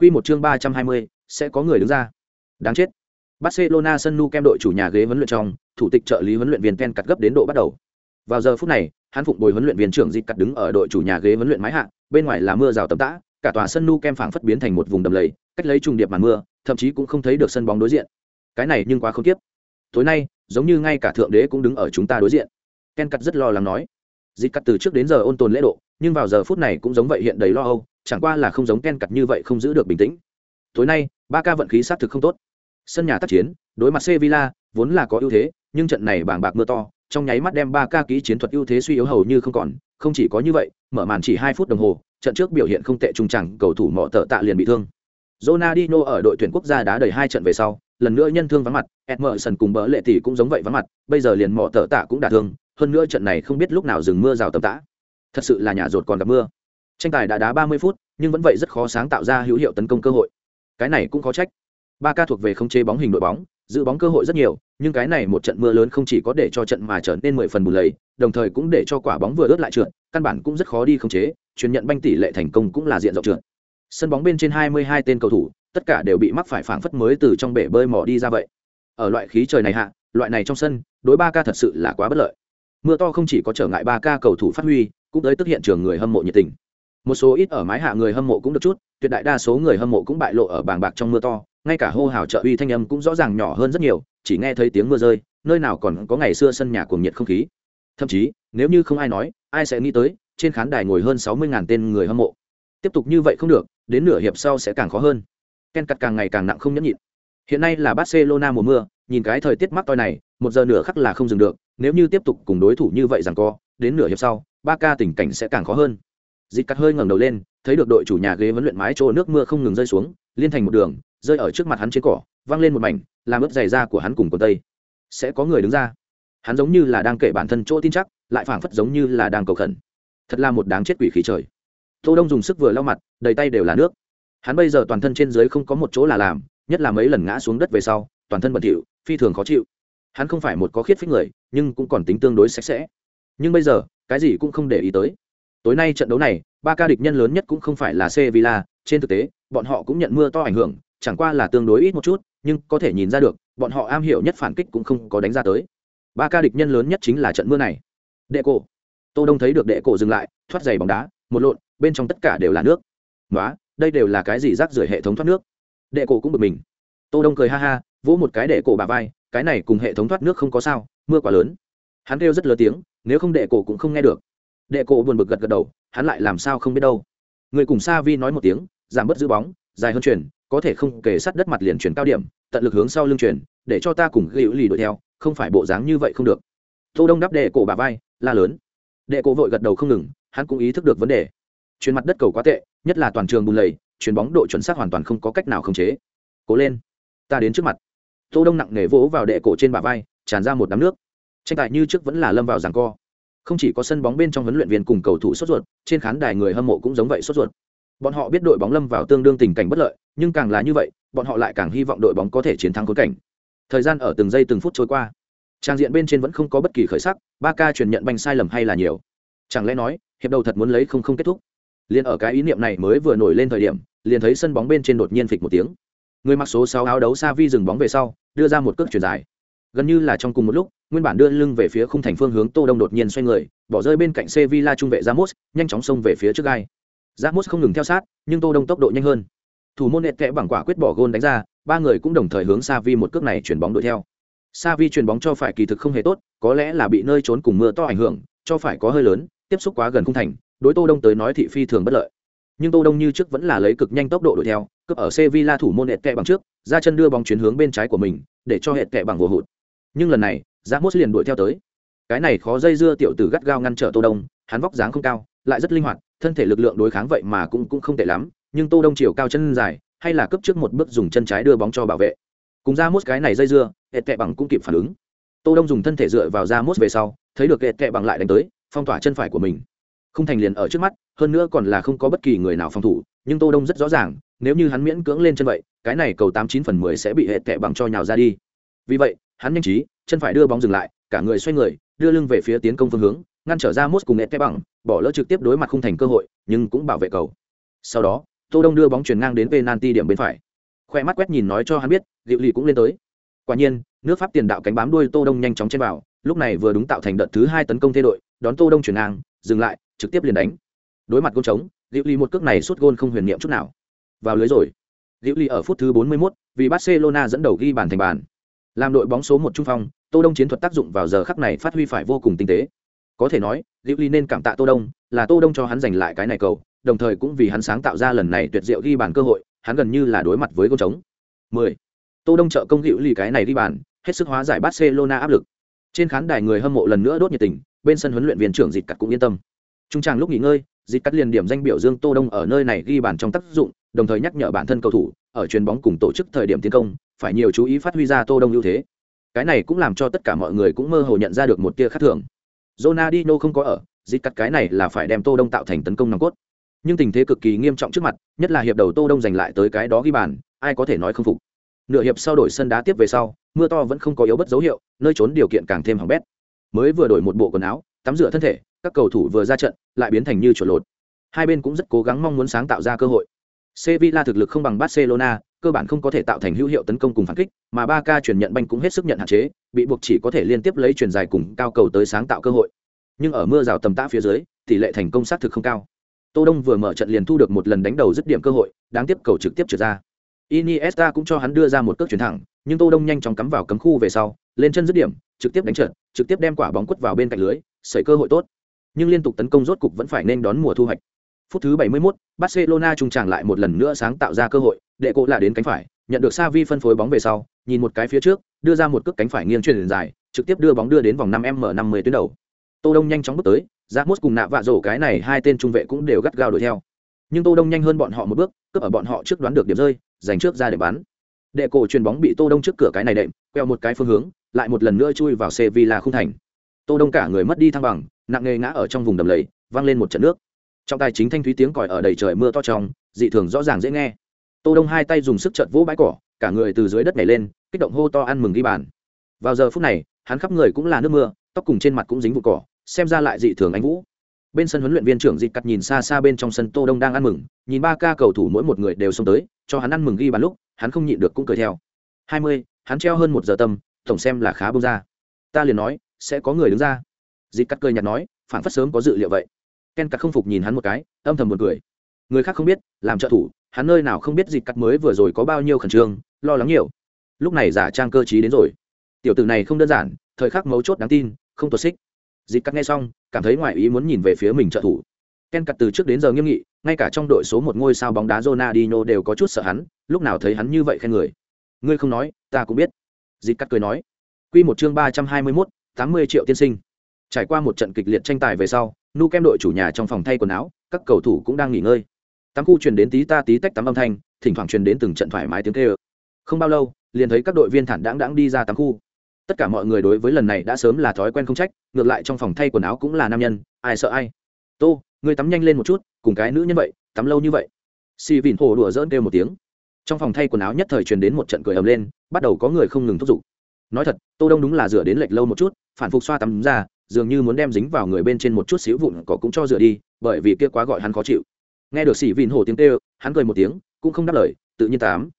Quy một chương ba trăm hai mươi, sẽ có người đứng ra. Đáng chết. Barcelona sân Nou Camp đội chủ nhà ghế huấn luyện trong, thủ tịch trợ lý huấn luyện viên Ken cắt gấp đến độ bắt đầu. Vào giờ phút này, hắn phụng bồi huấn luyện viên trưởng Dịch cắt đứng ở đội chủ nhà ghế huấn luyện mái hạ, bên ngoài là mưa rào tầm tã, cả tòa sân Nou Camp phảng phất biến thành một vùng đầm lầy, cách lấy trùng điệp màn mưa, thậm chí cũng không thấy được sân bóng đối diện. Cái này nhưng quá không tiếp. Tối nay, giống như ngay cả thượng đế cũng đứng ở chúng ta đối diện. Ken cắt rất lo lắng nói. Dịch cắt từ trước đến giờ ôn tồn lễ độ, nhưng vào giờ phút này cũng giống vậy hiện đầy lo âu, chẳng qua là không giống Ken cặt như vậy không giữ được bình tĩnh. Tối nay, ba ca vận khí sát thực không tốt. Sân nhà tác chiến, đối mặt Sevilla, vốn là có ưu thế, nhưng trận này bảng bạc mưa to, trong nháy mắt đem ba ca kỹ chiến thuật ưu thế suy yếu hầu như không còn, không chỉ có như vậy, mở màn chỉ hai phút đồng hồ, trận trước biểu hiện không tệ trung chẳng, cầu thủ mọ tợ tạ liền bị thương. Ronaldinho ở đội tuyển quốc gia đá đầy hai trận về sau, lần nữa nhân thương vắng mặt, Emerson cùng bỡ lệ tỷ cũng giống vậy vắng mặt, bây giờ liền mọ tợ tạ cũng đả thương, hơn nữa trận này không biết lúc nào dừng mưa rào tầm tã. Thật sự là nhà rột còn gặp mưa. Tranh tài đã đá 30 phút, nhưng vẫn vậy rất khó sáng tạo ra hữu hiệu tấn công cơ hội. Cái này cũng khó trách. Ba ca thuộc về không chế bóng hình đội bóng, giữ bóng cơ hội rất nhiều, nhưng cái này một trận mưa lớn không chỉ có để cho trận mà trở nên mười phần bù lầy, đồng thời cũng để cho quả bóng vừa ướt lại trượt, căn bản cũng rất khó đi không chế, Chuyển nhận banh tỷ lệ thành công cũng là diện rộng trượt. Sân bóng bên trên 22 tên cầu thủ, tất cả đều bị mắc phải phảng phất mới từ trong bể bơi mò đi ra vậy. Ở loại khí trời này hạ, loại này trong sân, đối ba ca thật sự là quá bất lợi. Mưa to không chỉ có trở ngại ba ca cầu thủ phát huy, cũng tới tức hiện trường người hâm mộ nhiệt tình. Một số ít ở mái hạ người hâm mộ cũng được chút, tuyệt đại đa số người hâm mộ cũng bại lộ ở bàng bạc trong mưa to, ngay cả hô hào trợ uy thanh âm cũng rõ ràng nhỏ hơn rất nhiều, chỉ nghe thấy tiếng mưa rơi, nơi nào còn có ngày xưa sân nhà cuồng nhiệt không khí. Thậm chí, nếu như không ai nói, ai sẽ nghĩ tới, trên khán đài ngồi hơn sáu mươi ngàn tên người hâm mộ. Tiếp tục như vậy không được, đến nửa hiệp sau sẽ càng khó hơn. Ken cắt càng ngày càng nặng không nhẫn nhịn. Hiện nay là Barcelona mùa mưa, nhìn cái thời tiết mắc toi này, một giờ nửa khắc là không dừng được, nếu như tiếp tục cùng đối thủ như vậy rằng co, đến nửa hiệp sau, ba ca tình cảnh sẽ càng khó hơn. Dịch cắt hơi ngẩng đầu lên, thấy được đội chủ nhà ghế huấn luyện mái chỗ nước mưa không ngừng rơi xuống, liên thành một đường, rơi ở trước mặt hắn trên cỏ, văng lên một mảnh, làm ướt giày da của hắn cùng quần tây. Sẽ có người đứng ra. Hắn giống như là đang kể bản thân chỗ tin chắc, lại phảng phất giống như là đang cầu khẩn. Thật là một đáng chết quỷ khí trời. Tô Đông dùng sức vừa lau mặt, đầy tay đều là nước. Hắn bây giờ toàn thân trên dưới không có một chỗ là làm, nhất là mấy lần ngã xuống đất về sau, toàn thân bẩn thỉu, phi thường khó chịu. Hắn không phải một có khiết phích người, nhưng cũng còn tính tương đối sạch sẽ. Nhưng bây giờ, cái gì cũng không để ý tới. Tối nay trận đấu này, ba ca địch nhân lớn nhất cũng không phải là Sevilla, trên thực tế, bọn họ cũng nhận mưa to ảnh hưởng, chẳng qua là tương đối ít một chút, nhưng có thể nhìn ra được, bọn họ am hiểu nhất phản kích cũng không có đánh ra tới. Ba ca địch nhân lớn nhất chính là trận mưa này. Đệ cổ. Tô Đông thấy được đệ cổ dừng lại, thoát giày bóng đá, một lộn, bên trong tất cả đều là nước. Nóa, đây đều là cái gì rác rưởi hệ thống thoát nước. Đệ cổ cũng bực mình. Tô Đông cười ha ha, vỗ một cái đệ cổ bà vai, cái này cùng hệ thống thoát nước không có sao, mưa quá lớn. Hắn kêu rất lớn tiếng, nếu không đệ cổ cũng không nghe được. Đệ cổ buồn bực gật gật đầu, hắn lại làm sao không biết đâu. Người cùng Sa Vi nói một tiếng, giảm bớt giữ bóng, dài hơn chuyển, có thể không kể sát đất mặt liền chuyển cao điểm, tận lực hướng sau lưng chuyển, để cho ta cùng gữu lì đuổi theo, không phải bộ dáng như vậy không được. Tô Đông đắp đệ cổ bà vai, la lớn. Đệ cổ vội gật đầu không ngừng, hắn cũng ý thức được vấn đề. Chuyến mặt đất cầu quá tệ, nhất là toàn trường bùn lầy, chuyền bóng độ chuẩn xác hoàn toàn không có cách nào khống chế. Cố lên, ta đến trước mặt. Tô Đông nặng nề vỗ vào đệ cổ trên bả vai, tràn ra một đám nước. Tranh tài như trước vẫn là lâm vào giằng co. Không chỉ có sân bóng bên trong huấn luyện viên cùng cầu thủ sốt ruột, trên khán đài người hâm mộ cũng giống vậy sốt ruột. Bọn họ biết đội bóng lâm vào tương đương tình cảnh bất lợi, nhưng càng là như vậy, bọn họ lại càng hy vọng đội bóng có thể chiến thắng khốn cảnh. Thời gian ở từng giây từng phút trôi qua, trang diện bên trên vẫn không có bất kỳ khởi sắc, ba ca truyền nhận banh sai lầm hay là nhiều. Chẳng lẽ nói, hiệp đầu thật muốn lấy không không kết thúc. Liên ở cái ý niệm này mới vừa nổi lên thời điểm, liền thấy sân bóng bên trên đột nhiên phịch một tiếng. Người mặc số sáu áo đấu xa vi dừng bóng về sau, đưa ra một cước chuyển dài. Gần như là trong cùng một lúc, nguyên bản đưa lưng về phía khung thành phương hướng Tô Đông đột nhiên xoay người, bỏ rơi bên cạnh Sevilla trung vệ Ramos, nhanh chóng xông về phía trước gai. Ramos không ngừng theo sát, nhưng Tô Đông tốc độ nhanh hơn. Thủ môn nệt kẽ bằng quả quyết bỏ gôn đánh ra, ba người cũng đồng thời hướng Savi một cước này chuyển bóng đuổi theo. Savi chuyển bóng cho phải kỳ thực không hề tốt, có lẽ là bị nơi trốn cùng mưa to ảnh hưởng, cho phải có hơi lớn, tiếp xúc quá gần khung thành, đối Tô Đông tới nói thị phi thường bất lợi. Nhưng Tô Đông như trước vẫn là lấy cực nhanh tốc độ đuổi theo, cướp ở Sevilla thủ môn nệt kẽ bằng trước, ra chân đưa bóng chuyển hướng bên trái của mình, để cho hệt kẽ bằng vô hụt. Nhưng lần này, Ramos liền đuổi theo tới. Cái này khó dây dưa tiểu tử gắt gao ngăn trở Tô Đông, hắn vóc dáng không cao, lại rất linh hoạt, thân thể lực lượng đối kháng vậy mà cũng cũng không tệ lắm, nhưng Tô Đông chiều cao chân dài, hay là cấp trước một bước dùng chân trái đưa bóng cho bảo vệ. Cùng ra mốt cái này dây dưa, hệt kệ bằng cũng kịp phản ứng. Tô Đông dùng thân thể dựa vào ra mốt về sau, thấy được hệt kệ bằng lại đánh tới, phong tỏa chân phải của mình. Không thành liền ở trước mắt, hơn nữa còn là không có bất kỳ người nào phòng thủ, nhưng Tô Đông rất rõ ràng, nếu như hắn miễn cưỡng lên chân vậy, cái này cầu tám chín phần mười sẽ bị hệt kệ bằng cho nhào ra đi. Vì vậy, hắn nhanh trí, chân phải đưa bóng dừng lại, cả người xoay người, đưa lưng về phía tiến công phương hướng, ngăn trở ra mốt cùng hệt bằng, bỏ lỡ trực tiếp đối mặt không thành cơ hội, nhưng cũng bảo vệ cầu. Sau đó, tô đông đưa bóng chuyển ngang đến penalty điểm bên phải. Khoe mắt quét nhìn nói cho hắn biết liệu lì cũng lên tới. Quả nhiên nước pháp tiền đạo cánh bám đuôi tô đông nhanh chóng chen vào lúc này vừa đúng tạo thành đợt thứ hai tấn công thay đội đón tô đông chuyển ngang dừng lại trực tiếp liền đánh. Đối mặt gôn trống liệu lì một cước này suốt gôn không huyền niệm chút nào. Vào lưới rồi. Liệu lì ở phút thứ 41, vì barcelona dẫn đầu ghi bàn thành bàn. Làm đội bóng số một trung phong tô đông chiến thuật tác dụng vào giờ khắc này phát huy phải vô cùng tinh tế. Có thể nói liệu Ly nên cảm tạ tô đông, là tô đông cho hắn giành lại cái này cầu, đồng thời cũng vì hắn sáng tạo ra lần này tuyệt diệu ghi bàn cơ hội, hắn gần như là đối mặt với gôn trống. 10. tô đông trợ công hữu Ly cái này ghi bàn, hết sức hóa giải barcelona áp lực. Trên khán đài người hâm mộ lần nữa đốt nhiệt tình, bên sân huấn luyện viên trưởng dịt cắt cũng yên tâm. Trung tràng lúc nghỉ ngơi dịt cắt liền điểm danh biểu dương tô đông ở nơi này ghi bàn trong tác dụng, đồng thời nhắc nhở bản thân cầu thủ, ở chuyền bóng cùng tổ chức thời điểm tiến công, phải nhiều chú ý phát huy ra tô đông ưu thế cái này cũng làm cho tất cả mọi người cũng mơ hồ nhận ra được một tia khác thường. Ronaldinho không có ở dịch cắt cái này là phải đem tô đông tạo thành tấn công nòng cốt. Nhưng tình thế cực kỳ nghiêm trọng trước mặt, nhất là hiệp đầu tô đông giành lại tới cái đó ghi bàn, ai có thể nói không phục. Nửa hiệp sau đổi sân đá tiếp về sau, mưa to vẫn không có yếu bất dấu hiệu, nơi trốn điều kiện càng thêm hỏng bét. Mới vừa đổi một bộ quần áo, tắm rửa thân thể, các cầu thủ vừa ra trận, lại biến thành như chuột lột. Hai bên cũng rất cố gắng mong muốn sáng tạo ra cơ hội sevilla thực lực không bằng barcelona, cơ bản không có thể tạo thành hữu hiệu tấn công cùng phản kích, mà Barca chuyển nhận banh cũng hết sức nhận hạn chế, bị buộc chỉ có thể liên tiếp lấy chuyển dài cùng cao cầu tới sáng tạo cơ hội. Nhưng ở mưa rào tầm tã phía dưới, tỷ lệ thành công xác thực không cao. Tô đông vừa mở trận liền thu được một lần đánh đầu dứt điểm cơ hội, đáng tiếp cầu trực tiếp trượt ra. Iniesta cũng cho hắn đưa ra một cước chuyển thẳng, nhưng tô đông nhanh chóng cắm vào cấm khu về sau, lên chân dứt điểm, trực tiếp đánh trận trực tiếp đem quả bóng quất vào bên cạnh lưới, sẩy cơ hội tốt. Nhưng liên tục tấn công rốt cục vẫn phải nên đón mùa thu hoạch phút thứ 71, barcelona trung tràng lại một lần nữa sáng tạo ra cơ hội để cô là đến cánh phải nhận được Savi phân phối bóng về sau nhìn một cái phía trước đưa ra một cước cánh phải nghiêng truyền dài trực tiếp đưa bóng đưa đến vòng 5 m 50 tuyến đầu. Tô đông nhanh chóng bước tới Ramos cùng nạ vạ rổ cái này hai tên trung vệ cũng đều gắt gao đuổi theo. Nhưng tô đông nhanh hơn bọn họ một bước cướp ở bọn họ trước đoán được điểm rơi giành trước ra để bắn đệ cổ chuyền bóng bị tô đông trước cửa cái này đệm quẹo một cái phương hướng lại một lần nữa chui vào sevilla không thành. Tô đông cả người mất đi thăng bằng nặng nề ngã ở trong vùng đầm lầy văng lên một trận nước trong tài chính thanh thúy tiếng còi ở đầy trời mưa to trong, dị thường rõ ràng dễ nghe. Tô đông hai tay dùng sức trợt vỗ bãi cỏ, cả người từ dưới đất nhảy lên, kích động hô to ăn mừng ghi bàn. Vào giờ phút này, hắn khắp người cũng là nước mưa, tóc cùng trên mặt cũng dính vụ cỏ, xem ra lại dị thường anh vũ. Bên sân huấn luyện viên trưởng dịp cắt nhìn xa xa bên trong sân tô đông đang ăn mừng, nhìn ba ca cầu thủ mỗi một người đều xông tới, cho hắn ăn mừng ghi bàn lúc, hắn không nhịn được cũng cười theo. Hai mươi, hắn treo hơn một giờ tâm, tổng xem là khá bông ra. Ta liền nói, sẽ có người đứng ra. Dịp cắt cười nhạt nói phản phất sớm có dự liệu vậy ken cắt không phục nhìn hắn một cái âm thầm một cười. Người khác không biết làm trợ thủ hắn nơi nào không biết dịp cắt mới vừa rồi có bao nhiêu khẩn trương lo lắng nhiều. Lúc này giả trang cơ trí đến rồi. Tiểu tử này không đơn giản thời khắc mấu chốt đáng tin không tuột xích. Dịp cắt nghe xong cảm thấy ngoại ý muốn nhìn về phía mình trợ thủ. Ken cắt từ trước đến giờ nghiêm nghị ngay cả trong đội số một ngôi sao bóng đá Ronaldinho đều có chút sợ hắn lúc nào thấy hắn như vậy khen người. Ngươi không nói ta cũng biết. Dịp cắt cười nói. Quy một chương ba trăm hai mươi 321, tám mươi triệu tiên sinh. Trải qua một trận kịch liệt tranh tài về sau nu kem đội chủ nhà trong phòng thay quần áo, các cầu thủ cũng đang nghỉ ngơi. Tắm khu truyền đến tí ta tí tách tắm âm thanh, thỉnh thoảng truyền đến từng trận thoải mái tiếng kêu. Không bao lâu, liền thấy các đội viên thản đãng đãng đi ra tắm khu. Tất cả mọi người đối với lần này đã sớm là thói quen không trách, ngược lại trong phòng thay quần áo cũng là nam nhân, ai sợ ai. Tô người tắm nhanh lên một chút, cùng cái nữ nhân vậy, tắm lâu như vậy. Xì vìn hồ đùa dỡn kêu một tiếng. Trong phòng thay quần áo nhất thời truyền đến một trận cười ầm lên, bắt đầu có người không ngừng thúc giục. Nói thật, tô đông đúng là rửa đến lệch lâu một chút, phản phục xoa tắm ra dường như muốn đem dính vào người bên trên một chút xíu vụn cỏ cũng cho rửa đi, bởi vì kia quá gọi hắn khó chịu. Nghe được xỉ vìn hồ tiếng kêu, hắn cười một tiếng, cũng không đáp lời, tự nhiên tám.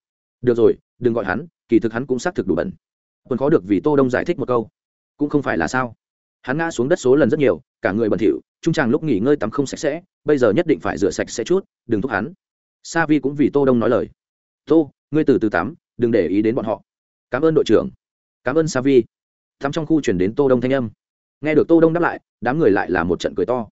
Được rồi, đừng gọi hắn, kỳ thực hắn cũng xác thực đủ bẩn. Còn khó được vì tô đông giải thích một câu. Cũng không phải là sao. Hắn ngã xuống đất số lần rất nhiều, cả người bẩn thỉu, trung tràng lúc nghỉ ngơi tắm không sạch sẽ, bây giờ nhất định phải rửa sạch sẽ chút, đừng thúc hắn. Sa vi cũng vì tô đông nói lời. Tô, ngươi từ từ tắm, đừng để ý đến bọn họ. Cảm ơn đội trưởng. Cảm ơn sa vi. Tắm trong khu chuyển đến tô đông thanh âm nghe được tô đông đáp lại, đám người lại là một trận cười to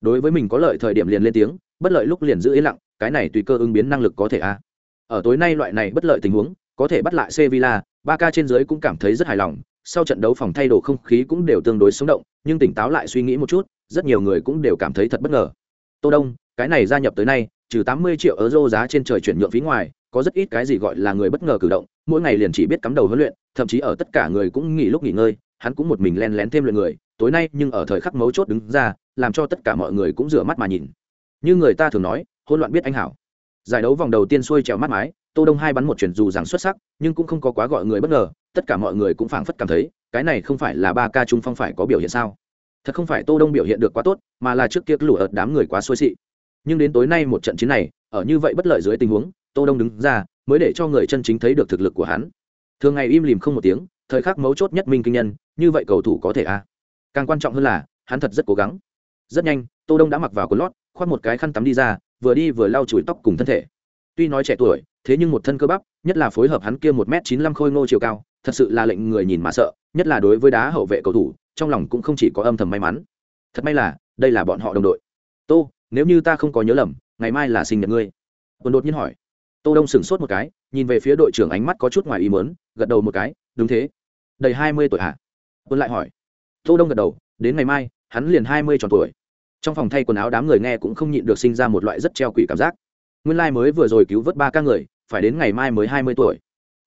đối với mình có lợi thời điểm liền lên tiếng, bất lợi lúc liền giữ yên lặng, cái này tùy cơ ứng biến năng lực có thể a à. ở tối nay loại này bất lợi tình huống, có thể bắt lại sevilla, ba ca trên dưới cũng cảm thấy rất hài lòng, sau trận đấu phòng thay đồ không khí cũng đều tương đối sống động, nhưng tỉnh táo lại suy nghĩ một chút, rất nhiều người cũng đều cảm thấy thật bất ngờ tô đông, cái này gia nhập tới nay, trừ 80 triệu euro giá trên trời chuyển nhượng phí ngoài, có rất ít cái gì gọi là người bất ngờ cử động, mỗi ngày liền chỉ biết cắm đầu huấn luyện, thậm chí ở tất cả người cũng nghỉ lúc nghỉ ngơi hắn cũng một mình len lén thêm lượt người, tối nay nhưng ở thời khắc mấu chốt đứng ra, làm cho tất cả mọi người cũng rửa mắt mà nhìn. Như người ta thường nói, hỗn loạn biết anh hảo. Giải đấu vòng đầu tiên xuôi trèo mắt mái, tô đông hai bắn một chuyển dù rằng xuất sắc, nhưng cũng không có quá gọi người bất ngờ, tất cả mọi người cũng phảng phất cảm thấy, cái này không phải là ba ca trung phong phải có biểu hiện sao? Thật không phải tô đông biểu hiện được quá tốt, mà là trước kia lũ ợt đám người quá xuôi xị. Nhưng đến tối nay một trận chiến này, ở như vậy bất lợi dưới tình huống, tô đông đứng ra, mới để cho người chân chính thấy được thực lực của hắn. Thường ngày im lìm không một tiếng thời khắc mấu chốt nhất minh kinh nhân, như vậy cầu thủ có thể a càng quan trọng hơn là, hắn thật rất cố gắng. Rất nhanh, tô đông đã mặc vào quần lót, khoác một cái khăn tắm đi ra, vừa đi vừa lau chùi tóc cùng thân thể. Tuy nói trẻ tuổi, thế nhưng một thân cơ bắp, nhất là phối hợp hắn kia một m chín mươi lăm khôi ngô chiều cao, thật sự là lệnh người nhìn mà sợ, nhất là đối với đá hậu vệ cầu thủ, trong lòng cũng không chỉ có âm thầm may mắn. Thật may là, đây là bọn họ đồng đội. Tô, nếu như ta không có nhớ lầm, ngày mai là sinh nhật ngươi. Quân đột nhiên hỏi tô đông sửng sốt một cái, nhìn về phía đội trưởng ánh mắt có chút ngoài ý mớn gật đầu một cái, đúng thế. Đầy hai mươi tuổi hả? Quân lại hỏi. Tô đông gật đầu, đến ngày mai, hắn liền hai mươi tròn tuổi. Trong phòng thay quần áo đám người nghe cũng không nhịn được sinh ra một loại rất treo quỷ cảm giác. Nguyên lai mới vừa rồi cứu vớt ba ca người, phải đến ngày mai mới hai mươi tuổi.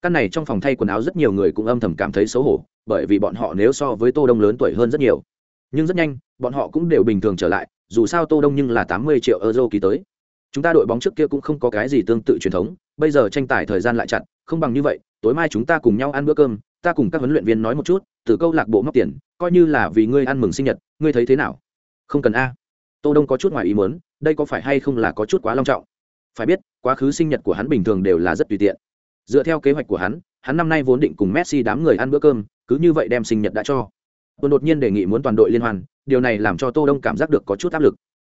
Căn này trong phòng thay quần áo rất nhiều người cũng âm thầm cảm thấy xấu hổ, bởi vì bọn họ nếu so với tô đông lớn tuổi hơn rất nhiều. Nhưng rất nhanh, bọn họ cũng đều bình thường trở lại, dù sao tô đông nhưng là tám mươi triệu euro ký tới chúng ta đội bóng trước kia cũng không có cái gì tương tự truyền thống, bây giờ tranh tài thời gian lại chặt, không bằng như vậy, tối mai chúng ta cùng nhau ăn bữa cơm, ta cùng các huấn luyện viên nói một chút, từ câu lạc bộ móc tiền, coi như là vì ngươi ăn mừng sinh nhật, ngươi thấy thế nào? Không cần a. Tô đông có chút ngoài ý muốn, đây có phải hay không là có chút quá long trọng? Phải biết, quá khứ sinh nhật của hắn bình thường đều là rất tùy tiện. Dựa theo kế hoạch của hắn hắn năm nay vốn định cùng messi đám người ăn bữa cơm, cứ như vậy đem sinh nhật đã cho. Tôi đột nhiên đề nghị muốn toàn đội liên hoan điều này làm cho tô đông cảm giác được có chút áp lực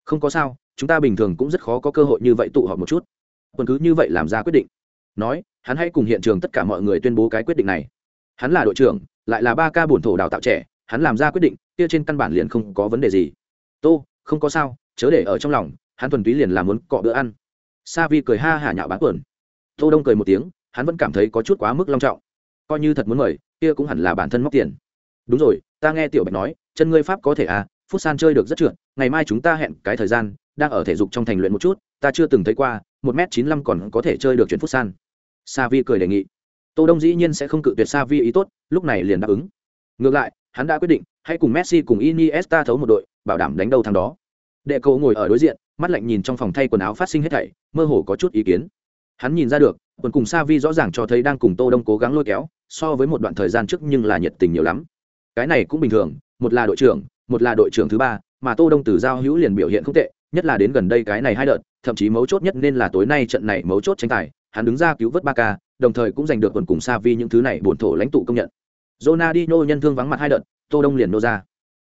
không có sao, chúng ta bình thường cũng rất khó có cơ hội như vậy tụ họp một chút. Quân cứ như vậy làm ra quyết định. Nói, hắn hãy cùng hiện trường tất cả mọi người tuyên bố cái quyết định này. Hắn là đội trưởng, lại là ba ca bổn thổ đào tạo trẻ, hắn làm ra quyết định, kia trên căn bản liền không có vấn đề gì. Tô, không có sao, chớ để ở trong lòng, hắn thuần túy liền là muốn cọ bữa ăn. Sa vi cười ha hả nhạo bán quần tô đông cười một tiếng, hắn vẫn cảm thấy có chút quá mức long trọng. Coi như thật muốn mời, kia cũng hẳn là bản thân móc tiền. Đúng rồi, ta nghe tiểu bạch nói, chân ngươi pháp có thể à phút san chơi được rất trượt, ngày mai chúng ta hẹn cái thời gian, đang ở thể dục trong thành luyện một chút, ta chưa từng thấy qua, một m chín mươi còn có thể chơi được chuyển phút san. Sa vi cười đề nghị. Tô đông dĩ nhiên sẽ không cự tuyệt sa vi ý tốt, lúc này liền đáp ứng. Ngược lại, hắn đã quyết định, hãy cùng messi cùng iniesta thấu một đội, bảo đảm đánh đầu thằng đó. Đệ cậu ngồi ở đối diện, mắt lạnh nhìn trong phòng thay quần áo phát sinh hết thảy, mơ hồ có chút ý kiến. Hắn nhìn ra được, quần cùng sa vi rõ ràng cho thấy đang cùng tô đông cố gắng lôi kéo, so với một đoạn thời gian trước nhưng là nhiệt tình nhiều lắm. Cái này cũng bình thường, một là đội trưởng một là đội trưởng thứ ba, mà tô đông từ giao hữu liền biểu hiện không tệ, nhất là đến gần đây cái này hai đợt, thậm chí mấu chốt nhất nên là tối nay trận này mấu chốt tranh tài, hắn đứng ra cứu vớt ba ca đồng thời cũng giành được quần cùng sa vi những thứ này bổn thổ lãnh tụ công nhận. Ronaldinho nhân thương vắng mặt hai đợt, tô đông liền nô ra.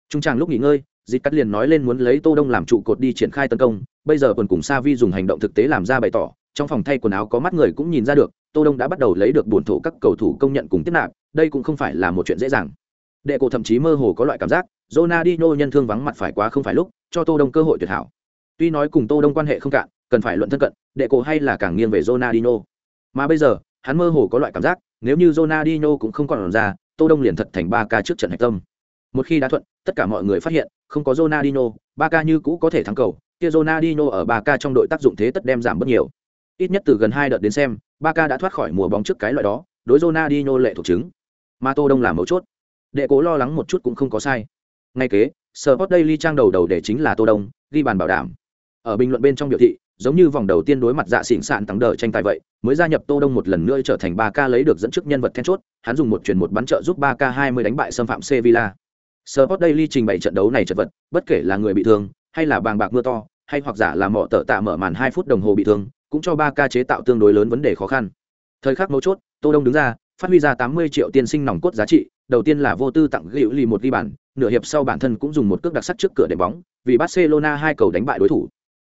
Trung tràng lúc nghỉ ngơi dịch cắt liền nói lên muốn lấy tô đông làm trụ cột đi triển khai tấn công, bây giờ quần cùng sa vi dùng hành động thực tế làm ra bày tỏ, trong phòng thay quần áo có mắt người cũng nhìn ra được, tô đông đã bắt đầu lấy được bổn thổ các cầu thủ công nhận cùng tiếp nạp, đây cũng không phải là một chuyện dễ dàng đệ cổ thậm chí mơ hồ có loại cảm giác, Ronaldinho nhân thương vắng mặt phải quá không phải lúc, cho tô đông cơ hội tuyệt hảo. Tuy nói cùng tô đông quan hệ không cạn, cần phải luận thân cận, đệ cổ hay là càng nghiêng về Ronaldinho. Mà bây giờ, hắn mơ hồ có loại cảm giác, nếu như Ronaldinho cũng không còn ra, tô đông liền thật thành ba ca trước trận hạch tâm. Một khi đã thuận, tất cả mọi người phát hiện, không có Ronaldinho, ba ca như cũ có thể thắng cầu, kia Ronaldinho ở ba ca trong đội tác dụng thế tất đem giảm bất nhiều. Ít nhất từ gần hai đợt đến xem, ba ca đã thoát khỏi mùa bóng trước cái loại đó, đối Ronaldinho lệ thuộc chứng. Mà tô đông là mấu chốt đệ cố lo lắng một chút cũng không có sai. Ngay kế Sport Daily trang đầu đầu để chính là tô đông, ghi bàn bảo đảm. Ở bình luận bên trong biểu thị, giống như vòng đầu tiên đối mặt dạ xỉn sạn thắng đờ tranh tài vậy, mới gia nhập tô đông một lần nữa trở thành ba ca lấy được dẫn trước nhân vật then chốt, hắn dùng một chuyển một bắn trợ giúp ba k hai mươi đánh bại xâm phạm sevilla. Sport Daily trình bày trận đấu này chật vật, bất kể là người bị thương, hay là bàng bạc mưa to, hay hoặc giả là mọ tợ tạ mở màn hai phút đồng hồ bị thương, cũng cho ba ca chế tạo tương đối lớn vấn đề khó khăn. Thời khắc mấu chốt, tô đông đứng ra, phát huy ra tám mươi triệu tiền sinh nòng cốt giá trị đầu tiên là vô tư tặng gữu lì một ghi bàn, nửa hiệp sau bản thân cũng dùng một cước đặc sắc trước cửa để bóng, vì barcelona hai cầu đánh bại đối thủ.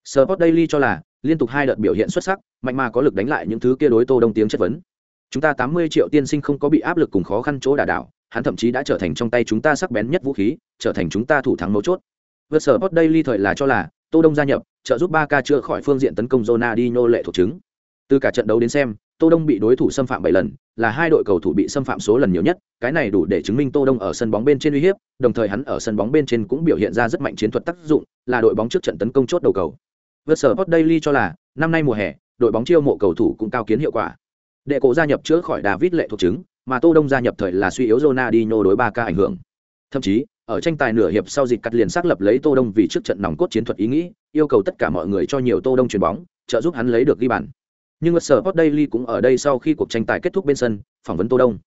Sport Daily cho là, liên tục hai đợt biểu hiện xuất sắc, mạnh mà có lực đánh lại những thứ kia đối tô đông tiếng chất vấn. Chúng ta tám mươi triệu tiên sinh không có bị áp lực cùng khó khăn chỗ đả đảo, hắn thậm chí đã trở thành trong tay chúng ta sắc bén nhất vũ khí, trở thành chúng ta thủ thắng mấu chốt. Vượt Sport Daily thời là cho là, tô đông gia nhập, trợ giúp ba ca chữa khỏi phương diện tấn công Ronaldinho lệ thuộc chứng. Từ cả trận đấu đến xem tô đông bị đối thủ xâm phạm bảy lần, là hai đội cầu thủ bị xâm phạm số lần nhiều nhất, cái này đủ để chứng minh tô đông ở sân bóng bên trên uy hiếp, đồng thời hắn ở sân bóng bên trên cũng biểu hiện ra rất mạnh chiến thuật tác dụng, là đội bóng trước trận tấn công chốt đầu cầu. Vượt sở Sport Daily cho là, năm nay mùa hè, đội bóng chiêu mộ cầu thủ cũng cao kiến hiệu quả. Đệ cổ gia nhập chữa khỏi david lệ thuộc chứng, mà tô đông gia nhập thời là suy yếu Ronaldinho đối ba ca ảnh hưởng. Thậm chí, ở tranh tài nửa hiệp sau dịch cắt liền xác lập lấy tô đông vì trước trận nòng cốt chiến thuật ý nghĩ, yêu cầu tất cả mọi người cho nhiều tô đông chuyền bóng, trợ giúp hắn lấy được ghi bàn nhưng ở sở Sport Daily cũng ở đây sau khi cuộc tranh tài kết thúc bên sân, phỏng vấn tô đông.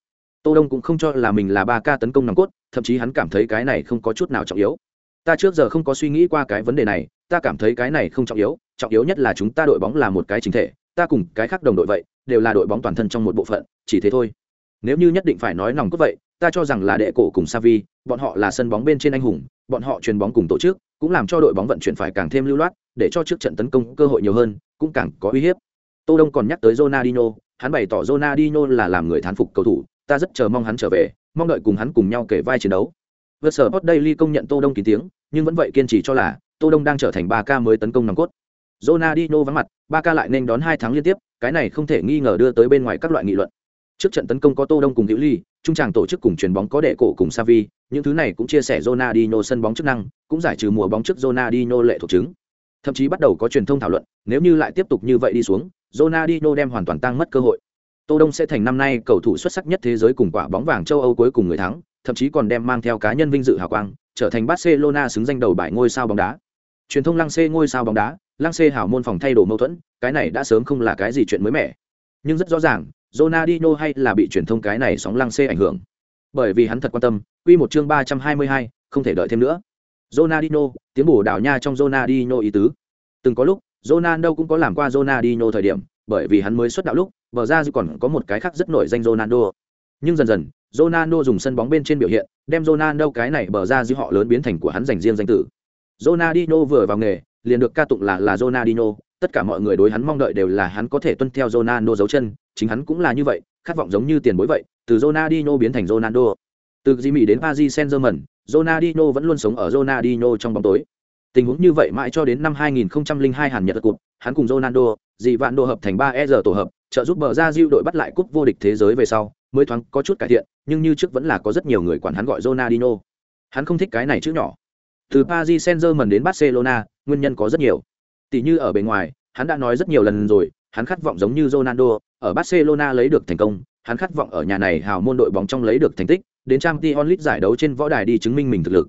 Tô đông cũng không cho là mình là ba ca tấn công nòng cốt, thậm chí hắn cảm thấy cái này không có chút nào trọng yếu. Ta trước giờ không có suy nghĩ qua cái vấn đề này, ta cảm thấy cái này không trọng yếu trọng yếu nhất là chúng ta đội bóng là một cái chính thể, ta cùng cái khác đồng đội vậy, đều là đội bóng toàn thân trong một bộ phận, chỉ thế thôi. Nếu như nhất định phải nói nòng cốt vậy, ta cho rằng là đệ cổ cùng savi bọn họ là sân bóng bên trên anh hùng, bọn họ truyền bóng cùng tổ chức, cũng làm cho đội bóng vận chuyển phải càng thêm lưu loát, để cho trước trận tấn công cơ hội nhiều hơn, cũng càng có uy hiếp tô đông còn nhắc tới ronaldinho, hắn bày tỏ ronaldinho là làm người thán phục cầu thủ, ta rất chờ mong hắn trở về, mong đợi cùng hắn cùng nhau kể vai chiến đấu. Vượt sở Sport daily công nhận tô đông kín tiếng, nhưng vẫn vậy kiên trì cho là tô đông đang trở thành 3K mới tấn công nòng cốt. Ronaldinho vắng mặt 3K lại nên đón hai tháng liên tiếp, cái này không thể nghi ngờ đưa tới bên ngoài các loại nghị luận. Trước trận tấn công có tô đông cùng hữu ly, trung tràng tổ chức cùng chuyền bóng có đệ cổ cùng savi những thứ này cũng chia sẻ ronaldinho sân bóng chức năng, cũng giải trừ mùa bóng trước ronaldinho lệ thuộc chứng. Thậm chí bắt đầu có truyền thông thảo luận, nếu như lại tiếp tục như vậy đi xuống ronaldinho đem hoàn toàn tăng mất cơ hội. Tô đông sẽ thành năm nay cầu thủ xuất sắc nhất thế giới cùng quả bóng vàng châu âu cuối cùng người thắng thậm chí còn đem mang theo cá nhân vinh dự hào quang trở thành barcelona xứng danh đầu bài ngôi sao bóng đá. Truyền thông lăng xê ngôi sao bóng đá lăng xê hảo môn phòng thay đổi mâu thuẫn cái này đã sớm không là cái gì chuyện mới mẻ. Nhưng rất rõ ràng Ronaldinho hay là bị truyền thông cái này sóng lăng xê ảnh hưởng. Bởi vì hắn thật quan tâm quy một chương ba trăm hai mươi hai, không thể đợi thêm nữa. Ronaldinho tiếng bổ đảo nha trong Ronaldinho ý tứ. Từng có lúc Ronaldo cũng có làm qua Ronaldinho thời điểm, bởi vì hắn mới xuất đạo lúc, bờ ra dư còn có một cái khác rất nổi danh Ronaldo. Nhưng dần dần, Ronaldo dùng sân bóng bên trên biểu hiện, đem Ronaldo cái này bờ ra dư họ lớn biến thành của hắn dành riêng danh tử. Ronaldinho vừa vào nghề, liền được ca tụng là là Ronaldinho tất cả mọi người đối hắn mong đợi đều là hắn có thể tuân theo Ronaldo dấu chân, chính hắn cũng là như vậy, khát vọng giống như tiền bối vậy, từ Ronaldinho biến thành Ronaldo. Từ Jimmy đến Paris Saint-Germain Ronaldinho vẫn luôn sống ở Ronaldinho trong bóng tối tình huống như vậy mãi cho đến năm 2002 Hàn Nhật cuộc hắn cùng Ronaldo dị vạn đồ hợp thành 3 r tổ hợp, trợ giúp bờ ra Diu đội bắt lại cúp vô địch thế giới về sau, mới thoáng có chút cải thiện, nhưng như trước vẫn là có rất nhiều người quản hắn gọi Ronaldinho. Hắn không thích cái này chữ nhỏ. Từ Paris Saint-Germain đến Barcelona, nguyên nhân có rất nhiều. Tỷ như ở bề ngoài, hắn đã nói rất nhiều lần rồi, hắn khát vọng giống như Ronaldo, ở Barcelona lấy được thành công, hắn khát vọng ở nhà này hào môn đội bóng trong lấy được thành tích, đến trang League giải đấu trên võ đài đi chứng minh mình thực lực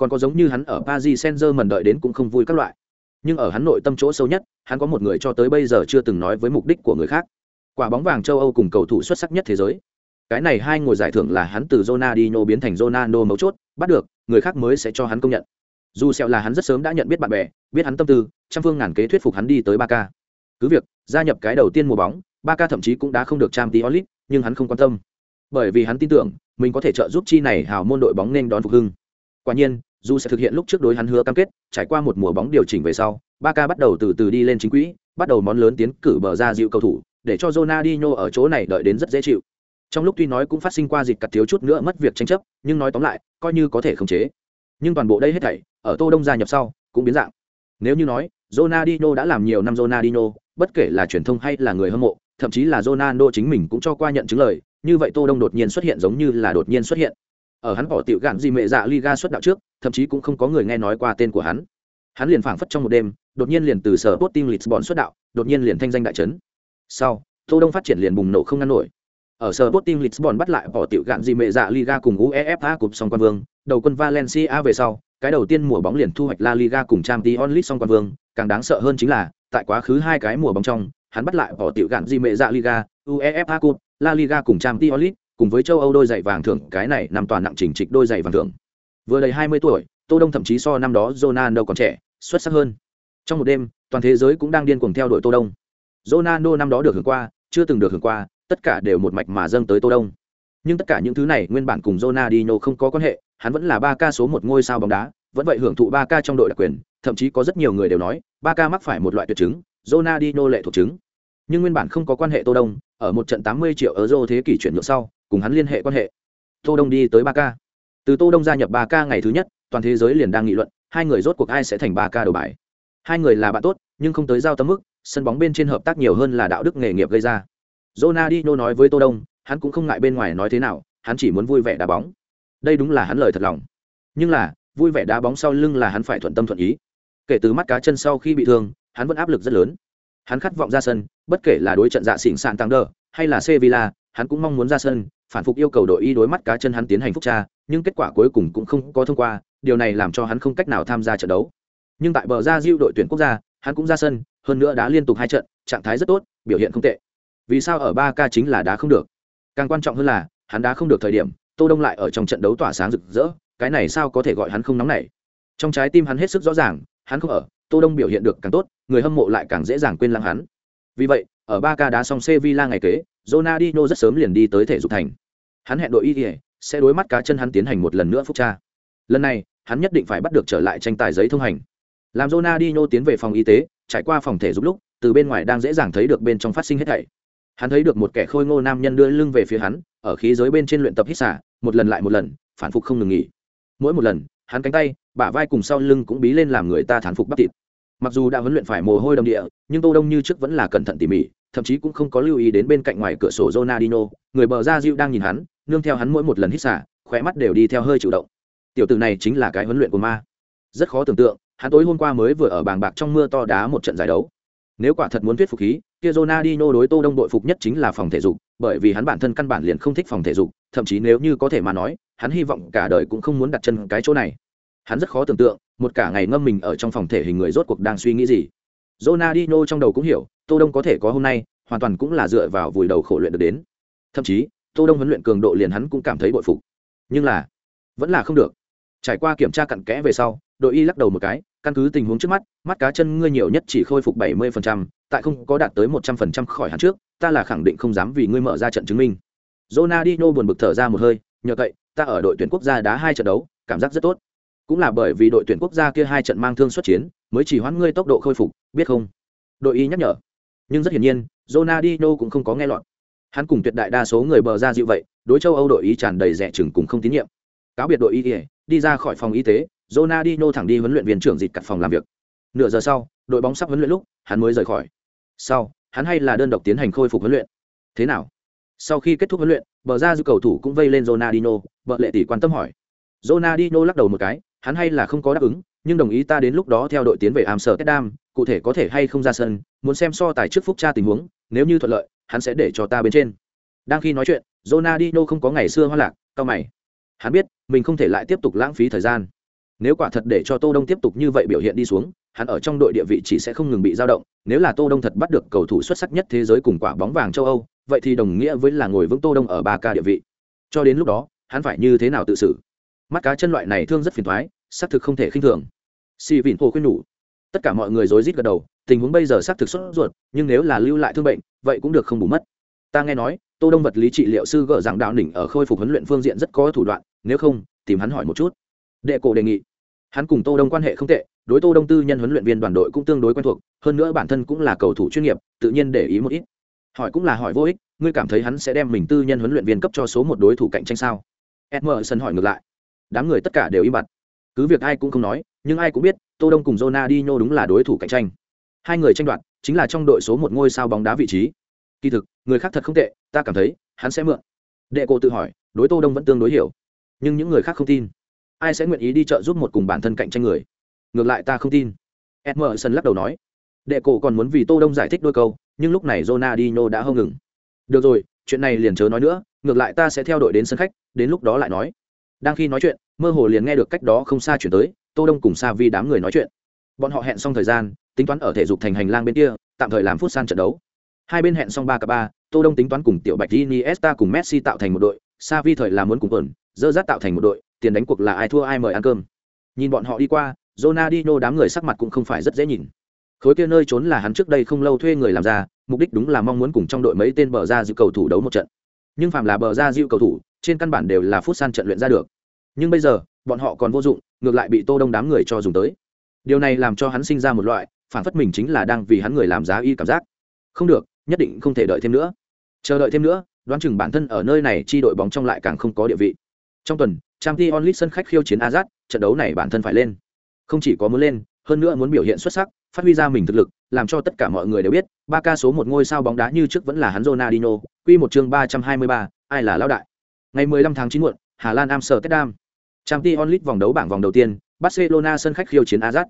còn có giống như hắn ở paris saint germain đợi đến cũng không vui các loại nhưng ở hắn nội tâm chỗ sâu nhất hắn có một người cho tới bây giờ chưa từng nói với mục đích của người khác quả bóng vàng châu âu cùng cầu thủ xuất sắc nhất thế giới cái này hai ngồi giải thưởng là hắn từ Ronaldinho biến thành Ronaldo mấu chốt, bắt được, người khác mới sẽ cho hắn công nhận. Dù sẹo là hắn rất sớm đã nhận biết bạn bè, biết hắn tâm tư, trăm phương ngàn kế thuyết phục hắn đi tới Barca. Cứ việc, gia nhập cái đầu tiên mùa bóng, Barca thậm chí cũng đã không được Champions League, nhưng hắn không quan tâm. Bởi vì hắn tin tưởng, mình có thể trợ giúp chi này hào môn đội bóng nên đón phục hưng. Quả nhiên, dù sẽ thực hiện lúc trước đối hắn hứa cam kết, trải qua một mùa bóng điều chỉnh về sau, Barca bắt đầu từ từ đi lên chính quỹ, bắt đầu món lớn tiến cử bờ ra dịu cầu thủ, để cho Ronaldinho ở chỗ này đợi đến rất dễ chịu. Trong lúc tuy nói cũng phát sinh qua dịch cặt thiếu chút nữa mất việc tranh chấp, nhưng nói tóm lại, coi như có thể khống chế. Nhưng toàn bộ đây hết thảy, ở Tô Đông gia nhập sau, cũng biến dạng. Nếu như nói, Ronaldinho đã làm nhiều năm Ronaldinho, bất kể là truyền thông hay là người hâm mộ, thậm chí là Ronaldo chính mình cũng cho qua nhận chứng lời, như vậy Tô Đông đột nhiên xuất hiện giống như là đột nhiên xuất hiện. Ở hắn bỏ tiểu gạn gì mẹ dạ Liga xuất đạo trước, thậm chí cũng không có người nghe nói qua tên của hắn. Hắn liền phảng phất trong một đêm, đột nhiên liền từ sở Sporting Lisbon xuất đạo, đột nhiên liền thanh danh đại chấn. Sau, Tô Đông phát triển liền bùng nổ không ngăn nổi. Ở sở Sporting Lisbon bắt lại bỏ tiểu gạn gì mẹ dạ Liga cùng UEFA cúp song quan vương, đầu quân Valencia về sau, cái đầu tiên mùa bóng liền thu hoạch La Liga cùng Champions League song quan vương, càng đáng sợ hơn chính là, tại quá khứ hai cái mùa bóng trong, hắn bắt lại bỏ tiểu gạn gì mẹ dạ Liga, UEFA Cup, La Liga cùng Champions League, cùng với châu Âu đôi giày vàng thưởng, cái này nằm toàn nặng chỉnh trịch đôi giày vàng thưởng. Vừa đầy 20 tuổi, Tô Đông thậm chí so năm đó Ronaldo còn trẻ, xuất sắc hơn. Trong một đêm, toàn thế giới cũng đang điên cuồng theo đuổi Tô Đông. Ronaldo năm đó được hưởng qua, chưa từng được hưởng qua, tất cả đều một mạch mà dâng tới Tô Đông. Nhưng tất cả những thứ này nguyên bản cùng Ronaldinho không có quan hệ, hắn vẫn là ba ca số một ngôi sao bóng đá, vẫn vậy hưởng thụ ba ca trong đội đặc quyền, thậm chí có rất nhiều người đều nói, ba ca mắc phải một loại tuyệt chứng, Ronaldinho lệ thuộc chứng. Nhưng nguyên bản không có quan hệ Tô Đông, ở một trận 80 triệu euro thế kỷ chuyển nhượng sau, cùng hắn liên hệ quan hệ. Tô Đông đi tới ba ca. Từ Tô Đông gia nhập ba ca ngày thứ nhất, toàn thế giới liền đang nghị luận, hai người rốt cuộc ai sẽ thành ba ca đầu bài. Hai người là bạn tốt, nhưng không tới giao tâm mức, sân bóng bên trên hợp tác nhiều hơn là đạo đức nghề nghiệp gây ra. Ronaldinho nói với Tô Đông, hắn cũng không ngại bên ngoài nói thế nào, hắn chỉ muốn vui vẻ đá bóng. Đây đúng là hắn lời thật lòng. Nhưng là, vui vẻ đá bóng sau lưng là hắn phải thuận tâm thuận ý. Kể từ mắt cá chân sau khi bị thương, hắn vẫn áp lực rất lớn. Hắn khát vọng ra sân, bất kể là đối trận dạ xỉn sạn tăng đờ, hay là Sevilla, hắn cũng mong muốn ra sân, phản phục yêu cầu đội y đối mắt cá chân hắn tiến hành phúc tra, nhưng kết quả cuối cùng cũng không có thông qua, điều này làm cho hắn không cách nào tham gia trận đấu. Nhưng tại bờ ra diêu đội tuyển quốc gia, hắn cũng ra sân, hơn nữa đá liên tục hai trận, trạng thái rất tốt, biểu hiện không tệ. Vì sao ở ba k chính là đá không được? Càng quan trọng hơn là, hắn đá không được thời điểm, Tô Đông lại ở trong trận đấu tỏa sáng rực rỡ, cái này sao có thể gọi hắn không nóng nảy. Trong trái tim hắn hết sức rõ ràng, hắn không ở, Tô Đông biểu hiện được càng tốt, người hâm mộ lại càng dễ dàng quên lãng hắn. Vì vậy, ở ba ca đá xong Sevilla ngày kế, Ronaldinho rất sớm liền đi tới thể dục thành. Hắn hẹn đội y sẽ đối mắt cá chân hắn tiến hành một lần nữa phúc tra. Lần này, hắn nhất định phải bắt được trở lại tranh tài giấy thông hành. Làm Jonah đi nhô tiến về phòng y tế, trải qua phòng thể dục lúc, từ bên ngoài đang dễ dàng thấy được bên trong phát sinh hết thảy. Hắn thấy được một kẻ khôi ngô nam nhân đưa lưng về phía hắn, ở khí giới bên trên luyện tập hít xả, một lần lại một lần, phản phục không ngừng nghỉ. Mỗi một lần, hắn cánh tay, bả vai cùng sau lưng cũng bí lên làm người ta thán phục bắp thịt. Mặc dù đã huấn luyện phải mồ hôi đầm địa, nhưng Tô Đông như trước vẫn là cẩn thận tỉ mỉ, thậm chí cũng không có lưu ý đến bên cạnh ngoài cửa sổ Ronaldinho, người bờ ra Diu đang nhìn hắn, nương theo hắn mỗi một lần hít xả, khóe mắt đều đi theo hơi chủ động. Tiểu tử này chính là cái huấn luyện của ma. Rất khó tưởng tượng, hắn tối hôm qua mới vừa ở bàng bạc trong mưa to đá một trận giải đấu. Nếu quả thật muốn thuyết phục khí, kia Ronaldinho đối Tô Đông đội phục nhất chính là phòng thể dục, bởi vì hắn bản thân căn bản liền không thích phòng thể dục, thậm chí nếu như có thể mà nói, hắn hy vọng cả đời cũng không muốn đặt chân cái chỗ này. Hắn rất khó tưởng tượng, một cả ngày ngâm mình ở trong phòng thể hình người rốt cuộc đang suy nghĩ gì. Ronaldinho trong đầu cũng hiểu, Tô Đông có thể có hôm nay, hoàn toàn cũng là dựa vào vùi đầu khổ luyện được đến. Thậm chí, Tô Đông huấn luyện cường độ liền hắn cũng cảm thấy bội phục. Nhưng là, vẫn là không được. Trải qua kiểm tra cặn kẽ về sau, đội y lắc đầu một cái, căn cứ tình huống trước mắt, mắt cá chân ngươi nhiều nhất chỉ khôi phục 70%, tại không có đạt tới 100% khỏi hắn trước, ta là khẳng định không dám vì ngươi mở ra trận chứng minh. Ronaldinho buồn bực thở ra một hơi, nhờ vậy, ta ở đội tuyển quốc gia đá hai trận đấu, cảm giác rất tốt. Cũng là bởi vì đội tuyển quốc gia kia hai trận mang thương xuất chiến, mới chỉ hoãn ngươi tốc độ khôi phục, biết không? Đội y nhắc nhở. Nhưng rất hiển nhiên, Ronaldinho cũng không có nghe lọt. Hắn cùng tuyệt đại đa số người bờ ra dịu vậy, đối châu Âu đội y tràn đầy rẻ chừng cùng không tín nhiệm. Cáo biệt đội y, đi ra khỏi phòng y tế, Ronaldinho thẳng đi huấn luyện viên trưởng dịch cặt phòng làm việc. Nửa giờ sau, đội bóng sắp huấn luyện lúc, hắn mới rời khỏi. Sau, hắn hay là đơn độc tiến hành khôi phục huấn luyện. Thế nào? Sau khi kết thúc huấn luyện, bờ ra dư cầu thủ cũng vây lên Ronaldinho, vợ lệ tỷ quan tâm hỏi. Ronaldinho lắc đầu một cái, hắn hay là không có đáp ứng, nhưng đồng ý ta đến lúc đó theo đội tiến về Amsterdam, cụ thể có thể hay không ra sân, muốn xem so tài trước phúc tra tình huống, nếu như thuận lợi, hắn sẽ để cho ta bên trên. Đang khi nói chuyện, Ronaldinho không có ngày xưa hoa lạc, cao mày. Hắn biết, mình không thể lại tiếp tục lãng phí thời gian. Nếu quả thật để cho Tô Đông tiếp tục như vậy biểu hiện đi xuống, hắn ở trong đội địa vị chỉ sẽ không ngừng bị dao động, nếu là Tô Đông thật bắt được cầu thủ xuất sắc nhất thế giới cùng quả bóng vàng châu Âu, vậy thì đồng nghĩa với là ngồi vững Tô Đông ở ba ca địa vị. Cho đến lúc đó, hắn phải như thế nào tự xử? Mắt cá chân loại này thương rất phiền toái, xác thực không thể khinh thường. xì Vịn Hồ khuyên nhủ. Tất cả mọi người rối rít gật đầu, tình huống bây giờ xác thực sốt ruột, nhưng nếu là lưu lại thương bệnh, vậy cũng được không bù mất. Ta nghe nói, Tô Đông vật lý trị liệu sư gỡ rằng đạo đỉnh ở khôi phục huấn luyện phương diện rất có thủ đoạn, nếu không, tìm hắn hỏi một chút. Đệ cổ đề nghị. Hắn cùng Tô Đông quan hệ không tệ, đối Tô Đông tư nhân huấn luyện viên đoàn đội cũng tương đối quen thuộc, hơn nữa bản thân cũng là cầu thủ chuyên nghiệp, tự nhiên để ý một ít. Hỏi cũng là hỏi vô ích, ngươi cảm thấy hắn sẽ đem mình tư nhân huấn luyện viên cấp cho số một đối thủ cạnh tranh sao? edmerson hỏi ngược lại. Đám người tất cả đều im bặt. Cứ việc ai cũng không nói, nhưng ai cũng biết, Tô Đông cùng Ronaldinho đúng là đối thủ cạnh tranh. Hai người tranh đoạt, chính là trong đội số một ngôi sao bóng đá vị trí. Kỳ thực, người khác thật không tệ, ta cảm thấy, hắn sẽ mượn. Đệ cổ tự hỏi, đối Tô Đông vẫn tương đối hiểu, nhưng những người khác không tin ai sẽ nguyện ý đi chợ giúp một cùng bản thân cạnh tranh người ngược lại ta không tin edmerson lắc đầu nói đệ cổ còn muốn vì tô đông giải thích đôi câu nhưng lúc này Ronaldinho đã hông ngừng được rồi chuyện này liền chớ nói nữa ngược lại ta sẽ theo đội đến sân khách đến lúc đó lại nói đang khi nói chuyện, mơ hồ liền nghe được cách đó không xa chuyển tới, tô đông cùng sa vi đám người nói chuyện. Bọn họ hẹn xong thời gian, tính toán ở thể dục thành hành lang bên kia, tạm thời làm phút san trận đấu. Hai bên hẹn xong ba cả ba, tô đông tính toán cùng tiểu bạch iniesta cùng messi tạo thành một đội, sa vi thời là muốn cùng ẩn dơ dắt tạo thành một đội, tiền đánh cuộc là ai thua ai mời ăn cơm. Nhìn bọn họ đi qua, Ronaldinho đám người sắc mặt cũng không phải rất dễ nhìn. Khối kia nơi trốn là hắn trước đây không lâu thuê người làm ra, mục đích đúng là mong muốn cùng trong đội mấy tên bờ ra dịu cầu thủ đấu một trận. Nhưng phạm là bờ ra dịu cầu thủ trên căn bản đều là phút san trận luyện ra được. Nhưng bây giờ, bọn họ còn vô dụng, ngược lại bị tô đông đám người cho dùng tới. Điều này làm cho hắn sinh ra một loại phản phất mình chính là đang vì hắn người làm giá y cảm giác. Không được, nhất định không thể đợi thêm nữa. Chờ đợi thêm nữa, đoán chừng bản thân ở nơi này chi đội bóng trong lại càng không có địa vị. Trong tuần trang t onlit sân khách khiêu chiến azad, trận đấu này bản thân phải lên. Không chỉ có muốn lên, hơn nữa muốn biểu hiện xuất sắc, phát huy ra mình thực lực, làm cho tất cả mọi người đều biết ba ca số một ngôi sao bóng đá như trước vẫn là hắn Ronaldinho, quy một chương ba trăm hai mươi ba, ai là lão đại? Ngày 15 tháng 9 muộn, Hà Lan Amsterdam. Champions League vòng đấu bảng vòng đầu tiên, Barcelona sân khách khiêu chiến Ajax.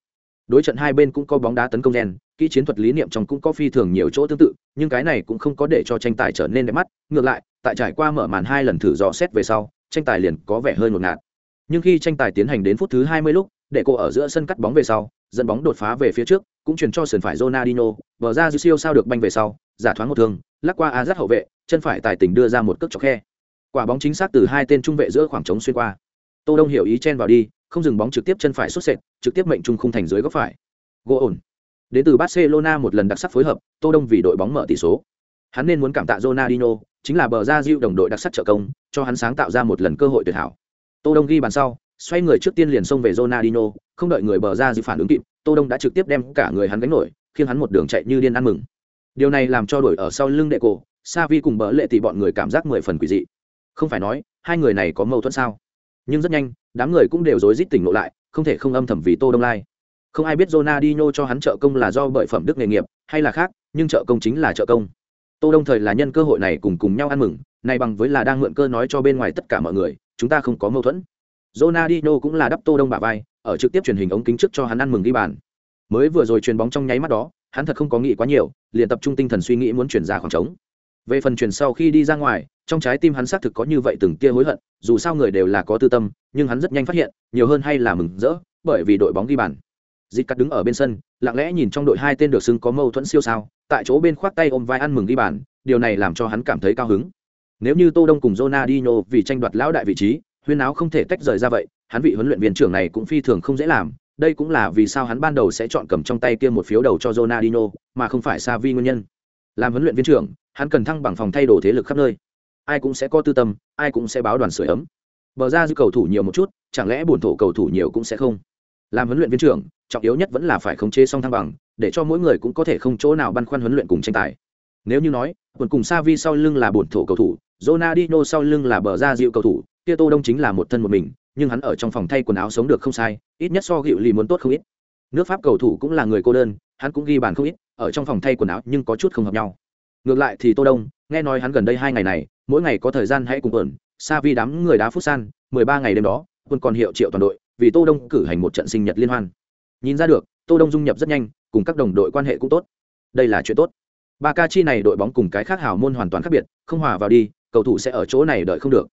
đối trận hai bên cũng có bóng đá tấn công gen kỹ chiến thuật lý niệm trong cũng có phi thường nhiều chỗ tương tự, nhưng cái này cũng không có để cho tranh tài trở nên đẹp mắt. Ngược lại, tại trải qua mở màn hai lần thử dò xét về sau, tranh tài liền có vẻ hơi ngột ngạt. Nhưng khi tranh tài tiến hành đến phút thứ 20 lúc, để cô ở giữa sân cắt bóng về sau, dẫn bóng đột phá về phía trước, cũng chuyển cho sườn phải Ronaldinho, bờ ra siêu sao được banh về sau, giả thoáng một thương, lắc qua Azat hậu vệ, chân phải tài tình đưa ra một cước chọc khe quả bóng chính xác từ hai tên trung vệ giữa khoảng trống xuyên qua. Tô đông hiểu ý chen vào đi, không dừng bóng trực tiếp chân phải xuất sệt, trực tiếp mệnh trung khung thành dưới góc phải. Gỗ ổn. Đến từ barcelona một lần đặc sắc phối hợp, tô đông vì đội bóng mở tỷ số. Hắn nên muốn cảm tạ Ronaldinho, chính là bờ ra diệu đồng đội đặc sắc trợ công, cho hắn sáng tạo ra một lần cơ hội tuyệt hảo. Tô đông ghi bàn sau, xoay người trước tiên liền xông về Ronaldinho, không đợi người bờ ra diệu phản ứng kịp, tô đông đã trực tiếp đem cả người hắn gánh nổi, khiến hắn một đường chạy như điên ăn mừng. Điều này làm cho đội ở sau lưng đệ cổ Savi cùng bỡ lệ tỷ bọn người cảm giác mười phần quỷ dị không phải nói, hai người này có mâu thuẫn sao? Nhưng rất nhanh, đám người cũng đều rối rít tỉnh lộ lại, không thể không âm thầm vì tô đông lai. Không ai biết Ronaldinho cho hắn trợ công là do bởi phẩm đức nghề nghiệp, hay là khác, nhưng trợ công chính là trợ công. Tô đông thời là nhân cơ hội này cùng cùng nhau ăn mừng, này bằng với là đang mượn cơ nói cho bên ngoài tất cả mọi người, chúng ta không có mâu thuẫn. Ronaldinho cũng là đắp tô đông bả vai, ở trực tiếp truyền hình ống kính trước cho hắn ăn mừng ghi bàn. Mới vừa rồi truyền bóng trong nháy mắt đó, hắn thật không có nghĩ quá nhiều, liền tập trung tinh thần suy nghĩ muốn chuyển ra khoảng trống. Về phần chuyển sau khi đi ra ngoài trong trái tim hắn xác thực có như vậy từng tia hối hận, dù sao người đều là có tư tâm, nhưng hắn rất nhanh phát hiện, nhiều hơn hay là mừng rỡ, bởi vì đội bóng ghi bàn. Dịp cắt đứng ở bên sân, lặng lẽ nhìn trong đội hai tên được xưng có mâu thuẫn siêu sao, tại chỗ bên khoác tay ôm vai ăn mừng ghi bàn, điều này làm cho hắn cảm thấy cao hứng. Nếu như tô đông cùng Ronaldinho vì tranh đoạt lão đại vị trí, huyên áo không thể tách rời ra vậy, hắn vị huấn luyện viên trưởng này cũng phi thường không dễ làm, đây cũng là vì sao hắn ban đầu sẽ chọn cầm trong tay kia một phiếu đầu cho Ronaldinho, mà không phải Savi nguyên nhân. Làm huấn luyện viên trưởng, hắn cần thăng bằng phòng thay đồ thế lực khắp nơi ai cũng sẽ có tư tâm, ai cũng sẽ báo đoàn sửa ấm. Bờ ra dư cầu thủ nhiều một chút, chẳng lẽ bổn thổ cầu thủ nhiều cũng sẽ không? Làm huấn luyện viên trưởng, trọng yếu nhất vẫn là phải khống chế song thăng bằng, để cho mỗi người cũng có thể không chỗ nào băn khoăn huấn luyện cùng tranh tài. Nếu như nói, quần cùng Savi sau lưng là bổn thổ cầu thủ, Ronaldinho sau lưng là bờ ra dịu cầu thủ, kia Tô Đông chính là một thân một mình, nhưng hắn ở trong phòng thay quần áo sống được không sai, ít nhất so gịu lì muốn tốt không ít. Nước pháp cầu thủ cũng là người cô đơn, hắn cũng ghi bàn không ít, ở trong phòng thay quần áo nhưng có chút không hợp nhau. Ngược lại thì tô đông, nghe nói hắn gần đây hai ngày này mỗi ngày có thời gian hãy cùng tuần xa vi đám người đá phút san mười ba ngày đêm đó quân còn hiệu triệu toàn đội vì tô đông cử hành một trận sinh nhật liên hoan. Nhìn ra được tô đông dung nhập rất nhanh cùng các đồng đội quan hệ cũng tốt. Đây là chuyện tốt. Ba ca chi này đội bóng cùng cái khác hào môn hoàn toàn khác biệt không hòa vào đi cầu thủ sẽ ở chỗ này đợi không được.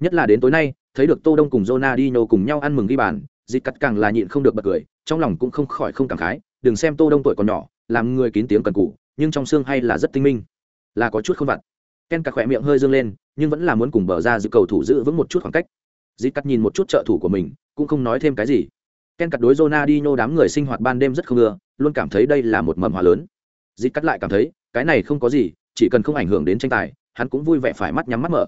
Nhất là đến tối nay thấy được tô đông cùng Ronaldinho cùng nhau ăn mừng ghi bàn dịch cắt càng là nhịn không được bật cười trong lòng cũng không khỏi không cảm khái đừng xem tô đông tuổi còn nhỏ làm người kín tiếng cần cù, nhưng trong xương hay là rất tinh minh. Là có chút không vặt ken cặc khỏe miệng hơi dương lên nhưng vẫn là muốn cùng bờ ra giữ cầu thủ giữ vững một chút khoảng cách. Dịp cắt nhìn một chút trợ thủ của mình cũng không nói thêm cái gì. Ken cắt đối Ronaldinho đám người sinh hoạt ban đêm rất không ưa luôn cảm thấy đây là một mầm hòa lớn. Dịp cắt lại cảm thấy cái này không có gì chỉ cần không ảnh hưởng đến tranh tài hắn cũng vui vẻ phải mắt nhắm mắt mở.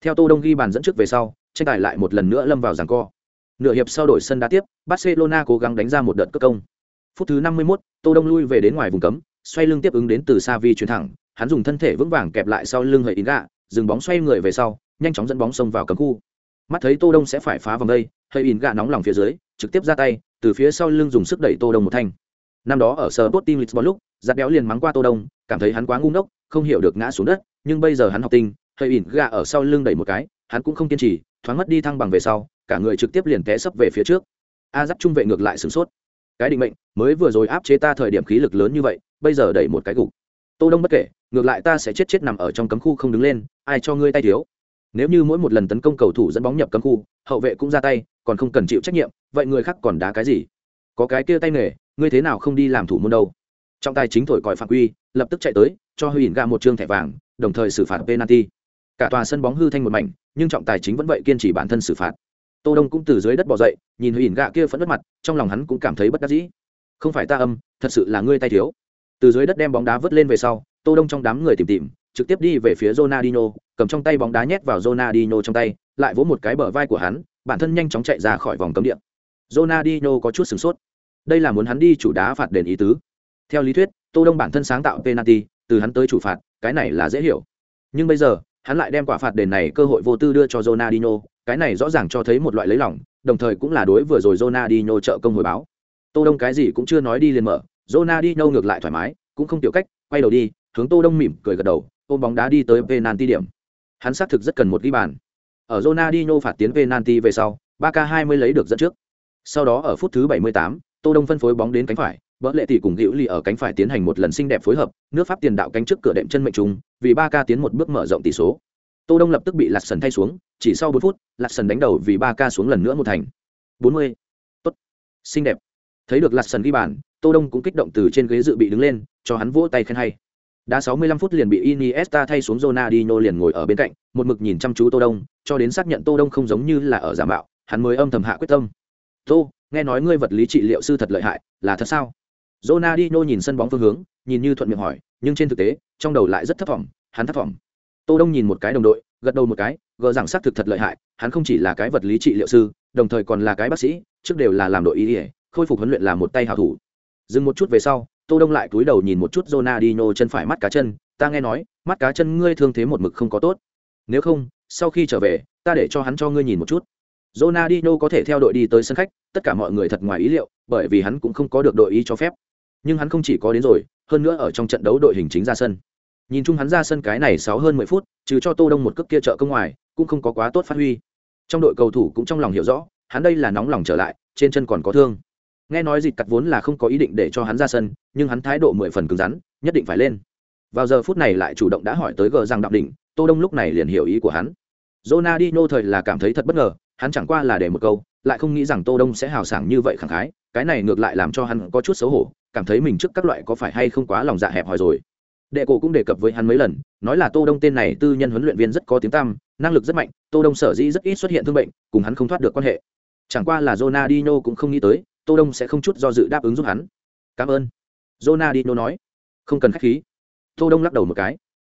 Theo tô đông ghi bàn dẫn trước về sau tranh tài lại một lần nữa lâm vào giằng co. Nửa hiệp sau đổi sân đá tiếp barcelona cố gắng đánh ra một đợt cất công. Phút thứ 51, tô đông lui về đến ngoài vùng cấm xoay lưng tiếp ứng đến từ xa vi chuyển thẳng, hắn dùng thân thể vững vàng kẹp lại sau lưng hệ ín gạ dừng bóng xoay người về sau, nhanh chóng dẫn bóng xông vào cấm khu. Mắt thấy tô đông sẽ phải phá vòng đây hệ ín gạ nóng lòng phía dưới, trực tiếp ra tay, từ phía sau lưng dùng sức đẩy tô đông một thanh. Năm đó ở sở tốt team lisbon lúc, giặt béo liền mắng qua tô đông, cảm thấy hắn quá ngu ngốc, không hiểu được ngã xuống đất, nhưng bây giờ hắn học tinh hệ ín gạ ở sau lưng đẩy một cái, hắn cũng không kiên trì, thoáng mất đi thăng bằng về sau, cả người trực tiếp liền té sấp về phía trước. A giáp trung vệ ngược lại sửng sốt cái định mệnh, mới vừa rồi áp chế ta thời điểm khí lực lớn như vậy, bây giờ đẩy một cái gục. Tô đông bất kể, ngược lại ta sẽ chết chết nằm ở trong cấm khu không đứng lên, ai cho ngươi tay thiếu? Nếu như mỗi một lần tấn công cầu thủ dẫn bóng nhập cấm khu, hậu vệ cũng ra tay, còn không cần chịu trách nhiệm, vậy người khác còn đá cái gì? Có cái kia tay nghề, ngươi thế nào không đi làm thủ môn đâu? Trọng tài chính thổi còi phạm quy, lập tức chạy tới, cho huy ỉn ga một trương thẻ vàng, đồng thời xử phạt penalty. Cả tòa sân bóng hư thanh một mảnh, nhưng trọng tài chính vẫn vậy kiên trì bản thân xử phạt tô đông cũng từ dưới đất bò dậy nhìn huy ỉn gạ kia phẫn đất mặt trong lòng hắn cũng cảm thấy bất đắc dĩ không phải ta âm thật sự là ngươi tay thiếu từ dưới đất đem bóng đá vớt lên về sau tô đông trong đám người tìm tìm trực tiếp đi về phía Ronaldinho, cầm trong tay bóng đá nhét vào Ronaldinho trong tay, lại vỗ một cái bờ vai của hắn, bản thân nhanh chóng chạy ra khỏi vòng cấm địa. Ronaldinho có chút sửng sốt. Đây là muốn hắn đi chủ đá phạt đền ý tứ. Theo lý thuyết, Tô Đông bản thân sáng tạo penalty, từ hắn tới chủ phạt, cái này là dễ hiểu. Nhưng bây giờ, hắn lại đem quả phạt đền này cơ hội vô tư đưa cho Ronaldinho, cái này rõ ràng cho thấy một loại lấy lòng, đồng thời cũng là đối vừa rồi Ronaldinho trợ công hồi báo. Tô Đông cái gì cũng chưa nói đi liền mở, Ronaldinho ngược lại thoải mái, cũng không tiểu cách, quay đầu đi, hướng Tô Đông mỉm cười gật đầu, ôm bóng đá đi tới penalty điểm. Hắn xác thực rất cần một ghi bàn. Ở Ronaldinho phạt tiến penalty về sau, Barca 20 lấy được dẫn trước. Sau đó ở phút thứ 78, Tô Đông phân phối bóng đến cánh phải, Bỡ lệ tỷ cùng Hữu Ly ở cánh phải tiến hành một lần xinh đẹp phối hợp, nước Pháp tiền đạo cánh trước cửa đệm chân mệnh trùng, vì ba ca tiến một bước mở rộng tỷ số. Tô Đông lập tức bị Lạt Sần thay xuống, chỉ sau 4 phút, Lạt Sần đánh đầu vì ba ca xuống lần nữa một thành. 40. Tốt. Xinh đẹp. Thấy được Lạt Sần ghi bàn, Tô Đông cũng kích động từ trên ghế dự bị đứng lên, cho hắn vỗ tay khen hay. Đã 65 phút liền bị Iniesta thay xuống Ronaldinho liền ngồi ở bên cạnh, một mực nhìn chăm chú Tô Đông, cho đến xác nhận Tô Đông không giống như là ở giả mạo, hắn mới âm thầm hạ quyết tâm. "Tô, nghe nói ngươi vật lý trị liệu sư thật lợi hại, là thật sao?" Ronaldinho nhìn sân bóng phương hướng, nhìn như thuận miệng hỏi, nhưng trên thực tế, trong đầu lại rất thấp vọng, hắn thấp vọng. Tô Đông nhìn một cái đồng đội, gật đầu một cái, gờ rằng xác thực thật lợi hại, hắn không chỉ là cái vật lý trị liệu sư, đồng thời còn là cái bác sĩ, trước đều là làm đội y, khôi phục huấn luyện là một tay hảo thủ. Dừng một chút về sau, Tô Đông lại cúi đầu nhìn một chút Ronaldinho chân phải mắt cá chân, ta nghe nói, mắt cá chân ngươi thương thế một mực không có tốt. Nếu không, sau khi trở về, ta để cho hắn cho ngươi nhìn một chút. Ronaldinho có thể theo đội đi tới sân khách, tất cả mọi người thật ngoài ý liệu, bởi vì hắn cũng không có được đội ý cho phép. Nhưng hắn không chỉ có đến rồi, hơn nữa ở trong trận đấu đội hình chính ra sân. Nhìn chung hắn ra sân cái này sáu hơn mười phút, trừ cho Tô Đông một cước kia trợ công ngoài, cũng không có quá tốt phát huy. Trong đội cầu thủ cũng trong lòng hiểu rõ, hắn đây là nóng lòng trở lại, trên chân còn có thương. Nghe nói dịch cắt vốn là không có ý định để cho hắn ra sân, nhưng hắn thái độ mười phần cứng rắn, nhất định phải lên. Vào giờ phút này lại chủ động đã hỏi tới gờ rằng đạm đỉnh, Tô Đông lúc này liền hiểu ý của hắn. Ronaldinho thời là cảm thấy thật bất ngờ, hắn chẳng qua là để một câu lại không nghĩ rằng tô đông sẽ hào sảng như vậy khẳng khái, cái này ngược lại làm cho hắn có chút xấu hổ, cảm thấy mình trước các loại có phải hay không quá lòng dạ hẹp hòi rồi. Đệ cổ cũng đề cập với hắn mấy lần, nói là tô đông tên này tư nhân huấn luyện viên rất có tiếng tăm, năng lực rất mạnh, tô đông sở dĩ rất ít xuất hiện thương bệnh, cùng hắn không thoát được quan hệ. Chẳng qua là Ronaldinho cũng không nghĩ tới, tô đông sẽ không chút do dự đáp ứng giúp hắn. Cảm ơn, Ronaldinho nói. Không cần khách khí. Tô đông lắc đầu một cái.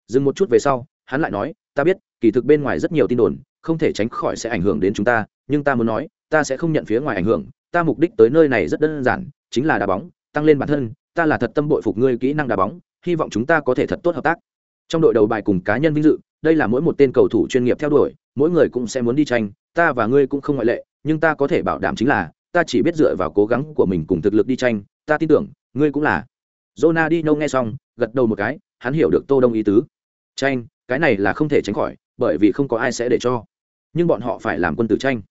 Dừng một chút về sau, hắn lại nói, ta biết, kỳ thực bên ngoài rất nhiều tin đồn không thể tránh khỏi sẽ ảnh hưởng đến chúng ta, nhưng ta muốn nói, ta sẽ không nhận phía ngoài ảnh hưởng, ta mục đích tới nơi này rất đơn giản, chính là đá bóng, tăng lên bản thân, ta là thật tâm bội phục ngươi kỹ năng đá bóng, hy vọng chúng ta có thể thật tốt hợp tác. Trong đội đầu bài cùng cá nhân vinh dự, đây là mỗi một tên cầu thủ chuyên nghiệp theo đuổi, mỗi người cũng sẽ muốn đi tranh, ta và ngươi cũng không ngoại lệ, nhưng ta có thể bảo đảm chính là, ta chỉ biết dựa vào cố gắng của mình cùng thực lực đi tranh, ta tin tưởng, ngươi cũng là. Jona đi nhâu nghe xong, gật đầu một cái, hắn hiểu được tô đông ý tứ. Tranh, cái này là không thể tránh khỏi, bởi vì không có ai sẽ để cho nhưng bọn họ phải làm quân tử tranh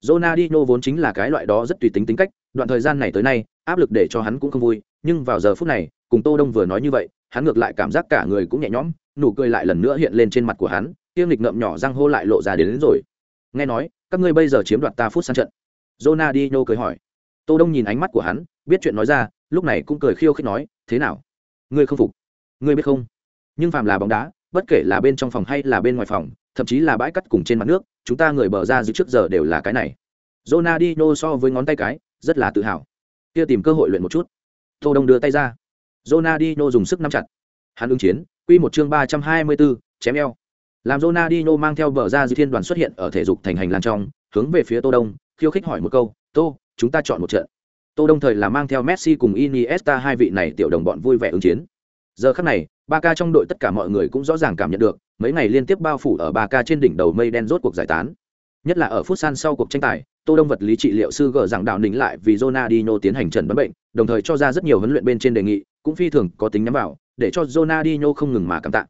Ronaldinho vốn chính là cái loại đó rất tùy tính tính cách, đoạn thời gian này tới nay, áp lực để cho hắn cũng không vui, nhưng vào giờ phút này, cùng Tô Đông vừa nói như vậy, hắn ngược lại cảm giác cả người cũng nhẹ nhõm, nụ cười lại lần nữa hiện lên trên mặt của hắn, tiêm lịch ngậm nhỏ răng hô lại lộ ra đến, đến rồi. Nghe nói, các ngươi bây giờ chiếm đoạt ta phút sang trận. Ronaldinho cười hỏi. Tô Đông nhìn ánh mắt của hắn, biết chuyện nói ra, lúc này cũng cười khiêu khích nói, thế nào? Ngươi không phục? Ngươi biết không? Nhưng phàm là bóng đá, bất kể là bên trong phòng hay là bên ngoài phòng, thậm chí là bãi cắt cùng trên mặt nước chúng ta người bờ ra dưới trước giờ đều là cái này. Ronaldinho so với ngón tay cái rất là tự hào. Kia tìm cơ hội luyện một chút. Tô đông đưa tay ra. Ronaldinho dùng sức nắm chặt. Hắn ứng chiến quy một chương ba trăm hai mươi 324, chém eo. Làm Ronaldinho mang theo bờ ra dưới thiên đoàn xuất hiện ở thể dục thành hành lang trong hướng về phía tô đông khiêu khích hỏi một câu tô chúng ta chọn một trận. Tô đông thời là mang theo messi cùng iniesta hai vị này tiểu đồng bọn vui vẻ ứng chiến. Giờ khắc này ba ca trong đội tất cả mọi người cũng rõ ràng cảm nhận được mấy ngày liên tiếp bao phủ ở ba ca trên đỉnh đầu mây đen rốt cuộc giải tán. Nhất là ở phút san sau cuộc tranh tài, tô đông vật lý trị liệu sư gờ rằng đạo đỉnh lại vì Ronaldinho tiến hành trần đoán bệnh, đồng thời cho ra rất nhiều huấn luyện bên trên đề nghị, cũng phi thường có tính nhắm vào, để cho Ronaldinho không ngừng mà cảm tạ.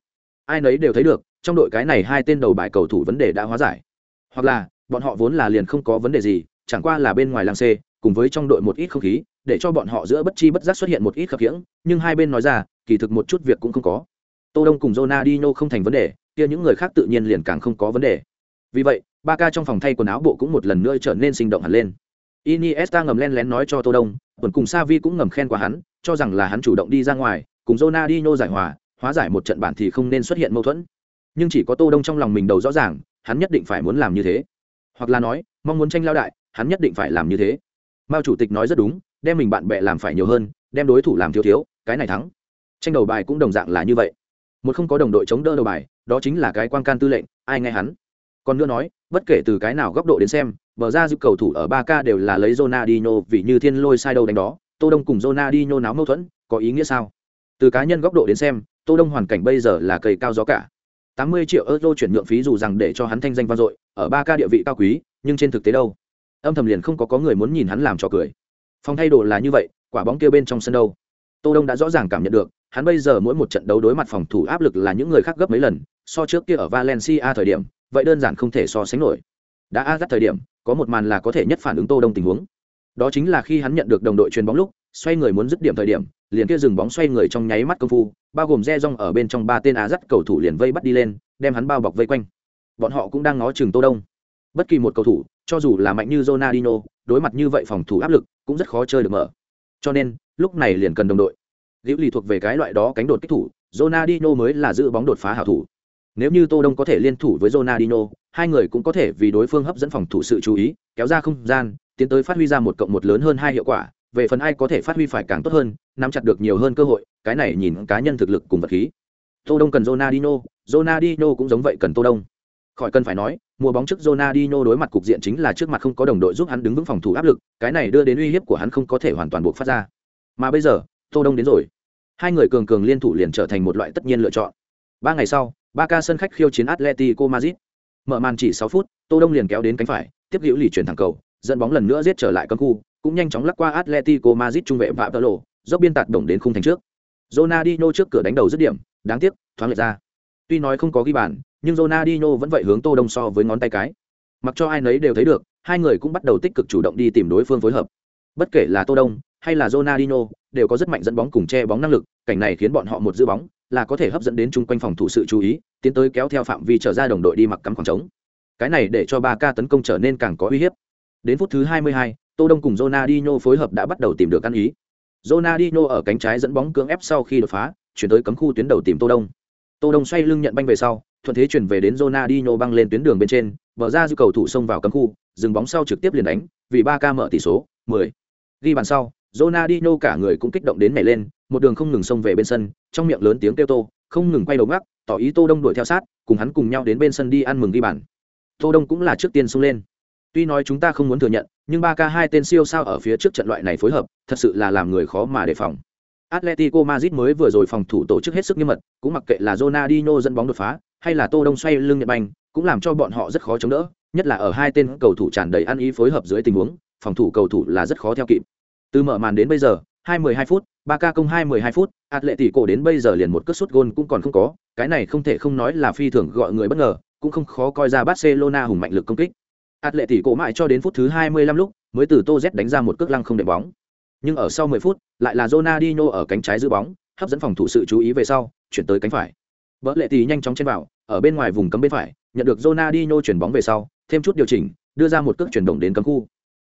Ai nấy đều thấy được, trong đội cái này hai tên đầu bài cầu thủ vấn đề đã hóa giải. Hoặc là, bọn họ vốn là liền không có vấn đề gì, chẳng qua là bên ngoài làng C cùng với trong đội một ít không khí, để cho bọn họ giữa bất chi bất giác xuất hiện một ít khập khiễng, nhưng hai bên nói ra, kỳ thực một chút việc cũng không có tô đông cùng Ronaldinho không thành vấn đề kia những người khác tự nhiên liền càng không có vấn đề vì vậy ba ca trong phòng thay quần áo bộ cũng một lần nữa trở nên sinh động hẳn lên Iniesta ngầm len lén nói cho Tô Đông, tuần cùng Savi cũng ngầm khen qua hắn, cho rằng là hắn chủ động đi ra ngoài, cùng Ronaldinho giải hòa, hóa giải một trận bản thì không nên xuất hiện mâu thuẫn. Nhưng chỉ có Tô Đông trong lòng mình đầu rõ ràng, hắn nhất định phải muốn làm như thế. Hoặc là nói, mong muốn tranh lao đại, hắn nhất định phải làm như thế. Mao chủ tịch nói rất đúng, đem mình bạn bè làm phải nhiều hơn, đem đối thủ làm thiếu thiếu, cái này thắng. Tranh đầu bài cũng đồng dạng là như vậy. Một không có đồng đội chống đỡ đầu bài, đó chính là cái quan can tư lệnh ai nghe hắn? Còn nữa nói bất kể từ cái nào góc độ đến xem bờ ra giúp cầu thủ ở ba k đều là lấy Ronaldinho vì như thiên lôi sai đâu đánh đó tô đông cùng Ronaldinho náo mâu thuẫn có ý nghĩa sao? Từ cá nhân góc độ đến xem tô đông hoàn cảnh bây giờ là cây cao gió cả. 80 triệu euro chuyển nhượng phí dù rằng để cho hắn thanh danh vang dội ở ba k địa vị cao quý nhưng trên thực tế đâu? Âm thầm liền không có có người muốn nhìn hắn làm trò cười. Phòng thay đồ là như vậy quả bóng kia bên trong sân đâu? Tô đông đã rõ ràng cảm nhận được hắn bây giờ mỗi một trận đấu đối mặt phòng thủ áp lực là những người khác gấp mấy lần so trước kia ở Valencia thời điểm, vậy đơn giản không thể so sánh nổi. Đã a thời điểm, có một màn là có thể nhất phản ứng Tô Đông tình huống. Đó chính là khi hắn nhận được đồng đội truyền bóng lúc, xoay người muốn dứt điểm thời điểm, liền kia dừng bóng xoay người trong nháy mắt công phu, bao gồm Re Rong ở bên trong ba tên á dắt cầu thủ liền vây bắt đi lên, đem hắn bao bọc vây quanh. Bọn họ cũng đang ngó chừng Tô Đông. Bất kỳ một cầu thủ, cho dù là mạnh như Ronaldinho, đối mặt như vậy phòng thủ áp lực, cũng rất khó chơi được mở. Cho nên, lúc này liền cần đồng đội. Liễu Lì thuộc về cái loại đó cánh đột kích thủ, Ronaldinho mới là giữ bóng đột phá hảo thủ. Nếu như Tô Đông có thể liên thủ với Ronaldinho, hai người cũng có thể vì đối phương hấp dẫn phòng thủ sự chú ý, kéo ra không gian, tiến tới phát huy ra một cộng một lớn hơn hai hiệu quả, về phần ai có thể phát huy phải càng tốt hơn nắm chặt được nhiều hơn cơ hội cái này nhìn cá nhân thực lực cùng vật khí. Tô đông cần Ronaldinho Ronaldinho cũng giống vậy cần tô đông. Khỏi cần phải nói mùa bóng trước Ronaldinho đối mặt cục diện chính là trước mặt không có đồng đội giúp hắn đứng vững phòng thủ áp lực cái này đưa đến uy hiếp của hắn không có thể hoàn toàn buộc phát ra. Mà bây giờ tô đông đến rồi. Hai người cường cường liên thủ liền trở thành một loại tất nhiên lựa chọn. Ba ngày sau, ba ca sân khách khiêu chiến atletico madrid. Mở màn chỉ sáu phút, tô đông liền kéo đến cánh phải, tiếp hữu lì chuyển thẳng cầu, dẫn bóng lần nữa giết trở lại cấm khu, cũng nhanh chóng lắc qua atletico madrid trung vệ phạm tơ lộ dốc biên tạt đồng đến khung thành trước. Ronaldinho trước cửa đánh đầu dứt điểm, đáng tiếc, thoáng lệch ra. Tuy nói không có ghi bàn, nhưng Ronaldinho vẫn vậy hướng tô đông so với ngón tay cái. Mặc cho ai nấy đều thấy được, hai người cũng bắt đầu tích cực chủ động đi tìm đối phương phối hợp. Bất kể là tô đông hay là Ronaldinho đều có rất mạnh dẫn bóng cùng che bóng năng lực, cảnh này khiến bọn họ một giữ bóng là có thể hấp dẫn đến chung quanh phòng thủ sự chú ý, tiến tới kéo theo phạm vi trở ra đồng đội đi mặc cắm khoảng trống. Cái này để cho 3K tấn công trở nên càng có uy hiếp. Đến phút thứ 22, Tô Đông cùng Ronaldinho phối hợp đã bắt đầu tìm được ăn ý. Ronaldinho ở cánh trái dẫn bóng cưỡng ép sau khi đột phá, chuyển tới cấm khu tuyến đầu tìm Tô Đông. Tô Đông xoay lưng nhận banh về sau, thuận thế chuyển về đến Ronaldinho băng lên tuyến đường bên trên, bờ ra dư cầu thủ xông vào cấm khu, dừng bóng sau trực tiếp liền đánh, vì 3K mở tỷ số 10. Ghi bàn sau, Ronaldinho cả người cũng kích động đến nhảy lên, một đường không ngừng xông về bên sân, trong miệng lớn tiếng kêu tô, không ngừng quay đầu ngắc, tỏ ý Tô Đông đuổi theo sát, cùng hắn cùng nhau đến bên sân đi ăn mừng ghi bàn. Tô Đông cũng là trước tiên xông lên. Tuy nói chúng ta không muốn thừa nhận, nhưng 3K hai tên siêu sao ở phía trước trận loại này phối hợp, thật sự là làm người khó mà đề phòng. Atletico Madrid mới vừa rồi phòng thủ tổ chức hết sức nghiêm mật, cũng mặc kệ là Ronaldinho dẫn bóng đột phá, hay là Tô Đông xoay lưng nhận banh, cũng làm cho bọn họ rất khó chống đỡ, nhất là ở hai tên cầu thủ tràn đầy ăn ý phối hợp dưới tình huống, phòng thủ cầu thủ là rất khó theo kịp. Từ mở màn đến bây giờ, 2-12 phút, ba k công 2-12 phút, Atletico đến bây giờ liền một cất sút gôn cũng còn không có, cái này không thể không nói là phi thường gọi người bất ngờ, cũng không khó coi ra Barcelona hùng mạnh lực công kích. Atletico mãi cho đến phút thứ 25 lúc, mới từ Tô Z đánh ra một cước lăng không đệm bóng. Nhưng ở sau 10 phút, lại là Ronaldinho ở cánh trái giữ bóng, hấp dẫn phòng thủ sự chú ý về sau, chuyển tới cánh phải. Vợ lệ tỷ nhanh chóng trên vào, ở bên ngoài vùng cấm bên phải, nhận được Ronaldinho chuyển bóng về sau, thêm chút điều chỉnh, đưa ra một cước chuyển động đến cấm khu.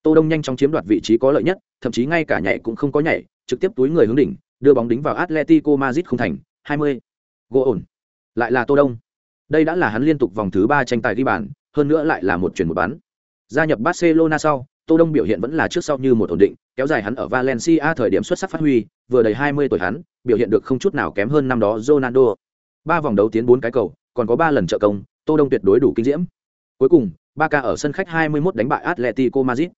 Tô Đông nhanh chóng chiếm đoạt vị trí có lợi nhất, thậm chí ngay cả nhảy cũng không có nhảy, trực tiếp túi người hướng đỉnh, đưa bóng đính vào Atletico Madrid không thành, 20. Gỗ ổn. Lại là Tô Đông. Đây đã là hắn liên tục vòng thứ 3 tranh tài ghi bàn, hơn nữa lại là một chuyển một bán. Gia nhập Barcelona sau, Tô Đông biểu hiện vẫn là trước sau như một ổn định, kéo dài hắn ở Valencia thời điểm xuất sắc phát huy, vừa đầy 20 tuổi hắn, biểu hiện được không chút nào kém hơn năm đó Ronaldo. Ba vòng đấu tiến bốn cái cầu, còn có 3 lần trợ công, Tô Đông tuyệt đối đủ kinh diễm. Cuối cùng, Barca ở sân khách 21 đánh bại Atletico Madrid.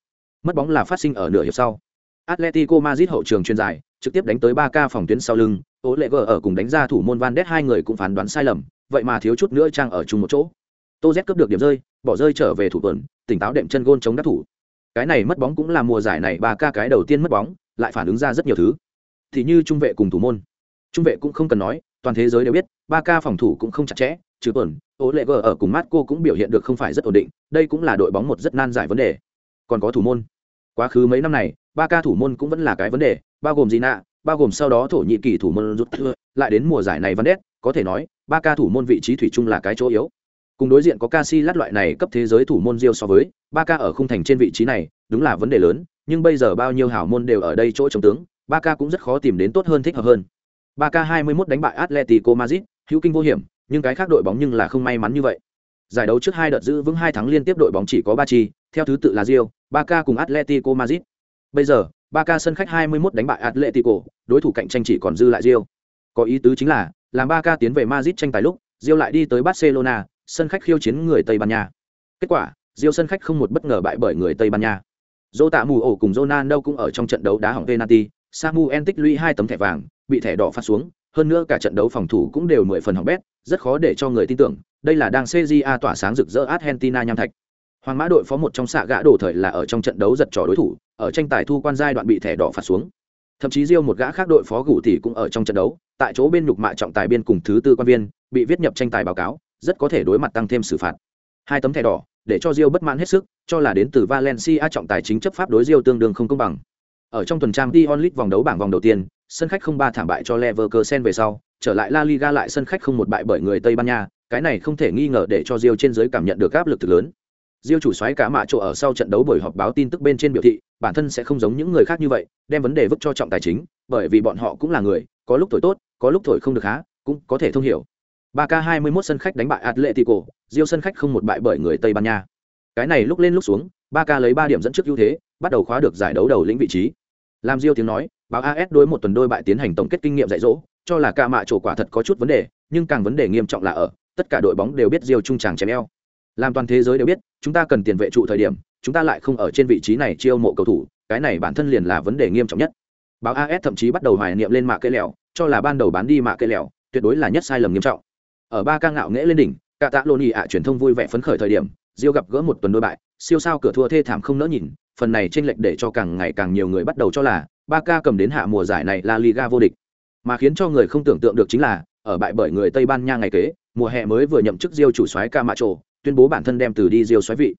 Mất bóng là phát sinh ở nửa hiệp sau. Atletico Madrid hậu trường chuyên dài, trực tiếp đánh tới 3K phòng tuyến sau lưng, Ô Lệ Gở ở cùng đánh ra thủ môn Van Ness hai người cũng phán đoán sai lầm, vậy mà thiếu chút nữa trang ở chung một chỗ. Tô Z cướp được điểm rơi, bỏ rơi trở về thủ tuần, tỉnh táo đệm chân gôn chống đắc thủ. Cái này mất bóng cũng là mùa giải này 3K cái đầu tiên mất bóng, lại phản ứng ra rất nhiều thứ. Thì như trung vệ cùng thủ môn. Trung vệ cũng không cần nói, toàn thế giới đều biết, 3K phòng thủ cũng không chặt chẽ, trừ tuần, Ô Lệ Gở ở cùng Marco cũng biểu hiện được không phải rất ổn định, đây cũng là đội bóng một rất nan giải vấn đề. Còn có thủ môn. Quá khứ mấy năm này, ba ca thủ môn cũng vẫn là cái vấn đề bao gồm gì nạ bao gồm sau đó thổ nhĩ kỳ thủ môn rút thưa lại đến mùa giải này văn đét có thể nói ba ca thủ môn vị trí thủy chung là cái chỗ yếu. Cùng đối diện có ca si lát loại này cấp thế giới thủ môn riêu so với ba ca ở khung thành trên vị trí này đúng là vấn đề lớn nhưng bây giờ bao nhiêu hảo môn đều ở đây chỗ chống tướng ba ca cũng rất khó tìm đến tốt hơn thích hợp hơn. Ba ca hai mươi 21 đánh bại atletico madrid hữu kinh vô hiểm nhưng cái khác đội bóng nhưng là không may mắn như vậy. Giải đấu trước hai đợt giữ vững hai thắng liên tiếp đội bóng chỉ có ba chi theo thứ tự là rio Barca cùng atletico madrid Bây giờ, Barca sân khách 21 đánh bại Atletico, đối thủ cạnh tranh chỉ còn dư lại Real. Có ý tứ chính là, làm Barca tiến về Madrid tranh tài lúc, Real lại đi tới Barcelona, sân khách khiêu chiến người Tây Ban Nha. Kết quả, Real sân khách không một bất ngờ bại bởi người Tây Ban Nha. Dô mù ổ cùng Ronaldo cũng ở trong trận đấu đá hỏng penalty, Samuel tích lũy hai tấm thẻ vàng, bị thẻ đỏ phát xuống, hơn nữa cả trận đấu phòng thủ cũng đều mười phần hỏng bét, rất khó để cho người tin tưởng, đây là đang CJA tỏa sáng rực rỡ Argentina nham thạch. Hoàng Mã đội phó một trong xạ gã đổ thời là ở trong trận đấu giật trò đối thủ, ở tranh tài thu quan giai đoạn bị thẻ đỏ phạt xuống. Thậm chí riêu một gã khác đội phó gủ tỷ cũng ở trong trận đấu, tại chỗ bên nhục mạ trọng tài biên cùng thứ tư quan viên, bị viết nhập tranh tài báo cáo, rất có thể đối mặt tăng thêm xử phạt. Hai tấm thẻ đỏ, để cho Rio bất mãn hết sức, cho là đến từ Valencia trọng tài chính chấp pháp đối Rio tương đương không công bằng. Ở trong tuần trang Dion League vòng đấu bảng vòng đầu tiên, sân khách không ba thảm bại cho Leverkusen về sau, trở lại La Liga lại sân khách không một bại bởi người Tây Ban Nha, cái này không thể nghi ngờ để cho Rio trên dưới cảm nhận được áp lực thực lớn. Diêu chủ soái cả mạ chỗ ở sau trận đấu buổi họp báo tin tức bên trên biểu thị, bản thân sẽ không giống những người khác như vậy, đem vấn đề vứt cho trọng tài chính, bởi vì bọn họ cũng là người, có lúc thổi tốt, có lúc thổi không được há, cũng có thể thông hiểu. 3K21 sân khách đánh bại Atletico, Diêu sân khách không một bại bởi người Tây Ban Nha. Cái này lúc lên lúc xuống, 3K lấy 3 điểm dẫn trước ưu thế, bắt đầu khóa được giải đấu đầu lĩnh vị trí. làm diêu tiếng nói báo as đối một tuần đôi bại tiến hành tổng kết kinh nghiệm dạy dỗ cho là ca mạ chỗ quả thật có chút vấn đề nhưng càng vấn đề nghiêm trọng là ở tất cả đội bóng đều biết diêu trung tràng chém eo làm toàn thế giới đều biết chúng ta cần tiền vệ trụ thời điểm chúng ta lại không ở trên vị trí này chiêu mộ cầu thủ cái này bản thân liền là vấn đề nghiêm trọng nhất. Báo as thậm chí bắt đầu hoài niệm lên mạ cây lèo, cho là ban đầu bán đi mạ cây lèo, tuyệt đối là nhất sai lầm nghiêm trọng. Ở ba ca ngạo nghễ lên đỉnh cả tạ lô nhị ạ truyền thông vui vẻ phấn khởi thời điểm diêu gặp gỡ một tuần đôi bại siêu sao cửa thua thê thảm không nỡ nhìn phần này tranh lệch để cho càng ngày càng nhiều người bắt đầu cho là ba ca cầm đến hạ mùa giải này là liga vô địch. Mà khiến cho người không tưởng tượng được chính là ở bại bởi người tây ban nha ngày kế mùa hè mới vừa nhậm chức diêu chủ soái ca mạ trổ tuyên bố bản thân đem từ đi diêu xoáy vị.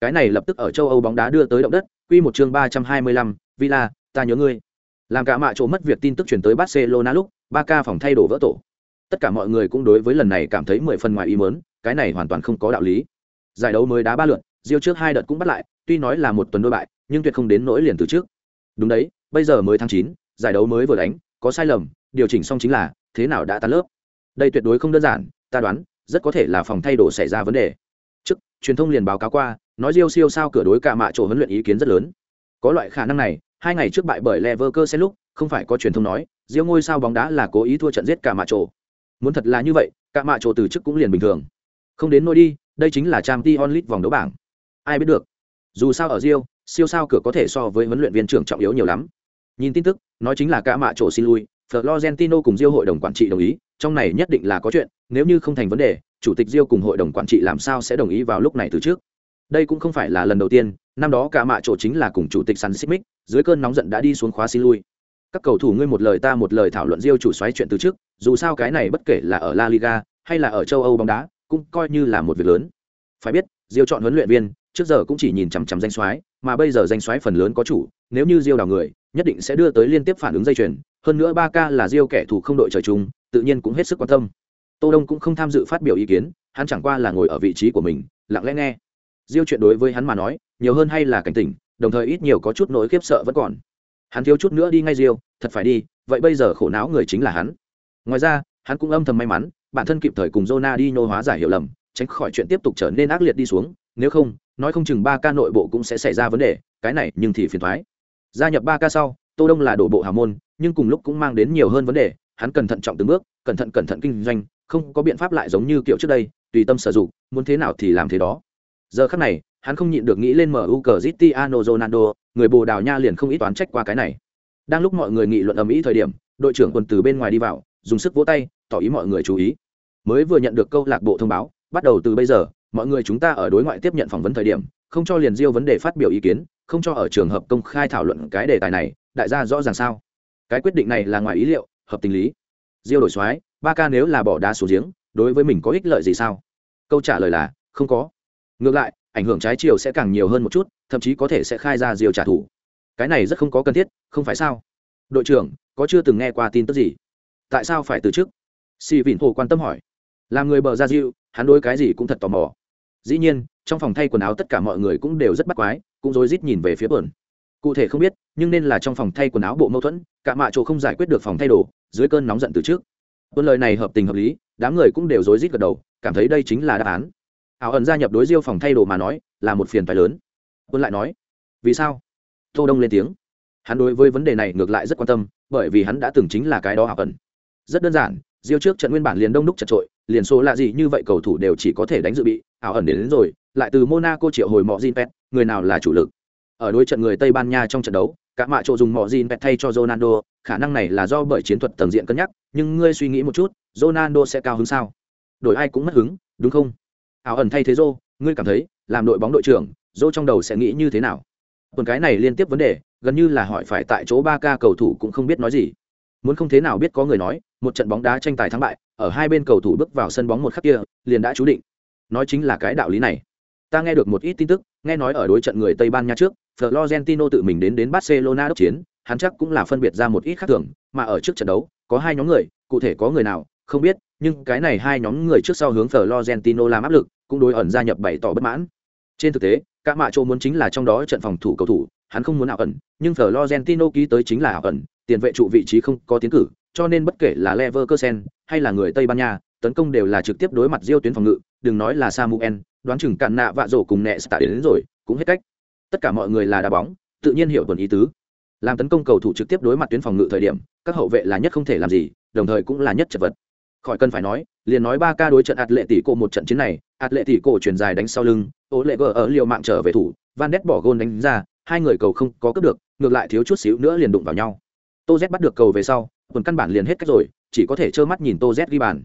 Cái này lập tức ở châu âu bóng đá đưa tới động đất. Quy một chương ba trăm hai mươi lăm, villa, ta nhớ ngươi. Làm cả mạ chỗ mất việc tin tức chuyển tới barcelona lúc ba ca phòng thay đổi vỡ tổ. Tất cả mọi người cũng đối với lần này cảm thấy mười phần ngoài ý mớn cái này hoàn toàn không có đạo lý. Giải đấu mới đá ba lượt, diêu trước hai đợt cũng bắt lại, tuy nói là một tuần đôi bại, nhưng tuyệt không đến nỗi liền từ trước. Đúng đấy, bây giờ mới tháng chín, giải đấu mới vừa đánh, có sai lầm, điều chỉnh xong chính là, thế nào đã tan lớp? Đây tuyệt đối không đơn giản, ta đoán, rất có thể là phòng thay đồ xảy ra vấn đề truyền thông liền báo cáo qua, nói diêu siêu sao cửa đối cả mạ chỗ huấn luyện ý kiến rất lớn. Có loại khả năng này, hai ngày trước bại bởi leverkusen lúc, không phải có truyền thông nói, diêu ngôi sao bóng đá là cố ý thua trận giết cả mạ chỗ muốn thật là như vậy, cả mạ chỗ từ chức cũng liền bình thường. Không đến nôi đi, đây chính là trang t onlit vòng đấu bảng. Ai biết được, dù sao ở rio siêu sao cửa có thể so với huấn luyện viên trưởng trọng yếu nhiều lắm. Nhìn tin tức, nói chính là cả mạ chỗ xin lui, florentino cùng rio hội đồng quản trị đồng ý trong này nhất định là có chuyện, nếu như không thành vấn đề, chủ tịch diêu cùng hội đồng quản trị làm sao sẽ đồng ý vào lúc này từ trước? Đây cũng không phải là lần đầu tiên, năm đó cả mạ chỗ chính là cùng chủ tịch san xích dưới cơn nóng giận đã đi xuống khóa xin lui. Các cầu thủ ngươi một lời ta một lời thảo luận diêu chủ xoáy chuyện từ trước, dù sao cái này bất kể là ở la liga hay là ở châu âu bóng đá, cũng coi như là một việc lớn. Phải biết, diêu chọn huấn luyện viên, trước giờ cũng chỉ nhìn chằm chằm danh soái mà bây giờ danh soái phần lớn có chủ, nếu như diêu đào người, nhất định sẽ đưa tới liên tiếp phản ứng dây chuyền. Hơn nữa ba k là diêu kẻ thù không đội trời chung tự nhiên cũng hết sức quan tâm. Tô đông cũng không tham dự phát biểu ý kiến hắn chẳng qua là ngồi ở vị trí của mình lặng lẽ nghe. Diêu chuyện đối với hắn mà nói nhiều hơn hay là cảnh tỉnh đồng thời ít nhiều có chút nỗi khiếp sợ vẫn còn. Hắn thiếu chút nữa đi ngay diêu thật phải đi vậy bây giờ khổ não người chính là hắn. Ngoài ra hắn cũng âm thầm may mắn bản thân kịp thời cùng Ronaldinho hóa giải hiểu lầm, tránh khỏi chuyện tiếp tục trở nên ác liệt đi xuống, nếu không, nói không chừng ba ca nội bộ cũng sẽ xảy ra vấn đề, cái này nhưng thì phiền toái. Gia nhập ba ca sau, Tô Đông là đổ bộ hào môn, nhưng cùng lúc cũng mang đến nhiều hơn vấn đề, hắn cẩn thận trọng từng bước, cẩn thận cẩn thận kinh doanh, không có biện pháp lại giống như kiểu trước đây, tùy tâm sở dụng, muốn thế nào thì làm thế đó. Giờ khắc này, hắn không nhịn được nghĩ lên MU Cristiano Ronaldo, người Bồ Đào Nha liền không ít toán trách qua cái này. Đang lúc mọi người nghị luận ầm ĩ thời điểm, đội trưởng quần từ bên ngoài đi vào, dùng sức vỗ tay, tỏ ý mọi người chú ý mới vừa nhận được câu lạc bộ thông báo bắt đầu từ bây giờ mọi người chúng ta ở đối ngoại tiếp nhận phỏng vấn thời điểm không cho liền diêu vấn đề phát biểu ý kiến không cho ở trường hợp công khai thảo luận cái đề tài này đại gia rõ ràng sao cái quyết định này là ngoài ý liệu hợp tình lý. Diêu đổi soái, ba ca nếu là bỏ đá xuống giếng, đối với mình có ích lợi gì sao? Câu trả lời là, không có. Ngược lại, ảnh hưởng trái chiều sẽ càng nhiều hơn một chút, thậm chí có thể sẽ khai ra diêu trả thù. Cái này rất không có cần thiết, không phải sao? Đội trưởng, có chưa từng nghe qua tin tức gì? Tại sao phải từ chức? Si vịn hồ quan tâm hỏi. Làm người bờ ra diệu hắn đối cái gì cũng thật tò mò. Dĩ nhiên, trong phòng thay quần áo tất cả mọi người cũng đều rất bắt quái, cũng rối rít nhìn về phía bờn. Cụ thể không biết, nhưng nên là trong phòng thay quần áo bộ mâu thuẫn cả mạ chỗ không giải quyết được phòng thay đồ dưới cơn nóng giận từ trước. Tuần lời này hợp tình hợp lý đám người cũng đều rối rít gật đầu cảm thấy đây chính là đáp án. Ảo ẩn gia nhập đối diêu phòng thay đồ mà nói là một phiền phái lớn. Tuân lại nói vì sao? Tô đông lên tiếng. Hắn đối với vấn đề này ngược lại rất quan tâm bởi vì hắn đã từng chính là cái đó ảo ẩn. Rất đơn giản diêu trước trận nguyên bản liền đông đúc chật trội liền số lạ gì như vậy cầu thủ đều chỉ có thể đánh dự bị ảo ẩn đến, đến rồi lại từ monaco triệu hồi mọ pet người nào là chủ lực. Ở đối trận người tây ban nha trong trận đấu cả mạ chỗ dùng mọ pet thay cho ronaldo, khả năng này là do bởi chiến thuật tầng diện cân nhắc, nhưng ngươi suy nghĩ một chút, ronaldo sẽ cao hứng sao? Đổi ai cũng mất hứng, đúng không? Ảo ẩn thay thế rô ngươi cảm thấy, làm đội bóng đội trưởng rô trong đầu sẽ nghĩ như thế nào? Còn cái này liên tiếp vấn đề, gần như là hỏi phải tại chỗ ba ca cầu thủ cũng không biết nói gì. Muốn không thế nào biết có người nói, một trận bóng đá tranh tài thắng bại, ở hai bên cầu thủ bước vào sân bóng một khắc kia, liền đã chú định. Nói chính là cái đạo lý này. Ta nghe được một ít tin tức nghe nói ở đối trận người tây ban nha trước florentino tự mình đến đến barcelona đốc chiến hắn chắc cũng là phân biệt ra một ít khác thường mà ở trước trận đấu có hai nhóm người cụ thể có người nào không biết nhưng cái này hai nhóm người trước sau hướng florentino làm áp lực cũng đối ẩn gia nhập bày tỏ bất mãn. Trên thực tế cả mạ chỗ muốn chính là trong đó trận phòng thủ cầu thủ hắn không muốn ảo ẩn nhưng florentino ký tới chính là ảo ẩn tiền vệ trụ vị trí không có tiến cử, cho nên bất kể là Leverkusen hay là người Tây Ban Nha, tấn công đều là trực tiếp đối mặt Diêu tuyến phòng ngự, đừng nói là Samuel, đoán chừng cạn nạ vạ rổ cùng nẹ tạ đến, đến rồi, cũng hết cách. Tất cả mọi người là đá bóng, tự nhiên hiểu tuần ý tứ. làm tấn công cầu thủ trực tiếp đối mặt tuyến phòng ngự thời điểm các hậu vệ là nhất không thể làm gì đồng thời cũng là nhất chật vật khỏi cần phải nói liền nói ba ca đối trận ạt lệ tỷ cổ một trận chiến này ạt lệ tỷ cổ chuyển dài đánh sau lưng ố lệ gờ ở liều mạng trở về thủ van đét bỏ gôn đánh ra hai người cầu không có cướp được ngược lại thiếu chút xíu nữa liền đụng vào nhau tô z bắt được cầu về sau quần căn bản liền hết cách rồi chỉ có thể trơ mắt nhìn tô z ghi bàn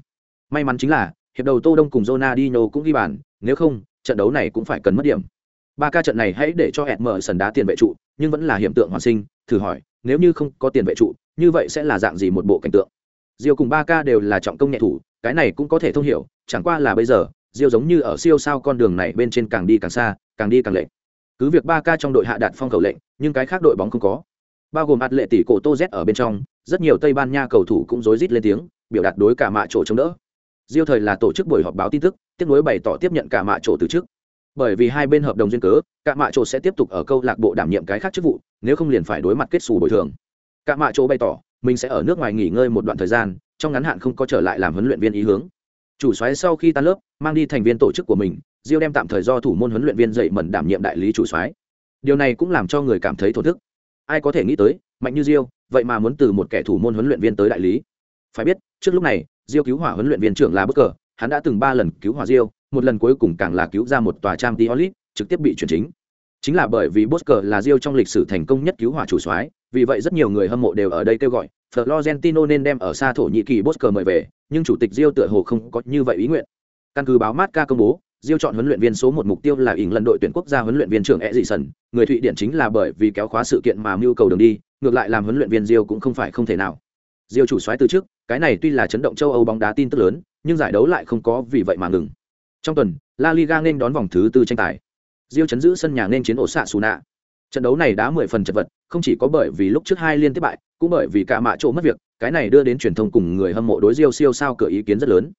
may mắn chính là hiệp đầu tô đông cùng Ronaldinho cũng ghi bàn nếu không, trận đấu này cũng phải cần mất điểm. Ba ca trận này hãy để cho hẹn mở sần đá tiền vệ trụ, nhưng vẫn là hiện tượng hoàn sinh, thử hỏi, nếu như không có tiền vệ trụ, như vậy sẽ là dạng gì một bộ cảnh tượng? Diêu cùng ba ca đều là trọng công nhẹ thủ, cái này cũng có thể thông hiểu, chẳng qua là bây giờ, Diêu giống như ở siêu sao con đường này bên trên càng đi càng xa, càng đi càng lệch. Cứ việc ba ca trong đội hạ đạt phong khẩu lệnh, nhưng cái khác đội bóng không có. Bao gồm ạt lệ tỷ cổ tô z ở bên trong, rất nhiều tây ban nha cầu thủ cũng rối rít lên tiếng, biểu đạt đối cả mạ chỗ chống đỡ. Diêu thời là tổ chức buổi họp báo tin tức tiếp nối bày tỏ tiếp nhận cả mạ chỗ từ chức bởi vì hai bên hợp đồng duyên cớ, cả mạ chỗ sẽ tiếp tục ở câu lạc bộ đảm nhiệm cái khác chức vụ, nếu không liền phải đối mặt kết xù bồi thường. Cả mạ chỗ bày tỏ, mình sẽ ở nước ngoài nghỉ ngơi một đoạn thời gian, trong ngắn hạn không có trở lại làm huấn luyện viên ý hướng. Chủ xoáy sau khi tan lớp, mang đi thành viên tổ chức của mình, diêu đem tạm thời do thủ môn huấn luyện viên dậy mẩn đảm nhiệm đại lý chủ xoáy điều này cũng làm cho người cảm thấy thổn thức. Ai có thể nghĩ tới, mạnh như diêu, vậy mà muốn từ một kẻ thủ môn huấn luyện viên tới đại lý. Phải biết, trước lúc này, diêu cứu hỏa huấn luyện viên trưởng là bất cờ hắn đã từng ba lần cứu hỏa diêu một lần cuối cùng càng là cứu ra một tòa trang tiolit trực tiếp bị chuyển chính chính là bởi vì Bosker là Diêu trong lịch sử thành công nhất cứu hỏa chủ soái, vì vậy rất nhiều người hâm mộ đều ở đây kêu gọi, Florentino nên đem ở xa thổ nhĩ kỳ Bosker mời về, nhưng chủ tịch Diêu tựa hồ không có như vậy ý nguyện. Căn cứ báo Matka công bố, Diêu chọn huấn luyện viên số một mục tiêu là ỉng lần đội tuyển quốc gia huấn luyện viên trưởng Edison, người Thụy Điển chính là bởi vì kéo khóa sự kiện mà mưu cầu đường đi, ngược lại làm huấn luyện viên Diêu cũng không phải không thể nào. Diêu chủ soái từ trước, cái này tuy là chấn động châu Âu bóng đá tin tức lớn, nhưng giải đấu lại không có vì vậy mà ngừng. Trong tuần, La Liga nên đón vòng thứ tư tranh tài. Diêu chấn giữ sân nhà nên chiến ổ xạ Suna. Trận đấu này đã mười phần chật vật, không chỉ có bởi vì lúc trước hai liên tiếp bại, cũng bởi vì cả mạ chỗ mất việc, cái này đưa đến truyền thông cùng người hâm mộ đối Diêu siêu sao cửa ý kiến rất lớn.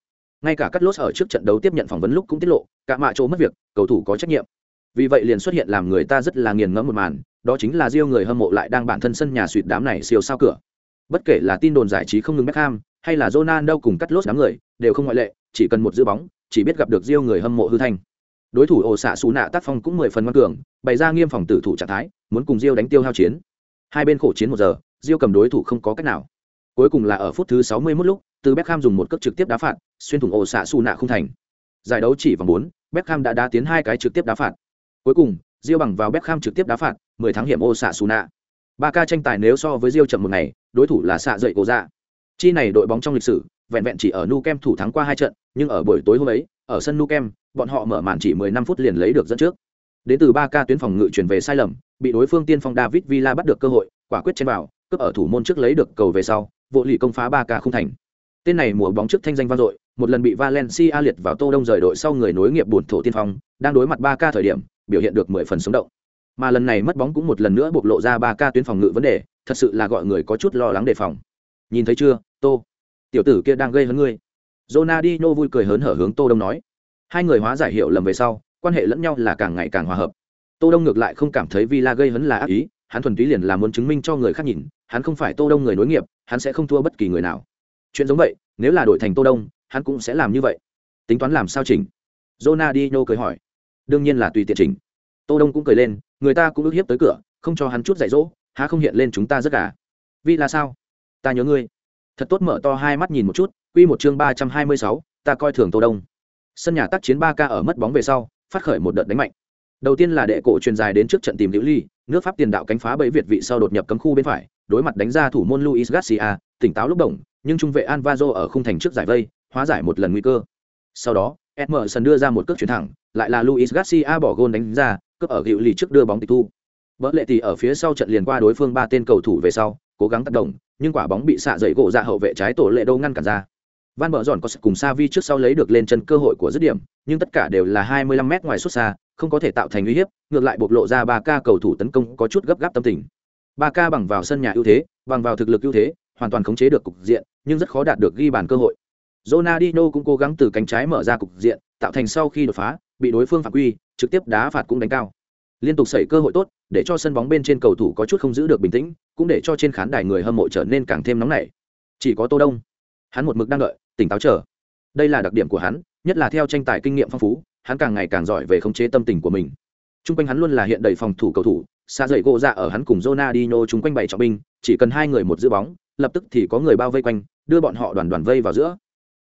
Ngay cả cắt lốt ở trước trận đấu tiếp nhận phỏng vấn lúc cũng tiết lộ, cả mạ chỗ mất việc, cầu thủ có trách nhiệm. Vì vậy liền xuất hiện làm người ta rất là nghiền ngẫm một màn, đó chính là Diêu người hâm mộ lại đang bản thân sân nhà suýt đám này siêu sao cửa. Bất kể là tin đồn giải trí không ngừng Beckham, hay là Ronaldo cùng cắt lốt đám người, đều không ngoại lệ, chỉ cần một giữ bóng, chỉ biết gặp được Rio người hâm mộ hư thành. đối thủ ổ xạ sú nạ tác phong cũng mười phần ngoan cường bày ra nghiêm phòng tử thủ trạng thái muốn cùng diêu đánh tiêu hao chiến. Hai bên khổ chiến một giờ diêu cầm đối thủ không có cách nào. Cuối cùng là ở phút thứ sáu mươi 61 lúc từ Beckham dùng một cước trực tiếp đá phạt xuyên thủng ổ xạ sú nạ không thành. Giải đấu chỉ vòng bốn Beckham đã đá tiến hai cái trực tiếp đá phạt. Cuối cùng diêu bằng vào Beckham trực tiếp đá phạt mười tháng hiểm ổ xạ xù nạ. Ba ca tranh tài nếu so với diêu chậm một ngày đối thủ là xạ dậy cổ dạ chi này đội bóng trong lịch sử vẹn vẹn chỉ ở nu kem thủ thắng qua hai trận nhưng ở buổi tối hôm ấy ở sân nu kem bọn họ mở màn chỉ 15 phút liền lấy được dẫn trước. Đến từ 3K tuyến phòng ngự chuyển về sai lầm, bị đối phương tiên phong David Villa bắt được cơ hội, quả quyết chen vào, cướp ở thủ môn trước lấy được cầu về sau, vụ lì công phá 3K không thành. Tên này mùa bóng trước thanh danh vang dội, một lần bị Valencia liệt vào Tô Đông rời đội sau người nối nghiệp buồn thổ tiên phong, đang đối mặt 3K thời điểm, biểu hiện được 10 phần sống động. Mà lần này mất bóng cũng một lần nữa bộc lộ ra 3K tuyến phòng ngự vấn đề, thật sự là gọi người có chút lo lắng đề phòng. Nhìn thấy chưa, Tô? Tiểu tử kia đang gây hấn ngươi. Ronaldinho vui cười hớn hở hướng Tô Đông nói. Hai người hóa giải hiểu lầm về sau quan hệ lẫn nhau là càng ngày càng hòa hợp. Tô đông ngược lại không cảm thấy villa gây hấn là ác ý hắn thuần túy liền là muốn chứng minh cho người khác nhìn hắn không phải tô đông người nối nghiệp hắn sẽ không thua bất kỳ người nào. Chuyện giống vậy nếu là đổi thành tô đông hắn cũng sẽ làm như vậy. Tính toán làm sao chỉnh? Ronaldinho cười hỏi. Đương nhiên là tùy tiện chỉnh. Tô đông cũng cười lên người ta cũng ước hiếp tới cửa không cho hắn chút dạy dỗ há không hiện lên chúng ta rất cả vì là sao? Ta nhớ ngươi. Thật tốt mở to hai mắt nhìn một chút quy một chương ba trăm hai mươi sáu, ta coi thường tô đông. Sân nhà tác chiến ba k ở mất bóng về sau phát khởi một đợt đánh mạnh. Đầu tiên là đệ cổ truyền dài đến trước trận tìm liễu ly nước pháp tiền đạo cánh phá bẫy việt vị sau đột nhập cấm khu bên phải đối mặt đánh ra thủ môn luis garcia tỉnh táo lúc đồng nhưng trung vệ alvazo ở khung thành trước giải vây hóa giải một lần nguy cơ. Sau đó Emerson đưa ra một cước chuyển thẳng lại là luis garcia bỏ gôn đánh ra cướp ở hữu lì trước đưa bóng tịch thu. Vỡ lệ thì ở phía sau trận liền qua đối phương ba tên cầu thủ về sau cố gắng tác động nhưng quả bóng bị xạ dậy gỗ ra hậu vệ trái tổ lệ đô ngăn cản ra Van Bở Giòn có sự cùng Savi trước sau lấy được lên chân cơ hội của dứt điểm, nhưng tất cả đều là 25m ngoài xuất xa, không có thể tạo thành uy hiếp, ngược lại bộc lộ ra ba ca cầu thủ tấn công có chút gấp gáp tâm tình. ba ca bằng vào sân nhà ưu thế, bằng vào thực lực ưu thế, hoàn toàn khống chế được cục diện, nhưng rất khó đạt được ghi bàn cơ hội. Ronaldinho cũng cố gắng từ cánh trái mở ra cục diện, tạo thành sau khi đột phá, bị đối phương phạm quy, trực tiếp đá phạt cũng đánh cao. Liên tục xảy cơ hội tốt, để cho sân bóng bên trên cầu thủ có chút không giữ được bình tĩnh, cũng để cho trên khán đài người hâm mộ trở nên càng thêm nóng nảy. Chỉ có Tô Đông, hắn một mực đang đợi, tỉnh táo chờ đây là đặc điểm của hắn nhất là theo tranh tài kinh nghiệm phong phú hắn càng ngày càng giỏi về khống chế tâm tình của mình Trung quanh hắn luôn là hiện đầy phòng thủ cầu thủ xa dậy gỗ dạ ở hắn cùng Ronaldinho chúng quanh bảy trọng binh, chỉ cần hai người một giữ bóng, lập tức thì có người bao vây quanh, đưa bọn họ đoàn đoàn vây vào giữa.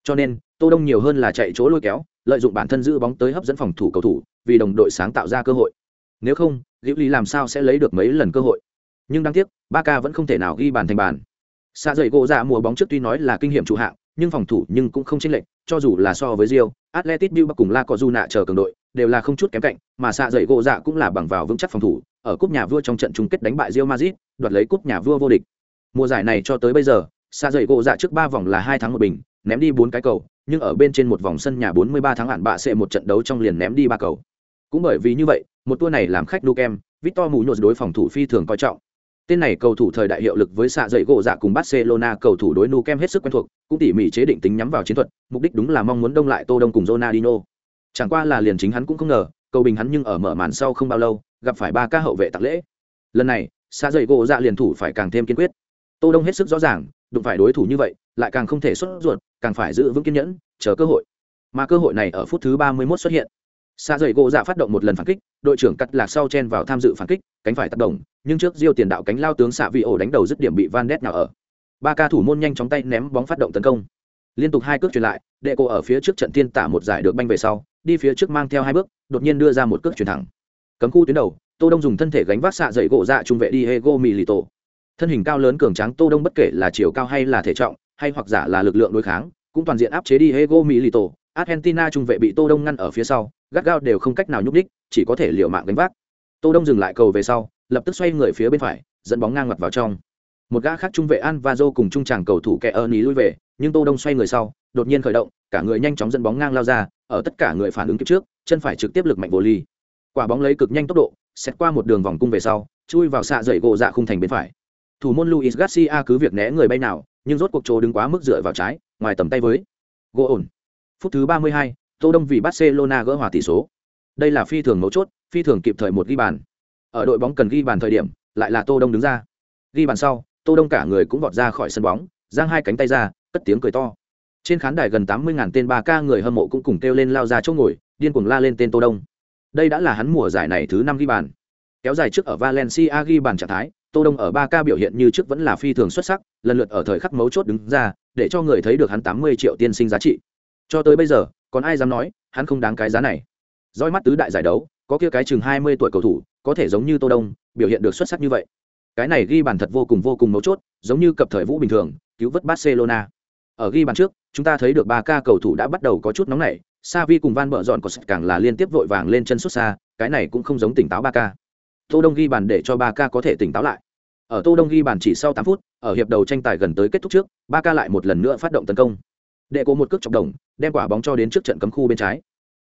Cho nên, Tô Đông nhiều hơn là chạy chỗ lôi kéo, lợi dụng bản thân giữ bóng tới hấp dẫn phòng thủ cầu thủ, vì đồng đội sáng tạo ra cơ hội. Nếu không, liễu Lý làm sao sẽ lấy được mấy lần cơ hội. Nhưng đáng tiếc, ba ca vẫn không thể nào ghi bàn thành bàn. Xa dậy gỗ ra mùa bóng trước tuy nói là kinh nghiệm chủ hạng, nhưng phòng thủ nhưng cũng không chênh lệch, cho dù là so với Rio, Atletico bill cùng La Cojuna chờ cường đội, đều là không chút kém cạnh, mà xạ dậy gỗ dạ cũng là bằng vào vững chắc phòng thủ, ở cúp nhà vua trong trận chung kết đánh bại Real Madrid, đoạt lấy cúp nhà vua vô địch. Mùa giải này cho tới bây giờ, xạ dậy gỗ dạ trước ba vòng là hai tháng một bình, ném đi bốn cái cầu, nhưng ở bên trên một vòng sân nhà 43 tháng hạn bạ sẽ một trận đấu trong liền ném đi ba cầu. Cũng bởi vì như vậy, một tour này làm khách Dukem, Victor Munoz đối phòng thủ phi thường coi trọng. Tên này cầu thủ thời đại hiệu lực với xạ dậy gỗ dạ cùng Barcelona cầu thủ đối Nukem hết sức quen thuộc, cũng tỉ mỉ chế định tính nhắm vào chiến thuật, mục đích đúng là mong muốn đông lại Tô Đông cùng Ronaldinho. Chẳng qua là liền chính hắn cũng không ngờ, cầu bình hắn nhưng ở mở màn sau không bao lâu, gặp phải ba ca hậu vệ tặng lễ. Lần này, xạ dậy gỗ dạ liền thủ phải càng thêm kiên quyết. Tô Đông hết sức rõ ràng, đụng phải đối thủ như vậy, lại càng không thể xuất ruột, càng phải giữ vững kiên nhẫn, chờ cơ hội. Mà cơ hội này ở phút thứ 31 xuất hiện xa dậy gỗ dạ phát động một lần phản kích, đội trưởng cắt lạc sau chen vào tham dự phản kích, cánh phải tác động, nhưng trước Diêu tiền đạo cánh lao tướng xạ vị ổ đánh đầu dứt điểm bị Van Ness nào ở. Ba ca thủ môn nhanh chóng tay ném bóng phát động tấn công. Liên tục hai cước truyền lại, đệ cổ ở phía trước trận tiên tả một giải được banh về sau, đi phía trước mang theo hai bước, đột nhiên đưa ra một cước chuyển thẳng. Cấm khu tuyến đầu, Tô Đông dùng thân thể gánh vác xạ dậy gỗ dạ trung vệ đi Hego Milito. Thân hình cao lớn cường tráng Tô Đông bất kể là chiều cao hay là thể trọng, hay hoặc giả là lực lượng đối kháng, cũng toàn diện áp chế đi Hego Milito. Argentina trung vệ bị Tô Đông ngăn ở phía sau, gắt gao đều không cách nào nhúc đích chỉ có thể liều mạng đánh vác. Tô đông dừng lại cầu về sau lập tức xoay người phía bên phải dẫn bóng ngang mặt vào trong. Một gã khác trung vệ an và dô cùng trung tràng cầu thủ kẻ ơn ý lui về nhưng tô đông xoay người sau đột nhiên khởi động cả người nhanh chóng dẫn bóng ngang lao ra ở tất cả người phản ứng kịp trước chân phải trực tiếp lực mạnh vô ly. Quả bóng lấy cực nhanh tốc độ xét qua một đường vòng cung về sau chui vào xạ dậy gỗ dạ khung thành bên phải. Thủ môn luis garcia cứ việc né người bay nào nhưng rốt cuộc chỗ đứng quá mức dựa vào trái ngoài tầm tay với. Gỗ ổn phút thứ 32, Tô Đông vì Barcelona gỡ hòa tỷ số. Đây là phi thường mấu chốt, phi thường kịp thời một ghi bàn. Ở đội bóng cần ghi bàn thời điểm, lại là Tô Đông đứng ra. Ghi bàn sau, Tô Đông cả người cũng vọt ra khỏi sân bóng, giang hai cánh tay ra, cất tiếng cười to. Trên khán đài gần 80.000 tên ba ca người hâm mộ cũng cùng kêu lên lao ra chỗ ngồi, điên cuồng la lên tên Tô Đông. Đây đã là hắn mùa giải này thứ 5 ghi bàn. Kéo dài trước ở Valencia ghi bàn trạng thái, Tô Đông ở 3K biểu hiện như trước vẫn là phi thường xuất sắc, lần lượt ở thời khắc mấu chốt đứng ra, để cho người thấy được hắn 80 triệu tiên sinh giá trị. Cho tới bây giờ, còn ai dám nói hắn không đáng cái giá này roi mắt tứ đại giải đấu có kia cái chừng hai mươi tuổi cầu thủ có thể giống như tô đông biểu hiện được xuất sắc như vậy cái này ghi bàn thật vô cùng vô cùng mấu chốt giống như cập thời vũ bình thường cứu vớt barcelona ở ghi bàn trước chúng ta thấy được ba ca cầu thủ đã bắt đầu có chút nóng nảy Savi cùng Van Bợ dọn có càng là liên tiếp vội vàng lên chân xuất xa, cái này cũng không giống tỉnh táo ba ca. Tô Đông ghi bàn để cho ba ca có thể tỉnh táo lại. Ở Tô Đông ghi bàn chỉ sau 8 phút, ở hiệp đầu tranh tài gần tới kết thúc trước, ba ca lại một lần nữa phát động tấn công đệ cổ một cước chọc đồng, đem quả bóng cho đến trước trận cấm khu bên trái.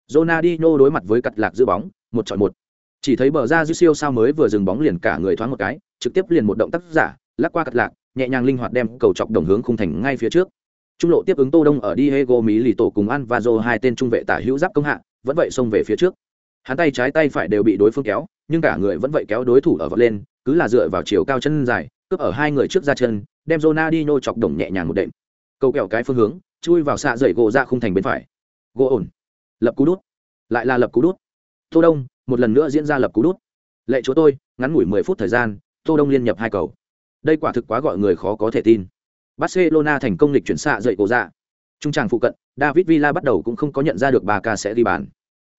Ronaldinho đối mặt với cật lạc giữ bóng, một chọn một. Chỉ thấy bờ ra dư siêu sao mới vừa dừng bóng liền cả người thoáng một cái, trực tiếp liền một động tác giả, lắc qua cật lạc, nhẹ nhàng linh hoạt đem cầu chọc đồng hướng khung thành ngay phía trước. Trung lộ tiếp ứng tô đông ở diego mỹ lì tổ cùng an và hai tên trung vệ tả hữu giáp công hạ, vẫn vậy xông về phía trước. Hắn tay trái tay phải đều bị đối phương kéo, nhưng cả người vẫn vậy kéo đối thủ ở vật lên, cứ là dựa vào chiều cao chân dài, cướp ở hai người trước ra chân, đem Ronaldinho chọc đồng nhẹ nhàng một đệm. Cầu kẹo cái phương hướng chui vào xạ dậy gỗ ra khung thành bên phải. Gỗ ổn. Lập cú đút. Lại là lập cú đút. Tô đông, một lần nữa diễn ra lập cú đút. Lệ chúa tôi, ngắn ngủi mười phút thời gian, tô đông liên nhập hai cầu. Đây quả thực quá gọi người khó có thể tin. Barcelona thành công lịch chuyển xạ dậy gỗ ra. Trung tràng phụ cận, david villa bắt đầu cũng không có nhận ra được ba ca sẽ đi bàn.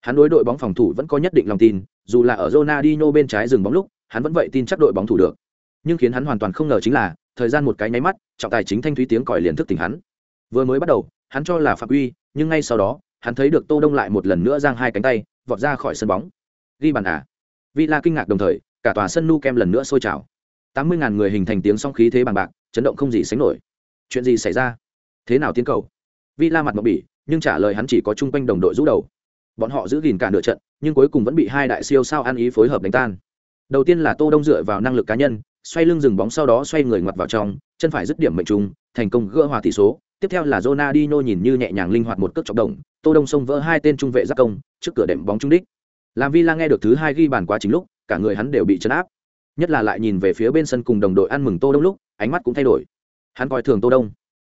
Hắn đối đội bóng phòng thủ vẫn có nhất định lòng tin, dù là ở Ronaldinho bên trái dừng bóng lúc, hắn vẫn vậy tin chắc đội bóng thủ được. Nhưng khiến hắn hoàn toàn không ngờ chính là, thời gian một cái nháy mắt, trọng tài chính thanh thúy tiếng còi liền thức tỉnh hắn vừa mới bắt đầu hắn cho là phạm uy nhưng ngay sau đó hắn thấy được tô đông lại một lần nữa giang hai cánh tay vọt ra khỏi sân bóng. Ghi bàn à? Villa kinh ngạc đồng thời cả tòa sân nu kem lần nữa sôi trào. Tám mươi ngàn người hình thành tiếng song khí thế bằng bạc chấn động không gì sánh nổi. Chuyện gì xảy ra? Thế nào tiến cầu? Villa mặt mộng bỉ nhưng trả lời hắn chỉ có chung quanh đồng đội rũ đầu. Bọn họ giữ gìn cả nửa trận nhưng cuối cùng vẫn bị hai đại siêu sao ăn ý phối hợp đánh tan. Đầu tiên là tô đông dựa vào năng lực cá nhân xoay lưng dừng bóng sau đó xoay người ngoặt vào trong chân phải dứt điểm mệnh trung, thành công gỡ hòa tỷ số tiếp theo là Ronaldinho nhìn như nhẹ nhàng linh hoạt một cước chọc đồng, Tô Đông xông vỡ hai tên trung vệ giáp công, trước cửa đệm bóng trúng đích. Làm Villa nghe được thứ hai ghi bàn quá chính lúc, cả người hắn đều bị chấn áp. Nhất là lại nhìn về phía bên sân cùng đồng đội ăn mừng Tô Đông lúc, ánh mắt cũng thay đổi. Hắn coi thường Tô Đông.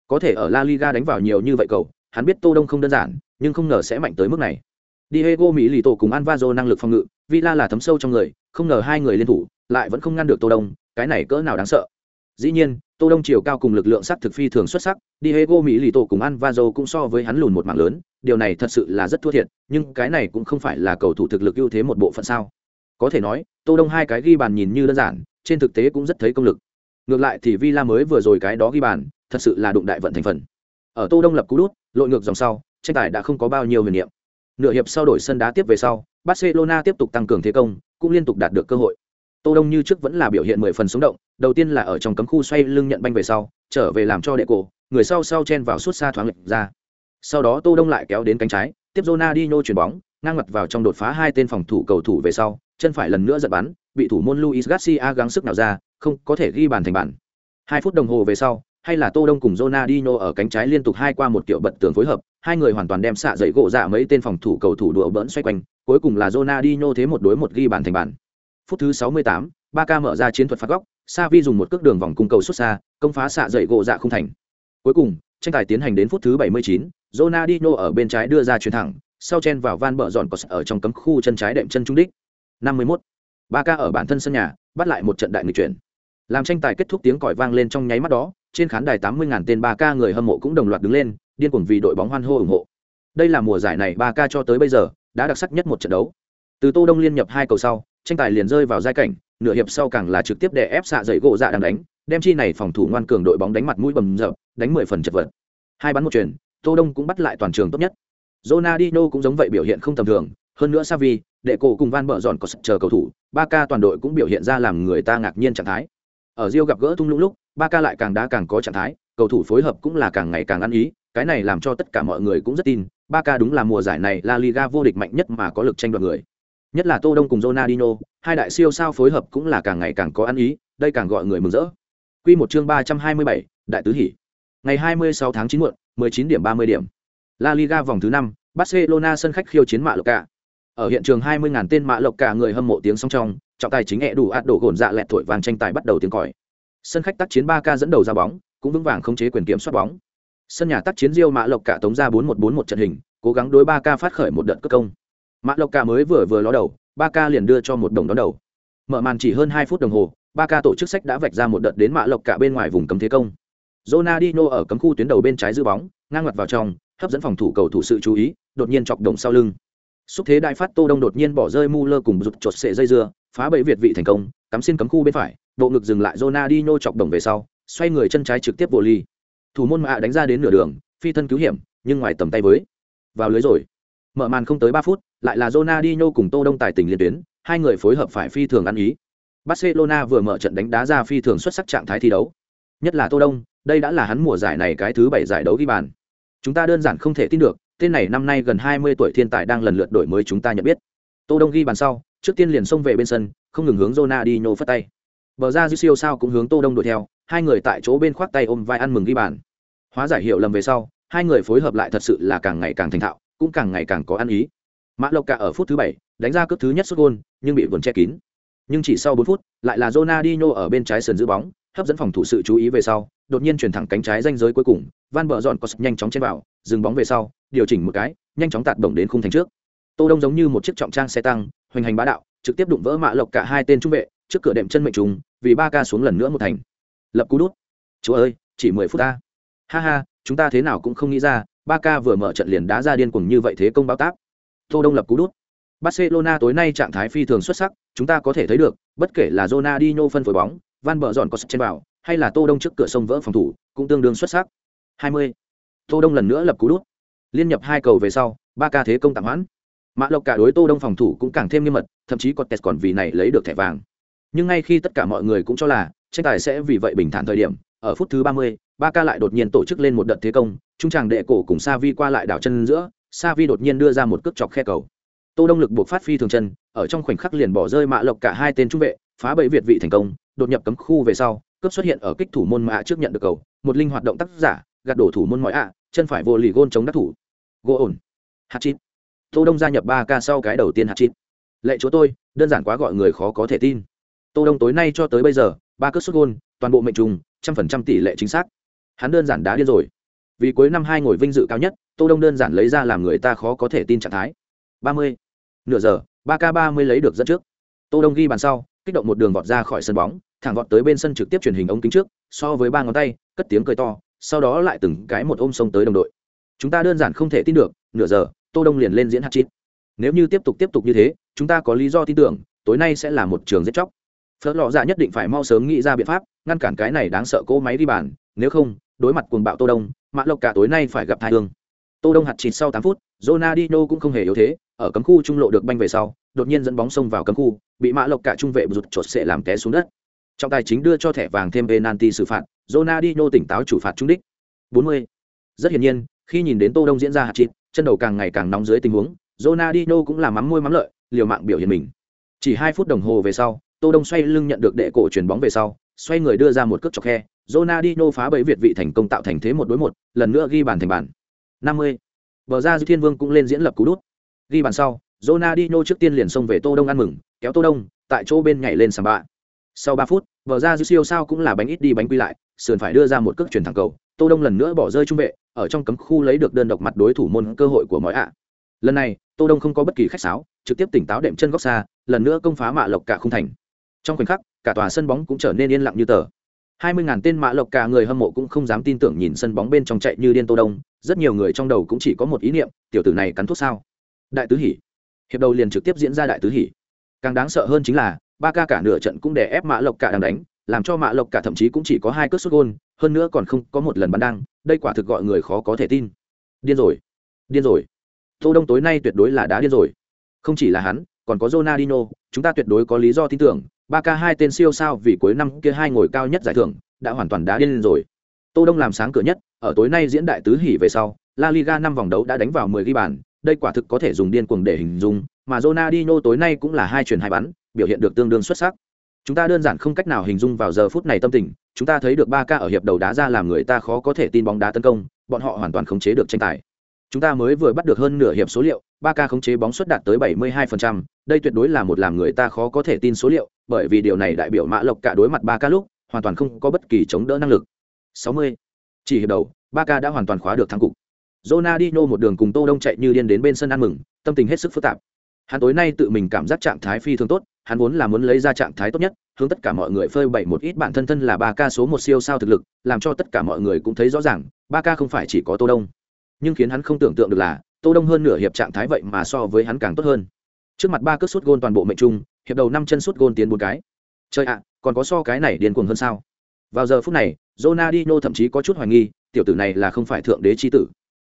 Có thể ở La Liga đánh vào nhiều như vậy cầu, hắn biết Tô Đông không đơn giản, nhưng không ngờ sẽ mạnh tới mức này. Diego Mỹ lì tổ cùng Anvazo năng lực phòng ngự, Villa là thấm sâu trong người, không ngờ hai người liên thủ, lại vẫn không ngăn được tô đông cái này cỡ nào đáng sợ dĩ nhiên tô đông chiều cao cùng lực lượng sắc thực phi thường xuất sắc, diego mỹ lì tổ cùng an vazo cũng so với hắn lùn một mảng lớn, điều này thật sự là rất thua thiệt, nhưng cái này cũng không phải là cầu thủ thực lực ưu thế một bộ phận sao. Có thể nói, tô đông hai cái ghi bàn nhìn như đơn giản, trên thực tế cũng rất thấy công lực. Ngược lại thì villa mới vừa rồi cái đó ghi bàn, thật sự là đụng đại vận thành phần. Ở tô đông lập cú đút, lội ngược dòng sau, tranh tài đã không có bao nhiêu huyền niệm. Nửa hiệp sau đổi sân đá tiếp về sau, barcelona tiếp tục tăng cường thế công, cũng liên tục đạt được cơ hội tô đông như trước vẫn là biểu hiện mười phần sống động, đầu tiên là ở trong cấm khu xoay lưng nhận banh về sau, trở về làm cho đệ cổ, người sau sau chen vào suốt xa thoáng lệch ra. Sau đó tô đông lại kéo đến cánh trái, tiếp Ronaldinho chuyển bóng, ngang mặt vào trong đột phá hai tên phòng thủ cầu thủ về sau, chân phải lần nữa giật bắn, bị thủ môn Luis Garcia gắng sức nào ra, không có thể ghi bàn thành bàn. Hai phút đồng hồ về sau, hay là tô đông cùng Ronaldinho ở cánh trái liên tục hai qua một kiểu bật tường phối hợp, hai người hoàn toàn đem xạ dậy gỗ dạ mấy tên phòng thủ cầu thủ đùa bỡn xoay quanh, cuối cùng là Ronaldinho thế một đối một ghi bàn thành bàn phút thứ 68, Barca mở ra chiến thuật phạt góc, Savi dùng một cước đường vòng cung cầu xuất xa, công phá xạ dậy gỗ dạ không thành. Cuối cùng, tranh tài tiến hành đến phút thứ 79, Ronaldinho ở bên trái đưa ra chuyền thẳng, sau chen vào van bờ dọn có ở trong cấm khu chân trái đệm chân trung đích. 51. Barca ở bản thân sân nhà, bắt lại một trận đại nghịch chuyển. Làm tranh tài kết thúc tiếng còi vang lên trong nháy mắt đó, trên khán đài 80.000 tên Barca người hâm mộ cũng đồng loạt đứng lên, điên cuồng vì đội bóng hoan hô ủng hộ. Đây là mùa giải này Barca cho tới bây giờ đã đặc sắc nhất một trận đấu. Từ Tô Đông liên nhập hai cầu sau, tranh tài liền rơi vào giai cảnh, nửa hiệp sau càng là trực tiếp đè ép xạ dậy gỗ dạ đang đánh, đem chi này phòng thủ ngoan cường đội bóng đánh mặt mũi bầm dập, đánh 10 phần chật vật. Hai bắn một chuyền Tô Đông cũng bắt lại toàn trường tốt nhất. Ronaldinho cũng giống vậy biểu hiện không tầm thường, hơn nữa Xavi, đệ cổ cùng Van bợ giòn có chờ cầu thủ, Barca toàn đội cũng biểu hiện ra làm người ta ngạc nhiên trạng thái. Ở Rio gặp gỡ thung lũng lúc, Barca lại càng đá càng có trạng thái, cầu thủ phối hợp cũng là càng ngày càng ăn ý, cái này làm cho tất cả mọi người cũng rất tin, Barca đúng là mùa giải này La Liga vô địch mạnh nhất mà có lực tranh đoạt người. Nhất là Tô Đông cùng Ronaldinho, hai đại siêu sao phối hợp cũng là càng ngày càng có ăn ý, đây càng gọi người mừng rỡ. Quy một chương 327, đại tứ hỉ Ngày 26 tháng 9 muộn, 19 điểm 30 điểm. La Liga vòng thứ 5, Barcelona sân khách khiêu chiến Mạ Lộc Cả. Ở hiện trường 20.000 tên Mạ Lộc Cả người hâm mộ tiếng song trong, trọng tài chính ẹ đủ ạt đổ gồn dạ lẹt thổi vàng tranh tài bắt đầu tiếng còi. Sân khách tác chiến 3K dẫn đầu ra bóng, cũng vững vàng khống chế quyền kiểm soát bóng. Sân nhà tác chiến Rio Mạ Lộc Cả tống ra 4-1-4-1 trận hình, cố gắng đối 3K phát khởi một đợt cất công. Mạ Lộc ca mới vừa vừa ló đầu, ba ca liền đưa cho một đồng đón đầu. Mở màn chỉ hơn hai phút đồng hồ, ba ca tổ chức sách đã vạch ra một đợt đến Mạ Lộc Cả bên ngoài vùng cấm thế công. Ronaldinho ở cấm khu tuyến đầu bên trái giữ bóng, ngang mặt vào trong, hấp dẫn phòng thủ cầu thủ sự chú ý, đột nhiên chọc đồng sau lưng. Xúc thế đại phát Tô Đông đột nhiên bỏ rơi Muller cùng rụt chột sệ dây dưa, phá bẫy Việt vị thành công, cắm xin cấm khu bên phải, bộ ngực dừng lại Ronaldinho chọc đồng về sau, xoay người chân trái trực tiếp vô ly. Thủ môn Mạ đánh ra đến nửa đường, phi thân cứu hiểm, nhưng ngoài tầm tay với. Vào lưới rồi. Mở màn không tới ba phút, lại là Ronaldinho cùng Tô Đông tài tình liên tuyến, hai người phối hợp phải phi thường ăn ý. Barcelona vừa mở trận đánh đá ra phi thường xuất sắc trạng thái thi đấu. Nhất là Tô Đông, đây đã là hắn mùa giải này cái thứ bảy giải đấu ghi bàn. Chúng ta đơn giản không thể tin được, tên này năm nay gần 20 tuổi thiên tài đang lần lượt đổi mới chúng ta nhận biết. Tô Đông ghi bàn sau, trước tiên liền xông về bên sân, không ngừng hướng Ronaldinho phất tay. Bờ ra siêu sao cũng hướng Tô Đông đuổi theo, hai người tại chỗ bên khoác tay ôm vai ăn mừng ghi bàn. Hóa giải hiệu lầm về sau, hai người phối hợp lại thật sự là càng ngày càng thành thạo, cũng càng ngày càng có ăn ý. Mã Lộc cả ở phút thứ bảy đánh ra cước thứ nhất sút gôn, nhưng bị vườn che kín. Nhưng chỉ sau 4 phút, lại là Ronaldinho ở bên trái sườn giữ bóng, hấp dẫn phòng thủ sự chú ý về sau, đột nhiên chuyển thẳng cánh trái danh giới cuối cùng, Van bờ dọn có nhanh chóng chen vào, dừng bóng về sau, điều chỉnh một cái, nhanh chóng tạt bổng đến khung thành trước. Tô Đông giống như một chiếc trọng trang xe tăng, hoành hành bá đạo, trực tiếp đụng vỡ mạ lộc cả hai tên trung vệ, trước cửa đệm chân mệnh trùng, vì ba ca xuống lần nữa một thành. Lập cú đút. Chúa ơi, chỉ 10 phút ta. Ha ha, chúng ta thế nào cũng không nghĩ ra, ba ca vừa mở trận liền đá ra điên cuồng như vậy thế công báo tác Tô Đông lập cú đút. Barcelona tối nay trạng thái phi thường xuất sắc, chúng ta có thể thấy được, bất kể là Ronaldinho phân phối bóng, Van Bợ dọn có trên vào, hay là Tô Đông trước cửa sông vỡ phòng thủ, cũng tương đương xuất sắc. 20. Tô Đông lần nữa lập cú đút. Liên nhập hai cầu về sau, ba ca thế công tạm hoãn. Mã Lộc cả đối Tô Đông phòng thủ cũng càng thêm nghiêm mật, thậm chí còn Cortez còn vì này lấy được thẻ vàng. Nhưng ngay khi tất cả mọi người cũng cho là tranh tài sẽ vì vậy bình thản thời điểm, ở phút thứ 30, Barca lại đột nhiên tổ chức lên một đợt thế công, trung tràng đệ cổ cùng Savi qua lại đảo chân giữa, Savi đột nhiên đưa ra một cước chọc khe cầu. Tô Đông lực buộc phát phi thường chân, ở trong khoảnh khắc liền bỏ rơi Mã Lộc cả hai tên trung vệ, phá bẫy Việt vị thành công, đột nhập cấm khu về sau, cướp xuất hiện ở kích thủ môn mạ trước nhận được cầu, một linh hoạt động tác giả, gạt đổ thủ môn mọi ạ, chân phải vô lì gôn chống đắc thủ. Gỗ ổn. Hạt chít. Tô Đông gia nhập ba ca sau cái đầu tiên hạt chít. Lệ chúa tôi, đơn giản quá gọi người khó có thể tin. Tô Đông tối nay cho tới bây giờ, ba cước xuất gôn, toàn bộ mệnh trùng, trăm phần trăm tỷ lệ chính xác. Hắn đơn giản đá điên rồi. Vì cuối năm hai ngồi vinh dự cao nhất, Tô Đông đơn giản lấy ra làm người ta khó có thể tin trạng thái. 30. Nửa giờ, ba k ba mươi lấy được dẫn trước. Tô Đông ghi bàn sau, kích động một đường vọt ra khỏi sân bóng thẳng vọt tới bên sân trực tiếp truyền hình ống kính trước so với ba ngón tay cất tiếng cười to sau đó lại từng cái một ôm sông tới đồng đội chúng ta đơn giản không thể tin được nửa giờ tô đông liền lên diễn hát chít nếu như tiếp tục tiếp tục như thế chúng ta có lý do tin tưởng tối nay sẽ là một trường giết chóc phớt lọ dạ nhất định phải mau sớm nghĩ ra biện pháp ngăn cản cái này đáng sợ cỗ máy đi bàn nếu không đối mặt cuồng bạo tô đông, mã lộc cả tối nay phải gặp thai hương. Tô đông hạt chít sau 8 phút, Ronaldinho cũng không hề yếu thế, ở cấm khu trung lộ được banh về sau, đột nhiên dẫn bóng xông vào cấm khu, bị mã lộc cả trung vệ rụt chột sẽ làm té xuống đất. Trọng tài chính đưa cho thẻ vàng thêm penalty xử phạt, Ronaldinho tỉnh táo chủ phạt trung đích. 40. rất hiển nhiên, khi nhìn đến tô đông diễn ra hạt chít chân đầu càng ngày càng nóng dưới tình huống, Ronaldinho cũng là mắm môi mắm lợi, liều mạng biểu hiện mình. Chỉ hai phút đồng hồ về sau, tô đông xoay lưng nhận được đệ cổ chuyển bóng về sau, xoay người đưa ra một cước chọc khe Ronaldinho phá bẫy việt vị thành công tạo thành thế một đối một, lần nữa ghi bàn thành bàn. 50. bờ ra dư thiên vương cũng lên diễn lập cú đút. Ghi bàn sau, Ronaldinho trước tiên liền xông về tô đông ăn mừng, kéo tô đông tại chỗ bên nhảy lên sầm bạ. Sau 3 phút, bờ ra dư siêu sao cũng là bánh ít đi bánh quy lại, sườn phải đưa ra một cước chuyển thẳng cầu, tô đông lần nữa bỏ rơi trung vệ, ở trong cấm khu lấy được đơn độc mặt đối thủ môn cơ hội của mọi ạ. Lần này, tô đông không có bất kỳ khách sáo, trực tiếp tỉnh táo đệm chân góc xa, lần nữa công phá mạ lộc cả khung thành. Trong khoảnh khắc, cả tòa sân bóng cũng trở nên yên lặng như tờ hai mươi ngàn tên mạ lộc cả người hâm mộ cũng không dám tin tưởng nhìn sân bóng bên trong chạy như điên tô đông. Rất nhiều người trong đầu cũng chỉ có một ý niệm, tiểu tử này cắn thuốc sao? Đại tứ hỉ. Hiệp đầu liền trực tiếp diễn ra đại tứ hỉ. Càng đáng sợ hơn chính là, ba ca cả nửa trận cũng để ép mạ lộc cả đang đánh, làm cho mạ lộc cả thậm chí cũng chỉ có hai cước sút gôn, hơn nữa còn không có một lần bắn đăng, đây quả thực gọi người khó có thể tin. Điên rồi. Điên rồi. Tô đông tối nay tuyệt đối là đã điên rồi. Không chỉ là hắn, còn có Ronaldinho, chúng ta tuyệt đối có lý do tin tưởng ba k hai tên siêu sao vì cuối năm kia hai ngồi cao nhất giải thưởng đã hoàn toàn đá điên rồi. Tô đông làm sáng cửa nhất ở tối nay diễn đại tứ hỉ về sau La Liga năm vòng đấu đã đánh vào 10 ghi bàn đây quả thực có thể dùng điên cuồng để hình dung mà Ronaldinho tối nay cũng là hai chuyền hai bắn biểu hiện được tương đương xuất sắc. Chúng ta đơn giản không cách nào hình dung vào giờ phút này tâm tình chúng ta thấy được ba ca ở hiệp đầu đá ra làm người ta khó có thể tin bóng đá tấn công bọn họ hoàn toàn khống chế được tranh tài. Chúng ta mới vừa bắt được hơn nửa hiệp số liệu ba ca khống chế bóng suất đạt tới 72%, đây tuyệt đối là một làm người ta khó có thể tin số liệu bởi vì điều này đại biểu mã lộc cả đối mặt ba ca lúc hoàn toàn không có bất kỳ chống đỡ năng lực 60. chỉ hiệp đầu ba ca đã hoàn toàn khóa được thắng cục Ronaldinho một đường cùng Tô Đông chạy như điên đến bên sân ăn mừng, tâm tình hết sức phức tạp. Hắn tối nay tự mình cảm giác trạng thái phi thường tốt, hắn vốn là muốn lấy ra trạng thái tốt nhất, hướng tất cả mọi người phơi bày một ít bản thân thân là ba ca số một siêu sao thực lực, làm cho tất cả mọi người cũng thấy rõ ràng, ba ca không phải chỉ có Tô Đông. Nhưng khiến hắn không tưởng tượng được là, Tô Đông hơn nửa hiệp trạng thái vậy mà so với hắn càng tốt hơn. Trước mặt ba cước sút gôn toàn bộ mệnh trung, hiệp đầu năm chân sút gôn tiến bốn cái. Chơi ạ, còn có so cái này điên cuồng hơn sao? Vào giờ phút này, Ronaldinho thậm chí có chút hoài nghi, tiểu tử này là không phải thượng đế chi tử.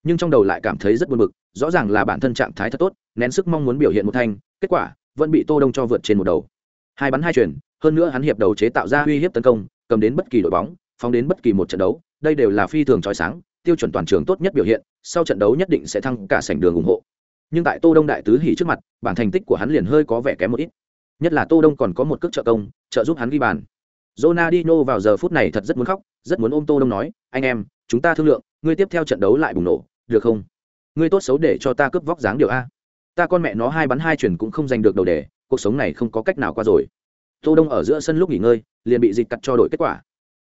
Nhưng trong đầu lại cảm thấy rất buồn bực, rõ ràng là bản thân trạng thái thật tốt, nén sức mong muốn biểu hiện một thanh, kết quả vẫn bị Tô Đông cho vượt trên một đầu. Hai bắn hai chuyển, hơn nữa hắn hiệp đầu chế tạo ra uy hiếp tấn công cầm đến bất kỳ đội bóng phóng đến bất kỳ một trận đấu đây đều là phi thường trói sáng tiêu chuẩn toàn trường tốt nhất biểu hiện sau trận đấu nhất định sẽ thăng cả sảnh đường ủng hộ nhưng tại tô đông đại tứ hỉ trước mặt bản thành tích của hắn liền hơi có vẻ kém một ít nhất là tô đông còn có một cước trợ công, trợ giúp hắn ghi bàn. Ronaldinho vào giờ phút này thật rất muốn khóc, rất muốn ôm tô đông nói, anh em, chúng ta thương lượng, ngươi tiếp theo trận đấu lại bùng nổ, được không? Ngươi tốt xấu để cho ta cướp vóc dáng điều a. Ta con mẹ nó hai bắn hai chuyển cũng không giành được đầu đề, cuộc sống này không có cách nào qua rồi. Tô đông ở giữa sân lúc nghỉ ngơi, liền bị dịch cắt cho đổi kết quả.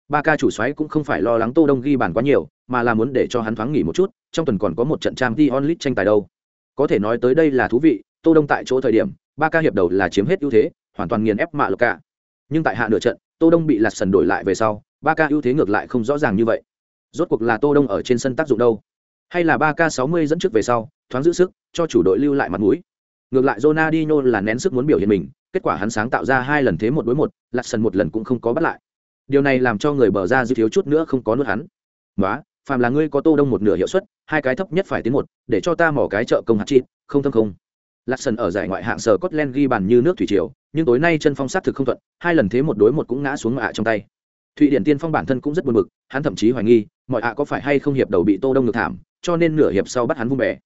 Ba ca chủ xoáy cũng không phải lo lắng tô đông ghi bàn quá nhiều, mà là muốn để cho hắn thoáng nghỉ một chút, trong tuần còn có một trận trang t onlit tranh tài đâu. Có thể nói tới đây là thú vị, tô đông tại chỗ thời điểm ba ca hiệp đầu là chiếm hết ưu thế, hoàn toàn nghiền ép mạ lộc cả. Nhưng tại hạ nửa trận, tô đông bị lạt sần đổi lại về sau, ba ca ưu thế ngược lại không rõ ràng như vậy. Rốt cuộc là tô đông ở trên sân tác dụng đâu? Hay là ba k 60 dẫn trước về sau, thoáng giữ sức, cho chủ đội lưu lại mặt mũi? Ngược lại Ronaldinho là nén sức muốn biểu hiện mình, kết quả hắn sáng tạo ra hai lần thế một đối một, lạt sần một lần cũng không có bắt lại. Điều này làm cho người bờ ra dư thiếu chút nữa không có nuốt hắn. Nói phàm là ngươi có tô đông một nửa hiệu suất, hai cái thấp nhất phải tiến một, để cho ta mỏ cái trợ công hạt chi, không thâm không lạc sân ở giải ngoại hạng sở Scotland ghi bàn như nước thủy triều, nhưng tối nay chân phong sát thực không thuận, hai lần thế một đối một cũng ngã xuống ạ trong tay. Thụy điển tiên phong bản thân cũng rất buồn bực, hắn thậm chí hoài nghi, mọi ạ có phải hay không hiệp đầu bị tô đông ngược thảm, cho nên nửa hiệp sau bắt hắn vung bẻ.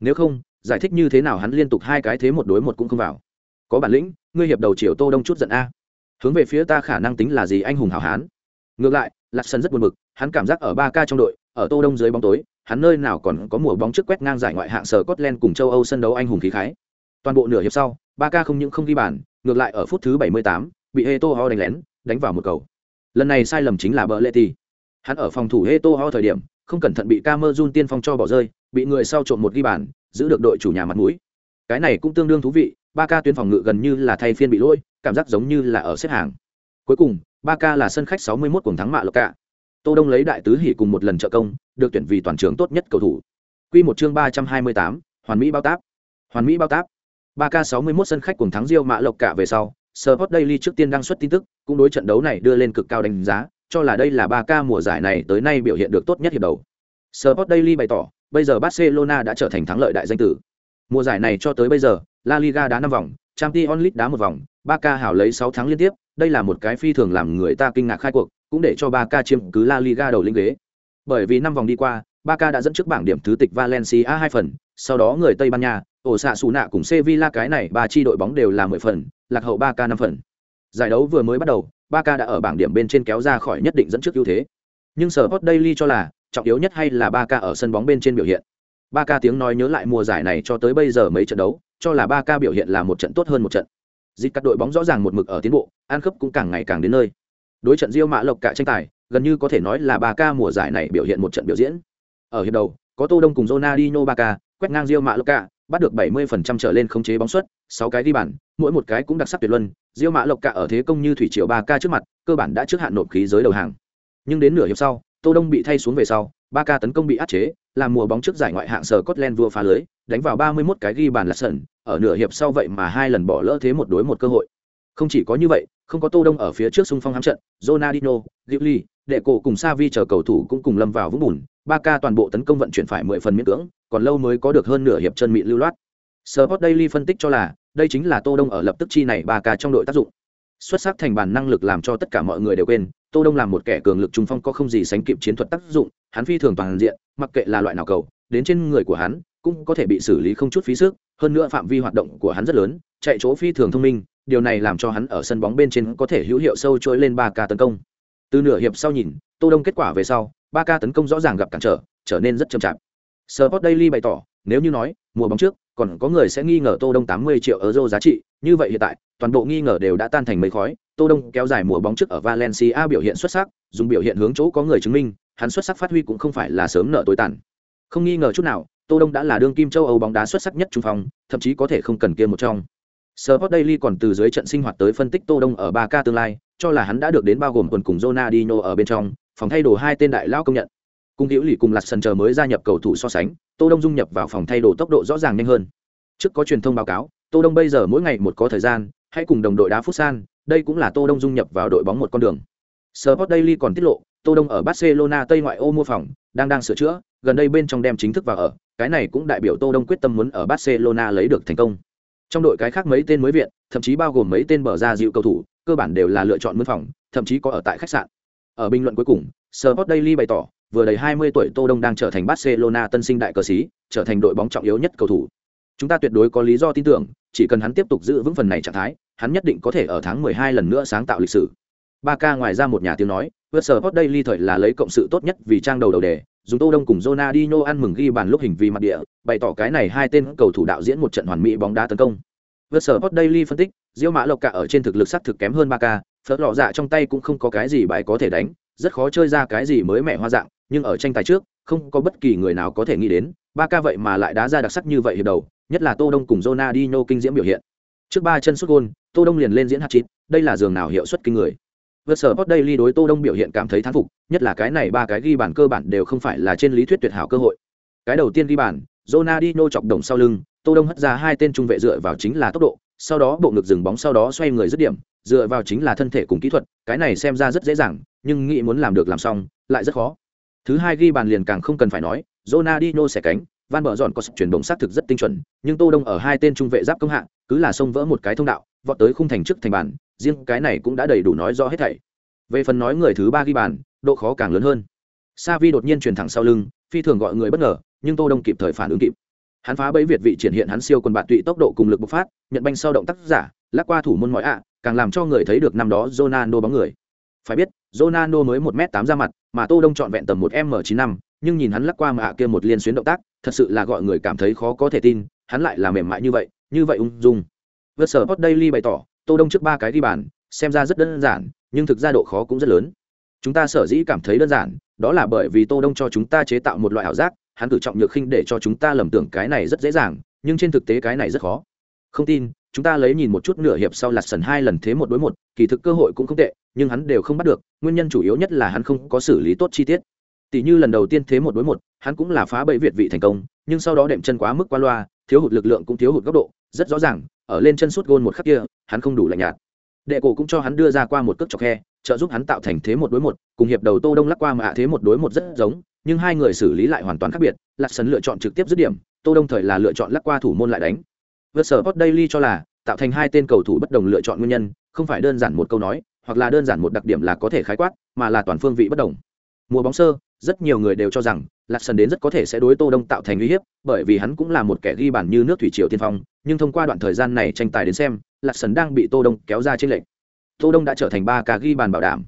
nếu không, giải thích như thế nào hắn liên tục hai cái thế một đối một cũng không vào. Có bản lĩnh, ngươi hiệp đầu chiều tô đông chút giận a. Hướng về phía ta khả năng tính là gì anh hùng hảo hán. Ngược lại, lạc sân rất buồn bực, hắn cảm giác ở ba k trong đội, ở tô đông dưới bóng tối, hắn nơi nào còn có mùa bóng trước quét ngang giải ngoại hạng sở Scotland cùng châu Âu sân đấu anh hùng khí khái toàn bộ nửa hiệp sau ba k không những không ghi bàn ngược lại ở phút thứ 78, bị Heto Ho đánh lén đánh vào một cầu. Lần này sai lầm chính là bờ lệ thì hắn ở phòng thủ Heto Ho thời điểm không cẩn thận bị Camerun tiên phong cho bỏ rơi bị người sau trộm một ghi bàn giữ được đội chủ nhà mặt mũi. Cái này cũng tương đương thú vị ba ca tuyến phòng ngự gần như là thay phiên bị lỗi cảm giác giống như là ở xếp hàng. Cuối cùng ba ca là sân khách 61 cùng thắng mạ lộc cả tô đông lấy đại tứ hỉ cùng một lần trợ công được tuyển vì toàn trường tốt nhất cầu thủ. Quy một chương 328, hoàn mỹ bao táp. Hoàn mỹ bao táp. 3K61 sân khách cùng thắng Real Mã Lộc cả về sau, Sport Daily trước tiên đăng xuất tin tức, cũng đối trận đấu này đưa lên cực cao đánh giá, cho là đây là 3K mùa giải này tới nay biểu hiện được tốt nhất hiệp đầu. Sport Daily bày tỏ, bây giờ Barcelona đã trở thành thắng lợi đại danh tử. Mùa giải này cho tới bây giờ, La Liga đá 5 vòng, Champions League đá một vòng, Barca hảo lấy 6 thắng liên tiếp, đây là một cái phi thường làm người ta kinh ngạc khai cuộc, cũng để cho Barca chiếm cứ La Liga đầu lĩnh ghế. Bởi vì 5 vòng đi qua, Barca đã dẫn trước bảng điểm thứ tịch Valencia hai phần, sau đó người Tây Ban Nha, ổ xạ xù nạ cùng Sevilla cái này ba chi đội bóng đều là 10 phần, lạc hậu 3K 5 phần. Giải đấu vừa mới bắt đầu, 3K đã ở bảng điểm bên trên kéo ra khỏi nhất định dẫn trước ưu thế. Nhưng Sport Daily cho là, trọng yếu nhất hay là 3K ở sân bóng bên trên biểu hiện. 3K tiếng nói nhớ lại mùa giải này cho tới bây giờ mấy trận đấu, cho là 3K biểu hiện là một trận tốt hơn một trận. Dịch các đội bóng rõ ràng một mực ở tiến bộ, an khớp cũng càng ngày càng đến nơi. Đối trận Real Mã Lộc cả tranh tài, gần như có thể nói là 3K mùa giải này biểu hiện một trận biểu diễn. Ở hiệp đầu, có Tô Đông cùng Ronaldinho 3K, quét ngang Real Mã Lộc cả, bắt được 70% trở lên khống chế bóng suất, 6 cái ghi bàn, mỗi một cái cũng đặc sắc tuyệt luân, Diêu Mã Lộc cả ở thế công như thủy triều 3K trước mặt, cơ bản đã trước hạn nộp khí giới đầu hàng. Nhưng đến nửa hiệp sau, Tô Đông bị thay xuống về sau, 3K tấn công bị áp chế, làm mùa bóng trước giải ngoại hạng sở Scotland vua phá lưới, đánh vào 31 cái ghi bàn là sân, ở nửa hiệp sau vậy mà hai lần bỏ lỡ thế một đối một cơ hội. Không chỉ có như vậy, không có Tô Đông ở phía trước xung phong hám trận, Ronaldinho, Gigli, đệ cổ cùng Savi chờ cầu thủ cũng cùng lâm vào vũng bùn, Ba ca toàn bộ tấn công vận chuyển phải 10 phần miễn cưỡng, còn lâu mới có được hơn nửa hiệp chân mịn lưu loát. Sport Daily phân tích cho là, đây chính là Tô Đông ở lập tức chi này ba ca trong đội tác dụng. Xuất sắc thành bản năng lực làm cho tất cả mọi người đều quên, Tô Đông làm một kẻ cường lực trung phong có không gì sánh kịp chiến thuật tác dụng, hắn phi thường toàn diện, mặc kệ là loại nào cầu, đến trên người của hắn cũng có thể bị xử lý không chút phí sức, hơn nữa phạm vi hoạt động của hắn rất lớn, chạy chỗ phi thường thông minh, điều này làm cho hắn ở sân bóng bên trên có thể hữu hiệu sâu trôi lên ba ca tấn công. Từ nửa hiệp sau nhìn, Tô Đông kết quả về sau, Ba ca tấn công rõ ràng gặp cản trở, trở nên rất chậm chạp. Sport Daily bày tỏ, nếu như nói, mùa bóng trước, còn có người sẽ nghi ngờ Tô Đông 80 triệu euro giá trị, như vậy hiện tại, toàn bộ nghi ngờ đều đã tan thành mây khói. Tô Đông kéo dài mùa bóng trước ở Valencia biểu hiện xuất sắc, dùng biểu hiện hướng chỗ có người chứng minh, hắn xuất sắc phát huy cũng không phải là sớm nợ tối tàn. Không nghi ngờ chút nào, Tô Đông đã là đương kim châu Âu bóng đá xuất sắc nhất trung phong, thậm chí có thể không cần kia một trong. Sport Daily còn từ dưới trận sinh hoạt tới phân tích Tô Đông ở 3K tương lai, cho là hắn đã được đến bao gồm quần cùng Ronaldinho ở bên trong, phòng thay đồ hai tên đại lao công nhận. cung hữu lì cùng Lạt Sân chờ mới gia nhập cầu thủ so sánh, Tô Đông dung nhập vào phòng thay đồ tốc độ rõ ràng nhanh hơn. Trước có truyền thông báo cáo, Tô Đông bây giờ mỗi ngày một có thời gian, hãy cùng đồng đội đá phút san, đây cũng là Tô Đông dung nhập vào đội bóng một con đường. Sport Daily còn tiết lộ, Tô Đông ở Barcelona Tây ngoại ô mua phòng, đang đang sửa chữa, gần đây bên trong đem chính thức vào ở, cái này cũng đại biểu Tô Đông quyết tâm muốn ở Barcelona lấy được thành công. Trong đội cái khác mấy tên mới viện, thậm chí bao gồm mấy tên bờ ra dịu cầu thủ, cơ bản đều là lựa chọn mướn phòng, thậm chí có ở tại khách sạn. Ở bình luận cuối cùng, Sport Daily bày tỏ, vừa đầy 20 tuổi Tô Đông đang trở thành Barcelona tân sinh đại cờ sĩ, trở thành đội bóng trọng yếu nhất cầu thủ. Chúng ta tuyệt đối có lý do tin tưởng, chỉ cần hắn tiếp tục giữ vững phần này trạng thái, hắn nhất định có thể ở tháng 12 lần nữa sáng tạo lịch sử. Barca ngoài ra một nhà tiếng nói, Sport Daily thời là lấy cộng sự tốt nhất vì trang đầu đầu đề, dùng Tô Đông cùng Ronaldinho ăn mừng ghi bàn lúc hình vì mặt địa, bày tỏ cái này hai tên cầu thủ đạo diễn một trận hoàn mỹ bóng đá tấn công. Sport Daily phân tích, Diêu Mã Lộc cả ở trên thực lực sắc thực kém hơn Barca, phớt lọ dạ trong tay cũng không có cái gì bài có thể đánh, rất khó chơi ra cái gì mới mẻ hoa dạng, nhưng ở tranh tài trước, không có bất kỳ người nào có thể nghĩ đến, ba ca vậy mà lại đá ra đặc sắc như vậy hiệp đầu, nhất là Tô Đông cùng Ronaldinho kinh diễm biểu hiện. Trước ba chân sút gôn Tô Đông liền lên diễn hat-trick, đây là giường nào hiệu suất kinh người. Vượt sở đây Daily đối Tô Đông biểu hiện cảm thấy thán phục, nhất là cái này ba cái ghi bàn cơ bản đều không phải là trên lý thuyết tuyệt hảo cơ hội. Cái đầu tiên ghi bàn, Ronaldinho chọc đồng sau lưng, Tô Đông hất ra hai tên trung vệ dựa vào chính là tốc độ, sau đó bộ ngực dừng bóng sau đó xoay người dứt điểm, dựa vào chính là thân thể cùng kỹ thuật, cái này xem ra rất dễ dàng, nhưng nghĩ muốn làm được làm xong, lại rất khó. Thứ hai ghi bàn liền càng không cần phải nói, Ronaldinho xẻ cánh, Van bờ dọn có sự chuyển động xác thực rất tinh chuẩn, nhưng Tô Đông ở hai tên trung vệ giáp công hạng, cứ là xông vỡ một cái thông đạo, vọt tới khung thành trước thành bàn, riêng cái này cũng đã đầy đủ nói rõ hết thảy. Về phần nói người thứ ba ghi bàn, độ khó càng lớn hơn. Savi đột nhiên truyền thẳng sau lưng, phi thường gọi người bất ngờ, nhưng Tô Đông kịp thời phản ứng kịp. Hắn phá bẫy Việt vị triển hiện hắn siêu quân bạn tụy tốc độ cùng lực bộc phát, nhận banh sau động tác giả, lắc qua thủ môn mọi ạ, càng làm cho người thấy được năm đó Ronaldo bóng người. Phải biết, Ronaldo mới một m tám ra mặt, mà Tô Đông trọn vẹn tầm một m chín năm, nhưng nhìn hắn lắc qua mà kia một liên xuyến động tác, thật sự là gọi người cảm thấy khó có thể tin, hắn lại là mềm mại như vậy, như vậy ung dung. Vượt sở Sport Daily bày tỏ, Tô Đông trước ba cái ghi bàn, xem ra rất đơn giản, nhưng thực ra độ khó cũng rất lớn. Chúng ta sở dĩ cảm thấy đơn giản, đó là bởi vì Tô Đông cho chúng ta chế tạo một loại ảo giác, hắn tự trọng nhược khinh để cho chúng ta lầm tưởng cái này rất dễ dàng, nhưng trên thực tế cái này rất khó. Không tin, chúng ta lấy nhìn một chút nửa hiệp sau lạt sần hai lần thế một đối một, kỳ thực cơ hội cũng không tệ, nhưng hắn đều không bắt được, nguyên nhân chủ yếu nhất là hắn không có xử lý tốt chi tiết. Tỷ như lần đầu tiên thế một đối một, hắn cũng là phá bẫy việt vị thành công, nhưng sau đó đệm chân quá mức qua loa, thiếu hụt lực lượng cũng thiếu hụt góc độ, rất rõ ràng, ở lên chân suốt gôn một khắc kia, hắn không đủ lạnh nhạt. Đệ cổ cũng cho hắn đưa ra qua một cước chọc khe, trợ giúp hắn tạo thành thế một đối một, cùng hiệp đầu Tô Đông lắc qua mà thế một đối một rất giống, nhưng hai người xử lý lại hoàn toàn khác biệt, Lạc Sấn lựa chọn trực tiếp dứt điểm, Tô Đông thời là lựa chọn lắc qua thủ môn lại đánh. Vượt sở Sport Daily cho là, tạo thành hai tên cầu thủ bất đồng lựa chọn nguyên nhân, không phải đơn giản một câu nói, hoặc là đơn giản một đặc điểm là có thể khái quát, mà là toàn phương vị bất đồng. Mùa bóng sơ, rất nhiều người đều cho rằng lạc sân đến rất có thể sẽ đối tô đông tạo thành uy hiếp bởi vì hắn cũng là một kẻ ghi bàn như nước thủy triều tiên phong nhưng thông qua đoạn thời gian này tranh tài đến xem lạc sân đang bị tô đông kéo ra trên lệnh tô đông đã trở thành ba ca ghi bàn bảo đảm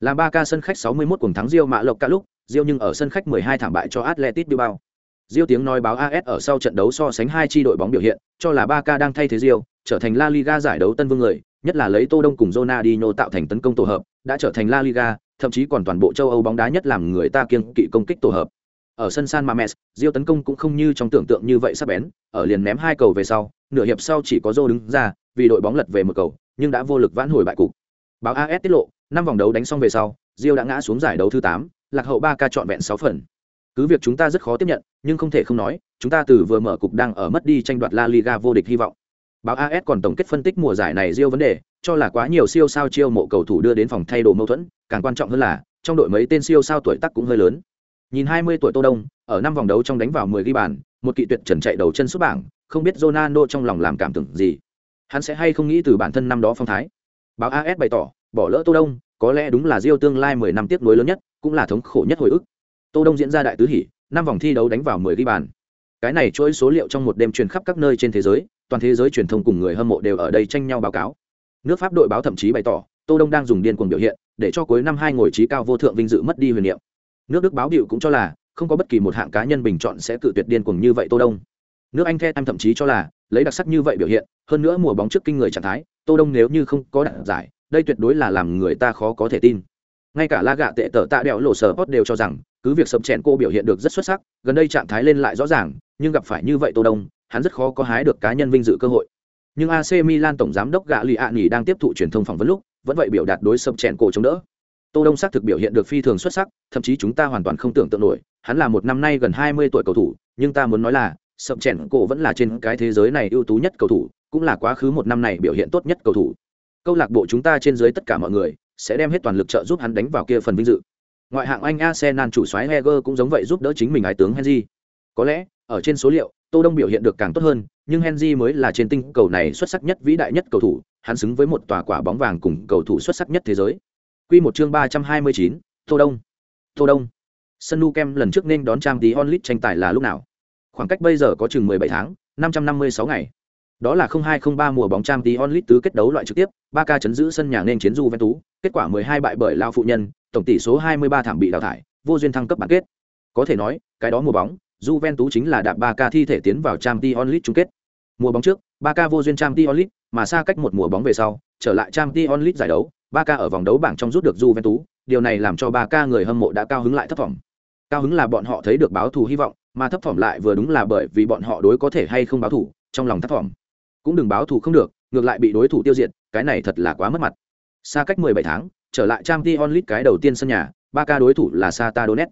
làm ba ca sân khách 61 cuồng thắng Rio mã lộc cả lúc Rio nhưng ở sân khách 12 thảm bại cho Atletico Bilbao Rio tiếng nói báo AS ở sau trận đấu so sánh hai chi đội bóng biểu hiện cho là Barca đang thay thế Rio trở thành La Liga giải đấu tân vương người nhất là lấy Tô Đông cùng Ronaldinho tạo thành tấn công tổ hợp đã trở thành La Liga thậm chí còn toàn bộ châu Âu bóng đá nhất làm người ta kiêng kỵ công kích tổ hợp. Ở sân San Mames, Rio tấn công cũng không như trong tưởng tượng như vậy sắc bén, ở liền ném hai cầu về sau, nửa hiệp sau chỉ có Zô đứng ra, vì đội bóng lật về một cầu, nhưng đã vô lực vãn hồi bại cục. Báo AS tiết lộ, năm vòng đấu đánh xong về sau, Rio đã ngã xuống giải đấu thứ 8, lạc hậu 3 ca chọn vẹn 6 phần. Cứ việc chúng ta rất khó tiếp nhận, nhưng không thể không nói, chúng ta từ vừa mở cục đang ở mất đi tranh đoạt La Liga vô địch hy vọng. Báo AS còn tổng kết phân tích mùa giải này Rio vấn đề, cho là quá nhiều siêu sao chiêu mộ cầu thủ đưa đến phòng thay đồ mâu thuẫn, càng quan trọng hơn là trong đội mấy tên siêu sao tuổi tác cũng hơi lớn. Nhìn 20 tuổi Tô Đông, ở năm vòng đấu trong đánh vào 10 ghi bàn, một kỵ tuyệt trần chạy đầu chân xuất bảng, không biết Ronaldo trong lòng làm cảm tưởng gì. Hắn sẽ hay không nghĩ từ bản thân năm đó phong thái. Báo AS bày tỏ, bỏ lỡ Tô Đông, có lẽ đúng là Rio tương lai 10 năm tiếp nối lớn nhất, cũng là thống khổ nhất hồi ức. Tô Đông diễn ra đại tứ hỷ, năm vòng thi đấu đánh vào 10 ghi bàn. Cái này chuỗi số liệu trong một đêm truyền khắp các nơi trên thế giới, toàn thế giới truyền thông cùng người hâm mộ đều ở đây tranh nhau báo cáo. Nước Pháp đội báo thậm chí bày tỏ, Tô Đông đang dùng điên cuồng biểu hiện, để cho cuối năm hai ngồi trí cao vô thượng vinh dự mất đi huyền niệm. Nước Đức báo điệu cũng cho là, không có bất kỳ một hạng cá nhân bình chọn sẽ cự tuyệt điên cuồng như vậy Tô Đông. Nước Anh The Times thậm chí cho là, lấy đặc sắc như vậy biểu hiện, hơn nữa mùa bóng trước kinh người trạng thái, Tô Đông nếu như không có đạt giải, đây tuyệt đối là làm người ta khó có thể tin. Ngay cả La Gạ tệ tở tạ đẹo lộ sở post đều cho rằng, cứ việc sập chèn cô biểu hiện được rất xuất sắc, gần đây trạng thái lên lại rõ ràng, nhưng gặp phải như vậy Tô Đông, hắn rất khó có hái được cá nhân vinh dự cơ hội. Nhưng AC Milan tổng giám đốc gạ Lì ạ đang tiếp thụ truyền thông phỏng vấn lúc, vẫn vậy biểu đạt đối sập chèn cô chống đỡ. Tô Đông xác thực biểu hiện được phi thường xuất sắc, thậm chí chúng ta hoàn toàn không tưởng tượng nổi, hắn là một năm nay gần 20 tuổi cầu thủ, nhưng ta muốn nói là, sập chèn cô vẫn là trên cái thế giới này ưu tú nhất cầu thủ, cũng là quá khứ một năm này biểu hiện tốt nhất cầu thủ. Câu lạc bộ chúng ta trên dưới tất cả mọi người sẽ đem hết toàn lực trợ giúp hắn đánh vào kia phần vinh dự. Ngoại hạng Anh Arsenal chủ soái Heger cũng giống vậy giúp đỡ chính mình ái tướng Henry. Có lẽ, ở trên số liệu, Tô Đông biểu hiện được càng tốt hơn, nhưng Henry mới là trên tinh cầu này xuất sắc nhất vĩ đại nhất cầu thủ, hắn xứng với một tòa quả bóng vàng cùng cầu thủ xuất sắc nhất thế giới. Quy một chương 329, Tô Đông. Tô Đông. Sân Nou Kem lần trước nên đón trang tí onlit tranh tài là lúc nào? Khoảng cách bây giờ có chừng 17 tháng, 556 ngày. Đó là 0203 mùa bóng trang tí onlit tứ kết đấu loại trực tiếp, Barca chấn giữ sân nhà nên chiến Juventus, kết quả 12 bại bởi lao phụ nhân, tổng tỷ số 23 thảm bị đào thải, vô duyên thăng cấp bán kết. Có thể nói, cái đó mùa bóng, Juventus chính là đạp Barca thi thể tiến vào Champions League chung kết. Mùa bóng trước, Barca vô duyên Champions League, mà xa cách một mùa bóng về sau, trở lại Champions League giải đấu, Barca ở vòng đấu bảng trong rút được Juventus, điều này làm cho Barca người hâm mộ đã cao hứng lại thấp vọng. Cao hứng là bọn họ thấy được báo thù hy vọng, mà thấp vọng lại vừa đúng là bởi vì bọn họ đối có thể hay không báo thù, trong lòng thấp vọng. Cũng đừng báo thù không được, ngược lại bị đối thủ tiêu diệt, cái này thật là quá mất mặt. Xa cách 17 tháng, trở lại trang Champions onlit cái đầu tiên sân nhà, ba ca đối thủ là sata donet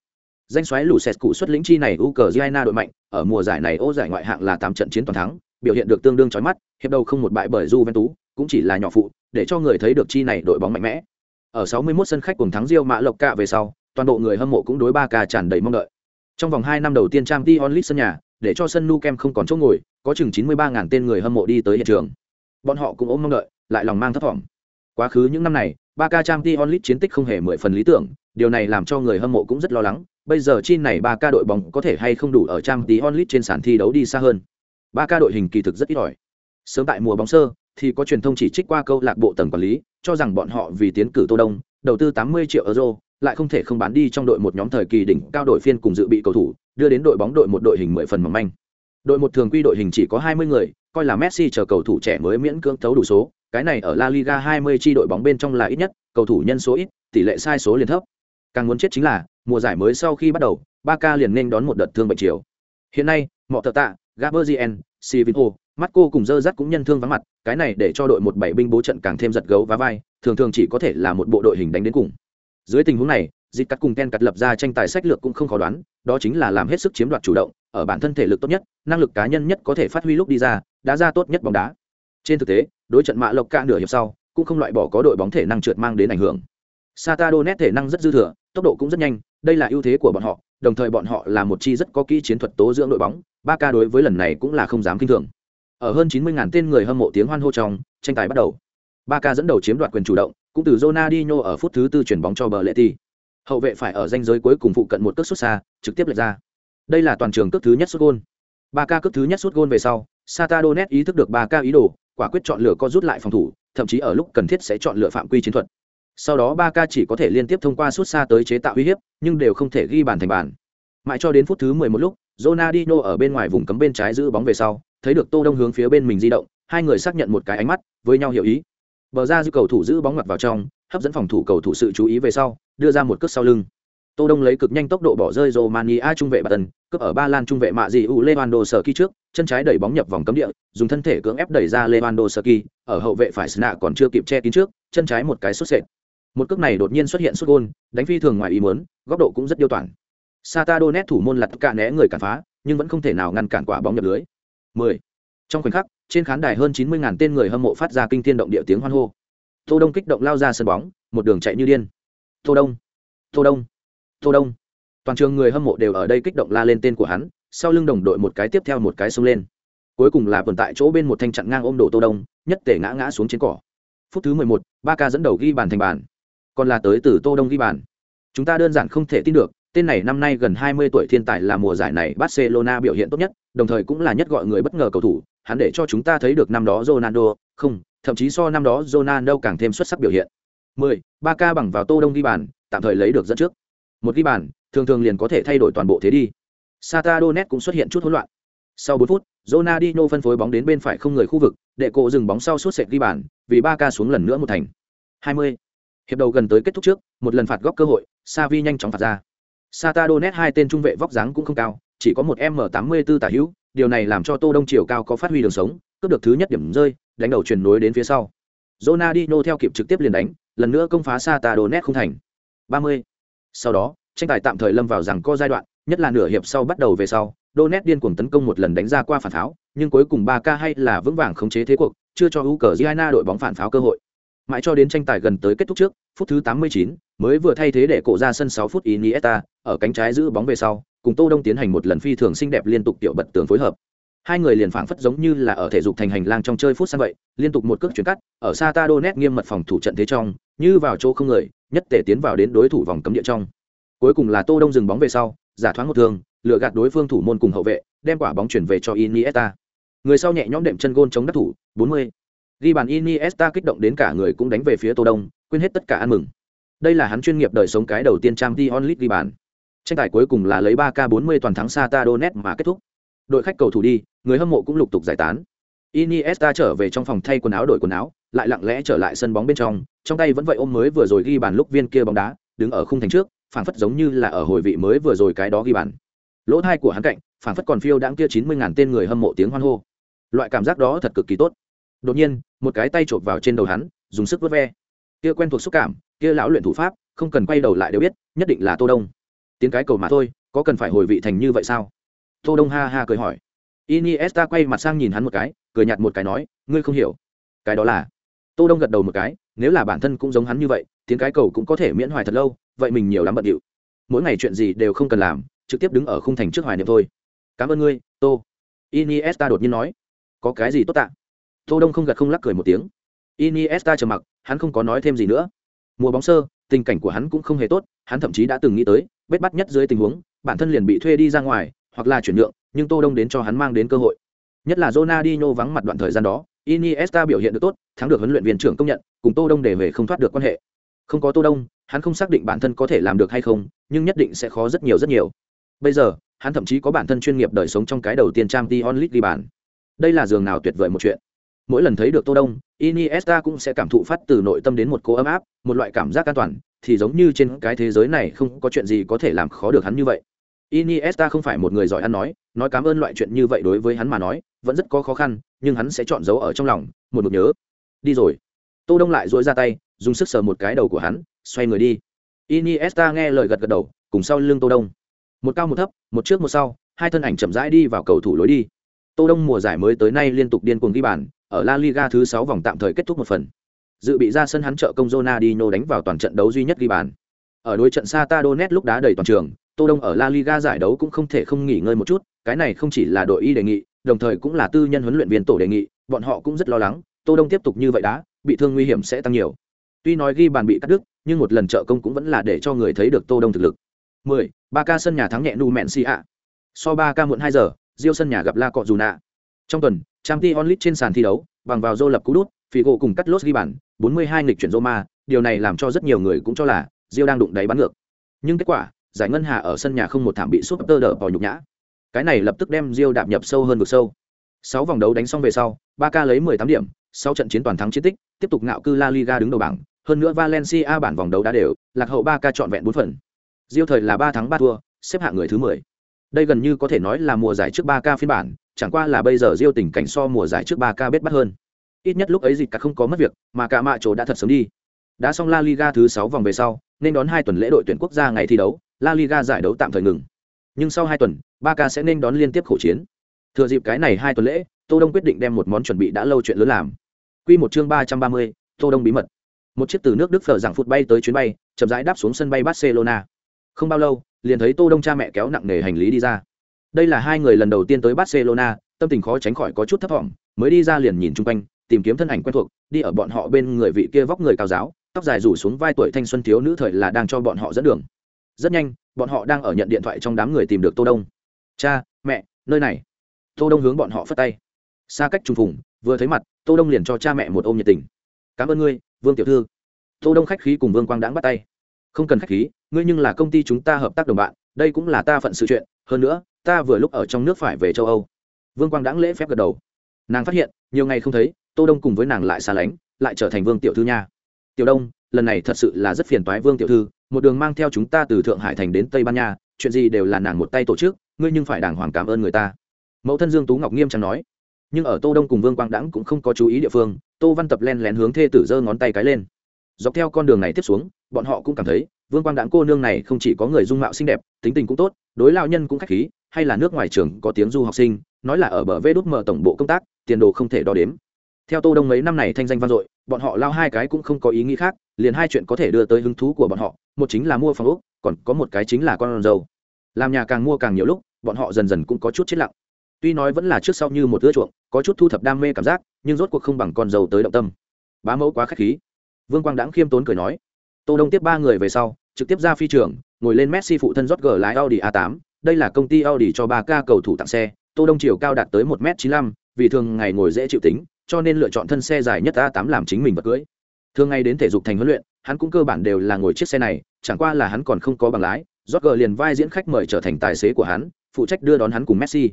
danh xoáy lũ sẹt cụ xuất lĩnh chi này Ukraine đội mạnh, ở mùa giải này ô giải ngoại hạng là tám trận chiến toàn thắng, biểu hiện được tương đương chói mắt, hiệp đầu không một bại bởi Juventus, cũng chỉ là nhỏ phụ, để cho người thấy được chi này đội bóng mạnh mẽ. Ở 61 sân khách cùng thắng Real Mã Lộc Cạ về sau, toàn bộ người hâm mộ cũng đối ba ca tràn đầy mong đợi. Trong vòng 2 năm đầu tiên Champions League sân nhà, để cho sân nu kem không còn chỗ ngồi, có chừng 93.000 tên người hâm mộ đi tới hiện trường. Bọn họ cũng ôm mong đợi, lại lòng mang thất vọng. Quá khứ những năm này, ba ca trang t onlit chiến tích không hề mười phần lý tưởng, điều này làm cho người hâm mộ cũng rất lo lắng, bây giờ chi này ba ca đội bóng có thể hay không đủ ở trang tí onlit trên sàn thi đấu đi xa hơn ba ca đội hình kỳ thực rất ít ỏi sớm tại mùa bóng sơ thì có truyền thông chỉ trích qua câu lạc bộ tầng quản lý cho rằng bọn họ vì tiến cử tô đông đầu tư 80 triệu euro lại không thể không bán đi trong đội một nhóm thời kỳ đỉnh cao đội phiên cùng dự bị cầu thủ đưa đến đội bóng đội một đội hình mười phần mỏng manh. Đội một thường quy đội hình chỉ có 20 người coi là messi chờ cầu thủ trẻ mới miễn cưỡng thấu đủ số. Cái này ở la liga 20 chi đội bóng bên trong là ít nhất cầu thủ nhân số ít tỷ lệ sai số liền thấp. Càng muốn chết chính là mùa giải mới sau khi bắt đầu Barca liền nên đón một đợt thương bệnh chiều. Hiện nay Mọ tờ tạ Gabriel, Sivinho, Marco cùng dơ dắt cũng nhân thương vắng mặt, cái này để cho đội một bảy binh bố trận càng thêm giật gấu và vai, thường thường chỉ có thể là một bộ đội hình đánh đến cùng. Dưới tình huống này, dịp cắt cùng Ken cắt lập ra tranh tài sách lược cũng không khó đoán, đó chính là làm hết sức chiếm đoạt chủ động, ở bản thân thể lực tốt nhất, năng lực cá nhân nhất có thể phát huy lúc đi ra, đá ra tốt nhất bóng đá. Trên thực tế, đối trận mạ lộc cả nửa hiệp sau, cũng không loại bỏ có đội bóng thể năng trượt mang đến ảnh hưởng. Satado nét thể năng rất dư thừa, tốc độ cũng rất nhanh, đây là ưu thế của bọn họ, đồng thời bọn họ là một chi rất có kỹ chiến thuật tố dưỡng đội bóng, ba ca đối với lần này cũng là không dám kinh thường. Ở hơn 90.000 tên người hâm mộ tiếng hoan hô trong, tranh tài bắt đầu. Ba ca dẫn đầu chiếm đoạt quyền chủ động, cũng từ Ronaldinho ở phút thứ tư chuyển bóng cho Berletti. Hậu vệ phải ở ranh giới cuối cùng phụ cận một cước sút xa, trực tiếp lệch ra. Đây là toàn trường cước thứ nhất sút gôn. Ba ca cước thứ nhất sút gôn về sau, Sata donet ý thức được ba ca ý đồ, quả quyết chọn lựa co rút lại phòng thủ, thậm chí ở lúc cần thiết sẽ chọn lựa phạm quy chiến thuật. Sau đó ba ca chỉ có thể liên tiếp thông qua sút xa tới chế tạo uy hiếp, nhưng đều không thể ghi bàn thành bàn. Mãi cho đến phút thứ 11 lúc, Ronaldinho ở bên ngoài vùng cấm bên trái giữ bóng về sau, thấy được Tô Đông hướng phía bên mình di động, hai người xác nhận một cái ánh mắt, với nhau hiểu ý. Bờ ra dư cầu thủ giữ bóng ngặt vào trong, hấp dẫn phòng thủ cầu thủ sự chú ý về sau, đưa ra một cước sau lưng. Tô Đông lấy cực nhanh tốc độ bỏ rơi Romania trung vệ Barton, cướp ở ba lan trung vệ mạ dị U Lewandowski trước, chân trái đẩy bóng nhập vòng cấm địa, dùng thân thể cưỡng ép đẩy ra Lewandowski, ở hậu vệ phải Sna còn chưa kịp che kín trước, chân trái một cái sút sệt. Một cước này đột nhiên xuất hiện sút gol, đánh phi thường ngoài ý muốn, góc độ cũng rất điêu toàn. Satadonet thủ môn lật cả né người cản phá, nhưng vẫn không thể nào ngăn cản quả bóng nhập lưới. 10. Trong khoảnh khắc, trên khán đài hơn 90.000 tên người hâm mộ phát ra kinh thiên động địa tiếng hoan hô. Tô Đông kích động lao ra sân bóng, một đường chạy như điên. Tô Đông, Tô Đông, Tô Đông. Toàn trường người hâm mộ đều ở đây kích động la lên tên của hắn, sau lưng đồng đội một cái tiếp theo một cái xông lên. Cuối cùng là tồn tại chỗ bên một thanh chặn ngang ôm đổ Tô Đông, nhất tể ngã ngã xuống trên cỏ. Phút thứ 11, Ca dẫn đầu ghi bàn thành bàn. Còn là tới từ Tô Đông ghi bàn. Chúng ta đơn giản không thể tin được, tên này năm nay gần 20 tuổi thiên tài là mùa giải này Barcelona biểu hiện tốt nhất, đồng thời cũng là nhất gọi người bất ngờ cầu thủ, hắn để cho chúng ta thấy được năm đó Ronaldo, không, thậm chí so năm đó Ronaldo càng thêm xuất sắc biểu hiện. 10. Barca bằng vào Tô Đông ghi bàn, tạm thời lấy được dẫn trước. Một ghi bàn, thường thường liền có thể thay đổi toàn bộ thế đi. Sata Donet cũng xuất hiện chút hỗn loạn. Sau 4 phút, Ronaldinho phân phối bóng đến bên phải không người khu vực, để cổ dừng bóng sau suốt sệt ghi bàn, vì Barca xuống lần nữa một thành. 20. Hiệp đầu gần tới kết thúc trước, một lần phạt góc cơ hội, Savi nhanh chóng phạt ra. Sata Donet hai tên trung vệ vóc dáng cũng không cao, chỉ có một M84 tả hữu, điều này làm cho Tô Đông chiều cao có phát huy đường sống, cướp được thứ nhất điểm rơi, đánh đầu chuyển nối đến phía sau. Ronaldinho theo kịp trực tiếp liền đánh, lần nữa công phá Sata Donet không thành. 30. Sau đó, tranh tài tạm thời lâm vào rằng co giai đoạn, nhất là nửa hiệp sau bắt đầu về sau, Donet điên cuồng tấn công một lần đánh ra qua phản pháo, nhưng cuối cùng 3K hay là vững vàng khống chế thế cuộc, chưa cho Ukraine đội bóng phản pháo cơ hội. Mãi cho đến tranh tài gần tới kết thúc trước, phút thứ 89, mới vừa thay thế để cổ ra sân 6 phút Iniesta, ở cánh trái giữ bóng về sau, cùng Tô Đông tiến hành một lần phi thường xinh đẹp liên tục tiểu bật tường phối hợp. Hai người liền phảng phất giống như là ở thể dục thành hành lang trong chơi phút sang vậy, liên tục một cước chuyển cắt, ở Sata Donet nghiêm mật phòng thủ trận thế trong, như vào chỗ không người, nhất tể tiến vào đến đối thủ vòng cấm địa trong. Cuối cùng là Tô Đông dừng bóng về sau, giả thoáng một thường, lựa gạt đối phương thủ môn cùng hậu vệ, đem quả bóng chuyển về cho Iniesta. Người sau nhẹ nhõm đệm chân gôn chống đắc thủ, 40. Ghi bàn Iniesta kích động đến cả người cũng đánh về phía Tô Đông, quên hết tất cả ăn mừng. Đây là hắn chuyên nghiệp đời sống cái đầu tiên trang Champions onlit ghi bàn. Tranh tài cuối cùng là lấy 3K40 toàn thắng Sata Donet mà kết thúc. Đội khách cầu thủ đi, người hâm mộ cũng lục tục giải tán. Iniesta trở về trong phòng thay quần áo đổi quần áo, lại lặng lẽ trở lại sân bóng bên trong, trong tay vẫn vậy ôm mới vừa rồi ghi bàn lúc viên kia bóng đá, đứng ở khung thành trước, phảng phất giống như là ở hồi vị mới vừa rồi cái đó ghi bàn. Lỗ thai của hắn cạnh, phảng phất còn phiêu đãng kia 90 ngàn tên người hâm mộ tiếng hoan hô. Loại cảm giác đó thật cực kỳ tốt. Đột nhiên, một cái tay chộp vào trên đầu hắn, dùng sức vớt ve. Kia quen thuộc xúc cảm, kia lão luyện thủ pháp, không cần quay đầu lại đều biết, nhất định là Tô Đông. Tiếng cái cầu mà thôi, có cần phải hồi vị thành như vậy sao? Tô Đông ha ha cười hỏi. Iniesta quay mặt sang nhìn hắn một cái, cười nhạt một cái nói, ngươi không hiểu. Cái đó là. Tô Đông gật đầu một cái, nếu là bản thân cũng giống hắn như vậy, tiếng cái cầu cũng có thể miễn hoài thật lâu, vậy mình nhiều lắm bận điệu. Mỗi ngày chuyện gì đều không cần làm, trực tiếp đứng ở khung thành trước hoài niệm thôi. Cảm ơn ngươi, Tô. Iniesta đột nhiên nói, có cái gì tốt tạ? Tô Đông không gật không lắc cười một tiếng. Iniesta trầm mặc, hắn không có nói thêm gì nữa. Mùa bóng sơ, tình cảnh của hắn cũng không hề tốt, hắn thậm chí đã từng nghĩ tới, bết bắt nhất dưới tình huống, bản thân liền bị thuê đi ra ngoài, hoặc là chuyển nhượng, nhưng Tô Đông đến cho hắn mang đến cơ hội. Nhất là Ronaldinho vắng mặt đoạn thời gian đó, Iniesta biểu hiện được tốt, thắng được huấn luyện viên trưởng công nhận, cùng Tô Đông để về không thoát được quan hệ. Không có Tô Đông, hắn không xác định bản thân có thể làm được hay không, nhưng nhất định sẽ khó rất nhiều rất nhiều. Bây giờ, hắn thậm chí có bản thân chuyên nghiệp đời sống trong cái đầu tiên trang Champions League đi bàn. Đây là giường nào tuyệt vời một chuyện. Mỗi lần thấy được Tô Đông, Iniesta cũng sẽ cảm thụ phát từ nội tâm đến một cô ấm áp, một loại cảm giác an toàn, thì giống như trên cái thế giới này không có chuyện gì có thể làm khó được hắn như vậy. Iniesta không phải một người giỏi ăn nói, nói cảm ơn loại chuyện như vậy đối với hắn mà nói, vẫn rất có khó khăn, nhưng hắn sẽ chọn giấu ở trong lòng một mực nhớ. Đi rồi. Tô đông lại duỗi ra tay dùng sức sờ một cái đầu của hắn xoay người đi. Iniesta nghe lời gật gật đầu cùng sau lưng tô đông. Một cao một thấp một trước một sau hai thân ảnh chậm rãi đi vào cầu thủ lối đi. Tô đông mùa giải mới tới nay liên tục điên cuồng ghi bàn ở la liga thứ sáu vòng tạm thời kết thúc một phần. Dự bị ra sân hắn trợ công Ronaldinho đánh vào toàn trận đấu duy nhất ghi bàn. Ở đối trận Sata Donet lúc đá đầy toàn trường tô đông ở la liga giải đấu cũng không thể không nghỉ ngơi một chút cái này không chỉ là đội y đề nghị đồng thời cũng là tư nhân huấn luyện viên tổ đề nghị bọn họ cũng rất lo lắng tô đông tiếp tục như vậy đã, bị thương nguy hiểm sẽ tăng nhiều tuy nói ghi bàn bị cắt đứt nhưng một lần trợ công cũng vẫn là để cho người thấy được tô đông thực lực 10. ba ca sân nhà thắng nhẹ nu mẹn si ạ so ba ca muộn hai giờ Rio sân nhà gặp La Cọ Trong tuần, Champions League trên sàn thi đấu, bằng vào Zô lập cú đút, Figo cùng cắt lốt ghi bàn, 42 nghịch chuyển Roma, điều này làm cho rất nhiều người cũng cho là Rio đang đụng đáy bắn ngược. Nhưng kết quả, giải ngân hà ở sân nhà không một thảm bị súp tơ đỡ vào nhục nhã. Cái này lập tức đem Diêu đạp nhập sâu hơn vực sâu. Sáu vòng đấu đánh xong về sau, Barca lấy 18 điểm, sau trận chiến toàn thắng chiến tích, tiếp tục ngạo cư La Liga đứng đầu bảng, hơn nữa Valencia bản vòng đấu đã đều, lạc hậu Barca chọn vẹn bốn phần. Diêu thời là ba thắng ba thua, xếp hạng người thứ 10. Đây gần như có thể nói là mùa giải trước ba k phiên bản, chẳng qua là bây giờ Diêu tình cảnh so mùa giải trước ba k bết bắt hơn. Ít nhất lúc ấy dịch cả không có mất việc, mà cả mạ chỗ đã thật sớm đi. Đã xong La Liga thứ sáu vòng về sau, nên đón hai tuần lễ đội tuyển quốc gia ngày thi đấu, La Liga giải đấu tạm thời ngừng. Nhưng sau 2 tuần, Barca sẽ nên đón liên tiếp khổ chiến. Thừa dịp cái này 2 tuần lễ, Tô Đông quyết định đem một món chuẩn bị đã lâu chuyện lớn làm. Quy một chương 330, Tô Đông bí mật. Một chiếc từ nước Đức phở rằng phụt bay tới chuyến bay, chậm rãi đáp xuống sân bay Barcelona. Không bao lâu, liền thấy Tô Đông cha mẹ kéo nặng nề hành lý đi ra. Đây là hai người lần đầu tiên tới Barcelona, tâm tình khó tránh khỏi có chút thấp vọng, mới đi ra liền nhìn chung quanh, tìm kiếm thân ảnh quen thuộc, đi ở bọn họ bên người vị kia vóc người cao giáo, tóc dài rủ xuống vai tuổi thanh xuân thiếu nữ thời là đang cho bọn họ dẫn đường. Rất nhanh, bọn họ đang ở nhận điện thoại trong đám người tìm được Tô Đông. "Cha, mẹ, nơi này." Tô Đông hướng bọn họ phất tay. Xa cách trùng phùng, vừa thấy mặt, Tô Đông liền cho cha mẹ một ôm nhiệt tình. "Cảm ơn ngươi, Vương tiểu thư." Tô Đông khách khí cùng Vương Quang đãng bắt tay. "Không cần khách khí, ngươi nhưng là công ty chúng ta hợp tác đồng bạn, đây cũng là ta phận sự chuyện, hơn nữa, ta vừa lúc ở trong nước phải về châu âu vương quang đãng lễ phép gật đầu nàng phát hiện nhiều ngày không thấy tô đông cùng với nàng lại xa lánh lại trở thành vương tiểu thư nha tiểu đông lần này thật sự là rất phiền toái vương tiểu thư một đường mang theo chúng ta từ thượng hải thành đến tây ban nha, chuyện gì đều là nàng một tay tổ chức, ngươi nhưng phải đàng hoàng cảm ơn người ta. Mẫu thân dương tú ngọc nghiêm trang nói. Nhưng ở tô đông cùng vương quang đãng cũng không có chú ý địa phương, tô văn tập len lén hướng thê tử giơ ngón tay cái lên. Dọc theo con đường này tiếp xuống, bọn họ cũng cảm thấy, vương quang đãng cô nương này không chỉ có người dung mạo xinh đẹp, tính tình cũng tốt, đối lao nhân cũng khách khí, hay là nước ngoài trường có tiếng du học sinh, nói là ở bờ vê đốt mở tổng bộ công tác, tiền đồ không thể đo đếm. Theo tô đông mấy năm này thanh danh vang dội, bọn họ lao hai cái cũng không có ý nghĩ khác, liền hai chuyện có thể đưa tới hứng thú của bọn họ một chính là mua phòng ốc còn có một cái chính là con dâu. Làm nhà càng mua càng nhiều lúc bọn họ dần dần cũng có chút chết lặng. Tuy nói vẫn là trước sau như một ưa chuộng có chút thu thập đam mê cảm giác nhưng rốt cuộc không bằng con dâu tới động tâm. Bá mẫu quá khách khí. Vương quang đãng khiêm tốn cười nói. Tô đông tiếp ba người về sau trực tiếp ra phi trường ngồi lên messi phụ thân rót g lái audi a 8 đây là công ty Audi cho 3K cầu thủ tặng xe, Tô Đông chiều cao đạt tới 1m95, vì thường ngày ngồi dễ chịu tính, cho nên lựa chọn thân xe dài nhất A8 làm chính mình vật cưới. Thường ngày đến thể dục thành huấn luyện, hắn cũng cơ bản đều là ngồi chiếc xe này, chẳng qua là hắn còn không có bằng lái, Roger liền vai diễn khách mời trở thành tài xế của hắn, phụ trách đưa đón hắn cùng Messi.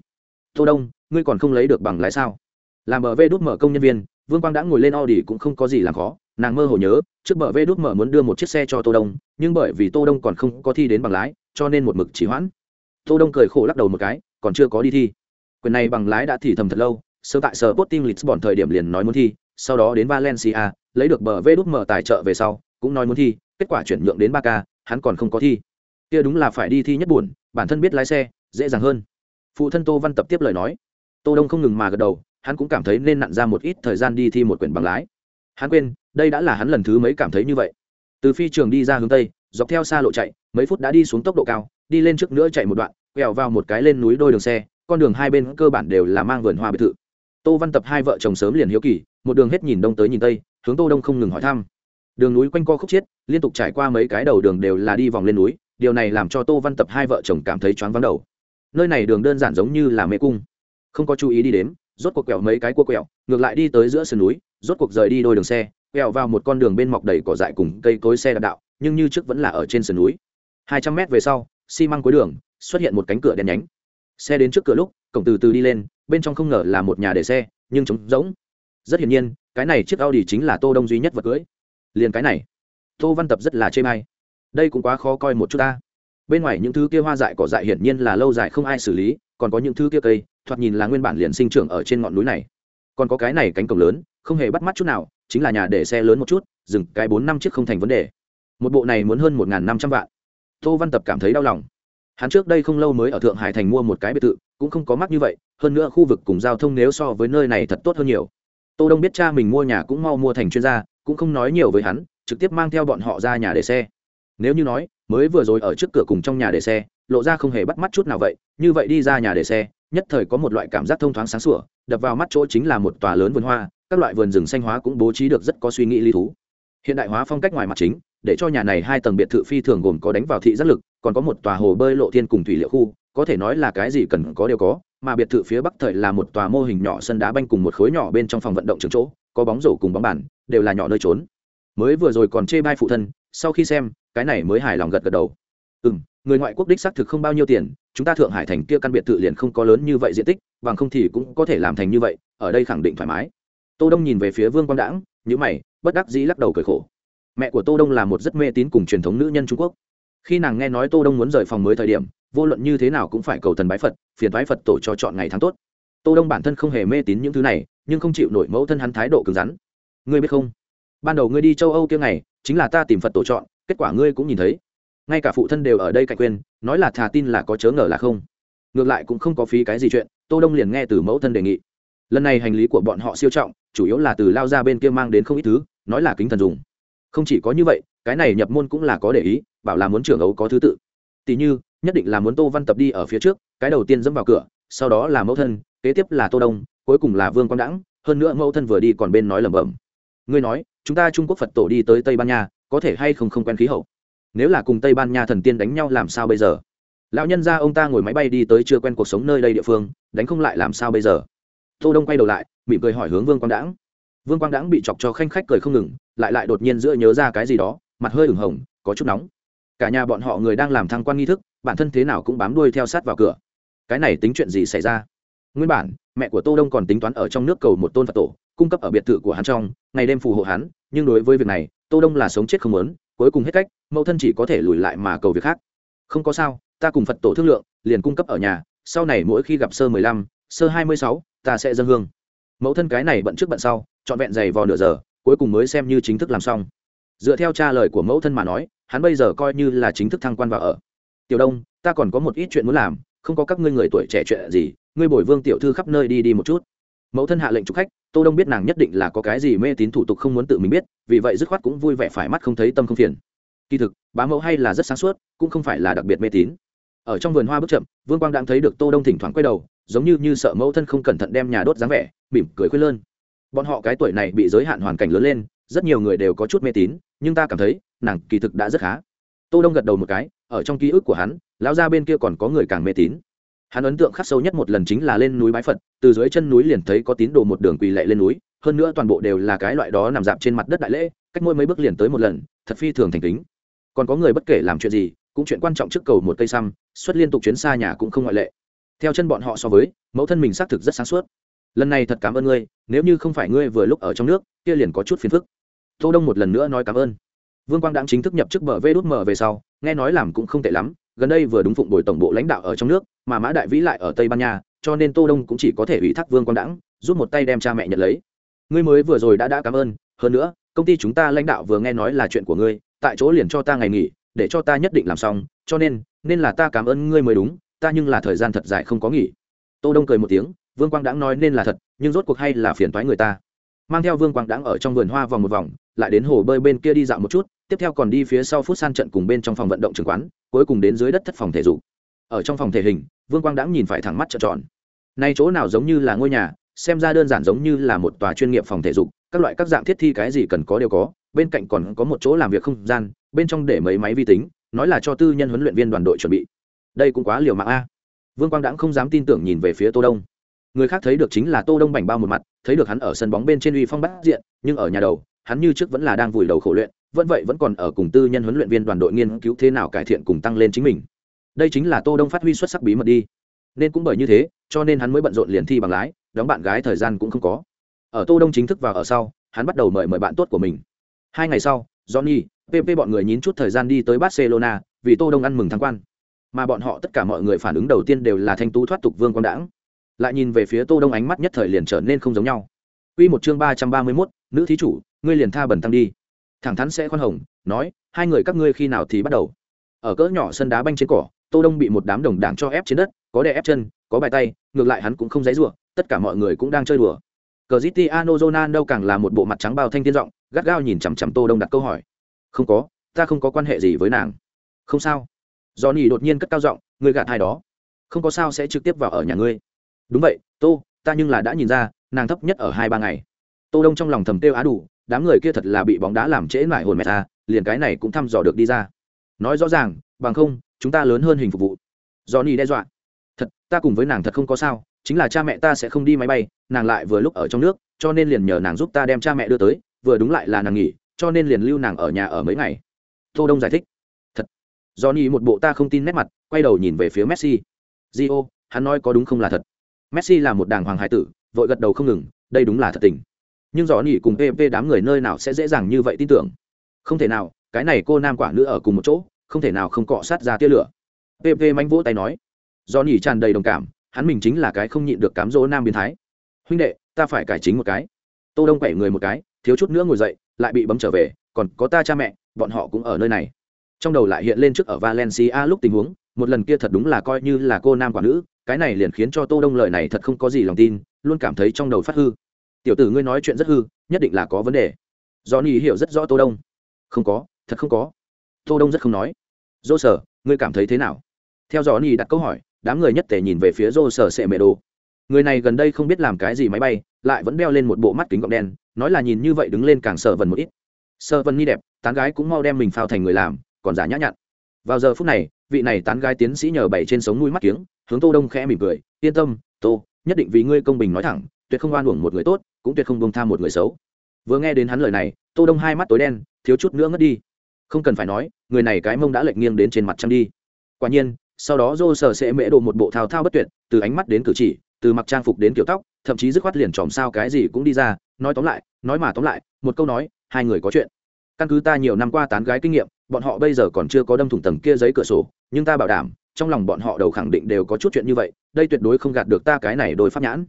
Tô Đông, ngươi còn không lấy được bằng lái sao? Làm bờ vê đút mở công nhân viên, Vương Quang đã ngồi lên Audi cũng không có gì làm khó, nàng mơ hồ nhớ, trước bờ vê đút mở muốn đưa một chiếc xe cho Tô Đông, nhưng bởi vì Tô Đông còn không có thi đến bằng lái, cho nên một mực chỉ hoãn tô đông cười khổ lắc đầu một cái còn chưa có đi thi quyền này bằng lái đã thì thầm thật lâu sơ tại sở Sporting Lisbon thời điểm liền nói muốn thi sau đó đến Valencia, lấy được bờ Vđút đút mở tài trợ về sau, cũng nói muốn thi, kết quả chuyển nhượng đến ba hắn còn không có thi. Kia đúng là phải đi thi nhất buồn, bản thân biết lái xe, dễ dàng hơn. Phụ thân tô văn tập tiếp lời nói. Tô đông không ngừng mà gật đầu, hắn cũng cảm thấy nên nặn ra một ít thời gian đi thi một quyển bằng lái. Hắn quên, đây đã là hắn lần thứ mấy cảm thấy như vậy. Từ phi trường đi ra hướng tây, dọc theo xa lộ chạy, mấy phút đã đi xuống tốc độ cao, đi lên trước nữa chạy một đoạn, quẹo vào một cái lên núi đôi đường xe, con đường hai bên cơ bản đều là mang vườn hoa biệt thự. Tô văn tập hai vợ chồng sớm liền hiếu kỳ một đường hết nhìn đông tới nhìn tây, hướng tô đông không ngừng hỏi thăm. Đường núi quanh co khúc chiết, liên tục trải qua mấy cái đầu đường đều là đi vòng lên núi, điều này làm cho tô văn tập hai vợ chồng cảm thấy choáng vắng đầu. Nơi này đường đơn giản giống như là mê cung. Không có chú ý đi đến, rốt cuộc quẹo mấy cái cua quẹo, ngược lại đi tới giữa sườn núi, rốt cuộc rời đi đôi đường xe, quẹo vào một con đường bên mọc đầy cỏ dại cùng cây cối xe đạp đạo, nhưng như trước vẫn là ở trên sườn núi. Hai trăm mét về sau, xi măng cuối đường, xuất hiện một cánh cửa đèn nhánh. Xe đến trước cửa lúc, cổng từ từ đi lên, bên trong không ngờ là một nhà để xe, nhưng trống rỗng rất hiển nhiên, cái này chiếc audi chính là tô đông duy nhất vật cưới. Liền cái này, tô văn tập rất là chê may đây cũng quá khó coi một chút ta. Bên ngoài những thứ kia hoa dại cỏ dại hiển nhiên là lâu dài không ai xử lý, còn có những thứ kia cây, thoạt nhìn là nguyên bản liền sinh trưởng ở trên ngọn núi này. Còn có cái này cánh cổng lớn, không hề bắt mắt chút nào, chính là nhà để xe lớn một chút, dừng cái bốn năm chiếc không thành vấn đề. Một bộ này muốn hơn một năm trăm vạn. Tô văn tập cảm thấy đau lòng. Hắn trước đây không lâu mới ở thượng hải thành mua một cái biệt thự, cũng không có mắc như vậy, hơn nữa khu vực cùng giao thông nếu so với nơi này thật tốt hơn nhiều tô đông biết cha mình mua nhà cũng mau mua thành chuyên gia, cũng không nói nhiều với hắn, trực tiếp mang theo bọn họ ra nhà để xe. Nếu như nói, mới vừa rồi ở trước cửa cùng trong nhà để xe, lộ ra không hề bắt mắt chút nào vậy, như vậy đi ra nhà để xe, nhất thời có một loại cảm giác thông thoáng sáng sủa, đập vào mắt chỗ chính là một tòa lớn vườn hoa, các loại vườn rừng xanh hóa cũng bố trí được rất có suy nghĩ lý thú. Hiện đại hóa phong cách ngoài mặt chính, để cho nhà này hai tầng biệt thự phi thường gồm có đánh vào thị giác lực, còn có một tòa hồ bơi lộ thiên cùng thủy liệu khu, có thể nói là cái gì cần có đều có mà biệt thự phía bắc thời là một tòa mô hình nhỏ sân đá banh cùng một khối nhỏ bên trong phòng vận động trường chỗ, có bóng rổ cùng bóng bàn, đều là nhỏ nơi trốn. Mới vừa rồi còn chê bai phụ thân, sau khi xem, cái này mới hài lòng gật gật đầu. Ừ m người ngoại quốc đích xác thực không bao nhiêu tiền, chúng ta thượng hải thành kia căn biệt thự liền không có lớn như vậy diện tích, bằng không thì cũng có thể làm thành như vậy, ở đây khẳng định thoải mái. Tô đông nhìn về phía vương quang đãng nhữ mày, bất đắc dĩ lắc đầu cười khổ. Mẹ của tô đông là một rất mê tín cùng truyền thống nữ nhân trung quốc khi nàng nghe nói tô đông muốn rời phòng mới thời điểm, vô luận như thế nào cũng phải cầu thần bái phật, phiền bái phật tổ cho chọn ngày tháng tốt. Tô đông bản thân không hề mê tín những thứ này, nhưng không chịu nổi mẫu thân hắn thái độ cứng rắn. Ngươi biết không? Ban đầu ngươi đi châu âu kia ngày, chính là ta tìm phật tổ chọn, kết quả ngươi cũng nhìn thấy. Ngay cả phụ thân đều ở đây cạnh quên nói là thà tin là có chớ ngờ là không. Ngược lại cũng không có phí cái gì chuyện. Tô đông liền nghe từ mẫu thân đề nghị. Lần này hành lý của bọn họ siêu trọng, chủ yếu là từ lao ra bên kia mang đến không ít thứ, nói là kính thần dùng không chỉ có như vậy, cái này nhập môn cũng là có để ý, bảo là muốn trưởng ấu có thứ tự. Tỷ như, nhất định là muốn tô văn tập đi ở phía trước, cái đầu tiên dẫm vào cửa, sau đó là mẫu thân, kế tiếp là tô đông, cuối cùng là vương quang đãng, hơn nữa mẫu thân vừa đi còn bên nói lẩm bẩm. Ngươi nói, chúng ta trung quốc phật tổ đi tới tây ban nha, có thể hay không không quen khí hậu? Nếu là cùng tây ban nha thần tiên đánh nhau làm sao bây giờ? Lão nhân ra ông ta ngồi máy bay đi tới chưa quen cuộc sống nơi đây địa phương, đánh không lại làm sao bây giờ? Tô đông quay đầu lại, mỉm cười hỏi hướng vương quang đãng. Vương quang đãng bị chọc cho khanh khách cười không ngừng lại lại đột nhiên giữa nhớ ra cái gì đó, mặt hơi ửng hồng, có chút nóng. Cả nhà bọn họ người đang làm thăng quan nghi thức, bản thân thế nào cũng bám đuôi theo sát vào cửa. Cái này tính chuyện gì xảy ra? Nguyên bản, mẹ của tô đông còn tính toán ở trong nước cầu một tôn phật tổ, cung cấp ở biệt thự của hắn trong, ngày đêm phù hộ hắn, nhưng đối với việc này, tô đông là sống chết không muốn, cuối cùng hết cách, mẫu thân chỉ có thể lùi lại mà cầu việc khác. Không có sao, ta cùng phật tổ thương lượng, liền cung cấp ở nhà, sau này mỗi khi gặp sơ mười lăm, sơ hai mươi sáu, ta sẽ dâng hương. Mẫu thân cái này bận trước bận sau, trọn vẹn dày vò nửa giờ cuối cùng mới xem như chính thức làm xong. Dựa theo cha lời của mẫu thân mà nói, hắn bây giờ coi như là chính thức thăng quan vào ở. Tiểu đông, ta còn có một ít chuyện muốn làm, không có các ngươi người tuổi trẻ chuyện gì, ngươi bồi vương tiểu thư khắp nơi đi đi một chút. Mẫu thân hạ lệnh chụp khách, tô đông biết nàng nhất định là có cái gì mê tín thủ tục không muốn tự mình biết, vì vậy dứt khoát cũng vui vẻ phải mắt không thấy tâm không phiền. Kỳ thực, bá mẫu hay là rất sáng suốt, cũng không phải là đặc biệt mê tín. Ở trong vườn hoa bước chậm, vương quang đang thấy được tô đông thỉnh thoảng quay đầu, giống như như sợ mẫu thân không cẩn thận đem nhà đốt dáng vẻ, mỉm cười khuyên lơn bọn họ cái tuổi này bị giới hạn hoàn cảnh lớn lên, rất nhiều người đều có chút mê tín, nhưng ta cảm thấy, nàng kỳ thực đã rất khá. Tô đông gật đầu một cái, ở trong ký ức của hắn, lão gia bên kia còn có người càng mê tín. Hắn ấn tượng khắc sâu nhất một lần chính là lên núi bái phật, từ dưới chân núi liền thấy có tín đồ một đường quỳ lệ lên núi, hơn nữa toàn bộ đều là cái loại đó nằm dạp trên mặt đất đại lễ, cách mỗi mấy bước liền tới một lần, thật phi thường thành kính. Còn có người bất kể làm chuyện gì, cũng chuyện quan trọng trước cầu một cây xăm xuất liên tục chuyến xa nhà cũng không ngoại lệ. Theo chân bọn họ so với, mẫu thân mình xác thực rất sáng suốt lần này thật cảm ơn ngươi, nếu như không phải ngươi vừa lúc ở trong nước, kia liền có chút phiền phức. Tô đông một lần nữa nói cảm ơn. Vương quang đã chính thức nhập chức bờ vê đốt mở về sau, nghe nói làm cũng không tệ lắm, gần đây vừa đúng phụng bồi tổng bộ lãnh đạo ở trong nước, mà mã đại vĩ lại ở tây ban nha, cho nên tô đông cũng chỉ có thể ủy thác vương quang đãng, giúp một tay đem cha mẹ nhận lấy. Ngươi mới vừa rồi đã đã cảm ơn, hơn nữa, công ty chúng ta lãnh đạo vừa nghe nói là chuyện của ngươi, tại chỗ liền cho ta ngày nghỉ, để cho ta nhất định làm xong, cho nên nên là ta cảm ơn ngươi mới đúng, ta nhưng là thời gian thật dài không có nghỉ. Tô đông cười một tiếng vương quang đãng nói nên là thật, nhưng rốt cuộc hay là phiền toái người ta. Mang theo vương quang đãng ở trong vườn hoa vòng một vòng, lại đến hồ bơi bên kia đi dạo một chút, tiếp theo còn đi phía sau phút san trận cùng bên trong phòng vận động trường quán, cuối cùng đến dưới đất thất phòng thể dục. Ở trong phòng thể hình, vương quang đãng nhìn phải thẳng mắt trợn tròn. Nay chỗ nào giống như là ngôi nhà, xem ra đơn giản giống như là một tòa chuyên nghiệp phòng thể dục, các loại các dạng thiết thi cái gì cần có đều có, bên cạnh còn có một chỗ làm việc không gian, bên trong để mấy máy vi tính, nói là cho tư nhân huấn luyện viên đoàn đội chuẩn bị. Đây cũng quá liều mạng a. Vương quang đãng không dám tin tưởng nhìn về phía tô đông người khác thấy được chính là tô đông bảnh bao một mặt, thấy được hắn ở sân bóng bên trên uy phong bát diện, nhưng ở nhà đầu, hắn như trước vẫn là đang vùi đầu khổ luyện, vẫn vậy vẫn còn ở cùng tư nhân huấn luyện viên đoàn đội nghiên cứu thế nào cải thiện cùng tăng lên chính mình. Đây chính là tô đông phát huy xuất sắc bí mật đi. Nên cũng bởi như thế, cho nên hắn mới bận rộn liền thi bằng lái, đóng bạn gái thời gian cũng không có. Ở tô đông chính thức vào ở sau, hắn bắt đầu mời mời bạn tốt của mình. Hai ngày sau, johnny pp bọn người nhín chút thời gian đi tới barcelona, vì tô đông ăn mừng thắng quan. Mà bọn họ tất cả mọi người phản ứng đầu tiên đều là thanh tú thoát tục vương quang đãng lại nhìn về phía tô đông ánh mắt nhất thời liền trở nên không giống nhau Quy một chương ba trăm ba mươi 331, nữ thí chủ, ngươi liền tha bẩn tăng đi. Thẳng thắn sẽ khoan hồng, nói, hai người các ngươi khi nào thì bắt đầu. Ở cỡ nhỏ sân đá banh trên cỏ, Tô Đông bị một đám đồng đảng cho ép trên đất, có đè ép chân, có bài tay, ngược lại hắn cũng không dãy rủa, tất cả mọi người cũng đang chơi đùa. Cristiano Ronaldo càng là một bộ mặt trắng bao thanh thiên rộng gắt gao nhìn chằm chằm Tô Đông đặt câu hỏi. "Không có, ta không có quan hệ gì với nàng." "Không sao." Johnny đột nhiên cất cao giọng, "Ngươi gạt hai đó." "Không có sao sẽ trực tiếp vào ở nhà ngươi." "Đúng vậy, Tô, ta nhưng là đã nhìn ra, nàng thấp nhất ở hai ba ngày." Tô Đông trong lòng thầm tiêu á đủ, đám người kia thật là bị bóng đá làm trễ nải hồn mẹ ta, liền cái này cũng thăm dò được đi ra. Nói rõ ràng, bằng không, chúng ta lớn hơn hình phục vụ. Johnny đe dọa. "Thật, ta cùng với nàng thật không có sao, chính là cha mẹ ta sẽ không đi máy bay nàng lại vừa lúc ở trong nước cho nên liền nhờ nàng giúp ta đem cha mẹ đưa tới vừa đúng lại là nàng nghỉ cho nên liền lưu nàng ở nhà ở mấy ngày tô đông giải thích thật johnny một bộ ta không tin nét mặt quay đầu nhìn về phía messi gio hắn nói có đúng không là thật messi là một đàng hoàng hải tử, vội gật đầu không ngừng, đây đúng là thật tình. Nhưng johnny cùng pp đám người nơi nào sẽ dễ dàng như vậy tin tưởng? Không thể nào, cái này cô nam quả nữ ở cùng một chỗ, không thể nào không cọ sát ra tia lửa. Pp manh vỗ tay nói. Johnny tràn đầy đồng cảm, hắn mình chính là cái không nhịn được cám dỗ nam biến thái. Huynh đệ, ta phải cải chính một cái. Tô đông quẩy người một cái, thiếu chút nữa ngồi dậy, lại bị bấm trở về, còn có ta cha mẹ, bọn họ cũng ở nơi này. Trong đầu lại hiện lên trước ở valencia lúc tình huống, một lần kia thật đúng là coi như là cô nam quả nữ cái này liền khiến cho tô đông lời này thật không có gì lòng tin, luôn cảm thấy trong đầu phát hư. Tiểu tử ngươi nói chuyện rất hư, nhất định là có vấn đề. Johnny hiểu rất rõ tô đông. Không có, thật không có. Tô đông rất không nói. Dô sở, ngươi cảm thấy thế nào? Theo johnny đặt câu hỏi, đám người nhất tề nhìn về phía dô sở sệ mệ đồ. Người này gần đây không biết làm cái gì máy bay, lại vẫn đeo lên một bộ mắt kính gọng đen, nói là nhìn như vậy đứng lên càng sợ vần một ít. Sợ vần ni đẹp, tán gái cũng mau đem mình phao thành người làm, còn giả nhã nhặn. Vào giờ phút này vị này tán gái tiến sĩ nhờ bảy trên sống nuôi mắt kiếng, hướng tô đông khẽ mỉm cười, yên tâm, tô, nhất định vì ngươi công bình nói thẳng, tuyệt không oan uổng một người tốt, cũng tuyệt không buông tha một người xấu. Vừa nghe đến hắn lời này, tô đông hai mắt tối đen, thiếu chút nữa ngất đi. Không cần phải nói, người này cái mông đã lệch nghiêng đến trên mặt trăng đi. Quả nhiên, sau đó dô sở sẽ mễ độ một bộ thao thao bất tuyệt, từ ánh mắt đến cử chỉ, từ mặc trang phục đến kiểu tóc, thậm chí dứt khoát liền tròm sao cái gì cũng đi ra, nói tóm lại, nói mà tóm lại, một câu nói, hai người có chuyện căn cứ ta nhiều năm qua tán gái kinh nghiệm, bọn họ bây giờ còn chưa có đâm thủng tầng kia giấy cửa sổ, nhưng ta bảo đảm, trong lòng bọn họ đầu khẳng định đều có chút chuyện như vậy, đây tuyệt đối không gạt được ta cái này đôi pháp nhãn.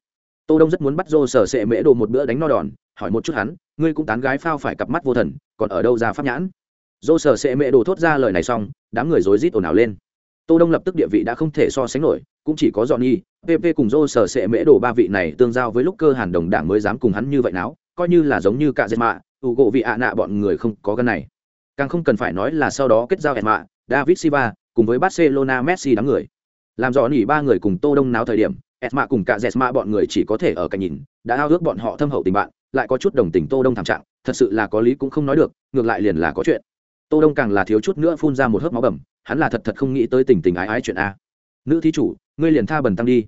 Tô đông rất muốn bắt dô sở sệ mễ đồ một bữa đánh no đòn, hỏi một chút hắn, ngươi cũng tán gái phao phải cặp mắt vô thần, còn ở đâu ra pháp nhãn? Dô sở sệ mễ đồ thốt ra lời này xong, đám người rối rít ồn ào lên. Tô đông lập tức địa vị đã không thể so sánh nổi, cũng chỉ có johnny pp cùng dô sở sệ mễ đồ ba vị này tương giao với lúc cơ hàn đồng đảng mới dám cùng hắn như vậy nào coi như là giống như cả dệt mạ ủ gỗ vị ạ nạ bọn người không có gân này. Càng không cần phải nói là sau đó kết giao hẹn mạ david silva, cùng với barcelona messi đám người. Làm rõ nỉ ba người cùng tô đông náo thời điểm ẹt mạ cùng cả dệt mạ bọn người chỉ có thể ở cạnh nhìn, đã ao ước bọn họ thâm hậu tình bạn, lại có chút đồng tình tô đông thảm trạng, thật sự là có lý cũng không nói được, ngược lại liền là có chuyện. Tô đông càng là thiếu chút nữa phun ra một hớp máu bầm, hắn là thật thật không nghĩ tới tình tình ái ái chuyện a. Nữ thí chủ, ngươi liền tha bần tăng đi.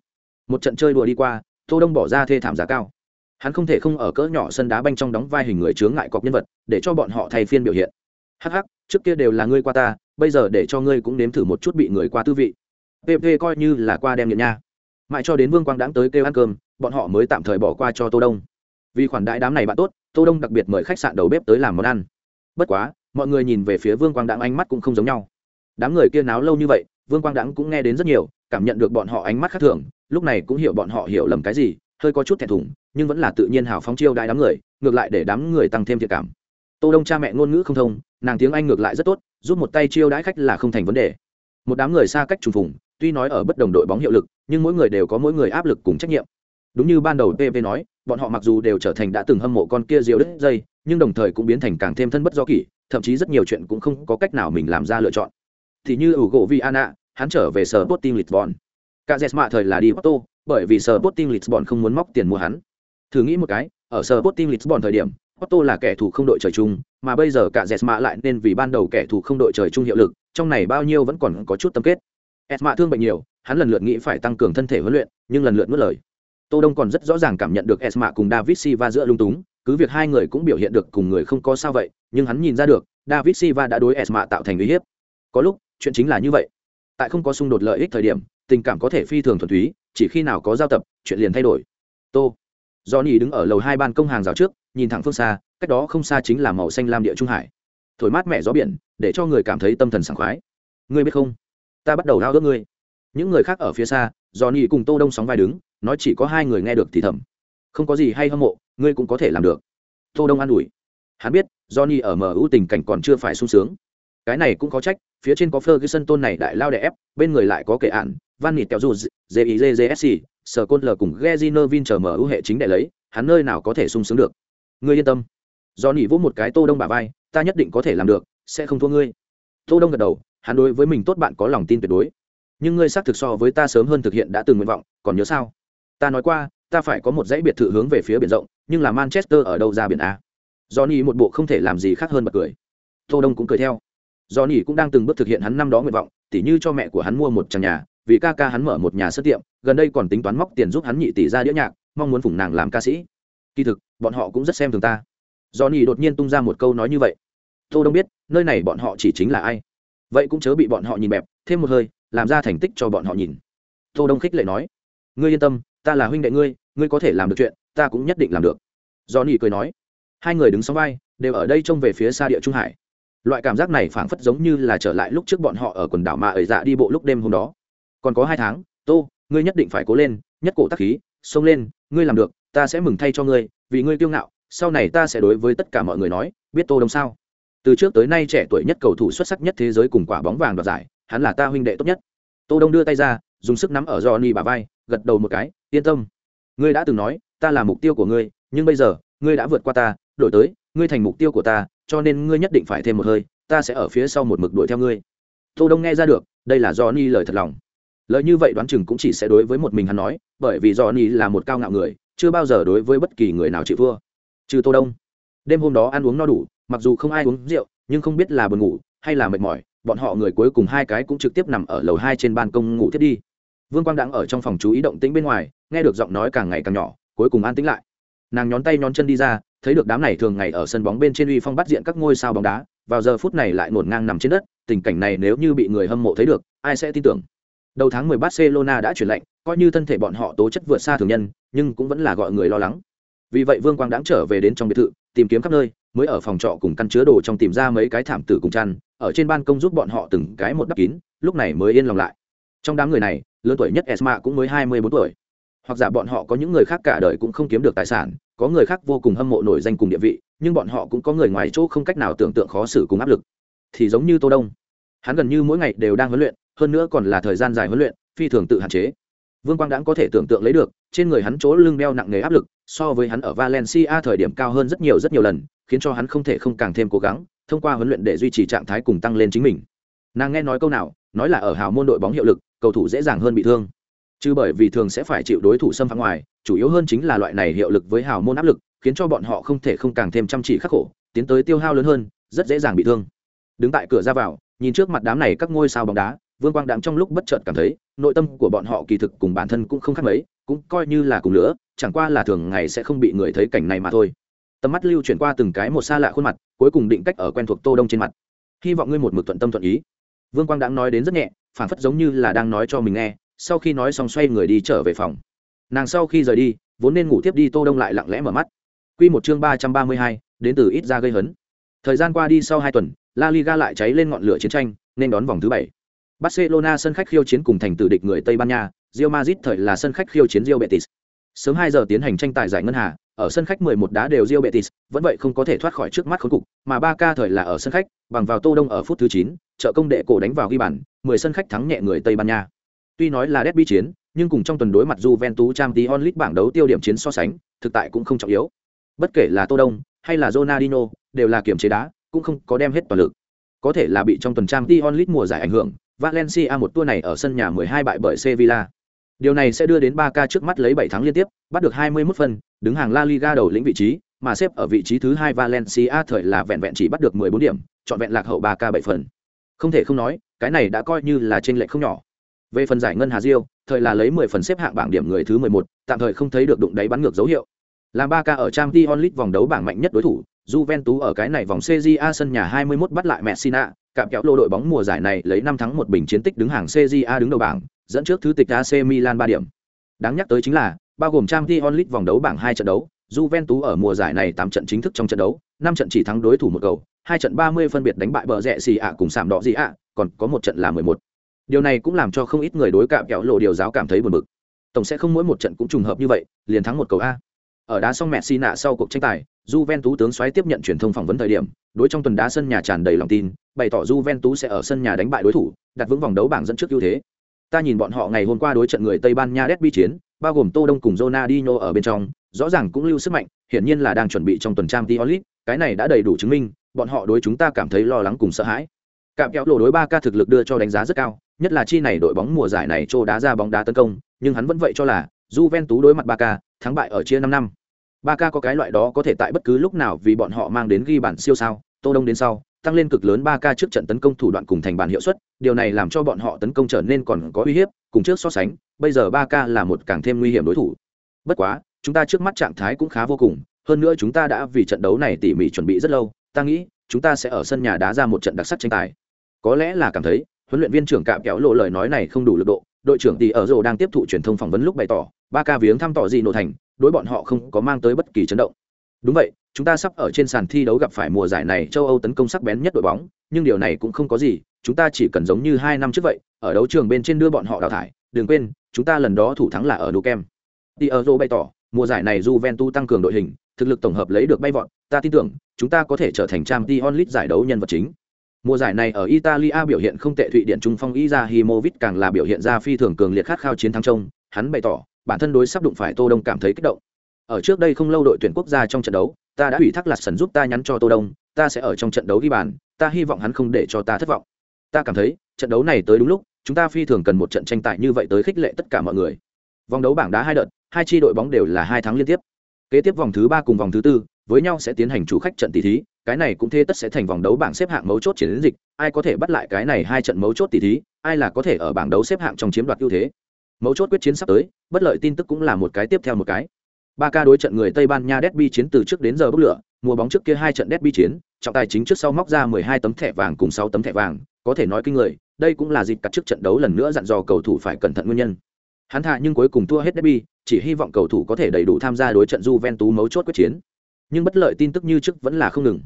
Một trận chơi đùa đi qua, tô đông bỏ ra thê thảm giá cao hắn không thể không ở cỡ nhỏ sân đá banh trong đóng vai hình người chướng ngại cọc nhân vật, để cho bọn họ thay phiên biểu hiện. Hắc hắc, trước kia đều là ngươi qua ta, bây giờ để cho ngươi cũng nếm thử một chút bị người qua tư vị. Pp coi như là qua đem nhận nha. Mãi cho đến vương quang đãng tới kêu ăn cơm, bọn họ mới tạm thời bỏ qua cho tô đông. Vì khoản đại đám này bạn tốt, tô đông đặc biệt mời khách sạn đầu bếp tới làm món ăn. Bất quá, mọi người nhìn về phía vương quang đãng ánh mắt cũng không giống nhau. Đám người kia náo lâu như vậy, vương quang đãng cũng nghe đến rất nhiều, cảm nhận được bọn họ ánh mắt khác thường, lúc này cũng hiểu bọn họ hiểu lầm cái gì hơi có chút thẹn thùng nhưng vẫn là tự nhiên hào phóng chiêu đại đám người ngược lại để đám người tăng thêm thiệt cảm. Tô đông cha mẹ ngôn ngữ không thông nàng tiếng anh ngược lại rất tốt giúp một tay chiêu đãi khách là không thành vấn đề. Một đám người xa cách trùng phùng tuy nói ở bất đồng đội bóng hiệu lực nhưng mỗi người đều có mỗi người áp lực cùng trách nhiệm. Đúng như ban đầu pv nói bọn họ mặc dù đều trở thành đã từng hâm mộ con kia diều đứt dây nhưng đồng thời cũng biến thành càng thêm thân bất do kỷ thậm chí rất nhiều chuyện cũng không có cách nào mình làm ra lựa chọn. Thì như ủ gỗ Viana, hắn trở về sở Sporting Lisbon. Cả Jesma thời là đi Porto, bởi vì sở Sporting Lisbon không muốn móc tiền mua hắn. Thử nghĩ một cái, ở sở Sporting Lisbon thời điểm, Otto là kẻ thù không đội trời chung, mà bây giờ cả Jesma lại nên vì ban đầu kẻ thù không đội trời chung hiệu lực, trong này bao nhiêu vẫn còn có chút tâm kết. Esma thương bệnh nhiều, hắn lần lượt nghĩ phải tăng cường thân thể huấn luyện, nhưng lần lượt nuốt lời. Tô Đông còn rất rõ ràng cảm nhận được Esma cùng David Silva giữa lung túng, cứ việc hai người cũng biểu hiện được cùng người không có sao vậy, nhưng hắn nhìn ra được, David Silva đã đối Esma tạo thành uy hiếp. Có lúc, chuyện chính là như vậy tại không có xung đột lợi ích thời điểm tình cảm có thể phi thường thuần túy chỉ khi nào có giao tập, chuyện liền thay đổi. Tô do nhì đứng ở lầu hai ban công hàng rào trước, nhìn thẳng phương xa, cách đó không xa chính là màu xanh lam địa trung hải. Thổi mát mẻ gió biển, để cho người cảm thấy tâm thần sảng khoái. Ngươi biết không? Ta bắt đầu lao ước ngươi. Những người khác ở phía xa do nhì cùng tô đông sóng vai đứng, nói chỉ có hai người nghe được thì thầm. Không có gì hay hâm mộ, ngươi cũng có thể làm được. Tô đông an ủi. Hắn biết, johnny ở mu tình cảnh còn chưa phải sung sướng. Cái này cũng có trách, phía trên có ferguson tôn này đại lao đè ép, bên người lại có kệ ạn van nịt kéo dù gizsc sở côn l cùng geziner vin chờ mở ưu hệ chính để lấy, hắn nơi nào có thể sung sướng được? Ngươi yên tâm. Johnny vỗ một cái tô đông bả vai, ta nhất định có thể làm được, sẽ không thua ngươi. Tô đông gật đầu, hắn đối với mình tốt bạn có lòng tin tuyệt đối. Nhưng ngươi xác thực so với ta sớm hơn thực hiện đã từng nguyện vọng, còn nhớ sao? Ta nói qua, ta phải có một dãy biệt thự hướng về phía biển rộng, nhưng là manchester ở đâu ra biển a? Johnny một bộ không thể làm gì khác hơn bật cười. Tô đông cũng cười theo. Johnny cũng đang từng bước thực hiện hắn năm đó nguyện vọng, tỉ như cho mẹ của hắn mua một tràng nhà vì ca ca hắn mở một nhà sân tiệm, gần đây còn tính toán móc tiền giúp hắn nhị tỷ ra đĩa nhạc, mong muốn phủng nàng làm ca sĩ. Kỳ thực, bọn họ cũng rất xem thường ta. Do Nhi đột nhiên tung ra một câu nói như vậy. Tô đông biết, nơi này bọn họ chỉ chính là ai. Vậy cũng chớ bị bọn họ nhìn bẹp, thêm một hơi, làm ra thành tích cho bọn họ nhìn. Tô đông khích lệ nói. Ngươi yên tâm, ta là huynh đệ ngươi ngươi có thể làm được chuyện, ta cũng nhất định làm được. Do Nhi cười nói. Hai người đứng sau vai, đều ở đây trông về phía xa địa trung hải. Loại cảm giác này phảng phất giống như là trở lại lúc trước bọn họ ở quần đảo mà ở dạ đi bộ lúc đêm hôm đó còn có hai tháng, tô, ngươi nhất định phải cố lên, nhất cổ tắc khí, xông lên, ngươi làm được, ta sẽ mừng thay cho ngươi, vì ngươi kiêu ngạo, sau này ta sẽ đối với tất cả mọi người nói, biết tô đông sao? Từ trước tới nay trẻ tuổi nhất cầu thủ xuất sắc nhất thế giới cùng quả bóng vàng đoạt giải, hắn là ta huynh đệ tốt nhất. Tô đông đưa tay ra, dùng sức nắm ở johnny bà vai, gật đầu một cái, yên tâm. Ngươi đã từng nói, ta là mục tiêu của ngươi, nhưng bây giờ, ngươi đã vượt qua ta, đổi tới, ngươi thành mục tiêu của ta, cho nên ngươi nhất định phải thêm một hơi, ta sẽ ở phía sau một mực đuổi theo ngươi. Tô đông nghe ra được, đây là johnny lời thật lòng lời như vậy đoán chừng cũng chỉ sẽ đối với một mình hắn nói, bởi vì do ni là một cao ngạo người, chưa bao giờ đối với bất kỳ người nào chịu thua. Trừ tô đông. Đêm hôm đó ăn uống no đủ, mặc dù không ai uống rượu, nhưng không biết là buồn ngủ hay là mệt mỏi, bọn họ người cuối cùng hai cái cũng trực tiếp nằm ở lầu hai trên ban công ngủ thiết đi. Vương quang đang ở trong phòng chú ý động tĩnh bên ngoài, nghe được giọng nói càng ngày càng nhỏ, cuối cùng an tĩnh lại. Nàng nhón tay nhón chân đi ra, thấy được đám này thường ngày ở sân bóng bên trên uy phong bắt diện các ngôi sao bóng đá, vào giờ phút này lại ngổn ngang nằm trên đất, tình cảnh này nếu như bị người hâm mộ thấy được, ai sẽ tin tưởng? Đầu tháng 10 barcelona đã chuyển lệnh, coi như thân thể bọn họ tố chất vượt xa thường nhân, nhưng cũng vẫn là gọi người lo lắng. Vì vậy vương quang đã trở về đến trong biệt thự, tìm kiếm khắp nơi, mới ở phòng trọ cùng căn chứa đồ trong tìm ra mấy cái thảm tử cùng chăn, ở trên ban công giúp bọn họ từng cái một đắp kín, lúc này mới yên lòng lại. Trong đám người này, lớn tuổi nhất esma cũng mới hai mươi bốn tuổi. Hoặc giả bọn họ có những người khác cả đời cũng không kiếm được tài sản, có người khác vô cùng hâm mộ nổi danh cùng địa vị, nhưng bọn họ cũng có người ngoài chỗ không cách nào tưởng tượng khó xử cùng áp lực. Thì giống như tô đông, hắn gần như mỗi ngày đều đang huấn luyện hơn nữa còn là thời gian dài huấn luyện, phi thường tự hạn chế. Vương quang đãng có thể tưởng tượng lấy được, trên người hắn chỗ lưng đeo nặng nề áp lực, so với hắn ở valencia thời điểm cao hơn rất nhiều rất nhiều lần, khiến cho hắn không thể không càng thêm cố gắng, thông qua huấn luyện để duy trì trạng thái cùng tăng lên chính mình. Nàng nghe nói câu nào, nói là ở hào môn đội bóng hiệu lực, cầu thủ dễ dàng hơn bị thương. Chứ bởi vì thường sẽ phải chịu đối thủ xâm phạm ngoài, chủ yếu hơn chính là loại này hiệu lực với hào môn áp lực, khiến cho bọn họ không thể không càng thêm chăm chỉ khắc khổ, tiến tới tiêu hao lớn hơn, rất dễ dàng bị thương. Đứng tại cửa ra vào, nhìn trước mặt đám này các ngôi sao bóng đá vương quang đạm trong lúc bất chợt cảm thấy, nội tâm của bọn họ kỳ thực cùng bản thân cũng không khác mấy, cũng coi như là cùng lửa, chẳng qua là thường ngày sẽ không bị người thấy cảnh này mà thôi. Tầm mắt lưu chuyển qua từng cái một xa lạ khuôn mặt, cuối cùng định cách ở quen thuộc tô đông trên mặt. Hy vọng ngươi một mực thuận tâm thuận ý. Vương quang Đạm nói đến rất nhẹ phản phất giống như là đang nói cho mình nghe, sau khi nói xong xoay người đi trở về phòng. Nàng sau khi rời đi, vốn nên ngủ tiếp đi, tô đông lại lặng lẽ mở mắt. Quy một chương ba trăm ba mươi hai, đến từ ít ra gây hấn. Thời gian qua đi sau hai tuần, la liga lại cháy lên ngọn lửa chiến tranh, nên đón vòng thứ bảy barcelona sân khách khiêu chiến cùng thành tử địch người tây ban nha Real Madrid thời là sân khách khiêu chiến Real Betis. Sớm 2 giờ tiến hành tranh tài giải ngân hà, ở sân khách 11 đá đều Real Betis, vẫn vậy không có thể thoát khỏi trước mắt khốn cục, mà Barca thời là ở sân khách, bằng vào Tô Đông ở phút thứ 9, trợ công đệ cổ đánh vào ghi bàn, 10 sân khách thắng nhẹ người Tây Ban Nha. Tuy nói là derby chiến, nhưng cùng trong tuần đối mặt Juventus Champions League bảng đấu tiêu điểm chiến so sánh, thực tại cũng không trọng yếu. Bất kể là Tô Đông hay là Ronaldinho, đều là kiểm chế đá, cũng không có đem hết toàn lực. Có thể là bị trong tuần Champions League mùa giải ảnh hưởng, Valencia một tour này ở sân nhà 12 bại bởi Sevilla. Điều này sẽ đưa đến Barca trước mắt lấy 7 thắng liên tiếp, bắt được 21 phần, đứng hàng La Liga đầu lĩnh vị trí, mà xếp ở vị trí thứ hai Valencia thời là vẹn vẹn chỉ bắt được 14 điểm, chọn vẹn lạc hậu Barca 7 phần. Không thể không nói, cái này đã coi như là chênh lệch không nhỏ. Về phần giải ngân Hà Diêu, thời là lấy 10 phần xếp hạng bảng điểm người thứ 11, tạm thời không thấy được đụng đáy bắn ngược dấu hiệu. Làm Barca ở Champions League vòng đấu bảng mạnh nhất đối thủ, Juventus ở cái này vòng CJA sân nhà 21 bắt lại Messina, cạm kéo lô đội bóng mùa giải này lấy 5 thắng một bình chiến tích đứng hàng CJA đứng đầu bảng, dẫn trước thứ tịch AC Milan 3 điểm. Đáng nhắc tới chính là, bao gồm Champions League vòng đấu bảng 2 trận đấu, Juventus ở mùa giải này 8 trận chính thức trong trận đấu, 5 trận chỉ thắng đối thủ một cầu, 2 trận 30 phân biệt đánh bại bờ rẹ xì ạ cùng sạm đỏ gì ạ, còn có một trận là 11. Điều này cũng làm cho không ít người đối cạm kéo lộ điều giáo cảm thấy buồn bực. Tổng sẽ không mỗi một trận cũng trùng hợp như vậy, liền thắng một cầu a. Ở đá xong Messi nạ sau cuộc tranh tài, Juventus tướng xoáy tiếp nhận truyền thông phỏng vấn thời điểm, đối trong tuần đá sân nhà tràn đầy lòng tin, bày tỏ Juventus sẽ ở sân nhà đánh bại đối thủ, đặt vững vòng đấu bảng dẫn trước ưu thế. Ta nhìn bọn họ ngày hôm qua đối trận người Tây Ban Nha derby chiến, bao gồm Tô Đông cùng Ronaldinho ở bên trong, rõ ràng cũng lưu sức mạnh, hiển nhiên là đang chuẩn bị trong tuần trang League, cái này đã đầy đủ chứng minh, bọn họ đối chúng ta cảm thấy lo lắng cùng sợ hãi. Cạm kéo lộ đối ba ca thực lực đưa cho đánh giá rất cao, nhất là chi này đội bóng mùa giải này trô đá ra bóng đá tấn công, nhưng hắn vẫn vậy cho là Juventus đối mặt Barca, thắng bại ở chia 5 năm. Barca có cái loại đó có thể tại bất cứ lúc nào vì bọn họ mang đến ghi bản siêu sao, Tô Đông đến sau, tăng lên cực lớn Barca trước trận tấn công thủ đoạn cùng thành bàn hiệu suất, điều này làm cho bọn họ tấn công trở nên còn có uy hiếp, cùng trước so sánh, bây giờ Barca là một càng thêm nguy hiểm đối thủ. Bất quá, chúng ta trước mắt trạng thái cũng khá vô cùng, hơn nữa chúng ta đã vì trận đấu này tỉ mỉ chuẩn bị rất lâu, ta nghĩ, chúng ta sẽ ở sân nhà đá ra một trận đặc sắc tranh tài. Có lẽ là cảm thấy, huấn luyện viên trưởng cạm kéo lộ lời nói này không đủ lực độ, đội trưởng tỷ ở rồ đang tiếp thụ truyền thông phỏng vấn lúc bày tỏ, ba ca viếng thăm tỏ gì nổ thành, đối bọn họ không có mang tới bất kỳ chấn động. Đúng vậy, chúng ta sắp ở trên sàn thi đấu gặp phải mùa giải này châu Âu tấn công sắc bén nhất đội bóng, nhưng điều này cũng không có gì, chúng ta chỉ cần giống như hai năm trước vậy, ở đấu trường bên trên đưa bọn họ đào thải, đừng quên, chúng ta lần đó thủ thắng là ở đô kem đi ở bày tỏ, mùa giải này Juventus tăng cường đội hình, thực lực tổng hợp lấy được bay vọt, ta tin tưởng, chúng ta có thể trở thành Champions League giải đấu nhân vật chính. Mùa giải này ở Italia biểu hiện không tệ Thụy Điển trung phong Izahimovic càng là biểu hiện ra phi thường cường liệt khát khao chiến thắng trông, hắn bày tỏ, bản thân đối sắp đụng phải Tô Đông cảm thấy kích động. Ở trước đây không lâu đội tuyển quốc gia trong trận đấu, ta đã ủy thác Lạt Sần giúp ta nhắn cho Tô Đông, ta sẽ ở trong trận đấu ghi bàn, ta hy vọng hắn không để cho ta thất vọng. Ta cảm thấy, trận đấu này tới đúng lúc, chúng ta phi thường cần một trận tranh tài như vậy tới khích lệ tất cả mọi người. Vòng đấu bảng đá hai đợt, hai chi đội bóng đều là hai tháng liên tiếp. Kế tiếp vòng thứ ba cùng vòng thứ tư, với nhau sẽ tiến hành chủ khách trận tỷ thí, cái này cũng thế tất sẽ thành vòng đấu bảng xếp hạng mấu chốt chiến dịch, ai có thể bắt lại cái này hai trận mấu chốt tỷ thí, ai là có thể ở bảng đấu xếp hạng trong chiếm đoạt ưu thế. Mấu chốt quyết chiến sắp tới, bất lợi tin tức cũng là một cái tiếp theo một cái. Ba ca đối trận người Tây Ban Nha derby chiến từ trước đến giờ bốc lửa, mùa bóng trước kia hai trận derby chiến, trọng tài chính trước sau móc ra 12 tấm thẻ vàng cùng 6 tấm thẻ vàng, có thể nói kinh người, đây cũng là dịp cắt trước trận đấu lần nữa dặn dò cầu thủ phải cẩn thận nguyên nhân. Hắn thà nhưng cuối cùng thua hết derby, chỉ hy vọng cầu thủ có thể đầy đủ tham gia đối trận Juventus mấu chốt quyết chiến. Nhưng bất lợi tin tức như trước vẫn là không ngừng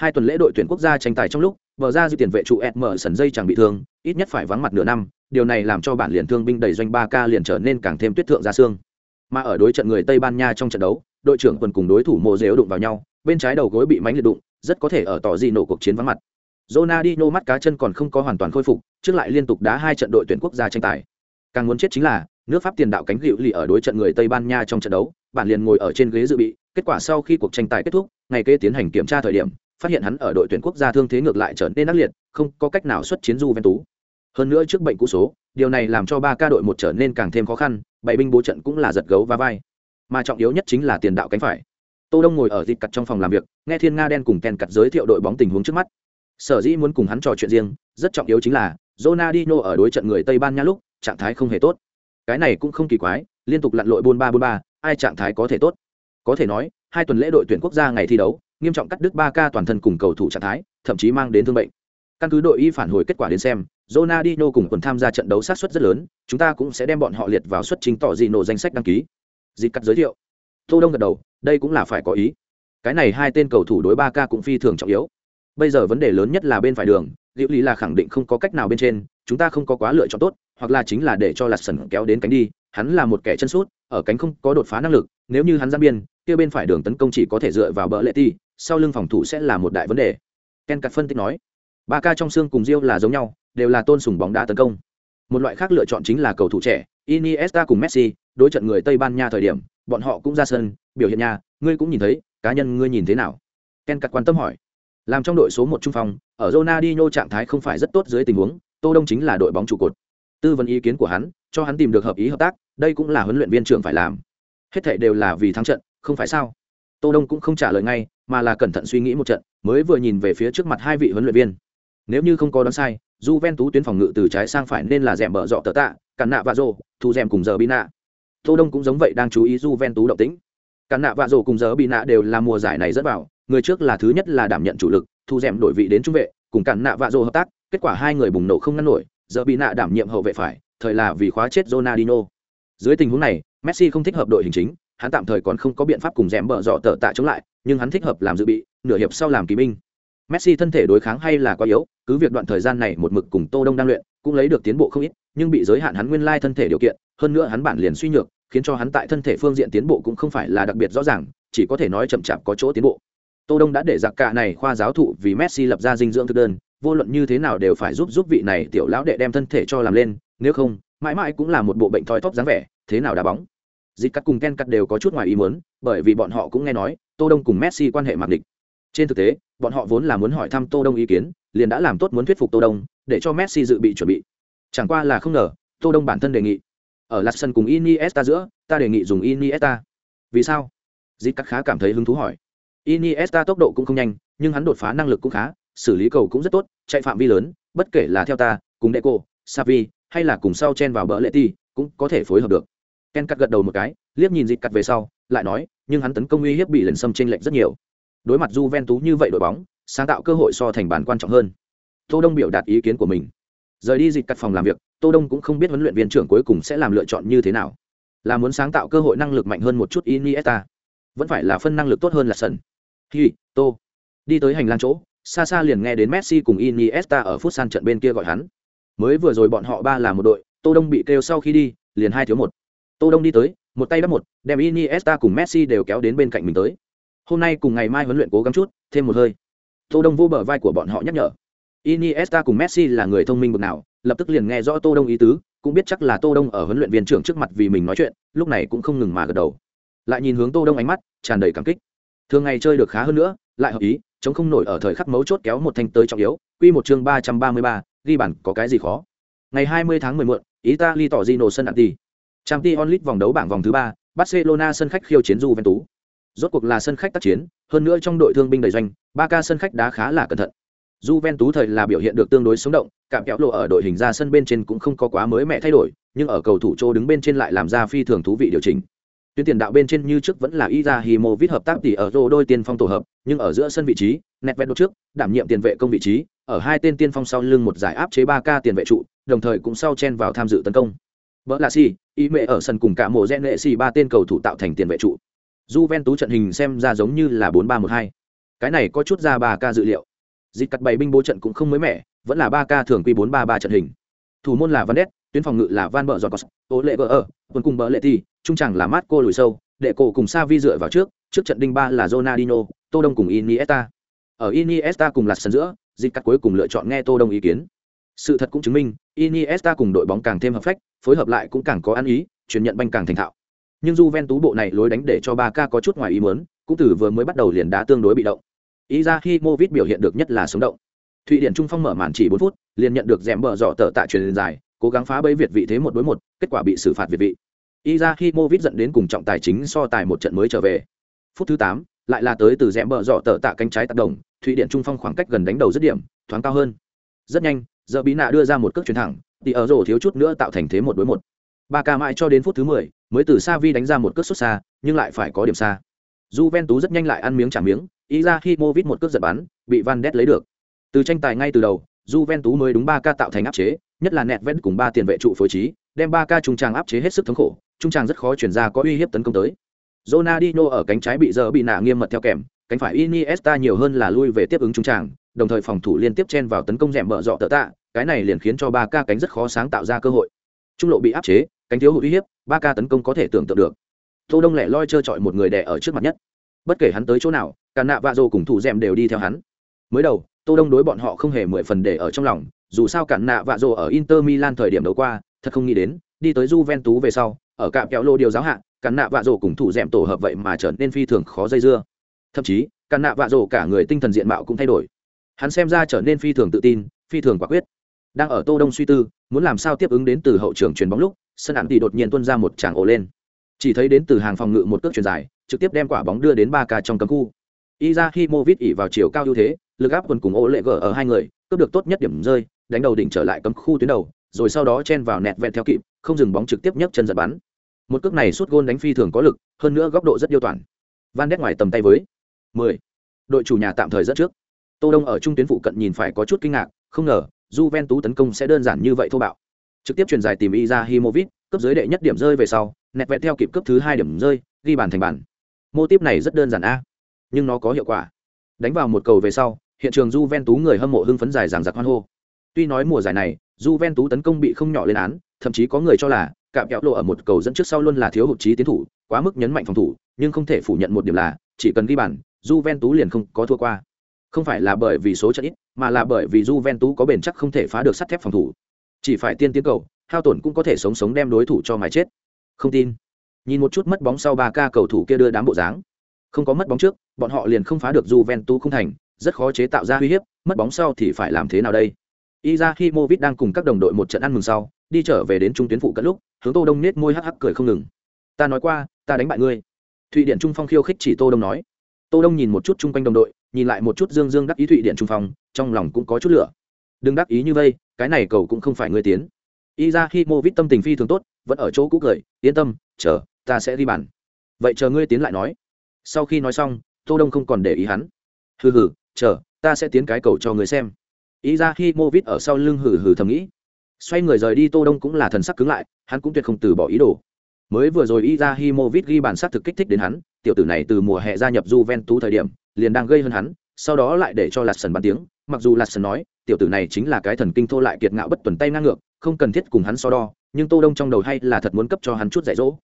hai tuần lễ đội tuyển quốc gia tranh tài trong lúc vờ ra dư tiền vệ trụ ed mở sần dây chẳng bị thương ít nhất phải vắng mặt nửa năm điều này làm cho bản liền thương binh đầy doanh ba k liền trở nên càng thêm tuyết thượng ra xương mà ở đối trận người tây ban nha trong trận đấu đội trưởng quần cùng đối thủ mộ dễu đụng vào nhau bên trái đầu gối bị mánh liệt đụng rất có thể ở tỏ gì nổ cuộc chiến vắng mặt Ronaldinho mắt cá chân còn không có hoàn toàn khôi phục trước lại liên tục đá hai trận đội tuyển quốc gia tranh tài càng muốn chết chính là nước pháp tiền đạo cánh hữu lì ở đối trận người tây ban nha trong trận đấu bản liền ngồi ở trên ghế dự bị kết quả sau khi cuộc tranh tài kết thúc ngày kế tiến hành kiểm tra thời điểm phát hiện hắn ở đội tuyển quốc gia thương thế ngược lại trở nên ác liệt, không có cách nào xuất chiến Juventus. Hơn nữa trước bệnh cũ số, điều này làm cho ba ca đội một trở nên càng thêm khó khăn, bảy binh bố trận cũng là giật gấu và vai. Mà trọng yếu nhất chính là tiền đạo cánh phải. Tô Đông ngồi ở dịp cặt trong phòng làm việc, nghe Thiên Nga đen cùng Ken cặt giới thiệu đội bóng tình huống trước mắt. Sở dĩ muốn cùng hắn trò chuyện riêng, rất trọng yếu chính là Ronaldinho ở đối trận người Tây Ban Nha lúc, trạng thái không hề tốt. Cái này cũng không kỳ quái, liên tục lặn lội buôn ba buôn ba, ai trạng thái có thể tốt. Có thể nói, hai tuần lễ đội tuyển quốc gia ngày thi đấu, nghiêm trọng cắt đứt ba ca toàn thân cùng cầu thủ trạng thái, thậm chí mang đến thương bệnh. Căn cứ đội y phản hồi kết quả đến xem, Ronaldinho cùng quần tham gia trận đấu sát suất rất lớn, chúng ta cũng sẽ đem bọn họ liệt vào suất chính tỏ gì nổ danh sách đăng ký. Dịch cắt giới thiệu. Tô Đông gật đầu, đây cũng là phải có ý. Cái này hai tên cầu thủ đối ba ca cũng phi thường trọng yếu. Bây giờ vấn đề lớn nhất là bên phải đường, Diệu Lý là khẳng định không có cách nào bên trên, chúng ta không có quá lựa chọn tốt, hoặc là chính là để cho Lạt Sẩn kéo đến cánh đi, hắn là một kẻ chân sút, ở cánh không có đột phá năng lực, nếu như hắn ra biên, kia bên phải đường tấn công chỉ có thể dựa vào bờ lệ ti, sau lưng phòng thủ sẽ là một đại vấn đề ken cắt phân tích nói ba ca trong xương cùng Diêu là giống nhau đều là tôn sùng bóng đá tấn công. Một loại khác lựa chọn chính là cầu thủ trẻ, iniesta cùng messi, đối trận người tây ban nha thời điểm, bọn họ cũng ra sân, biểu hiện nha, ngươi cũng nhìn thấy, cá nhân ngươi nhìn thế nào? Ken cắt quan tâm hỏi. Làm trong đội số một trung phong, ở Ronaldinho trạng thái không phải rất tốt dưới tình huống, tô đông chính là đội bóng trụ cột. Tư vấn ý kiến của hắn, cho hắn tìm được hợp ý hợp tác, đây cũng là huấn luyện viên trưởng phải làm. Hết thảy đều là vì thắng trận, không phải sao? Tô đông cũng không trả lời ngay, mà là cẩn thận suy nghĩ một trận, mới vừa nhìn về phía trước mặt hai vị huấn luyện viên nếu như không có đoán sai, Juventus tuyến phòng ngự từ trái sang phải nên là rèm bờ dọ tờ tạ cản nạ và rồ thu rèm cùng giờ bị nạ tô đông cũng giống vậy đang chú ý Juventus động tĩnh. Cản nạ và rồ cùng giờ bị nạ đều là mùa giải này rất vào, người trước là thứ nhất là đảm nhận chủ lực, thu rèm đổi vị đến trung vệ, cùng cản nạ và rồ hợp tác, kết quả hai người bùng nổ không ngăn nổi giờ bị nạ đảm nhiệm hậu vệ phải, thời là vì khóa chết Ronaldinho. Dưới tình huống này, Messi không thích hợp đội hình chính, hắn tạm thời còn không có biện pháp cùng rèm bờ dọ tờ tạ chống lại, nhưng hắn thích hợp làm dự bị, nửa hiệp sau làm kỳ binh messi thân thể đối kháng hay là quá yếu, cứ việc đoạn thời gian này một mực cùng tô đông đang luyện, cũng lấy được tiến bộ không ít, nhưng bị giới hạn hắn nguyên lai thân thể điều kiện, hơn nữa hắn bản liền suy nhược, khiến cho hắn tại thân thể phương diện tiến bộ cũng không phải là đặc biệt rõ ràng, chỉ có thể nói chậm chạp có chỗ tiến bộ. Tô đông đã để giặc cả này khoa giáo thụ vì messi lập ra dinh dưỡng thực đơn, vô luận như thế nào đều phải giúp giúp vị này tiểu lão đệ đem thân thể cho làm lên, nếu không, mãi mãi cũng là một bộ bệnh thoi thóp dáng vẻ, thế nào đá bóng. Dịch cắt cùng ken cắt đều có chút ngoài ý muốn, bởi vì bọn họ cũng nghe nói, tô đông cùng messi quan hệ mặc định trên thực tế bọn họ vốn là muốn hỏi thăm tô đông ý kiến, liền đã làm tốt muốn thuyết phục tô đông, để cho messi dự bị chuẩn bị. Chẳng qua là không ngờ, tô đông bản thân đề nghị, ở lạt sân cùng iniesta giữa, ta đề nghị dùng iniesta. Vì sao? Dịp cắt khá cảm thấy hứng thú hỏi. Iniesta tốc độ cũng không nhanh, nhưng hắn đột phá năng lực cũng khá, xử lý cầu cũng rất tốt, chạy phạm vi lớn, bất kể là theo ta, cùng deco savi hay là cùng sau chen vào bờ lệ ti cũng có thể phối hợp được. Ken cắt gật đầu một cái, liếc nhìn dịp cắt về sau, lại nói, nhưng hắn tấn công uy hiếp bị lần xâm trên lệnh rất nhiều đối mặt Juventus như vậy đội bóng, sáng tạo cơ hội so thành bàn quan trọng hơn. Tô đông biểu đạt ý kiến của mình. Rời đi dịch cắt phòng làm việc, tô đông cũng không biết huấn luyện viên trưởng cuối cùng sẽ làm lựa chọn như thế nào. Là muốn sáng tạo cơ hội năng lực mạnh hơn một chút iniesta, vẫn phải là phân năng lực tốt hơn là sân hi, tô. Đi tới hành lang chỗ, xa xa liền nghe đến messi cùng iniesta ở phút san trận bên kia gọi hắn. Mới vừa rồi bọn họ ba là một đội, tô đông bị kêu sau khi đi, liền hai thiếu một. Tô đông đi tới, một tay bắt một, đem iniesta cùng messi đều kéo đến bên cạnh mình tới hôm nay cùng ngày mai huấn luyện cố gắng chút, thêm một hơi. Tô đông vô bờ vai của bọn họ nhắc nhở. Iniesta cùng messi là người thông minh bậc nào, lập tức liền nghe rõ tô đông ý tứ, cũng biết chắc là tô đông ở huấn luyện viên trưởng trước mặt vì mình nói chuyện, lúc này cũng không ngừng mà gật đầu. Lại nhìn hướng tô đông ánh mắt, tràn đầy cảm kích. Thường ngày chơi được khá hơn nữa, lại hợp ý, chống không nổi ở thời khắc mấu chốt kéo một thanh tới trọng yếu. Quy một chương ba trăm ba mươi ba, ghi bản có cái gì khó? Ngày hai mươi tháng mười muộn italy tỏ Gino sân anti Champions League vòng đấu bảng vòng thứ ba, barcelona sân khách khiêu chiến juventus rốt cuộc là sân khách tác chiến hơn nữa trong đội thương binh đầy doanh ba ca sân khách đá khá là cẩn thận Juventus thời là biểu hiện được tương đối sống động, cảm kẹo lộ ở đội hình ra sân bên trên cũng không có quá mới mẻ thay đổi, nhưng ở cầu thủ chỗ đứng bên trên lại làm ra phi thường thú vị điều chỉnh. Tuyến tiền đạo bên trên như trước vẫn là Izahimovic hợp tác tỷ ở rô đôi tiền phong tổ hợp, nhưng ở giữa sân vị trí, Nedved trước, đảm nhiệm tiền vệ công vị trí, ở hai tên tiên phong sau lưng một giải áp chế 3K tiền vệ trụ, đồng thời cũng sau chen vào tham dự tấn công. Bỡ là si, ý mẹ ở sân cùng cả mộ gen lệ si ba tên cầu thủ tạo thành tiền vệ trụ. Juventus trận hình xem ra giống như là 4-3-1-2. Cái này có chút ra 3K dự liệu. Dịch cắt bảy binh bố trận cũng không mới mẻ vẫn là ba k thường quy bốn ba ba trận hình. Thủ môn là van đét tuyến phòng ngự là van bờ giọt tố lệ vợ ở tuần cùng bờ lệ ti trung chẳng là mát cô lùi sâu đệ cổ cùng sa vi dựa vào trước trước trận đinh ba là Ronaldinho, tô đông cùng iniesta. Ở iniesta cùng lạt sân giữa dịch cắt cuối cùng lựa chọn nghe tô đông ý kiến. Sự thật cũng chứng minh iniesta cùng đội bóng càng thêm hợp phách phối hợp lại cũng càng có ăn ý chuyển nhận banh càng thành thạo nhưng Juventus bộ này lối đánh để cho ba ca có chút ngoài ý muốn cũng từ vừa mới bắt đầu liền đá tương đối bị động Izahimovic biểu hiện được nhất là sống động. Thụy Điển Trung Phong mở màn chỉ 4 phút, liền nhận được dẻm bờ dọ tờ tại truyền dài, cố gắng phá bẫy Việt vị thế một đối một, kết quả bị xử phạt Việt vị. Izahimovic dẫn đến cùng trọng tài chính so tài một trận mới trở về. Phút thứ 8, lại là tới từ dẻm bờ dọ tờ tạ cánh trái tác động, Thụy Điển Trung Phong khoảng cách gần đánh đầu rất điểm, thoáng cao hơn. Rất nhanh, giờ bí nạ đưa ra một cước chuyền thẳng, thì ở rổ thiếu chút nữa tạo thành thế một đối một. Ba ca mãi cho đến phút thứ 10, mới từ Savi đánh ra một cước xuất xa, nhưng lại phải có điểm xa. Juventus rất nhanh lại ăn miếng trả miếng, Izahimovic một cước giật bắn, bị Van Ness lấy được. Từ tranh tài ngay từ đầu, Juventus mới đúng 3K tạo thành áp chế, nhất là Nedved cùng ba tiền vệ trụ phối trí, đem 3K trung tràng áp chế hết sức thống khổ, trung tràng rất khó chuyển ra có uy hiếp tấn công tới. Ronaldinho ở cánh trái bị giờ bị nạ nghiêm mật theo kèm, cánh phải Iniesta nhiều hơn là lui về tiếp ứng trung tràng, đồng thời phòng thủ liên tiếp chen vào tấn công rèm bờ rọ tợ tạ, cái này liền khiến cho 3K cánh rất khó sáng tạo ra cơ hội. Trung lộ bị áp chế, cánh thiếu hụt uy hiếp, ba ca tấn công có thể tưởng tượng được. Tô Đông lẻ loi chơi trọi một người đẻ ở trước mặt nhất. Bất kể hắn tới chỗ nào, cả nạ vạ dô cùng thủ d đều đi theo hắn mới đầu tô đông đối bọn họ không hề mười phần để ở trong lòng dù sao cả nạ vạ dô ở inter milan thời điểm đầu qua thật không nghĩ đến đi tới Juventus về sau ở cạm kéo lô điều giáo hạ cả nạ vạ dô cùng thủ dẻm tổ hợp vậy mà trở nên phi thường khó dây dưa thậm chí cả nạ vạ dô cả người tinh thần diện mạo cũng thay đổi hắn xem ra trở nên phi thường tự tin phi thường quả quyết đang ở tô đông suy tư muốn làm sao tiếp ứng đến từ hậu trường truyền bóng lúc sân ạn tỷ đột nhiên tuôn ra một tràng ồ lên chỉ thấy đến từ hàng phòng ngự một cước truyền dài trực tiếp đem quả bóng đưa đến ba ca trong cấm khu Izahimovic ỉ vào chiều cao ưu thế, lực áp quân cùng ổ lệ gở ở hai người, cướp được tốt nhất điểm rơi, đánh đầu đỉnh trở lại cấm khu tuyến đầu, rồi sau đó chen vào nẹt vẹt theo kịp, không dừng bóng trực tiếp nhấc chân giật bắn. Một cước này sút gôn đánh phi thường có lực, hơn nữa góc độ rất yêu toàn. Van đét ngoài tầm tay với 10. Đội chủ nhà tạm thời dẫn trước. Tô Đông ở trung tuyến phụ cận nhìn phải có chút kinh ngạc, không ngờ Juventus tấn công sẽ đơn giản như vậy thô bạo. Trực tiếp truyền dài tìm Izahimovic, cấp dưới đệ nhất điểm rơi về sau, nẹt vẹt theo kịp cấp thứ hai điểm rơi, ghi bàn thành bàn. Mô tiếp này rất đơn giản a nhưng nó có hiệu quả đánh vào một cầu về sau hiện trường j ven tú người hâm mộ hưng phấn dài dằng giặc hoan hô tuy nói mùa giải này j ven tú tấn công bị không nhỏ lên án thậm chí có người cho là cạm kẹo lộ ở một cầu dẫn trước sau luôn là thiếu hụt trí tiến thủ quá mức nhấn mạnh phòng thủ nhưng không thể phủ nhận một điểm là chỉ cần ghi bàn Juventus liền không có thua qua không phải là bởi vì số trận ít, mà là bởi vì Juventus có bền chắc không thể phá được sắt thép phòng thủ. Chỉ phải tiên tiến cầu, hao tổn cũng có thể sống sống đem đối thủ cho mài chết. Không tin. Nhìn một chút mất bóng sau ba ca cầu thủ kia đưa đám bộ dáng. Không có mất bóng trước, bọn họ liền không phá được Juventus không thành, rất khó chế tạo ra uy hiếp, mất bóng sau thì phải làm thế nào đây? Izahimovic đang cùng các đồng đội một trận ăn mừng sau, đi trở về đến trung tuyến phụ cận lúc, hướng tô đông nết môi hắc hắc cười không ngừng. Ta nói qua, ta đánh bại ngươi. Thụy điển trung phong khiêu khích chỉ tô đông nói. Tô đông nhìn một chút chung quanh đồng đội nhìn lại một chút dương dương đắc ý thụy điện trung phong, trong lòng cũng có chút lửa. Đừng đắc ý như vây, cái này cầu cũng không phải ngươi tiến. Izahimovic tâm tình phi thường tốt, vẫn ở chỗ cũ cười, yên tâm, chờ, ta sẽ đi bàn. Vậy chờ ngươi tiến lại nói. Sau khi nói xong, tô đông không còn để ý hắn. Hừ hừ, chờ, ta sẽ tiến cái cầu cho ngươi xem. Izahimovic ở sau lưng hừ hừ thầm nghĩ. Xoay người rời đi, tô đông cũng là thần sắc cứng lại, hắn cũng tuyệt không từ bỏ ý đồ. Mới vừa rồi Izahimovic ghi bàn sát thực kích thích đến hắn tiểu tử này từ mùa hè gia nhập Juventus thời điểm liền đang gây hơn hắn sau đó lại để cho Lạt Latson bắn tiếng. Mặc dù Lạt Latson nói tiểu tử này chính là cái thần kinh thô lại kiệt ngạo bất tuần tay ngang ngược không cần thiết cùng hắn so đo nhưng tô đông trong đầu hay là thật muốn cấp cho hắn chút dạy dỗ.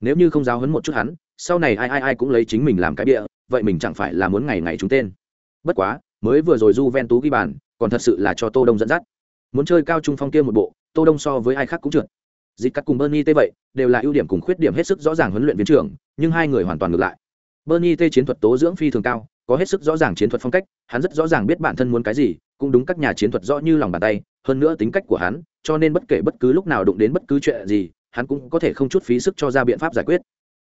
Nếu như không giáo huấn một chút hắn sau này ai ai ai cũng lấy chính mình làm cái bịa, vậy mình chẳng phải là muốn ngày ngày chúng tên. Bất quá mới vừa rồi Juventus ghi bàn còn thật sự là cho tô đông dẫn dắt. Muốn chơi cao trung phong kia một bộ tô đông so với ai khác cũng trượt. Dịch cắt cùng bernie tê vậy đều là ưu điểm cùng khuyết điểm hết sức rõ ràng huấn luyện viên trưởng nhưng hai người hoàn toàn ngược lại. Bernie t chiến thuật tố dưỡng phi thường cao, có hết sức rõ ràng chiến thuật phong cách, hắn rất rõ ràng biết bản thân muốn cái gì, cũng đúng các nhà chiến thuật rõ như lòng bàn tay, hơn nữa tính cách của hắn, cho nên bất kể bất cứ lúc nào đụng đến bất cứ chuyện gì, hắn cũng có thể không chút phí sức cho ra biện pháp giải quyết.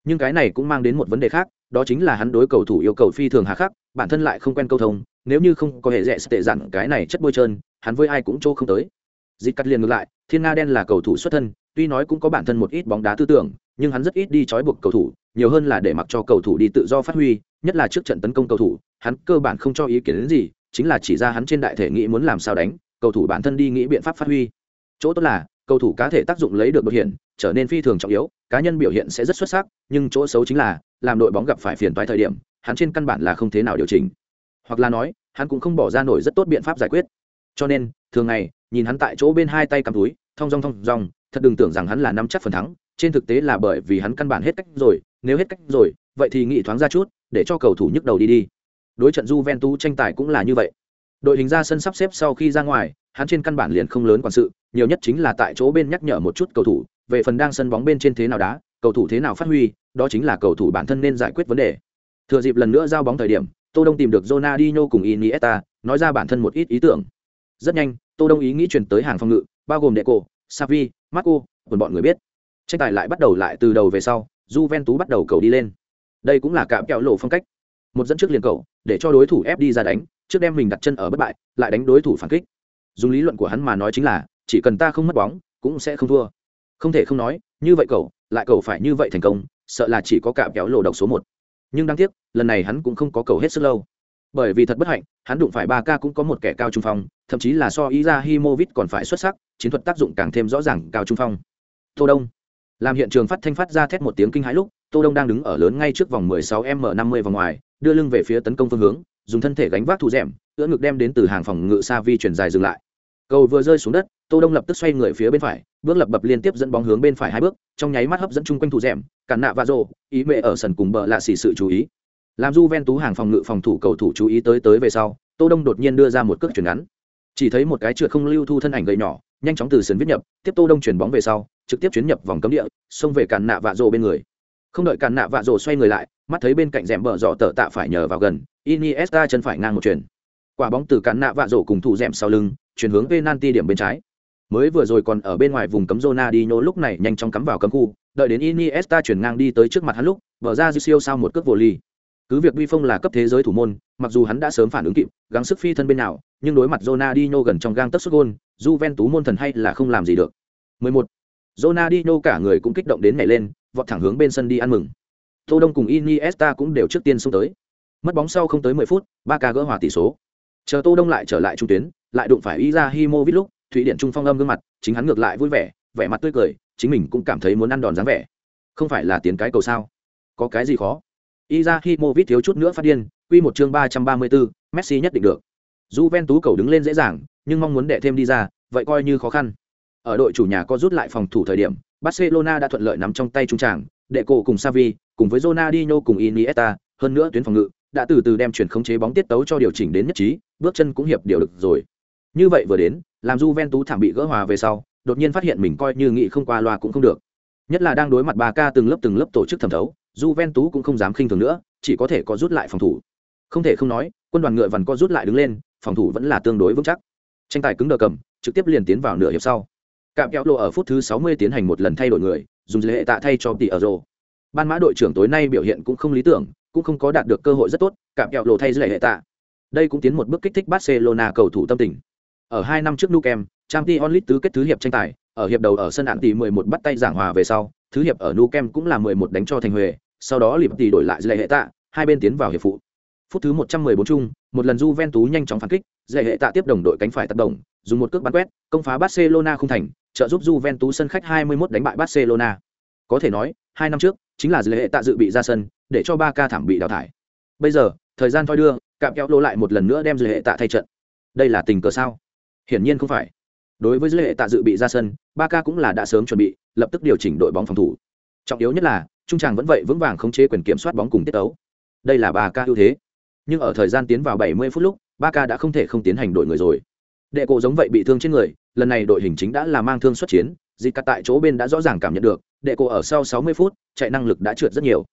Nhưng cái này cũng mang đến một vấn đề khác, đó chính là hắn đối cầu thủ yêu cầu phi thường hà khắc, bản thân lại không quen câu thông, nếu như không có hệ rẽ tệ dặn cái này chất bôi trơn, hắn với ai cũng trô không tới. Dịch cắt liền ngược lại, thiên nga đen là cầu thủ xuất thân, tuy nói cũng có bản thân một ít bóng đá tư tưởng nhưng hắn rất ít đi trói buộc cầu thủ, nhiều hơn là để mặc cho cầu thủ đi tự do phát huy, nhất là trước trận tấn công cầu thủ, hắn cơ bản không cho ý kiến đến gì, chính là chỉ ra hắn trên đại thể nghĩ muốn làm sao đánh, cầu thủ bản thân đi nghĩ biện pháp phát huy. Chỗ tốt là, cầu thủ cá thể tác dụng lấy được biểu hiện, trở nên phi thường trọng yếu, cá nhân biểu hiện sẽ rất xuất sắc, nhưng chỗ xấu chính là, làm đội bóng gặp phải phiền toái thời điểm, hắn trên căn bản là không thế nào điều chỉnh. Hoặc là nói, hắn cũng không bỏ ra nổi rất tốt biện pháp giải quyết. Cho nên, thường ngày, nhìn hắn tại chỗ bên hai tay cầm túi, thong dong thong dong, thật đừng tưởng rằng hắn là nắm chắc phần thắng trên thực tế là bởi vì hắn căn bản hết cách rồi nếu hết cách rồi vậy thì nghĩ thoáng ra chút để cho cầu thủ nhức đầu đi đi. Đối trận Juventus tranh tài cũng là như vậy. Đội hình ra sân sắp xếp sau khi ra ngoài hắn trên căn bản liền không lớn quản sự nhiều nhất chính là tại chỗ bên nhắc nhở một chút cầu thủ về phần đang sân bóng bên trên thế nào đá cầu thủ thế nào phát huy đó chính là cầu thủ bản thân nên giải quyết vấn đề. Thừa dịp lần nữa giao bóng thời điểm tô đông tìm được Ronaldinho cùng Iniesta nói ra bản thân một ít ý tưởng. Rất nhanh tô đông ý nghĩ chuyển tới hàng phòng ngự bao gồm Deco, Xavi, marco còn bọn người biết tranh tài lại bắt đầu lại từ đầu về sau, Juventus bắt đầu cầu đi lên. Đây cũng là cạm kẹo lộ phong cách. Một dẫn trước liền cầu, để cho đối thủ ép đi ra đánh, trước đem mình đặt chân ở bất bại, lại đánh đối thủ phản kích. Dùng lý luận của hắn mà nói chính là, chỉ cần ta không mất bóng, cũng sẽ không thua. Không thể không nói, như vậy cầu, lại cầu phải như vậy thành công, sợ là chỉ có cạm kẹo lộ độc số một. Nhưng đáng tiếc, lần này hắn cũng không có cầu hết sức lâu. Bởi vì thật bất hạnh, hắn đụng phải ba ca cũng có một kẻ cao trung phong, thậm chí là so ý ra himovit còn phải xuất sắc, chiến thuật tác dụng càng thêm rõ ràng cao trung phong. Tô đông làm hiện trường phát thanh phát ra thét một tiếng kinh hãi lúc, tô đông đang đứng ở lớn ngay trước vòng 16 m 50 vòng ngoài, đưa lưng về phía tấn công phương hướng, dùng thân thể gánh vác thủ rèm, ưỡn ngực đem đến từ hàng phòng ngự xa vi chuyển dài dừng lại. Cầu vừa rơi xuống đất, tô đông lập tức xoay người phía bên phải, bước lập bập liên tiếp dẫn bóng hướng bên phải hai bước, trong nháy mắt hấp dẫn chung quanh thủ rèm cản nạ và rồ, ý mẹ ở sân cùng bờ lạ xỉ sự chú ý. Làm du ven tú hàng phòng ngự phòng thủ cầu thủ chú ý tới tới về sau, tô đông đột nhiên đưa ra một cước chuyển ngắn. Chỉ thấy một cái trượt không lưu thu thân ảnh gầy nhỏ, nhanh chóng từ sườn viết nhập, tiếp tô đông chuyển bóng về sau trực tiếp chuyến nhập vòng cấm địa, xông về cản nạ vạ rồ bên người. Không đợi cản nạ vạ rồ xoay người lại, mắt thấy bên cạnh rèm bờ giỏ tờ tạ phải nhờ vào gần, iniesta chân phải ngang một chuyển quả bóng từ cản nạ vạ rồ cùng thủ rèm sau lưng, chuyển hướng penalty điểm bên trái. Mới vừa rồi còn ở bên ngoài vùng cấm Ronaldinho lúc này nhanh chóng cắm vào cấm khu, đợi đến Iniesta chuyển ngang đi tới trước mặt hắn lúc bờ ra siêu sao một cước vô ly. Cứ việc vi phong là cấp thế giới thủ môn, mặc dù hắn đã sớm phản ứng kịp, gắng sức phi thân bên nào, nhưng đối mặt Ronaldinho gần trong gang tấc xuất gôn, Juventus môn thần hay là không làm gì được. 11. Ronaldinho cả người cũng kích động đến nhảy lên vọt thẳng hướng bên sân đi ăn mừng. Tô Đông cùng Iniesta cũng đều trước tiên xuống tới. Mất bóng sau không tới 10 phút ba ca gỡ hòa tỷ số. Chờ Tô Đông lại trở lại trung tuyến lại đụng phải Izahimovic lúc thụy điện trung phong âm gương mặt chính hắn ngược lại vui vẻ vẻ mặt tươi cười chính mình cũng cảm thấy muốn ăn đòn dáng vẻ. Không phải là tiến cái cầu sao? Có cái gì khó? Izahimovic thiếu chút nữa phát điên quy một chương ba trăm ba mươi 334, Messi nhất định được. Juventus cầu đứng lên dễ dàng nhưng mong muốn đè thêm đi ra vậy coi như khó khăn ở đội chủ nhà có rút lại phòng thủ thời điểm Barcelona đã thuận lợi nắm trong tay trung tràng, đệ cổ cùng Xavi, cùng với Ronaldinho cùng Iniesta, hơn nữa tuyến phòng ngự đã từ từ đem chuyển khống chế bóng tiết tấu cho điều chỉnh đến nhất trí, bước chân cũng hiệp điều được rồi. Như vậy vừa đến, làm Juventus thảm bị gỡ hòa về sau, đột nhiên phát hiện mình coi như nghĩ không qua loa cũng không được. Nhất là đang đối mặt 3K từng lớp từng lớp tổ chức thẩm thấu, Juventus cũng không dám khinh thường nữa, chỉ có thể có rút lại phòng thủ. Không thể không nói, quân đoàn ngựa vằn có rút lại đứng lên, phòng thủ vẫn là tương đối vững chắc. Tranh tài cứng đờ cầm, trực tiếp liền tiến vào nửa hiệp sau. Cạm kéo lộ ở phút thứ 60 tiến hành một lần thay đổi người, dùng lệ tạ thay cho tỷ ở rồ. Ban mã đội trưởng tối nay biểu hiện cũng không lý tưởng, cũng không có đạt được cơ hội rất tốt, cạm kéo lộ thay lệ tạ. Đây cũng tiến một bước kích thích Barcelona cầu thủ tâm tình. Ở hai năm trước Nou Camp, Champions League tứ kết thứ hiệp tranh tài, ở hiệp đầu ở sân đạn tỷ 11 bắt tay giảng hòa về sau, thứ hiệp ở Nou Camp cũng là 11 đánh cho thành Huệ, sau đó liệp tỷ đổi lại lệ tạ, hai bên tiến vào hiệp phụ. Phút thứ 114 chung, một lần Juventus nhanh chóng phản kích, dễ hệ tạ tiếp đồng đội cánh phải tác động, dùng một cước bắn quét, công phá Barcelona không thành, trợ giúp Juventus sân khách 21 đánh bại Barcelona. Có thể nói, hai năm trước chính là lệ tạ dự bị ra sân, để cho Barca thảm bị đào thải. Bây giờ, thời gian thoi đưa, cạm kéo lô lại một lần nữa đem lệ tạ thay trận. Đây là tình cờ sao? Hiển nhiên không phải. Đối với lệ tạ dự bị ra sân, Barca cũng là đã sớm chuẩn bị, lập tức điều chỉnh đội bóng phòng thủ. Trọng yếu nhất là, trung tràng vẫn vậy vững vàng khống chế quyền kiểm soát bóng cùng tiết tấu. Đây là Barca ưu thế. Nhưng ở thời gian tiến vào 70 phút lúc, Barca đã không thể không tiến hành đổi người rồi. Đệ cổ giống vậy bị thương trên người, lần này đội hình chính đã là mang thương xuất chiến, dịch cắt tại chỗ bên đã rõ ràng cảm nhận được, đệ cổ ở sau 60 phút, chạy năng lực đã trượt rất nhiều.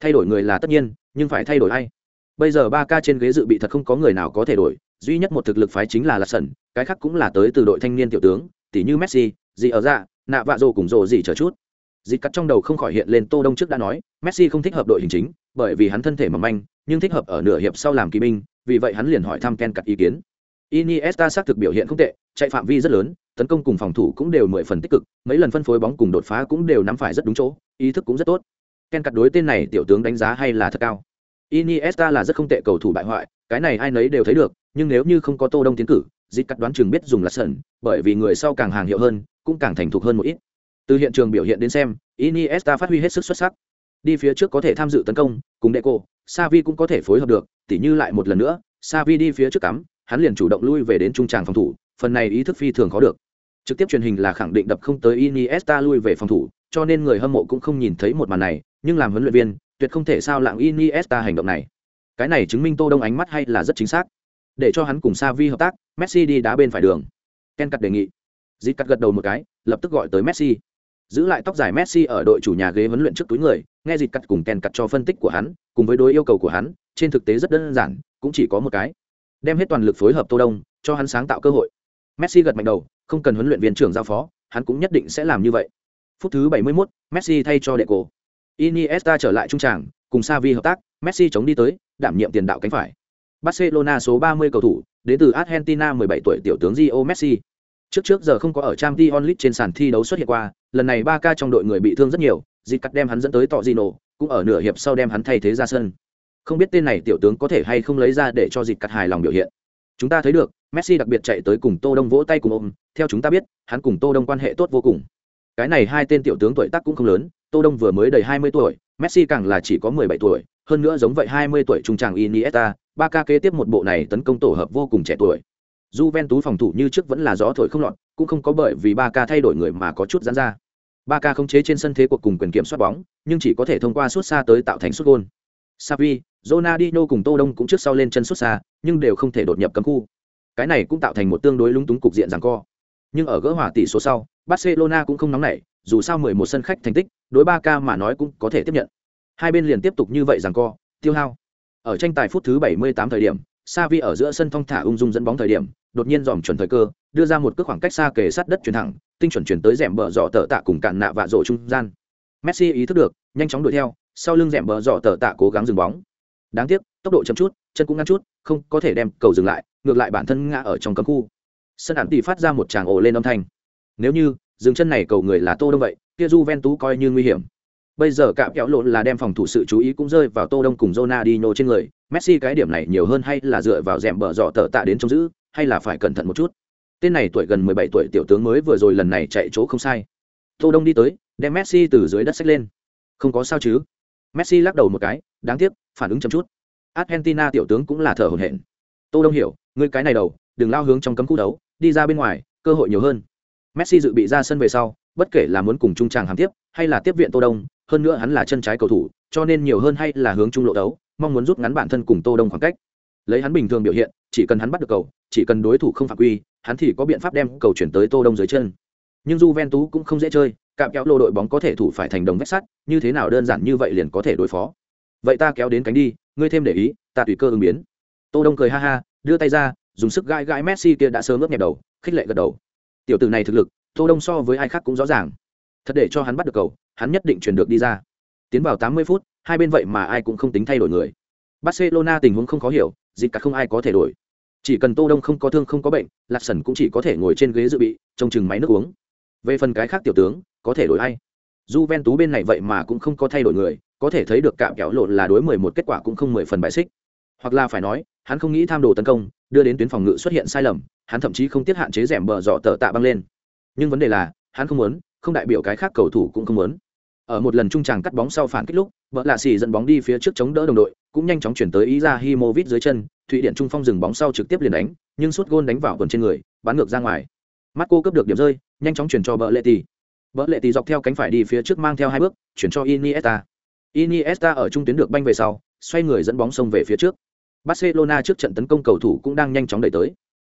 Thay đổi người là tất nhiên, nhưng phải thay đổi ai? Bây giờ 3K trên ghế dự bị thật không có người nào có thể đổi, duy nhất một thực lực phái chính là Lạt Sẩn, cái khác cũng là tới từ đội thanh niên tiểu tướng, tỷ như Messi, gì ở ra, nạ vạ rồ cùng rồ gì chờ chút. Dịch cắt trong đầu không khỏi hiện lên Tô Đông trước đã nói, Messi không thích hợp đội hình chính, bởi vì hắn thân thể mỏng manh, nhưng thích hợp ở nửa hiệp sau làm kỳ binh, vì vậy hắn liền hỏi thăm Ken cắt ý kiến. Iniesta xác thực biểu hiện không tệ, chạy phạm vi rất lớn, tấn công cùng phòng thủ cũng đều mười phần tích cực, mấy lần phân phối bóng cùng đột phá cũng đều nắm phải rất đúng chỗ, ý thức cũng rất tốt. Ken cắt đối tên này tiểu tướng đánh giá hay là thật cao. Iniesta là rất không tệ cầu thủ bại hoại, cái này ai nấy đều thấy được, nhưng nếu như không có Tô Đông tiến cử, dịch cắt đoán chừng biết dùng là sẩn, bởi vì người sau càng hàng hiệu hơn, cũng càng thành thục hơn một ít. Từ hiện trường biểu hiện đến xem, Iniesta phát huy hết sức xuất sắc. Đi phía trước có thể tham dự tấn công, cùng Deco, Savi cũng có thể phối hợp được, tỉ như lại một lần nữa, Savi đi phía trước cắm, hắn liền chủ động lui về đến trung tràng phòng thủ, phần này ý thức phi thường khó được. Trực tiếp truyền hình là khẳng định đập không tới Iniesta lui về phòng thủ, cho nên người hâm mộ cũng không nhìn thấy một màn này, nhưng làm huấn luyện viên, tuyệt không thể sao lạng Iniesta hành động này. Cái này chứng minh Tô Đông ánh mắt hay là rất chính xác. Để cho hắn cùng Xavi hợp tác, Messi đi đá bên phải đường. Ken cắt đề nghị. Dịch cắt gật đầu một cái, lập tức gọi tới Messi. Giữ lại tóc dài Messi ở đội chủ nhà ghế huấn luyện trước túi người, nghe dịch cắt cùng Ken cắt cho phân tích của hắn, cùng với đối yêu cầu của hắn, trên thực tế rất đơn giản, cũng chỉ có một cái đem hết toàn lực phối hợp tô đông cho hắn sáng tạo cơ hội. Messi gật mạnh đầu không cần huấn luyện viên trưởng giao phó hắn cũng nhất định sẽ làm như vậy. Phút thứ 71, messi thay cho đệ cổ iniesta trở lại trung tràng cùng Xavi hợp tác messi chống đi tới đảm nhiệm tiền đạo cánh phải. Barcelona số 30 cầu thủ đến từ argentina 17 tuổi tiểu tướng Rio messi. Trước trước giờ không có ở Champions League trên sàn thi đấu xuất hiện qua lần này ba ca trong đội người bị thương rất nhiều dịp cắt đem hắn dẫn tới tọ Gino, cũng ở nửa hiệp sau đem hắn thay thế ra sân không biết tên này tiểu tướng có thể hay không lấy ra để cho dịp cắt hài lòng biểu hiện chúng ta thấy được messi đặc biệt chạy tới cùng tô đông vỗ tay cùng ôm theo chúng ta biết hắn cùng tô đông quan hệ tốt vô cùng cái này hai tên tiểu tướng tuổi tác cũng không lớn tô đông vừa mới đầy 20 tuổi messi càng là chỉ có 17 tuổi hơn nữa giống vậy 20 tuổi trung tràng iniesta ba ca kế tiếp một bộ này tấn công tổ hợp vô cùng trẻ tuổi Juventus phòng thủ như trước vẫn là gió thổi không lọt, cũng không có bởi vì ba ca thay đổi người mà có chút giãn ra. Ba ca chế trên sân thế cuộc cùng quyền kiểm soát bóng, nhưng chỉ có thể thông qua suốt xa tới tạo thành sút gol. Savi, Ronaldinho cùng Tô Đông cũng trước sau lên chân xuất xa, nhưng đều không thể đột nhập cấm khu. Cái này cũng tạo thành một tương đối lúng túng cục diện giằng co. Nhưng ở gỡ hòa tỷ số sau, Barcelona cũng không nóng nảy, dù sao 11 sân khách thành tích, đối 3K mà nói cũng có thể tiếp nhận. Hai bên liền tiếp tục như vậy giằng co, tiêu hao. Ở tranh tài phút thứ 78 thời điểm, Xavi ở giữa sân thong thả ung dung dẫn bóng thời điểm, đột nhiên dòm chuẩn thời cơ, đưa ra một cước khoảng cách xa kề sát đất chuyển thẳng, tinh chuẩn chuyển tới rèm bờ rọ tở tạ cùng cản nạ vạ rộ trung gian. Messi ý thức được, nhanh chóng đuổi theo, sau lưng rèm bờ rọ tở tạ cố gắng dừng bóng đáng tiếc tốc độ chậm chút chân cũng ngăn chút không có thể đem cầu dừng lại ngược lại bản thân ngã ở trong cấm khu. Sân ản tỷ phát ra một tràng ồ lên âm thanh. Nếu như dừng chân này cầu người là tô đông vậy kia Juventus coi như nguy hiểm. Bây giờ cạm kéo lộn là đem phòng thủ sự chú ý cũng rơi vào tô đông cùng Ronaldinho trên người. Messi cái điểm này nhiều hơn hay là dựa vào rèm bờ dọ tờ tạ đến trông giữ hay là phải cẩn thận một chút. Tên này tuổi gần 17 tuổi tiểu tướng mới vừa rồi lần này chạy chỗ không sai. Tô đông đi tới đem Messi từ dưới đất xách lên. Không có sao chứ? Messi lắc đầu một cái, đáng tiếc, phản ứng chậm chút. Argentina tiểu tướng cũng là thở hổn hển. Tô Đông hiểu, ngươi cái này đầu, đừng lao hướng trong cấm khu đấu, đi ra bên ngoài, cơ hội nhiều hơn. Messi dự bị ra sân về sau, bất kể là muốn cùng trung tràng hàm tiếp hay là tiếp viện tô đông hơn nữa hắn là chân trái cầu thủ cho nên nhiều hơn hay là hướng trung lộ đấu mong muốn rút ngắn bản thân cùng tô đông khoảng cách lấy hắn bình thường biểu hiện chỉ cần hắn bắt được cầu chỉ cần đối thủ không phạm quy hắn thì có biện pháp đem cầu chuyển tới tô đông dưới chân nhưng Juventus cũng không dễ chơi cạm kéo lô đội bóng có thể thủ phải thành đồng vách sắt như thế nào đơn giản như vậy liền có thể đối phó vậy ta kéo đến cánh đi, ngươi thêm để ý, ta tùy cơ ứng biến. Tô đông cười ha ha, đưa tay ra, dùng sức gãi gãi messi kia đã sớm ướp nhẹp đầu, khích lệ gật đầu. Tiểu tử này thực lực, tô đông so với ai khác cũng rõ ràng. Thật để cho hắn bắt được cầu, hắn nhất định chuyển được đi ra. Tiến vào 80 phút, hai bên vậy mà ai cũng không tính thay đổi người. Barcelona tình huống không khó hiểu, dịch cả không ai có thể đổi. Chỉ cần tô đông không có thương không có bệnh, lạc sần cũng chỉ có thể ngồi trên ghế dự bị, trông chừng máy nước uống. Về phần cái khác tiểu tướng, có thể đổi ai? Juventus bên này vậy mà cũng không có thay đổi người có thể thấy được cạm kéo lộn là đối 11 kết quả cũng không 10 phần bài xích. Hoặc là phải nói, hắn không nghĩ tham đồ tấn công, đưa đến tuyến phòng ngự xuất hiện sai lầm, hắn thậm chí không tiết hạn chế rèm bờ dọ tờ tạ băng lên. Nhưng vấn đề là, hắn không muốn, không đại biểu cái khác cầu thủ cũng không muốn. Ở một lần trung tràng cắt bóng sau phản kích lúc, vợ lạ xì dẫn bóng đi phía trước chống đỡ đồng đội, cũng nhanh chóng chuyển tới ý ra himovic dưới chân, thụy điện trung phong dừng bóng sau trực tiếp liền đánh, nhưng suốt gôn đánh vào quần trên người, bắn ngược ra ngoài. Mắt cô cướp được điểm rơi, nhanh chóng chuyển cho vợ lệ tì vợ lệ tì dọc theo cánh phải đi phía trước mang theo hai bước, chuyển cho iniesta iniesta ở trung tuyến được banh về sau, xoay người dẫn bóng sông về phía trước. Barcelona trước trận tấn công cầu thủ cũng đang nhanh chóng đẩy tới.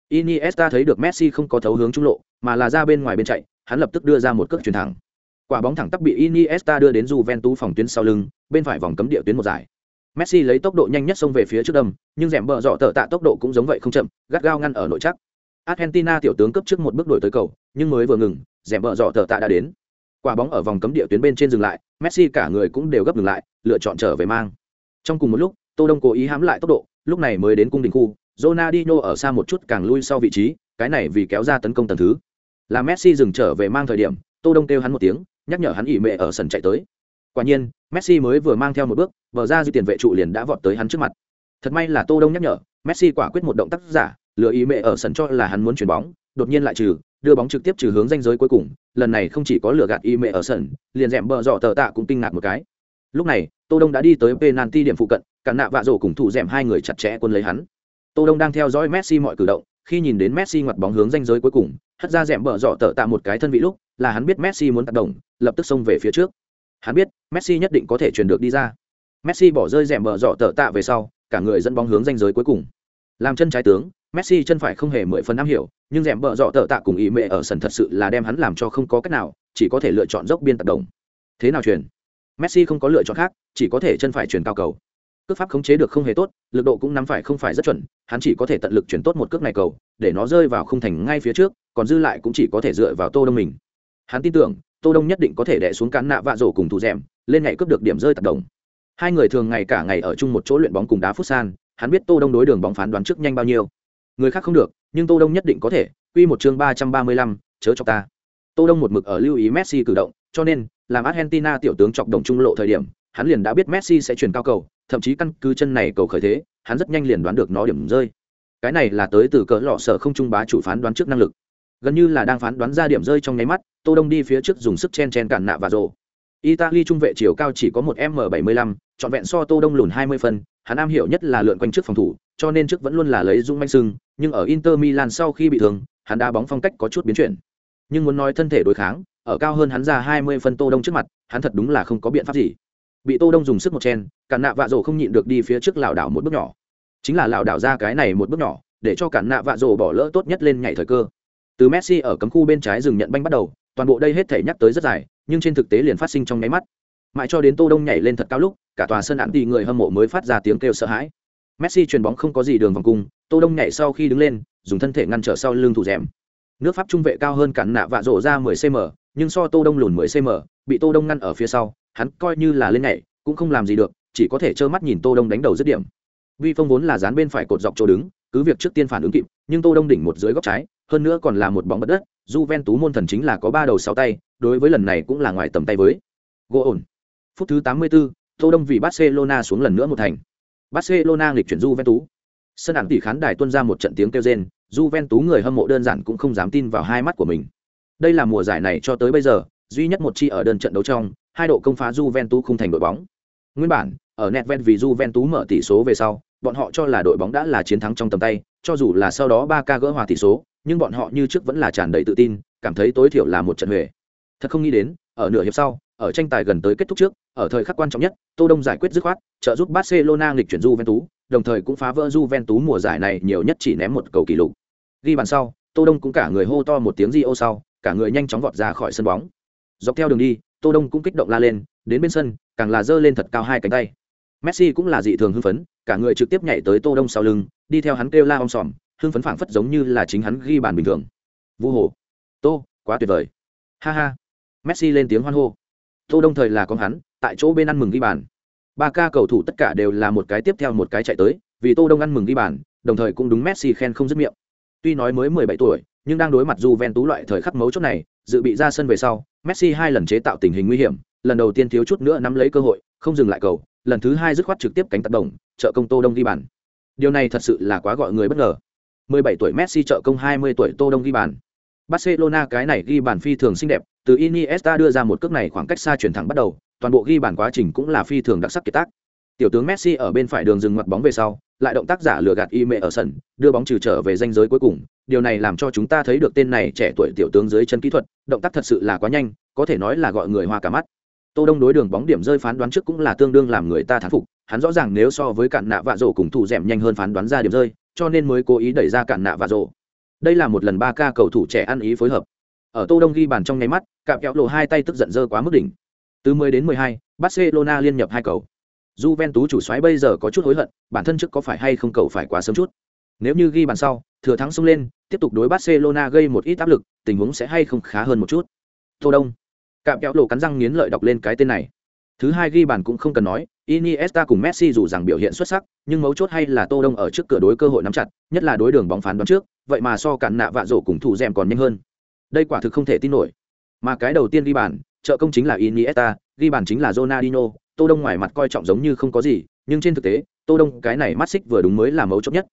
Iniesta thấy được messi không có thấu hướng trung lộ, mà là ra bên ngoài bên chạy, hắn lập tức đưa ra một cước chuyền thẳng. Quả bóng thẳng tắp bị iniesta đưa đến juventus phòng tuyến sau lưng, bên phải vòng cấm địa tuyến một giải. Messi lấy tốc độ nhanh nhất xông về phía trước đâm, nhưng rèm bờ rọ tở tạ tốc độ cũng giống vậy không chậm, gắt gao ngăn ở nội chắc. Argentina tiểu tướng cấp trước một bước đổi tới cầu, nhưng mới vừa ngừng, rèm bờ rọ tở tạ đã đến. Quả bóng ở vòng cấm địa tuyến bên trên dừng lại messi cả người cũng đều gấp ngừng lại, lựa chọn trở về mang. Trong cùng một lúc, tô đông cố ý hãm lại tốc độ, lúc này mới đến cung đình khu, Ronaldinho ở xa một chút càng lui sau vị trí, cái này vì kéo ra tấn công tầng thứ. Là messi dừng trở về mang thời điểm, tô đông kêu hắn một tiếng, nhắc nhở hắn ỉ mệ ở sân chạy tới. Quả nhiên, messi mới vừa mang theo một bước, bờ ra dư tiền vệ trụ liền đã vọt tới hắn trước mặt. Thật may là tô đông nhắc nhở, messi quả quyết một động tác giả, lừa ý mệ ở sân cho là hắn muốn chuyển bóng, đột nhiên lại trừ đưa bóng trực tiếp trừ hướng danh giới cuối cùng, lần này không chỉ có lừa gạt y mệ ở sân, liền dẹm bờ dọ tờ tạ cũng kinh ngạc một cái. Lúc này, tô đông đã đi tới penalty điểm phụ cận, cả nạ vạ rổ cùng thủ dẹm hai người chặt chẽ quân lấy hắn. Tô đông đang theo dõi messi mọi cử động, khi nhìn đến messi ngoặt bóng hướng danh giới cuối cùng, hất ra dẹm bờ dọ tờ tạ một cái thân vị lúc, là hắn biết messi muốn tác động, lập tức xông về phía trước. Hắn biết, messi nhất định có thể truyền được đi ra. Messi bỏ rơi rẽm bờ dọ tờ tạ về sau, cả người dẫn bóng hướng danh giới cuối cùng. Làm chân trái tướng messi chân phải không hề mười phần am hiểu, nhưng dẻm bờ dọ tờ tạ cùng ý mẹ ở sân thật sự là đem hắn làm cho không có cách nào, chỉ có thể lựa chọn dốc biên tập động thế nào chuyển? messi không có lựa chọn khác, chỉ có thể chân phải chuyển cao cầu. Cước pháp khống chế được không hề tốt, lực độ cũng nắm phải không phải rất chuẩn, hắn chỉ có thể tận lực chuyển tốt một cước này cầu, để nó rơi vào không thành ngay phía trước, còn dư lại cũng chỉ có thể dựa vào tô đông mình. Hắn tin tưởng, tô đông nhất định có thể đè xuống cán nạ vạ rổ cùng thủ rèm, lên ngày cướp được điểm rơi tập đồng. Hai người thường ngày cả ngày ở chung một chỗ luyện bóng cùng đá phút san, hắn biết tô đông đối đường bóng phán đoán trước nhanh bao nhiêu người khác không được nhưng tô đông nhất định có thể. Quy một chương ba trăm ba mươi lăm, chớ cho ta. Tô đông một mực ở lưu ý messi cử động cho nên làm argentina tiểu tướng chọc đồng trung lộ thời điểm hắn liền đã biết messi sẽ chuyển cao cầu thậm chí căn cứ chân này cầu khởi thế hắn rất nhanh liền đoán được nó điểm rơi. Cái này là tới từ cỡ lọ sở không trung bá chủ phán đoán trước năng lực. Gần như là đang phán đoán ra điểm rơi trong nháy mắt tô đông đi phía trước dùng sức chen chen cản nạ và rồ italy trung vệ chiều cao chỉ có một m 75 trọn vẹn so tô đông lùn 20 phân, hắn am hiểu nhất là lượn quanh trước phòng thủ, cho nên trước vẫn luôn là lấy dung manh sưng, nhưng ở inter milan sau khi bị thương, hắn đá bóng phong cách có chút biến chuyển. Nhưng muốn nói thân thể đối kháng, ở cao hơn hắn ra 20 phân tô đông trước mặt, hắn thật đúng là không có biện pháp gì. Bị tô đông dùng sức một chen cản nạ vạ Dụ không nhịn được đi phía trước lảo đảo một bước nhỏ. Chính là lảo đảo ra cái này một bước nhỏ, để cho cản nạ vạ Dụ bỏ lỡ tốt nhất lên nhảy thời cơ. Từ messi ở cấm khu bên trái dừng nhận banh bắt đầu toàn bộ đây hết thể nhắc tới rất dài, nhưng trên thực tế liền phát sinh trong nháy mắt. Mãi cho đến tô đông nhảy lên thật cao lúc, cả tòa sân ạn thì người hâm mộ mới phát ra tiếng kêu sợ hãi. Messi chuyền bóng không có gì đường vòng cung, tô đông nhảy sau khi đứng lên, dùng thân thể ngăn trở sau lưng thủ rèm. Nước pháp trung vệ cao hơn cản nạ vạ rổ ra 10 cm nhưng so tô đông lùn 10 cm bị tô đông ngăn ở phía sau, hắn coi như là lên nhảy, cũng không làm gì được, chỉ có thể trơ mắt nhìn tô đông đánh đầu dứt điểm. Vi phong vốn là dán bên phải cột dọc chỗ đứng, cứ việc trước tiên phản ứng kịp, nhưng tô đông đỉnh một dưới góc trái, hơn nữa còn là một bóng bất đất Juventus môn thần chính là có ba đầu sáu tay đối với lần này cũng là ngoài tầm tay với gỗ ổn phút thứ 84, tô đông vì barcelona xuống lần nữa một thành. Barcelona nghịch chuyển Juventus. Sân ảng tỷ khán đài tuân ra một trận tiếng kêu rên Juventus người hâm mộ đơn giản cũng không dám tin vào hai mắt của mình. Đây là mùa giải này cho tới bây giờ duy nhất một chi ở đơn trận đấu trong hai độ công phá Juventus không thành đội bóng. Nguyên bản ở netven vì Juventus mở tỷ số về sau bọn họ cho là đội bóng đã là chiến thắng trong tầm tay cho dù là sau đó ba ca gỡ hòa tỷ số nhưng bọn họ như trước vẫn là tràn đầy tự tin cảm thấy tối thiểu là một trận huệ Thật không nghĩ đến, ở nửa hiệp sau, ở tranh tài gần tới kết thúc trước, ở thời khắc quan trọng nhất, Tô Đông giải quyết dứt khoát, trợ giúp Barcelona nghịch chuyển Juventus, đồng thời cũng phá vỡ Juventus mùa giải này nhiều nhất chỉ ném một cầu kỷ lục. Ghi bàn sau, Tô Đông cũng cả người hô to một tiếng Rio sau, cả người nhanh chóng vọt ra khỏi sân bóng. Dọc theo đường đi, Tô Đông cũng kích động la lên, đến bên sân, càng là giơ lên thật cao hai cánh tay. Messi cũng là dị thường hưng phấn, cả người trực tiếp nhảy tới Tô Đông sau lưng, đi theo hắn kêu la om sòm, hưng phấn phảng phất giống như là chính hắn ghi bàn bình thường. Vu hồ, Tô, quá tuyệt vời. Ha ha. Messi lên tiếng hoan hô. Tô Đông thời là con hắn, tại chỗ bên ăn mừng ghi bàn. Ba ca cầu thủ tất cả đều là một cái tiếp theo một cái chạy tới, vì Tô Đông ăn mừng ghi bàn, đồng thời cũng đúng Messi khen không dứt miệng. Tuy nói mới 17 tuổi, nhưng đang đối mặt Juventus loại thời khắc mấu chốt này, dự bị ra sân về sau, Messi hai lần chế tạo tình hình nguy hiểm, lần đầu tiên thiếu chút nữa nắm lấy cơ hội, không dừng lại cầu, lần thứ hai dứt khoát trực tiếp cánh tạt đồng, trợ công Tô Đông ghi bàn. Điều này thật sự là quá gọi người bất ngờ. 17 tuổi Messi trợ công 20 tuổi Tô Đông ghi bàn. Barcelona cái này ghi bàn phi thường xinh đẹp, từ Iniesta đưa ra một cước này khoảng cách xa chuyển thẳng bắt đầu, toàn bộ ghi bàn quá trình cũng là phi thường đặc sắc kiệt tác. Tiểu tướng Messi ở bên phải đường dừng mặt bóng về sau, lại động tác giả lừa gạt Ime ở sân, đưa bóng trừ trở về ranh giới cuối cùng, điều này làm cho chúng ta thấy được tên này trẻ tuổi tiểu tướng dưới chân kỹ thuật, động tác thật sự là quá nhanh, có thể nói là gọi người hoa cả mắt. Tô Đông đối đường bóng điểm rơi phán đoán trước cũng là tương đương làm người ta thán phục, hắn rõ ràng nếu so với cản nạ vạ rổ cùng thủ dẻm nhanh hơn phán đoán ra điểm rơi, cho nên mới cố ý đẩy ra cản nạ và rổ. Đây là một lần ba ca cầu thủ trẻ ăn ý phối hợp. Ở Tô Đông ghi bàn trong nháy mắt, cạm kéo lộ hai tay tức giận dơ quá mức đỉnh. Từ 10 đến 12, Barcelona liên nhập hai cầu. Juventus chủ soái bây giờ có chút hối hận, bản thân trước có phải hay không cầu phải quá sớm chút. Nếu như ghi bàn sau, thừa thắng xông lên, tiếp tục đối Barcelona gây một ít áp lực, tình huống sẽ hay không khá hơn một chút. Tô Đông, cạm kéo lộ cắn răng nghiến lợi đọc lên cái tên này. Thứ hai ghi bàn cũng không cần nói, Iniesta cùng Messi dù rằng biểu hiện xuất sắc, nhưng mấu chốt hay là Tô Đông ở trước cửa đối cơ hội nắm chặt, nhất là đối đường bóng phán đoán trước, vậy mà so cản nạ vạ rổ cùng thủ dẻm còn nhanh hơn. Đây quả thực không thể tin nổi. Mà cái đầu tiên ghi bàn, trợ công chính là Iniesta, ghi bàn chính là Ronaldinho, Tô Đông ngoài mặt coi trọng giống như không có gì, nhưng trên thực tế, Tô Đông cái này mắt xích vừa đúng mới là mấu chốt nhất.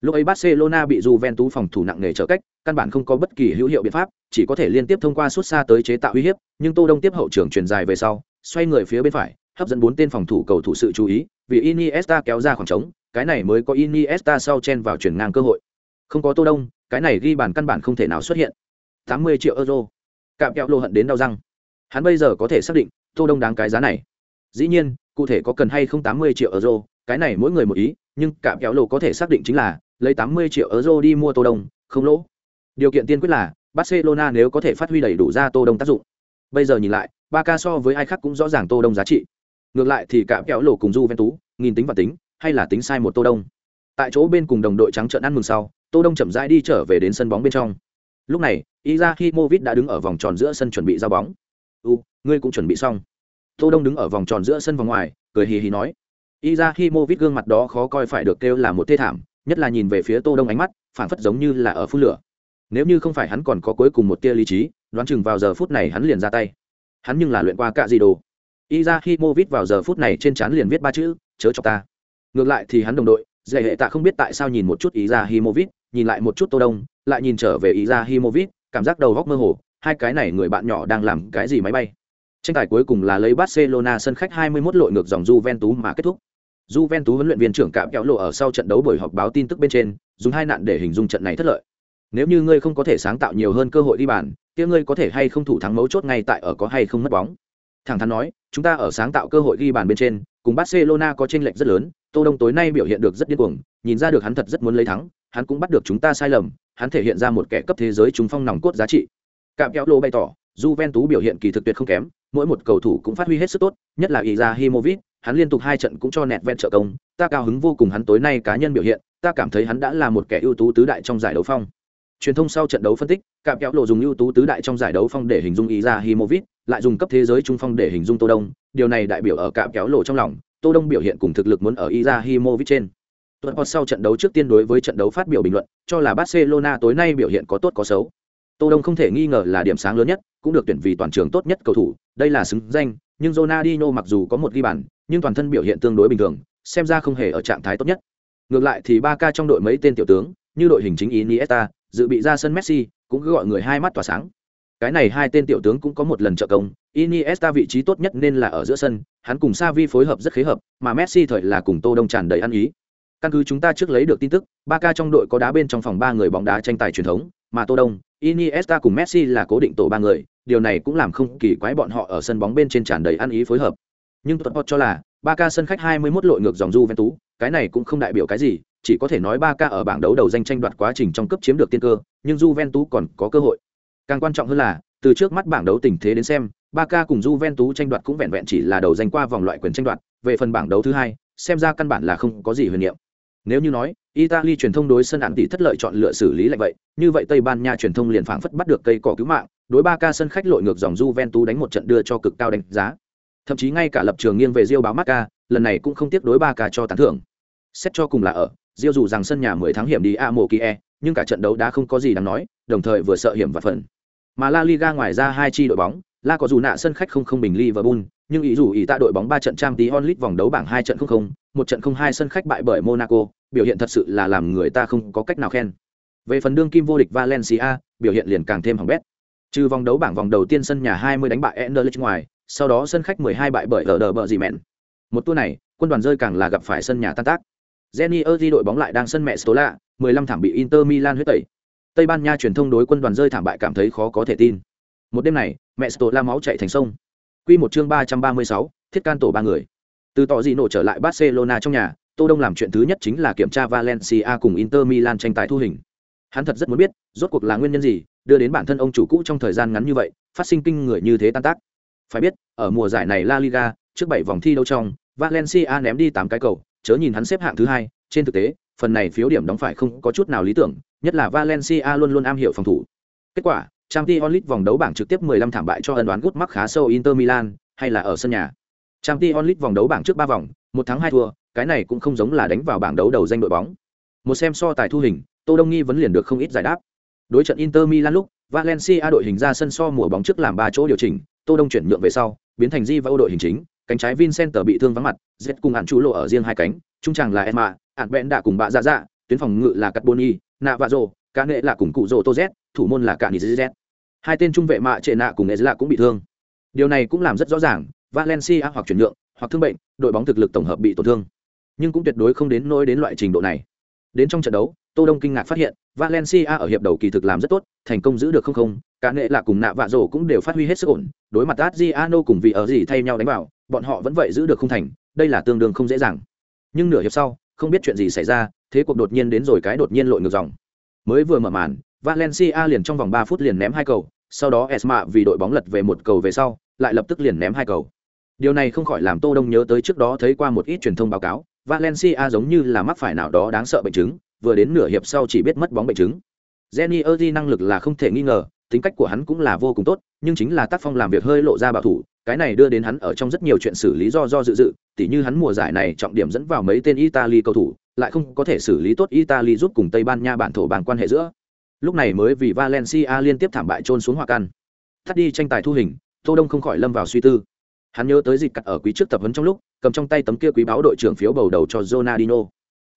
Lúc ấy Barcelona bị Juventus phòng thủ nặng nề trở cách, căn bản không có bất kỳ hữu hiệu biện pháp, chỉ có thể liên tiếp thông qua suốt xa tới chế tạo uy hiếp, nhưng Tô Đông tiếp hậu trưởng truyền dài về sau, xoay người phía bên phải, hấp dẫn bốn tên phòng thủ cầu thủ sự chú ý, vì Iniesta kéo ra khoảng trống, cái này mới có Iniesta sau chen vào chuyển ngang cơ hội. Không có Tô Đông, cái này ghi bàn căn bản không thể nào xuất hiện. 80 triệu euro. Cạm kẹo lô hận đến đau răng. Hắn bây giờ có thể xác định, Tô Đông đáng cái giá này. Dĩ nhiên, cụ thể có cần hay không 80 triệu euro, cái này mỗi người một ý, nhưng cạm kẹo lô có thể xác định chính là lấy 80 triệu euro đi mua Tô Đông, không lỗ. Điều kiện tiên quyết là Barcelona nếu có thể phát huy đầy đủ ra Tô Đông tác dụng. Bây giờ nhìn lại, Barca so với ai khác cũng rõ ràng Tô Đông giá trị ngược lại thì cả kéo lộ cùng du ven tú, nghìn tính và tính, hay là tính sai một Tô Đông. Tại chỗ bên cùng đồng đội trắng trợn ăn mừng sau, Tô Đông chậm rãi đi trở về đến sân bóng bên trong. Lúc này, Izahimovic đã đứng ở vòng tròn giữa sân chuẩn bị giao bóng. "U, ngươi cũng chuẩn bị xong?" Tô Đông đứng ở vòng tròn giữa sân vòng ngoài, cười hì hì nói. Izahimovic gương mặt đó khó coi phải được kêu là một thê thảm, nhất là nhìn về phía Tô Đông ánh mắt, phản phất giống như là ở phun lửa. Nếu như không phải hắn còn có cuối cùng một tia lý trí, đoán chừng vào giờ phút này hắn liền ra tay. Hắn nhưng là luyện qua cả gì đồ. Izahimovic vào giờ phút này trên trán liền viết ba chữ, chớ chọc ta. Ngược lại thì hắn đồng đội, Dễ hệ tạ không biết tại sao nhìn một chút Izahimovic, nhìn lại một chút Tô Đông, lại nhìn trở về Izahimovic, cảm giác đầu óc mơ hồ, hai cái này người bạn nhỏ đang làm cái gì máy bay. Tranh tài cuối cùng là lấy Barcelona sân khách 21 lội ngược dòng Juventus mà kết thúc. Juventus huấn luyện viên trưởng cạm kéo lộ ở sau trận đấu buổi họp báo tin tức bên trên, dùng hai nạn để hình dung trận này thất lợi. Nếu như ngươi không có thể sáng tạo nhiều hơn cơ hội đi bàn, kia ngươi có thể hay không thủ thắng mấu chốt ngay tại ở có hay không mất bóng. Thẳng thắn nói, chúng ta ở sáng tạo cơ hội ghi bàn bên trên, cùng Barcelona có chênh lệch rất lớn, Tô Đông tối nay biểu hiện được rất điên cuồng, nhìn ra được hắn thật rất muốn lấy thắng, hắn cũng bắt được chúng ta sai lầm, hắn thể hiện ra một kẻ cấp thế giới trung phong nòng cốt giá trị. Cạm kéo lô bày tỏ, Juventus biểu hiện kỳ thực tuyệt không kém, mỗi một cầu thủ cũng phát huy hết sức tốt, nhất là Ibrahimovic, hắn liên tục hai trận cũng cho nẹt ven trợ công, ta cao hứng vô cùng hắn tối nay cá nhân biểu hiện, ta cảm thấy hắn đã là một kẻ ưu tú tứ đại trong giải đấu phong. Truyền thông sau trận đấu phân tích, cạm kéo lộ dùng ưu tú tứ đại trong giải đấu phong để hình dung Ibrahimovic, lại dùng cấp thế giới trung phong để hình dung Tô Đông, điều này đại biểu ở cạm kéo lộ trong lòng, Tô Đông biểu hiện cùng thực lực muốn ở Izahimovic trên. Tuần hoặc sau trận đấu trước tiên đối với trận đấu phát biểu bình luận, cho là Barcelona tối nay biểu hiện có tốt có xấu. Tô Đông không thể nghi ngờ là điểm sáng lớn nhất, cũng được tuyển vì toàn trường tốt nhất cầu thủ, đây là xứng danh, nhưng Ronaldinho mặc dù có một ghi bàn, nhưng toàn thân biểu hiện tương đối bình thường, xem ra không hề ở trạng thái tốt nhất. Ngược lại thì ba ca trong đội mấy tên tiểu tướng, như đội hình chính Iniesta, dự bị ra sân Messi, cũng cứ gọi người hai mắt tỏa sáng. Cái này hai tên tiểu tướng cũng có một lần trợ công, Iniesta vị trí tốt nhất nên là ở giữa sân, hắn cùng Xavi phối hợp rất khế hợp, mà Messi thời là cùng Tô Đông tràn đầy ăn ý. Căn cứ chúng ta trước lấy được tin tức, Barca trong đội có đá bên trong phòng ba người bóng đá tranh tài truyền thống, mà Tô Đông, Iniesta cùng Messi là cố định tổ ba người, điều này cũng làm không kỳ quái bọn họ ở sân bóng bên trên tràn đầy ăn ý phối hợp. Nhưng Tottenham cho là, Barca sân khách 21 lội ngược dòng Juventus, cái này cũng không đại biểu cái gì, chỉ có thể nói Barca ở bảng đấu đầu danh tranh đoạt quá trình trong cấp chiếm được tiên cơ, nhưng Juventus còn có cơ hội. Càng quan trọng hơn là, từ trước mắt bảng đấu tình thế đến xem, Barca cùng Juventus tranh đoạt cũng vẹn vẹn chỉ là đầu danh qua vòng loại quyền tranh đoạt, về phần bảng đấu thứ hai, xem ra căn bản là không có gì huyền niệm. Nếu như nói, Italy truyền thông đối sân án tỷ thất lợi chọn lựa xử lý lại vậy, như vậy Tây Ban Nha truyền thông liền phảng phất bắt được cây cỏ cứu mạng, đối Barca sân khách lội ngược dòng Juventus đánh một trận đưa cho cực cao đánh giá. Thậm chí ngay cả lập trường nghiêng về Real báo Marca, lần này cũng không tiếc đối Barca cho tán thưởng. Xét cho cùng là ở, Real dù rằng sân nhà 10 tháng hiểm đi Amokie, nhưng cả trận đấu đã không có gì đáng nói, đồng thời vừa sợ hiểm và phần. Mà La Liga ngoài ra hai chi đội bóng, La có dù nạ sân khách không không bình Liverpool, nhưng ý dù ý tạ đội bóng ba trận trang tí onlit vòng đấu bảng hai trận không không, một trận không hai sân khách bại bởi Monaco, biểu hiện thật sự là làm người ta không có cách nào khen. Về phần đương kim vô địch Valencia, biểu hiện liền càng thêm hỏng bét. Trừ vòng đấu bảng vòng đầu tiên sân nhà 20 đánh bại Anderlecht ngoài, sau đó sân khách 12 bại bởi ở đờ gì. Một tour này, quân đoàn rơi càng là gặp phải sân nhà tan tác. Jenny Erdi đội bóng lại đang sân mẹ Stola, 15 thảm bị Inter Milan huyết tẩy. Tây Ban Nha truyền thông đối quân đoàn rơi thảm bại cảm thấy khó có thể tin. Một đêm này, mẹ Stola máu chảy thành sông. Quy một chương 336, thiết can tổ ba người. Từ tỏ gì nổ trở lại Barcelona trong nhà, Tô Đông làm chuyện thứ nhất chính là kiểm tra Valencia cùng Inter Milan tranh tài thu hình. Hắn thật rất muốn biết, rốt cuộc là nguyên nhân gì, đưa đến bản thân ông chủ cũ trong thời gian ngắn như vậy, phát sinh kinh người như thế tan tác. Phải biết, ở mùa giải này La Liga, trước 7 vòng thi đấu trong, Valencia ném đi 8 cái cầu, chớ nhìn hắn xếp hạng thứ hai, trên thực tế, phần này phiếu điểm đóng phải không có chút nào lý tưởng, nhất là Valencia luôn luôn am hiểu phòng thủ. Kết quả, Champions League vòng đấu bảng trực tiếp 15 thảm bại cho ân đoán gút mắc khá sâu Inter Milan, hay là ở sân nhà. Champions League vòng đấu bảng trước 3 vòng, một thắng hai thua, cái này cũng không giống là đánh vào bảng đấu đầu danh đội bóng. Một xem so tài thu hình, Tô Đông Nghi vẫn liền được không ít giải đáp. Đối trận Inter Milan lúc, Valencia đội hình ra sân so mùa bóng trước làm 3 chỗ điều chỉnh, Tô Đông chuyển nhượng về sau, biến thành Di và đội hình chính, cánh trái Vincent bị thương vắng mặt, Z cùng hạn chú lộ ở riêng hai cánh, trung tràng là Emma, ản bẽn đã cùng bạ dạ dạ, tuyến phòng ngự là Carboni, Nạ Vạ Rồ, cá nghệ là cùng cụ Rồ Tô Z, thủ môn là cả Cạn Z. Hai tên trung vệ mạ trệ nạ cùng Ezla cũng bị thương. Điều này cũng làm rất rõ ràng, Valencia hoặc chuyển nhượng, hoặc thương bệnh, đội bóng thực lực tổng hợp bị tổn thương. Nhưng cũng tuyệt đối không đến nỗi đến loại trình độ này. Đến trong trận đấu, Tô Đông kinh ngạc phát hiện, Valencia ở hiệp đầu kỳ thực làm rất tốt, thành công giữ được không không, cả nghệ là cùng nạ vạ rổ cũng đều phát huy hết sức ổn, đối mặt Adriano cùng vị ở gì thay nhau đánh vào, bọn họ vẫn vậy giữ được không thành, đây là tương đương không dễ dàng. Nhưng nửa hiệp sau, không biết chuyện gì xảy ra, thế cuộc đột nhiên đến rồi cái đột nhiên lội ngược dòng. Mới vừa mở màn, Valencia liền trong vòng 3 phút liền ném hai cầu, sau đó Esma vì đội bóng lật về một cầu về sau, lại lập tức liền ném hai cầu. Điều này không khỏi làm Tô Đông nhớ tới trước đó thấy qua một ít truyền thông báo cáo, Valencia giống như là mắc phải nào đó đáng sợ bệnh chứng, vừa đến nửa hiệp sau chỉ biết mất bóng bệnh chứng. Jenny Erdi năng lực là không thể nghi ngờ, tính cách của hắn cũng là vô cùng tốt, nhưng chính là tác phong làm việc hơi lộ ra bảo thủ, cái này đưa đến hắn ở trong rất nhiều chuyện xử lý do do dự dự, tỉ như hắn mùa giải này trọng điểm dẫn vào mấy tên Italy cầu thủ, lại không có thể xử lý tốt Italy giúp cùng Tây Ban Nha bản thổ bàn quan hệ giữa. Lúc này mới vì Valencia liên tiếp thảm bại trôn xuống hòa căn. Thắt đi tranh tài thu hình, Tô Đông không khỏi lâm vào suy tư. Hắn nhớ tới dịch cắt ở quý trước tập huấn trong lúc, cầm trong tay tấm kia quý báo đội trưởng phiếu bầu đầu cho Ronaldinho.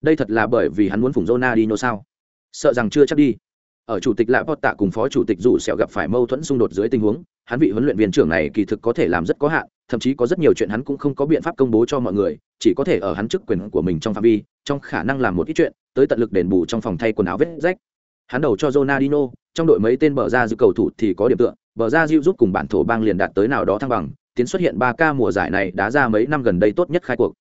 Đây thật là bởi vì hắn muốn phụng Ronaldinho sao? Sợ rằng chưa chắc đi. Ở chủ tịch Lạ Tạ cùng phó chủ tịch dù sẹo gặp phải mâu thuẫn xung đột dưới tình huống, hắn vị huấn luyện viên trưởng này kỳ thực có thể làm rất có hạn, thậm chí có rất nhiều chuyện hắn cũng không có biện pháp công bố cho mọi người, chỉ có thể ở hắn chức quyền của mình trong phạm vi, trong khả năng làm một ít chuyện, tới tận lực đền bù trong phòng thay quần áo vết rách. Hắn đầu cho Ronaldinho, trong đội mấy tên bờ ra giữ cầu thủ thì có điểm tựa, bờ ra diệu giúp cùng bản thổ bang liền đạt tới nào đó thăng bằng, tiến xuất hiện 3K mùa giải này đã ra mấy năm gần đây tốt nhất khai cuộc.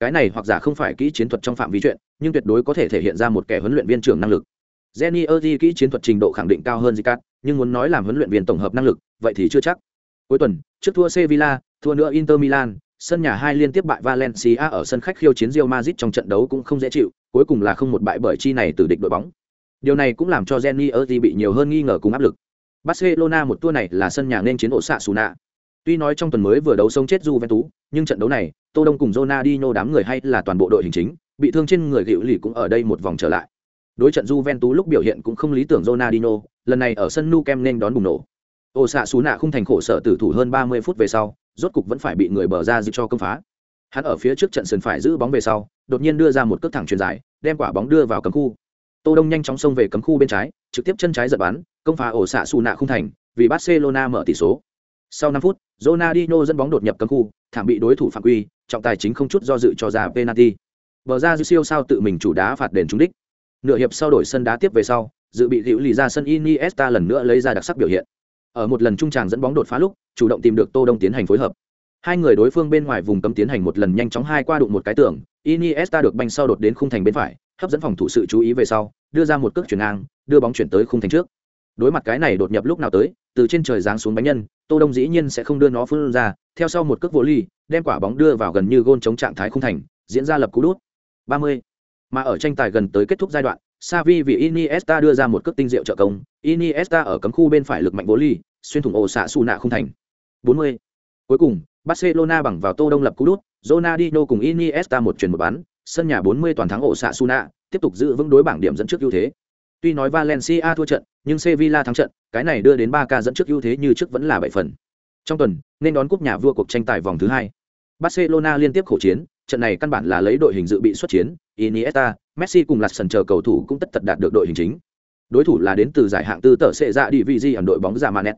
Cái này hoặc giả không phải kỹ chiến thuật trong phạm vi chuyện, nhưng tuyệt đối có thể thể hiện ra một kẻ huấn luyện viên trưởng năng lực. Jenny Erdi kỹ chiến thuật trình độ khẳng định cao hơn Zicat, nhưng muốn nói làm huấn luyện viên tổng hợp năng lực, vậy thì chưa chắc. Cuối tuần, trước thua Sevilla, thua nữa Inter Milan, sân nhà hai liên tiếp bại Valencia ở sân khách khiêu chiến Real Madrid trong trận đấu cũng không dễ chịu, cuối cùng là không một bại bởi chi này từ địch đội bóng. Điều này cũng làm cho Jenny Erdi bị nhiều hơn nghi ngờ cùng áp lực. Barcelona một tour này là sân nhà nên chiến ổ xạ Suna. Tuy nói trong tuần mới vừa đấu sống chết Juventus, nhưng trận đấu này, Tô Đông cùng Ronaldinho đám người hay là toàn bộ đội hình chính, bị thương trên người Gự lì cũng ở đây một vòng trở lại. Đối trận Juventus lúc biểu hiện cũng không lý tưởng Ronaldinho, lần này ở sân Nou Camp nên đón bùng nổ. Ổ xạ Suna không thành khổ sở tử thủ hơn 30 phút về sau, rốt cục vẫn phải bị người bờ ra giữ cho công phá. Hắn ở phía trước trận sườn phải giữ bóng về sau, đột nhiên đưa ra một cước thẳng truyền dài, đem quả bóng đưa vào cấm khu. Tô Đông nhanh chóng xông về cấm khu bên trái, trực tiếp chân trái giật bắn, công phá ổ xạ xù nạ không thành, vì Barcelona mở tỷ số. Sau 5 phút, Ronaldinho dẫn bóng đột nhập cấm khu, thảm bị đối thủ phạm quy, trọng tài chính không chút do dự cho ra penalty. Bờ ra siêu sao tự mình chủ đá phạt đền trúng đích. Nửa hiệp sau đổi sân đá tiếp về sau, dự bị hữu lì ra sân Iniesta lần nữa lấy ra đặc sắc biểu hiện. Ở một lần trung tràng dẫn bóng đột phá lúc, chủ động tìm được Tô Đông tiến hành phối hợp. Hai người đối phương bên ngoài vùng cấm tiến hành một lần nhanh chóng hai qua đụng một cái tường, Iniesta được banh sau đột đến khung thành bên phải, hấp dẫn phòng thủ sự chú ý về sau, đưa ra một cước chuyển ngang, đưa bóng chuyển tới khung thành trước. Đối mặt cái này đột nhập lúc nào tới, từ trên trời giáng xuống bánh nhân, Tô Đông dĩ nhiên sẽ không đưa nó phun ra, theo sau một cước vô ly, đem quả bóng đưa vào gần như gôn chống trạng thái khung thành, diễn ra lập cú đút. 30. Mà ở tranh tài gần tới kết thúc giai đoạn, Savi vì Iniesta đưa ra một cước tinh diệu trợ công, Iniesta ở cấm khu bên phải lực mạnh vô ly, xuyên thủng ổ xạ su nạ không thành. 40. Cuối cùng, Barcelona bằng vào Tô Đông lập cú đút, Ronaldinho cùng Iniesta một chuyền một bán, sân nhà 40 toàn thắng ổ xạ su nạ, tiếp tục giữ vững đối bảng điểm dẫn trước ưu thế. Tuy nói Valencia thua trận, nhưng Sevilla thắng trận, cái này đưa đến Barca dẫn trước ưu thế như trước vẫn là 7 phần. Trong tuần, nên đón cúp nhà vua cuộc tranh tài vòng thứ hai. Barcelona liên tiếp khổ chiến, trận này căn bản là lấy đội hình dự bị xuất chiến, Iniesta, Messi cùng lạt sần chờ cầu thủ cũng tất tật đạt được đội hình chính. Đối thủ là đến từ giải hạng tư tở sẽ ra đi vị di ẩn đội bóng giả Manet.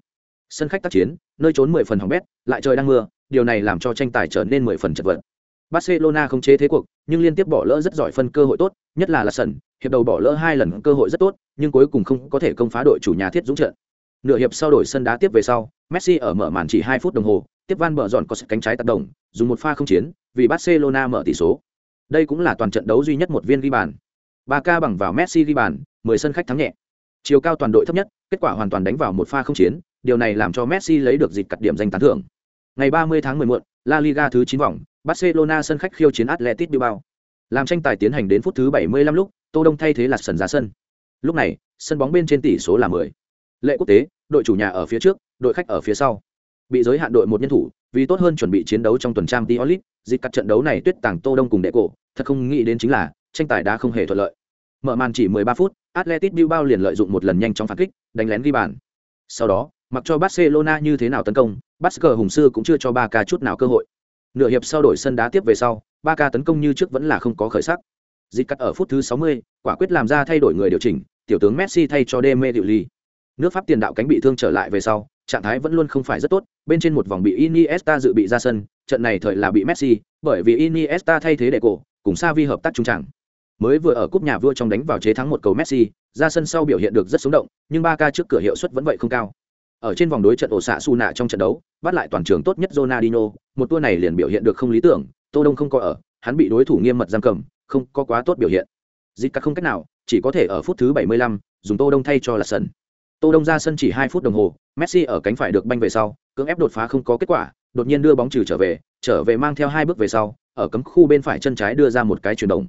Sân khách tác chiến, nơi trốn 10 phần hỏng bét, lại trời đang mưa, điều này làm cho tranh tài trở nên 10 phần chật vật. Barcelona không chế thế cuộc, nhưng liên tiếp bỏ lỡ rất giỏi phân cơ hội tốt, nhất là là sân, hiệp đầu bỏ lỡ hai lần cơ hội rất tốt, nhưng cuối cùng không có thể công phá đội chủ nhà thiết dũng trận. Nửa hiệp sau đổi sân đá tiếp về sau, Messi ở mở màn chỉ 2 phút đồng hồ, tiếp van bờ dọn có sự cánh trái tác động, dùng một pha không chiến, vì Barcelona mở tỷ số. Đây cũng là toàn trận đấu duy nhất một viên ghi bàn. Barca bằng vào Messi ghi bàn, 10 sân khách thắng nhẹ. Chiều cao toàn đội thấp nhất, kết quả hoàn toàn đánh vào một pha không chiến, điều này làm cho Messi lấy được dịp cắt điểm danh tán thưởng. Ngày 30 tháng 11, La Liga thứ 9 vòng, Barcelona sân khách khiêu chiến Atletico Bilbao. Làm tranh tài tiến hành đến phút thứ 75 lúc, Tô Đông thay thế Lạt sân ra sân. Lúc này, sân bóng bên trên tỷ số là 10. Lệ quốc tế, đội chủ nhà ở phía trước, đội khách ở phía sau. Bị giới hạn đội một nhân thủ, vì tốt hơn chuẩn bị chiến đấu trong tuần trang t olit dịp cắt trận đấu này tuyết tàng Tô Đông cùng đệ cổ, thật không nghĩ đến chính là tranh tài đã không hề thuận lợi. Mở màn chỉ 13 phút, Atletico Bilbao liền lợi dụng một lần nhanh chóng phản kích, đánh lén ghi bàn. Sau đó, mặc cho Barcelona như thế nào tấn công, Barca hùng sư cũng chưa cho Barca chút nào cơ hội. Nửa hiệp sau đổi sân đá tiếp về sau, Barca tấn công như trước vẫn là không có khởi sắc. dịp cắt ở phút thứ 60, quả quyết làm ra thay đổi người điều chỉnh, tiểu tướng Messi thay cho Deme Diuli. Nước Pháp tiền đạo cánh bị thương trở lại về sau, trạng thái vẫn luôn không phải rất tốt, bên trên một vòng bị Iniesta dự bị ra sân, trận này thời là bị Messi, bởi vì Iniesta thay thế để cổ, cùng Xavi hợp tác trung trảng. Mới vừa ở cúp nhà vua trong đánh vào chế thắng một cầu Messi, ra sân sau biểu hiện được rất sống động, nhưng Barca trước cửa hiệu suất vẫn vậy không cao. Ở trên vòng đối trận ổ xạ su nạ trong trận đấu, bắt lại toàn trường tốt nhất Ronaldinho, một tour này liền biểu hiện được không lý tưởng, Tô Đông không có ở, hắn bị đối thủ nghiêm mật giam cầm, không có quá tốt biểu hiện. Dịch cắt không cách nào, chỉ có thể ở phút thứ 75, dùng Tô Đông thay cho là sân. Tô Đông ra sân chỉ 2 phút đồng hồ, Messi ở cánh phải được banh về sau, cưỡng ép đột phá không có kết quả, đột nhiên đưa bóng trừ trở về, trở về mang theo hai bước về sau, ở cấm khu bên phải chân trái đưa ra một cái chuyển động.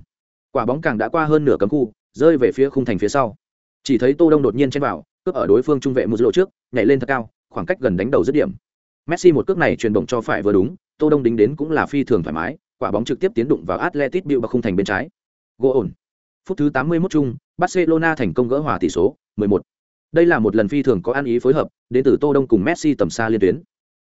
Quả bóng càng đã qua hơn nửa cấm khu, rơi về phía khung thành phía sau. Chỉ thấy Tô Đông đột nhiên chen vào, cướp ở đối phương trung vệ một lộ trước, nhảy lên thật cao, khoảng cách gần đánh đầu dứt điểm. Messi một cước này chuyển động cho phải vừa đúng, Tô Đông đính đến cũng là phi thường thoải mái, quả bóng trực tiếp tiến đụng vào Atletico Bilbao khung thành bên trái. Gỗ ổn. Phút thứ 81 chung, Barcelona thành công gỡ hòa tỷ số, 11. Đây là một lần phi thường có ăn ý phối hợp, đến từ Tô Đông cùng Messi tầm xa liên tuyến.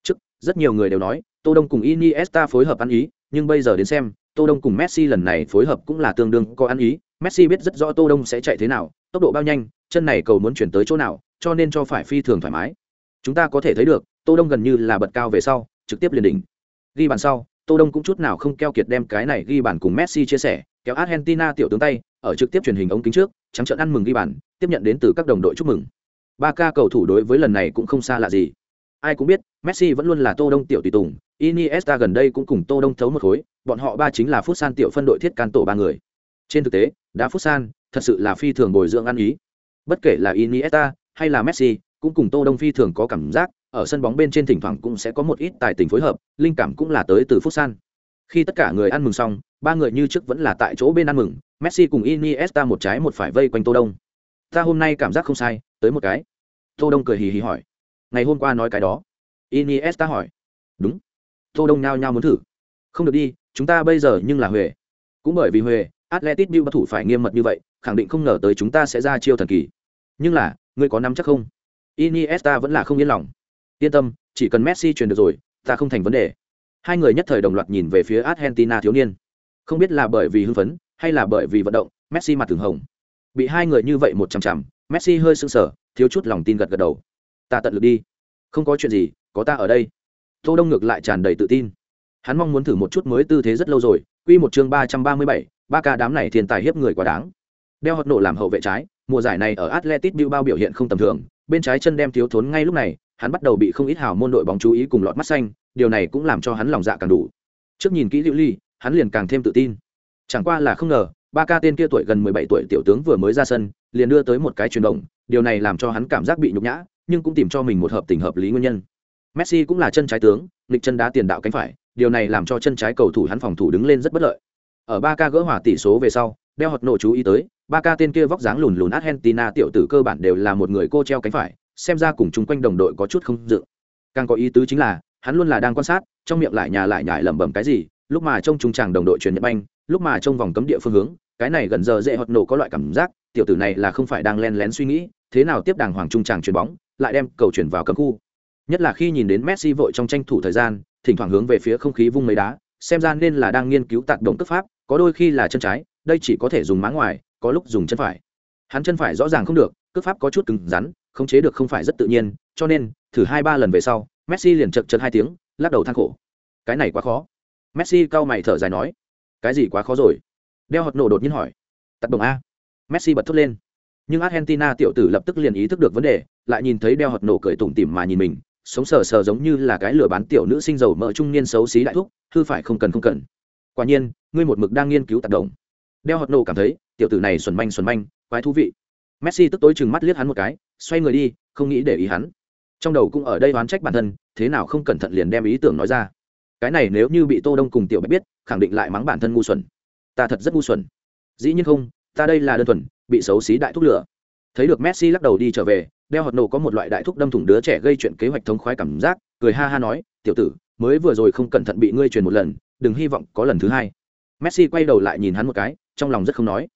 Trước, rất nhiều người đều nói, Tô Đông cùng Iniesta phối hợp ăn ý, nhưng bây giờ đến xem, Tô Đông cùng Messi lần này phối hợp cũng là tương đương có ăn ý, Messi biết rất rõ Tô Đông sẽ chạy thế nào, tốc độ bao nhanh, chân này cầu muốn chuyển tới chỗ nào, cho nên cho phải phi thường thoải mái. Chúng ta có thể thấy được, Tô Đông gần như là bật cao về sau, trực tiếp liền đỉnh. Ghi bàn sau, Tô Đông cũng chút nào không keo kiệt đem cái này ghi bàn cùng Messi chia sẻ, kéo Argentina tiểu tướng tay, ở trực tiếp truyền hình ống kính trước, trắng trợn ăn mừng ghi bàn, tiếp nhận đến từ các đồng đội chúc mừng. Ba ca cầu thủ đối với lần này cũng không xa lạ gì. Ai cũng biết, Messi vẫn luôn là Tô Đông tiểu tùy tùng, Iniesta gần đây cũng cùng Tô Đông thấu một khối, bọn họ ba chính là Phút San tiểu phân đội thiết can tổ ba người. Trên thực tế, đá Phút San, thật sự là phi thường bồi dưỡng ăn ý. Bất kể là Iniesta hay là Messi, cũng cùng Tô Đông phi thường có cảm giác, ở sân bóng bên trên thỉnh thoảng cũng sẽ có một ít tài tình phối hợp, linh cảm cũng là tới từ Phút San. Khi tất cả người ăn mừng xong, ba người như trước vẫn là tại chỗ bên ăn mừng, Messi cùng Iniesta một trái một phải vây quanh Tô Đông. Ta hôm nay cảm giác không sai, tới một cái. Tô Đông cười hì hì hỏi. Ngày hôm qua nói cái đó. Iniesta hỏi. Đúng. Tô Đông nhao nhao muốn thử. Không được đi, chúng ta bây giờ nhưng là Huệ. Cũng bởi vì Huệ, Atletico Bilbao thủ phải nghiêm mật như vậy, khẳng định không ngờ tới chúng ta sẽ ra chiêu thần kỳ. Nhưng là, ngươi có nắm chắc không? Iniesta vẫn là không yên lòng. Yên tâm, chỉ cần Messi truyền được rồi, ta không thành vấn đề. Hai người nhất thời đồng loạt nhìn về phía Argentina thiếu niên. Không biết là bởi vì hưng phấn, hay là bởi vì vận động, Messi mặt thường hồng. Bị hai người như vậy một chằm chằm, Messi hơi sưng sờ, thiếu chút lòng tin gật gật đầu. Ta tận lực đi. Không có chuyện gì, có ta ở đây. Tô Đông ngược lại tràn đầy tự tin. Hắn mong muốn thử một chút mới tư thế rất lâu rồi, quy một chương ba ba mươi bảy, ba ca đám này thiên tài hiếp người quá đáng. Đeo hot nổ làm hậu vệ trái, mùa giải này ở Atletico Bilbao biểu hiện không tầm thường, bên trái chân đem thiếu thốn ngay lúc này, hắn bắt đầu bị không ít hào môn đội bóng chú ý cùng lọt mắt xanh, điều này cũng làm cho hắn lòng dạ càng đủ. Trước nhìn kỹ Diệu Ly, hắn liền càng thêm tự tin. Chẳng qua là không ngờ, ba ca tên kia tuổi gần 17 tuổi tiểu tướng vừa mới ra sân, liền đưa tới một cái chuyển động, điều này làm cho hắn cảm giác bị nhục nhã, nhưng cũng tìm cho mình một hợp tình hợp lý nguyên nhân. Messi cũng là chân trái tướng, nghịch chân đá tiền đạo cánh phải, điều này làm cho chân trái cầu thủ hắn phòng thủ đứng lên rất bất lợi. Ở ba ca gỡ hòa tỷ số về sau, đeo hoạt nổ chú ý tới, ba ca tên kia vóc dáng lùn lùn Argentina tiểu tử cơ bản đều là một người cô treo cánh phải, xem ra cùng chung quanh đồng đội có chút không dự. Càng có ý tứ chính là, hắn luôn là đang quan sát, trong miệng lại nhà lại nhải lẩm bẩm cái gì, lúc mà trông trung chàng đồng đội chuyển nhật banh, lúc mà trong vòng cấm địa phương hướng, cái này gần giờ dễ hoạt nổ có loại cảm giác, tiểu tử này là không phải đang len lén suy nghĩ, thế nào tiếp đàng hoàng trung chàng chuyền bóng, lại đem cầu chuyển vào cấm khu. Nhất là khi nhìn đến Messi vội trong tranh thủ thời gian, thỉnh thoảng hướng về phía không khí vung mấy đá, xem ra nên là đang nghiên cứu tạt động cấp pháp, có đôi khi là chân trái, đây chỉ có thể dùng má ngoài, có lúc dùng chân phải. Hắn chân phải rõ ràng không được, cước pháp có chút cứng rắn, khống chế được không phải rất tự nhiên, cho nên thử hai ba lần về sau, Messi liền chật chật hai tiếng, lắc đầu than khổ. Cái này quá khó. Messi cau mày thở dài nói, cái gì quá khó rồi? Đeo hột nổ đột nhiên hỏi. Tạt động a. Messi bật thốt lên. Nhưng Argentina tiểu tử lập tức liền ý thức được vấn đề, lại nhìn thấy đeo hột nổ cười tủm tỉm mà nhìn mình, sống sờ sờ giống như là cái lửa bán tiểu nữ sinh dầu mỡ trung niên xấu xí đại thúc, thư phải không cần không cần. Quả nhiên, ngươi một mực đang nghiên cứu tác động. Đeo hột nổ cảm thấy, tiểu tử này xuẩn manh xuẩn manh, quái thú vị. Messi tức tối chừng mắt liếc hắn một cái, xoay người đi, không nghĩ để ý hắn. Trong đầu cũng ở đây oán trách bản thân, thế nào không cẩn thận liền đem ý tưởng nói ra. Cái này nếu như bị Tô Đông cùng tiểu Bạch biết, khẳng định lại mắng bản thân ngu xuẩn. Ta thật rất ngu xuẩn. Dĩ nhiên không, ta đây là đơn thuần bị xấu xí đại thúc lửa. Thấy được Messi lắc đầu đi trở về, đeo hột nổ có một loại đại thúc đâm thủng đứa trẻ gây chuyện kế hoạch thống khoái cảm giác cười ha ha nói tiểu tử mới vừa rồi không cẩn thận bị ngươi truyền một lần đừng hy vọng có lần thứ hai messi quay đầu lại nhìn hắn một cái trong lòng rất không nói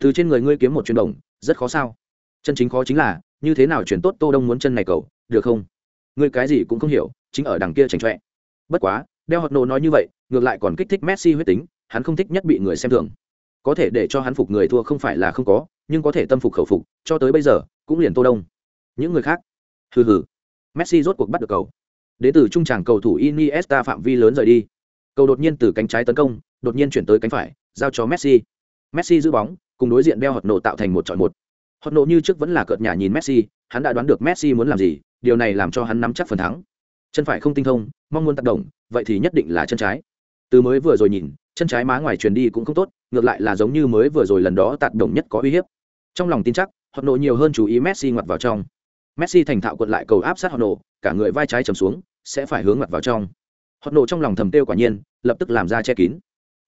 từ trên người ngươi kiếm một chuyến đồng rất khó sao? Chân chính khó chính là, như thế nào chuyển tốt tô đông muốn chân này cầu, được không? Người cái gì cũng không hiểu, chính ở đằng kia chảnh chọe. Bất quá, đeo hột nổ nói như vậy, ngược lại còn kích thích messi huyết tính, hắn không thích nhất bị người xem thường. Có thể để cho hắn phục người thua không phải là không có, nhưng có thể tâm phục khẩu phục, cho tới bây giờ, cũng liền tô đông. Những người khác? Hừ hừ. Messi rốt cuộc bắt được cầu. Đến từ trung tràng cầu thủ iniesta phạm vi lớn rời đi. Cầu đột nhiên từ cánh trái tấn công, đột nhiên chuyển tới cánh phải, giao cho messi. Messi giữ bóng cùng đối diện beo hột nổ tạo thành một chọi một. Hột nổ như trước vẫn là cợt nhà nhìn messi, hắn đã đoán được messi muốn làm gì, điều này làm cho hắn nắm chắc phần thắng. Chân phải không tinh thông, mong muốn tác động, vậy thì nhất định là chân trái. Từ mới vừa rồi nhìn, chân trái má ngoài truyền đi cũng không tốt, ngược lại là giống như mới vừa rồi lần đó tạt động nhất có uy hiếp. Trong lòng tin chắc hoạt nổ nhiều hơn chú ý messi ngoặt vào trong. Messi thành thạo quật lại cầu áp sát hòn nổ cả người vai trái chầm xuống, sẽ phải hướng mặt vào trong. Hòn nổ trong lòng thầm tiêu quả nhiên, lập tức làm ra che kín.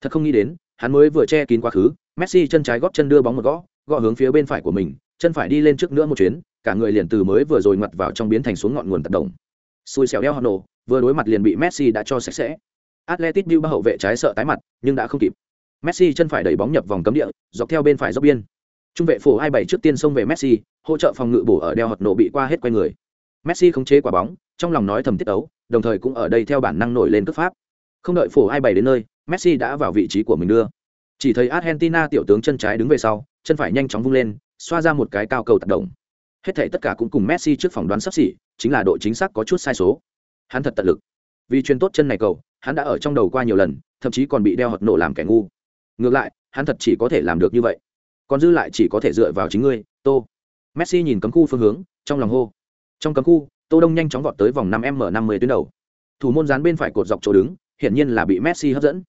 Thật không nghĩ đến, hắn mới vừa che kín quá khứ messi chân trái góp chân đưa bóng một gõ gõ hướng phía bên phải của mình, chân phải đi lên trước nữa một chuyến, cả người liền từ mới vừa rồi ngoặt vào trong biến thành xuống ngọn nguồn tật động. Xui xẻo đeo hòn nổ vừa đối mặt liền bị messi đã cho sạch sẽ. Atletic Bilbao hậu vệ trái sợ tái mặt, nhưng đã không kịp. Messi chân phải đẩy bóng nhập vòng cấm địa, dọc theo bên phải dốc biên. Trung vệ phổ hai bảy trước tiên xông về messi, hỗ trợ phòng ngự bổ ở đeo hột nổ bị qua hết quay người. Messi khống chế quả bóng, trong lòng nói thầm tiết ấu, đồng thời cũng ở đây theo bản năng nổi lên cướp pháp. Không đợi phổ hai bảy đến nơi, messi đã vào vị trí của mình đưa chỉ thấy argentina tiểu tướng chân trái đứng về sau, chân phải nhanh chóng vung lên, xoa ra một cái cao cầu tạt động. Hết thảy tất cả cũng cùng messi trước phỏng đoán sắp xỉ, chính là độ chính xác có chút sai số. Hắn thật tận lực. Vì chuyên tốt chân này cầu, hắn đã ở trong đầu qua nhiều lần, thậm chí còn bị đeo hột nổ làm kẻ ngu. Ngược lại, hắn thật chỉ có thể làm được như vậy. Còn dư lại chỉ có thể dựa vào chính ngươi, tô. Messi nhìn cấm khu phương hướng, trong lòng hô. Trong cấm khu, tô đông nhanh chóng vọt tới vòng năm m năm mươi tuyến đầu. Thủ môn dán bên phải cột dọc chỗ đứng, hiển nhiên là bị messi hấp dẫn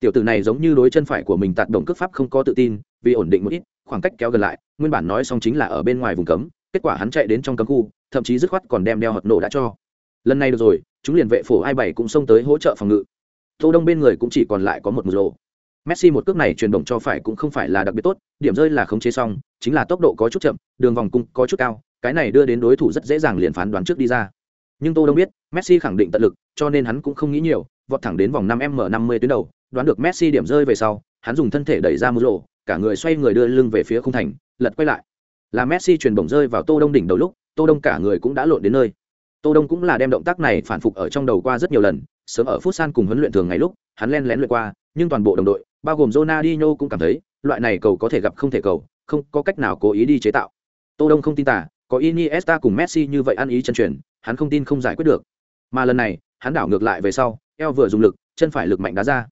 tiểu tử này giống như đối chân phải của mình tạt động cước pháp không có tự tin vì ổn định một ít khoảng cách kéo gần lại nguyên bản nói xong chính là ở bên ngoài vùng cấm kết quả hắn chạy đến trong cấm khu thậm chí dứt khoát còn đem đeo hật nổ đã cho. Lần này được rồi chúng liền vệ phổ ai bảy cũng xông tới hỗ trợ phòng ngự. Tô đông bên người cũng chỉ còn lại có một một rồ. Messi một cước này truyền động cho phải cũng không phải là đặc biệt tốt, điểm rơi là khống chế xong, chính là tốc độ có chút chậm, đường vòng cung có chút cao, cái này đưa đến đối thủ rất dễ dàng liền phán đoán trước đi ra. Nhưng Tô Đông biết, Messi khẳng định tận lực, cho nên hắn cũng không nghĩ nhiều, vọt thẳng đến vòng 5m50 tuyến đầu, đoán được Messi điểm rơi về sau, hắn dùng thân thể đẩy ra Muro, cả người xoay người đưa lưng về phía khung thành, lật quay lại. Là Messi truyền bổng rơi vào Tô Đông đỉnh đầu lúc, Tô Đông cả người cũng đã lộn đến nơi. Tô Đông cũng là đem động tác này phản phục ở trong đầu qua rất nhiều lần, sớm ở phút san cùng huấn luyện thường ngày lúc, hắn len lén luyện qua, nhưng toàn bộ đồng đội, bao gồm Ronaldinho cũng cảm thấy, loại này cầu có thể gặp không thể cầu, không có cách nào cố ý đi chế tạo. Tô Đông không tin tả, có Iniesta cùng Messi như vậy ăn ý chân truyền, hắn không tin không giải quyết được. Mà lần này, hắn đảo ngược lại về sau, eo vừa dùng lực, chân phải lực mạnh đá ra.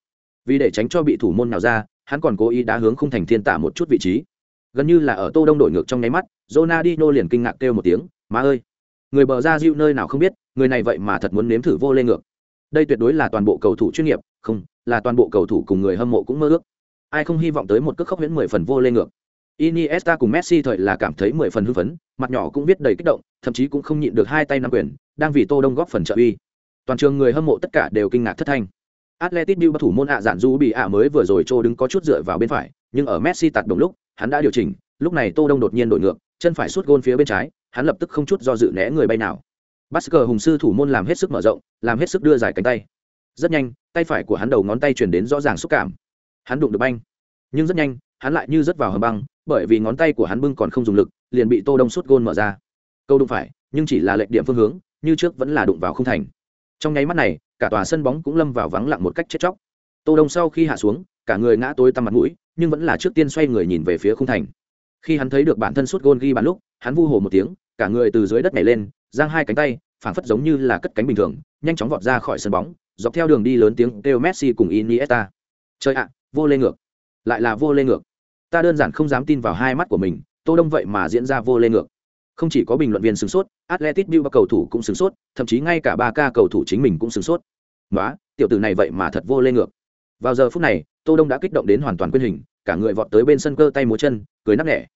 Vì để tránh cho bị thủ môn nào ra, hắn còn cố ý đá hướng khung thành thiên tả một chút vị trí. gần như là ở tô đông đổi ngược trong nháy mắt Ronaldinho liền kinh ngạc kêu một tiếng má ơi người bờ ra dịu nơi nào không biết người này vậy mà thật muốn nếm thử vô lê ngược đây tuyệt đối là toàn bộ cầu thủ chuyên nghiệp không là toàn bộ cầu thủ cùng người hâm mộ cũng mơ ước ai không hy vọng tới một cước khốc huyễn mười phần vô lê ngược Iniesta cùng Messi thời là cảm thấy mười phần hưng phấn, mặt nhỏ cũng biết đầy kích động, thậm chí cũng không nhịn được hai tay nắm quyền, đang vì Tô Đông góp phần trợ uy. Toàn trường người hâm mộ tất cả đều kinh ngạc thất thanh. Atletico Bilbao thủ môn ạ à giản du bị ạ à mới vừa rồi trô đứng có chút dựa vào bên phải, nhưng ở Messi tạt đồng lúc, hắn đã điều chỉnh, lúc này Tô Đông đột nhiên đổi ngược, chân phải sút gôn phía bên trái, hắn lập tức không chút do dự né người bay nào. Basker hùng sư thủ môn làm hết sức mở rộng, làm hết sức đưa dài cánh tay. Rất nhanh, tay phải của hắn đầu ngón tay truyền đến rõ ràng xúc cảm. Hắn đụng được banh, nhưng rất nhanh, hắn lại như rớt vào hầm băng, bởi vì ngón tay của hắn bưng còn không dùng lực, liền bị Tô Đông sút gôn mở ra. Câu đụng phải, nhưng chỉ là lệch điểm phương hướng, như trước vẫn là đụng vào không thành. Trong nháy mắt này, cả tòa sân bóng cũng lâm vào vắng lặng một cách chết chóc. Tô Đông sau khi hạ xuống, cả người ngã tối tăm mặt mũi, nhưng vẫn là trước tiên xoay người nhìn về phía khung thành. Khi hắn thấy được bản thân suốt gôn ghi bàn lúc, hắn vu hồ một tiếng, cả người từ dưới đất nhảy lên, giang hai cánh tay, phảng phất giống như là cất cánh bình thường, nhanh chóng vọt ra khỏi sân bóng, dọc theo đường đi lớn tiếng kêu Messi cùng Iniesta. Chơi ạ, vô lê ngược. Lại là vô lê ngược. Ta đơn giản không dám tin vào hai mắt của mình, Tô Đông vậy mà diễn ra vô lê ngược. Không chỉ có bình luận viên sửng sốt, Atletico Bilbao cầu thủ cũng sửng sốt, thậm chí ngay cả ba ca cầu thủ chính mình cũng sửng sốt. nói tiểu tử này vậy mà thật vô lê ngược. Vào giờ phút này, Tô Đông đã kích động đến hoàn toàn quên hình, cả người vọt tới bên sân cơ tay múa chân, cười nắc nẻ.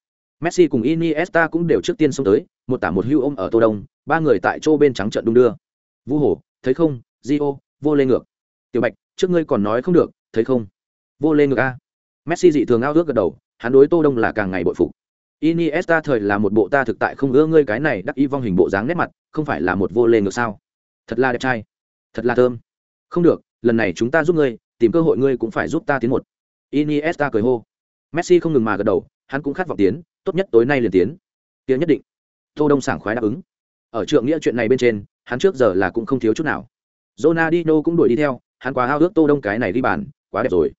Messi cùng Iniesta cũng đều trước tiên xông tới, một tả một hưu ôm ở Tô Đông, ba người tại chỗ bên trắng trận đung đưa. Vũ Hổ, thấy không, Gio, vô lê ngược. Tiểu Bạch, trước ngươi còn nói không được, thấy không? Vô lê ngược a. Messi dị thường ao ước gật đầu, hắn đối Tô Đông là càng ngày bội phục. Iniesta thời là một bộ ta thực tại không ưa ngươi cái này đắc y vong hình bộ dáng nét mặt, không phải là một vô lê ngược sao? Thật là đẹp trai, thật là thơm. Không được, lần này chúng ta giúp ngươi, tìm cơ hội ngươi cũng phải giúp ta tiến một. Iniesta cười hô. Messi không ngừng mà gật đầu, hắn cũng khát vọng tiến, tốt nhất tối nay liền tiến. Tiến nhất định. Tô Đông sảng khoái đáp ứng. Ở trượng nghĩa chuyện này bên trên, hắn trước giờ là cũng không thiếu chút nào. Ronaldinho cũng đuổi đi theo, hắn quá ao ước Tô Đông cái này đi bàn, quá đẹp rồi.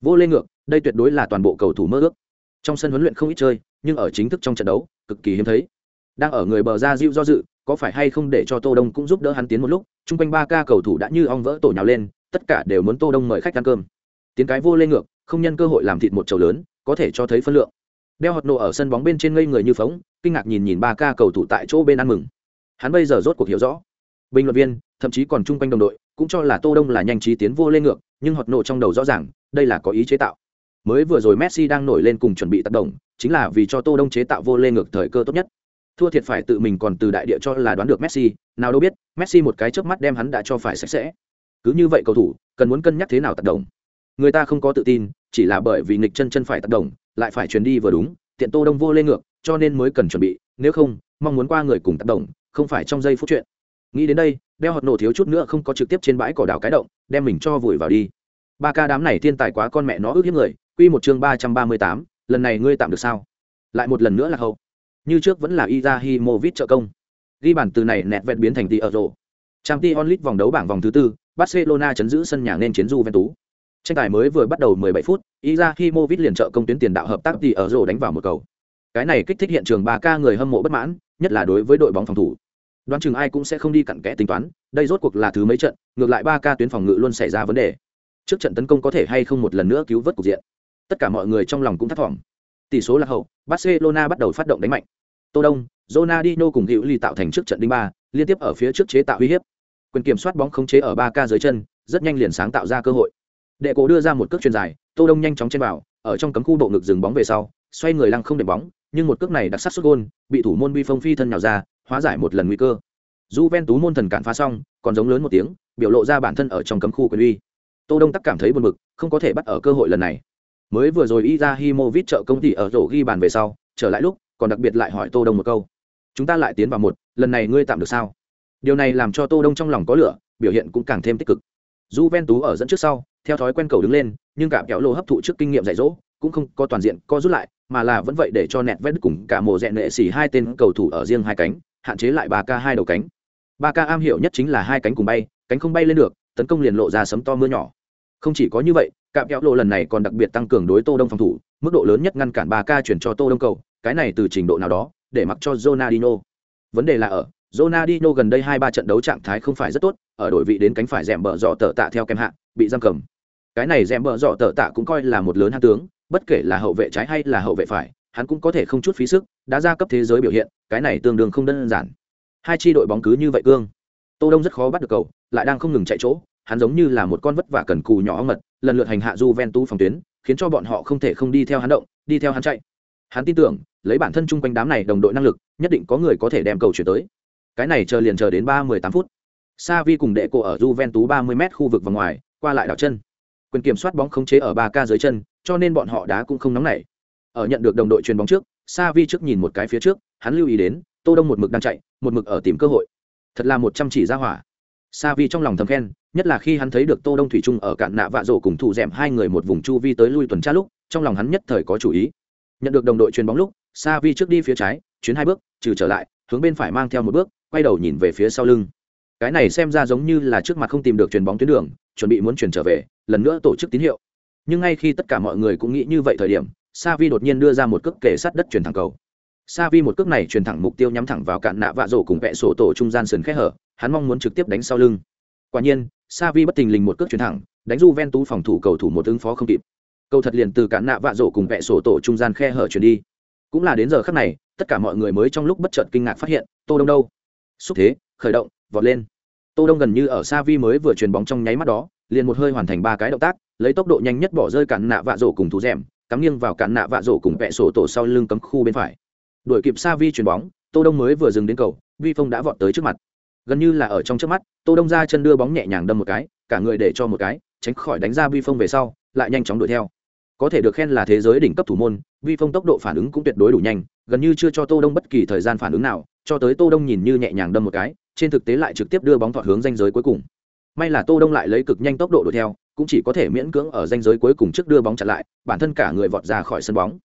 Vô lê ngược, đây tuyệt đối là toàn bộ cầu thủ mơ ước. Trong sân huấn luyện không ít chơi, nhưng ở chính thức trong trận đấu, cực kỳ hiếm thấy. Đang ở người bờ ra dịu do dự, có phải hay không để cho Tô Đông cũng giúp đỡ hắn tiến một lúc, trung quanh ba ca cầu thủ đã như ong vỡ tổ nhào lên, tất cả đều muốn Tô Đông mời khách ăn cơm. Tiến cái vô lên ngược, không nhân cơ hội làm thịt một chầu lớn, có thể cho thấy phân lượng. Đeo hột nổ ở sân bóng bên trên ngây người như phóng, kinh ngạc nhìn nhìn ba ca cầu thủ tại chỗ bên ăn mừng. Hắn bây giờ rốt cuộc hiểu rõ. Bình luận viên, thậm chí còn trung quanh đồng đội, cũng cho là Tô Đông là nhanh trí tiến vô lên ngược, nhưng hột nổ trong đầu rõ ràng, đây là có ý chế tạo. Mới vừa rồi Messi đang nổi lên cùng chuẩn bị tác động, chính là vì cho Tô Đông chế tạo vô lên ngược thời cơ tốt nhất. Thua thiệt phải tự mình còn từ đại địa cho là đoán được Messi, nào đâu biết, Messi một cái chớp mắt đem hắn đã cho phải sạch sẽ. Cứ như vậy cầu thủ, cần muốn cân nhắc thế nào tác động. Người ta không có tự tin, chỉ là bởi vì nghịch chân chân phải tác động, lại phải truyền đi vừa đúng, tiện Tô Đông vô lên ngược, cho nên mới cần chuẩn bị, nếu không, mong muốn qua người cùng tác động, không phải trong giây phút chuyện. Nghĩ đến đây, đeo hột nổ thiếu chút nữa không có trực tiếp trên bãi cỏ đảo cái động, đem mình cho vùi vào đi. Ba ca đám này thiên tài quá con mẹ nó ước hiếp người, quy một chương ba ba mươi tám, lần này ngươi tạm được sao? Lại một lần nữa là hậu. Như trước vẫn là Izahimovic trợ công. Ghi bàn từ này nẹt vẹt biến thành tỷ ở rổ. Champions League vòng đấu bảng vòng thứ tư, Barcelona chấn giữ sân nhà nên chiến Juventus. Tranh tài mới vừa bắt đầu 17 phút, Izahimovic liền trợ công tuyến tiền đạo hợp tác tỷ ở rổ đánh vào một cầu. Cái này kích thích hiện trường 3K người hâm mộ bất mãn, nhất là đối với đội bóng phòng thủ. Đoán chừng ai cũng sẽ không đi cặn kẽ tính toán, đây rốt cuộc là thứ mấy trận, ngược lại ba ca tuyến phòng ngự luôn xảy ra vấn đề. Trước trận tấn công có thể hay không một lần nữa cứu vớt cục diện. Tất cả mọi người trong lòng cũng thất vọng. Tỷ số là hậu, Barcelona bắt đầu phát động đánh mạnh. Tô Đông, Ronaldinho cùng Hữu Ly tạo thành trước trận đinh ba, liên tiếp ở phía trước chế tạo uy hiếp. Quyền kiểm soát bóng khống chế ở 3K dưới chân, rất nhanh liền sáng tạo ra cơ hội. Đệ cổ đưa ra một cước chuyền dài, Tô Đông nhanh chóng chen vào, ở trong cấm khu bộ ngực dừng bóng về sau, xoay người lăng không để bóng, nhưng một cước này đặc sắc sút gôn, bị thủ môn Bi Phong phi thân nhào ra, hóa giải một lần nguy cơ. Juventus môn thần cản phá xong, còn giống lớn một tiếng, biểu lộ ra bản thân ở trong cấm khu quyền uy. Tô Đông tắc cảm thấy buồn bực, không có thể bắt ở cơ hội lần này. Mới vừa rồi Izahimovic trợ công ty ở rổ ghi bàn về sau, trở lại lúc, còn đặc biệt lại hỏi Tô Đông một câu. Chúng ta lại tiến vào một, lần này ngươi tạm được sao? Điều này làm cho Tô Đông trong lòng có lửa, biểu hiện cũng càng thêm tích cực. Juventus ở dẫn trước sau, theo thói quen cầu đứng lên, nhưng cả kéo lô hấp thụ trước kinh nghiệm dạy dỗ, cũng không có toàn diện co rút lại, mà là vẫn vậy để cho nẹt vét cùng cả mồ rẹn nệ xỉ hai tên cầu thủ ở riêng hai cánh, hạn chế lại ba k hai đầu cánh. ba k am hiểu nhất chính là hai cánh cùng bay, cánh không bay lên được, tấn công liền lộ ra sấm to mưa nhỏ. Không chỉ có như vậy, cạm kéo lộ lần này còn đặc biệt tăng cường đối Tô Đông phòng thủ, mức độ lớn nhất ngăn cản ba ca chuyển cho Tô Đông cầu, cái này từ trình độ nào đó, để mặc cho Ronaldinho. Vấn đề là ở, Ronaldinho gần đây hai ba trận đấu trạng thái không phải rất tốt, ở đội vị đến cánh phải rèm bờ dọ tở tạ theo kèm hạ, bị giam cầm. Cái này rèm bờ dọ tở tạ cũng coi là một lớn hạng tướng, bất kể là hậu vệ trái hay là hậu vệ phải, hắn cũng có thể không chút phí sức đã ra cấp thế giới biểu hiện cái này tương đương không đơn giản hai tri đội bóng cứ như vậy cương tô đông rất khó bắt được cầu lại đang không ngừng chạy chỗ hắn giống như là một con vất vả cần cù nhỏ mật lần lượt hành hạ Juventus phòng tuyến khiến cho bọn họ không thể không đi theo hắn động đi theo hắn chạy hắn tin tưởng lấy bản thân chung quanh đám này đồng đội năng lực nhất định có người có thể đem cầu chuyển tới cái này chờ liền chờ đến ba mươi tám phút Savi cùng đệ cổ ở Juventus 30 m khu vực vòng ngoài, qua lại đảo chân. Quyền kiểm soát bóng khống chế ở 3K dưới chân, cho nên bọn họ đá cũng không nóng nảy. Ở nhận được đồng đội chuyền bóng trước, Savi trước nhìn một cái phía trước, hắn lưu ý đến, Tô Đông một mực đang chạy, một mực ở tìm cơ hội. Thật là một chăm chỉ ra hỏa. Savi trong lòng thầm khen, nhất là khi hắn thấy được Tô Đông thủy trung ở cạn nạ vạ rổ cùng thủ dẻm hai người một vùng chu vi tới lui tuần tra lúc, trong lòng hắn nhất thời có chủ ý. Nhận được đồng đội chuyền bóng lúc, sa vi trước đi phía trái, chuyến hai bước, trừ trở lại, hướng bên phải mang theo một bước, quay đầu nhìn về phía sau lưng. Cái này xem ra giống như là trước mặt không tìm được chuyền bóng tuyến đường chuẩn bị muốn chuyển trở về lần nữa tổ chức tín hiệu. Nhưng ngay khi tất cả mọi người cũng nghĩ như vậy thời điểm sa vi đột nhiên đưa ra một cước kể sát đất chuyển thẳng cầu. Sa vi một cước này chuyển thẳng mục tiêu nhắm thẳng vào cạn nạ vạ rổ cùng vẽ sổ tổ trung gian sườn khẽ hở hắn mong muốn trực tiếp đánh sau lưng. Quả nhiên Savi bất tình lình một cước chuyển thẳng, đánh du ven tú phòng thủ cầu thủ một ứng phó không kịp. Cầu thật liền từ cản nạ vạ rổ cùng vẽ sổ tổ trung gian khe hở chuyển đi. Cũng là đến giờ khắc này, tất cả mọi người mới trong lúc bất chợt kinh ngạc phát hiện, tô đông đâu? Xúc thế, khởi động, vọt lên. Tô đông gần như ở Savi vi mới vừa chuyền bóng trong nháy mắt đó, liền một hơi hoàn thành ba cái động tác, lấy tốc độ nhanh nhất bỏ rơi cản nạ vạ rổ cùng thủ rèm, cắm nghiêng vào cản nạ vạ rổ cùng vẹ sổ tổ sau lưng cấm khu bên phải. Đuổi kịp Savi vi chuyền bóng, tô đông mới vừa dừng đến cầu vi phong đã vọt tới trước mặt gần như là ở trong trước mắt, tô đông ra chân đưa bóng nhẹ nhàng đâm một cái, cả người để cho một cái, tránh khỏi đánh ra vi phong về sau, lại nhanh chóng đuổi theo. Có thể được khen là thế giới đỉnh cấp thủ môn, vi phong tốc độ phản ứng cũng tuyệt đối đủ nhanh, gần như chưa cho tô đông bất kỳ thời gian phản ứng nào, cho tới tô đông nhìn như nhẹ nhàng đâm một cái, trên thực tế lại trực tiếp đưa bóng thọt hướng danh giới cuối cùng. May là tô đông lại lấy cực nhanh tốc độ đuổi theo, cũng chỉ có thể miễn cưỡng ở danh giới cuối cùng trước đưa bóng chặn lại, bản thân cả người vọt ra khỏi sân bóng.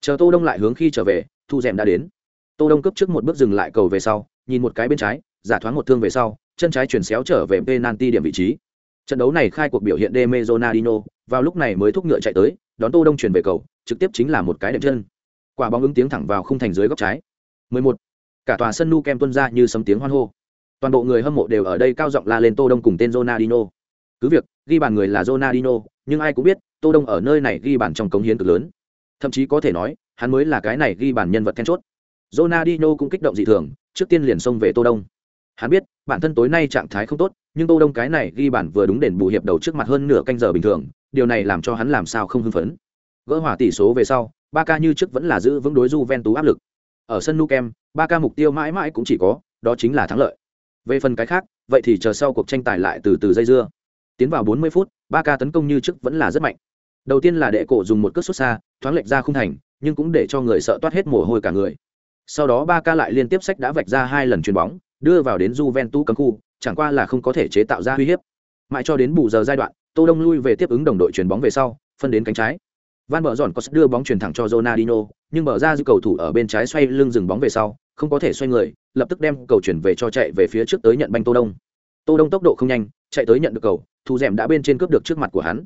Chờ tô đông lại hướng khi trở về, thu rèm đã đến. Tô đông cướp trước một bước dừng lại cầu về sau, nhìn một cái bên trái giả thoáng một thương về sau, chân trái chuyển xéo trở về penalty điểm vị trí. Trận đấu này khai cuộc biểu hiện Deme Ronaldinho vào lúc này mới thúc ngựa chạy tới, đón tô đông chuyển về cầu, trực tiếp chính là một cái đệm chân. Quả bóng ứng tiếng thẳng vào khung thành dưới góc trái. 11. cả tòa sân nu kem tuân ra như sấm tiếng hoan hô. Toàn bộ người hâm mộ đều ở đây cao giọng la lên tô đông cùng tên Ronaldinho. Cứ việc, ghi bàn người là Ronaldinho, nhưng ai cũng biết, tô đông ở nơi này ghi bàn trong cống hiến cực lớn. Thậm chí có thể nói, hắn mới là cái này ghi bàn nhân vật then chốt. Ronaldinho cũng kích động dị thường, trước tiên liền xông về tô đông hắn biết, bản thân tối nay trạng thái không tốt, nhưng tô đông cái này ghi bản vừa đúng đền bù hiệp đầu trước mặt hơn nửa canh giờ bình thường, điều này làm cho hắn làm sao không hưng phấn. Gỡ hòa tỷ số về sau ba ca như trước vẫn là giữ vững đối Juventus áp lực. Ở sân Nou Camp ba ca mục tiêu mãi mãi cũng chỉ có, đó chính là thắng lợi. Về phần cái khác, vậy thì chờ sau cuộc tranh tài lại từ từ dây dưa. Tiến vào 40 phút ba ca tấn công như trước vẫn là rất mạnh. Đầu tiên là đệ cổ dùng một cước xuất xa, thoáng lệch ra khung thành, nhưng cũng để cho người sợ toát hết mồ hôi cả người. Sau đó ba ca lại liên tiếp sách đã vạch ra hai lần chuyền bóng đưa vào đến Juventus cấm khu, chẳng qua là không có thể chế tạo ra uy hiếp. Mãi cho đến bù giờ giai đoạn, tô đông lui về tiếp ứng đồng đội chuyển bóng về sau, phân đến cánh trái. Van bờ giòn có đưa bóng chuyển thẳng cho Ronaldinho, nhưng mở ra dư cầu thủ ở bên trái xoay lưng dừng bóng về sau, không có thể xoay người, lập tức đem cầu chuyển về cho chạy về phía trước tới nhận banh tô đông. Tô đông tốc độ không nhanh, chạy tới nhận được cầu, thủ dẻm đã bên trên cướp được trước mặt của hắn.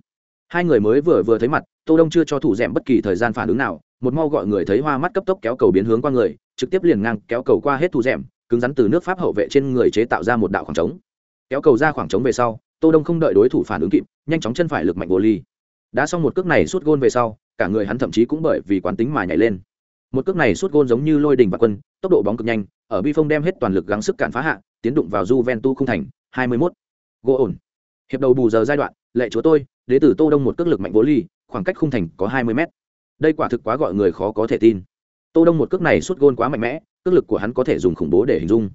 Hai người mới vừa vừa thấy mặt, tô đông chưa cho thủ dẻm bất kỳ thời gian phản ứng nào, một mau gọi người thấy hoa mắt cấp tốc kéo cầu biến hướng qua người, trực tiếp liền ngang kéo cầu qua hết thủ dẻm cứng rắn từ nước pháp hậu vệ trên người chế tạo ra một đạo khoảng trống. Kéo cầu ra khoảng trống về sau, tô đông không đợi đối thủ phản ứng kịp, nhanh chóng chân phải lực mạnh bồ ly. Đã xong một cước này suốt gôn về sau, cả người hắn thậm chí cũng bởi vì quán tính mà nhảy lên. Một cước này suốt gôn giống như lôi đình và quân, tốc độ bóng cực nhanh, ở bi phong đem hết toàn lực gắng sức cản phá hạ, tiến đụng vào Juventus không thành 21. gỗ ổn. Hiệp đầu bù giờ giai đoạn, lệ chúa tôi, đế tử tô đông một cước lực mạnh vô ly, khoảng cách khung thành có 20 mét. Đây quả thực quá gọi người khó có thể tin. Tô đông một cước này suốt gôn quá mạnh mẽ cước lực của hắn có thể dùng khủng bố để hình dung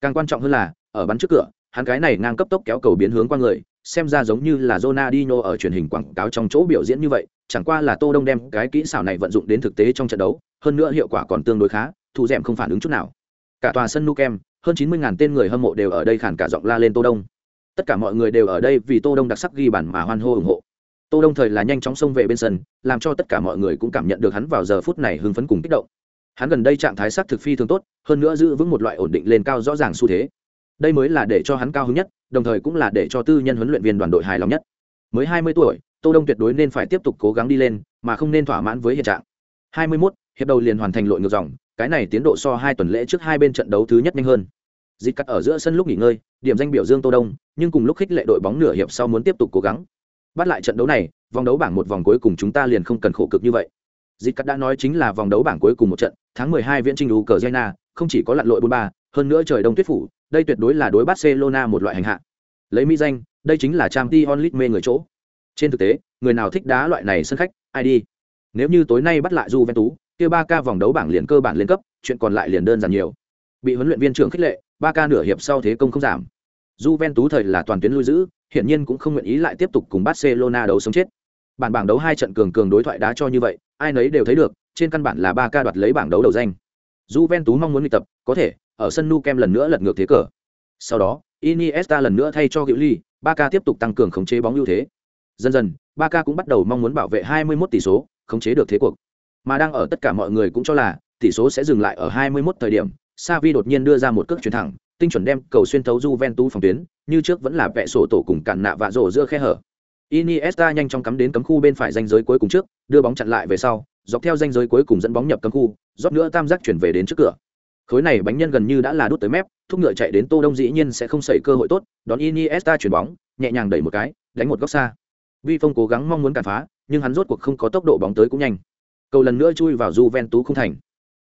càng quan trọng hơn là ở bắn trước cửa hắn cái này ngang cấp tốc kéo cầu biến hướng qua người xem ra giống như là Ronaldinho ở truyền hình quảng cáo trong chỗ biểu diễn như vậy, chẳng qua là Tô Đông đem cái kỹ xảo này vận dụng đến thực tế trong trận đấu, hơn nữa hiệu quả còn tương đối khá, thủ dẻm không phản ứng chút nào. Cả tòa sân Nou Camp, hơn 90.000 tên người hâm mộ đều ở đây khàn cả giọng la lên Tô Đông. Tất cả mọi người đều ở đây vì Tô Đông đặc sắc ghi bàn mà hoan hô ủng hộ. Tô Đông thời là nhanh chóng xông về bên sân, làm cho tất cả mọi người cũng cảm nhận được hắn vào giờ phút này hưng phấn cùng kích động. Hắn gần đây trạng thái sắc thực phi thường tốt, hơn nữa giữ vững một loại ổn định lên cao rõ ràng xu thế. Đây mới là để cho hắn cao hứng nhất, đồng thời cũng là để cho tư nhân huấn luyện viên đoàn đội hài lòng nhất. Mới 20 tuổi, Tô Đông tuyệt đối nên phải tiếp tục cố gắng đi lên, mà không nên thỏa mãn với hiện trạng. 21, hiệp đầu liền hoàn thành lội ngược dòng, cái này tiến độ so hai tuần lễ trước hai bên trận đấu thứ nhất nhanh hơn. Dịch cắt ở giữa sân lúc nghỉ ngơi, điểm danh biểu dương Tô Đông, nhưng cùng lúc khích lệ đội bóng nửa hiệp sau muốn tiếp tục cố gắng. Bắt lại trận đấu này, vòng đấu bảng một vòng cuối cùng chúng ta liền không cần khổ cực như vậy. Dịch cắt đã nói chính là vòng đấu bảng cuối cùng một trận, tháng 12 viễn trinh đủ cờ Jena, không chỉ có lặn lội 43, hơn nữa trời đông tuyết phủ, đây tuyệt đối là đối Barcelona một loại hành hạ. Lấy mỹ danh, đây chính là trang t onlit mê người chỗ. Trên thực tế, người nào thích đá loại này sân khách, ai đi. Nếu như tối nay bắt lại Juventus, kia ba ca vòng đấu bảng liền cơ bản lên cấp, chuyện còn lại liền đơn giản nhiều. Bị huấn luyện viên trưởng khích lệ, ba ca nửa hiệp sau thế công không giảm. Juventus thời là toàn tuyến lui giữ, hiện nhiên cũng không nguyện ý lại tiếp tục cùng Barcelona đấu sống chết. Bản bảng đấu hai trận cường cường đối thoại đá cho như vậy, ai nấy đều thấy được, trên căn bản là Barca đoạt lấy bảng đấu đầu danh. Juventus mong muốn luyện tập, có thể, ở sân Nou Camp lần nữa lật ngược thế cờ. Sau đó, Iniesta lần nữa thay cho Diệu Ba 3K tiếp tục tăng cường khống chế bóng ưu thế. Dần dần, Barca cũng bắt đầu mong muốn bảo vệ 21 tỷ số, khống chế được thế cuộc. Mà đang ở tất cả mọi người cũng cho là tỷ số sẽ dừng lại ở 21 thời điểm, Xavi đột nhiên đưa ra một cước chuyển thẳng, tinh chuẩn đem cầu xuyên thấu Juventus phòng tuyến, như trước vẫn là vẽ sổ tổ cùng cản nạ vạ rổ giữa khe hở. Iniesta nhanh chóng cắm đến cấm khu bên phải ranh giới cuối cùng trước, đưa bóng chặn lại về sau, dọc theo ranh giới cuối cùng dẫn bóng nhập cấm khu, rót nữa tam giác chuyển về đến trước cửa. Khối này bánh nhân gần như đã là đút tới mép thúc ngựa chạy đến tô đông dĩ nhiên sẽ không xảy cơ hội tốt đón iniesta chuyển bóng nhẹ nhàng đẩy một cái đánh một góc xa. Vi phong cố gắng mong muốn cản phá nhưng hắn rốt cuộc không có tốc độ bóng tới cũng nhanh. Cầu lần nữa chui vào Juventus không thành.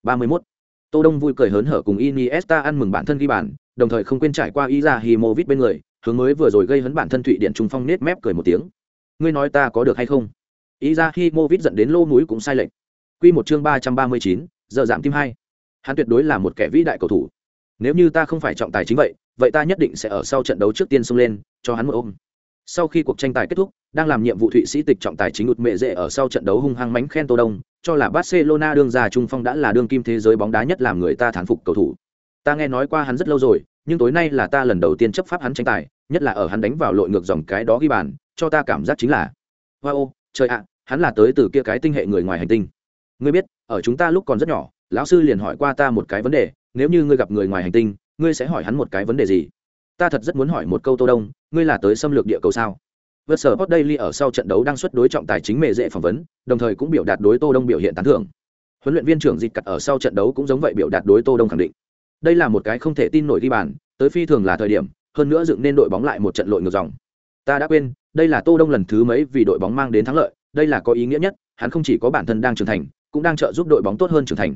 31. tô đông vui cười hớn hở cùng iniesta ăn mừng bản thân ghi bàn đồng thời không quên trải qua Izahimovic bên người hướng mới vừa rồi gây hấn bản thân thụy điện trung phong nết mép cười một tiếng. Ngươi nói ta có được hay không? Ý ra khi mô vít giận đến lô núi cũng sai lệch. Quy một chương 339, giờ giảm tim hai. Hắn tuyệt đối là một kẻ vĩ đại cầu thủ. Nếu như ta không phải trọng tài chính vậy vậy ta nhất định sẽ ở sau trận đấu trước tiên xông lên cho hắn một ôm. Sau khi cuộc tranh tài kết thúc đang làm nhiệm vụ thụy sĩ tịch trọng tài chính ụt mệ dễ ở sau trận đấu hung hăng mánh khen tô đông cho là barcelona đương già trung phong đã là đương kim thế giới bóng đá nhất làm người ta thán phục cầu thủ. Ta nghe nói qua hắn rất lâu rồi nhưng tối nay là ta lần đầu tiên chấp pháp hắn tranh tài, nhất là ở hắn đánh vào lội ngược dòng cái đó ghi bàn, cho ta cảm giác chính là wow trời ạ, hắn là tới từ kia cái tinh hệ người ngoài hành tinh. Ngươi biết, ở chúng ta lúc còn rất nhỏ, lão sư liền hỏi qua ta một cái vấn đề, nếu như ngươi gặp người ngoài hành tinh, ngươi sẽ hỏi hắn một cái vấn đề gì? Ta thật rất muốn hỏi một câu tô đông, ngươi là tới xâm lược địa cầu sao? Vượt sở hot daily ở sau trận đấu đang xuất đối trọng tài chính mề dễ phỏng vấn, đồng thời cũng biểu đạt đối tô đông biểu hiện tán thưởng. Huấn luyện viên trưởng dịch cặt ở sau trận đấu cũng giống vậy biểu đạt đối tô đông khẳng định đây là một cái không thể tin nổi ghi bàn, tới phi thường là thời điểm, hơn nữa dựng nên đội bóng lại một trận lội ngược dòng. Ta đã quên, đây là tô đông lần thứ mấy vì đội bóng mang đến thắng lợi, đây là có ý nghĩa nhất, hắn không chỉ có bản thân đang trưởng thành, cũng đang trợ giúp đội bóng tốt hơn trưởng thành.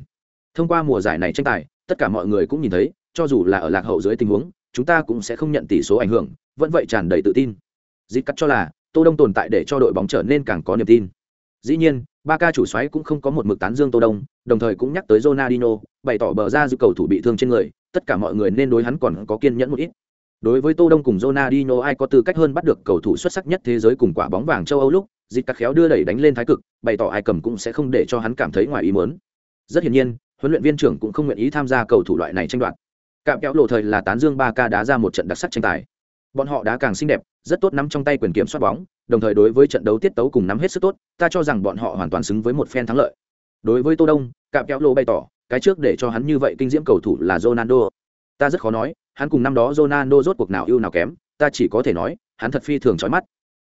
Thông qua mùa giải này tranh tài, tất cả mọi người cũng nhìn thấy, cho dù là ở lạc hậu dưới tình huống, chúng ta cũng sẽ không nhận tỷ số ảnh hưởng, vẫn vậy tràn đầy tự tin. Dịp cắt cho là, tô đông tồn tại để cho đội bóng trở nên càng có niềm tin dĩ nhiên, ba ca chủ xoáy cũng không có một mực tán dương tô đông, đồng thời cũng nhắc tới Ronaldinho, bày tỏ bờ ra giữ cầu thủ bị thương trên người, tất cả mọi người nên đối hắn còn có kiên nhẫn một ít. Đối với tô đông cùng Ronaldinho, ai có tư cách hơn bắt được cầu thủ xuất sắc nhất thế giới cùng quả bóng vàng châu âu lúc, dịch cắt khéo đưa đẩy đánh lên thái cực, bày tỏ ai cầm cũng sẽ không để cho hắn cảm thấy ngoài ý muốn. Rất hiển nhiên, huấn luyện viên trưởng cũng không nguyện ý tham gia cầu thủ loại này tranh đoạt. Cạm kéo lộ thời là tán dương ba ca đá ra một trận đặc sắc tranh tài bọn họ đá càng xinh đẹp rất tốt nắm trong tay quyền kiểm soát bóng đồng thời đối với trận đấu tiết tấu cùng nắm hết sức tốt ta cho rằng bọn họ hoàn toàn xứng với một phen thắng lợi. Đối với tô đông cạm kéo Lô bày tỏ cái trước để cho hắn như vậy kinh diễm cầu thủ là ronaldo. Ta rất khó nói hắn cùng năm đó ronaldo rốt cuộc nào ưu nào kém ta chỉ có thể nói hắn thật phi thường chói mắt.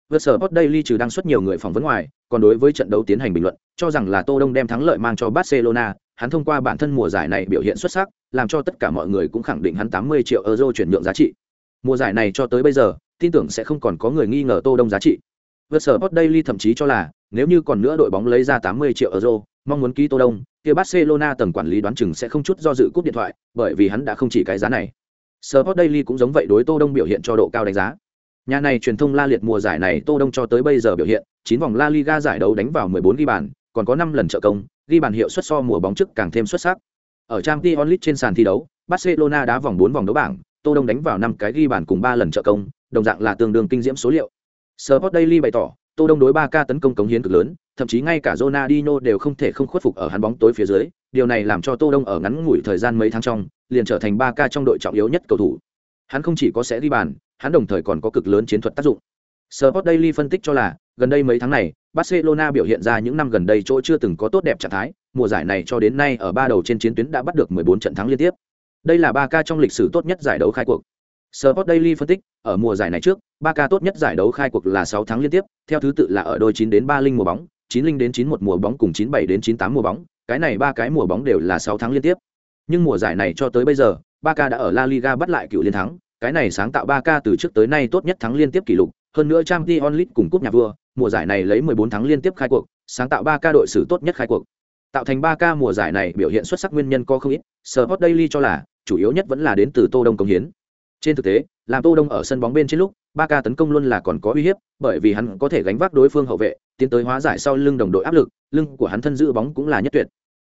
Vượt sở hot daily trừ đăng xuất nhiều người phỏng vấn ngoài còn đối với trận đấu tiến hành bình luận cho rằng là tô đông đem thắng lợi mang cho barcelona hắn thông qua bản thân mùa giải này biểu hiện xuất sắc, làm cho tất cả mọi người cũng khẳng định hắn 80 triệu euro chuyển nhượng giá trị. Mùa giải này cho tới bây giờ, tin tưởng sẽ không còn có người nghi ngờ Tô Đông giá trị. Versport Daily thậm chí cho là, nếu như còn nữa đội bóng lấy ra 80 triệu euro, mong muốn ký Tô Đông, kia Barcelona tầng quản lý đoán chừng sẽ không chút do dự cúp điện thoại, bởi vì hắn đã không chỉ cái giá này. Sport Daily cũng giống vậy đối Tô Đông biểu hiện cho độ cao đánh giá. Nhà này truyền thông la liệt mùa giải này Tô Đông cho tới bây giờ biểu hiện, 9 vòng La Liga giải đấu đánh vào 14 ghi bàn, còn có 5 lần trợ công, ghi bàn hiệu suất so mùa bóng trước càng thêm xuất sắc. Ở Champions League trên sàn thi đấu, Barcelona đá vòng 4 vòng đấu bảng, Tô Đông đánh vào 5 cái ghi bàn cùng 3 lần trợ công, đồng dạng là tương đương kinh diễm số liệu. Sport Daily bày tỏ, Tô Đông đối 3K tấn công cống hiến cực lớn, thậm chí ngay cả Ronaldinho đều không thể không khuất phục ở hắn bóng tối phía dưới, điều này làm cho Tô Đông ở ngắn ngủi thời gian mấy tháng trong, liền trở thành 3K trong đội trọng yếu nhất cầu thủ. Hắn không chỉ có sẽ ghi bàn, hắn đồng thời còn có cực lớn chiến thuật tác dụng. Sport Daily phân tích cho là, gần đây mấy tháng này, Barcelona biểu hiện ra những năm gần đây chỗ chưa từng có tốt đẹp trạng thái, mùa giải này cho đến nay ở ba đầu trên chiến tuyến đã bắt được 14 trận thắng liên tiếp. Đây là 3K trong lịch sử tốt nhất giải đấu khai cuộc. Sport Daily phân tích, ở mùa giải này trước, 3K tốt nhất giải đấu khai cuộc là 6 thắng liên tiếp, theo thứ tự là ở đôi 9 đến 3 linh mùa bóng, 9 linh đến 91 mùa bóng cùng 97 đến 98 mùa bóng, cái này ba cái mùa bóng đều là 6 thắng liên tiếp. Nhưng mùa giải này cho tới bây giờ, 3K đã ở La Liga bắt lại cựu liên thắng, cái này sáng tạo 3K từ trước tới nay tốt nhất thắng liên tiếp kỷ lục, hơn nữa Champions League cùng cúp nhà vua, mùa giải này lấy 14 thắng liên tiếp khai cuộc, sáng tạo 3 ca đội xử tốt nhất khai cuộc tạo thành ba ca mùa giải này biểu hiện xuất sắc nguyên nhân có không ít sport daily cho là, chủ yếu nhất vẫn là đến từ tô đông công hiến trên thực tế, làm tô đông ở sân bóng bên trên lúc, ba ca tấn công luôn là còn có uy hiếp, bởi vì hắn có thể gánh vác đối phương hậu vệ, tiến tới hóa giải sau lưng đồng đội áp lực, lưng của hắn thân giữ bóng cũng là nhất tuyệt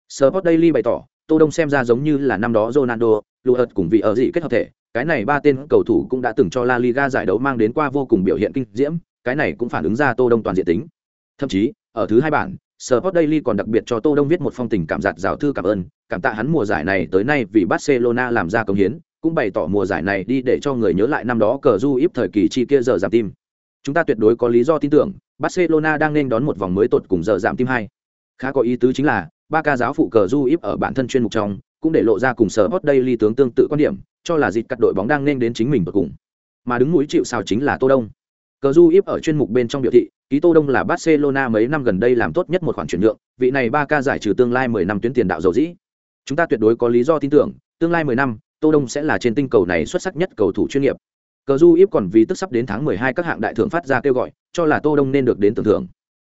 sport daily bày tỏ, tô đông xem ra giống như là năm đó ronaldo luat cùng vị ở gì kết hợp thể, cái này ba tên cầu thủ cũng đã từng cho la liga giải đấu mang đến qua vô cùng biểu hiện kinh diễm, cái này cũng phản ứng ra tô đông toàn diện tính thậm chí, ở thứ hai bảng. Sport Daily còn đặc biệt cho Tô Đông viết một phong tình cảm giạt rào thư cảm ơn, cảm tạ hắn mùa giải này tới nay vì Barcelona làm ra công hiến, cũng bày tỏ mùa giải này đi để cho người nhớ lại năm đó cờ du íp thời kỳ chi kia giờ giảm tim. Chúng ta tuyệt đối có lý do tin tưởng, Barcelona đang nên đón một vòng mới tột cùng giờ giảm tim hai. Khá có ý tứ chính là, ba ca giáo phụ cờ du íp ở bản thân chuyên mục trong, cũng để lộ ra cùng Sport Daily tướng tương tự quan điểm, cho là dịp cắt đội bóng đang nên đến chính mình tột cùng. Mà đứng mũi chịu sao chính là Tô Đông. Cờ du íp ở chuyên mục bên trong biểu thị, ký Tô Đông là Barcelona mấy năm gần đây làm tốt nhất một khoản chuyển nhượng, vị này ba ca giải trừ tương lai 10 năm tuyến tiền đạo dầu dĩ. Chúng ta tuyệt đối có lý do tin tưởng, tương lai 10 năm, Tô Đông sẽ là trên tinh cầu này xuất sắc nhất cầu thủ chuyên nghiệp. Cờ Du Íp còn vì tức sắp đến tháng 12 các hạng đại thưởng phát ra kêu gọi, cho là Tô Đông nên được đến tưởng thưởng.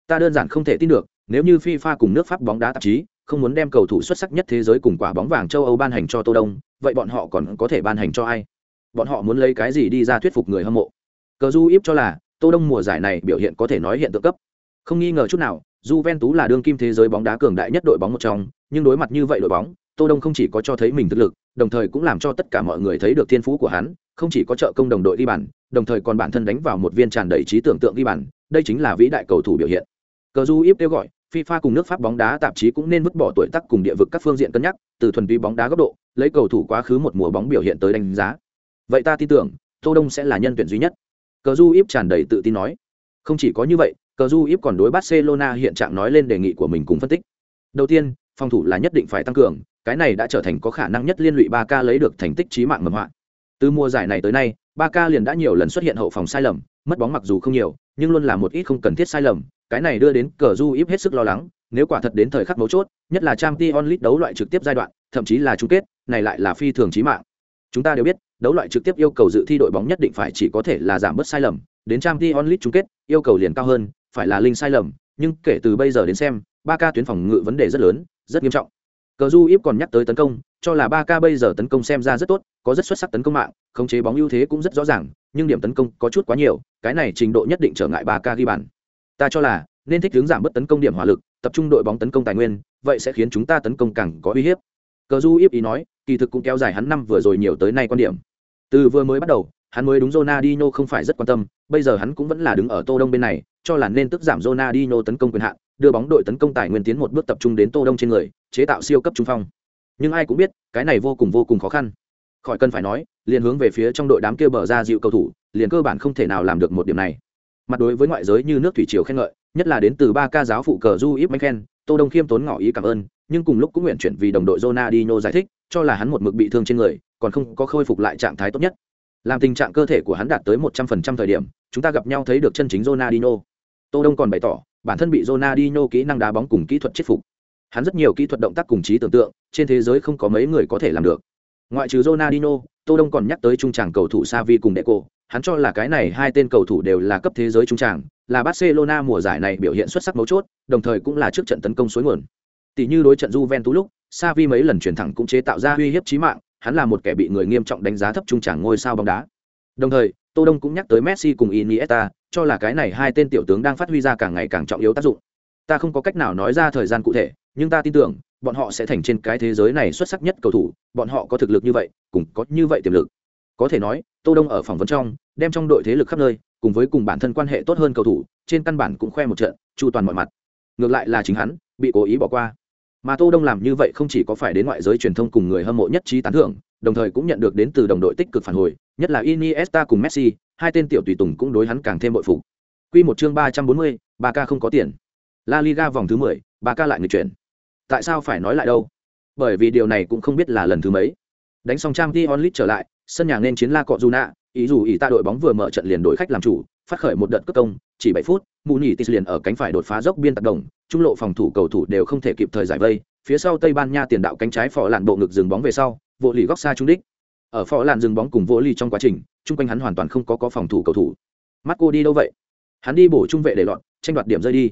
Ta đơn giản không thể tin được, nếu như FIFA cùng nước Pháp bóng đá tạp chí không muốn đem cầu thủ xuất sắc nhất thế giới cùng quả bóng vàng châu Âu ban hành cho Tô Đông, vậy bọn họ còn có thể ban hành cho ai? Bọn họ muốn lấy cái gì đi ra thuyết phục người hâm mộ? Cờ Du Íp cho là Tô Đông mùa giải này biểu hiện có thể nói hiện tượng cấp. Không nghi ngờ chút nào, Juventus là đương kim thế giới bóng đá cường đại nhất đội bóng một trong, nhưng đối mặt như vậy đội bóng, Tô Đông không chỉ có cho thấy mình thực lực, đồng thời cũng làm cho tất cả mọi người thấy được thiên phú của hắn, không chỉ có trợ công đồng đội đi bàn, đồng thời còn bản thân đánh vào một viên tràn đầy trí tưởng tượng đi bàn, đây chính là vĩ đại cầu thủ biểu hiện. Cờ Du Íp kêu gọi, FIFA cùng nước Pháp bóng đá tạp chí cũng nên vứt bỏ tuổi tác cùng địa vực các phương diện cân nhắc, từ thuần túy bóng đá góc độ, lấy cầu thủ quá khứ một mùa bóng biểu hiện tới đánh giá. Vậy ta tin tưởng, Tô Đông sẽ là nhân tuyển duy nhất cờ du íp tràn đầy tự tin nói. Không chỉ có như vậy, cờ du íp còn đối barcelona hiện trạng nói lên đề nghị của mình cùng phân tích. Đầu tiên, phòng thủ là nhất định phải tăng cường, cái này đã trở thành có khả năng nhất liên lụy ba k lấy được thành tích trí mạng mầm họa. Từ mùa giải này tới nay ba k liền đã nhiều lần xuất hiện hậu phòng sai lầm, mất bóng mặc dù không nhiều, nhưng luôn là một ít không cần thiết sai lầm, cái này đưa đến cờ du íp hết sức lo lắng, nếu quả thật đến thời khắc mấu chốt, nhất là trang t onlit đấu loại trực tiếp giai đoạn, thậm chí là chung kết, này lại là phi thường trí mạng chúng ta đều biết, đấu loại trực tiếp yêu cầu dự thi đội bóng nhất định phải chỉ có thể là giảm bớt sai lầm. Đến trang t onlit chung kết, yêu cầu liền cao hơn, phải là linh sai lầm. Nhưng kể từ bây giờ đến xem ba ca tuyến phòng ngự vấn đề rất lớn, rất nghiêm trọng. Cờ du íp còn nhắc tới tấn công, cho là ba ca bây giờ tấn công xem ra rất tốt, có rất xuất sắc tấn công mạng, khống chế bóng ưu thế cũng rất rõ ràng, nhưng điểm tấn công có chút quá nhiều, cái này trình độ nhất định trở ngại ba ca ghi bàn. Ta cho là, nên thích hướng giảm bớt tấn công điểm hỏa lực, tập trung đội bóng tấn công tài nguyên, vậy sẽ khiến chúng ta tấn công càng có uy hiếp. Cờ du íp ý nói kỳ thực cũng kéo dài hắn năm vừa rồi nhiều tới nay quan điểm. Từ vừa mới bắt đầu, hắn mới đúng Ronaldinho không phải rất quan tâm, bây giờ hắn cũng vẫn là đứng ở tô đông bên này, cho là nên tức giảm Ronaldinho tấn công quyền hạn, đưa bóng đội tấn công tài nguyên tiến một bước tập trung đến tô đông trên người, chế tạo siêu cấp trung phong. Nhưng ai cũng biết, cái này vô cùng vô cùng khó khăn. Khỏi cần phải nói, liền hướng về phía trong đội đám kia bờ ra dịu cầu thủ, liền cơ bản không thể nào làm được một điểm này. Mặt đối với ngoại giới như nước thủy triều khen ngợi, nhất là đến từ ba ca giáo phụ cờ du ít khen tô đông khiêm tốn ngỏ ý cảm ơn nhưng cùng lúc cũng nguyện chuyển vì đồng đội Ronaldinho giải thích cho là hắn một mực bị thương trên người còn không có khôi phục lại trạng thái tốt nhất. Làm tình trạng cơ thể của hắn đạt tới một trăm phần trăm thời điểm chúng ta gặp nhau thấy được chân chính Ronaldinho. Tô đông còn bày tỏ bản thân bị Ronaldinho kỹ năng đá bóng cùng kỹ thuật chết phục. Hắn rất nhiều kỹ thuật động tác cùng trí tưởng tượng trên thế giới không có mấy người có thể làm được. Ngoại trừ Ronaldinho tô đông còn nhắc tới trung trảng cầu thủ Xavi cùng Deco. Hắn cho là cái này hai tên cầu thủ đều là cấp thế giới trung trảng, là Barcelona mùa giải này biểu hiện xuất sắc mấu chốt đồng thời cũng là trước trận tấn công suối nguồn tỷ như đối trận Juventus lúc Xavi mấy lần chuyển thẳng cũng chế tạo ra uy hiếp chí mạng hắn là một kẻ bị người nghiêm trọng đánh giá thấp trung trảng ngôi sao bóng đá. Đồng thời, Tô Đông cũng nhắc tới Messi cùng Iniesta, cho là cái này hai tên tiểu tướng đang phát huy ra càng ngày càng trọng yếu tác dụng. Ta không có cách nào nói ra thời gian cụ thể, nhưng ta tin tưởng, bọn họ sẽ thành trên cái thế giới này xuất sắc nhất cầu thủ, bọn họ có thực lực như vậy, cùng có như vậy tiềm lực. Có thể nói, Tô Đông ở phòng vấn trong, đem trong đội thế lực khắp nơi, cùng với cùng bản thân quan hệ tốt hơn cầu thủ, trên căn bản cũng khoe một trận, chu toàn mọi mặt. Ngược lại là chính hắn, bị cố ý bỏ qua mà tô đông làm như vậy không chỉ có phải đến ngoại giới truyền thông cùng người hâm mộ nhất trí tán thưởng đồng thời cũng nhận được đến từ đồng đội tích cực phản hồi nhất là iniesta cùng messi hai tên tiểu tùy tùng cũng đối hắn càng thêm bội phục. Quy một chương ba trăm bốn mươi, ba ca không có tiền. La liga vòng thứ mười, ba ca lại người chuyển. Tại sao phải nói lại đâu? Bởi vì điều này cũng không biết là lần thứ mấy. Đánh xong trang t onlit trở lại sân nhà nên chiến la cọ dù nạ ý dù ý ta đội bóng vừa mở trận liền đổi khách làm chủ phát khởi một đợt cất công, chỉ bảy phút, mù nhỉ tis liền ở cánh phải đột phá dốc biên tạc đồng, trung lộ phòng thủ cầu thủ đều không thể kịp thời giải vây. Phía sau tây ban nha tiền đạo cánh trái phò lạn bộ ngực dừng bóng về sau, vô lì góc xa trung đích. Ở phò lạn dừng bóng cùng vô lì trong quá trình, chung quanh hắn hoàn toàn không có có phòng thủ cầu thủ. Mắt cô đi đâu vậy? Hắn đi bổ trung vệ để lọt, tranh đoạt điểm rơi đi.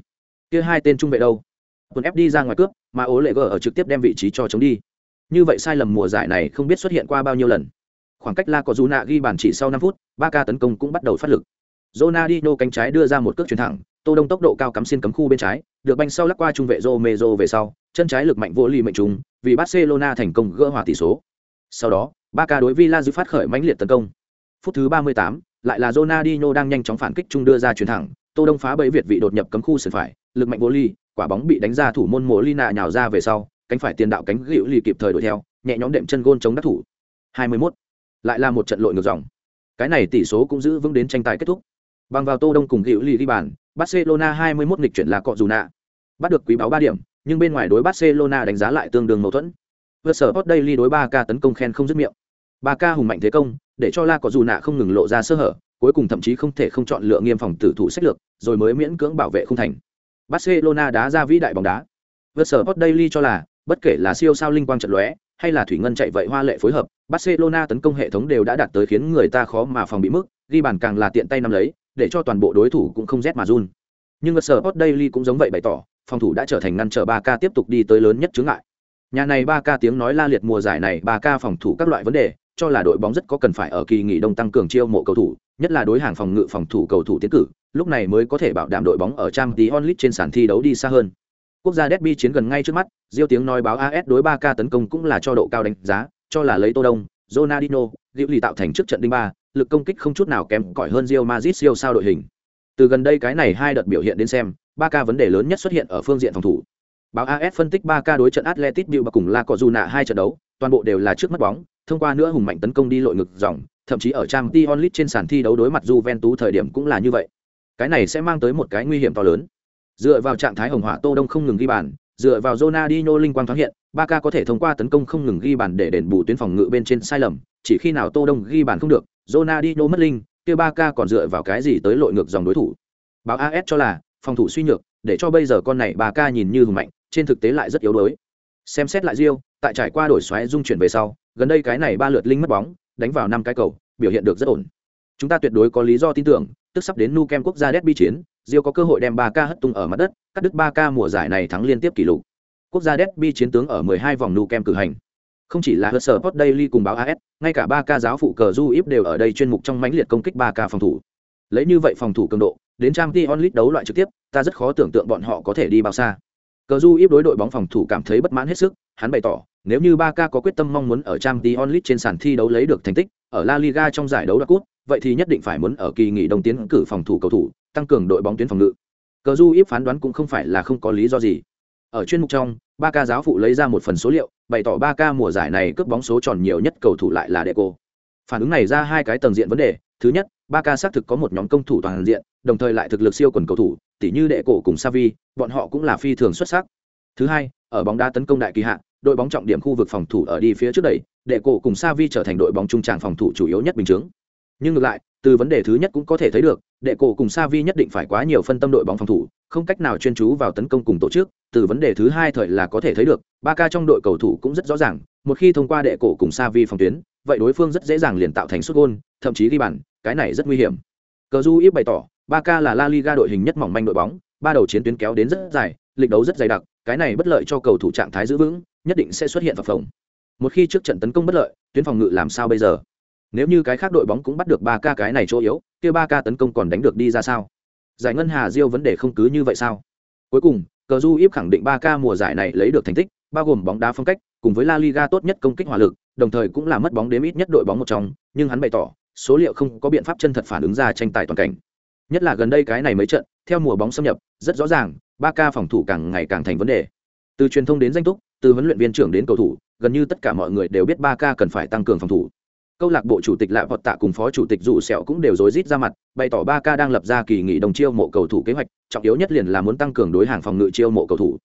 Kia hai tên trung vệ đâu? Quân ép đi ra ngoài cướp, mà ố lệ gờ ở trực tiếp đem vị trí cho chống đi. Như vậy sai lầm mùa giải này không biết xuất hiện qua bao nhiêu lần. Khoảng cách la có dù nạ ghi bàn chỉ sau năm phút ba ca tấn công cũng bắt đầu phát lực. Ronaldinho cánh trái đưa ra một cước chuyền thẳng tô đông tốc độ cao cắm xuyên cấm khu bên trái được banh sau lắc qua trung vệ Romero về sau chân trái lực mạnh vô ly mệnh trùng vì Barcelona thành công gỡ hòa tỷ số. Sau đó ba ca đối Villa dự phát khởi mãnh liệt tấn công. Phút thứ 38, lại là Ronaldinho đang nhanh chóng phản kích trung đưa ra chuyền thẳng tô đông phá bẫy việt vị đột nhập cấm khu sườn phải lực mạnh vô ly quả bóng bị đánh ra thủ môn Molina nhào ra về sau cánh phải tiền đạo cánh gịu lì kịp thời đuổi theo nhẹ nhõm đệm chân gôn chống đắc thủ. 21. lại là một trận lội ngược dòng. Cái này tỷ số cũng giữ vững đến tranh tài kết thúc bằng vào tô đông cùng gịu lì ghi bàn, barcelona 21 nghịch chuyển là cọ dù nạ. Bắt được quý báo ba điểm, nhưng bên ngoài đối barcelona đánh giá lại tương đương mâu thuẫn. Vượt sở hot daily đối ba k tấn công khen không dứt miệng. Ba k hùng mạnh thế công, để cho la cọ dù nạ không ngừng lộ ra sơ hở, cuối cùng thậm chí không thể không chọn lựa nghiêm phòng tử thủ sách lược, rồi mới miễn cưỡng bảo vệ không thành. Barcelona đá ra vĩ đại bóng đá. Vượt sở hot daily cho là, bất kể là siêu sao linh quang trận lóe, hay là thủy ngân chạy vậy hoa lệ phối hợp, barcelona tấn công hệ thống đều đã đạt tới khiến người ta khó mà phòng bị mức, ghi bàn càng là tiện tay nắm lấy để cho toàn bộ đối thủ cũng không rét mà run. Nhưng sở hot daily cũng giống vậy bày tỏ phòng thủ đã trở thành ngăn trở ba k tiếp tục đi tới lớn nhất chướng ngại. Nhà này ba k tiếng nói la liệt mùa giải này ba k phòng thủ các loại vấn đề cho là đội bóng rất có cần phải ở kỳ nghỉ đông tăng cường chiêu mộ cầu thủ nhất là đối hàng phòng ngự phòng thủ cầu thủ tiến cử lúc này mới có thể bảo đảm đội bóng ở trang tí onlit trên sàn thi đấu đi xa hơn. Quốc gia derby chiến gần ngay trước mắt diêu tiếng nói báo as đối ba k tấn công cũng là cho độ cao đánh giá cho là lấy tô đông Ronaldinho, Diệu lì tạo thành trước trận đinh ba, lực công kích không chút nào kém cỏi hơn Real Madrid siêu sao đội hình. Từ gần đây cái này hai đợt biểu hiện đến xem, 3K vấn đề lớn nhất xuất hiện ở phương diện phòng thủ. Báo AS phân tích 3K đối trận Atletico Bilbao cùng La Cojuna hai trận đấu, toàn bộ đều là trước mất bóng, thông qua nữa hùng mạnh tấn công đi lội ngực dòng, thậm chí ở Champions League trên sàn thi đấu đối mặt Juventus thời điểm cũng là như vậy. Cái này sẽ mang tới một cái nguy hiểm to lớn. Dựa vào trạng thái hồng hỏa Tô Đông không ngừng ghi bàn, dựa vào Ronaldinho linh quang thoáng hiện, Barca có thể thông qua tấn công không ngừng ghi bàn để đền bù tuyến phòng ngự bên trên sai lầm, chỉ khi nào Tô Đông ghi bàn không được, Ronaldinho mất linh, kia Barca còn dựa vào cái gì tới lội ngược dòng đối thủ. Báo AS cho là phòng thủ suy nhược, để cho bây giờ con này Barca nhìn như hùng mạnh, trên thực tế lại rất yếu đuối. Xem xét lại Rio, tại trải qua đổi xoáy dung chuyển về sau, gần đây cái này ba lượt linh mất bóng, đánh vào năm cái cầu, biểu hiện được rất ổn. Chúng ta tuyệt đối có lý do tin tưởng, tức sắp đến Nu Kem quốc gia derby chiến, Rio có cơ hội đem Barca hất tung ở mặt đất, cắt đứt Barca mùa giải này thắng liên tiếp kỷ lục. Quốc gia derby chiến tướng ở 12 vòng Nu Kem cử hành. Không chỉ là hớt sở post Daily cùng báo AS, ngay cả ba ca giáo phụ cờ du íp đều ở đây chuyên mục trong mãnh liệt công kích ba ca phòng thủ. Lấy như vậy phòng thủ cường độ, đến trang t onlit đấu loại trực tiếp, ta rất khó tưởng tượng bọn họ có thể đi bao xa. Cờ du íp đối đội bóng phòng thủ cảm thấy bất mãn hết sức, hắn bày tỏ, nếu như ba ca có quyết tâm mong muốn ở trang t onlit trên sàn thi đấu lấy được thành tích, ở La Liga trong giải đấu đặc cúp, vậy thì nhất định phải muốn ở kỳ nghỉ đông tiến cử phòng thủ cầu thủ, tăng cường đội bóng tuyến phòng ngự. Cờ du íp phán đoán cũng không phải là không có lý do gì. Ở chuyên mục trong, ba ca giáo phụ lấy ra một phần số liệu bày tỏ ba ca mùa giải này cướp bóng số tròn nhiều nhất cầu thủ lại là Deco. phản ứng này ra hai cái tầng diện vấn đề thứ nhất, ba ca xác thực có một nhóm công thủ toàn diện, đồng thời lại thực lực siêu quần cầu thủ tỷ như Deco cùng savi bọn họ cũng là phi thường xuất sắc thứ hai, ở bóng đá tấn công đại kỳ hạn đội bóng trọng điểm khu vực phòng thủ ở đi phía trước đẩy, Deco cùng savi trở thành đội bóng trung tràng phòng thủ chủ yếu nhất bình chứng. nhưng ngược lại từ vấn đề thứ nhất cũng có thể thấy được, đệ cổ cùng savi nhất định phải quá nhiều phân tâm đội bóng phòng thủ, không cách nào chuyên chú vào tấn công cùng tổ chức, từ vấn đề thứ hai thời là có thể thấy được ba ca trong đội cầu thủ cũng rất rõ ràng, một khi thông qua đệ cổ cùng savi phòng tuyến, vậy đối phương rất dễ dàng liền tạo thành xuất gôn, thậm chí ghi bàn, cái này rất nguy hiểm. Cờ du ít bày tỏ ba ca là la liga đội hình nhất mỏng manh đội bóng, ba đầu chiến tuyến kéo đến rất dài, lịch đấu rất dày đặc, cái này bất lợi cho cầu thủ trạng thái giữ vững, nhất định sẽ xuất hiện phập phồng. Một khi trước trận tấn công bất lợi, tuyến phòng ngự làm sao bây giờ? Nếu như cái khác đội bóng cũng bắt được ba ca cái này chỗ yếu, kia ba ca tấn công còn đánh được đi ra sao? Giải ngân hà diêu vấn đề không cứ như vậy sao? Cuối cùng, cờ du íp khẳng định ba ca mùa giải này lấy được thành tích, bao gồm bóng đá phong cách, cùng với la liga tốt nhất công kích hỏa lực, đồng thời cũng là mất bóng đếm ít nhất đội bóng một trong, nhưng hắn bày tỏ, số liệu không có biện pháp chân thật phản ứng ra tranh tài toàn cảnh. Nhất là gần đây cái này mấy trận, theo mùa bóng xâm nhập, rất rõ ràng, ba ca phòng thủ càng ngày càng thành vấn đề. Từ truyền thông đến danh túc, từ huấn luyện viên trưởng đến cầu thủ, gần như tất cả mọi người đều biết ba ca cần phải tăng cường phòng thủ câu lạc bộ chủ tịch lạ vọt tạ cùng phó chủ tịch dù sẹo cũng đều rối rít ra mặt, bày tỏ ba Ca đang lập ra kỳ nghỉ đồng chiêu mộ cầu thủ kế hoạch, trọng yếu nhất liền là muốn tăng cường đối hàng phòng ngự chiêu mộ cầu thủ.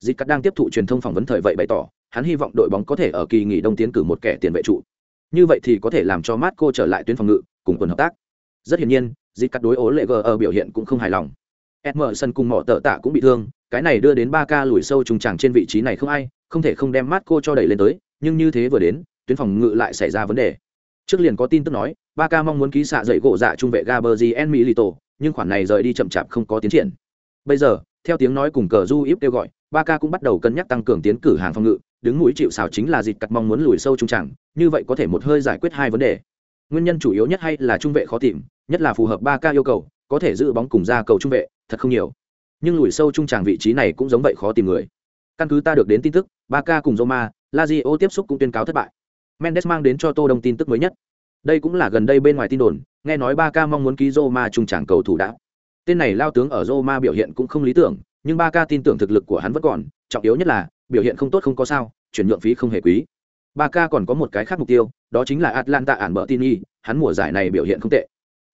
Dịch cắt đang tiếp thụ truyền thông phỏng vấn thời vậy bày tỏ, hắn hy vọng đội bóng có thể ở kỳ nghỉ đông tiến cử một kẻ tiền vệ trụ. Như vậy thì có thể làm cho Marco trở lại tuyến phòng ngự, cùng quần hợp tác. Rất hiển nhiên, dịch cắt đối ố lệ gờ ở biểu hiện cũng không hài lòng. Emerson cùng mỏ tợ tạ cũng bị thương, cái này đưa đến ba Ca lùi sâu trùng tràng trên vị trí này không ai, không thể không đem Marco cho đẩy lên tới, nhưng như thế vừa đến, tuyến phòng ngự lại xảy ra vấn đề. Trước liền có tin tức nói, Ba Ca mong muốn ký xạ dậy gỗ dạ trung vệ Gabriel Milito, nhưng khoản này rời đi chậm chạp không có tiến triển. Bây giờ, theo tiếng nói cùng cờ du íp kêu gọi, Ba Ca cũng bắt đầu cân nhắc tăng cường tiến cử hàng phòng ngự, đứng mũi chịu sào chính là dịp cắt mong muốn lùi sâu trung chẳng, như vậy có thể một hơi giải quyết hai vấn đề. Nguyên nhân chủ yếu nhất hay là trung vệ khó tìm, nhất là phù hợp Ba Ca yêu cầu, có thể giữ bóng cùng ra cầu trung vệ, thật không nhiều. Nhưng lùi sâu trung tràng vị trí này cũng giống vậy khó tìm người. Căn cứ ta được đến tin tức, Ba Ca cùng Roma, Lazio tiếp xúc cũng tuyên cáo thất bại. Mendes mang đến cho Tô Đông tin tức mới nhất. Đây cũng là gần đây bên ngoài tin đồn, nghe nói Barca mong muốn ký Roma trung trảng cầu thủ đã. Tên này lao tướng ở Roma biểu hiện cũng không lý tưởng, nhưng Barca tin tưởng thực lực của hắn vẫn còn, trọng yếu nhất là biểu hiện không tốt không có sao, chuyển nhượng phí không hề quý. Barca còn có một cái khác mục tiêu, đó chính là Atlanta Albertini, hắn mùa giải này biểu hiện không tệ.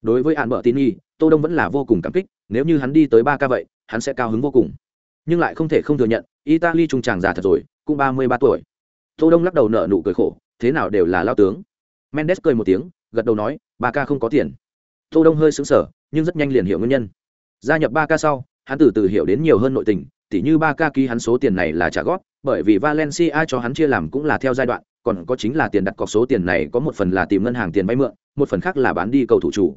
Đối với Albertini, Tô Đông vẫn là vô cùng cảm kích, nếu như hắn đi tới Barca vậy, hắn sẽ cao hứng vô cùng. Nhưng lại không thể không thừa nhận, Italy trung tràng già thật rồi, cũng 33 tuổi. Tô Đông lắc đầu nở nụ cười khổ, thế nào đều là lao tướng. Mendes cười một tiếng, gật đầu nói, Ba ca không có tiền. Tô Đông hơi sững sờ, nhưng rất nhanh liền hiểu nguyên nhân. Gia nhập ba ca sau, hắn từ từ hiểu đến nhiều hơn nội tình, tỉ như ba ca ký hắn số tiền này là trả góp, bởi vì Valencia cho hắn chia làm cũng là theo giai đoạn, còn có chính là tiền đặt cọc số tiền này có một phần là tìm ngân hàng tiền vay mượn, một phần khác là bán đi cầu thủ chủ.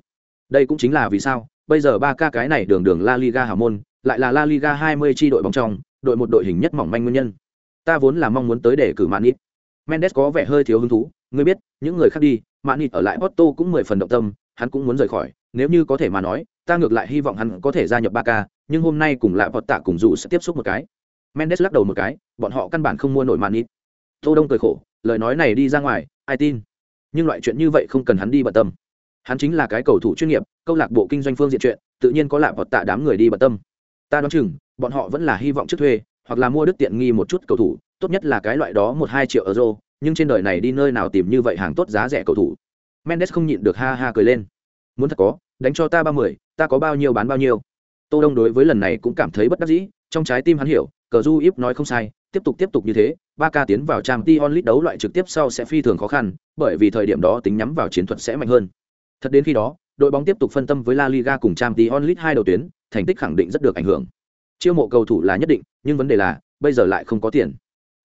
Đây cũng chính là vì sao, bây giờ ba ca cái này đường đường La Liga hào môn, lại là La Liga 20 chi đội bóng trong, đội một đội hình nhất mỏng manh nguyên nhân. Ta vốn là mong muốn tới để cử Manit. Mendes có vẻ hơi thiếu hứng thú, ngươi biết, những người khác đi, Manit ở lại Porto cũng mười phần động tâm, hắn cũng muốn rời khỏi, nếu như có thể mà nói, ta ngược lại hy vọng hắn có thể gia nhập Barca, nhưng hôm nay cùng lại Pot tạ cùng dù sẽ tiếp xúc một cái. Mendes lắc đầu một cái, bọn họ căn bản không mua nổi Manit. Tô Đông cười khổ, lời nói này đi ra ngoài, ai tin? Nhưng loại chuyện như vậy không cần hắn đi bận tâm. Hắn chính là cái cầu thủ chuyên nghiệp, câu lạc bộ kinh doanh phương diện chuyện, tự nhiên có lại Pot tạ đám người đi bận tâm. Ta đoán chừng, bọn họ vẫn là hy vọng trước thuê, hoặc là mua đứt tiện nghi một chút cầu thủ, tốt nhất là cái loại đó một hai triệu euro, nhưng trên đời này đi nơi nào tìm như vậy hàng tốt giá rẻ cầu thủ. Mendes không nhịn được ha ha cười lên. Muốn thật có, đánh cho ta ba mươi, ta có bao nhiêu bán bao nhiêu. Tô Đông đối với lần này cũng cảm thấy bất đắc dĩ, trong trái tim hắn hiểu, cờ du íp nói không sai, tiếp tục tiếp tục như thế, ba ca tiến vào trang Tion League đấu loại trực tiếp sau sẽ phi thường khó khăn, bởi vì thời điểm đó tính nhắm vào chiến thuật sẽ mạnh hơn. Thật đến khi đó, đội bóng tiếp tục phân tâm với La Liga cùng trang Tion League hai đầu tuyến, thành tích khẳng định rất được ảnh hưởng. Chiêu mộ cầu thủ là nhất định, nhưng vấn đề là, bây giờ lại không có tiền.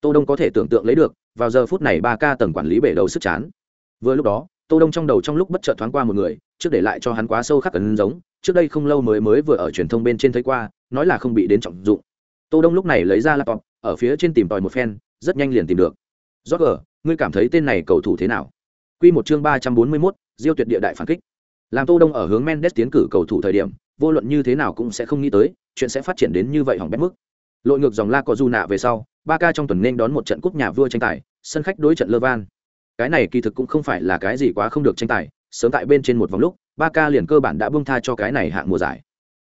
Tô Đông có thể tưởng tượng lấy được, vào giờ phút này ba ca tầng quản lý bể đầu sức chán. Vừa lúc đó, Tô Đông trong đầu trong lúc bất chợt thoáng qua một người, trước để lại cho hắn quá sâu khắc ấn giống, trước đây không lâu mới mới vừa ở truyền thông bên trên thấy qua, nói là không bị đến trọng dụng. Tô Đông lúc này lấy ra laptop, ở phía trên tìm tòi một phen, rất nhanh liền tìm được. Roger, ngươi cảm thấy tên này cầu thủ thế nào? Quy một chương 341, Diêu tuyệt địa đại phản kích. Làm Tô Đông ở hướng Mendes tiến cử cầu thủ thời điểm, vô luận như thế nào cũng sẽ không nghĩ tới, chuyện sẽ phát triển đến như vậy hỏng bét mức. Lội ngược dòng La có Du nạ về sau, Barca trong tuần nên đón một trận cúp nhà vua tranh tài, sân khách đối trận Levan. Cái này kỳ thực cũng không phải là cái gì quá không được tranh tài, sớm tại bên trên một vòng lúc, Barca liền cơ bản đã buông tha cho cái này hạng mùa giải.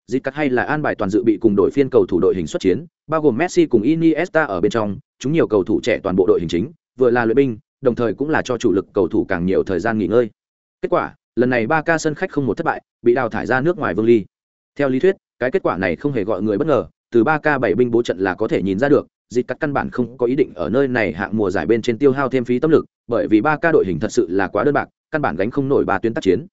dịp cắt hay là an bài toàn dự bị cùng đội phiên cầu thủ đội hình xuất chiến, bao gồm Messi cùng Iniesta ở bên trong, chúng nhiều cầu thủ trẻ toàn bộ đội hình chính, vừa là luyện binh, đồng thời cũng là cho chủ lực cầu thủ càng nhiều thời gian nghỉ ngơi. Kết quả, lần này Barca sân khách không một thất bại, bị đào thải ra nước ngoài Vương Ly. Theo lý thuyết, cái kết quả này không hề gọi người bất ngờ, từ ba k bảy binh bố trận là có thể nhìn ra được, dịch cắt căn bản không có ý định ở nơi này hạng mùa giải bên trên tiêu hao thêm phí tâm lực, bởi vì ba k đội hình thật sự là quá đơn bạc, căn bản gánh không nổi ba tuyến tác chiến.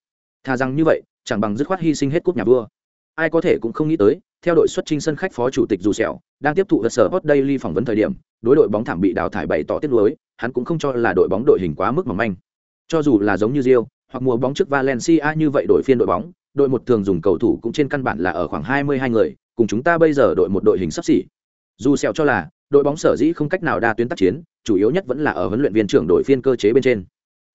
Tha rằng như vậy, chẳng bằng dứt khoát hy sinh hết cúp nhà vua ai có thể cũng không nghĩ tới theo đội xuất trình sân khách phó chủ tịch dù sẹo đang tiếp thụ vật sở hot daily phỏng vấn thời điểm đối đội bóng thảm bị đào thải bày tỏ tiết lối hắn cũng không cho là đội bóng đội hình quá mức mỏng manh cho dù là giống như Rio hoặc mùa bóng trước Valencia như vậy đội phiên đội bóng đội một thường dùng cầu thủ cũng trên căn bản là ở khoảng 22 người, cùng chúng ta bây giờ đội một đội hình sắp xỉ. Dù sẹo cho là, đội bóng sở dĩ không cách nào đa tuyến tác chiến, chủ yếu nhất vẫn là ở huấn luyện viên trưởng đội phiên cơ chế bên trên.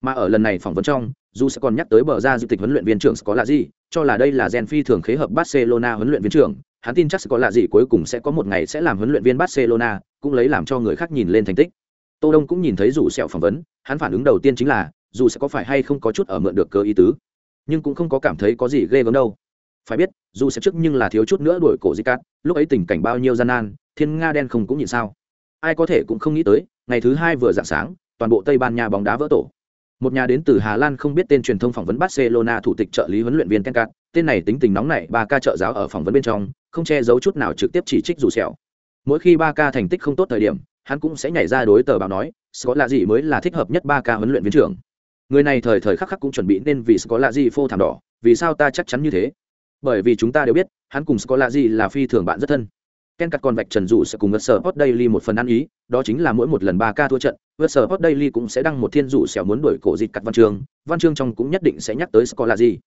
Mà ở lần này phỏng vấn trong, dù sẽ còn nhắc tới bờ ra dự tịch huấn luyện viên trưởng có là gì, cho là đây là gen phi thường khế hợp barcelona huấn luyện viên trưởng, hắn tin chắc sẽ có là gì cuối cùng sẽ có một ngày sẽ làm huấn luyện viên barcelona, cũng lấy làm cho người khác nhìn lên thành tích. Tô đông cũng nhìn thấy dù sẹo phỏng vấn, hắn phản ứng đầu tiên chính là, dù sẽ có phải hay không có chút ở mượn được cơ ý tứ nhưng cũng không có cảm thấy có gì ghê gớm đâu phải biết dù sẽ trước nhưng là thiếu chút nữa đuổi cổ di cát lúc ấy tình cảnh bao nhiêu gian nan thiên nga đen không cũng nhìn sao ai có thể cũng không nghĩ tới ngày thứ hai vừa dạng sáng toàn bộ tây ban nha bóng đá vỡ tổ một nhà đến từ Hà Lan không biết tên truyền thông phỏng vấn Barcelona thủ tịch trợ lý huấn luyện viên Kenkat, tên này tính tình nóng nảy ba ca trợ giáo ở phỏng vấn bên trong, không che giấu chút nào trực tiếp chỉ trích dù sẹo. Mỗi khi ba ca thành tích không tốt thời điểm, hắn cũng sẽ nhảy ra đối tờ báo nói, Scott là gì mới là thích hợp nhất ba ca huấn luyện viên trưởng. Người này thời thời khắc khắc cũng chuẩn bị nên vì scolazi là gì phô thảm đỏ, vì sao ta chắc chắn như thế? Bởi vì chúng ta đều biết, hắn cùng scolazi là gì là phi thường bạn rất thân. Ken cắt còn vạch trần dù sẽ cùng vật sở Hot Daily một phần ăn ý, đó chính là mỗi một lần ba ca thua trận, vật sở Hot Daily cũng sẽ đăng một thiên dụ xẻo muốn đuổi cổ dịch cắt văn chương, văn chương trong cũng nhất định sẽ nhắc tới scolazi là gì.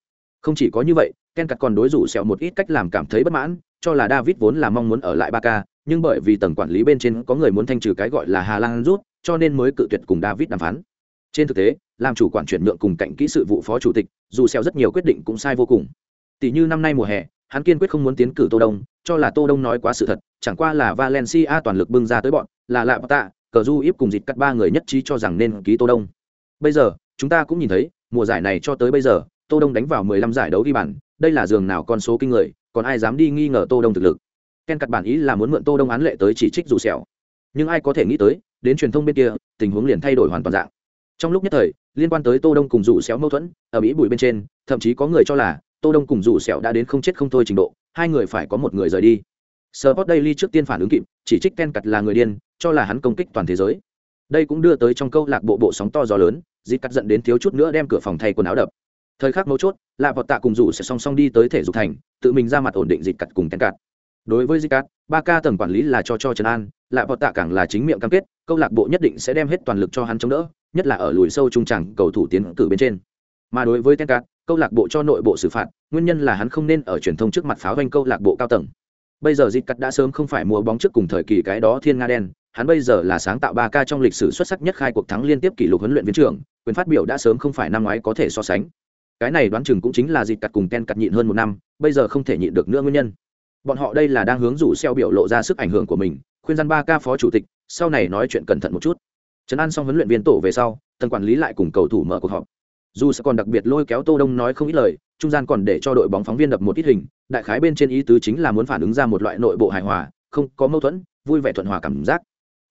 Không chỉ có như vậy, Ken cắt còn đối dụ xẻo một ít cách làm cảm thấy bất mãn, cho là David vốn là mong muốn ở lại ba ca, nhưng bởi vì tầng quản lý bên trên có người muốn thanh trừ cái gọi là hà lan rút cho nên mới cự tuyệt cùng david đàm phán trên thực tế, làm chủ quản chuyển nhượng cùng cạnh kỹ sự vụ phó chủ tịch, dù xeo rất nhiều quyết định cũng sai vô cùng. Tỷ như năm nay mùa hè, hắn kiên quyết không muốn tiến cử tô đông, cho là tô đông nói quá sự thật, chẳng qua là valencia toàn lực bưng ra tới bọn, là lạ tạ, cờ du íp cùng dịch cắt ba người nhất trí cho rằng nên ký tô đông. Bây giờ, chúng ta cũng nhìn thấy, mùa giải này cho tới bây giờ, tô đông đánh vào 15 giải đấu ghi bàn, đây là giường nào con số kinh người, còn ai dám đi nghi ngờ tô đông thực lực? Ken cắt bản ý là muốn mượn tô đông án lệ tới chỉ trích dù sẹo nhưng ai có thể nghĩ tới, đến truyền thông bên kia, tình huống liền thay đổi hoàn toàn dạng trong lúc nhất thời liên quan tới tô đông cùng dù xéo mâu thuẫn ở mỹ bụi bên trên thậm chí có người cho là tô đông cùng dù xéo đã đến không chết không thôi trình độ hai người phải có một người rời đi Sport Daily trước tiên phản ứng kịp, chỉ trích Ken Cắt là người điên, cho là hắn công kích toàn thế giới. Đây cũng đưa tới trong câu lạc bộ bộ sóng to gió lớn, Dịch cắt giận đến thiếu chút nữa đem cửa phòng thay quần áo đập. Thời khắc mấu chốt, Lạ bọt Tạ cùng rủ sẽ song song đi tới thể dục thành, tự mình ra mặt ổn định Dịch cắt cùng Ken Cắt. Đối với Dịch cắt, ba ca tầng quản lý là cho cho Trần An, Lạ bọt Tạ càng là chính miệng cam kết, câu lạc bộ nhất định sẽ đem hết toàn lực cho hắn chống đỡ, nhất là ở lùi sâu trung chẳng cầu thủ tiến cử bên trên. Mà đối với Ken câu lạc bộ cho nội bộ xử phạt, nguyên nhân là hắn không nên ở truyền thông trước mặt pháo doanh câu lạc bộ cao tầng. Bây giờ dịch cắt đã sớm không phải mùa bóng trước cùng thời kỳ cái đó thiên nga đen hắn bây giờ là sáng tạo ba ca trong lịch sử xuất sắc nhất khai cuộc thắng liên tiếp kỷ lục huấn luyện viên trưởng quyền phát biểu đã sớm không phải năm ngoái có thể so sánh. Cái này đoán chừng cũng chính là dịch cắt cùng ken cắt nhịn hơn một năm bây giờ không thể nhịn được nữa nguyên nhân. Bọn họ đây là đang hướng rủ xeo biểu lộ ra sức ảnh hưởng của mình khuyên dân ba ca phó chủ tịch sau này nói chuyện cẩn thận một chút trấn an xong huấn luyện viên tổ về sau tần quản lý lại cùng cầu thủ mở cuộc họp. Dù sẽ còn đặc biệt lôi kéo tô đông nói không ít lời, trung gian còn để cho đội bóng phóng viên đập một ít hình, đại khái bên trên ý tứ chính là muốn phản ứng ra một loại nội bộ hài hòa, không có mâu thuẫn, vui vẻ thuận hòa cảm giác.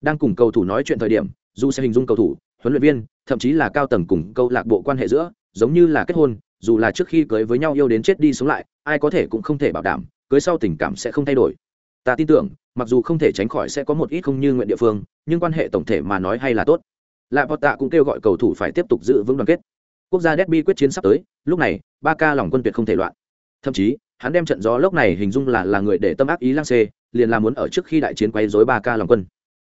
Đang cùng cầu thủ nói chuyện thời điểm, dù sẽ hình dung cầu thủ, huấn luyện viên, thậm chí là cao tầng cùng câu lạc bộ quan hệ giữa, giống như là kết hôn, dù là trước khi cưới với nhau yêu đến chết đi sống lại, ai có thể cũng không thể bảo đảm, cưới sau tình cảm sẽ không thay đổi. Ta tin tưởng mặc dù không thể tránh khỏi sẽ có một ít không như nguyện địa phương, nhưng quan hệ tổng thể mà nói hay là tốt. Lạ Bọt tạ cũng kêu gọi cầu thủ phải tiếp tục giữ vững đoàn kết. Quốc gia derby quyết chiến sắp tới, lúc này ba ca lòng quân tuyệt không thể loạn. Thậm chí, hắn đem trận gió lốc này hình dung là là người để tâm ác ý lang xê, liền là muốn ở trước khi đại chiến quay dối ba ca lòng quân.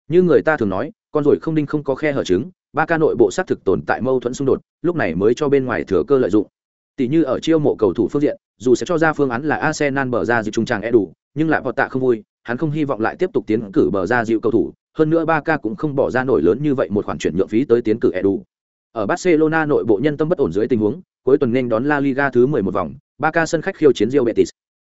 Như người ta thường nói, con rồi không đinh không có khe hở trứng. Ba ca nội bộ xác thực tồn tại mâu thuẫn xung đột, lúc này mới cho bên ngoài thừa cơ lợi dụng. Tỷ như ở chiêu mộ cầu thủ phương diện, dù sẽ cho ra phương án là arsenal bở ra dịu trung tràng e đủ nhưng lại vọt tạ không vui hắn không hy vọng lại tiếp tục tiến cử bờ ra dịu cầu thủ hơn nữa ba ca cũng không bỏ ra nổi lớn như vậy một khoản chuyển nhượng phí tới tiến cử Edu. ở Barcelona nội bộ nhân tâm bất ổn dưới tình huống, cuối tuần nên đón La Liga thứ 11 vòng, Barca sân khách khiêu chiến Real Betis.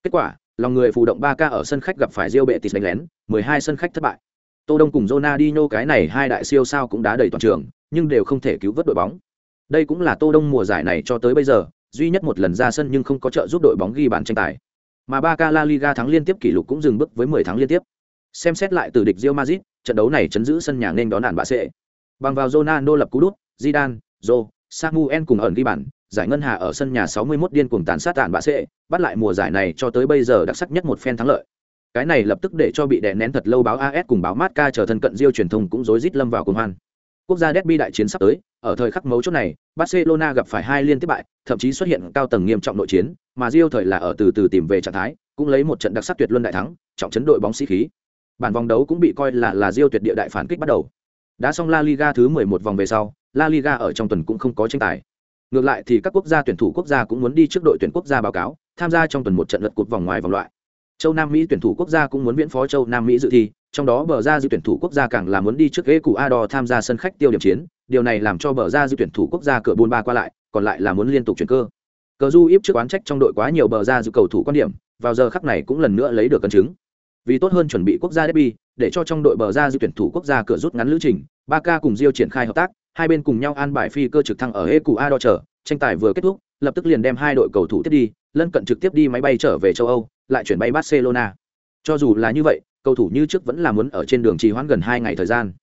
Kết quả, lòng người phù động Barca ở sân khách gặp phải Real Betis đánh lén, 12 sân khách thất bại. Tô Đông cùng Ronaldinho cái này hai đại siêu sao cũng đã đầy toàn trường, nhưng đều không thể cứu vớt đội bóng. Đây cũng là Tô Đông mùa giải này cho tới bây giờ, duy nhất một lần ra sân nhưng không có trợ giúp đội bóng ghi bàn tranh tài. Mà Barca La Liga thắng liên tiếp kỷ lục cũng dừng bước với 10 thắng liên tiếp. Xem xét lại từ địch Real Madrid, trận đấu này chấn giữ sân nhà nên đón đàn bạ sẽ. Bằng vào Ronaldo lập cú đút, Zidane, Zo, Samuel cùng ẩn ghi bàn, giải ngân hà ở sân nhà 61 điên cuồng tàn sát tàn bạ sẽ, bắt lại mùa giải này cho tới bây giờ đặc sắc nhất một phen thắng lợi. Cái này lập tức để cho bị đè nén thật lâu báo AS cùng báo Marca trở thân cận Diêu truyền thông cũng rối rít lâm vào cuồng hoan. Quốc gia derby đại chiến sắp tới, ở thời khắc mấu chốt này, Barcelona gặp phải hai liên tiếp bại, thậm chí xuất hiện cao tầng nghiêm trọng nội chiến, mà Rio thời là ở từ từ tìm về trạng thái, cũng lấy một trận đặc sắc tuyệt luân đại thắng, trọng chấn đội bóng sĩ khí. Bản vòng đấu cũng bị coi là là Rio tuyệt địa đại phản kích bắt đầu. Đã xong La Liga thứ 11 vòng về sau, La Liga ở trong tuần cũng không có tranh tài. Ngược lại thì các quốc gia tuyển thủ quốc gia cũng muốn đi trước đội tuyển quốc gia báo cáo, tham gia trong tuần một trận lượt cuộc vòng ngoài vòng loại. Châu Nam Mỹ tuyển thủ quốc gia cũng muốn viễn phó Châu Nam Mỹ dự thi, trong đó bờ ra dự tuyển thủ quốc gia càng là muốn đi trước ghế cụ a đo tham gia sân khách tiêu điểm chiến, điều này làm cho bờ ra dự tuyển thủ quốc gia cửa buôn ba qua lại, còn lại là muốn liên tục chuyển cơ. Cờ Du ít trước oán trách trong đội quá nhiều bờ ra dự cầu thủ quan điểm, vào giờ khắc này cũng lần nữa lấy được cân chứng. Vì tốt hơn chuẩn bị quốc gia derby, để cho trong đội bờ ra dự tuyển thủ quốc gia cửa rút ngắn lữ trình, ba ca cùng Diêu triển khai hợp tác, hai bên cùng nhau an bài phi cơ trực thăng ở ghế cụ a đo chờ tranh tài vừa kết thúc lập tức liền đem hai đội cầu thủ tiếp đi lân cận trực tiếp đi máy bay trở về châu âu lại chuyển bay barcelona cho dù là như vậy, cầu thủ như trước vẫn là muốn ở trên đường trì hoãn gần hai ngày thời gian.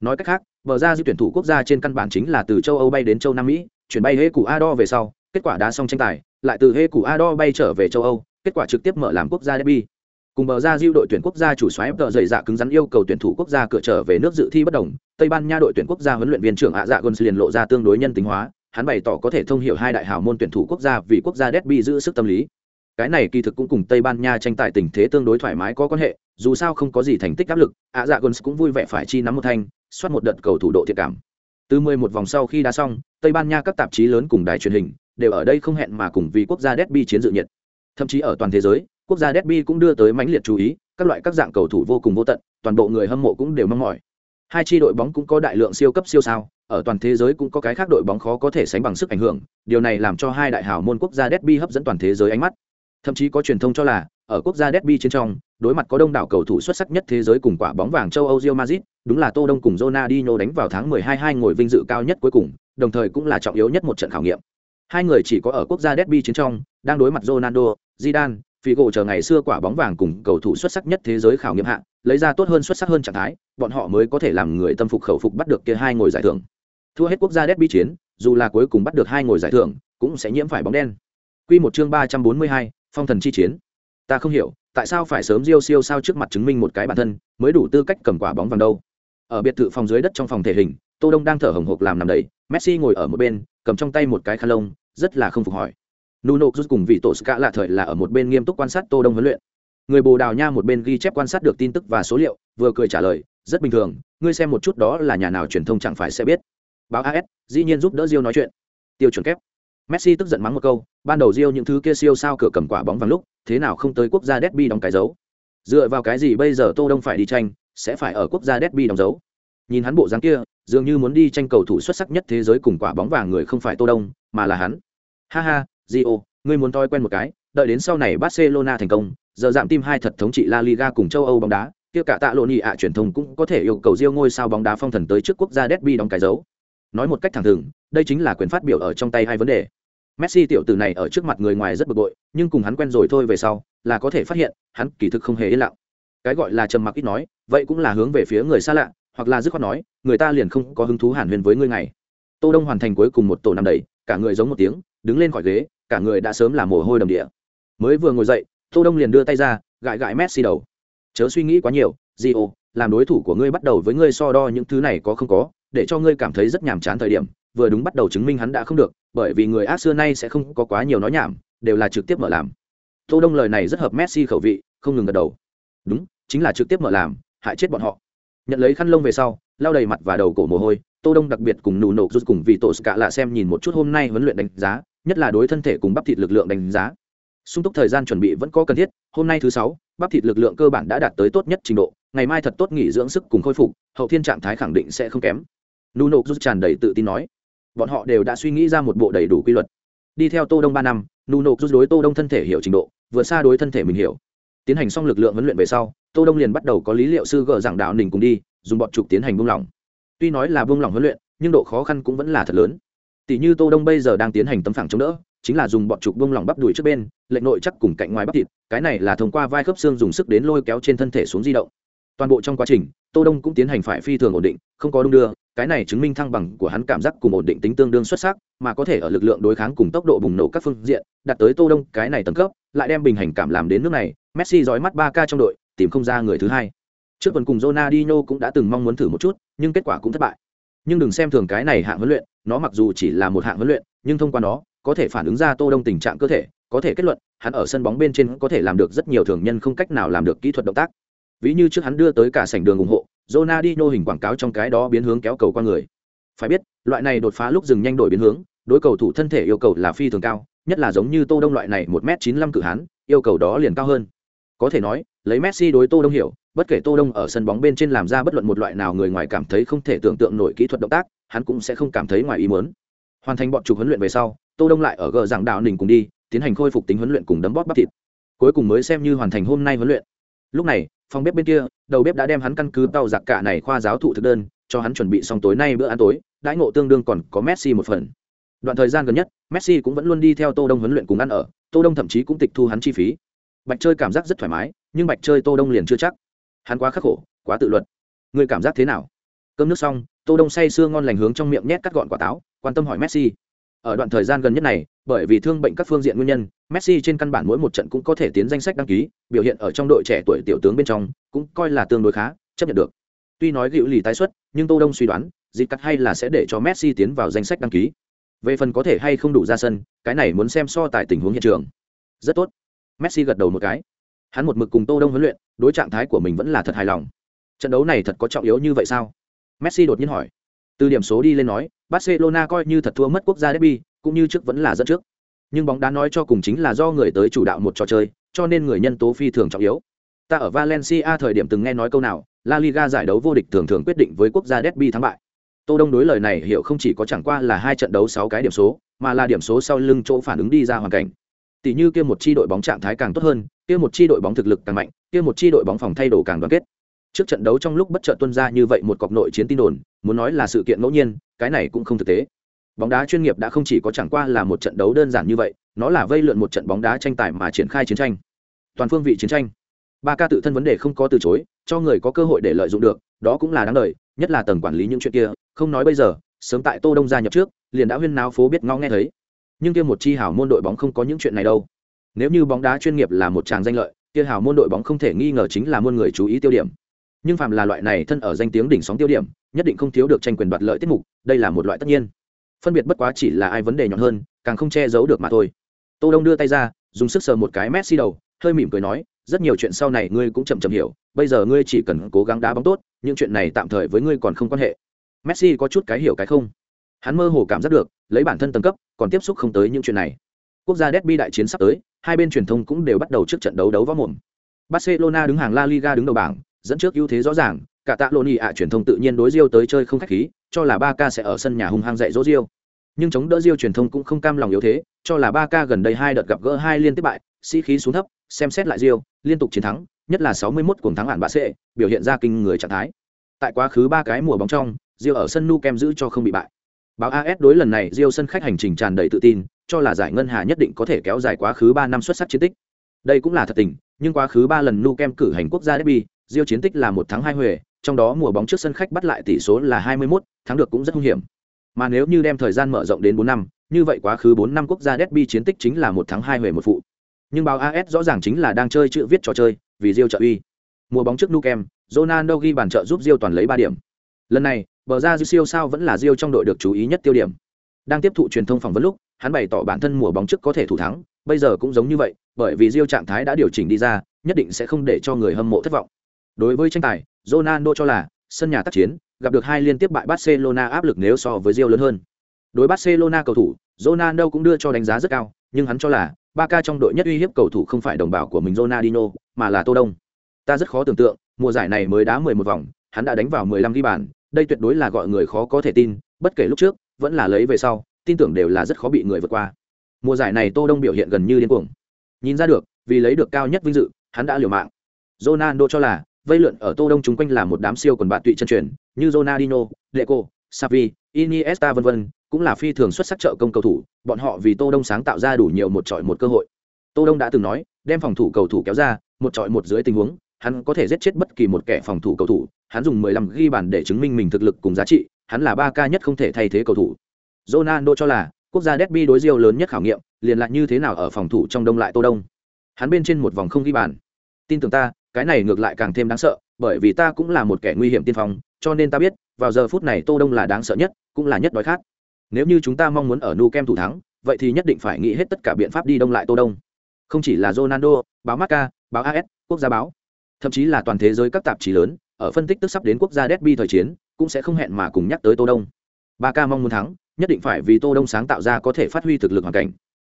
Nói cách khác, bờ ra di tuyển thủ quốc gia trên căn bản chính là từ châu âu bay đến châu nam mỹ, chuyển bay hê cụ a đo về sau, kết quả đã xong tranh tài, lại từ hê cụ a đo bay trở về châu âu, kết quả trực tiếp mở làm quốc gia derby. Cùng bờ ra diêu đội tuyển quốc gia chủ xoáy tờ dày dạ cứng rắn yêu cầu tuyển thủ quốc gia cửa trở về nước dự thi bất đồng, tây ban nha đội tuyển quốc gia huấn luyện viên trưởng ạ dạ gons liền lộ ra tương đối nhân tính hóa, hắn bày tỏ có thể thông hiểu hai đại hào môn tuyển thủ quốc gia vì quốc gia derby giữ sức tâm lý cái này kỳ thực cũng cùng tây ban nha tranh tài tình thế tương đối thoải mái có quan hệ dù sao không có gì thành tích áp lực ạ dạ gons cũng vui vẻ phải chi nắm một thanh soát một đợt cầu thủ độ thiện cảm từ 11 vòng sau khi đá xong tây ban nha các tạp chí lớn cùng đài truyền hình đều ở đây không hẹn mà cùng vì quốc gia derby chiến dự nhiệt thậm chí ở toàn thế giới Quốc gia Derby cũng đưa tới mãnh liệt chú ý, các loại các dạng cầu thủ vô cùng vô tận, toàn bộ người hâm mộ cũng đều mong mỏi. Hai chi đội bóng cũng có đại lượng siêu cấp siêu sao, ở toàn thế giới cũng có cái khác đội bóng khó có thể sánh bằng sức ảnh hưởng, điều này làm cho hai đại hào môn quốc gia Derby hấp dẫn toàn thế giới ánh mắt. Thậm chí có truyền thông cho là, ở quốc gia Derby trên trong, đối mặt có đông đảo cầu thủ xuất sắc nhất thế giới cùng quả bóng vàng châu Âu Real Madrid, đúng là Tô Đông cùng Ronaldo đánh vào tháng 12 hai ngồi vinh dự cao nhất cuối cùng, đồng thời cũng là trọng yếu nhất một trận khảo nghiệm. Hai người chỉ có ở quốc gia Derby chiến trong, đang đối mặt Ronaldo, Zidane, Figo chờ ngày xưa quả bóng vàng cùng cầu thủ xuất sắc nhất thế giới khảo nghiệm hạng, lấy ra tốt hơn xuất sắc hơn trạng thái, bọn họ mới có thể làm người tâm phục khẩu phục bắt được kia hai ngồi giải thưởng. Thua hết quốc gia Derby chiến, dù là cuối cùng bắt được hai ngồi giải thưởng, cũng sẽ nhiễm phải bóng đen. Quy một chương 342, phong thần chi chiến. Ta không hiểu, tại sao phải sớm diêu siêu sao trước mặt chứng minh một cái bản thân, mới đủ tư cách cầm quả bóng vàng đâu. Ở biệt thự phòng dưới đất trong phòng thể hình, Tô Đông đang thở hồng hộc làm nằm đầy Messi ngồi ở một bên, cầm trong tay một cái khăn lông, rất là không phục hỏi. Nuno rút cùng vị tổ Ska lạ thời là ở một bên nghiêm túc quan sát Tô Đông huấn luyện. Người Bồ Đào Nha một bên ghi chép quan sát được tin tức và số liệu, vừa cười trả lời, rất bình thường, ngươi xem một chút đó là nhà nào truyền thông chẳng phải sẽ biết. Báo AS, dĩ nhiên giúp đỡ diêu nói chuyện. Tiêu chuẩn kép. Messi tức giận mắng một câu, ban đầu Rio những thứ kia siêu sao cửa cầm quả bóng vàng lúc, thế nào không tới quốc gia derby đóng cái dấu. Dựa vào cái gì bây giờ Tô Đông phải đi tranh, sẽ phải ở quốc gia derby đóng dấu. Nhìn hắn bộ dáng kia, dường như muốn đi tranh cầu thủ xuất sắc nhất thế giới cùng quả bóng vàng người không phải Tô Đông, mà là hắn. Ha ha, Rio, ngươi muốn toi quen một cái, đợi đến sau này Barcelona thành công, giờ giảm tim hai thật thống trị La Liga cùng châu Âu bóng đá, kia cả tạ lộn nhị ạ truyền thông cũng có thể yêu cầu Rio ngôi sao bóng đá phong thần tới trước quốc gia derby đóng cái dấu. Nói một cách thẳng thừng, đây chính là quyền phát biểu ở trong tay hai vấn đề. Messi tiểu tử này ở trước mặt người ngoài rất bực bội, nhưng cùng hắn quen rồi thôi về sau, là có thể phát hiện, hắn kỳ thực không hề yên lặng. Cái gọi là trầm mặc ít nói, vậy cũng là hướng về phía người xa lạ, hoặc là dứt khoát nói, người ta liền không có hứng thú hàn huyên với ngươi ngày. Tô Đông hoàn thành cuối cùng một tổ năm đầy, cả người giống một tiếng, đứng lên khỏi ghế, cả người đã sớm là mồ hôi đầm địa mới vừa ngồi dậy tô đông liền đưa tay ra gãi gãi messi đầu chớ suy nghĩ quá nhiều Gio, làm đối thủ của ngươi bắt đầu với ngươi so đo những thứ này có không có để cho ngươi cảm thấy rất nhàm chán thời điểm vừa đúng bắt đầu chứng minh hắn đã không được bởi vì người ác xưa nay sẽ không có quá nhiều nói nhảm, đều là trực tiếp mở làm. Tô đông lời này rất hợp messi khẩu vị, không ngừng gật đầu. Đúng, chính là trực tiếp mở làm, hại chết bọn họ. Nhận lấy khăn lông về sau, lau đầy mặt và đầu cổ mồ hôi, tô đông đặc biệt cùng nụ nổ rút cùng vì tổ cả là xem nhìn một chút hôm nay huấn luyện đánh giá, nhất là đối thân thể cùng bắp thịt lực lượng đánh giá. Sung túc thời gian chuẩn bị vẫn có cần thiết, hôm nay thứ sáu, bắp thịt lực lượng cơ bản đã đạt tới tốt nhất trình độ, ngày mai thật tốt nghỉ dưỡng sức cùng khôi phục, hậu thiên trạng thái khẳng định sẽ không kém. Nuno rút tràn đầy tự tin nói bọn họ đều đã suy nghĩ ra một bộ đầy đủ quy luật. Đi theo tô đông ba năm, nuno rút đối tô đông thân thể hiểu trình độ, vừa xa đối thân thể mình hiểu. Tiến hành xong lực lượng huấn luyện về sau, tô đông liền bắt đầu có lý liệu sư gỡ giảng đạo nình cùng đi, dùng bọn trục tiến hành buông lỏng. Tuy nói là buông lỏng huấn luyện, nhưng độ khó khăn cũng vẫn là thật lớn. Tỷ như tô đông bây giờ đang tiến hành tấm phẳng chống đỡ, chính là dùng bọn trục buông lỏng bắp đùi trước bên lệnh nội chắc cùng cạnh ngoài bắp thịt, cái này là thông qua vai khớp xương dùng sức đến lôi kéo trên thân thể xuống di động toàn bộ trong quá trình, tô đông cũng tiến hành phải phi thường ổn định, không có đung đưa, cái này chứng minh thăng bằng của hắn cảm giác cùng ổn định tính tương đương xuất sắc, mà có thể ở lực lượng đối kháng cùng tốc độ bùng nổ các phương diện, đạt tới tô đông cái này tầng cấp, lại đem bình hành cảm làm đến nước này, messi dõi mắt ba k trong đội, tìm không ra người thứ hai. Trước tuần cùng Ronaldinho cũng đã từng mong muốn thử một chút, nhưng kết quả cũng thất bại. Nhưng đừng xem thường cái này hạng huấn luyện, nó mặc dù chỉ là một hạng huấn luyện, nhưng thông qua nó, có thể phản ứng ra tô đông tình trạng cơ thể, có thể kết luận, hắn ở sân bóng bên trên có thể làm được rất nhiều thường nhân không cách nào làm được kỹ thuật động tác ví như trước hắn đưa tới cả sảnh đường ủng hộ, Ronaldinho hình quảng cáo trong cái đó biến hướng kéo cầu qua người. Phải biết, loại này đột phá lúc dừng nhanh đổi biến hướng, đối cầu thủ thân thể yêu cầu là phi thường cao, nhất là giống như tô đông loại này một m chín mươi cử hán, yêu cầu đó liền cao hơn. Có thể nói, lấy messi đối tô đông hiểu, bất kể tô đông ở sân bóng bên trên làm ra bất luận một loại nào người ngoài cảm thấy không thể tưởng tượng nổi kỹ thuật động tác, hắn cũng sẽ không cảm thấy ngoài ý muốn. Hoàn thành bọn chụp huấn luyện về sau, tô đông lại ở gờ giảng đạo nình cùng đi, tiến hành khôi phục tính huấn luyện cùng đấm bóp bắp thịt. Cuối cùng mới xem như hoàn thành hôm nay huấn luyện. Lúc này phòng bếp bên kia, đầu bếp đã đem hắn căn cứ tàu giặc cả này khoa giáo thụ thực đơn, cho hắn chuẩn bị xong tối nay bữa ăn tối, đãi ngộ tương đương còn có messi một phần. Đoạn thời gian gần nhất, messi cũng vẫn luôn đi theo tô đông huấn luyện cùng ăn ở, tô đông thậm chí cũng tịch thu hắn chi phí. Bạch chơi cảm giác rất thoải mái, nhưng bạch chơi tô đông liền chưa chắc. Hắn quá khắc khổ, quá tự luật người cảm giác thế nào? Cơm nước xong, tô đông say sưa ngon lành hướng trong miệng nhét cắt gọn quả táo, quan tâm hỏi messi. Ở đoạn thời gian gần nhất này bởi vì thương bệnh các phương diện nguyên nhân, messi trên căn bản mỗi một trận cũng có thể tiến danh sách đăng ký, biểu hiện ở trong đội trẻ tuổi tiểu tướng bên trong cũng coi là tương đối khá, chấp nhận được. Tuy nói gữu lì tái xuất, nhưng tô đông suy đoán dịch cắt hay là sẽ để cho messi tiến vào danh sách đăng ký. Về phần có thể hay không đủ ra sân, cái này muốn xem so tại tình huống hiện trường. Rất tốt. Messi gật đầu một cái. Hắn một mực cùng tô đông huấn luyện, đối trạng thái của mình vẫn là thật hài lòng. Trận đấu này thật có trọng yếu như vậy sao? Messi đột nhiên hỏi. Từ điểm số đi lên nói barcelona coi như thật thua mất quốc gia derby cũng như trước vẫn là dẫn trước nhưng bóng đá nói cho cùng chính là do người tới chủ đạo một trò chơi cho nên người nhân tố phi thường trọng yếu. Ta ở Valencia thời điểm từng nghe nói câu nào, La Liga giải đấu vô địch thường thường quyết định với quốc gia derby thắng bại. Tô Đông đối lời này hiểu không chỉ có chẳng qua là hai trận đấu 6 cái điểm số, mà là điểm số sau lưng chỗ phản ứng đi ra hoàn cảnh. Tỷ như kia một chi đội bóng trạng thái càng tốt hơn, kia một chi đội bóng thực lực càng mạnh, kia một chi đội bóng phòng thay đổi càng đoàn kết. Trước trận đấu trong lúc bất chợt tuân ra như vậy một cọc nội chiến tin đồn, muốn nói là sự kiện ngẫu nhiên, cái này cũng không thực tế. Bóng đá chuyên nghiệp đã không chỉ có chẳng qua là một trận đấu đơn giản như vậy, nó là vây lượn một trận bóng đá tranh tài mà triển khai chiến tranh. Toàn phương vị chiến tranh. Ba ca tự thân vấn đề không có từ chối, cho người có cơ hội để lợi dụng được, đó cũng là đáng đời, nhất là tầng quản lý những chuyện kia, không nói bây giờ, sớm tại Tô Đông gia nhập trước, liền đã huyên náo phố biết ngó nghe thấy. Nhưng kia một chi hảo môn đội bóng không có những chuyện này đâu. Nếu như bóng đá chuyên nghiệp là một tràng danh lợi, kia hảo môn đội bóng không thể nghi ngờ chính là muôn người chú ý tiêu điểm. Nhưng phạm là loại này thân ở danh tiếng đỉnh sóng tiêu điểm, nhất định không thiếu được tranh quyền đoạt lợi tiết mục, đây là một loại tất nhiên. Phân biệt bất quá chỉ là ai vấn đề nhọn hơn, càng không che giấu được mà thôi. Tô Đông đưa tay ra, dùng sức sờ một cái Messi đầu, hơi mỉm cười nói, rất nhiều chuyện sau này ngươi cũng chậm chậm hiểu, bây giờ ngươi chỉ cần cố gắng đá bóng tốt, những chuyện này tạm thời với ngươi còn không quan hệ. Messi có chút cái hiểu cái không. Hắn mơ hồ cảm giác được, lấy bản thân tầng cấp, còn tiếp xúc không tới những chuyện này. Quốc gia derby đại chiến sắp tới, hai bên truyền thông cũng đều bắt đầu trước trận đấu đấu võ mồm. Barcelona đứng hàng La Liga đứng đầu bảng, dẫn trước ưu thế rõ ràng, cả tạ lộn ạ truyền thông tự nhiên đối diêu tới chơi không khách khí, cho là ba ca sẽ ở sân nhà hung hăng dạy dỗ diêu Nhưng chống đỡ diêu truyền thông cũng không cam lòng yếu thế, cho là ba ca gần đây hai đợt gặp gỡ hai liên tiếp bại, sĩ khí xuống thấp, xem xét lại diêu liên tục chiến thắng, nhất là 61 cuồng thắng hạn bạ sệ biểu hiện ra kinh người trạng thái. Tại quá khứ ba cái mùa bóng trong, diêu ở sân nu kem giữ cho không bị bại. Báo AS đối lần này diêu sân khách hành trình tràn đầy tự tin, cho là giải ngân hà nhất định có thể kéo dài quá khứ ba năm xuất sắc chiến tích. Đây cũng là thật tình, nhưng quá khứ ba lần nu kem cử hành quốc gia derby, Rio chiến tích là một thắng hai huề, trong đó mùa bóng trước sân khách bắt lại tỷ số là 21, thắng được cũng rất hung hiểm. Mà nếu như đem thời gian mở rộng đến 4 năm, như vậy quá khứ 4 năm quốc gia derby chiến tích chính là một thắng hai huề một phụ. Nhưng báo AS rõ ràng chính là đang chơi chữ viết trò chơi, vì Rio trợ uy. Mùa bóng trước Nukem, Ronaldo ghi bàn trợ giúp Rio toàn lấy 3 điểm. Lần này, bờ ra siêu sao vẫn là Rio trong đội được chú ý nhất tiêu điểm. Đang tiếp thụ truyền thông phỏng vấn lúc, hắn bày tỏ bản thân mùa bóng trước có thể thủ thắng, bây giờ cũng giống như vậy, bởi vì Rio trạng thái đã điều chỉnh đi ra, nhất định sẽ không để cho người hâm mộ thất vọng. Đối với tranh tài, Ronaldo cho là sân nhà tác chiến, gặp được hai liên tiếp bại Barcelona áp lực nếu so với Rio lớn hơn. Đối Barcelona cầu thủ, Ronaldo cũng đưa cho đánh giá rất cao, nhưng hắn cho là Barca trong đội nhất uy hiếp cầu thủ không phải đồng bào của mình Ronaldinho, mà là Tô Đông. Ta rất khó tưởng tượng, mùa giải này mới đá 11 vòng, hắn đã đánh vào 15 ghi bàn, đây tuyệt đối là gọi người khó có thể tin, bất kể lúc trước, vẫn là lấy về sau, tin tưởng đều là rất khó bị người vượt qua. Mùa giải này Tô Đông biểu hiện gần như điên cuồng. Nhìn ra được, vì lấy được cao nhất vinh dự, hắn đã liều mạng. Ronaldo cho là, vây lượn ở Tô Đông chúng quanh là một đám siêu quần bạn tụy chân truyền, như Ronaldinho, Deco, Xavi, Iniesta vân vân, cũng là phi thường xuất sắc trợ công cầu thủ, bọn họ vì Tô Đông sáng tạo ra đủ nhiều một trọi một cơ hội. Tô Đông đã từng nói, đem phòng thủ cầu thủ kéo ra, một trọi một dưới tình huống, hắn có thể giết chết bất kỳ một kẻ phòng thủ cầu thủ, hắn dùng 15 ghi bàn để chứng minh mình thực lực cùng giá trị, hắn là ba ca nhất không thể thay thế cầu thủ. Ronaldo cho là, quốc gia derby đối Rio lớn nhất khảo nghiệm, liền lại như thế nào ở phòng thủ trong đông lại Tô Đông. Hắn bên trên một vòng không ghi bàn. Tin tưởng ta, cái này ngược lại càng thêm đáng sợ, bởi vì ta cũng là một kẻ nguy hiểm tiên phong, cho nên ta biết, vào giờ phút này Tô Đông là đáng sợ nhất, cũng là nhất đói khát. Nếu như chúng ta mong muốn ở nu kem thủ thắng, vậy thì nhất định phải nghĩ hết tất cả biện pháp đi đông lại Tô Đông. Không chỉ là Ronaldo, báo Marca, báo AS, quốc gia báo, thậm chí là toàn thế giới các tạp chí lớn, ở phân tích tức sắp đến quốc gia derby thời chiến, cũng sẽ không hẹn mà cùng nhắc tới Tô Đông. ba ca mong muốn thắng, nhất định phải vì Tô Đông sáng tạo ra có thể phát huy thực lực hoàn cảnh.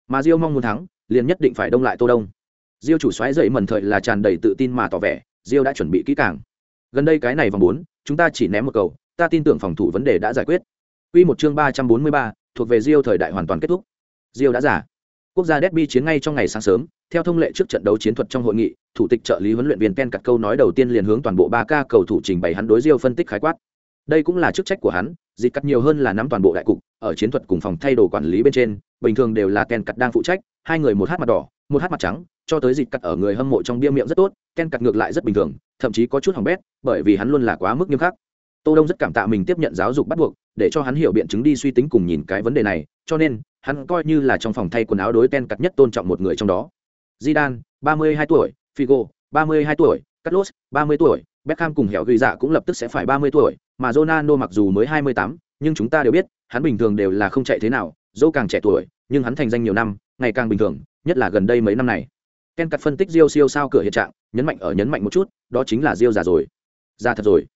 Mà Rio mong muốn thắng, liền nhất định phải đông lại Tô Đông diêu chủ xoáy dậy mẩn thời là tràn đầy tự tin mà tỏ vẻ, diêu đã chuẩn bị kỹ càng. Gần đây cái này vòng 4, chúng ta chỉ ném một cầu, ta tin tưởng phòng thủ vấn đề đã giải quyết. Quy một chương 343, thuộc về diêu thời đại hoàn toàn kết thúc. diêu đã giả. Quốc gia derby chiến ngay trong ngày sáng sớm, theo thông lệ trước trận đấu chiến thuật trong hội nghị, thủ tịch trợ lý huấn luyện viên Ken cắt câu nói đầu tiên liền hướng toàn bộ 3K cầu thủ trình bày hắn đối diêu phân tích khái quát. Đây cũng là chức trách của hắn, dịch cắt nhiều hơn là nắm toàn bộ đại cục, ở chiến thuật cùng phòng thay đồ quản lý bên trên, bình thường đều là Ken cắt đang phụ trách, hai người một hát mặt đỏ, một hát mặt trắng, cho tới dịch cắt ở người hâm mộ trong bia miệng rất tốt, Ken cắt ngược lại rất bình thường, thậm chí có chút hỏng bét, bởi vì hắn luôn là quá mức nghiêm khắc. Tô Đông rất cảm tạ mình tiếp nhận giáo dục bắt buộc, để cho hắn hiểu biện chứng đi suy tính cùng nhìn cái vấn đề này, cho nên hắn coi như là trong phòng thay quần áo đối Ken cắt nhất tôn trọng một người trong đó. Zidane, 32 tuổi, Figo, 32 tuổi, Carlos, 30 tuổi, Beckham cùng hẻo ghi dạ cũng lập tức sẽ phải 30 tuổi, mà Ronaldo mặc dù mới 28, nhưng chúng ta đều biết, hắn bình thường đều là không chạy thế nào, dẫu càng trẻ tuổi, nhưng hắn thành danh nhiều năm, ngày càng bình thường, nhất là gần đây mấy năm này. Ken cắt phân tích Rio siêu sao cửa hiện trạng, nhấn mạnh ở nhấn mạnh một chút, đó chính là Rio già rồi. Già thật rồi.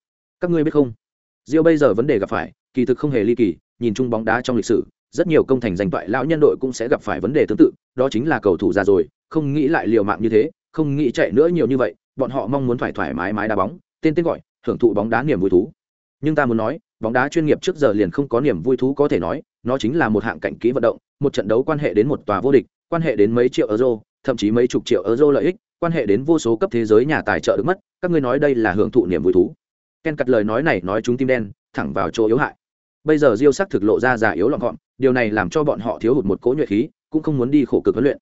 Các ngươi biết không? Rio bây giờ vấn đề gặp phải, kỳ thực không hề ly kỳ, nhìn chung bóng đá trong lịch sử, rất nhiều công thành danh toại lão nhân đội cũng sẽ gặp phải vấn đề tương tự, đó chính là cầu thủ già rồi, không nghĩ lại liều mạng như thế không nghĩ chạy nữa nhiều như vậy bọn họ mong muốn phải thoải mái mái đá bóng tên tên gọi hưởng thụ bóng đá niềm vui thú nhưng ta muốn nói bóng đá chuyên nghiệp trước giờ liền không có niềm vui thú có thể nói nó chính là một hạng cảnh kỹ vận động một trận đấu quan hệ đến một tòa vô địch quan hệ đến mấy triệu euro thậm chí mấy chục triệu euro lợi ích, quan hệ đến vô số cấp thế giới nhà tài trợ được mất, các ngươi nói đây là hưởng thụ niềm vui thú. Ken cắt lời nói này nói chúng tim đen, thẳng vào chỗ yếu hại. Bây giờ diêu sắc thực lộ ra già yếu lọn gọn, điều này làm cho bọn họ thiếu hụt một cỗ nhuệ khí, cũng không muốn đi khổ cực huấn luyện.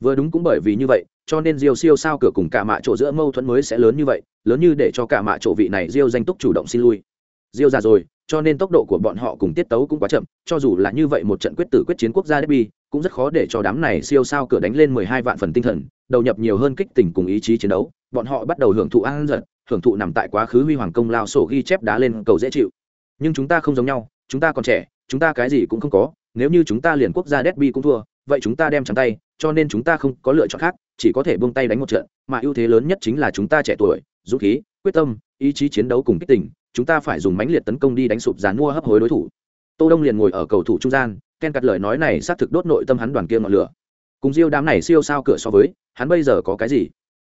Vừa đúng cũng bởi vì như vậy, cho nên diêu siêu sao cửa cùng cả mạ chỗ giữa mâu thuẫn mới sẽ lớn như vậy, lớn như để cho cả mạ chỗ vị này diêu danh túc chủ động xin lui. Diêu già rồi cho nên tốc độ của bọn họ cùng tiết tấu cũng quá chậm cho dù là như vậy một trận quyết tử quyết chiến quốc gia derby cũng rất khó để cho đám này siêu sao cửa đánh lên mười hai vạn phần tinh thần đầu nhập nhiều hơn kích tình cùng ý chí chiến đấu. Bọn họ bắt đầu hưởng thụ an dần, hưởng thụ nằm tại quá khứ huy hoàng công lao sổ ghi chép đá lên cầu dễ chịu. Nhưng chúng ta không giống nhau chúng ta còn trẻ chúng ta cái gì cũng không có nếu như chúng ta liền quốc gia derby cũng thua vậy chúng ta đem trắng tay cho nên chúng ta không có lựa chọn khác chỉ có thể buông tay đánh một trận mà ưu thế lớn nhất chính là chúng ta trẻ tuổi dũng khí quyết tâm, ý chí chiến đấu cùng kích tình, chúng ta phải dùng mãnh liệt tấn công đi đánh sụp dàn mua hấp hối đối thủ. Tô đông liền ngồi ở cầu thủ trung gian, ken cắt lời nói này xác thực đốt nội tâm hắn đoàn kia ngọn lửa. Cùng diêu đám này siêu sao cửa so với, hắn bây giờ có cái gì?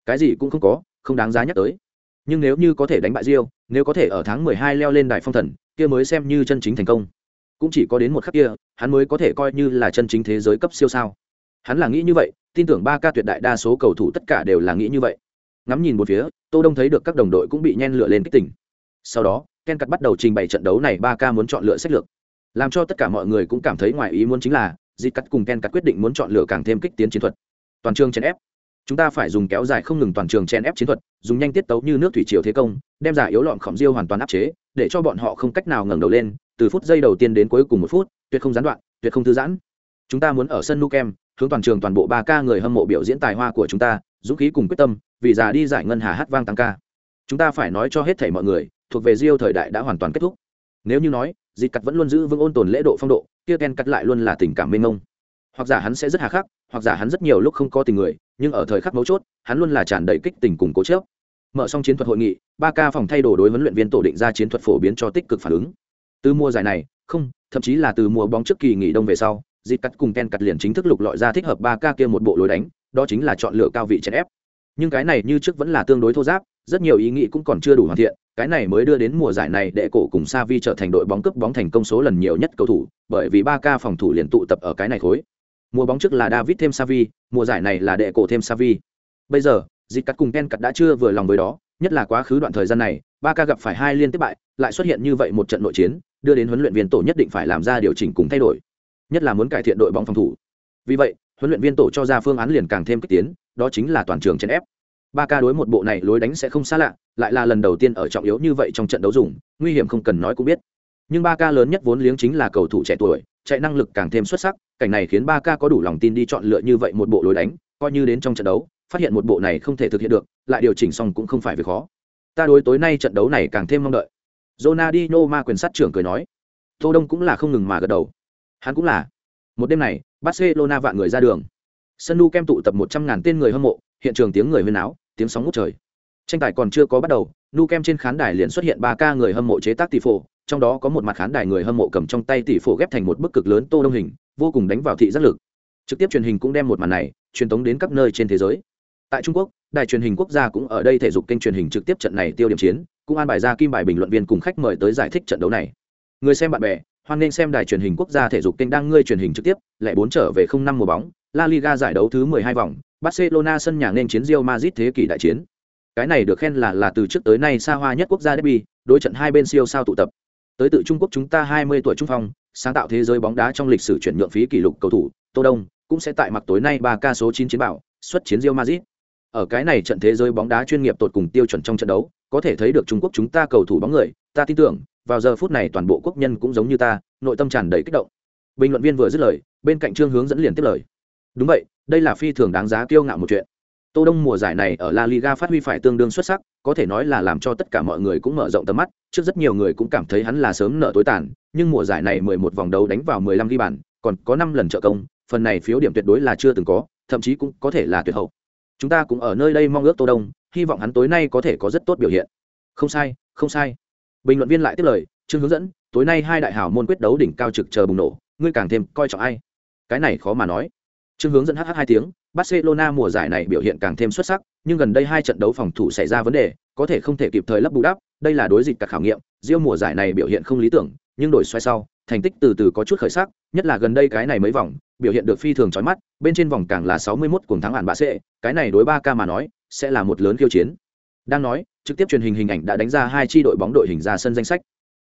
Cái gì cũng không có, không đáng giá nhắc tới. Nhưng nếu như có thể đánh bại diêu, nếu có thể ở tháng mười hai leo lên đài phong thần, kia mới xem như chân chính thành công. Cũng chỉ có đến một khắc kia, hắn mới có thể coi như là chân chính thế giới cấp siêu sao. Hắn là nghĩ như vậy, tin tưởng ba ca tuyệt đại đa số cầu thủ tất cả đều là nghĩ như vậy ngắm nhìn một phía, tô đông thấy được các đồng đội cũng bị nhen lửa lên kích tỉnh sau đó, ken cắt bắt đầu trình bày trận đấu này ba ca muốn chọn lựa sách lược. Làm cho tất cả mọi người cũng cảm thấy ngoài ý muốn chính là di cắt cùng ken cắt quyết định muốn chọn lựa càng thêm kích tiến chiến thuật. Toàn trường chèn ép. Chúng ta phải dùng kéo dài không ngừng toàn trường chèn ép chiến thuật, dùng nhanh tiết tấu như nước thủy triều thế công, đem giả yếu lọn khổng diêu hoàn toàn áp chế, để cho bọn họ không cách nào ngẩng đầu lên, từ phút giây đầu tiên đến cuối cùng một phút, tuyệt không gián đoạn, tuyệt không thư giãn. Chúng ta muốn ở sân nukem hướng toàn trường toàn bộ ba ca người hâm mộ biểu diễn tài hoa của chúng ta dũng khí cùng quyết tâm, vì già đi giải ngân hà hát vang tăng ca. Chúng ta phải nói cho hết thảy mọi người, thuộc về diêu thời đại đã hoàn toàn kết thúc. Nếu như nói dịp cắt vẫn luôn giữ vững ôn tồn lễ độ phong độ, kia ken cắt lại luôn là tình cảm mênh mông. Hoặc giả hắn sẽ rất hà khắc, hoặc giả hắn rất nhiều lúc không có tình người, nhưng ở thời khắc mấu chốt, hắn luôn là tràn đầy kích tình cùng cố chớp mở xong chiến thuật hội nghị, ba ca phòng thay đồ đối huấn luyện viên tổ định ra chiến thuật phổ biến cho tích cực phản ứng. Từ mùa giải này, không, thậm chí là từ mùa bóng trước kỳ nghỉ đông về sau dịp cắt cùng ken cắt liền chính thức lục lọi ra thích hợp ba ca kia một bộ lối đánh đó chính là chọn lựa cao vị chèn ép nhưng cái này như trước vẫn là tương đối thô giáp rất nhiều ý nghĩ cũng còn chưa đủ hoàn thiện cái này mới đưa đến mùa giải này đệ cổ cùng Savi trở thành đội bóng cướp bóng thành công số lần nhiều nhất cầu thủ, bởi vì ba ca phòng thủ liền tụ tập ở cái này khối. Mùa bóng trước là David thêm Savi, mùa giải này là đệ cổ thêm Savi. Bây giờ, Dịch cắt cùng Ken cắt đã chưa vừa lòng với đó, nhất là quá khứ đoạn thời gian này, ba ca gặp phải hai liên tiếp bại, lại xuất hiện như vậy một trận nội chiến, đưa đến huấn luyện viên tổ nhất định phải làm ra điều chỉnh cùng thay đổi, nhất là muốn cải thiện đội bóng phòng thủ. Vì vậy, huấn luyện viên tổ cho ra phương án liền càng thêm kích tiến, đó chính là toàn trường chèn ép. Ba ca đối một bộ này lối đánh sẽ không xa lạ lại là lần đầu tiên ở trọng yếu như vậy trong trận đấu dùng nguy hiểm không cần nói cũng biết. Nhưng ba ca lớn nhất vốn liếng chính là cầu thủ trẻ tuổi chạy năng lực càng thêm xuất sắc cảnh này khiến ba ca có đủ lòng tin đi chọn lựa như vậy một bộ lối đánh coi như đến trong trận đấu phát hiện một bộ này không thể thực hiện được lại điều chỉnh xong cũng không phải việc khó. Ta đối tối nay trận đấu này càng thêm mong đợi. Ronaldinho ma quyền sát trưởng cười nói. Tô đông cũng là không ngừng mà gật đầu. Hắn cũng là một đêm này, barcelona vạn người ra đường. Sân nu kem tụ tập một trăm ngàn tên người hâm mộ, hiện trường tiếng người huyên náo, tiếng sóng ngút trời. Tranh tài còn chưa có bắt đầu, nu kem trên khán đài liền xuất hiện ba ca người hâm mộ chế tác tỷ phổ, trong đó có một mặt khán đài người hâm mộ cầm trong tay tỷ phổ ghép thành một bức cực lớn tô đông hình, vô cùng đánh vào thị giác lực. Trực tiếp truyền hình cũng đem một màn này truyền tống đến các nơi trên thế giới. Tại trung quốc, đài truyền hình quốc gia cũng ở đây thể dục kênh truyền hình trực tiếp trận này tiêu điểm chiến, cũng an bài ra kim bài bình luận viên cùng khách mời tới giải thích trận đấu này. Người xem bạn bè hoan nên xem đài truyền hình quốc gia thể dục kênh đang ngươi truyền hình trực tiếp lại bốn trở về không năm mùa bóng La Liga giải đấu thứ 12 vòng Barcelona sân nhà nên chiến Real Madrid thế kỷ đại chiến. Cái này được khen là là từ trước tới nay xa hoa nhất quốc gia derby, đối trận hai bên siêu sao tụ tập. Tới tự Trung Quốc chúng ta 20 tuổi trung phong, sáng tạo thế giới bóng đá trong lịch sử chuyển nhượng phí kỷ lục cầu thủ, Tô Đông cũng sẽ tại mặc tối nay ba ca số 9 chiến bảo, xuất chiến Real Madrid. Ở cái này trận thế giới bóng đá chuyên nghiệp tột cùng tiêu chuẩn trong trận đấu, có thể thấy được Trung Quốc chúng ta cầu thủ bóng người, ta tin tưởng, vào giờ phút này toàn bộ quốc nhân cũng giống như ta, nội tâm tràn đầy kích động. Bình luận viên vừa dứt lời, bên cạnh Trương Hướng dẫn liền tiếp lời. Đúng vậy, đây là phi thường đáng giá kiêu ngạo một chuyện tô đông mùa giải này ở la liga phát huy phải tương đương xuất sắc có thể nói là làm cho tất cả mọi người cũng mở rộng tầm mắt trước rất nhiều người cũng cảm thấy hắn là sớm nợ tối tàn nhưng mùa giải này 11 vòng đấu đánh vào 15 ghi bàn còn có 5 lần trợ công phần này phiếu điểm tuyệt đối là chưa từng có thậm chí cũng có thể là tuyệt hậu chúng ta cũng ở nơi đây mong ước tô đông hy vọng hắn tối nay có thể có rất tốt biểu hiện không sai không sai bình luận viên lại tiếp lời chương hướng dẫn tối nay hai đại hảo môn quyết đấu đỉnh cao trực chờ bùng nổ ngươi càng thêm coi trọng ai cái này khó mà nói Trương hướng dẫn hh hai tiếng, Barcelona mùa giải này biểu hiện càng thêm xuất sắc, nhưng gần đây hai trận đấu phòng thủ xảy ra vấn đề, có thể không thể kịp thời lấp bù đắp, đây là đối dịch cả khảo nghiệm, riêu mùa giải này biểu hiện không lý tưởng, nhưng đổi xoay sau, thành tích từ từ có chút khởi sắc, nhất là gần đây cái này mấy vòng, biểu hiện được phi thường trói mắt, bên trên vòng càng là 61 cùng thắng hẳn bạ sệ cái này đối ba ca mà nói, sẽ là một lớn khiêu chiến. Đang nói, trực tiếp truyền hình hình ảnh đã đánh ra hai chi đội bóng đội hình ra sân danh sách.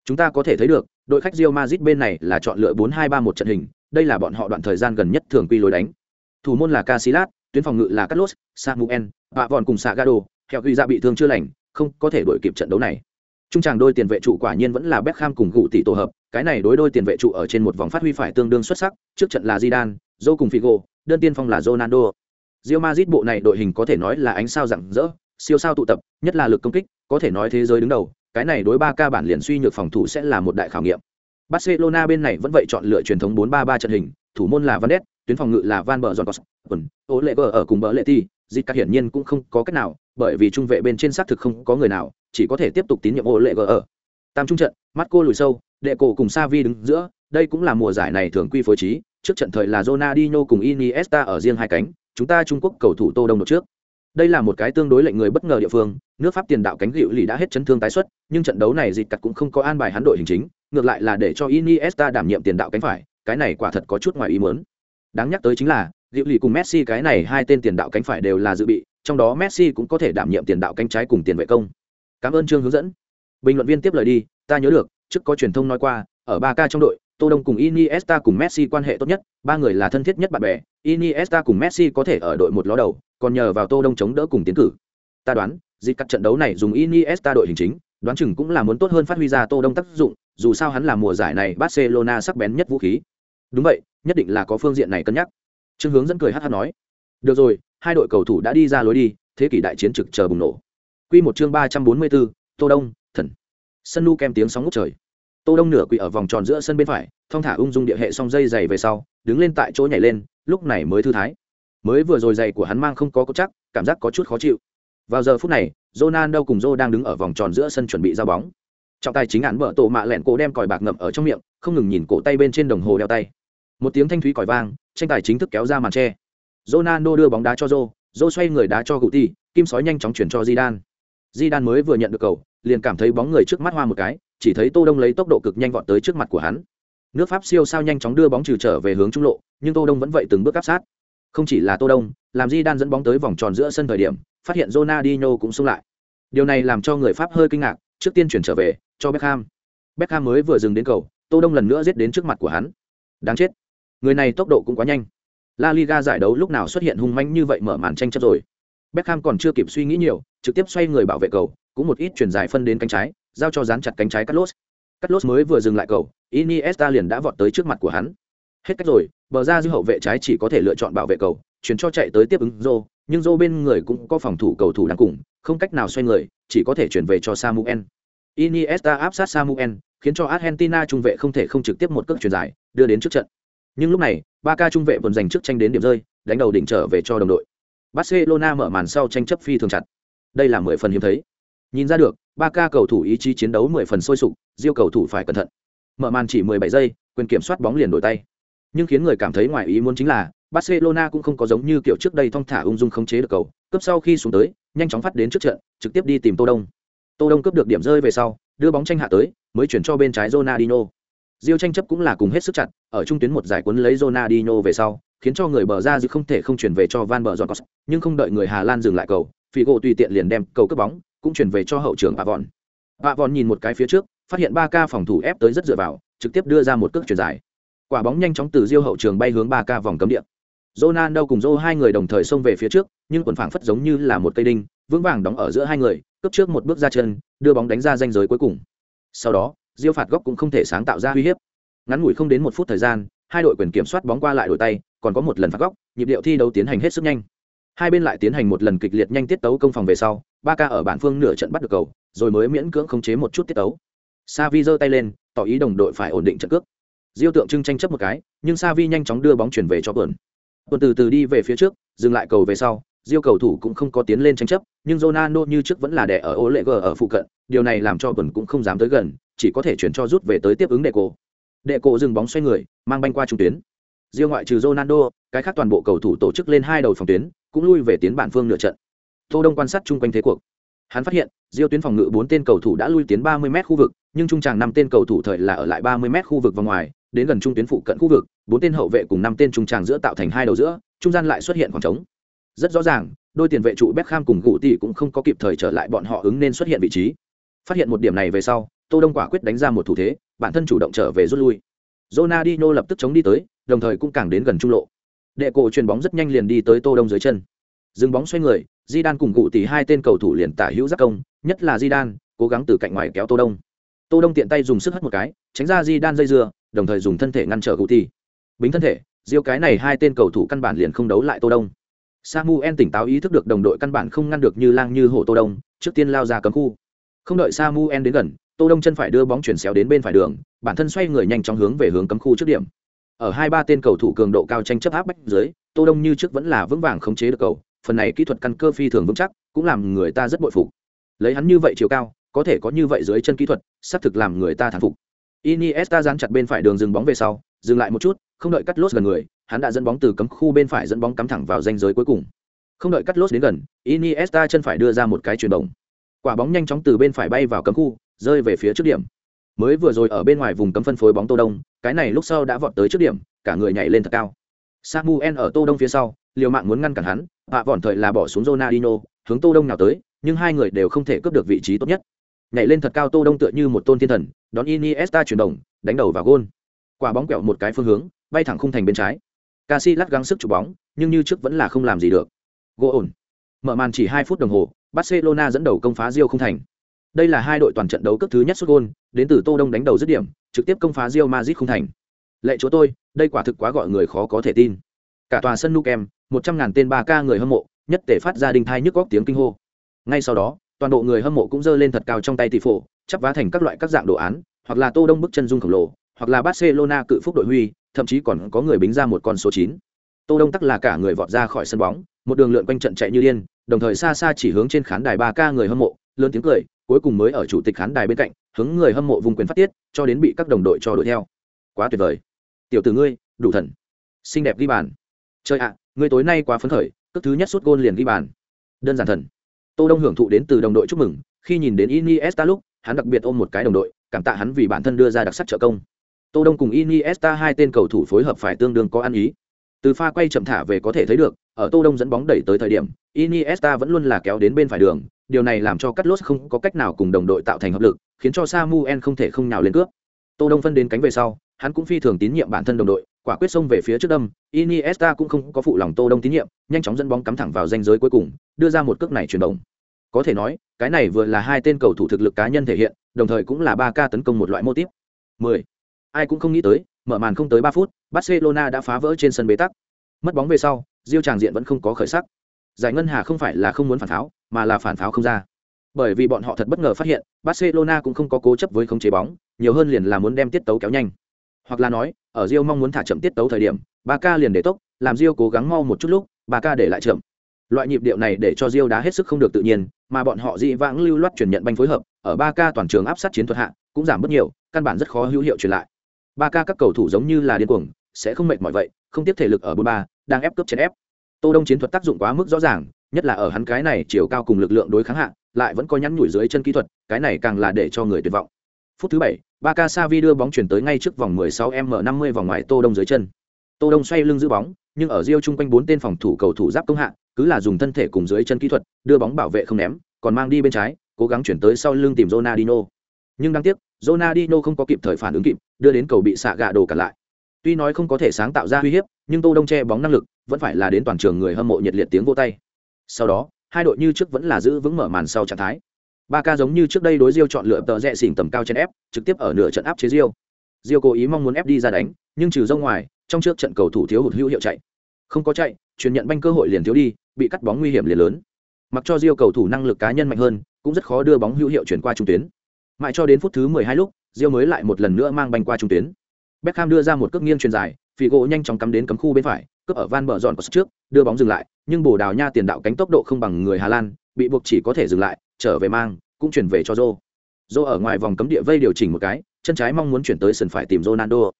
Chúng ta có thể thấy được, đội khách Real Madrid bên này là chọn lựa 4-2-3-1 trận hình, đây là bọn họ đoạn thời gian gần nhất thường quy lối đánh. Thủ môn là Casillas, tuyến phòng ngự là Carlos, Samuel, và Vòn cùng Sagado, Hẹo Ghi ra bị thương chưa lành, không có thể đuổi kịp trận đấu này. Trung tràng đôi tiền vệ trụ quả nhiên vẫn là Beckham cùng gụ tỷ tổ hợp, cái này đối đôi tiền vệ trụ ở trên một vòng phát huy phải tương đương xuất sắc, trước trận là Zidane, Zô cùng Figo, đơn tiên phong là Ronaldo. Real Madrid bộ này đội hình có thể nói là ánh sao rạng rỡ, siêu sao tụ tập, nhất là lực công kích, có thể nói thế giới đứng đầu, cái này đối ba ca bản liền suy nhược phòng thủ sẽ là một đại khảo nghiệm. Barcelona bên này vẫn vậy chọn lựa truyền thống 4-3-3 trận hình, thủ môn là Van Ness, tuyến phòng ngự là Van Bờ Giòn Quần, Ô Lệ vợ ở cùng Bờ Lệ Ti, Dịch các hiển nhiên cũng không có cách nào, bởi vì trung vệ bên trên xác thực không có người nào, chỉ có thể tiếp tục tín nhiệm Ô Lệ vợ ở. Tam trung trận, Marco lùi sâu, đệ cổ cùng Savi đứng giữa, đây cũng là mùa giải này thường quy phối trí, trước trận thời là Ronaldinho cùng Iniesta ở riêng hai cánh, chúng ta Trung Quốc cầu thủ Tô Đông đột trước. Đây là một cái tương đối lệnh người bất ngờ địa phương, nước Pháp tiền đạo cánh gịu lì đã hết chấn thương tái xuất, nhưng trận đấu này dịt cặt cũng không có an bài hắn đội hình chính, ngược lại là để cho Iniesta đảm nhiệm tiền đạo cánh phải, cái này quả thật có chút ngoài ý muốn. Đáng nhắc tới chính là, gịu lì cùng Messi cái này hai tên tiền đạo cánh phải đều là dự bị, trong đó Messi cũng có thể đảm nhiệm tiền đạo cánh trái cùng tiền vệ công. Cảm ơn Trương hướng dẫn. Bình luận viên tiếp lời đi, ta nhớ được, trước có truyền thông nói qua, ở ba k trong đội, Tô Đông cùng Iniesta cùng Messi quan hệ tốt nhất, ba người là thân thiết nhất bạn bè, Iniesta cùng Messi có thể ở đội một ló đầu, còn nhờ vào Tô Đông chống đỡ cùng tiến cử. Ta đoán, dịp cắt trận đấu này dùng Iniesta đội hình chính, đoán chừng cũng là muốn tốt hơn phát huy ra Tô Đông tác dụng, dù sao hắn là mùa giải này Barcelona sắc bén nhất vũ khí. Đúng vậy, nhất định là có phương diện này cân nhắc. Trương Hướng dẫn cười hắt hắt nói. Được rồi, hai đội cầu thủ đã đi ra lối đi, thế kỷ đại chiến trực chờ bùng nổ. Quy một chương 344, Tô Đông, thần. Sân nu kem tiếng sóng ngút trời tô đông nửa quỳ ở vòng tròn giữa sân bên phải thong thả ung dung địa hệ song dây giày về sau đứng lên tại chỗ nhảy lên lúc này mới thư thái mới vừa rồi giày của hắn mang không có cố chắc, cảm giác có chút khó chịu. Vào giờ phút này, Ronaldo cùng Joe đang đứng ở vòng tròn giữa sân chuẩn bị giao bóng. Trọng tài chính án bở tổ mạ lẹn cổ đem còi bạc ngậm ở trong miệng, không ngừng nhìn cổ tay bên trên đồng hồ đeo tay. Một tiếng thanh thúy còi vang, tranh tài chính thức kéo ra màn che Ronaldo đưa bóng đá cho Joe Joe xoay người đá cho Guti, kim sói nhanh chóng chuyển cho Zidane. Zidane mới vừa nhận được cầu, liền cảm thấy bóng người trước mắt hoa một cái, chỉ thấy tô đông lấy tốc độ cực nhanh vọt tới trước mặt của hắn. Nước pháp siêu sao nhanh chóng đưa bóng trừ trở về hướng trung lộ, nhưng tô đông vẫn vậy từng bước áp sát không chỉ là tô đông làm di đan dẫn bóng tới vòng tròn giữa sân thời điểm phát hiện Ronaldinho cũng xung lại. Điều này làm cho người pháp hơi kinh ngạc trước tiên chuyển trở về cho Beckham. Beckham mới vừa dừng đến cầu tô đông lần nữa giết đến trước mặt của hắn. Đáng chết. Người này tốc độ cũng quá nhanh. La Liga giải đấu lúc nào xuất hiện hung manh như vậy mở màn tranh chấp rồi. Beckham còn chưa kịp suy nghĩ nhiều trực tiếp xoay người bảo vệ cầu cũng một ít chuyển dài phân đến cánh trái giao cho dán chặt cánh trái Carlos. Carlos mới vừa dừng lại cầu, Iniesta liền đã vọt tới trước mặt của hắn. Hết cách rồi, bờ ra dư hậu vệ trái chỉ có thể lựa chọn bảo vệ cầu, chuyển cho chạy tới tiếp ứng rô nhưng rô bên người cũng có phòng thủ cầu thủ đang cùng, không cách nào xoay người, chỉ có thể chuyển về cho Samuel. Iniesta áp sát Samuel, khiến cho Argentina trung vệ không thể không trực tiếp một cước chuyển dài, đưa đến trước trận. Nhưng lúc này, Barca trung vệ vẫn giành trước tranh đến điểm rơi, đánh đầu đỉnh trở về cho đồng đội. Barcelona mở màn sau tranh chấp phi thường chặt. Đây là mười phần hiếm thấy. Nhìn ra được, ba ca cầu thủ ý chí chiến đấu mười phần sôi sục, Diêu cầu thủ phải cẩn thận. Mở màn chỉ mười bảy giây, quyền kiểm soát bóng liền đổi tay. Nhưng khiến người cảm thấy ngoài ý muốn chính là, Barcelona cũng không có giống như kiểu trước đây thong thả ung dung khống chế được cầu, cấp sau khi xuống tới, nhanh chóng phát đến trước trận, trực tiếp đi tìm Tô Đông. Tô Đông cướp được điểm rơi về sau, đưa bóng tranh hạ tới, mới chuyển cho bên trái Ronaldinho. Diêu tranh chấp cũng là cùng hết sức chặt, ở trung tuyến một giải cuốn lấy Ronaldinho về sau, khiến cho người bờ ra dư không thể không chuyển về cho Van Bờ Giòn nhưng không đợi người Hà Lan dừng lại cầu, Figo tùy tiện liền đem cầu cướp bóng, cũng chuyển về cho hậu trưởng Pavon. Pavon nhìn một cái phía trước, phát hiện 3K phòng thủ ép tới rất dựa vào, trực tiếp đưa ra một cước chuyển dài. Quả bóng nhanh chóng từ Diêu hậu trường bay hướng ba ca vòng cấm địa. Ronaldo cùng Zô hai người đồng thời xông về phía trước, nhưng quần phảng phất giống như là một cây đinh, vững vàng đóng ở giữa hai người, cướp trước một bước ra chân, đưa bóng đánh ra ranh giới cuối cùng. Sau đó, Diêu phạt góc cũng không thể sáng tạo ra uy hiếp. Ngắn ngủi không đến một phút thời gian, hai đội quyền kiểm soát bóng qua lại đổi tay, còn có một lần phạt góc, nhịp điệu thi đấu tiến hành hết sức nhanh. Hai bên lại tiến hành một lần kịch liệt nhanh tiết tấu công phòng về sau, ba ca ở bản phương nửa trận bắt được cầu rồi mới miễn cưỡng khống chế một chút tiết tấu savi giơ tay lên tỏ ý đồng đội phải ổn định trận cước diêu tượng trưng tranh chấp một cái nhưng Sa Vi nhanh chóng đưa bóng chuyển về cho bờn tuần từ từ đi về phía trước dừng lại cầu về sau diêu cầu thủ cũng không có tiến lên tranh chấp nhưng ronaldo như trước vẫn là đè ở ô lệ g ở phụ cận điều này làm cho bờn cũng không dám tới gần chỉ có thể chuyển cho rút về tới tiếp ứng đệ cổ đệ cổ dừng bóng xoay người mang banh qua trung tuyến Diêu ngoại trừ Ronaldo, cái khác toàn bộ cầu thủ tổ chức lên hai đầu phòng tuyến, cũng lui về tiến bản phương nửa trận. Tô Đông quan sát chung quanh thế cuộc. Hắn phát hiện, Diêu tuyến phòng ngự bốn tên cầu thủ đã lui tiến 30m khu vực, nhưng trung tràng năm tên cầu thủ thời là ở lại 30m khu vực và ngoài, đến gần trung tuyến phụ cận khu vực, bốn tên hậu vệ cùng năm tên trung tràng giữa tạo thành hai đầu giữa, trung gian lại xuất hiện khoảng trống. Rất rõ ràng, đôi tiền vệ trụ Beckham cùng Gù Tỷ cũng không có kịp thời trở lại bọn họ ứng nên xuất hiện vị trí. Phát hiện một điểm này về sau, Tô Đông quả quyết đánh ra một thủ thế, bản thân chủ động trở về rút lui. Ronaldinho lập tức chống đi tới, đồng thời cũng càng đến gần trung lộ. Đệ cổ chuyền bóng rất nhanh liền đi tới Tô Đông dưới chân. Dừng bóng xoay người, Zidane cùng Gù Tỷ hai tên cầu thủ liền tả hữu giáp công, nhất là Zidane, cố gắng từ cạnh ngoài kéo Tô Đông. Tô Đông tiện tay dùng sức hất một cái, tránh ra Zidane dây dưa, đồng thời dùng thân thể ngăn trở cụ thi Bính thân thể, Diêu cái này hai tên cầu thủ căn bản liền không đấu lại Tô Đông. Samuel tỉnh táo ý thức được đồng đội căn bản không ngăn được như lang như hổ Tô Đông, trước tiên lao ra cấm khu. Không đợi Samuel đến gần, Tô Đông chân phải đưa bóng chuyển xéo đến bên phải đường, bản thân xoay người nhanh chóng hướng về hướng cấm khu trước điểm. Ở hai ba tên cầu thủ cường độ cao tranh chấp áp bách dưới, Tô Đông như trước vẫn là vững vàng khống chế được cầu, phần này kỹ thuật căn cơ phi thường vững chắc, cũng làm người ta rất bội phục. Lấy hắn như vậy chiều cao, có thể có như vậy dưới chân kỹ thuật, xác thực làm người ta thán phục. Iniesta dán chặt bên phải đường dừng bóng về sau, dừng lại một chút, không đợi cắt lốt gần người, hắn đã dẫn bóng từ cấm khu bên phải dẫn bóng cắm thẳng vào ranh giới cuối cùng. Không đợi cắt lốt đến gần, Iniesta chân phải đưa ra một cái chuyền động. Quả bóng nhanh chóng từ bên phải bay vào cấm khu, rơi về phía trước điểm. Mới vừa rồi ở bên ngoài vùng cấm phân phối bóng Tô Đông, cái này lúc sau đã vọt tới trước điểm, cả người nhảy lên thật cao. Samuel ở Tô Đông phía sau, liều mạng muốn ngăn cản hắn, hạ vọn thời là bỏ xuống Ronaldinho, hướng Tô Đông nào tới, nhưng hai người đều không thể cướp được vị trí tốt nhất. Nhảy lên thật cao Tô Đông tựa như một tôn thiên thần, đón Iniesta chuyển động, đánh đầu vào gôn. Quả bóng quẹo một cái phương hướng, bay thẳng khung thành bên trái. Casillas gắng sức chụp bóng, nhưng như trước vẫn là không làm gì được. Gỗ ổn. Mở màn chỉ 2 phút đồng hồ, Barcelona dẫn đầu công phá Rio không thành. Đây là hai đội toàn trận đấu cấp thứ nhất sút gôn đến từ Tô Đông đánh đầu dứt điểm, trực tiếp công phá Real Madrid không thành. Lệ chúa tôi, đây quả thực quá gọi người khó có thể tin. Cả tòa sân Nou Camp, 100 ngàn tên ba ca người hâm mộ, nhất tể phát ra đình thai nhức góc tiếng kinh hô. Ngay sau đó, toàn bộ người hâm mộ cũng giơ lên thật cao trong tay tỷ phổ, chắp vá thành các loại các dạng đồ án, hoặc là Tô Đông bức chân dung khổng lồ, hoặc là Barcelona cự phúc đội huy, thậm chí còn có người bính ra một con số 9. Tô Đông tắc là cả người vọt ra khỏi sân bóng, một đường lượn quanh trận chạy như điên, đồng thời xa xa chỉ hướng trên khán đài 3K người hâm mộ, lớn tiếng cười, cuối cùng mới ở chủ tịch khán đài bên cạnh, hướng người hâm mộ vùng quyền phát tiết, cho đến bị các đồng đội cho đuổi theo. Quá tuyệt vời. Tiểu tử ngươi, đủ thần. Xinh đẹp ghi bàn. Chơi ạ, ngươi tối nay quá phấn khởi, cước thứ nhất sút gôn liền ghi bàn. Đơn giản thần. Tô Đông hưởng thụ đến từ đồng đội chúc mừng, khi nhìn đến Iniesta lúc, hắn đặc biệt ôm một cái đồng đội, cảm tạ hắn vì bản thân đưa ra đặc sắc trợ công. Tô Đông cùng Iniesta hai tên cầu thủ phối hợp phải tương đương có ăn ý. Từ pha quay chậm thả về có thể thấy được, ở Tô Đông dẫn bóng đẩy tới thời điểm, Iniesta vẫn luôn là kéo đến bên phải đường, điều này làm cho Carlos không có cách nào cùng đồng đội tạo thành hợp lực, khiến cho Samuel không thể không nào lên cướp. Tô Đông phân đến cánh về sau, hắn cũng phi thường tín nhiệm bản thân đồng đội, quả quyết xông về phía trước đâm, Iniesta cũng không có phụ lòng Tô Đông tín nhiệm, nhanh chóng dẫn bóng cắm thẳng vào ranh giới cuối cùng, đưa ra một cước này chuyển động. Có thể nói, cái này vừa là hai tên cầu thủ thực lực cá nhân thể hiện, đồng thời cũng là 3K tấn công một loại mô típ. 10. Ai cũng không nghĩ tới, mở màn không tới 3 phút, Barcelona đã phá vỡ trên sân bế tắc. Mất bóng về sau, Diêu tràng diện vẫn không có khởi sắc. Giải ngân hà không phải là không muốn phản pháo, mà là phản pháo không ra. Bởi vì bọn họ thật bất ngờ phát hiện, Barcelona cũng không có cố chấp với khống chế bóng, nhiều hơn liền là muốn đem tiết tấu kéo nhanh. Hoặc là nói, ở Rio mong muốn thả chậm tiết tấu thời điểm, Barca liền để tốc, làm Rio cố gắng mau một chút lúc, Barca để lại chậm. Loại nhịp điệu này để cho Rio đá hết sức không được tự nhiên, mà bọn họ dị vãng lưu loát chuyển nhận banh phối hợp, ở Barca toàn trường áp sát chiến thuật hạ, cũng giảm bất nhiều, căn bản rất khó hữu hiệu truyền lại. Barca các cầu thủ giống như là điên cuồng, sẽ không mệt mỏi vậy, không tiếp thể lực ở 4-3, đang ép cướp trên ép. Tô Đông chiến thuật tác dụng quá mức rõ ràng, nhất là ở hắn cái này chiều cao cùng lực lượng đối kháng hạ, lại vẫn có nhắn nhủi dưới chân kỹ thuật, cái này càng là để cho người tuyệt vọng. Phút thứ 7, Barca Xavi đưa bóng chuyển tới ngay trước vòng 16m50 vòng ngoài Tô Đông dưới chân. Tô Đông xoay lưng giữ bóng, nhưng ở Rio chung quanh bốn tên phòng thủ cầu thủ giáp công hạ, cứ là dùng thân thể cùng dưới chân kỹ thuật, đưa bóng bảo vệ không ném, còn mang đi bên trái, cố gắng chuyển tới sau lưng tìm Ronaldinho. Nhưng đáng tiếc, Ronaldinho không có kịp thời phản ứng kịp, đưa đến cầu bị xạ gạ đồ cả lại. Tuy nói không có thể sáng tạo ra uy hiếp, nhưng Tô Đông che bóng năng lực, vẫn phải là đến toàn trường người hâm mộ nhiệt liệt tiếng vỗ tay. Sau đó, hai đội như trước vẫn là giữ vững mở màn sau trạng thái. Ba ca giống như trước đây đối diêu chọn lựa tờ rẽ xỉn tầm cao trên ép, trực tiếp ở nửa trận áp chế diêu. Diêu cố ý mong muốn ép đi ra đánh, nhưng trừ ra ngoài, trong trước trận cầu thủ thiếu hụt hữu hiệu chạy. Không có chạy, truyền nhận banh cơ hội liền thiếu đi, bị cắt bóng nguy hiểm liền lớn. Mặc cho diêu cầu thủ năng lực cá nhân mạnh hơn, cũng rất khó đưa bóng hữu hiệu chuyển qua trung tuyến. Mãi cho đến phút thứ 12 lúc, diêu mới lại một lần nữa mang banh qua trung tuyến. Beckham đưa ra một cước nghiêng truyền dài, phi gỗ nhanh chóng cắm đến cấm khu bên phải, cướp ở Van bờ dọn trước, đưa bóng dừng lại, nhưng Bồ Đào Nha tiền đạo cánh tốc độ không bằng người Hà Lan, bị buộc chỉ có thể dừng lại, trở về mang, cũng chuyển về cho Zô. Zô ở ngoài vòng cấm địa vây điều chỉnh một cái, chân trái mong muốn chuyển tới sân phải tìm Ronaldo.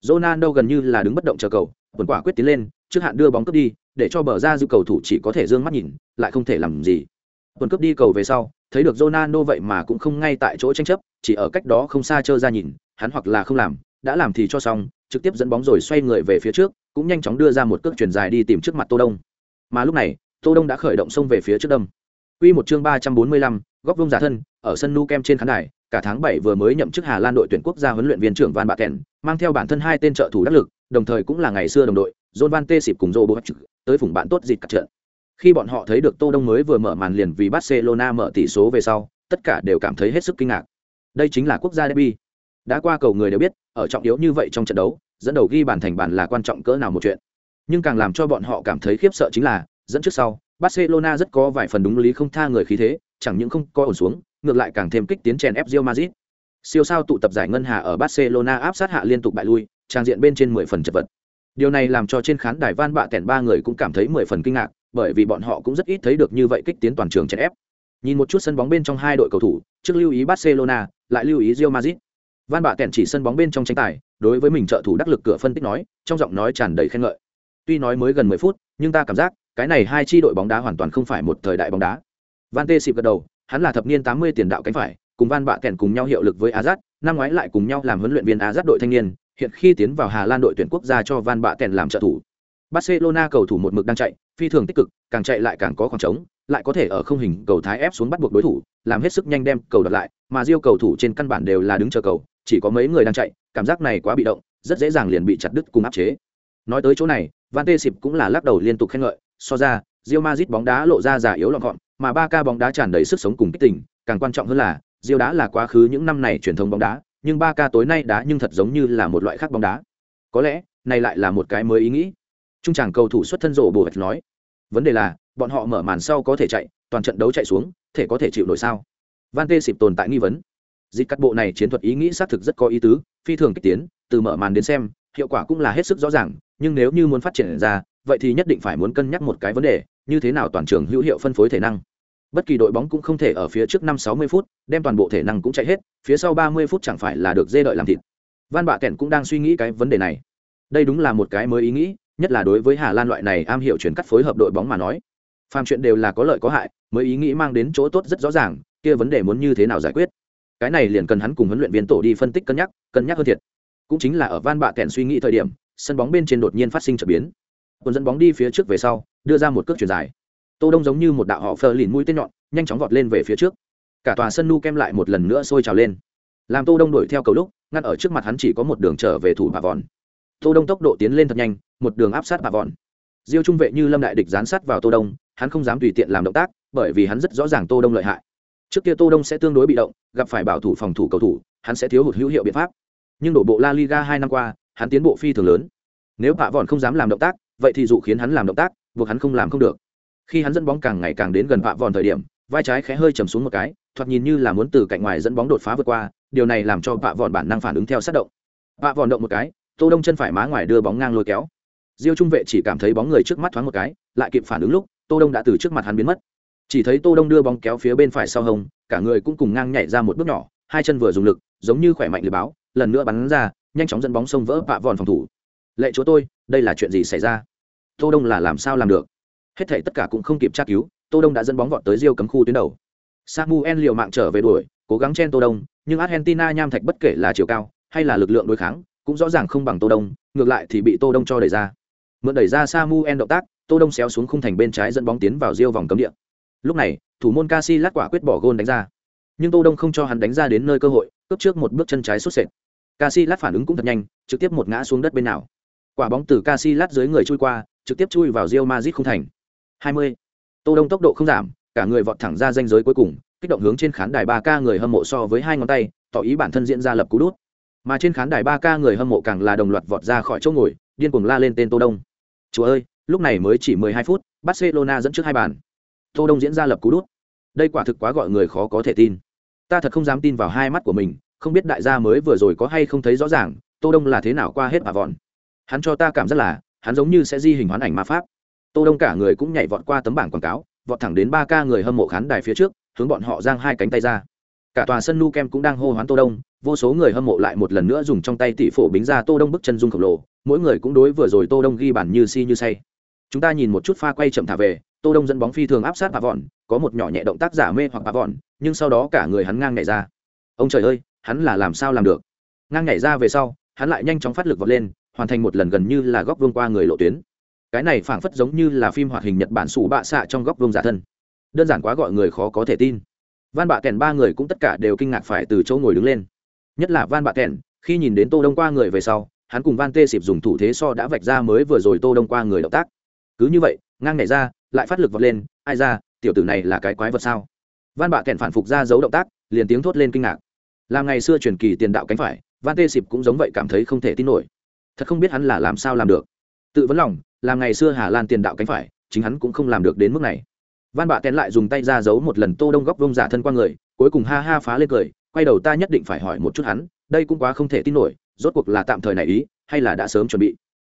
Ronaldo gần như là đứng bất động chờ cầu, quần quả quyết tiến lên trước hạn đưa bóng cướp đi để cho bờ ra dư cầu thủ chỉ có thể d ư ơ n g mắt nhìn lại không thể làm gì quần cướp đi cầu về sau thấy được Ronaldo vậy mà cũng không ngay tại chỗ tranh chấp chỉ ở cách đó không xa chơi ra nhìn hắn hoặc là không làm đã làm thì cho xong trực tiếp dẫn bóng rồi xoay người về phía trước cũng nhanh chóng đưa ra một cước chuyển dài đi tìm trước mặt tô đông mà lúc này tô đông đã khởi động xông về phía trước đâm Quy một chương ba trăm bốn mươi lăm, góc vuông giả thân, ở sân Nu Kem trên khán đài, cả tháng bảy vừa mới nhậm chức Hà Lan đội tuyển quốc gia huấn luyện viên trưởng Van Baten, mang theo bản thân hai tên trợ thủ đắc lực, đồng thời cũng là ngày xưa đồng đội, John Van Tê xịp cùng Robo tới vùng bạn tốt dịt cả trận. Khi bọn họ thấy được Tô Đông mới vừa mở màn liền vì Barcelona mở tỷ số về sau, tất cả đều cảm thấy hết sức kinh ngạc. Đây chính là quốc gia derby. Đã qua cầu người đều biết, ở trọng yếu như vậy trong trận đấu, dẫn đầu ghi bàn thành bàn là quan trọng cỡ nào một chuyện. Nhưng càng làm cho bọn họ cảm thấy khiếp sợ chính là, dẫn trước sau, Barcelona rất có vài phần đúng lý không tha người khí thế, chẳng những không coi ổn xuống, ngược lại càng thêm kích tiến chèn ép Real Madrid. Siêu sao tụ tập giải ngân hà ở Barcelona áp sát hạ liên tục bại lui, trang diện bên trên 10 phần chật vật. Điều này làm cho trên khán đài Van Bạ Tèn ba người cũng cảm thấy 10 phần kinh ngạc, bởi vì bọn họ cũng rất ít thấy được như vậy kích tiến toàn trường chèn ép. Nhìn một chút sân bóng bên trong hai đội cầu thủ, trước lưu ý Barcelona, lại lưu ý Real Madrid. Van Bạ Tèn chỉ sân bóng bên trong tranh tài, đối với mình trợ thủ đắc lực cửa phân tích nói, trong giọng nói tràn đầy khen ngợi. Tuy nói mới gần 10 phút, nhưng ta cảm giác, cái này hai chi đội bóng đá hoàn toàn không phải một thời đại bóng đá. Van Tê xịp gật đầu, hắn là thập niên 80 tiền đạo cánh phải, cùng Van Bạ Kèn cùng nhau hiệu lực với Azat, năm ngoái lại cùng nhau làm huấn luyện viên Azat đội thanh niên, hiện khi tiến vào Hà Lan đội tuyển quốc gia cho Van Bạ Kèn làm trợ thủ. Barcelona cầu thủ một mực đang chạy, phi thường tích cực, càng chạy lại càng có khoảng trống, lại có thể ở không hình cầu thái ép xuống bắt buộc đối thủ, làm hết sức nhanh đem cầu đoạt lại, mà Diêu cầu thủ trên căn bản đều là đứng chờ cầu, chỉ có mấy người đang chạy, cảm giác này quá bị động, rất dễ dàng liền bị chặt đứt cùng áp chế. Nói tới chỗ này, Van Tê Sịp cũng là lắc đầu liên tục khen ngợi, so ra, Real Madrid bóng đá lộ ra giả yếu lọn gọn, mà Barca bóng đá tràn đầy sức sống cùng kích tình, càng quan trọng hơn là, Real đá là quá khứ những năm này truyền thống bóng đá, nhưng Barca tối nay đá nhưng thật giống như là một loại khác bóng đá. Có lẽ, này lại là một cái mới ý nghĩ. Trung chàng cầu thủ xuất thân rộ bổ nói, vấn đề là, bọn họ mở màn sau có thể chạy, toàn trận đấu chạy xuống, thể có thể chịu nổi sao? Van Tê xịp tồn tại nghi vấn. Dịch cắt bộ này chiến thuật ý nghĩ xác thực rất có ý tứ, phi thường kích tiến, từ mở màn đến xem, hiệu quả cũng là hết sức rõ ràng, nhưng nếu như muốn phát triển ra, vậy thì nhất định phải muốn cân nhắc một cái vấn đề, như thế nào toàn trường hữu hiệu phân phối thể năng. Bất kỳ đội bóng cũng không thể ở phía trước năm sáu mươi phút, đem toàn bộ thể năng cũng chạy hết, phía sau ba mươi phút chẳng phải là được dê đợi làm thịt. Van Bạ Kèn cũng đang suy nghĩ cái vấn đề này. Đây đúng là một cái mới ý nghĩ, nhất là đối với Hà Lan loại này am hiểu chuyển cắt phối hợp đội bóng mà nói. Phàm chuyện đều là có lợi có hại, mới ý nghĩ mang đến chỗ tốt rất rõ ràng, kia vấn đề muốn như thế nào giải quyết. Cái này liền cần hắn cùng huấn luyện viên tổ đi phân tích cân nhắc, cân nhắc hơn thiệt. Cũng chính là ở Van Bạ Kèn suy nghĩ thời điểm, sân bóng bên trên đột nhiên phát sinh trở biến còn dẫn bóng đi phía trước về sau, đưa ra một cước chuyển dài. Tô đông giống như một đạo họ phờ lìn mũi tên nhọn, nhanh chóng vọt lên về phía trước. Cả tòa sân nu kem lại một lần nữa sôi trào lên. Làm tô đông đuổi theo cầu lúc, ngăn ở trước mặt hắn chỉ có một đường trở về thủ bà vòn. Tô đông tốc độ tiến lên thật nhanh, một đường áp sát bà vòn. Diêu trung vệ như lâm đại địch gián sát vào tô đông, hắn không dám tùy tiện làm động tác, bởi vì hắn rất rõ ràng tô đông lợi hại. Trước kia tô đông sẽ tương đối bị động, gặp phải bảo thủ phòng thủ cầu thủ, hắn sẽ thiếu hụt hữu hiệu biện pháp. Nhưng đổ bộ la liga hai năm qua, hắn tiến bộ phi thường lớn. Nếu bà vòn không dám làm động tác vậy thì dụ khiến hắn làm động tác, buộc hắn không làm không được. Khi hắn dẫn bóng càng ngày càng đến gần vạ vòn thời điểm, vai trái khẽ hơi chầm xuống một cái, thoạt nhìn như là muốn từ cạnh ngoài dẫn bóng đột phá vượt qua, điều này làm cho vạ vòn bản năng phản ứng theo sát động. Vạ vòn động một cái, tô đông chân phải má ngoài đưa bóng ngang lôi kéo. Diêu trung vệ chỉ cảm thấy bóng người trước mắt thoáng một cái, lại kịp phản ứng lúc, tô đông đã từ trước mặt hắn biến mất. Chỉ thấy tô đông đưa bóng kéo phía bên phải sau hông, cả người cũng cùng ngang nhảy ra một bước nhỏ, hai chân vừa dùng lực, giống như khỏe mạnh lưới báo, lần nữa bắn ra, nhanh chóng dẫn bóng xông vỡ vạ vòn phòng thủ lệ chúa tôi, đây là chuyện gì xảy ra? Tô đông là làm sao làm được? Hết thảy tất cả cũng không kịp tra cứu, tô đông đã dẫn bóng vọt tới riêu cấm khu tuyến đầu. Samuel liều mạng trở về đuổi, cố gắng chen tô đông, nhưng argentina nham thạch bất kể là chiều cao hay là lực lượng đối kháng, cũng rõ ràng không bằng tô đông, ngược lại thì bị tô đông cho đẩy ra. Mượn đẩy ra samuel động tác, tô đông xéo xuống khung thành bên trái dẫn bóng tiến vào riêu vòng cấm địa. Lúc này, thủ môn Casi lát quả quyết bỏ gôn đánh ra. Nhưng tô đông không cho hắn đánh ra đến nơi cơ hội, cướp trước một bước chân trái xuất sệt. Casi lát phản ứng cũng thật nhanh, trực tiếp một ngã xuống đất bên nào quả bóng từ Casillas dưới người chui qua, trực tiếp chui vào Real Madrid không thành. 20. tô đông tốc độ không giảm, cả người vọt thẳng ra danh giới cuối cùng, kích động hướng trên khán đài 3k người hâm mộ so với hai ngón tay, tỏ ý bản thân diễn ra lập cú đút. Mà trên khán đài 3k người hâm mộ càng là đồng loạt vọt ra khỏi chỗ ngồi, điên cuồng la lên tên tô đông. Chúa ơi, lúc này mới chỉ 12 phút, barcelona dẫn trước hai bàn. Tô đông diễn ra lập cú đút. Đây quả thực quá gọi người khó có thể tin. Ta thật không dám tin vào hai mắt của mình, không biết đại gia mới vừa rồi có hay không thấy rõ ràng, tô đông là thế nào qua hết bà vọn hắn cho ta cảm giác là, hắn giống như sẽ di hình hoán ảnh ma pháp. Tô đông cả người cũng nhảy vọt qua tấm bảng quảng cáo, vọt thẳng đến ba ca người hâm mộ khán đài phía trước, hướng bọn họ giang hai cánh tay ra. Cả tòa sân nu kem cũng đang hô hoán tô đông, vô số người hâm mộ lại một lần nữa dùng trong tay tỷ phổ bính ra tô đông bức chân dung khổng lồ, mỗi người cũng đối vừa rồi tô đông ghi bản như si như say. Chúng ta nhìn một chút pha quay chậm thả về, tô đông dẫn bóng phi thường áp sát bà vọn, có một nhỏ nhẹ động tác giả mê hoặc bà vọn, nhưng sau đó cả người hắn ngang nhảy ra. Ông trời ơi, hắn là làm sao làm được? Ngang nhảy ra về sau, hắn lại nhanh chóng phát lực vọt lên hoàn thành một lần gần như là góc vương qua người lộ tuyến. Cái này phảng phất giống như là phim hoạt hình nhật bản sủ bạ xạ trong góc vương giả thân. Đơn giản quá gọi người khó có thể tin. Van bạ kèn ba người cũng tất cả đều kinh ngạc phải từ chỗ ngồi đứng lên. Nhất là van bạ kèn khi nhìn đến tô đông qua người về sau, hắn cùng van tê xịp dùng thủ thế so đã vạch ra mới vừa rồi tô đông qua người động tác. Cứ như vậy, ngang nhảy ra, lại phát lực vọt lên, ai ra, tiểu tử này là cái quái vật sao? Van bạ kèn phản phục ra dấu động tác, liền tiếng thốt lên kinh ngạc. Làm ngày xưa truyền kỳ tiền đạo cánh phải, van tê xịp cũng giống vậy cảm thấy không thể tin nổi thật không biết hắn là làm sao làm được. Tự vấn lòng, là ngày xưa hà lan tiền đạo cánh phải, chính hắn cũng không làm được đến mức này. Van bạ tén lại dùng tay ra giấu một lần tô đông góc vông giả thân qua người, cuối cùng ha ha phá lên cười, quay đầu ta nhất định phải hỏi một chút hắn, đây cũng quá không thể tin nổi, rốt cuộc là tạm thời này ý, hay là đã sớm chuẩn bị?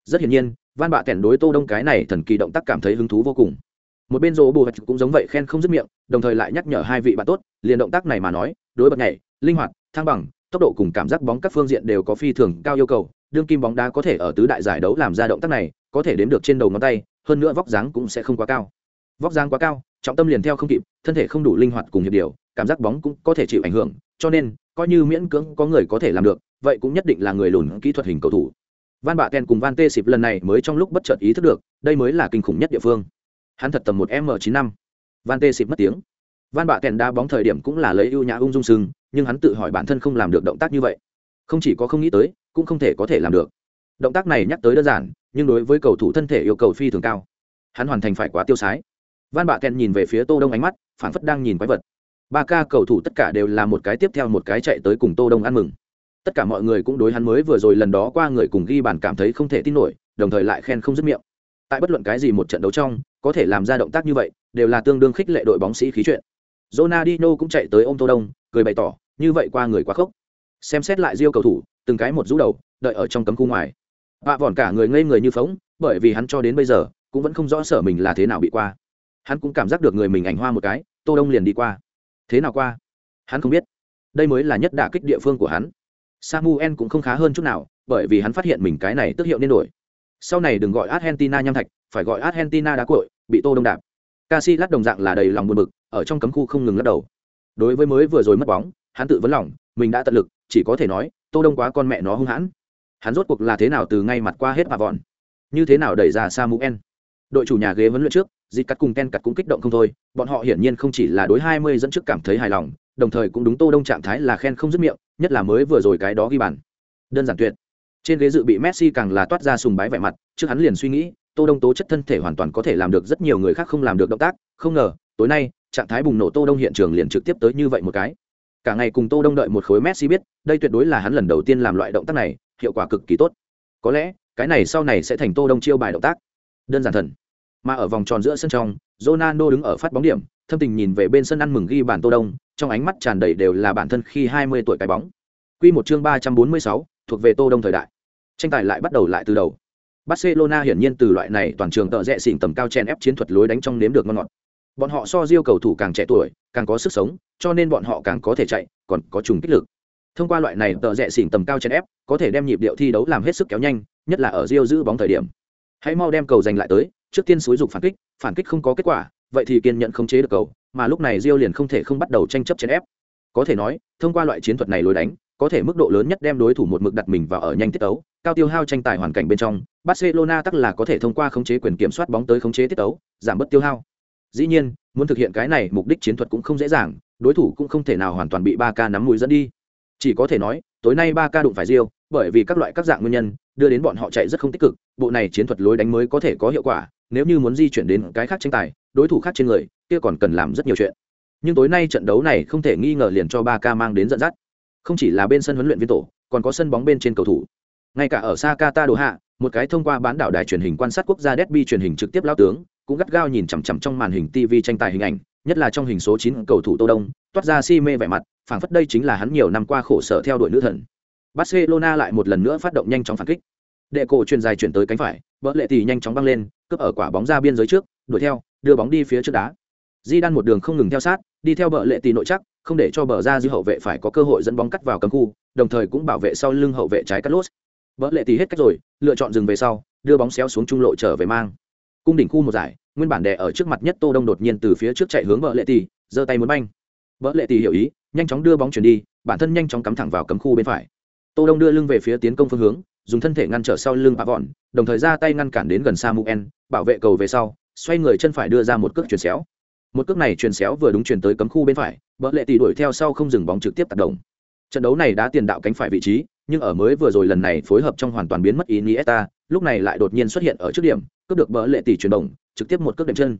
Rất hiển nhiên van bạ tẻn đối tô đông cái này thần kỳ động tác cảm thấy hứng thú vô cùng. Một bên rỗ bù hạch cũng giống vậy khen không dứt miệng, đồng thời lại nhắc nhở hai vị bạn tốt, liền động tác này mà nói, đối bật nhảy, linh hoạt, thăng bằng, tốc độ cùng cảm giác bóng các phương diện đều có phi thường cao yêu cầu đương kim bóng đá có thể ở tứ đại giải đấu làm ra động tác này, có thể đếm được trên đầu ngón tay, hơn nữa vóc dáng cũng sẽ không quá cao. Vóc dáng quá cao, trọng tâm liền theo không kịp, thân thể không đủ linh hoạt cùng hiệp điều, cảm giác bóng cũng có thể chịu ảnh hưởng, cho nên, coi như miễn cưỡng có người có thể làm được, vậy cũng nhất định là người lùn kỹ thuật hình cầu thủ. Van bạ ken cùng van tê xịp lần này mới trong lúc bất chợt ý thức được, đây mới là kinh khủng nhất địa phương. Hắn thật tầm một m chín năm. Van tê xịp mất tiếng. Van bạ ken đá bóng thời điểm cũng là lấy ưu nhã ung dung sưng nhưng hắn tự hỏi bản thân không làm được động tác như vậy không chỉ có không nghĩ tới cũng không thể có thể làm được. Động tác này nhắc tới đơn giản nhưng đối với cầu thủ thân thể yêu cầu phi thường cao. Hắn hoàn thành phải quá tiêu sái. Van bạ kèn nhìn về phía tô đông ánh mắt phản phất đang nhìn quái vật. Ba ca cầu thủ tất cả đều là một cái tiếp theo một cái chạy tới cùng tô đông ăn mừng. Tất cả mọi người cũng đối hắn mới vừa rồi lần đó qua người cùng ghi bàn cảm thấy không thể tin nổi đồng thời lại khen không dứt miệng. Tại bất luận cái gì một trận đấu trong có thể làm ra động tác như vậy đều là tương đương khích lệ đội bóng sĩ khí chuyện. Ronaldinho cũng chạy tới ôm Tô Đông, cười bày tỏ, như vậy qua người quá khốc. Xem xét lại Diêu cầu thủ, từng cái một rũ đầu, đợi ở trong cấm khu ngoài. Bạ vòn cả người ngây người như phóng, bởi vì hắn cho đến bây giờ cũng vẫn không rõ sở mình là thế nào bị qua. Hắn cũng cảm giác được người mình ảnh hoa một cái, Tô Đông liền đi qua. Thế nào qua? Hắn không biết. Đây mới là nhất đả kích địa phương của hắn. Samuel cũng không khá hơn chút nào, bởi vì hắn phát hiện mình cái này tức hiệu nên đổi. Sau này đừng gọi Argentina nham thạch, phải gọi Argentina đá cội, bị Tô Đông đạp. Casillas đồng dạng là đầy lòng buồn bực, ở trong cấm khu không ngừng lắc đầu. Đối với mới vừa rồi mất bóng, hắn tự vấn lòng, mình đã tận lực, chỉ có thể nói, Tô Đông quá con mẹ nó hung hãn. Hắn rốt cuộc là thế nào từ ngay mặt qua hết bà vọn, như thế nào đẩy ra Samuel. Đội chủ nhà ghế huấn luyện trước, Dịch cắt cùng Ken cắt cũng kích động không thôi, bọn họ hiển nhiên không chỉ là đối 20 dẫn trước cảm thấy hài lòng, đồng thời cũng đúng Tô Đông trạng thái là khen không dứt miệng, nhất là mới vừa rồi cái đó ghi bàn. Đơn giản tuyệt. Trên ghế dự bị Messi càng là toát ra sùng bái vẻ mặt, trước hắn liền suy nghĩ, Tô Đông tố chất thân thể hoàn toàn có thể làm được rất nhiều người khác không làm được động tác, không ngờ, tối nay, trạng thái bùng nổ Tô Đông hiện trường liền trực tiếp tới như vậy một cái. Cả ngày cùng Tô Đông đợi một khối Messi biết, đây tuyệt đối là hắn lần đầu tiên làm loại động tác này, hiệu quả cực kỳ tốt. Có lẽ, cái này sau này sẽ thành Tô Đông chiêu bài động tác. Đơn giản thần. Mà ở vòng tròn giữa sân trong, Ronaldo đứng ở phát bóng điểm, thâm tình nhìn về bên sân ăn mừng ghi bàn Tô Đông, trong ánh mắt tràn đầy đều là bản thân khi 20 tuổi cái bóng. Quy một chương 346, thuộc về Tô Đông thời đại. Tranh tài lại bắt đầu lại từ đầu. Barcelona hiển nhiên từ loại này toàn trường tợ rẽ xỉn tầm cao chen ép chiến thuật lối đánh trong nếm được ngon ngọt. Bọn họ so Diêu cầu thủ càng trẻ tuổi, càng có sức sống, cho nên bọn họ càng có thể chạy, còn có trùng kích lực. Thông qua loại này tợ rẽ xỉn tầm cao chèn ép, có thể đem nhịp điệu thi đấu làm hết sức kéo nhanh, nhất là ở Diêu giữ bóng thời điểm. Hãy mau đem cầu giành lại tới, trước tiên suối dục phản kích, phản kích không có kết quả, vậy thì kiên nhận không chế được cầu, mà lúc này Diêu liền không thể không bắt đầu tranh chấp chèn ép. Có thể nói, thông qua loại chiến thuật này lối đánh, có thể mức độ lớn nhất đem đối thủ một mực đặt mình vào ở nhanh tiết tấu, cao tiêu hao tranh tài hoàn cảnh bên trong, Barcelona tắc là có thể thông qua khống chế quyền kiểm soát bóng tới khống chế tiết tấu, giảm bớt tiêu hao. Dĩ nhiên, muốn thực hiện cái này, mục đích chiến thuật cũng không dễ dàng, đối thủ cũng không thể nào hoàn toàn bị Ba Ca nắm mũi dẫn đi. Chỉ có thể nói, tối nay Ba Ca đụng phải riêu, bởi vì các loại các dạng nguyên nhân, đưa đến bọn họ chạy rất không tích cực, bộ này chiến thuật lối đánh mới có thể có hiệu quả, nếu như muốn di chuyển đến cái khác tranh tài, đối thủ khác trên người, kia còn cần làm rất nhiều chuyện. Nhưng tối nay trận đấu này không thể nghi ngờ liền cho Ba Ca mang đến dẫn dắt. Không chỉ là bên sân huấn luyện viên tổ, còn có sân bóng bên trên cầu thủ ngay cả ở Sakata đồ hạ một cái thông qua bán đảo đài truyền hình quan sát quốc gia derby truyền hình trực tiếp lao tướng cũng gắt gao nhìn chằm chằm trong màn hình tv tranh tài hình ảnh, nhất là trong hình số chín cầu thủ tô đông, toát ra si mê vẻ mặt, phảng phất đây chính là hắn nhiều năm qua khổ sở theo đuổi nữ thần. Barcelona lại một lần nữa phát động nhanh chóng phản kích. Đệ cổ truyền dài chuyển tới cánh phải, vỡ lệ tỷ nhanh chóng băng lên, cướp ở quả bóng ra biên giới trước, đuổi theo, đưa bóng đi phía trước đá. Di đan một đường không ngừng theo sát, đi theo bờ lệ tỷ nội chắc, không để cho bờ ra dư hậu vệ phải có cơ hội dẫn bóng cắt vào cấm khu, đồng thời cũng bảo vệ sau lưng hậu vệ trái cắt lốt. Vỡ lệ tỷ hết cách rồi, lựa chọn dừng về sau, đưa bóng xéo xuống trung lộ trở về mang cung đỉnh khu một giải, nguyên bản đè ở trước mặt nhất tô đông đột nhiên từ phía trước chạy hướng vợ lệ tỷ giơ tay muốn banh. Vợ lệ tỷ hiểu ý, nhanh chóng đưa bóng chuyển đi, bản thân nhanh chóng cắm thẳng vào cấm khu bên phải. Tô đông đưa lưng về phía tiến công phương hướng, dùng thân thể ngăn trở sau lưng bà vọn, đồng thời ra tay ngăn cản đến gần samuel, bảo vệ cầu về sau, xoay người chân phải đưa ra một cước chuyển xéo. Một cước này chuyển xéo vừa đúng chuyển tới cấm khu bên phải vợ lệ tỷ đuổi theo sau không dừng bóng trực tiếp tác động. Trận đấu này đã tiền đạo cánh phải vị trí nhưng ở mới vừa rồi lần này phối hợp trong hoàn toàn biến mất Iniesta, lúc này lại đột nhiên xuất hiện ở trước điểm, cướp được bỡ lệ tỷ chuyển động, trực tiếp một cước đệm chân.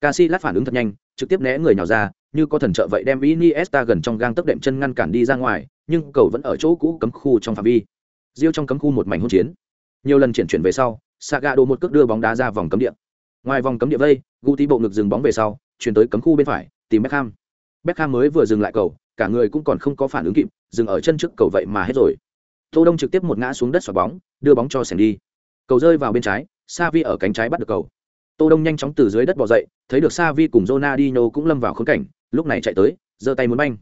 Casillas phản ứng thật nhanh, trực tiếp né người nhào ra, như có thần trợ vậy đem Iniesta gần trong gang tấc đệm chân ngăn cản đi ra ngoài, nhưng cầu vẫn ở chỗ cũ cấm khu trong phạm vi. Diêu trong cấm khu một mảnh hỗn chiến. Nhiều lần chuyển chuyển về sau, Sagado một cước đưa bóng đá ra vòng cấm địa. Ngoài vòng cấm địa vây, Guti bộ ngực dừng bóng về sau, chuyển tới cấm khu bên phải, tìm Beckham. Beckham mới vừa dừng lại cầu, cả người cũng còn không có phản ứng kịp, dừng ở chân trước cầu vậy mà hết rồi tô đông trực tiếp một ngã xuống đất xoạc bóng, đưa bóng cho sèn đi. Cầu rơi vào bên trái sa vi ở cánh trái bắt được cầu. Tô đông nhanh chóng từ dưới đất bò dậy, thấy được sa vi cùng Ronaldinho cũng lâm vào khốn cảnh, lúc này chạy tới, giơ tay muốn banh.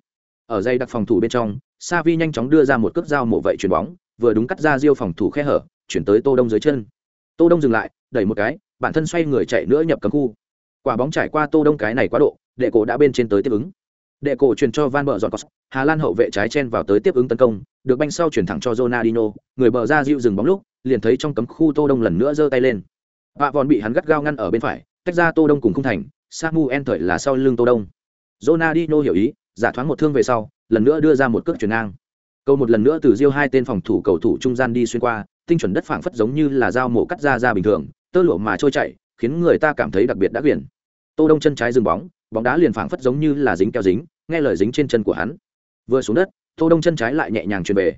Ở dây đặc phòng thủ bên trong sa vi nhanh chóng đưa ra một cước dao mổ vậy chuyền bóng, vừa đúng cắt ra diêu phòng thủ khe hở, chuyển tới tô đông dưới chân. Tô đông dừng lại, đẩy một cái, bản thân xoay người chạy nữa nhập cấm khu. Quả bóng trải qua tô đông cái này quá độ, đệ cổ đã bên trên tới tiếp ứng. Đệ cổ truyền cho van bờ dọn cos, hà lan hậu vệ trái chen vào tới tiếp ứng tấn công được banh sau chuyển thẳng cho Ronaldinho, người bờ ra dịu dừng bóng lúc, liền thấy trong cấm khu Tô Đông lần nữa giơ tay lên. Vạ Vòn bị hắn gắt gao ngăn ở bên phải, tách ra Tô Đông cùng không thành, Samuel thời là sau lưng Tô Đông. Ronaldinho hiểu ý, giả thoáng một thương về sau, lần nữa đưa ra một cước chuyển ngang. Câu một lần nữa từ Diêu hai tên phòng thủ cầu thủ trung gian đi xuyên qua, tinh chuẩn đất phảng phất giống như là dao mổ cắt ra ra bình thường, tơ lụa mà trôi chảy, khiến người ta cảm thấy đặc biệt đã quyển. Tô Đông chân trái dừng bóng, bóng đá liền phảng phất giống như là dính keo dính, nghe lời dính trên chân của hắn. Vừa xuống đất, tô đông chân trái lại nhẹ nhàng truyền về.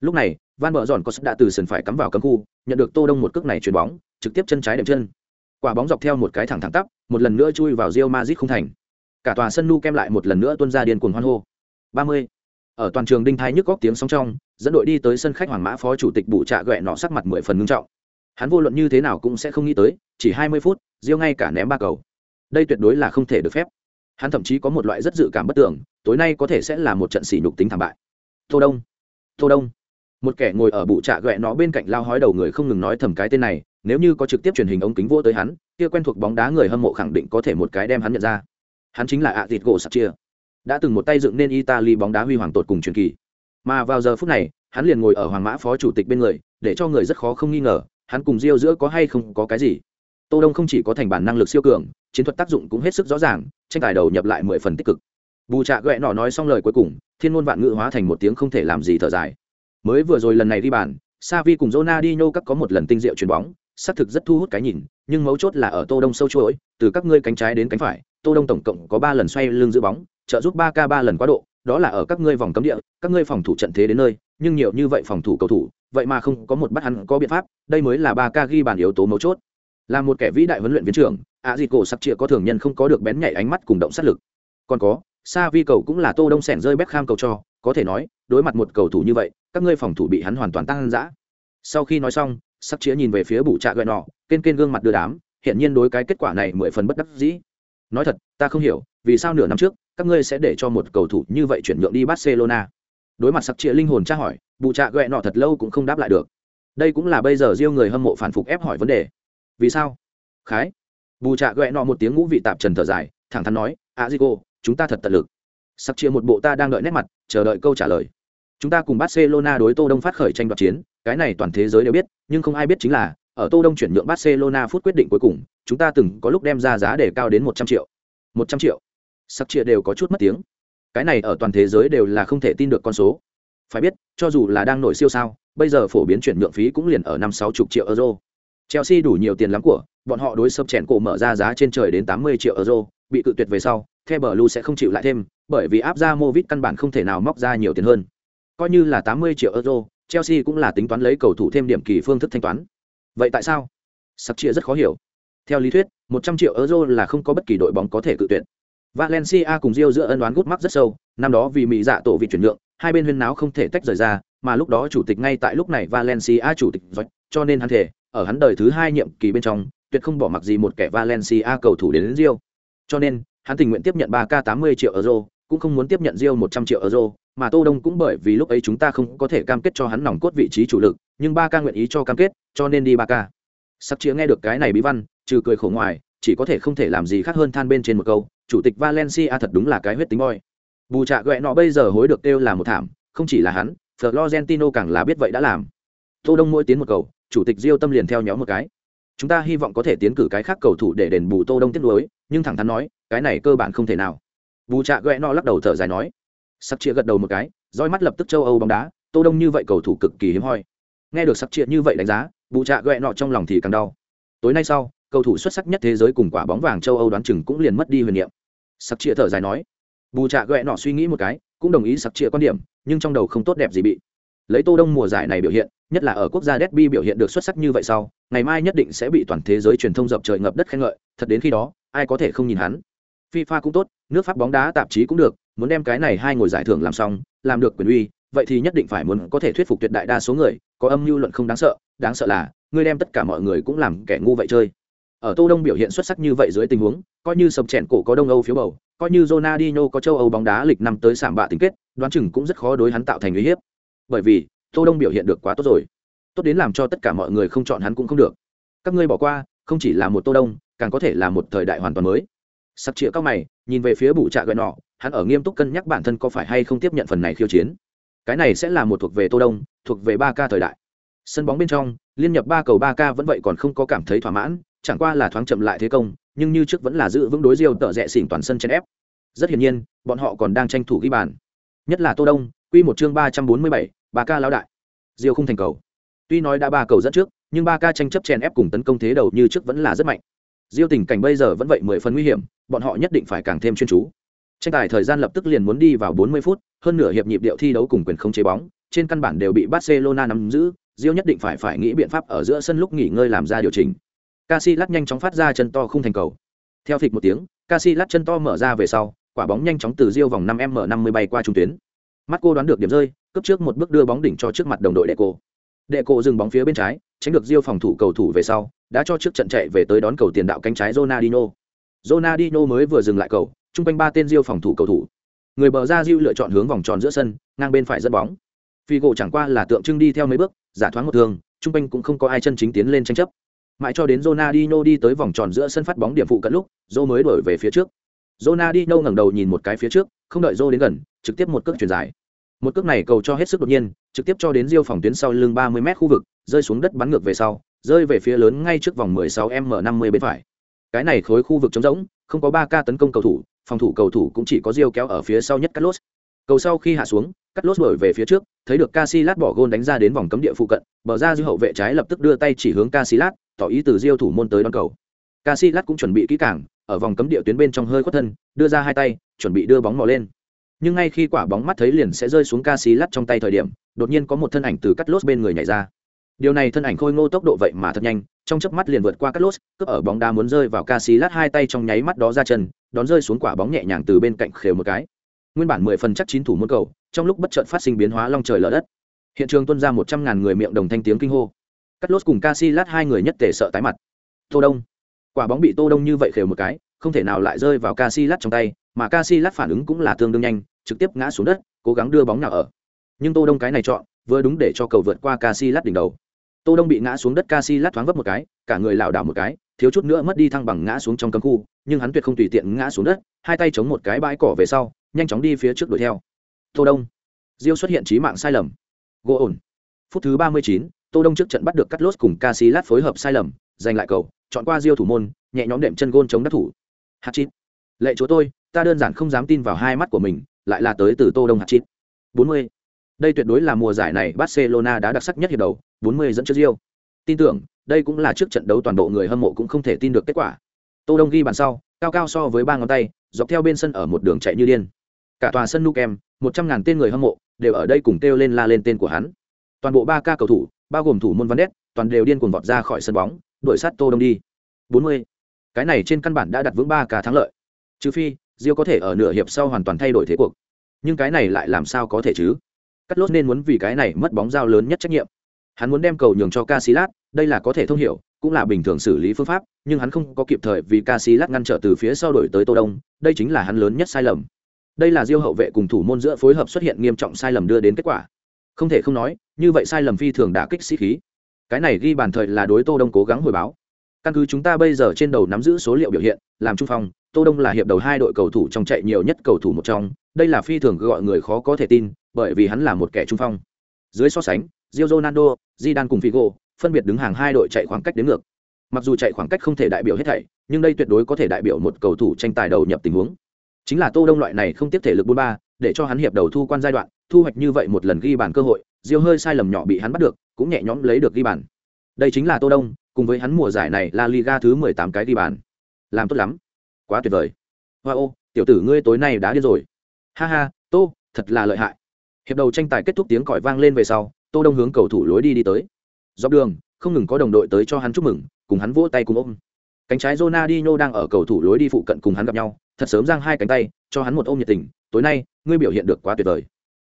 Lúc này, van bờ giòn có sức đã từ sườn phải cắm vào cấm khu, nhận được tô đông một cước này chuyền bóng, trực tiếp chân trái đệm chân. Quả bóng dọc theo một cái thẳng thẳng tắp, một lần nữa chui vào Real Madrid không thành. Cả tòa sân nu kem lại một lần nữa tuôn ra điên cuồng hoan hô. 30. ở toàn trường đinh thái nhức góc tiếng sóng trong, dẫn đội đi tới sân khách hoàng mã phó chủ tịch bụ trạ gẹ nọ sắc mặt mười phần ngưng trọng. Hắn vô luận như thế nào cũng sẽ không nghĩ tới, chỉ 20 phút, Real ngay cả ném ba cầu. Đây tuyệt đối là không thể được phép hắn thậm chí có một loại rất dự cảm bất tưởng tối nay có thể sẽ là một trận sỉ nhục tính thảm bại. Tô đông tô đông. Một kẻ ngồi ở bụ trạ ghẹ nó bên cạnh lao hói đầu người không ngừng nói thầm cái tên này, nếu như có trực tiếp truyền hình ống kính vô tới hắn, kia quen thuộc bóng đá người hâm mộ khẳng định có thể một cái đem hắn nhận ra. Hắn chính là ạ thịt gỗ sạc chia. Đã từng một tay dựng nên italy bóng đá huy hoàng tột cùng truyền kỳ. Mà vào giờ phút này, hắn liền ngồi ở hoàng mã phó chủ tịch bên người, để cho người rất khó không nghi ngờ, hắn cùng diêu giữa có hay không có cái gì. Tô đông không chỉ có thành bản năng lực siêu cường, chiến thuật tác dụng cũng hết sức rõ ràng tranh tài đầu nhập lại mười phần tích cực. Bù trạ ghẹ nọ nói xong lời cuối cùng, thiên ngôn vạn ngữ hóa thành một tiếng không thể làm gì thở dài. Mới vừa rồi lần này đi bàn Savi cùng Ronaldinho các có một lần tinh diệu chuyền bóng, xác thực rất thu hút cái nhìn, nhưng mấu chốt là ở tô đông sâu chuỗi, từ các ngươi cánh trái đến cánh phải, tô đông tổng cộng có ba lần xoay lưng giữ bóng, trợ giúp ba k ba lần quá độ, đó là ở các ngươi vòng cấm địa, các ngươi phòng thủ trận thế đến nơi, nhưng nhiều như vậy phòng thủ cầu thủ, vậy mà không có một bắt hắn có biện pháp, đây mới là ba k ghi bàn yếu tố mấu chốt là một kẻ vĩ đại huấn luyện viên trưởng, ạ dịt cổ sắp chia có thường nhân không có được bén nhảy ánh mắt cùng động sát lực. Còn có, sa vi cầu cũng là tô đông sẻn rơi bếp kham cầu cho, có thể nói, đối mặt một cầu thủ như vậy, các ngươi phòng thủ bị hắn hoàn toàn tăng ăn dã. Sau khi nói xong, sắp chĩa nhìn về phía bụ trạ gợi nọ kên kên gương mặt đưa đám hiện nhiên đối cái kết quả này mười phần bất đắc dĩ. Nói thật, ta không hiểu, vì sao nửa năm trước, các ngươi sẽ để cho một cầu thủ như vậy chuyển nhượng đi barcelona? Đối mặt sắp chĩa linh hồn tra hỏi bụ trạ gợi nọ thật lâu cũng không đáp lại được. Đây cũng là bây giờ riêng người hâm mộ phản phục ép hỏi vấn đề vì sao? Khái. Bù trạ gợi nọ một tiếng ngũ vị tạp trần thở dài, thẳng thắn nói, a di cô, chúng ta thật tận lực. Sắc chia một bộ ta đang đợi nét mặt, chờ đợi câu trả lời. Chúng ta cùng barcelona đối tô đông phát khởi tranh đoạt chiến, cái này toàn thế giới đều biết, nhưng không ai biết chính là, ở tô đông chuyển nhượng barcelona phút quyết định cuối cùng, chúng ta từng có lúc đem ra giá để cao đến một trăm triệu. Một trăm triệu. Sắc chia đều có chút mất tiếng. Cái này ở toàn thế giới đều là không thể tin được con số. Phải biết, cho dù là đang nổi siêu sao, bây giờ phổ biến chuyển nhượng phí cũng liền ở năm sáu chục triệu euro chelsea đủ nhiều tiền lắm của bọn họ đối sập chèn cổ mở ra giá trên trời đến tám mươi triệu euro bị cự tuyệt về sau The Blue sẽ không chịu lại thêm, bởi vì áp ra Movit căn bản không thể nào móc ra nhiều tiền hơn. Coi như là 80 triệu euro, Chelsea cũng là tính toán lấy cầu thủ thêm điểm kỳ phương thức thanh toán. Vậy tại sao? Sập chia rất khó hiểu. Theo lý thuyết, 100 triệu euro là không có bất kỳ đội bóng có thể cự tuyệt. Valencia cùng Rio giữa ân đoán gút mắc rất sâu, năm đó vì mỹ dạ tổ vị chuyển nhượng, hai bên huyên náo không thể tách rời ra, mà lúc đó chủ tịch ngay tại lúc này Valencia chủ tịch rồi, cho nên hắn thể, ở hắn đời thứ hai nhiệm kỳ bên trong, tuyệt không bỏ mặc gì một kẻ Valencia cầu thủ đến, đến Rio. Cho nên, hắn tình nguyện tiếp nhận 3K 80 triệu euro, cũng không muốn tiếp nhận Rio 100 triệu euro, mà tô đông cũng bởi vì lúc ấy chúng ta không có thể cam kết cho hắn nòng cốt vị trí chủ lực nhưng ba ca nguyện ý cho cam kết cho nên đi ba ca sắp chia nghe được cái này bí văn trừ cười khổ ngoài chỉ có thể không thể làm gì khác hơn than bên trên một câu chủ tịch valencia thật đúng là cái huyết tính boy bù trạ gẹ nọ bây giờ hối được kêu là một thảm không chỉ là hắn florentino càng là biết vậy đã làm. Tô đông mỗi tiến một cầu chủ tịch diêu tâm liền theo nhóm một cái. Chúng ta hy vọng có thể tiến cử cái khác cầu thủ để đền bù tô đông tiếc nuối, nhưng thẳng thắn nói cái này cơ bản không thể nào. Bù trạ Gẹ nọ lắc đầu thở dài nói. Sắc chia gật đầu một cái dõi mắt lập tức châu âu bóng đá tô đông như vậy cầu thủ cực kỳ hiếm hoi. Nghe được sắc chia như vậy đánh giá bù trạ Gẹ nọ trong lòng thì càng đau. Tối nay sau cầu thủ xuất sắc nhất thế giới cùng quả bóng vàng châu âu đoán chừng cũng liền mất đi huyền niệm. Sắc chia thở dài nói. Bù trạ Gẹ nọ suy nghĩ một cái cũng đồng ý sắc chia quan điểm nhưng trong đầu không tốt đẹp gì bị. Lấy tô đông mùa giải này biểu hiện, nhất là ở quốc gia derby biểu hiện được xuất sắc như vậy sau, ngày mai nhất định sẽ bị toàn thế giới truyền thông dập trời ngập đất khen ngợi, thật đến khi đó, ai có thể không nhìn hắn. Fifa cũng tốt, nước pháp bóng đá tạp chí cũng được, muốn đem cái này hai ngồi giải thưởng làm xong, làm được quyền uy, vậy thì nhất định phải muốn có thể thuyết phục tuyệt đại đa số người, có âm mưu luận không đáng sợ đáng sợ là ngươi đem tất cả mọi người cũng làm kẻ ngu vậy chơi ở tô đông biểu hiện xuất sắc như vậy dưới tình huống, coi như sập chèn cổ có đông âu phiếu bầu, coi như Ronaldinho có châu âu bóng đá lịch năm tới sảm bạ tình kết, đoán chừng cũng rất khó đối hắn tạo thành uy hiếp. Bởi vì, tô đông biểu hiện được quá tốt rồi. Tốt đến làm cho tất cả mọi người không chọn hắn cũng không được. Các ngươi bỏ qua, không chỉ là một tô đông, càng có thể là một thời đại hoàn toàn mới. Sắc chĩa cao mày, nhìn về phía bù trạ gần nọ, hắn ở nghiêm túc cân nhắc bản thân có phải hay không tiếp nhận phần này khiêu chiến. Cái này sẽ là một thuộc về tô đông, thuộc về ba ca thời đại. Sân bóng bên trong, liên nhập ba cầu ba ca vẫn vậy còn không có cảm thấy thỏa mãn chẳng qua là thoáng chậm lại thế công, nhưng như trước vẫn là giữ vững đối diêu tợ rẽ xỉn toàn sân chen ép. Rất hiển nhiên, bọn họ còn đang tranh thủ ghi bàn. Nhất là tô đông, quy một chương ba trăm bốn mươi bảy, ba ca lão đại. Diêu không thành cầu. Tuy nói đã ba cầu dẫn trước, nhưng ba ca tranh chấp chen ép cùng tấn công thế đầu như trước vẫn là rất mạnh. Diêu tình cảnh bây giờ vẫn vậy mười phần nguy hiểm, bọn họ nhất định phải càng thêm chuyên chú. Tranh tài thời gian lập tức liền muốn đi vào 40 phút, hơn nửa hiệp nhịp điệu thi đấu cùng quyền không chế bóng, trên căn bản đều bị barcelona nắm giữ, diêu nhất định phải phải nghĩ biện pháp ở giữa sân lúc nghỉ ngơi làm ra điều chỉnh. Casillas nhanh chóng phát ra chân to không thành cầu. Theo phịch một tiếng Casillas chân to mở ra về sau, quả bóng nhanh chóng từ diêu vòng 5 m 50 bay qua trung tuyến. Mắt cô đoán được điểm rơi cấp trước một bước đưa bóng đỉnh cho trước mặt đồng đội đệ cô đệ cô dừng bóng phía bên trái, tránh được diêu phòng thủ cầu thủ về sau, đã cho trước trận chạy về tới đón cầu tiền đạo cánh trái Ronaldinho. Ronaldinho mới vừa dừng lại cầu trung quanh ba tên diêu phòng thủ cầu thủ. Người bờ ra diêu lựa chọn hướng vòng tròn giữa sân, ngang bên phải dẫn bóng. Figo chẳng qua là tượng trưng đi theo mấy bước, giả thoáng một thường trung quanh cũng không có ai chân chính tiến lên tranh chấp mãi cho đến Ronaldinho đi tới vòng tròn giữa sân phát bóng điểm phụ cận lúc Zô mới đổi về phía trước. Ronaldinho ngẩng đầu nhìn một cái phía trước không đợi Zô đến gần trực tiếp một cước chuyển dài. Một cước này cầu cho hết sức đột nhiên trực tiếp cho đến diêu phòng tuyến sau lưng 30 m khu vực rơi xuống đất bắn ngược về sau rơi về phía lớn ngay trước vòng 16 m 50 bên phải. Cái này khối khu vực trống rỗng không có ba ca tấn công cầu thủ phòng thủ cầu thủ cũng chỉ có diêu kéo ở phía sau nhất Carlos. Cầu sau khi hạ xuống, Carlos đổi về phía trước, thấy được Casillas bỏ gôn đánh ra đến vòng cấm địa phụ cận, bờ ra dư hậu vệ trái lập tức đưa tay chỉ hướng Casillas, tỏ ý từ diêu thủ môn tới đón cầu. Casillas cũng chuẩn bị kỹ càng, ở vòng cấm địa tuyến bên trong hơi khuất thân, đưa ra hai tay, chuẩn bị đưa bóng mò lên. Nhưng ngay khi quả bóng mắt thấy liền sẽ rơi xuống Casillas trong tay thời điểm, đột nhiên có một thân ảnh từ Carlos bên người nhảy ra. Điều này thân ảnh khôi ngô tốc độ vậy mà thật nhanh, trong chớp mắt liền vượt qua Carlos, cướp ở bóng đá muốn rơi vào Casillas hai tay trong nháy mắt đó ra chân, đón rơi xuống quả bóng nhẹ nhàng từ bên cạnh khều một cái. Nguyên bản mười phần chắc chín thủ môn cầu, trong lúc bất chợt phát sinh biến hóa long trời lở đất. Hiện trường tuôn ra một trăm ngàn người miệng đồng thanh tiếng kinh hô cắt lốt cùng Casillas hai người nhất tề sợ tái mặt. Tô Đông, quả bóng bị Tô Đông như vậy khều một cái, không thể nào lại rơi vào Casillas trong tay, mà Casillas phản ứng cũng là tương đương nhanh, trực tiếp ngã xuống đất, cố gắng đưa bóng nào ở. Nhưng Tô Đông cái này chọn, vừa đúng để cho cầu vượt qua Casillas đỉnh đầu. Tô đông bị ngã xuống đất Casillas thoáng vấp một cái cả người lảo đảo một cái thiếu chút nữa mất đi thăng bằng ngã xuống trong cấm khu nhưng hắn tuyệt không tùy tiện ngã xuống đất hai tay chống một cái bãi cỏ về sau nhanh chóng đi phía trước đuổi theo. Tô đông. Diêu xuất hiện trí mạng sai lầm. Gỗ ổn. Phút thứ ba mươi chín, tô đông trước trận bắt được cắt cùng Casillas phối hợp sai lầm giành lại cầu chọn qua diêu thủ môn nhẹ nhõm đệm chân gôn chống đất thủ hạt chít lệ chúa tôi ta đơn giản không dám tin vào hai mắt của mình lại là tới từ tô đông hạt chít 40. đây tuyệt đối là mùa giải này barcelona đã đặc sắc nhất hiệp đầu 40 dẫn trước Diêu. Tin tưởng, đây cũng là trước trận đấu toàn bộ người hâm mộ cũng không thể tin được kết quả. Tô Đông ghi bàn sau, cao cao so với ba ngón tay, dọc theo bên sân ở một đường chạy như điên. Cả tòa sân Nukem, 100 ngàn tên người hâm mộ đều ở đây cùng kêu lên la lên tên của hắn. Toàn bộ ba ca cầu thủ, bao gồm thủ môn Van Ness, toàn đều điên cuồng vọt ra khỏi sân bóng, đuổi sát Tô Đông đi. 40. Cái này trên căn bản đã đặt vững ba cả thắng lợi. Trừ phi, Rio có thể ở nửa hiệp sau hoàn toàn thay đổi thế cuộc. Nhưng cái này lại làm sao có thể chứ? Cắt lốt nên muốn vì cái này mất bóng giao lớn nhất trách nhiệm. Hắn muốn đem cầu nhường cho Casillas, đây là có thể thông hiểu, cũng là bình thường xử lý phương pháp, nhưng hắn không có kịp thời vì Casillas ngăn trở từ phía sau đổi tới Tô Đông, đây chính là hắn lớn nhất sai lầm. Đây là Diêu hậu vệ cùng thủ môn giữa phối hợp xuất hiện nghiêm trọng sai lầm đưa đến kết quả. Không thể không nói, như vậy sai lầm phi thường đã kích sĩ khí. Cái này ghi bàn thời là đối Tô Đông cố gắng hồi báo. Căn cứ chúng ta bây giờ trên đầu nắm giữ số liệu biểu hiện, làm trung phong, Tô Đông là hiệp đầu hai đội cầu thủ trong chạy nhiều nhất cầu thủ một trong, đây là phi thường gọi người khó có thể tin, bởi vì hắn là một kẻ trung phong. Dưới so sánh, Rio Ronaldo, Zidane cùng Figo, phân biệt đứng hàng hai đội chạy khoảng cách đến ngược. Mặc dù chạy khoảng cách không thể đại biểu hết thảy, nhưng đây tuyệt đối có thể đại biểu một cầu thủ tranh tài đầu nhập tình huống. Chính là Tô Đông loại này không tiếp thể lực 43, để cho hắn hiệp đầu thu quan giai đoạn, thu hoạch như vậy một lần ghi bàn cơ hội, diêu hơi sai lầm nhỏ bị hắn bắt được, cũng nhẹ nhõm lấy được ghi bàn. Đây chính là Tô Đông, cùng với hắn mùa giải này La Liga thứ 18 cái ghi bàn. Làm tốt lắm, quá tuyệt vời. Wow, tiểu tử ngươi tối nay đã điên rồi. Ha ha, Tô, thật là lợi hại. Hiệp đầu tranh tài kết thúc tiếng còi vang lên về sau, Tô Đông hướng cầu thủ lối đi đi tới. Dọc đường, không ngừng có đồng đội tới cho hắn chúc mừng, cùng hắn vỗ tay cùng ôm. Cánh trái Ronaldinho đang ở cầu thủ lối đi phụ cận cùng hắn gặp nhau, thật sớm giang hai cánh tay, cho hắn một ôm nhiệt tình, tối nay, ngươi biểu hiện được quá tuyệt vời.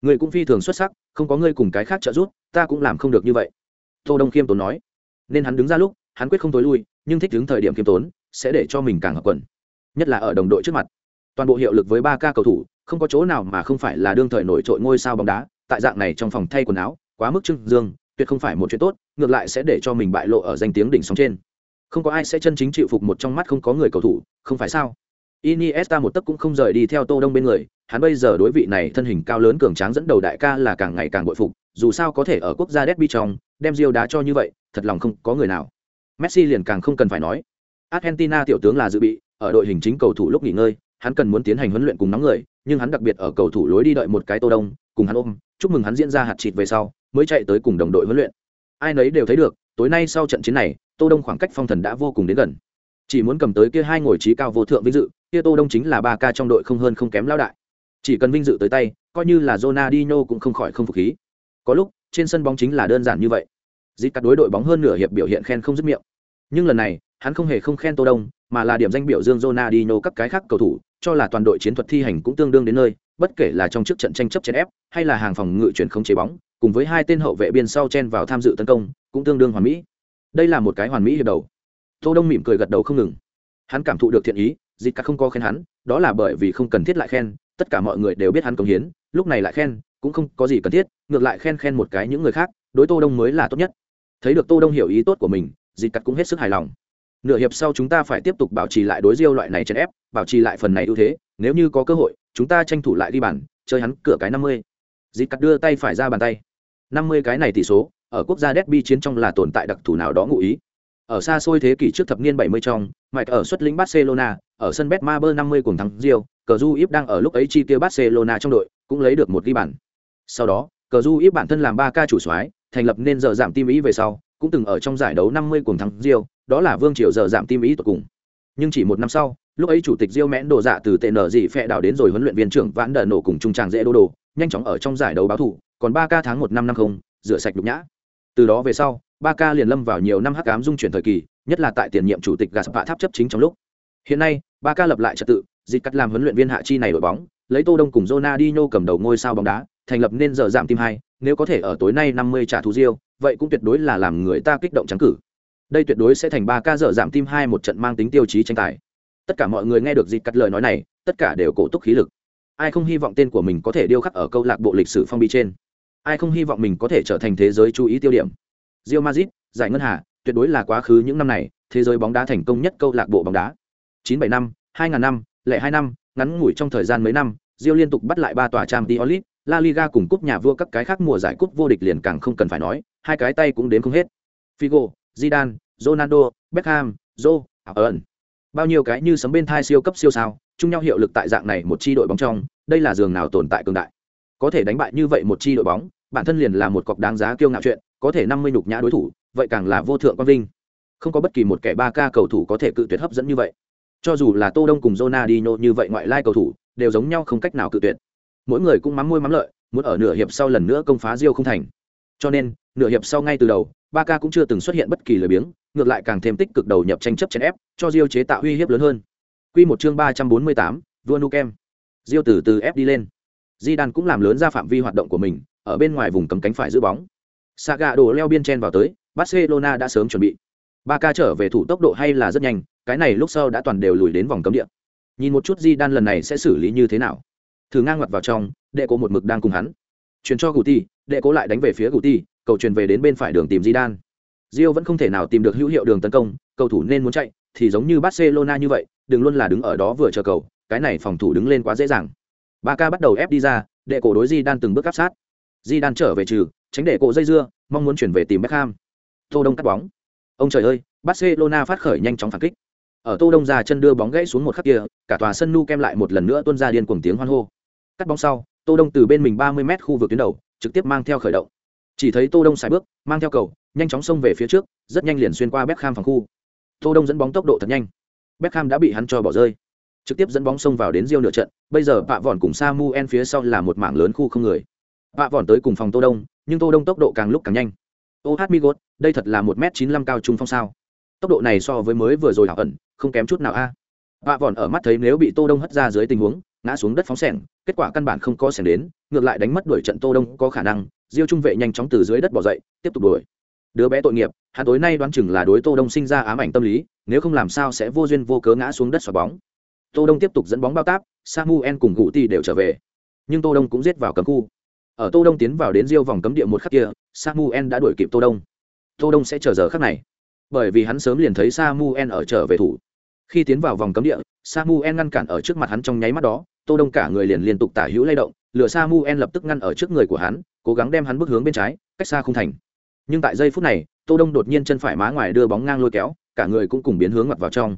Ngươi cũng phi thường xuất sắc, không có ngươi cùng cái khác trợ giúp, ta cũng làm không được như vậy. Tô Đông khiêm tốn nói. Nên hắn đứng ra lúc, hắn quyết không tối lui, nhưng thích đứng thời điểm khiêm tốn, sẽ để cho mình càng hợp quần. Nhất là ở đồng đội trước mặt. Toàn bộ hiệu lực với ba ca cầu thủ, không có chỗ nào mà không phải là đương thời nổi trội ngôi sao bóng đá, tại dạng này trong phòng thay quần áo, quá mức trưng dương, tuyệt không phải một chuyện tốt, ngược lại sẽ để cho mình bại lộ ở danh tiếng đỉnh sóng trên. Không có ai sẽ chân chính chịu phục một trong mắt không có người cầu thủ, không phải sao? Iniesta một tấc cũng không rời đi theo Tô Đông bên người, hắn bây giờ đối vị này thân hình cao lớn cường tráng dẫn đầu đại ca là càng ngày càng bội phục, dù sao có thể ở quốc gia derby trong, đem Rio đá cho như vậy, thật lòng không có người nào. Messi liền càng không cần phải nói. Argentina tiểu tướng là dự bị, ở đội hình chính cầu thủ lúc nghỉ ngơi, hắn cần muốn tiến hành huấn luyện cùng nóng người, nhưng hắn đặc biệt ở cầu thủ lối đi đợi một cái Tô Đông, cùng hắn ôm, chúc mừng hắn diễn ra hạt chịt về sau, mới chạy tới cùng đồng đội huấn luyện. Ai nấy đều thấy được, tối nay sau trận chiến này, Tô Đông khoảng cách phong thần đã vô cùng đến gần. Chỉ muốn cầm tới kia hai ngồi trí cao vô thượng vinh dự, kia Tô Đông chính là ba ca trong đội không hơn không kém lão đại. Chỉ cần vinh dự tới tay, coi như là Ronaldinho cũng không khỏi không phục khí. Có lúc, trên sân bóng chính là đơn giản như vậy. Dịch cắt đối đội bóng hơn nửa hiệp biểu hiện khen không dứt miệng. Nhưng lần này, hắn không hề không khen Tô Đông, mà là điểm danh biểu dương Ronaldinho các cái khác cầu thủ, cho là toàn đội chiến thuật thi hành cũng tương đương đến nơi, bất kể là trong trước trận tranh chấp chèn ép, hay là hàng phòng ngự chuyển không chế bóng, cùng với hai tên hậu vệ biên sau chen vào tham dự tấn công, cũng tương đương hoàn mỹ. Đây là một cái hoàn mỹ hiệp đầu. Tô Đông mỉm cười gật đầu không ngừng. Hắn cảm thụ được thiện ý, dịch cắt không có khen hắn, đó là bởi vì không cần thiết lại khen, tất cả mọi người đều biết hắn công hiến, lúc này lại khen, cũng không có gì cần thiết, ngược lại khen khen một cái những người khác, đối Tô Đông mới là tốt nhất. Thấy được Tô Đông hiểu ý tốt của mình, dịch cắt cũng hết sức hài lòng. Nửa hiệp sau chúng ta phải tiếp tục bảo trì lại đối diêu loại này chèn ép bảo trì lại phần này ưu thế nếu như có cơ hội chúng ta tranh thủ lại đi bàn chơi hắn cửa cái năm mươi. Dịp cắt đưa tay phải ra bàn tay. Năm mươi cái này tỷ số ở quốc gia derby chiến trong là tồn tại đặc thù nào đó ngụ ý. Ở xa xôi thế kỷ trước thập niên 70 trong mike ở xuất lĩnh barcelona ở sân betmaber 50 cùng thắng rio cờ du íp đang ở lúc ấy chi tiêu barcelona trong đội, cũng lấy được một ghi bàn. Sau đó, cờ du íp bản thân làm ba ca chủ soái, thành lập nên giờ giảm tim ý về sau, cũng từng ở trong giải đấu 50 cuồng thắng rio đó là vương triều giờ giảm tim ý tột cùng. Nhưng chỉ một năm sau, lúc ấy chủ tịch Rio mẽn đồ dạ từ tệ nở dị phệ đảo đến rồi huấn luyện viên trưởng vãn đờ nổ cùng trung tràng dễ đô đồ nhanh chóng ở trong giải đấu báo thủ, còn ba ca tháng một năm năm không, rửa sạch nhục nhã. Từ đó về sau, ba ca liền lâm vào nhiều năm hắc ám dung chuyển thời kỳ, nhất là tại tiền nhiệm chủ tịch gà tháp chấp chính trong lúc. Hiện nay ba ca lập lại trật tự, dịch cắt làm huấn luyện viên hạ chi này đội bóng, lấy tô đông cùng Ronaldinho cầm đầu ngôi sao bóng đá, thành lập nên giờ giảm tim hai, nếu có thể ở tối nay năm mươi trả thù diêu vậy cũng tuyệt đối là làm người ta kích động trắng cử. Đây tuyệt đối sẽ thành ba ca giờ giảm tim hai một trận mang tính tiêu chí tranh tài. Tất cả mọi người nghe được dịp cắt lời nói này, tất cả đều cổ túc khí lực. Ai không hy vọng tên của mình có thể điêu khắc ở câu lạc bộ lịch sử phong bi trên? Ai không hy vọng mình có thể trở thành thế giới chú ý tiêu điểm? Real Madrid, giải ngân hà, tuyệt đối là quá khứ những năm này, thế giới bóng đá thành công nhất câu lạc bộ bóng đá. 97 năm 2000 năm lẻ hai năm ngắn ngủi trong thời gian mấy năm Rio liên tục bắt lại ba tòa trang Diolit, La Liga cùng cúp nhà vua các cái khác mùa giải cúp vô địch liền càng không cần phải nói, hai cái tay cũng đến không hết. Figo, Zidane, Ronaldo, Beckham, Joe, Aaron. Bao nhiêu cái như sấm bên thai siêu cấp siêu sao, chung nhau hiệu lực tại dạng này một chi đội bóng trong, đây là giường nào tồn tại cường đại. Có thể đánh bại như vậy một chi đội bóng, bản thân liền là một cọc đáng giá kiêu ngạo chuyện, có thể năm mươi nhục nhã đối thủ, vậy càng là vô thượng quan vinh. Không có bất kỳ một kẻ ba ca cầu thủ có thể cự tuyệt hấp dẫn như vậy. Cho dù là Tô Đông cùng Ronaldinho như vậy ngoại lai cầu thủ, đều giống nhau không cách nào cự tuyệt. Mỗi người cũng mắm môi mắm lợi, muốn ở nửa hiệp sau lần nữa công phá Rio không thành. Cho nên, nửa hiệp sau ngay từ đầu, Barca cũng chưa từng xuất hiện bất kỳ lời biếng ngược lại càng thêm tích cực đầu nhập tranh chấp chèn ép cho rio chế tạo uy hiếp lớn hơn. Quy một chương ba trăm bốn mươi tám vua nukem. Rio từ từ ép đi lên. Di đan cũng làm lớn ra phạm vi hoạt động của mình ở bên ngoài vùng cấm cánh phải giữ bóng. Saga đổ leo biên chen vào tới barcelona đã sớm chuẩn bị. Barca trở về thủ tốc độ hay là rất nhanh cái này lúc sau đã toàn đều lùi đến vòng cấm địa. Nhìn một chút di đan lần này sẽ xử lý như thế nào. Thử ngang ngoặt vào trong, đệ cố một mực đang cùng hắn. Truyền cho gù ti, đệ cố lại đánh về phía gù ti, cầu truyền về đến bên phải đường tìm di đan. Rio vẫn không thể nào tìm được hữu hiệu đường tấn công, cầu thủ nên muốn chạy, thì giống như barcelona như vậy, đừng luôn là đứng ở đó vừa chờ cầu, cái này phòng thủ đứng lên quá dễ dàng. Barca bắt đầu ép đi ra, đệ cổ đối di đan từng bước áp sát. Di đan trở về trừ, tránh đệ cổ dây dưa, mong muốn chuyển về tìm beckham. Tô đông cắt bóng. Ông trời ơi, barcelona phát khởi nhanh chóng phản kích ở tô đông ra chân đưa bóng gãy xuống một khắc kia, cả tòa sân nu kem lại một lần nữa tuôn ra điên cuồng tiếng hoan hô. Cắt bóng sau, tô đông từ bên mình ba mươi mét khu vực tuyến đầu, trực tiếp mang theo khởi động. Chỉ thấy tô đông xài bước, mang theo cầu, nhanh chóng xông về phía trước, rất nhanh liền xuyên qua Beckham phòng khu. Tô đông dẫn bóng tốc độ thật nhanh. Beckham đã bị hắn cho bỏ rơi. Trực tiếp dẫn bóng xông vào đến riêu nửa trận, bây giờ bạ vòn cùng samuel phía sau là một mảng lớn khu không người. Bạ vòn tới cùng phòng tô đông, nhưng tô đông tốc độ càng lúc càng nhanh. Ô hát migot đây thật là một m chín mươi lăm cao trung phong sao tốc độ này so với mới vừa rồi hảo ẩn, không kém chút nào a. Vạ vòn ở mắt thấy nếu bị tô đông hất ra dưới tình huống, ngã xuống đất phóng sẻng, kết quả căn bản không có sẻng đến, ngược lại đánh mất đuổi trận tô đông có khả năng, diêu trung vệ nhanh chóng từ dưới đất bỏ dậy, tiếp tục đuổi. Đứa bé tội nghiệp, hắn tối nay đoán chừng là đối tô đông sinh ra ám ảnh tâm lý, nếu không làm sao sẽ vô duyên vô cớ ngã xuống đất xoạc bóng. Tô đông tiếp tục dẫn bóng bao táp, samuel cùng gụ ti đều trở về. Nhưng tô đông cũng giết vào cấm khu. Ở tô đông tiến vào đến diêu vòng cấm địa một khắc kia, samuel đã đuổi kịp tô đông. Tô đông sẽ chờ giờ khắc này bởi vì hắn sớm liền thấy samuel ở trở về thủ. Khi tiến vào vòng cấm địa, samuel ngăn cản ở trước mặt hắn trong nháy mắt đó, tô đông cả người liền liên tục tả hữu lay động, lửa samuel lập tức ngăn ở trước người của hắn, cố gắng đem hắn bước hướng bên trái, cách xa không thành. Nhưng tại giây phút này, tô đông đột nhiên chân phải má ngoài đưa bóng ngang lôi kéo, cả người cũng cùng biến hướng mặt vào trong.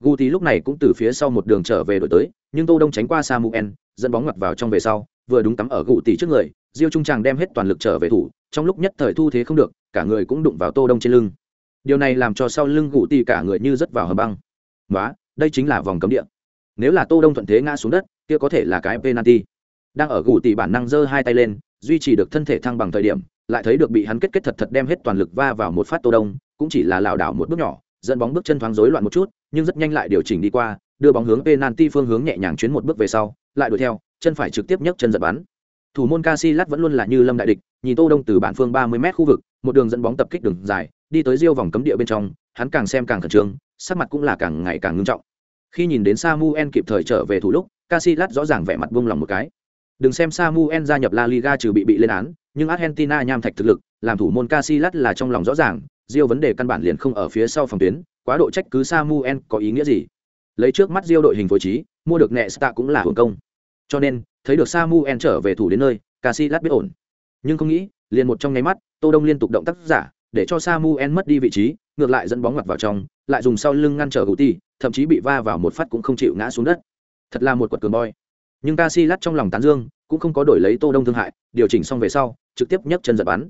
Guti lúc này cũng từ phía sau một đường trở về đổi tới, nhưng tô đông tránh qua samuel, dẫn bóng ngoặt vào trong về sau, vừa đúng tắm ở Guti trước người, diêu trung tràng đem hết toàn lực trở về thủ, trong lúc nhất thời thu thế không được, cả người cũng đụng vào tô đông trên lưng điều này làm cho sau lưng gù tì cả người như rất vào hầm băng. Nói đây chính là vòng cấm địa. Nếu là tô đông thuận thế ngã xuống đất, kia có thể là cái penalty. Đang ở gù tì bản năng giơ hai tay lên, duy trì được thân thể thăng bằng thời điểm, lại thấy được bị hắn kết kết thật thật đem hết toàn lực va vào một phát tô đông, cũng chỉ là lảo đảo một bước nhỏ, dẫn bóng bước chân thoáng rối loạn một chút, nhưng rất nhanh lại điều chỉnh đi qua, đưa bóng hướng penalty phương hướng nhẹ nhàng chuyến một bước về sau, lại đuổi theo, chân phải trực tiếp nhấc chân giật bắn thủ môn Casillas vẫn luôn là như lâm đại địch nhìn tô đông từ bản phương 30 m khu vực một đường dẫn bóng tập kích đường dài đi tới giêu vòng cấm địa bên trong hắn càng xem càng khẩn trương sắc mặt cũng là càng ngày càng nghiêm trọng khi nhìn đến Samuel kịp thời trở về thủ lúc Casillas rõ ràng vẻ mặt buông lòng một cái đừng xem Samuel gia nhập La Liga trừ bị bị lên án nhưng Argentina nham thạch thực lực làm thủ môn Casillas là trong lòng rõ ràng Rio vấn đề căn bản liền không ở phía sau phòng tuyến, quá độ trách cứ Samuel có ý nghĩa gì? Lấy trước mắt Rio đội hình phối trí, mua được Nesta cũng là hưởng công. Cho nên, thấy được Samuel trở về thủ đến nơi, Casillas biết ổn. Nhưng không nghĩ, liền một trong nháy mắt, Tô Đông liên tục động tác giả, để cho Samuel mất đi vị trí, ngược lại dẫn bóng ngoặt vào trong, lại dùng sau lưng ngăn trở Guti, thậm chí bị va vào một phát cũng không chịu ngã xuống đất. Thật là một quật cường boy. Nhưng Casillas trong lòng tán dương, cũng không có đổi lấy Tô Đông thương hại, điều chỉnh xong về sau, trực tiếp nhấc chân giật bắn.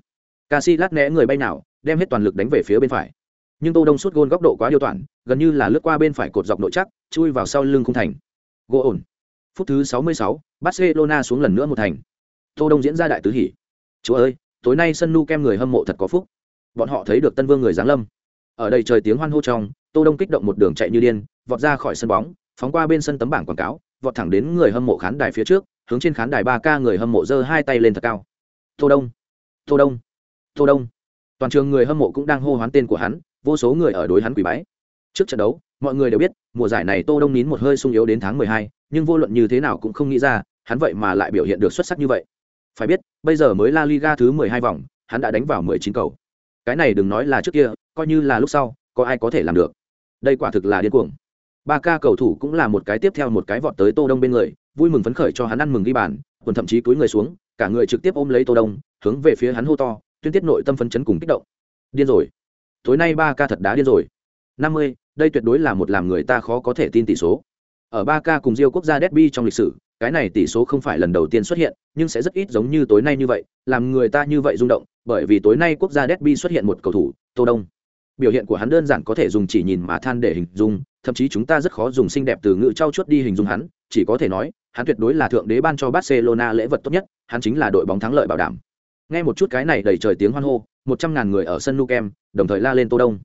Casillas né người bay nào, đem hết toàn lực đánh về phía bên phải nhưng tô đông sút gôn góc độ quá điều toàn, gần như là lướt qua bên phải cột dọc nội chắc chui vào sau lưng không thành gỗ ổn phút thứ 66, barcelona xuống lần nữa một thành. Tô đông diễn ra đại tứ hỉ. Chúa ơi tối nay sân nu kem người hâm mộ thật có phúc. Bọn họ thấy được tân vương người giáng lâm. Ở đây trời tiếng hoan hô trong tô đông kích động một đường chạy như điên vọt ra khỏi sân bóng phóng qua bên sân tấm bảng quảng cáo vọt thẳng đến người hâm mộ khán đài phía trước hướng trên khán đài ba ca người hâm mộ giơ hai tay lên thật cao. Tô đông tô đông tô đông. Toàn trường người hâm mộ cũng đang hô hoán tên của hắn vô số người ở đối hắn quỳ bái. Trước trận đấu mọi người đều biết mùa giải này tô đông nín một hơi sung yếu đến tháng 12, nhưng vô luận như thế nào cũng không nghĩ ra hắn vậy mà lại biểu hiện được xuất sắc như vậy. Phải biết, bây giờ mới la liga thứ 12 vòng, hắn đã đánh vào 19 cầu. Cái này đừng nói là trước kia, coi như là lúc sau, có ai có thể làm được. Đây quả thực là điên cuồng. Ba ca cầu thủ cũng là một cái tiếp theo một cái vọt tới tô đông bên người, vui mừng phấn khởi cho hắn ăn mừng ghi bàn còn thậm chí cúi người xuống, cả người trực tiếp ôm lấy tô đông, hướng về phía hắn hô to, tuyên tiết nội tâm phấn chấn cùng kích động. Điên rồi. Tối nay ba ca thật đá điên rồi. Năm mươi, đây tuyệt đối là một làm người ta khó có thể tin tỷ số. Ở ba ca cùng diêu quốc gia derby trong lịch sử cái này tỷ số không phải lần đầu tiên xuất hiện, nhưng sẽ rất ít giống như tối nay như vậy, làm người ta như vậy rung động, bởi vì tối nay quốc gia derby xuất hiện một cầu thủ, tô đông. Biểu hiện của hắn đơn giản có thể dùng chỉ nhìn mà than để hình dung, thậm chí chúng ta rất khó dùng xinh đẹp từ ngữ trau chuốt đi hình dung hắn, chỉ có thể nói, hắn tuyệt đối là thượng đế ban cho barcelona lễ vật tốt nhất, hắn chính là đội bóng thắng lợi bảo đảm. Nghe một chút cái này đầy trời tiếng hoan hô, một trăm ngàn người ở sân Nou Camp đồng thời la lên tô đông.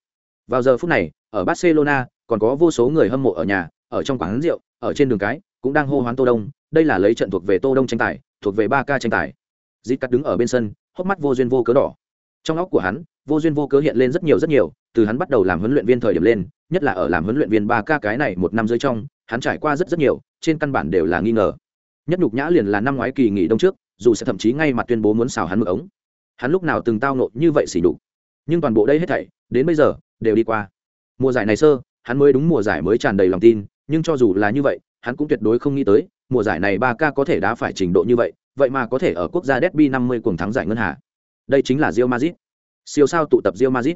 Vào giờ phút này, ở barcelona, còn có vô số người hâm mộ ở nhà, ở trong quán rượu, ở trên đường cái cũng đang hô hoán tô đông, đây là lấy trận thuộc về tô đông tranh tài, thuộc về ba ca tranh tài. Dít cắt đứng ở bên sân, hốc mắt vô duyên vô cớ đỏ. Trong óc của hắn, vô duyên vô cớ hiện lên rất nhiều rất nhiều, từ hắn bắt đầu làm huấn luyện viên thời điểm lên, nhất là ở làm huấn luyện viên ba ca cái này một năm dưới trong, hắn trải qua rất rất nhiều, trên căn bản đều là nghi ngờ. Nhất nhục nhã liền là năm ngoái kỳ nghỉ đông trước, dù sẽ thậm chí ngay mặt tuyên bố muốn xào hắn mực ống. Hắn lúc nào từng tao nộ như vậy xỉ đục nhưng toàn bộ đây hết thảy, đến bây giờ, đều đi qua. Mùa giải này sơ, hắn mới đúng mùa giải mới tràn đầy lòng tin, nhưng cho dù là như vậy hắn cũng tuyệt đối không nghĩ tới, mùa giải này ba k có thể đá phải trình độ như vậy vậy mà có thể ở quốc gia derby 50 cuồng thắng giải ngân hà. Đây chính là Real Madrid. Siêu sao tụ tập Real Madrid.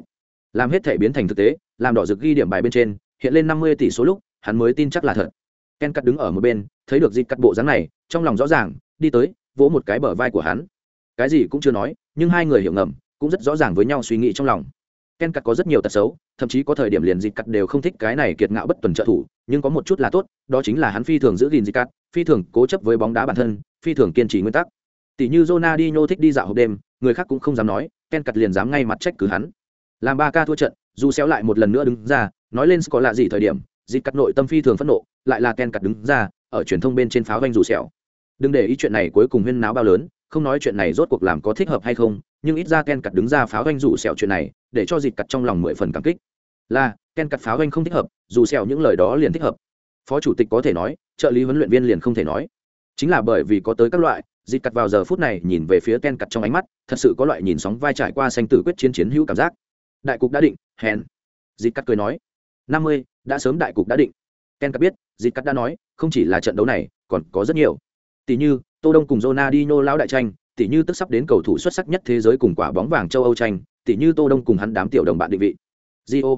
Làm hết thể biến thành thực tế, làm đỏ rực ghi điểm bài bên trên, hiện lên 50 tỷ số lúc, hắn mới tin chắc là thật. Ken cắt đứng ở một bên, thấy được dịch cắt bộ dáng này, trong lòng rõ ràng, đi tới, vỗ một cái bờ vai của hắn. Cái gì cũng chưa nói, nhưng hai người hiểu ngầm, cũng rất rõ ràng với nhau suy nghĩ trong lòng ken cắt có rất nhiều tật xấu, thậm chí có thời điểm liền dịp cắt đều không thích cái này kiệt ngạo bất tuần trợ thủ, nhưng có một chút là tốt, đó chính là hắn phi thường giữ gìn dịp cắt, phi thường cố chấp với bóng đá bản thân, phi thường kiên trì nguyên tắc. Tỷ như Ronaldinho thích đi dạo hộp đêm, người khác cũng không dám nói, ken cắt liền dám ngay mặt trách cứ hắn. Làm ba ca thua trận, dù xéo lại một lần nữa đứng ra, nói lên có lạ gì thời điểm dịp cắt nội tâm phi thường phẫn nộ, lại là ken cắt đứng ra, ở truyền thông bên trên pháo vanh dù xéo đừng để ý chuyện này cuối cùng huyên náo bao lớn, không nói chuyện này rốt cuộc làm có thích hợp hay không, nhưng ít ra ken cắt đứng ra pháo vanh rủ xẻo chuyện này, để cho dịp cắt trong lòng mười phần cảm kích. Là, ken cắt pháo vanh không thích hợp, dù xẻo những lời đó liền thích hợp. Phó chủ tịch có thể nói, trợ lý huấn luyện viên liền không thể nói. Chính là bởi vì có tới các loại dịp cắt vào giờ phút này nhìn về phía ken cắt trong ánh mắt, thật sự có loại nhìn sóng vai trải qua xanh tử quyết chiến chiến hữu cảm giác. Đại cục đã định hèn dịp cắt cười nói. Năm mươi, đã sớm đại cục đã định. Ken cắt biết dịp cắt đã nói, không chỉ là trận đấu này, còn có rất nhiều tỷ như, tô đông cùng Ronaldinho lão đại tranh tỷ như tức sắp đến cầu thủ xuất sắc nhất thế giới cùng quả bóng vàng châu âu tranh tỷ như tô đông cùng hắn đám tiểu đồng bạn định vị. Gio.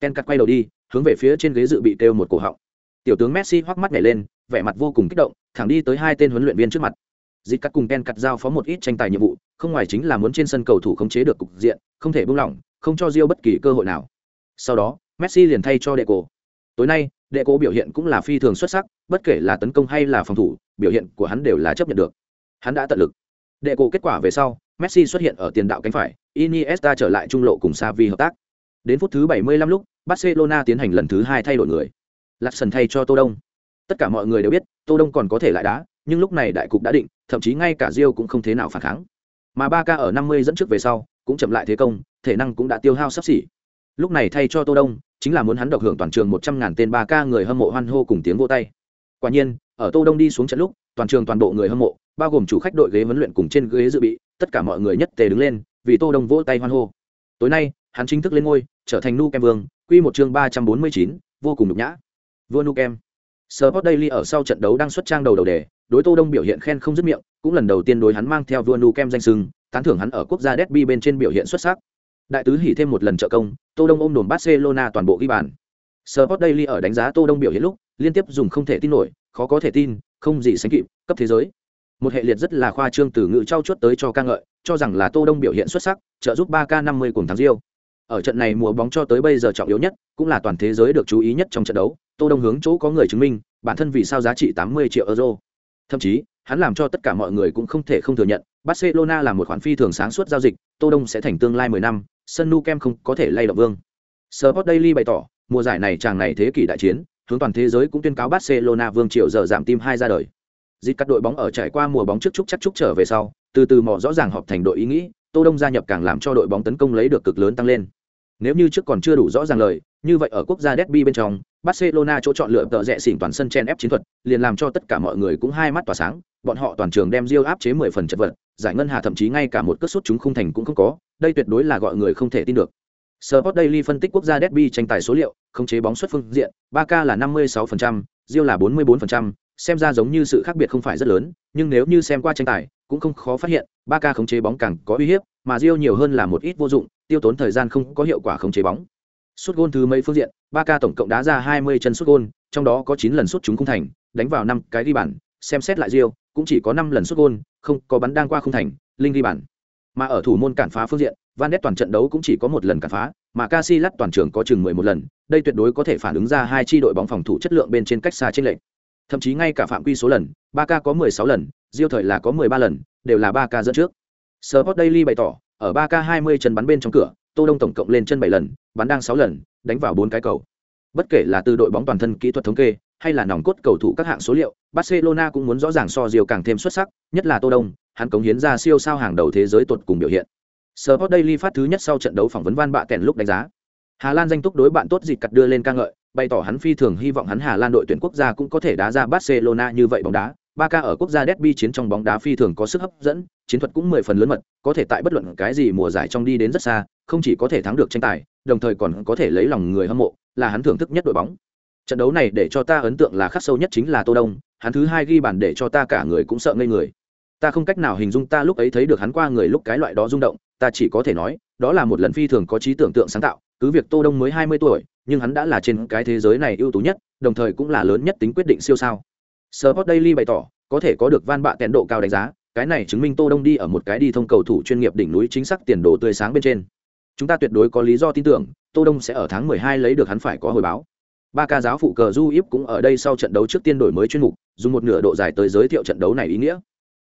Ken cắt quay đầu đi, hướng về phía trên ghế dự bị kêu một cổ họng. Tiểu tướng messi hoắc mắt nhảy lên, vẻ mặt vô cùng kích động, thẳng đi tới hai tên huấn luyện viên trước mặt. Dịp cắt cùng ken cắt giao phó một ít tranh tài nhiệm vụ, không ngoài chính là muốn trên sân cầu thủ khống chế được cục diện, không thể buông lỏng, không cho Rio bất kỳ cơ hội nào. Sau đó, messi liền thay cho đệ cổ tối nay đệ cố biểu hiện cũng là phi thường xuất sắc, bất kể là tấn công hay là phòng thủ, biểu hiện của hắn đều là chấp nhận được. Hắn đã tận lực. Đệ cố kết quả về sau, messi xuất hiện ở tiền đạo cánh phải, iniesta trở lại trung lộ cùng savi hợp tác. Đến phút thứ 75 lúc, barcelona tiến hành lần thứ hai thay đổi người. Lạt sần thay cho tô đông. Tất cả mọi người đều biết, tô đông còn có thể lại đá, nhưng lúc này đại cục đã định, thậm chí ngay cả rio cũng không thế nào phản kháng. Mà ba ca ở 50 dẫn trước về sau, cũng chậm lại thế công, thể năng cũng đã tiêu hao sắp xỉ. Lúc này thay cho tô đông chính là muốn hắn độc hưởng toàn trường một trăm ngàn tên ba ca người hâm mộ hoan hô cùng tiếng vô tay. Quả nhiên ở tô đông đi xuống trận lúc toàn trường toàn bộ người hâm mộ bao gồm chủ khách đội ghế huấn luyện cùng trên ghế dự bị tất cả mọi người nhất tề đứng lên vì tô đông vỗ tay hoan hô. Tối nay hắn chính thức lên ngôi trở thành nu kem vương quy một chương ba trăm bốn mươi chín vô cùng nhục nhã. Vua nu kem. Sport Daily ở sau trận đấu đang xuất trang đầu đầu đề, đối Tô Đông biểu hiện khen không dứt miệng, cũng lần đầu tiên đối hắn mang theo vua nu kem danh sưng, tán thưởng hắn ở quốc gia Derby bên trên biểu hiện xuất sắc. Đại tứ hỉ thêm một lần trợ công, Tô Đông ôm đồn Barcelona toàn bộ ghi bàn. Sport Daily ở đánh giá Tô Đông biểu hiện lúc, liên tiếp dùng không thể tin nổi, khó có thể tin, không gì sánh kịp, cấp thế giới. Một hệ liệt rất là khoa trương từ ngữ trao chuốt tới cho ca ngợi, cho rằng là Tô Đông biểu hiện xuất sắc, trợ giúp 3K50 cùng thắng Rio. Ở trận này mùa bóng cho tới bây giờ trọng yếu nhất, cũng là toàn thế giới được chú ý nhất trong trận đấu, Tô Đông hướng chỗ có người chứng minh, bản thân vì sao giá trị 80 triệu euro. Thậm chí, hắn làm cho tất cả mọi người cũng không thể không thừa nhận, Barcelona là một khoản phi thường sáng suốt giao dịch, Tô Đông sẽ thành tương lai 10 năm, sân nu kem không có thể lay động vương. Sport Daily bày tỏ, mùa giải này chàng này thế kỷ đại chiến, hướng toàn thế giới cũng tuyên cáo Barcelona vương triệu giờ giảm tim hai ra đời. Dịch các đội bóng ở trải qua mùa bóng trước chúc chắc chúc trở về sau, từ từ mò rõ ràng họp thành đội ý nghĩ, Tô Đông gia nhập càng làm cho đội bóng tấn công lấy được cực lớn tăng lên. Nếu như trước còn chưa đủ rõ ràng lời, như vậy ở quốc gia derby bên trong, Barcelona chỗ chọn lựa tợ rẽ xỉn toàn sân chen ép chiến thuật, liền làm cho tất cả mọi người cũng hai mắt tỏa sáng, bọn họ toàn trường đem Real áp chế 10 phần chất vật, giải ngân hà thậm chí ngay cả một cất sút chúng không thành cũng không có, đây tuyệt đối là gọi người không thể tin được. Sport Daily phân tích quốc gia derby tranh tài số liệu, khống chế bóng xuất phương diện, Barca là 56%, Real là 44%, xem ra giống như sự khác biệt không phải rất lớn, nhưng nếu như xem qua tranh tài, cũng không khó phát hiện, Barca khống chế bóng càng có uy hiếp, mà Real nhiều hơn là một ít vô dụng, tiêu tốn thời gian không có hiệu quả khống chế bóng. Sút gôn thứ mấy phương diện, Barca tổng cộng đá ra 20 chân sút gôn, trong đó có 9 lần sút chúng không thành, đánh vào 5 cái ghi bàn, xem xét lại Real, cũng chỉ có 5 lần xuất gôn, không có bắn đang qua không thành, linh ghi bàn. Mà ở thủ môn cản phá phương diện, Van Ness toàn trận đấu cũng chỉ có một lần cản phá, mà Casillas toàn trường có chừng 11 lần, đây tuyệt đối có thể phản ứng ra hai chi đội bóng phòng thủ chất lượng bên trên cách xa chênh lệch. Thậm chí ngay cả phạm quy số lần, Barca có 16 lần, Real thời là có 13 lần, đều là Barca dẫn trước. Sport Daily bày tỏ, ở Barca 20 chân bắn bên trong cửa, Tô Đông tổng cộng lên chân 7 lần, bắn đang 6 lần, đánh vào 4 cái cầu. Bất kể là từ đội bóng toàn thân kỹ thuật thống kê, hay là nòng cốt cầu thủ các hạng số liệu, Barcelona cũng muốn rõ ràng so Real càng thêm xuất sắc, nhất là Tô Đông, hắn cống hiến ra siêu sao hàng đầu thế giới tuột cùng biểu hiện. Sport Daily phát thứ nhất sau trận đấu phỏng vấn Van Bạ kèn lúc đánh giá. Hà Lan danh túc đối bạn tốt dịt cặt đưa lên ca ngợi, bày tỏ hắn phi thường hy vọng hắn Hà Lan đội tuyển quốc gia cũng có thể đá ra Barcelona như vậy bóng đá, Barca ở quốc gia derby chiến trong bóng đá phi thường có sức hấp dẫn, chiến thuật cũng mười phần lớn mật, có thể tại bất luận cái gì mùa giải trong đi đến rất xa, không chỉ có thể thắng được tranh tài, đồng thời còn có thể lấy lòng người hâm mộ, là hắn thưởng thức nhất đội bóng. Trận đấu này để cho ta ấn tượng là khắc sâu nhất chính là Tô Đông, hắn thứ hai ghi bàn để cho ta cả người cũng sợ ngây người. Ta không cách nào hình dung ta lúc ấy thấy được hắn qua người lúc cái loại đó rung động, ta chỉ có thể nói, đó là một lần phi thường có trí tưởng tượng sáng tạo, cứ việc Tô Đông mới hai mươi tuổi, nhưng hắn đã là trên cái thế giới này ưu tú nhất, đồng thời cũng là lớn nhất tính quyết định siêu sao. Sport Daily bày tỏ, có thể có được van bạ tẹn độ cao đánh giá, cái này chứng minh Tô Đông đi ở một cái đi thông cầu thủ chuyên nghiệp đỉnh núi chính xác tiền đồ tươi sáng bên trên. Chúng ta tuyệt đối có lý do tin tưởng, Tô Đông sẽ ở tháng 12 lấy được hắn phải có hồi báo. Ba ca giáo phụ cờ Du Íp cũng ở đây sau trận đấu trước tiên đổi mới chuyên mục, dùng một nửa độ dài tới giới thiệu trận đấu này ý nghĩa.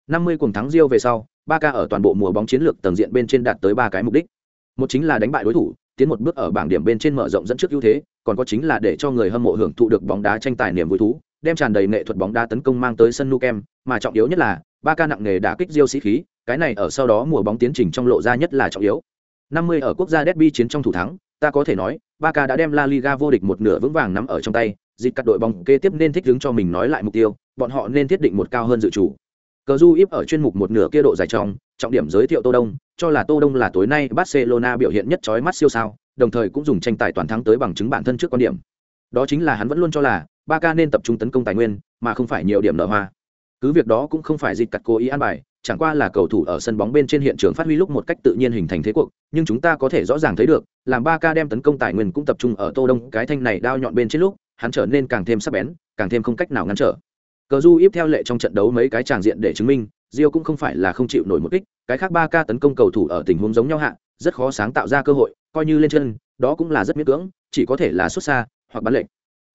50 cùng thắng Rio về sau, ba ca ở toàn bộ mùa bóng chiến lược tầng diện bên trên đạt tới ba cái mục đích. Một chính là đánh bại đối thủ, tiến một bước ở bảng điểm bên trên mở rộng dẫn trước ưu thế, còn có chính là để cho người hâm mộ hưởng thụ được bóng đá tranh tài niềm vui thú, đem tràn đầy nghệ thuật bóng đá tấn công mang tới sân nukem mà trọng yếu nhất là ba ca nặng nghề đã kích Rio sĩ khí, cái này ở sau đó mùa bóng tiến trình trong lộ ra nhất là trọng yếu. 50 ở quốc gia derby chiến trong thủ thắng, ta có thể nói, Barca đã đem La Liga vô địch một nửa vững vàng nắm ở trong tay, dịch các đội bóng kế tiếp nên thích ứng cho mình nói lại mục tiêu, bọn họ nên thiết định một cao hơn dự chủ. Cờ Du íp ở chuyên mục một nửa kia độ dài trong, trọng điểm giới thiệu Tô Đông, cho là Tô Đông là tối nay Barcelona biểu hiện nhất chói mắt siêu sao, đồng thời cũng dùng tranh tài toàn thắng tới bằng chứng bản thân trước quan điểm. Đó chính là hắn vẫn luôn cho là Barca nên tập trung tấn công tài nguyên, mà không phải nhiều điểm nợ hoa. Cứ việc đó cũng không phải dịch cắt cố ý an bài, chẳng qua là cầu thủ ở sân bóng bên trên hiện trường phát huy lúc một cách tự nhiên hình thành thế cuộc, nhưng chúng ta có thể rõ ràng thấy được, làm Barca đem tấn công tài nguyên cũng tập trung ở Tô Đông, cái thanh này đao nhọn bên trên lúc, hắn trở nên càng thêm sắc bén, càng thêm không cách nào ngăn trở. Cờ Du íp theo lệ trong trận đấu mấy cái tràng diện để chứng minh, Rio cũng không phải là không chịu nổi một kích, cái khác Barca tấn công cầu thủ ở tình huống giống nhau hạ, rất khó sáng tạo ra cơ hội, coi như lên chân, đó cũng là rất miễn cưỡng, chỉ có thể là xuất xa hoặc bắn lệnh.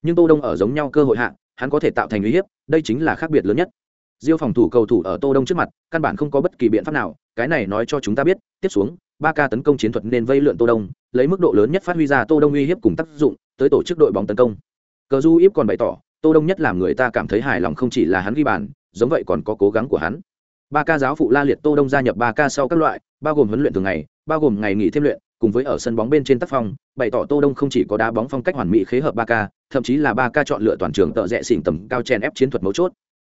Nhưng Tô Đông ở giống nhau cơ hội hạ, hắn có thể tạo thành uy hiếp, đây chính là khác biệt lớn nhất. Diêu phòng thủ cầu thủ ở Tô Đông trước mặt, căn bản không có bất kỳ biện pháp nào, cái này nói cho chúng ta biết, tiếp xuống, ba ca tấn công chiến thuật nên vây lượn Tô Đông, lấy mức độ lớn nhất phát huy ra Tô Đông uy hiếp cùng tác dụng, tới tổ chức đội bóng tấn công. Cờ Du Íp còn bày tỏ, Tô Đông nhất làm người ta cảm thấy hài lòng không chỉ là hắn ghi bàn, giống vậy còn có cố gắng của hắn. Ba ca giáo phụ La Liệt Tô Đông gia nhập ba ca sau các loại, bao gồm huấn luyện thường ngày, bao gồm ngày nghỉ thêm luyện, cùng với ở sân bóng bên trên tác phong, bày tỏ Tô Đông không chỉ có đá bóng phong cách hoàn mỹ khế hợp ba ca, thậm chí là ba ca chọn lựa toàn trường tợ rẽ xỉn tầm cao chen ép chiến thuật mấu chốt.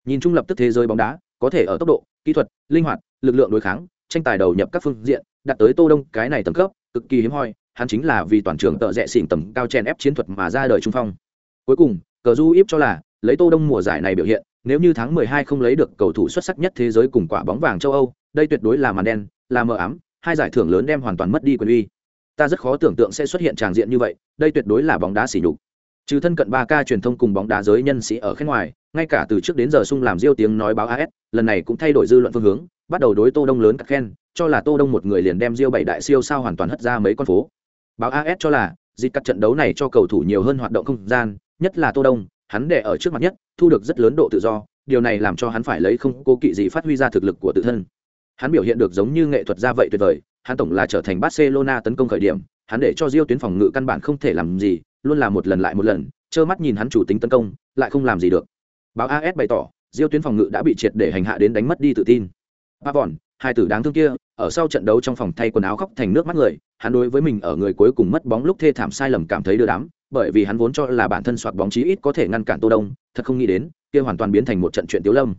Nhìn chung lập tức thế giới bóng đá, có thể ở tốc độ, kỹ thuật, linh hoạt, lực lượng đối kháng, tranh tài đầu nhập các phương diện, đạt tới Tô Đông cái này tầm cấp, cực kỳ hiếm hoi, hắn chính là vì toàn trường tợ rẽ xỉn tầm cao chen ép chiến thuật mà ra đời trung phong. Cuối cùng, cờ du íp cho là lấy Tô Đông mùa giải này biểu hiện, nếu như tháng 12 không lấy được cầu thủ xuất sắc nhất thế giới cùng quả bóng vàng châu Âu, đây tuyệt đối là màn đen, là mờ ám, hai giải thưởng lớn đem hoàn toàn mất đi quyền uy. Ta rất khó tưởng tượng sẽ xuất hiện tràng diện như vậy, đây tuyệt đối là bóng đá xỉ nhục. Trừ thân cận ba k truyền thông cùng bóng đá giới nhân sĩ ở khen ngoài, ngay cả từ trước đến giờ sung làm diêu tiếng nói báo AS, lần này cũng thay đổi dư luận phương hướng, bắt đầu đối Tô Đông lớn các khen, cho là Tô Đông một người liền đem diêu bảy đại siêu sao hoàn toàn hất ra mấy con phố. Báo AS cho là, dịch các trận đấu này cho cầu thủ nhiều hơn hoạt động không gian, nhất là Tô Đông, hắn để ở trước mặt nhất, thu được rất lớn độ tự do, điều này làm cho hắn phải lấy không cố kỵ gì phát huy ra thực lực của tự thân. Hắn biểu hiện được giống như nghệ thuật gia vậy tuyệt vời, hắn tổng là trở thành Barcelona tấn công khởi điểm, hắn để cho Rio tuyến phòng ngự căn bản không thể làm gì, luôn là một lần lại một lần, trơ mắt nhìn hắn chủ tính tấn công, lại không làm gì được. Báo AS bày tỏ, Diêu tuyến phòng ngự đã bị triệt để hành hạ đến đánh mất đi tự tin. ba vòn hai tử đáng thương kia, ở sau trận đấu trong phòng thay quần áo khóc thành nước mắt người, hắn đối với mình ở người cuối cùng mất bóng lúc thê thảm sai lầm cảm thấy đưa đám, bởi vì hắn vốn cho là bản thân soạt bóng chí ít có thể ngăn cản Tô Đông, thật không nghĩ đến, kia hoàn toàn biến thành một trận chuyện tiếu lâm.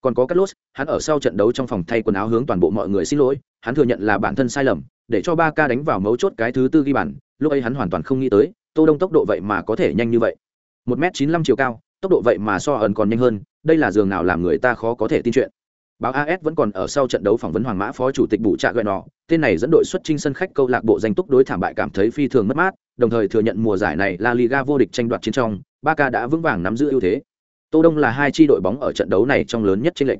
Còn có Carlos, hắn ở sau trận đấu trong phòng thay quần áo hướng toàn bộ mọi người xin lỗi, hắn thừa nhận là bản thân sai lầm, để cho ba ca đánh vào mấu chốt cái thứ tư ghi bàn, lúc ấy hắn hoàn toàn không nghĩ tới, Tô Đông tốc độ vậy mà có thể nhanh như vậy. một m chín chiều cao, tốc độ vậy mà so ẩn còn nhanh hơn, đây là giường nào làm người ta khó có thể tin chuyện. Báo AS vẫn còn ở sau trận đấu phỏng vấn Hoàng Mã phó chủ tịch Bụ Trạ gợi nọ, tên này dẫn đội xuất chinh sân khách câu lạc bộ danh túc đối thảm bại cảm thấy phi thường mất mát, đồng thời thừa nhận mùa giải này La Liga vô địch tranh đoạt chiến trong, Barca đã vững vàng nắm giữ ưu thế. Tô Đông là hai chi đội bóng ở trận đấu này trong lớn nhất trên lệnh.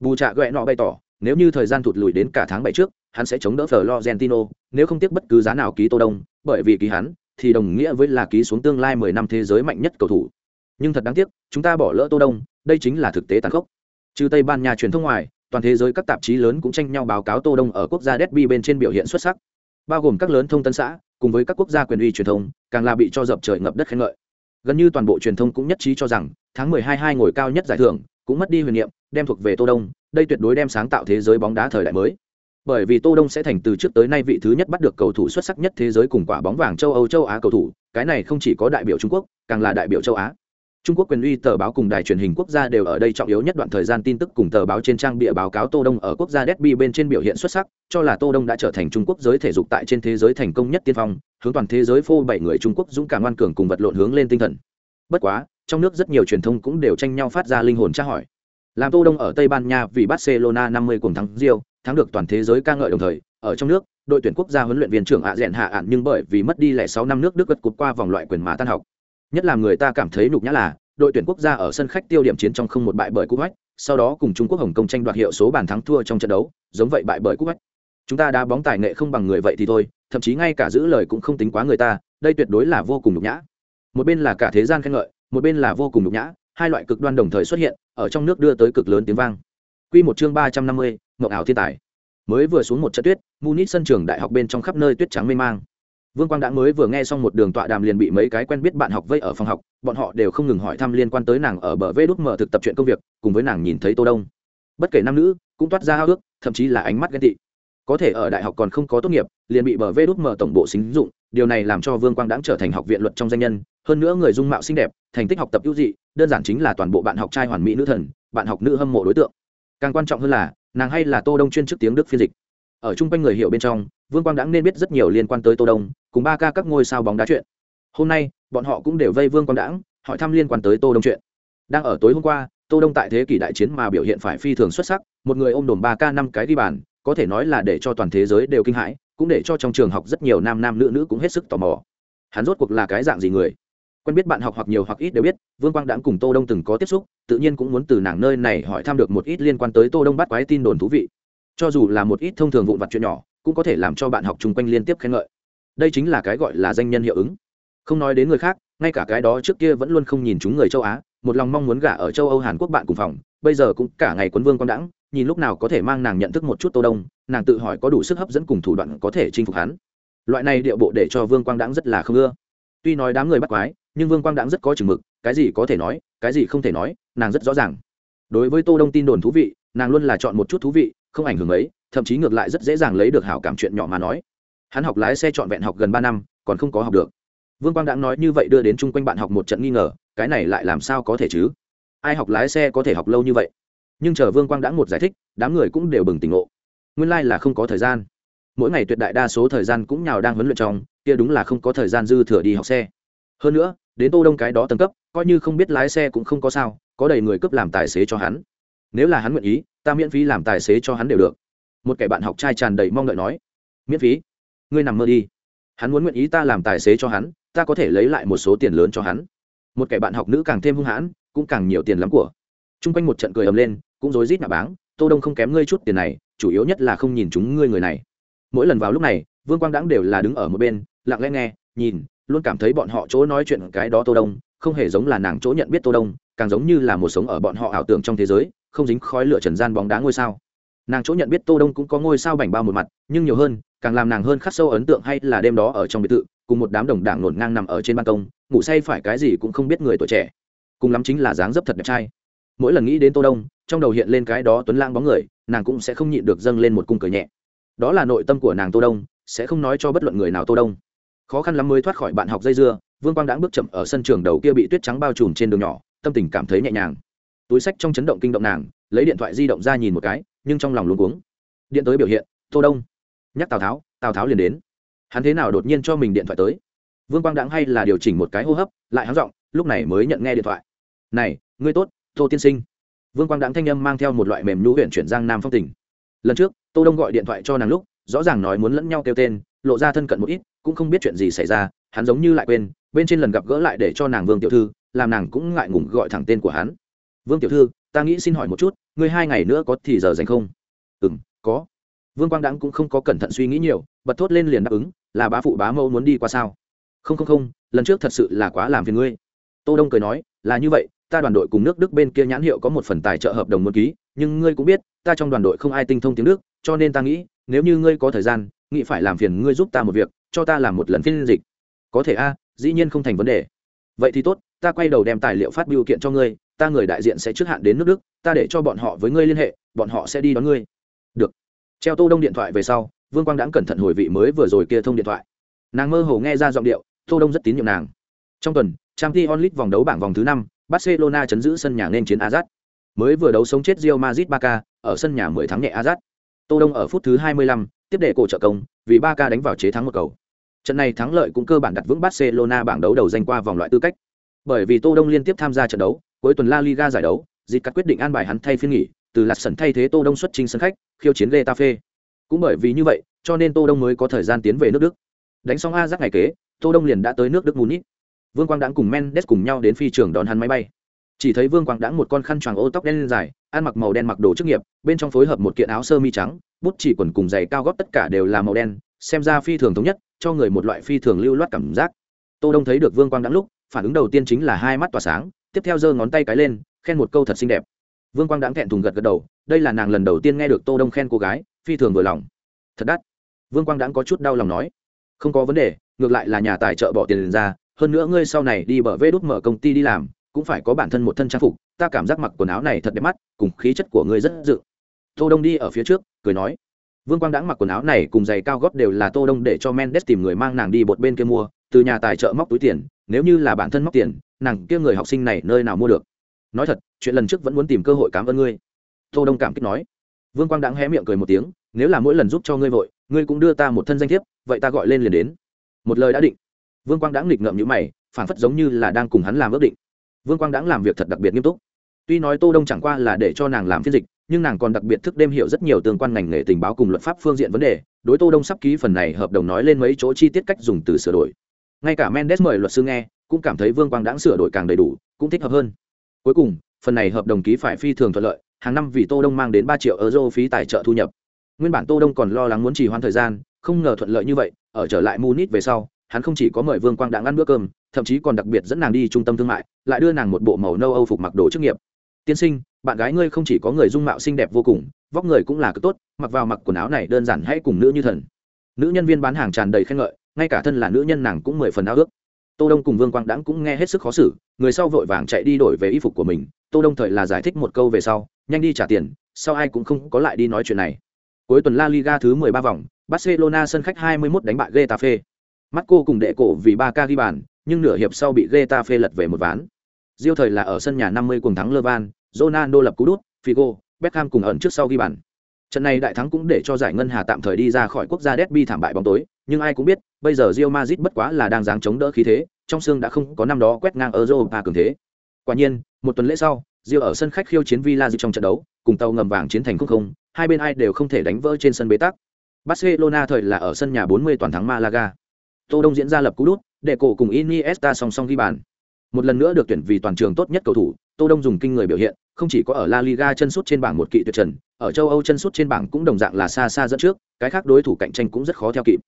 Bù Trạ gợi nọ bày tỏ, nếu như thời gian thụt lùi đến cả tháng bảy trước, hắn sẽ chống đỡ Florentino, nếu không tiếc bất cứ giá nào ký Tô Đông, bởi vì ký hắn thì đồng nghĩa với là ký xuống tương lai 10 năm thế giới mạnh nhất cầu thủ. Nhưng thật đáng tiếc, chúng ta bỏ lỡ Tô Đông, đây chính là thực tế tàn khốc. Trừ Tây Ban Nha truyền thông ngoài, toàn thế giới các tạp chí lớn cũng tranh nhau báo cáo Tô Đông ở quốc gia derby bên trên biểu hiện xuất sắc, bao gồm các lớn thông tấn xã, cùng với các quốc gia quyền uy truyền thông, càng là bị cho dập trời ngập đất khen ngợi. Gần như toàn bộ truyền thông cũng nhất trí cho rằng, tháng 12 hai ngồi cao nhất giải thưởng, cũng mất đi huyền niệm, đem thuộc về Tô Đông, đây tuyệt đối đem sáng tạo thế giới bóng đá thời đại mới. Bởi vì Tô Đông sẽ thành từ trước tới nay vị thứ nhất bắt được cầu thủ xuất sắc nhất thế giới cùng quả bóng vàng châu Âu châu Á cầu thủ, cái này không chỉ có đại biểu Trung Quốc, càng là đại biểu châu Á. Trung Quốc quyền uy tờ báo cùng đài truyền hình quốc gia đều ở đây trọng yếu nhất đoạn thời gian tin tức cùng tờ báo trên trang bìa báo cáo Tô Đông ở quốc gia Derby bên trên biểu hiện xuất sắc, cho là Tô Đông đã trở thành Trung Quốc giới thể dục tại trên thế giới thành công nhất tiên phong, hướng toàn thế giới phô bảy người Trung Quốc dũng cảm ngoan cường cùng vật lộn hướng lên tinh thần. Bất quá, trong nước rất nhiều truyền thông cũng đều tranh nhau phát ra linh hồn tra hỏi. Làm Tô Đông ở Tây Ban Nha vì Barcelona 50 cùng thắng Rio, thắng được toàn thế giới ca ngợi đồng thời, ở trong nước, đội tuyển quốc gia huấn luyện viên trưởng ạ rèn hạ ạn nhưng bởi vì mất đi lẻ sáu năm nước Đức gật cột qua vòng loại quyền mà tan học. Nhất là người ta cảm thấy nhục nhã là, đội tuyển quốc gia ở sân khách tiêu điểm chiến trong không một bại bởi cú hách sau đó cùng Trung Quốc Hồng Kông tranh đoạt hiệu số bàn thắng thua trong trận đấu, giống vậy bại bởi cú hách Chúng ta đá bóng tài nghệ không bằng người vậy thì thôi, thậm chí ngay cả giữ lời cũng không tính quá người ta, đây tuyệt đối là vô cùng nhục nhã. Một bên là cả thế gian khen ngợi, một bên là vô cùng nhục nhã, hai loại cực đoan đồng thời xuất hiện, ở trong nước đưa tới cực lớn tiếng vang. Quy một chương ba trăm năm mươi, Mộng ảo thiên tài. Mới vừa xuống một trận tuyết, Munich sân trường đại học bên trong khắp nơi tuyết trắng mê mang. Vương quang đã mới vừa nghe xong một đường tọa đàm liền bị mấy cái quen biết bạn học vây ở phòng học bọn họ đều không ngừng hỏi thăm liên quan tới nàng ở bờ vê đút mở thực tập chuyện công việc cùng với nàng nhìn thấy tô đông. Bất kể nam nữ cũng toát ra hao ước thậm chí là ánh mắt ghen tị. Có thể ở đại học còn không có tốt nghiệp liền bị bờ vê đút mở tổng bộ xính dụng điều này làm cho vương quang đã trở thành học viện luật trong danh nhân hơn nữa người dung mạo xinh đẹp thành tích học tập ưu dị đơn giản chính là toàn bộ bạn học trai hoàn mỹ nữ thần bạn học nữ hâm mộ đối tượng. Càng quan trọng hơn là nàng hay là tô đông chuyên chức tiếng đức phiên dịch ở chung quanh người hiểu bên trong vương quang đã nên biết rất nhiều liên quan tới tô đông cùng ba ca các ngôi sao bóng đá chuyện hôm nay bọn họ cũng đều vây vương quang đãng hỏi thăm liên quan tới tô đông chuyện đang ở tối hôm qua tô đông tại thế kỷ đại chiến mà biểu hiện phải phi thường xuất sắc một người ôm đồn ba ca năm cái đi bàn có thể nói là để cho toàn thế giới đều kinh hãi cũng để cho trong trường học rất nhiều nam nam nữ nữ cũng hết sức tò mò hắn rốt cuộc là cái dạng gì người quen biết bạn học hoặc nhiều hoặc ít đều biết, vương quang đãng cùng tô đông từng có tiếp xúc, tự nhiên cũng muốn từ nàng nơi này hỏi thăm được một ít liên quan tới tô đông bắt quái tin đồn thú vị. Cho dù là một ít thông thường vụn vặt chuyện nhỏ, cũng có thể làm cho bạn học chung quanh liên tiếp khen ngợi. Đây chính là cái gọi là danh nhân hiệu ứng. Không nói đến người khác, ngay cả cái đó trước kia vẫn luôn không nhìn chúng người châu á, một lòng mong muốn gả ở châu âu, hàn quốc bạn cùng phòng, bây giờ cũng cả ngày quấn vương quang đãng, nhìn lúc nào có thể mang nàng nhận thức một chút tô đông, nàng tự hỏi có đủ sức hấp dẫn cùng thủ đoạn có thể chinh phục hắn. Loại này điệu bộ để cho vương quang đãng rất là không ưa. Tuy nói đám người bắt quái nhưng vương quang đãng rất có chừng mực, cái gì có thể nói, cái gì không thể nói, nàng rất rõ ràng. Đối với tô đông tin đồn thú vị, nàng luôn là chọn một chút thú vị, không ảnh hưởng ấy, thậm chí ngược lại rất dễ dàng lấy được hảo cảm chuyện nhỏ mà nói. Hắn học lái xe trọn vẹn học gần ba năm, còn không có học được. Vương quang Đãng nói như vậy đưa đến chung quanh bạn học một trận nghi ngờ, cái này lại làm sao có thể chứ? Ai học lái xe có thể học lâu như vậy? Nhưng chờ vương quang Đãng một giải thích, đám người cũng đều bừng tỉnh ngộ. Nguyên lai、like、là không có thời gian. Mỗi ngày tuyệt đại đa số thời gian cũng nhào đang huấn luyện trong, kia đúng là không có thời gian dư thừa đi học xe. Hơn nữa đến tô đông cái đó tầng cấp, coi như không biết lái xe cũng không có sao, có đầy người cấp làm tài xế cho hắn. Nếu là hắn nguyện ý, ta miễn phí làm tài xế cho hắn đều được. Một kẻ bạn học trai tràn đầy mong đợi nói, miễn phí, ngươi nằm mơ đi. Hắn muốn nguyện ý ta làm tài xế cho hắn, ta có thể lấy lại một số tiền lớn cho hắn. Một kẻ bạn học nữ càng thêm hung hãn, cũng càng nhiều tiền lắm của. T r u n g quanh một trận cười ầm lên, cũng rối rít nạ báng, tô đông không kém ngươi chút tiền này, chủ yếu nhất là không nhìn chúng ngươi người này. Mỗi lần vào lúc này, vương quang đãng đều là đứng ở một bên, lặng lẽ nghe, nhìn luôn cảm thấy bọn họ chỗ nói chuyện cái đó tô đông, không hề giống là nàng chỗ nhận biết tô đông, càng giống như là một sống ở bọn họ ảo tưởng trong thế giới, không dính khói lửa trần gian bóng đá ngôi sao. Nàng chỗ nhận biết tô đông cũng có ngôi sao bảnh bao một mặt, nhưng nhiều hơn, càng làm nàng hơn khắc sâu ấn tượng hay là đêm đó ở trong biệt thự, cùng một đám đồng đảng nổn ngang nằm ở trên ban công, ngủ say phải cái gì cũng không biết người tuổi trẻ. Cùng lắm chính là dáng dấp thật đẹp trai. Mỗi lần nghĩ đến tô đông, trong đầu hiện lên cái đó tuấn lang bóng người, nàng cũng sẽ không nhịn được dâng lên một cung cười nhẹ. Đó là nội tâm của nàng tô đông, sẽ không nói cho bất luận người nào tô đông khó khăn lắm mới thoát khỏi bạn học dây dưa, vương quang đãng bước chậm ở sân trường đầu kia bị tuyết trắng bao trùm trên đường nhỏ, tâm tình cảm thấy nhẹ nhàng. Túi sách trong chấn động kinh động nàng, lấy điện thoại di động ra nhìn một cái, nhưng trong lòng luôn cuống. Điện tới biểu hiện, tô đông. Nhắc tào tháo tào tháo liền đến. Hắn thế nào đột nhiên cho mình điện thoại tới? Vương quang đãng hay là điều chỉnh một cái hô hấp, lại hắn giọng, lúc này mới nhận nghe điện thoại. Này, ngươi tốt, tô tiên sinh. Vương quang đãng thanh âm mang theo một loại mềm nhũ huyện chuyển giang nam phong tình. Lần trước, tô đông gọi điện thoại cho nàng lúc, rõ ràng nói muốn lẫn nhau kêu tên lộ ra thân cận một ít, cũng không biết chuyện gì xảy ra, hắn giống như lại quên, bên trên lần gặp gỡ lại để cho nàng vương tiểu thư, làm nàng cũng ngại ngùng gọi thẳng tên của hắn. Vương tiểu thư, ta nghĩ xin hỏi một chút, ngươi hai ngày nữa có thì giờ dành không? Ừ m có. Vương quang đãng cũng không có cẩn thận suy nghĩ nhiều, bật thốt lên liền đáp ứng, là bá phụ bá mẫu muốn đi qua sao? Không không không, lần trước thật sự là quá làm phiền ngươi. Tô đông cười nói, là như vậy, ta đoàn đội cùng nước đức bên kia nhãn hiệu có một phần tài trợ hợp đồng muốn ký, nhưng ngươi cũng biết, ta trong đoàn đội không ai tinh thông tiếng đức, cho nên ta nghĩ, nếu như ngươi có thời gian nghĩ phải làm phiền ngươi giúp ta một việc cho ta làm một lần phiên dịch. Có thể a dĩ nhiên không thành vấn đề. Vậy thì tốt ta quay đầu đem tài liệu phát biểu kiện cho ngươi ta người đại diện sẽ trước hạn đến nước đức ta để cho bọn họ với ngươi liên hệ bọn họ sẽ đi đón ngươi. Được. Treo tô đông điện thoại về sau vương quang đãng cẩn thận hồi vị mới vừa rồi kia thông điện thoại. Nàng mơ hồ nghe ra giọng điệu tô đông rất tín nhiệm nàng. Trong tuần trang t onlit vòng đấu bảng vòng thứ năm Barcelona chấn giữ sân nhà nên chiến azad. Mới vừa đấu sống chết Real Madrid Barca, ở sân nhà 10 thắng nhẹ azad. Tô Đông ở phút thứ 25, tiếp đệ cổ trợ công, vì Barca đánh vào chế thắng một cầu. Trận này thắng lợi cũng cơ bản đặt vững Barcelona bảng đấu đầu danh qua vòng loại tư cách. Bởi vì Tô Đông liên tiếp tham gia trận đấu, cuối tuần La Liga giải đấu, dịch cắt quyết định an bài hắn thay phiên nghỉ, từ lạt sẩn thay thế Tô Đông xuất trình sân khách, khiêu chiến Getafe. Cũng bởi vì như vậy, cho nên Tô Đông mới có thời gian tiến về nước Đức. Đánh xong A ngày kế, Tô Đông liền đã tới nước Đức Munich. Vương Quang Đãng cùng Mendes cùng nhau đến phi trường đón hắn máy bay. Chỉ thấy Vương Quang Đãng một con khăn choàng ô tóc đen dài, ăn mặc màu đen mặc đồ chức nghiệp, bên trong phối hợp một kiện áo sơ mi trắng, bút chỉ quần cùng giày cao gót tất cả đều là màu đen, xem ra phi thường thống nhất, cho người một loại phi thường lưu loát cảm giác. Tô Đông thấy được Vương Quang Đãng lúc, phản ứng đầu tiên chính là hai mắt tỏa sáng, tiếp theo giơ ngón tay cái lên, khen một câu thật xinh đẹp. Vương Quang Đãng thẹn thùng gật gật đầu, đây là nàng lần đầu tiên nghe được Tô Đông khen cô gái, phi thường vừa lòng. Thật đắt. Vương Quang Đãng có chút đau lòng nói, không có vấn đề, ngược lại là nhà tài trợ bỏ tiền ra, hơn nữa ngươi sau này đi bờ vê đút mở công ty đi làm cũng phải có bản thân một thân trang phục, ta cảm giác mặc quần áo này thật đẹp mắt, cùng khí chất của ngươi rất dự. Tô đông đi ở phía trước, cười nói, vương quang đãng mặc quần áo này cùng giày cao gót đều là tô đông để cho mendes tìm người mang nàng đi bột bên kia mua, từ nhà tài trợ móc túi tiền, nếu như là bản thân móc tiền, nàng kia người học sinh này nơi nào mua được. Nói thật, chuyện lần trước vẫn muốn tìm cơ hội cảm ơn ngươi. Tô đông cảm kích nói. Vương quang đãng hé miệng cười một tiếng, nếu là mỗi lần giúp cho ngươi vội, ngươi cũng đưa ta một thân danh thiếp, vậy ta gọi lên liền đến. Một lời đã định. Vương quang đãng nghịch ngợm như mày phản phất giống như là đang cùng hắn làm ước định vương quang đãng làm việc thật đặc biệt nghiêm túc. Tuy nói tô đông chẳng qua là để cho nàng làm phiên dịch, nhưng nàng còn đặc biệt thức đêm hiểu rất nhiều tương quan ngành nghề tình báo cùng luật pháp phương diện vấn đề. Đối tô đông sắp ký phần này hợp đồng nói lên mấy chỗ chi tiết cách dùng từ sửa đổi. Ngay cả mendes mời luật sư nghe, cũng cảm thấy vương quang đãng sửa đổi càng đầy đủ, cũng thích hợp hơn. Cuối cùng, phần này hợp đồng ký phải phi thường thuận lợi, hàng năm vì tô đông mang đến ba triệu euro phí tài trợ thu nhập. Nguyên bản tô đông còn lo lắng muốn trì hoãn thời gian, không ngờ thuận lợi như vậy, ở trở lại munich về sau, hắn không chỉ có mời vương quang đãng ăn bữa cơm, thậm chí còn đặc biệt dẫn nàng đi trung tâm thương mại lại đưa nàng một bộ màu nâu âu phục mặc đồ chức nghiệp. Tiên sinh, bạn gái ngươi không chỉ có người dung mạo xinh đẹp vô cùng, vóc người cũng là cực tốt, mặc vào mặc quần áo này đơn giản hãy cùng nữ như thần. Nữ nhân viên bán hàng tràn đầy khen ngợi, ngay cả thân là nữ nhân nàng cũng mười phần ao ước. Tô đông cùng vương quang đãng cũng nghe hết sức khó xử, người sau vội vàng chạy đi đổi về y phục của mình. Tô đông thời là giải thích một câu về sau, nhanh đi trả tiền, sau ai cũng không có lại đi nói chuyện này. Cuối tuần la liga thứ 13 vòng, barcelona sân khách 21 đánh bại getafe. Mắt cô cùng đệ cổ vì ba ca ghi bàn, nhưng nửa hiệp sau bị Getafe lật về một ván. Diêu thời là ở sân nhà 50 cuồng thắng Levan Ronaldo lập cú đút Figo Beckham cùng ẩn trước sau ghi bàn. Trận này đại thắng cũng để cho giải ngân hà tạm thời đi ra khỏi quốc gia derby thảm bại bóng tối nhưng ai cũng biết bây giờ Real Madrid bất quá là đang dáng chống đỡ khí thế trong xương đã không có năm đó quét ngang Europa cường thế. Quả nhiên một tuần lễ sau Real ở sân khách khiêu chiến Villa trong trận đấu cùng tàu ngầm vàng chiến thành không không hai bên ai đều không thể đánh vỡ trên sân bế tắc. Barcelona thời là ở sân nhà 40 toàn thắng Malaga. Tô Đông diễn ra lập cú đút, để cổ cùng Iniesta song song ghi bàn. Một lần nữa được tuyển vì toàn trường tốt nhất cầu thủ, Tô Đông dùng kinh người biểu hiện, không chỉ có ở La Liga chân sút trên bảng một kỵ tuyệt trần, ở châu Âu chân sút trên bảng cũng đồng dạng là xa xa dẫn trước, cái khác đối thủ cạnh tranh cũng rất khó theo kịp.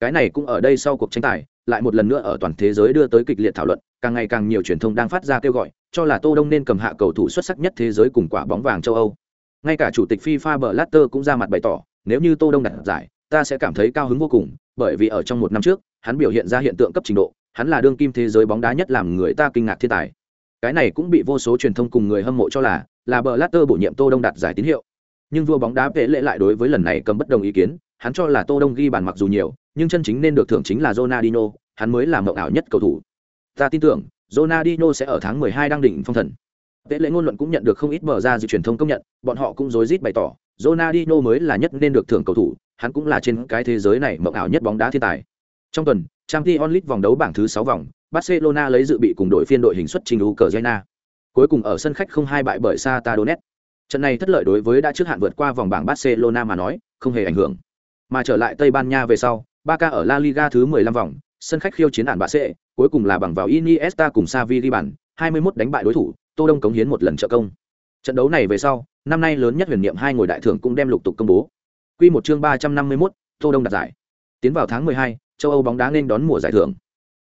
Cái này cũng ở đây sau cuộc tranh tài, lại một lần nữa ở toàn thế giới đưa tới kịch liệt thảo luận, càng ngày càng nhiều truyền thông đang phát ra kêu gọi, cho là Tô Đông nên cầm hạ cầu thủ xuất sắc nhất thế giới cùng quả bóng vàng châu Âu. Ngay cả chủ tịch FIFA Blatter cũng ra mặt bày tỏ, nếu như Tô Đông đạt giải, ta sẽ cảm thấy cao hứng vô cùng, bởi vì ở trong một năm trước, hắn biểu hiện ra hiện tượng cấp trình độ, hắn là đương kim thế giới bóng đá nhất làm người ta kinh ngạc thiên tài. Cái này cũng bị vô số truyền thông cùng người hâm mộ cho là là Blatter bổ nhiệm Tô Đông đạt giải tín hiệu. Nhưng vua bóng đá vệ lệ lại đối với lần này cầm bất đồng ý kiến, hắn cho là Tô Đông ghi bàn mặc dù nhiều, nhưng chân chính nên được thưởng chính là Ronaldinho, hắn mới là mộng ảo nhất cầu thủ. Ta tin tưởng, Ronaldinho sẽ ở tháng 12 đăng đỉnh phong thần. Vệ lệ ngôn luận cũng nhận được không ít mở ra dự truyền thông công nhận, bọn họ cũng rối rít bày tỏ, Ronaldinho mới là nhất nên được thưởng cầu thủ, hắn cũng là trên cái thế giới này mộng ảo nhất bóng đá thiên tài. Trong tuần, Champions League vòng đấu bảng thứ 6 vòng, Barcelona lấy dự bị cùng đội phiên đội hình xuất trình Ukraine. Cuối cùng ở sân khách không hai bại bởi Sata Donetsk. Trận này thất lợi đối với đã trước hạn vượt qua vòng bảng Barcelona mà nói, không hề ảnh hưởng. Mà trở lại Tây Ban Nha về sau, Barca ở La Liga thứ 15 vòng, sân khách khiêu chiến ản bạ sẽ, cuối cùng là bằng vào Iniesta cùng Xavi ghi bàn, 21 đánh bại đối thủ, Tô Đông cống hiến một lần trợ công. Trận đấu này về sau, năm nay lớn nhất huyền niệm hai ngồi đại thưởng cũng đem lục tục công bố. Quy một chương 351, Tô Đông đạt giải. Tiến vào tháng 12, châu Âu bóng đá nên đón mùa giải thưởng.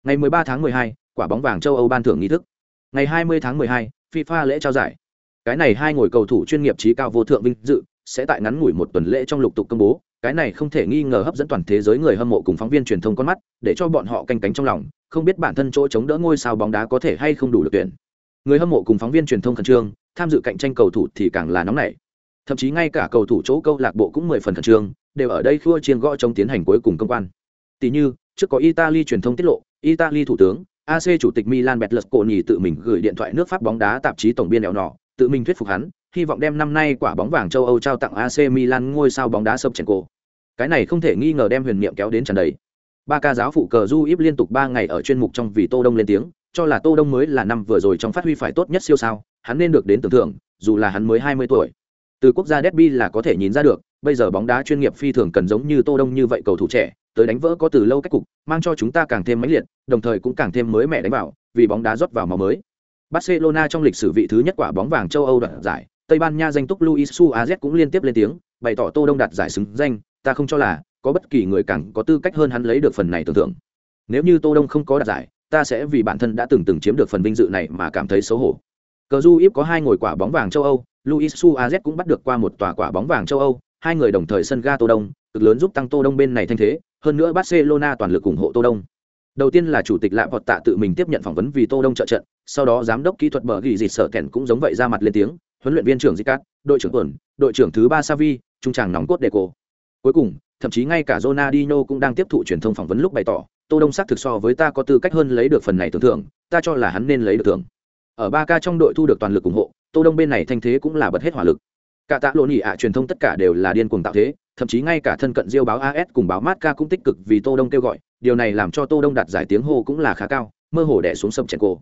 Ngày 13 tháng 12, quả bóng vàng châu Âu ban thưởng nghi thức. Ngày 20 tháng 12, FIFA lễ trao giải. Cái này hai ngồi cầu thủ chuyên nghiệp trí cao vô thượng vinh dự sẽ tại ngắn ngủi một tuần lễ trong lục tục công bố. Cái này không thể nghi ngờ hấp dẫn toàn thế giới người hâm mộ cùng phóng viên truyền thông con mắt, để cho bọn họ canh cánh trong lòng, không biết bản thân chỗ chống đỡ ngôi sao bóng đá có thể hay không đủ được tuyển. Người hâm mộ cùng phóng viên truyền thông khẩn trương, tham dự cạnh tranh cầu thủ thì càng là nóng nảy. Thậm chí ngay cả cầu thủ chỗ câu lạc bộ cũng mười phần khẩn trương, đều ở đây khua chiên gõ trong tiến hành cuối cùng công quan. Tỷ như, trước có Italy truyền thông tiết lộ, Italy thủ tướng AC chủ tịch Milan Berlusconi tự mình gửi điện thoại nước Pháp bóng đá tạp chí tổng biên đèo nọ, tự mình thuyết phục hắn, hy vọng đem năm nay quả bóng vàng châu Âu trao tặng AC Milan ngôi sao bóng đá Sobchenko. Cái này không thể nghi ngờ đem huyền niệm kéo đến tràn đầy. Ba ca giáo phụ cờ du íp liên tục ba ngày ở chuyên mục trong vì Tô Đông lên tiếng, cho là Tô Đông mới là năm vừa rồi trong phát huy phải tốt nhất siêu sao, hắn nên được đến tưởng thưởng, dù là hắn mới 20 tuổi. Từ quốc gia derby là có thể nhìn ra được, bây giờ bóng đá chuyên nghiệp phi thường cần giống như Tô Đông như vậy cầu thủ trẻ, tới đánh vỡ có từ lâu cách cục, mang cho chúng ta càng thêm mãnh liệt, đồng thời cũng càng thêm mới mẻ đánh vào, vì bóng đá rót vào màu mới. Barcelona trong lịch sử vị thứ nhất quả bóng vàng châu Âu đoạt giải, Tây Ban Nha danh túc Luis Suarez cũng liên tiếp lên tiếng, bày tỏ Tô Đông đạt giải xứng danh, ta không cho là có bất kỳ người càng có tư cách hơn hắn lấy được phần này tưởng tượng. Nếu như Tô Đông không có đạt giải, ta sẽ vì bản thân đã từng từng chiếm được phần vinh dự này mà cảm thấy xấu hổ. Cờ Du Íp có hai ngồi quả bóng vàng châu Âu, Luis Suarez cũng bắt được qua một tòa quả bóng vàng châu Âu, hai người đồng thời sân ga Tô Đông, cực lớn giúp tăng Tô Đông bên này thanh thế, hơn nữa Barcelona toàn lực ủng hộ Tô Đông. Đầu tiên là chủ tịch Lạ Vọt Tạ tự mình tiếp nhận phỏng vấn vì Tô Đông trợ trận, sau đó giám đốc kỹ thuật bờ gỉ dịt sở kèn cũng giống vậy ra mặt lên tiếng, huấn luyện viên trưởng Zicat, đội trưởng tuần, đội trưởng thứ ba Savi, trung tràng nóng cốt Deco. Cuối cùng, thậm chí ngay cả Ronaldinho cũng đang tiếp thụ truyền thông phỏng vấn lúc bày tỏ, Tô Đông xác thực so với ta có tư cách hơn lấy được phần này tưởng thưởng, ta cho là hắn nên lấy được thưởng. Ở 3K trong đội thu được toàn lực ủng hộ, Tô Đông bên này thanh thế cũng là bật hết hỏa lực. Cả tạ lộn nhị ạ truyền thông tất cả đều là điên cuồng tạo thế, thậm chí ngay cả thân cận Diêu báo AS cùng báo Marca cũng tích cực vì Tô Đông kêu gọi, điều này làm cho Tô Đông đạt giải tiếng hô cũng là khá cao, mơ hồ đè xuống sầm chèn cổ.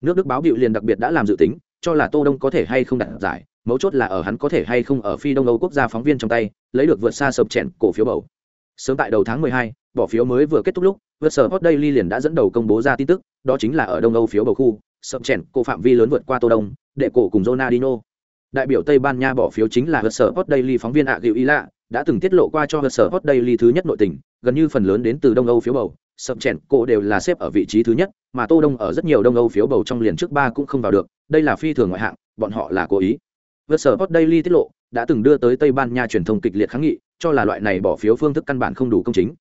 Nước Đức báo biểu liền đặc biệt đã làm dự tính, cho là Tô Đông có thể hay không đạt giải, mấu chốt là ở hắn có thể hay không ở phi Đông Âu quốc gia phóng viên trong tay, lấy được vượt xa sập chèn cổ phiếu bầu. Sớm tại đầu tháng 12, bỏ phiếu mới vừa kết thúc lúc, vượt sở Hot Daily liền đã dẫn đầu công bố ra tin tức, đó chính là ở Đông Âu phiếu bầu khu, sập chèn cổ phạm vi lớn vượt qua Tô Đông, đệ cổ cùng Ronaldinho. Đại biểu Tây Ban Nha bỏ phiếu chính là hờ sở Hot Daily phóng viên ạ Gữu Ý lạ, đã từng tiết lộ qua cho hờ sở Hot Daily thứ nhất nội tình, gần như phần lớn đến từ Đông Âu phiếu bầu, sập chèn cổ đều là xếp ở vị trí thứ nhất, mà Tô Đông ở rất nhiều Đông Âu phiếu bầu trong liền trước ba cũng không vào được, đây là phi thường ngoại hạng, bọn họ là cố ý. hờ sở Hot Daily tiết lộ, đã từng đưa tới Tây Ban Nha truyền thông kịch liệt kháng nghị, cho là loại này bỏ phiếu phương thức căn bản không đủ công chính.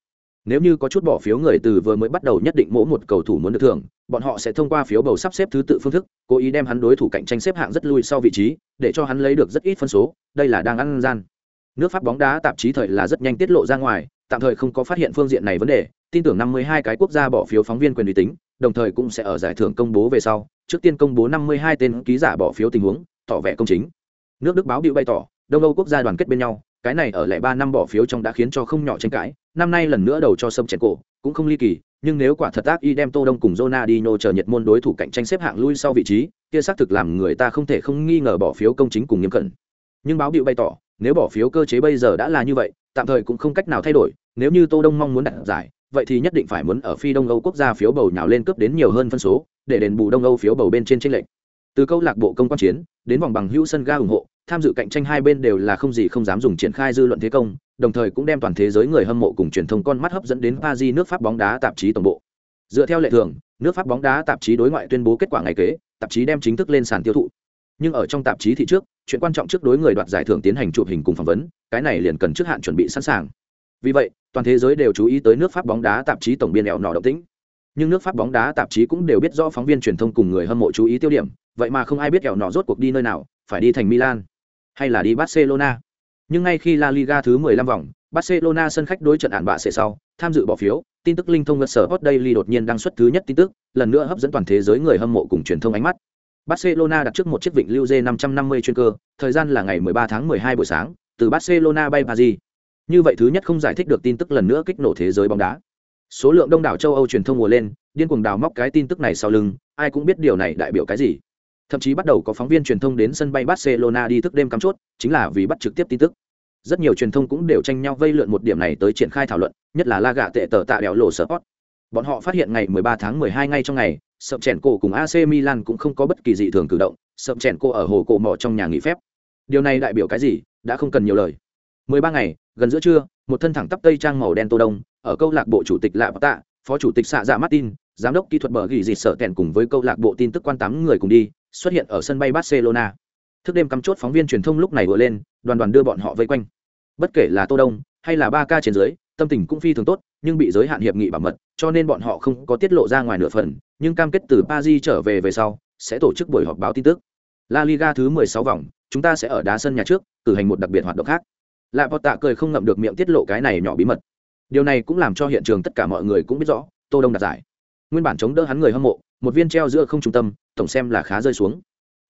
Nếu như có chút bỏ phiếu người từ vừa mới bắt đầu nhất định mỗi một cầu thủ muốn được thưởng, bọn họ sẽ thông qua phiếu bầu sắp xếp thứ tự phương thức, cố ý đem hắn đối thủ cạnh tranh xếp hạng rất lui sau vị trí, để cho hắn lấy được rất ít phân số, đây là đang ăn gian. Nước Pháp bóng đá tạp chí thời là rất nhanh tiết lộ ra ngoài, tạm thời không có phát hiện phương diện này vấn đề, tin tưởng 52 cái quốc gia bỏ phiếu phóng viên quyền uy tín, đồng thời cũng sẽ ở giải thưởng công bố về sau, trước tiên công bố 52 tên ký giả bỏ phiếu tình huống, tỏ vẻ công chính. Nước Đức báo biểu bày tỏ, Đông Âu quốc gia đoàn kết bên nhau, cái này ở lại ba năm bỏ phiếu trong đã khiến cho không nhỏ tranh cãi, năm nay lần nữa đầu cho sâm chèn cổ, cũng không ly kỳ, nhưng nếu quả thật ác y đem Tô Đông cùng Ronaldinho chờ nhiệt môn đối thủ cạnh tranh xếp hạng lui sau vị trí, kia xác thực làm người ta không thể không nghi ngờ bỏ phiếu công chính cùng nghiêm cẩn. Nhưng báo biểu bày tỏ, nếu bỏ phiếu cơ chế bây giờ đã là như vậy, tạm thời cũng không cách nào thay đổi, nếu như Tô Đông mong muốn đạt giải, vậy thì nhất định phải muốn ở phi Đông Âu quốc gia phiếu bầu nhào lên cướp đến nhiều hơn phân số, để đền bù Đông Âu phiếu bầu bên trên trên lệnh. Từ câu lạc bộ công quan chiến đến vòng bằng hữu sân ga ủng hộ, tham dự cạnh tranh hai bên đều là không gì không dám dùng triển khai dư luận thế công, đồng thời cũng đem toàn thế giới người hâm mộ cùng truyền thông con mắt hấp dẫn đến Paris nước Pháp bóng đá tạp chí tổng bộ. Dựa theo lệ thường, nước Pháp bóng đá tạp chí đối ngoại tuyên bố kết quả ngày kế, tạp chí đem chính thức lên sàn tiêu thụ. Nhưng ở trong tạp chí thị trước, chuyện quan trọng trước đối người đoạt giải thưởng tiến hành chụp hình cùng phỏng vấn, cái này liền cần trước hạn chuẩn bị sẵn sàng. Vì vậy, toàn thế giới đều chú ý tới nước Pháp bóng đá tạp chí tổng biên ẻo nọ động tĩnh. Nhưng nước Pháp bóng đá tạp chí cũng đều biết rõ phóng viên truyền thông cùng người hâm mộ chú ý tiêu điểm, vậy mà không ai biết ẻo nọ rốt cuộc đi nơi nào, phải đi thành Milan hay là đi Barcelona. Nhưng ngay khi La Liga thứ 15 vòng, Barcelona sân khách đối trận ản bạ sẽ sau, tham dự bỏ phiếu, tin tức linh thông ngất sở Hot Daily đột nhiên đăng xuất thứ nhất tin tức, lần nữa hấp dẫn toàn thế giới người hâm mộ cùng truyền thông ánh mắt. Barcelona đặt trước một chiếc vịnh lưu J550 chuyên cơ, thời gian là ngày 13 tháng 12 buổi sáng, từ Barcelona bay Paris. Như vậy thứ nhất không giải thích được tin tức lần nữa kích nổ thế giới bóng đá. Số lượng đông đảo châu Âu truyền thông mùa lên, điên cuồng đào móc cái tin tức này sau lưng, ai cũng biết điều này đại biểu cái gì. Thậm chí bắt đầu có phóng viên truyền thông đến sân bay Barcelona đi thức đêm cắm chốt, chính là vì bắt trực tiếp tin tức. Rất nhiều truyền thông cũng đều tranh nhau vây lượn một điểm này tới triển khai thảo luận, nhất là La Gạ tệ tờ tạ đèo lộ Sport. Bọn họ phát hiện ngày 13 tháng 12 ngay trong ngày, Sập Chèn Cổ cùng AC Milan cũng không có bất kỳ dị thường cử động, Sập Chèn Cổ ở hồ cổ mỏ trong nhà nghỉ phép. Điều này đại biểu cái gì, đã không cần nhiều lời. 13 ngày, gần giữa trưa, một thân thẳng tắp tây trang màu đen tô đông, ở câu lạc bộ chủ tịch Lạ Tạ, phó chủ tịch xạ dạ Martin, giám đốc kỹ thuật bờ gỉ dịt sở tèn cùng với câu lạc bộ tin tức quan tám người cùng đi, xuất hiện ở sân bay Barcelona. Thức đêm cắm chốt phóng viên truyền thông lúc này vừa lên, đoàn đoàn đưa bọn họ vây quanh. Bất kể là Tô Đông hay là ba ca trên dưới, tâm tình cũng phi thường tốt, nhưng bị giới hạn hiệp nghị bảo mật, cho nên bọn họ không có tiết lộ ra ngoài nửa phần, nhưng cam kết từ Paris trở về về sau, sẽ tổ chức buổi họp báo tin tức. La Liga thứ 16 vòng, chúng ta sẽ ở đá sân nhà trước, cử hành một đặc biệt hoạt động khác. Lạ Tạ cười không ngậm được miệng tiết lộ cái này nhỏ bí mật. Điều này cũng làm cho hiện trường tất cả mọi người cũng biết rõ, Tô Đông đạt giải. Nguyên bản chống đỡ hắn người hâm mộ, một viên treo giữa không trung tâm, tổng xem là khá rơi xuống.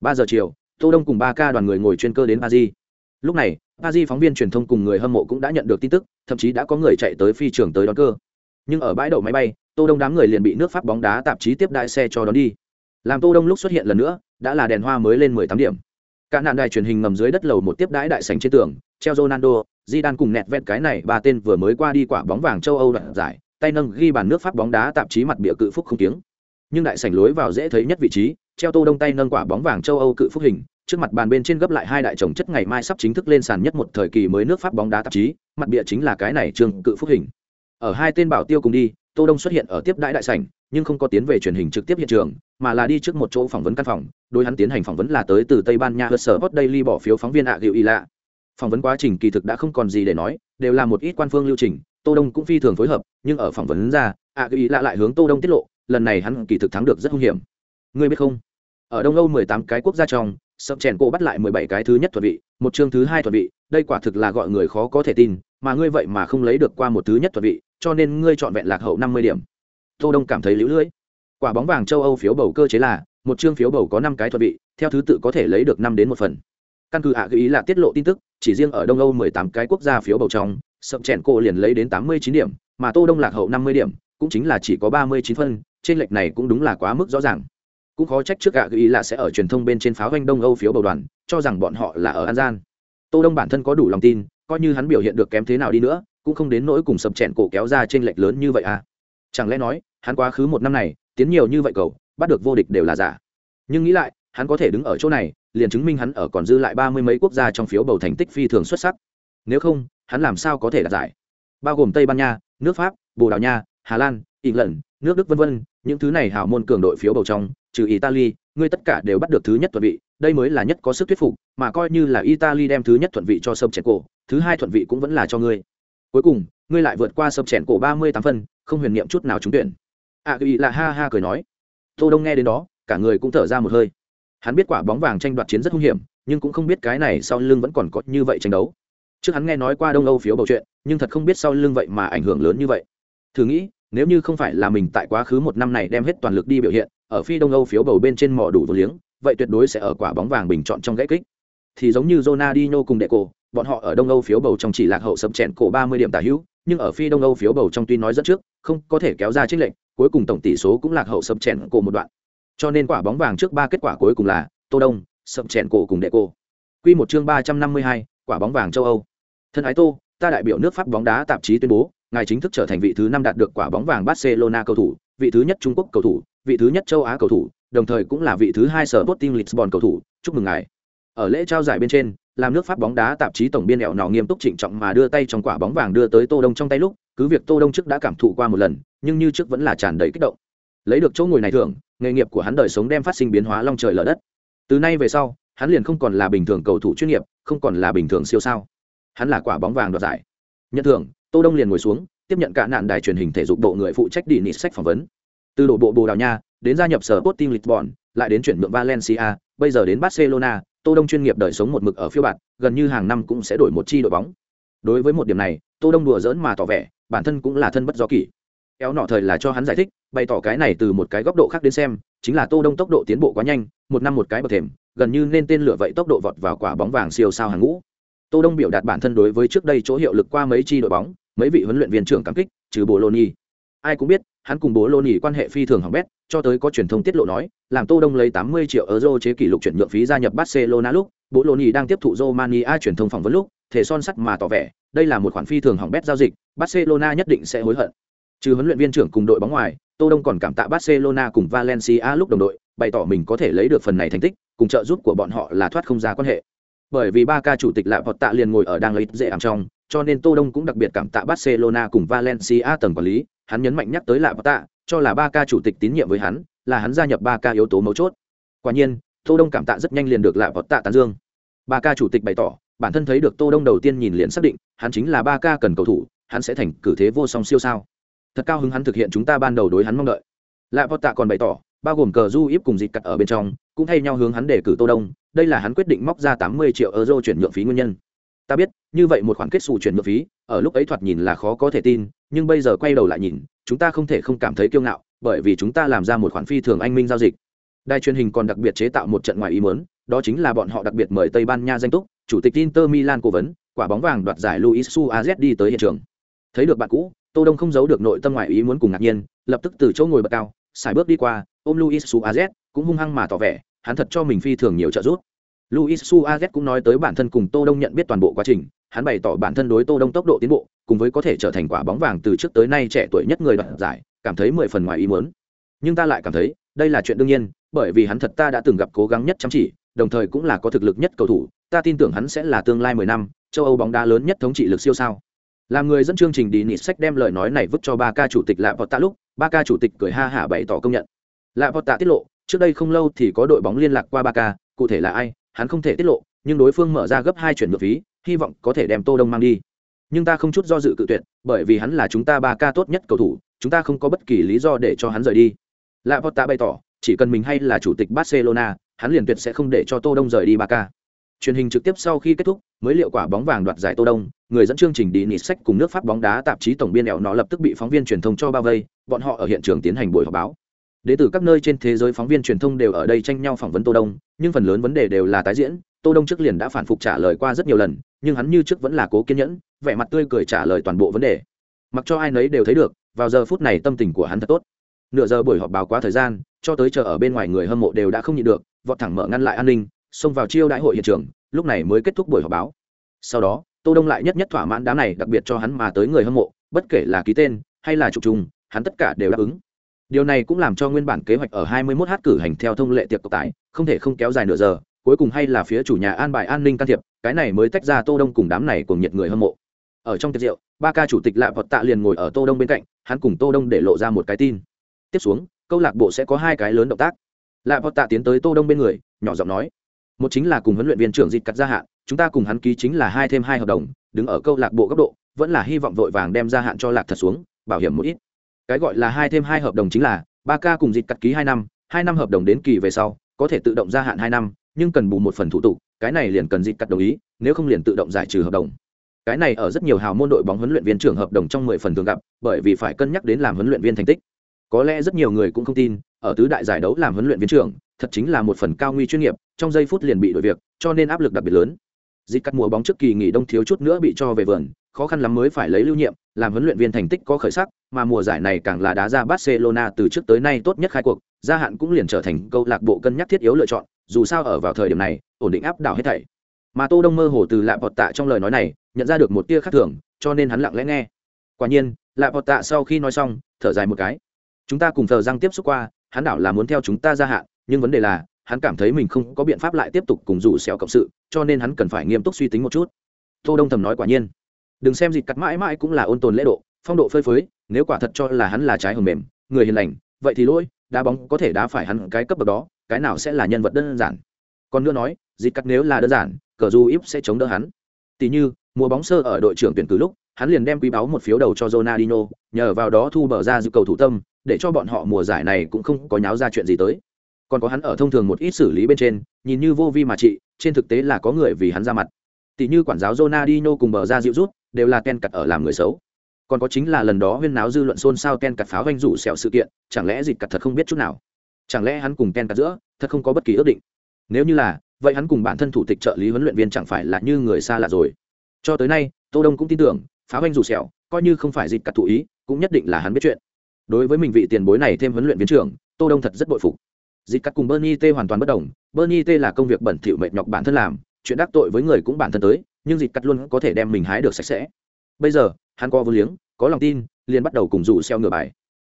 Ba giờ chiều, tô đông cùng ba ca đoàn người ngồi chuyên cơ đến paris. Lúc này, paris phóng viên truyền thông cùng người hâm mộ cũng đã nhận được tin tức, thậm chí đã có người chạy tới phi trường tới đón cơ. Nhưng ở bãi đậu máy bay, tô đông đám người liền bị nước pháp bóng đá tạp chí tiếp đại xe cho đón đi. Làm tô đông lúc xuất hiện lần nữa, đã là đèn hoa mới lên 18 điểm. Cả nạn đài truyền hình ngầm dưới đất lầu một tiếp đãi đại sảnh trên tường, treo ronaldo, Zidane cùng nẹt vẹt cái này ba tên vừa mới qua đi quả bóng vàng châu âu đoạn giải, tay nâng ghi bàn nước pháp bóng đá tạp chí mặt bịa cự phúc không tiếng nhưng đại sảnh lối vào dễ thấy nhất vị trí, treo tô đông tay nâng quả bóng vàng châu âu cự phúc hình, trước mặt bàn bên trên gấp lại hai đại chồng chất ngày mai sắp chính thức lên sàn nhất một thời kỳ mới nước pháp bóng đá tạp chí, mặt bịa chính là cái này trường cự phúc hình. Ở hai tên bảo tiêu cùng đi, tô đông xuất hiện ở tiếp đại đại sảnh, nhưng không có tiến về truyền hình trực tiếp hiện trường, mà là đi trước một chỗ phỏng vấn căn phòng, đối hắn tiến hành phỏng vấn là tới từ tây ban nha hớt sở hot daily bỏ phiếu phóng viên ạ hiệu y lạ. Phỏng vấn quá trình kỳ thực đã không còn gì để nói, đều là một ít quan phương lưu trình, tô đông cũng phi thường phối hợp, nhưng ở phỏng vấn ra, ạ hiệu y lạ lại hướng tô đông tiết lộ lần này hắn kỳ thực thắng được rất hung hiểm. Ngươi biết không? Ở đông âu 18 cái quốc gia trong, sập chèn cô bắt lại 17 cái thứ nhất thuật vị, một chương thứ hai thuật vị, đây quả thực là gọi người khó có thể tin, mà ngươi vậy mà không lấy được qua một thứ nhất thuật vị, cho nên ngươi chọn vẹn lạc hậu 50 điểm. Tô đông cảm thấy lũ lưỡi. Quả bóng vàng châu âu phiếu bầu cơ chế là, một chương phiếu bầu có năm cái thuật vị, theo thứ tự có thể lấy được năm đến một phần. Căn cứ ạ gợi ý là tiết lộ tin tức, chỉ riêng ở đông âu 18 cái quốc gia phiếu bầu trong, sập chèn cô liền lấy đến 89 điểm, mà tô đông lạc hậu 50 điểm, cũng chính là chỉ có 39 phân trên lệch này cũng đúng là quá mức rõ ràng. Cũng khó trách trước gạ gợi ý là sẽ ở truyền thông bên trên pháo doanh đông âu phiếu bầu đoàn, cho rằng bọn họ là ở an gian. Tô đông bản thân có đủ lòng tin, coi như hắn biểu hiện được kém thế nào đi nữa, cũng không đến nỗi cùng sập chèn cổ kéo ra trên lệch lớn như vậy à. Chẳng lẽ nói, hắn quá khứ một năm này, tiến nhiều như vậy cầu, bắt được vô địch đều là giả. Nhưng nghĩ lại, hắn có thể đứng ở chỗ này, liền chứng minh hắn ở còn dư lại ba mươi mấy quốc gia trong phiếu bầu thành tích phi thường xuất sắc. Nếu không, hắn làm sao có thể đạt giải? Bao gồm tây ban nha, nước pháp, bồ đào nha, hà lan ỉ lần nước đức vân vân, những thứ này hào môn cường đội phiếu bầu trong trừ italy ngươi tất cả đều bắt được thứ nhất thuận vị đây mới là nhất có sức thuyết phục mà coi như là italy đem thứ nhất thuận vị cho sâm chèn cổ thứ hai thuận vị cũng vẫn là cho ngươi. Cuối cùng ngươi lại vượt qua sâm chèn cổ ba mươi tám phân không huyền niệm chút nào trúng tuyển. A ghi là ha ha cười nói. Tô đông nghe đến đó cả người cũng thở ra một hơi. Hắn biết quả bóng vàng tranh đoạt chiến rất hung hiểm nhưng cũng không biết cái này sau lưng vẫn còn có như vậy tranh đấu. Trước hắn nghe nói qua đông âu phiếu bầu chuyện nhưng thật không biết sau lưng vậy mà ảnh hưởng lớn như vậy. Thử nghĩ nếu như không phải là mình tại quá khứ một năm này đem hết toàn lực đi biểu hiện ở phi đông âu phiếu bầu bên trên mỏ đủ vô liếng vậy tuyệt đối sẽ ở quả bóng vàng bình chọn trong gãy kích. Thì giống như Ronaldinho cùng đệ cổ bọn họ ở đông âu phiếu bầu trong chỉ lạc hậu sập chèn cổ 30 điểm tả hữu nhưng ở phi đông âu phiếu bầu trong tuy nói rất trước không có thể kéo ra trích lệnh cuối cùng tổng tỷ số cũng lạc hậu sập chèn cổ một đoạn. Cho nên quả bóng vàng trước ba kết quả cuối cùng là tô đông sập chèn cổ cùng đệ cổ quy một chương 352, quả bóng vàng châu âu. Thân ái tô ta đại biểu nước pháp bóng đá tạp chí tuyên bố ngài chính thức trở thành vị thứ năm đạt được quả bóng vàng barcelona cầu thủ vị thứ nhất trung quốc cầu thủ vị thứ nhất châu á cầu thủ đồng thời cũng là vị thứ hai sở Sporting Lisbon cầu thủ. Chúc mừng ngài. Ở lễ trao giải bên trên làm nước pháp bóng đá tạp chí tổng biên ẹo nọ nghiêm túc trịnh trọng mà đưa tay trong quả bóng vàng đưa tới tô đông trong tay lúc cứ việc tô đông trước đã cảm thụ qua một lần nhưng như trước vẫn là tràn đầy kích động. Lấy được chỗ ngồi này thưởng, nghề nghiệp của hắn đời sống đem phát sinh biến hóa long trời lở đất. Từ nay về sau hắn liền không còn là bình thường cầu thủ chuyên nghiệp không còn là bình thường siêu sao. Hắn là quả bóng vàng đoạt giải. Nhận thưởng tô đông liền ngồi xuống, tiếp nhận cả nạn đài truyền hình thể dục bộ người phụ trách đi nị sách phỏng vấn. Từ đội bộ bồ đào nha, đến gia nhập sở Sporting Lisbon, lại đến chuyển nhượng Valencia, bây giờ đến Barcelona, tô đông chuyên nghiệp đời sống một mực ở phiêu bạt, gần như hàng năm cũng sẽ đổi một chi đội bóng. Đối với một điểm này, tô đông đùa giỡn mà tỏ vẻ, bản thân cũng là thân bất do kỷ. Kéo nọ thời là cho hắn giải thích, bày tỏ cái này từ một cái góc độ khác đến xem, chính là tô đông tốc độ tiến bộ quá nhanh, một năm một cái bậc thềm, gần như nên tên lửa vậy tốc độ vọt vào quả bóng vàng siêu sao hàng ngũ tô đông biểu đạt bản thân đối với trước đây chỗ hiệu lực qua mấy chi đội bóng, mấy vị huấn luyện viên trưởng cảm kích, trừ bồ ai cũng biết, hắn cùng Bologna quan hệ phi thường hỏng bét, cho tới có truyền thông tiết lộ nói, làm tô đông lấy 80 triệu euro chế kỷ lục chuyển nhượng phí gia nhập barcelona lúc, Bologna đang tiếp thụ romania truyền thông phỏng vấn lúc, thể son sắt mà tỏ vẻ, đây là một khoản phi thường hỏng bét giao dịch, barcelona nhất định sẽ hối hận. Trừ huấn luyện viên trưởng cùng đội bóng ngoài, tô đông còn cảm tạ barcelona cùng valencia lúc đồng đội, bày tỏ mình có thể lấy được phần này thành tích, cùng trợ giúp của bọn họ là thoát không ra quan hệ bởi vì ba ca chủ tịch lạ vọt tạ liền ngồi ở đang lấy dễ ảm trong, cho nên tô đông cũng đặc biệt cảm tạ barcelona cùng valencia tầng quản lý. Hắn nhấn mạnh nhắc tới lạ vọt tạ, cho là ba ca chủ tịch tín nhiệm với hắn, là hắn gia nhập ba ca yếu tố mấu chốt. Quả nhiên, tô đông cảm tạ rất nhanh liền được lạ vọt tạ tán dương. Ba ca chủ tịch bày tỏ, bản thân thấy được tô đông đầu tiên nhìn liền xác định, hắn chính là ba ca cần cầu thủ, hắn sẽ thành cử thế vô song siêu sao. Thật cao hứng hắn thực hiện chúng ta ban đầu đối hắn mong đợi. Lạ vọt tạ còn bày tỏ, bao gồm cờ du íp cùng dịch cặt ở bên trong, cũng thay nhau hướng hắn để cử tô đông đây là hắn quyết định móc ra tám mươi triệu euro chuyển nhượng phí nguyên nhân. Ta biết, như vậy một khoản kết xù chuyển nhượng phí, ở lúc ấy thoạt nhìn là khó có thể tin, nhưng bây giờ quay đầu lại nhìn, chúng ta không thể không cảm thấy kiêu ngạo, bởi vì chúng ta làm ra một khoản phi thường anh minh giao dịch. Đài truyền hình còn đặc biệt chế tạo một trận ngoài ý muốn, đó chính là bọn họ đặc biệt mời tây ban nha danh túc, chủ tịch inter milan cố vấn, quả bóng vàng đoạt giải luis suarez đi tới hiện trường. Thấy được bạn cũ, tô đông không giấu được nội tâm ngoại ý muốn cùng ngạc nhiên, lập tức từ chỗ ngồi bật cao xài bước đi qua, ôm luis suarez, cũng hung hăng mà tỏ vẻ, hắn thật cho mình phi thường nhiều trợ giúp luis suarez cũng nói tới bản thân cùng tô đông nhận biết toàn bộ quá trình, hắn bày tỏ bản thân đối tô đông tốc độ tiến bộ, cùng với có thể trở thành quả bóng vàng từ trước tới nay trẻ tuổi nhất người đoạt giải, cảm thấy mười phần ngoài ý muốn. Nhưng ta lại cảm thấy, đây là chuyện đương nhiên, bởi vì hắn thật ta đã từng gặp cố gắng nhất chăm chỉ, đồng thời cũng là có thực lực nhất cầu thủ, ta tin tưởng hắn sẽ là tương lai mười năm, châu âu bóng đá lớn nhất thống trị lực siêu sao. Làm người dẫn chương trình đi nịt sách đem lời nói này vứt cho ba ca chủ tịch lạ vọt tạ lúc ba ca chủ tịch cười ha hả bày tỏ công nhận. Lạ vọt tạ tiết lộ, trước đây không lâu thì có đội bóng liên lạc qua ba ca cụ thể là ai hắn không thể tiết lộ, nhưng đối phương mở ra gấp hai chuyển ngược phí, hy vọng có thể đem tô đông mang đi. Nhưng ta không chút do dự cự tuyệt, bởi vì hắn là chúng ta ba ca tốt nhất cầu thủ, chúng ta không có bất kỳ lý do để cho hắn rời đi. Lạ vọt bày tỏ, chỉ cần mình hay là chủ tịch barcelona, hắn liền tuyệt sẽ không để cho tô đông rời đi ba ca. Truyền hình trực tiếp sau khi kết thúc, mới liệu quả bóng vàng đoạt giải tô đông, người dẫn chương trình đi nịt sách cùng nước pháp bóng đá tạp chí tổng biên đèo nó lập tức bị phóng viên truyền thông cho bao vây, bọn họ ở hiện trường tiến hành buổi họp báo đến từ các nơi trên thế giới phóng viên truyền thông đều ở đây tranh nhau phỏng vấn tô đông, nhưng phần lớn vấn đề đều là tái diễn. Tô đông trước liền đã phản phục trả lời qua rất nhiều lần, nhưng hắn như trước vẫn là cố kiên nhẫn, vẻ mặt tươi cười trả lời toàn bộ vấn đề. Mặc cho ai nấy đều thấy được, vào giờ phút này tâm tình của hắn thật tốt. Nửa giờ buổi họp báo quá thời gian, cho tới chờ ở bên ngoài người hâm mộ đều đã không nhịn được, vọt thẳng mở ngăn lại an ninh, xông vào chiêu đại hội hiện trường, lúc này mới kết thúc buổi họp báo. Sau đó, tô đông lại nhất nhất thỏa mãn đám này, đặc biệt cho hắn mà tới người hâm mộ, bất kể là ký tên hay là trục trùng hắn tất cả đều đáp ứng điều này cũng làm cho nguyên bản kế hoạch ở 21 h cử hành theo thông lệ tiệc cộng tải, không thể không kéo dài nửa giờ, cuối cùng hay là phía chủ nhà an bài an ninh can thiệp, cái này mới tách ra tô đông cùng đám này cùng nhiệt người hâm mộ. Ở trong tiệc rượu, ba ca chủ tịch lạ vật tạ liền ngồi ở tô đông bên cạnh, hắn cùng tô đông để lộ ra một cái tin. Tiếp xuống, câu lạc bộ sẽ có hai cái lớn động tác. Lạ vật tạ tiến tới tô đông bên người, nhỏ giọng nói, một chính là cùng huấn luyện viên trưởng dịch cắt gia hạn, chúng ta cùng hắn ký chính là hai thêm hai hợp đồng, đứng ở câu lạc bộ góc độ, vẫn là hy vọng vội vàng đem gia hạn cho lạc thật xuống, bảo hiểm một ít cái gọi là hai thêm hai hợp đồng chính là, ba ca cùng dịch cắt ký hai năm hai năm hợp đồng đến kỳ về sau, có thể tự động gia hạn hai năm, nhưng cần bù một phần thủ tục, cái này liền cần dịch cắt đồng ý, nếu không liền tự động giải trừ hợp đồng. Cái này ở rất nhiều hào môn đội bóng huấn luyện viên trưởng hợp đồng trong mười phần thường gặp, bởi vì phải cân nhắc đến làm huấn luyện viên thành tích. Có lẽ rất nhiều người cũng không tin, ở tứ đại giải đấu làm huấn luyện viên trưởng, thật chính là một phần cao nguy chuyên nghiệp, trong giây phút liền bị đổi việc, cho nên áp lực đặc biệt lớn. Dịch cắt mùa bóng trước kỳ nghỉ đông thiếu chút nữa bị cho về vườn khó khăn lắm mới phải lấy lưu nhiệm, làm huấn luyện viên thành tích có khởi sắc, mà mùa giải này càng là đá ra barcelona từ trước tới nay tốt nhất khai cuộc, gia hạn cũng liền trở thành câu lạc bộ cân nhắc thiết yếu lựa chọn, dù sao ở vào thời điểm này, ổn định áp đảo hết thảy. Mà tô đông mơ hồ từ lạ bọt tạ trong lời nói này, nhận ra được một tia khác thường, cho nên hắn lặng lẽ nghe. Quả nhiên lạ bọt tạ sau khi nói xong, thở dài một cái. Chúng ta cùng thờ răng tiếp xúc qua, hắn đảo là muốn theo chúng ta gia hạn, nhưng vấn đề là, hắn cảm thấy mình không có biện pháp lại tiếp tục cùng rủ xẻo cộng sự, cho nên hắn cần phải nghiêm túc suy tính một chút. Tô đông thầm nói quả nhiên đừng xem dịt cắt mãi mãi cũng là ôn tồn lễ độ phong độ phơi phới nếu quả thật cho là hắn là trái hầm mềm người hiền lành vậy thì lỗi đá bóng có thể đá phải hắn cái cấp bậc đó cái nào sẽ là nhân vật đơn giản. Còn nữa nói dịt cắt nếu là đơn giản cờ du íp sẽ chống đỡ hắn. Tỷ như mùa bóng sơ ở đội trưởng tuyển cử lúc hắn liền đem quý báo một phiếu đầu cho Ronaldinho, nhờ vào đó thu bờ ra dự cầu thủ tâm, để cho bọn họ mùa giải này cũng không có nháo ra chuyện gì tới. Còn có hắn ở thông thường một ít xử lý bên trên nhìn như vô vi mà trị trên thực tế là có người vì hắn ra mặt. Tỷ như quản giáo Ronaldinho cùng bờ ra dịu rút đều là ken cặt ở làm người xấu. Còn có chính là lần đó huyên náo dư luận xôn xao ken cặt pháo doanh rủ xẻo sự kiện, chẳng lẽ Dịt cặt thật không biết chút nào? Chẳng lẽ hắn cùng ken cặt giữa, thật không có bất kỳ ước định? Nếu như là, vậy hắn cùng bản thân thủ tịch trợ lý huấn luyện viên chẳng phải là như người xa lạ rồi? Cho tới nay, tô đông cũng tin tưởng, pháo doanh rủ xẻo, coi như không phải Dịt cặt thụ ý, cũng nhất định là hắn biết chuyện. Đối với mình vị tiền bối này thêm huấn luyện viên trưởng, tô đông thật rất bội phục. Dịt cắt cùng bernie t hoàn toàn bất đồng, bernie t là công việc bẩn thỉu mệt nhọc bản thân làm, chuyện đắc tội với người cũng bản thân tới nhưng dịt cắt luôn có thể đem mình hái được sạch sẽ. Bây giờ, hắn có vô liếng, có lòng tin, liền bắt đầu cùng rủ xeo ngửa bài.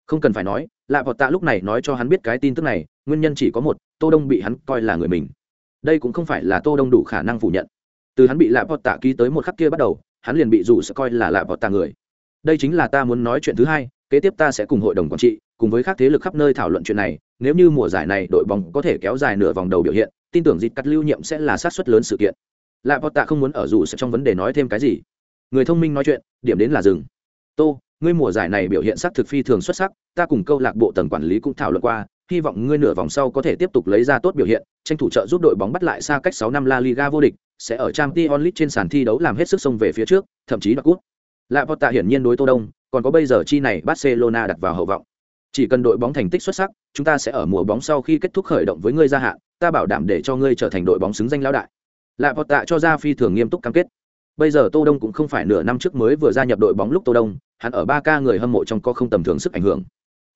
Không cần phải nói, lạ vọt tạ lúc này nói cho hắn biết cái tin tức này, nguyên nhân chỉ có một, tô đông bị hắn coi là người mình. Đây cũng không phải là tô đông đủ khả năng phủ nhận. Từ hắn bị lạ vọt tạ ký tới một khắc kia bắt đầu, hắn liền bị rủ sẽ coi là lạ vọt tạ người. Đây chính là ta muốn nói chuyện thứ hai, kế tiếp ta sẽ cùng hội đồng quản trị, cùng với các thế lực khắp nơi thảo luận chuyện này, nếu như mùa giải này đội bóng có thể kéo dài nửa vòng đầu biểu hiện, tin tưởng dịp cắt lưu nhiệm sẽ là sát suất lớn sự kiện lạ vọt tạ không muốn ở dù sẽ trong vấn đề nói thêm cái gì. Người thông minh nói chuyện, điểm đến là dừng. Tô, ngươi mùa giải này biểu hiện sắc thực phi thường xuất sắc, ta cùng câu lạc bộ tầng quản lý cũng thảo luận qua, hy vọng ngươi nửa vòng sau có thể tiếp tục lấy ra tốt biểu hiện, tranh thủ trợ giúp đội bóng bắt lại xa cách sáu năm la liga vô địch, sẽ ở trang t onlit trên sàn thi đấu làm hết sức xông về phía trước, thậm chí đoạt cút lạ vọt tạ hiển nhiên đối tô đông, còn có bây giờ chi này barcelona đặt vào hậu vọng. Chỉ cần đội bóng thành tích xuất sắc, chúng ta sẽ ở mùa bóng sau khi kết thúc khởi động với ngươi gia hạn, ta bảo đảm để cho ngươi trở thành đội bóng xứng danh lão đại lạ vọt tạ cho ra phi thường nghiêm túc cam kết. Bây giờ tô đông cũng không phải nửa năm trước mới vừa gia nhập đội bóng lúc tô đông, hắn ở ba ca người hâm mộ trong có không tầm thường sức ảnh hưởng.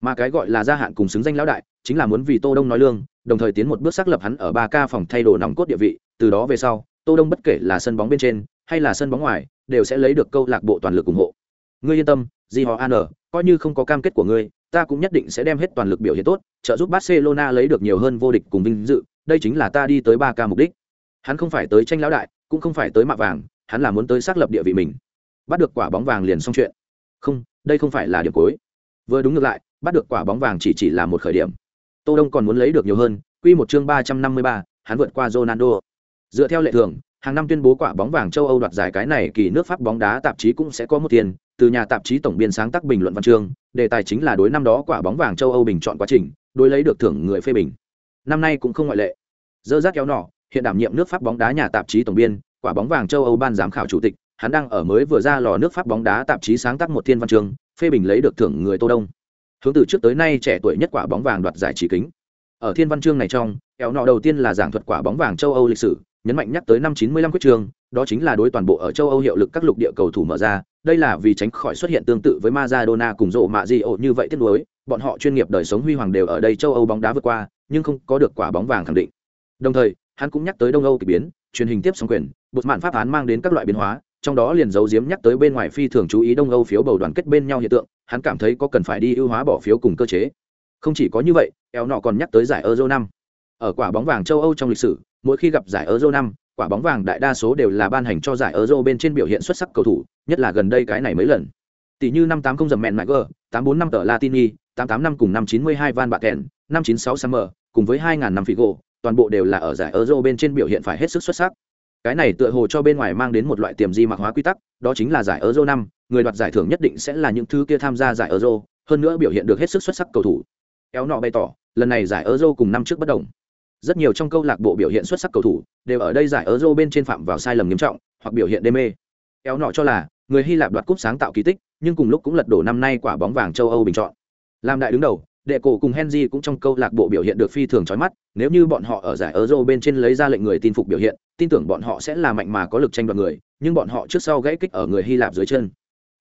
Mà cái gọi là gia hạn cùng xứng danh lão đại, chính là muốn vì tô đông nói lương, đồng thời tiến một bước xác lập hắn ở ba ca phòng thay đồ nòng cốt địa vị, từ đó về sau, tô đông bất kể là sân bóng bên trên, hay là sân bóng ngoài, đều sẽ lấy được câu lạc bộ toàn lực ủng hộ. Ngươi yên tâm, Di họ an coi như không có cam kết của ngươi, ta cũng nhất định sẽ đem hết toàn lực biểu hiện tốt, trợ giúp barcelona lấy được nhiều hơn vô địch cùng vinh dự, đây chính là ta đi tới ba ca mục đích hắn không phải tới tranh lão đại cũng không phải tới mạ vàng hắn là muốn tới xác lập địa vị mình. Bắt được quả bóng vàng liền xong chuyện. Không đây không phải là điểm cuối. Vừa đúng ngược lại bắt được quả bóng vàng chỉ chỉ là một khởi điểm. Tô đông còn muốn lấy được nhiều hơn quy một chương ba trăm năm mươi ba, hắn vượt qua ronaldo. Dựa theo lệ thường hàng năm tuyên bố quả bóng vàng châu âu đoạt giải cái này kỳ nước pháp bóng đá tạp chí cũng sẽ có một tiền từ nhà tạp chí tổng biên sáng tác bình luận văn chương đề tài chính là đối năm đó quả bóng vàng châu âu bình chọn quá trình đối lấy được thưởng người phê bình. Năm nay cũng không ngoại lệ. Dơ rác kéo nọ hiện đảm nhiệm nước pháp bóng đá nhà tạp chí tổng biên, quả bóng vàng châu âu ban giám khảo chủ tịch, hắn đang ở mới vừa ra lò nước pháp bóng đá tạp chí sáng tác một thiên văn chương phê bình lấy được thưởng người tô đông. Hướng từ trước tới nay trẻ tuổi nhất quả bóng vàng đoạt giải chỉ kính. Ở thiên văn chương này trong kéo nọ đầu tiên là giảng thuật quả bóng vàng châu âu lịch sử, nhấn mạnh nhắc tới năm 95 quyết trường, đó chính là đối toàn bộ ở châu âu hiệu lực các lục địa cầu thủ mở ra, đây là vì tránh khỏi xuất hiện tương tự với Maradona cùng rộ mạ gì ổ như vậy tiếc nuối, bọn họ chuyên nghiệp đời sống huy hoàng đều ở đây châu âu bóng đá vượt qua, nhưng không có được quả bóng vàng khẳng định. Đồng thời hắn cũng nhắc tới đông âu kỳ biến, truyền hình tiếp sóng quyền, bột mạn pháp án mang đến các loại biến hóa, trong đó liền giấu diếm nhắc tới bên ngoài phi thường chú ý đông âu phiếu bầu đoàn kết bên nhau hiện tượng, hắn cảm thấy có cần phải đi ưu hóa bỏ phiếu cùng cơ chế. Không chỉ có như vậy eo nọ còn nhắc tới giải euro năm. Ở quả bóng vàng châu âu trong lịch sử, mỗi khi gặp giải euro năm, quả bóng vàng đại đa số đều là ban hành cho giải euro bên trên biểu hiện xuất sắc cầu thủ, nhất là gần đây cái này mấy lần. Tỷ như năm tám không dầm mẹn mãi gờ tám bốn năm tờ latini, tám tám năm cùng năm chín mươi hai van bạc kèn năm chín sáu summer, cùng với hai ngàn năm figo toàn bộ đều là ở giải euro bên trên biểu hiện phải hết sức xuất sắc. Cái này tựa hồ cho bên ngoài mang đến một loại tiềm di mạc hóa quy tắc, đó chính là giải euro năm, người đoạt giải thưởng nhất định sẽ là những thứ kia tham gia giải euro, hơn nữa biểu hiện được hết sức xuất sắc cầu thủ. Éo nọ bày tỏ, lần này giải euro cùng năm trước bất đồng. Rất nhiều trong câu lạc bộ biểu hiện xuất sắc cầu thủ đều ở đây giải euro bên trên phạm vào sai lầm nghiêm trọng, hoặc biểu hiện đê mê. Éo nọ cho là, người hy lạp đoạt cúp sáng tạo kỳ tích, nhưng cùng lúc cũng lật đổ năm nay quả bóng vàng châu âu bình chọn. Làm đại đứng đầu đệ cổ cùng henry cũng trong câu lạc bộ biểu hiện được phi thường chói mắt nếu như bọn họ ở giải euro bên trên lấy ra lệnh người tin phục biểu hiện tin tưởng bọn họ sẽ là mạnh mà có lực tranh đoạt người nhưng bọn họ trước sau gãy kích ở người hy lạp dưới chân.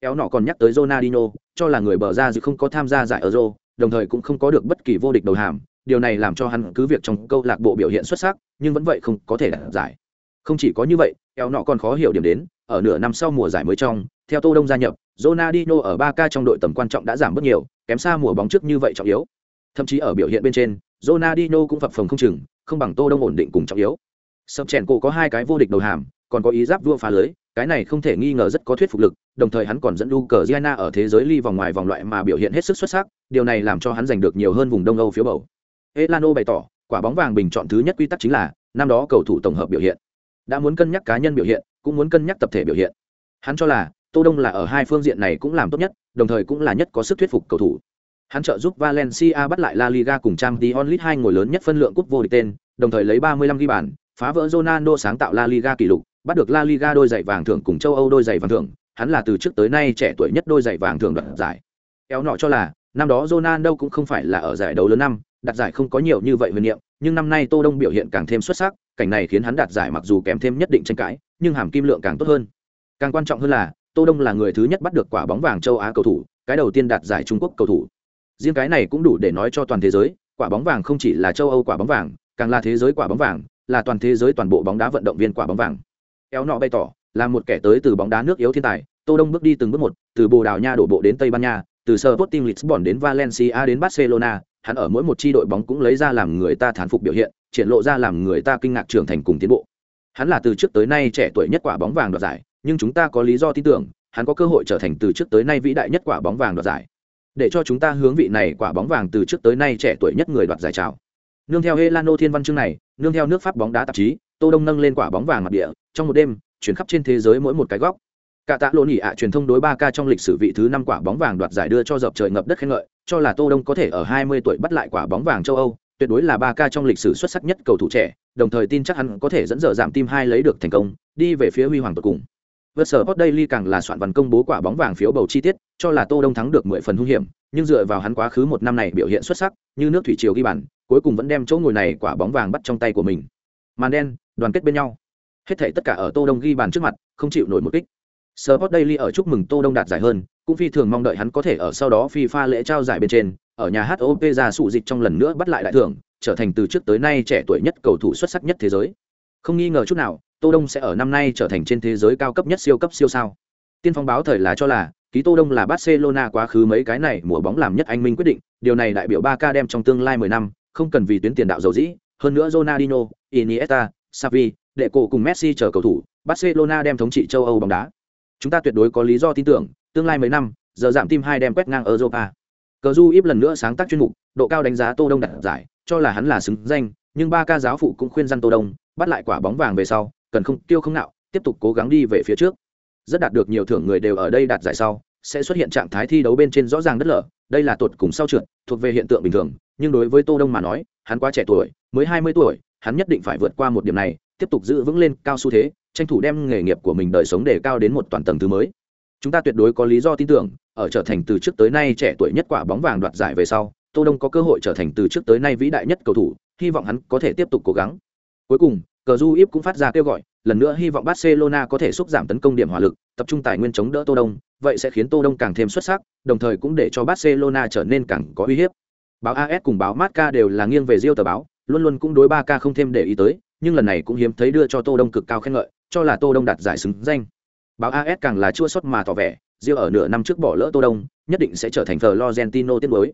Kéo nọ còn nhắc tới Ronaldinho, cho là người bờ ra dự không có tham gia giải euro đồng thời cũng không có được bất kỳ vô địch đầu hàm. Điều này làm cho hắn cứ việc trong câu lạc bộ biểu hiện xuất sắc nhưng vẫn vậy không có thể đạt giải. Không chỉ có như vậy kéo nọ còn khó hiểu điểm đến ở nửa năm sau mùa giải mới trong theo tô đông gia nhập Ronaldinho ở 3K trong đội tầm quan trọng đã giảm bớt nhiều kém xa mùa bóng trước như vậy trọng yếu. Thậm chí ở biểu hiện bên trên, Ronaldinho cũng phập phồng không chừng, không bằng tô đông ổn định cùng trọng yếu. Sập chèn cổ có hai cái vô địch đầu hàm, còn có ý giáp vua phá lưới, cái này không thể nghi ngờ rất có thuyết phục lực, đồng thời hắn còn dẫn đu cờ Giana ở thế giới ly vòng ngoài vòng loại mà biểu hiện hết sức xuất sắc, điều này làm cho hắn giành được nhiều hơn vùng đông âu phiếu bầu. Elano bày tỏ, quả bóng vàng bình chọn thứ nhất quy tắc chính là, năm đó cầu thủ tổng hợp biểu hiện. Đã muốn cân nhắc cá nhân biểu hiện, cũng muốn cân nhắc tập thể biểu hiện. Hắn cho là tô đông là ở hai phương diện này cũng làm tốt nhất đồng thời cũng là nhất có sức thuyết phục cầu thủ hắn trợ giúp valencia bắt lại la liga cùng Champions League hai ngồi lớn nhất phân lượng cúp vô địch tên đồng thời lấy 35 ghi bàn phá vỡ ronaldo sáng tạo la liga kỷ lục bắt được La Liga đôi giày vàng thưởng cùng châu Âu đôi giày vàng thưởng, hắn là từ trước tới nay trẻ tuổi nhất đôi giày vàng thưởng đoạt giải. Kéo nọ cho là, năm đó Ronaldo cũng không phải là ở giải đấu lớn năm, đạt giải không có nhiều như vậy huyền niệm, nhưng năm nay Tô Đông biểu hiện càng thêm xuất sắc, cảnh này khiến hắn đạt giải mặc dù kém thêm nhất định tranh cãi, nhưng hàm kim lượng càng tốt hơn. Càng quan trọng hơn là, Tô Đông là người thứ nhất bắt được quả bóng vàng châu Á cầu thủ, cái đầu tiên đạt giải Trung Quốc cầu thủ. Riêng cái này cũng đủ để nói cho toàn thế giới, quả bóng vàng không chỉ là châu Âu quả bóng vàng, càng là thế giới quả bóng vàng, là toàn thế giới toàn bộ bóng đá vận động viên quả bóng vàng éo nọ bày tỏ là một kẻ tới từ bóng đá nước yếu thiên tài tô đông bước đi từng bước một từ bồ đào nha đổ bộ đến tây ban nha từ Sporting Lisbon đến Valencia đến Barcelona hắn ở mỗi một chi đội bóng cũng lấy ra làm người ta thán phục biểu hiện triển lộ ra làm người ta kinh ngạc trưởng thành cùng tiến bộ hắn là từ trước tới nay trẻ tuổi nhất quả bóng vàng đoạt giải nhưng chúng ta có lý do tin tưởng, hắn có cơ hội trở thành từ trước tới nay vĩ đại nhất quả bóng vàng đoạt giải. Để cho chúng ta hướng vị này quả bóng vàng từ trước tới nay trẻ tuổi nhất người đoạt giải chào. Nương theo Helano Thiên Văn chương này, nương theo nước Pháp bóng đá tạp chí, tô đông nâng lên quả bóng vàng mặt địa, trong một đêm, chuyển khắp trên thế giới mỗi một cái góc. Cả tạ lộn ỉ ạ truyền thông đối ba k trong lịch sử vị thứ năm quả bóng vàng đoạt giải đưa cho dập trời ngập đất khen ngợi, cho là tô đông có thể ở 20 tuổi bắt lại quả bóng vàng châu âu, tuyệt đối là ba k trong lịch sử xuất sắc nhất cầu thủ trẻ, đồng thời tin chắc hắn có thể dẫn dở giảm tim hai lấy được thành công, đi về phía huy hoàng tột cùng vượt sở hot daily càng là soạn văn công bố quả bóng vàng phiếu bầu chi tiết cho là tô đông thắng được 10 phần hung hiểm nhưng dựa vào hắn quá khứ một năm này biểu hiện xuất sắc như nước thủy triều ghi bàn cuối cùng vẫn đem chỗ ngồi này quả bóng vàng bắt trong tay của mình. Màn đen đoàn kết bên nhau. Hết thảy tất cả ở tô đông ghi bàn trước mặt không chịu nổi một kích. Sport Daily ở chúc mừng Tô Đông đạt giải hơn, cũng phi thường mong đợi hắn có thể ở sau đó FIFA lễ trao giải bên trên, ở nhà HOP ra sụ dịch trong lần nữa bắt lại đại thưởng, trở thành từ trước tới nay trẻ tuổi nhất cầu thủ xuất sắc nhất thế giới. Không nghi ngờ chút nào, Tô Đông sẽ ở năm nay trở thành trên thế giới cao cấp nhất siêu cấp siêu sao. Tiên phong báo thời là cho là, ký Tô Đông là Barcelona quá khứ mấy cái này mùa bóng làm nhất anh minh quyết định, điều này đại biểu 3K đem trong tương lai 10 năm, không cần vì tuyến tiền đạo dầu dĩ, hơn nữa Ronaldinho, Iniesta, Xavi, đệ cổ cùng Messi chờ cầu thủ, Barcelona đem thống trị châu Âu bóng đá. Chúng ta tuyệt đối có lý do tin tưởng, tương lai mấy năm, giờ giảm tim hai đem quét ngang Europa. Cờ Du ít lần nữa sáng tác chuyên mục, độ cao đánh giá Tô Đông đặt giải, cho là hắn là xứng danh, nhưng ba ca giáo phụ cũng khuyên răn Tô Đông, bắt lại quả bóng vàng về sau, cần không tiêu không nạo, tiếp tục cố gắng đi về phía trước. Rất đạt được nhiều thưởng người đều ở đây đạt giải sau, sẽ xuất hiện trạng thái thi đấu bên trên rõ ràng đất lở, đây là tuột cùng sau trượt, thuộc về hiện tượng bình thường, nhưng đối với Tô Đông mà nói, hắn quá trẻ tuổi, mới 20 tuổi, hắn nhất định phải vượt qua một điểm này, tiếp tục giữ vững lên cao xu thế, tranh thủ đem nghề nghiệp của mình đời sống để cao đến một toàn tầng thứ mới. Chúng ta tuyệt đối có lý do tin tưởng, ở trở thành từ trước tới nay trẻ tuổi nhất quả bóng vàng đoạt giải về sau, Tô Đông có cơ hội trở thành từ trước tới nay vĩ đại nhất cầu thủ, hy vọng hắn có thể tiếp tục cố gắng. Cuối cùng, Cờ Du Íp cũng phát ra kêu gọi, lần nữa hy vọng Barcelona có thể xúc giảm tấn công điểm hỏa lực, tập trung tài nguyên chống đỡ Tô Đông, vậy sẽ khiến Tô Đông càng thêm xuất sắc, đồng thời cũng để cho Barcelona trở nên càng có uy hiếp. Báo AS cùng báo Marca đều là nghiêng về Rio tờ báo, luôn luôn cũng đối 3K không thêm để ý tới, nhưng lần này cũng hiếm thấy đưa cho Tô Đông cực cao khen ngợi, cho là Tô Đông đạt giải xứng danh. Báo AS càng là chua xót mà tỏ vẻ, Rio ở nửa năm trước bỏ lỡ Tô Đông, nhất định sẽ trở thành Florentino tiên đối.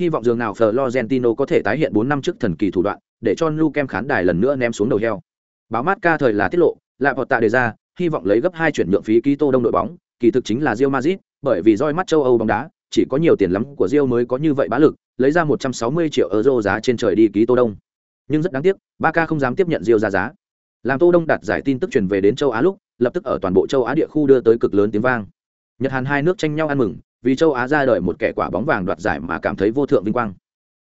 Hy vọng dường nào Florentino có thể tái hiện 4 năm trước thần kỳ thủ đoạn, để cho Nu Kem khán đài lần nữa ném xuống đầu heo. Báo Marca thời là tiết lộ, lại vọt tạ đề ra, hy vọng lấy gấp hai chuyển nhượng phí ký Tô Đông đội bóng, kỳ thực chính là Real Madrid, bởi vì roi mắt châu Âu bóng đá, chỉ có nhiều tiền lắm của Real mới có như vậy bá lực, lấy ra 160 triệu euro giá trên trời đi ký Tô Đông. Nhưng rất đáng tiếc, Barca không dám tiếp nhận Real ra giá. Làm Tô Đông đạt giải tin tức truyền về đến châu Á lúc, lập tức ở toàn bộ châu Á địa khu đưa tới cực lớn tiếng vang. Nhật Hàn hai nước tranh nhau ăn mừng, vì châu Á ra đời một kẻ quả bóng vàng đoạt giải mà cảm thấy vô thượng vinh quang.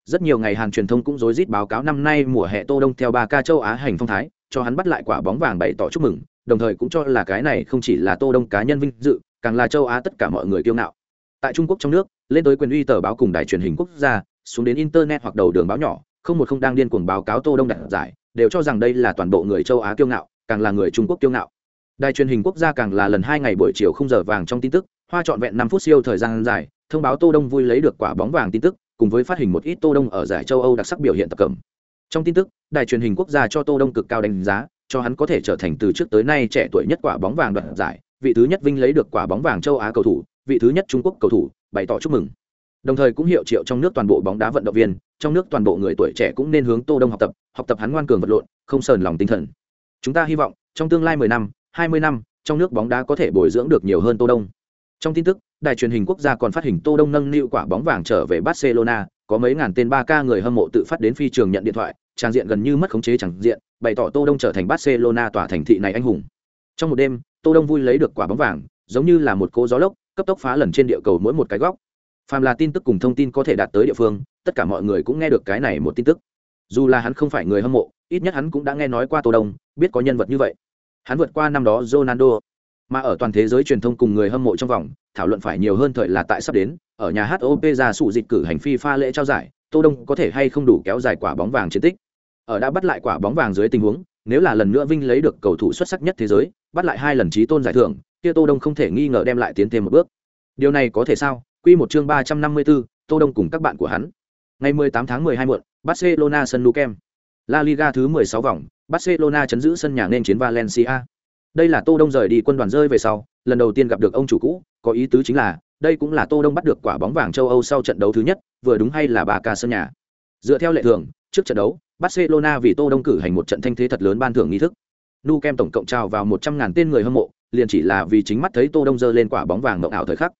Rất nhiều ngày Hàn truyền thông cũng rối rít báo cáo năm nay mùa hè Tô Đông theo ba ca châu Á hành phong thái, cho hắn bắt lại quả bóng vàng bày tỏ chúc mừng, đồng thời cũng cho là cái này không chỉ là Tô Đông cá nhân vinh dự, càng là châu Á tất cả mọi người kiêu ngạo. Tại Trung Quốc trong nước, lên tới quyền uy tờ báo cùng đài truyền hình quốc gia, xuống đến internet hoặc đầu đường báo nhỏ, không một không đang điên cuồng báo cáo Tô Đông đạt giải, đều cho rằng đây là toàn bộ người châu Á kiêu ngạo, càng là người Trung Quốc kiêu ngạo. Đài truyền hình quốc gia càng là lần hai ngày buổi chiều không giờ vàng trong tin tức, hoa trọn vẹn năm phút siêu thời gian dài, thông báo Tô Đông vui lấy được quả bóng vàng tin tức, cùng với phát hình một ít Tô Đông ở giải châu Âu đặc sắc biểu hiện tập cẩm. Trong tin tức, đài truyền hình quốc gia cho Tô Đông cực cao đánh giá, cho hắn có thể trở thành từ trước tới nay trẻ tuổi nhất quả bóng vàng đoạt giải, vị thứ nhất vinh lấy được quả bóng vàng châu Á cầu thủ, vị thứ nhất Trung Quốc cầu thủ, bày tỏ chúc mừng. Đồng thời cũng hiệu triệu trong nước toàn bộ bóng đá vận động viên, trong nước toàn bộ người tuổi trẻ cũng nên hướng Tô Đông học tập, học tập hắn ngoan cường vật lộn, không sờn lòng tinh thần. Chúng ta hy vọng, trong tương lai 10 năm, 20 năm, trong nước bóng đá có thể bồi dưỡng được nhiều hơn Tô Đông. Trong tin tức, đài truyền hình quốc gia còn phát hình Tô Đông nâng niu quả bóng vàng trở về Barcelona, có mấy ngàn tên 3K người hâm mộ tự phát đến phi trường nhận điện thoại, trang diện gần như mất khống chế chẳng diện, bày tỏ Tô Đông trở thành Barcelona tỏa thành thị này anh hùng. Trong một đêm, Tô Đông vui lấy được quả bóng vàng, giống như là một cỗ gió lốc, cấp tốc phá lần trên địa cầu mỗi một cái góc. Phàm là tin tức cùng thông tin có thể đạt tới địa phương, tất cả mọi người cũng nghe được cái này một tin tức. Dù là hắn không phải người hâm mộ, ít nhất hắn cũng đã nghe nói qua Tô Đông, biết có nhân vật như vậy. Hắn vượt qua năm đó Ronaldo, mà ở toàn thế giới truyền thông cùng người hâm mộ trong vòng, thảo luận phải nhiều hơn thời là tại sắp đến, ở nhà HOP ra sụ dịch cử hành phi pha lễ trao giải, Tô Đông có thể hay không đủ kéo dài quả bóng vàng chiến tích. Ở đã bắt lại quả bóng vàng dưới tình huống, nếu là lần nữa Vinh lấy được cầu thủ xuất sắc nhất thế giới, bắt lại hai lần trí tôn giải thưởng, kia Tô Đông không thể nghi ngờ đem lại tiến thêm một bước. Điều này có thể sao? Quy một chương 354, Tô Đông cùng các bạn của hắn. Ngày 18 tháng 12 muộn, Barcelona sân Nou Camp. La Liga thứ 16 vòng, Barcelona chấn giữ sân nhà nên chiến Valencia. Đây là Tô Đông rời đi quân đoàn rơi về sau, lần đầu tiên gặp được ông chủ cũ, có ý tứ chính là, đây cũng là Tô Đông bắt được quả bóng vàng châu Âu sau trận đấu thứ nhất, vừa đúng hay là bà ca sân nhà. Dựa theo lệ thường, trước trận đấu, Barcelona vì Tô Đông cử hành một trận thanh thế thật lớn ban thưởng nghi thức. Nu Kem tổng cộng trao vào một trăm ngàn tên người hâm mộ, liền chỉ là vì chính mắt thấy Tô Đông giơ lên quả bóng vàng mộng ảo thời khắc.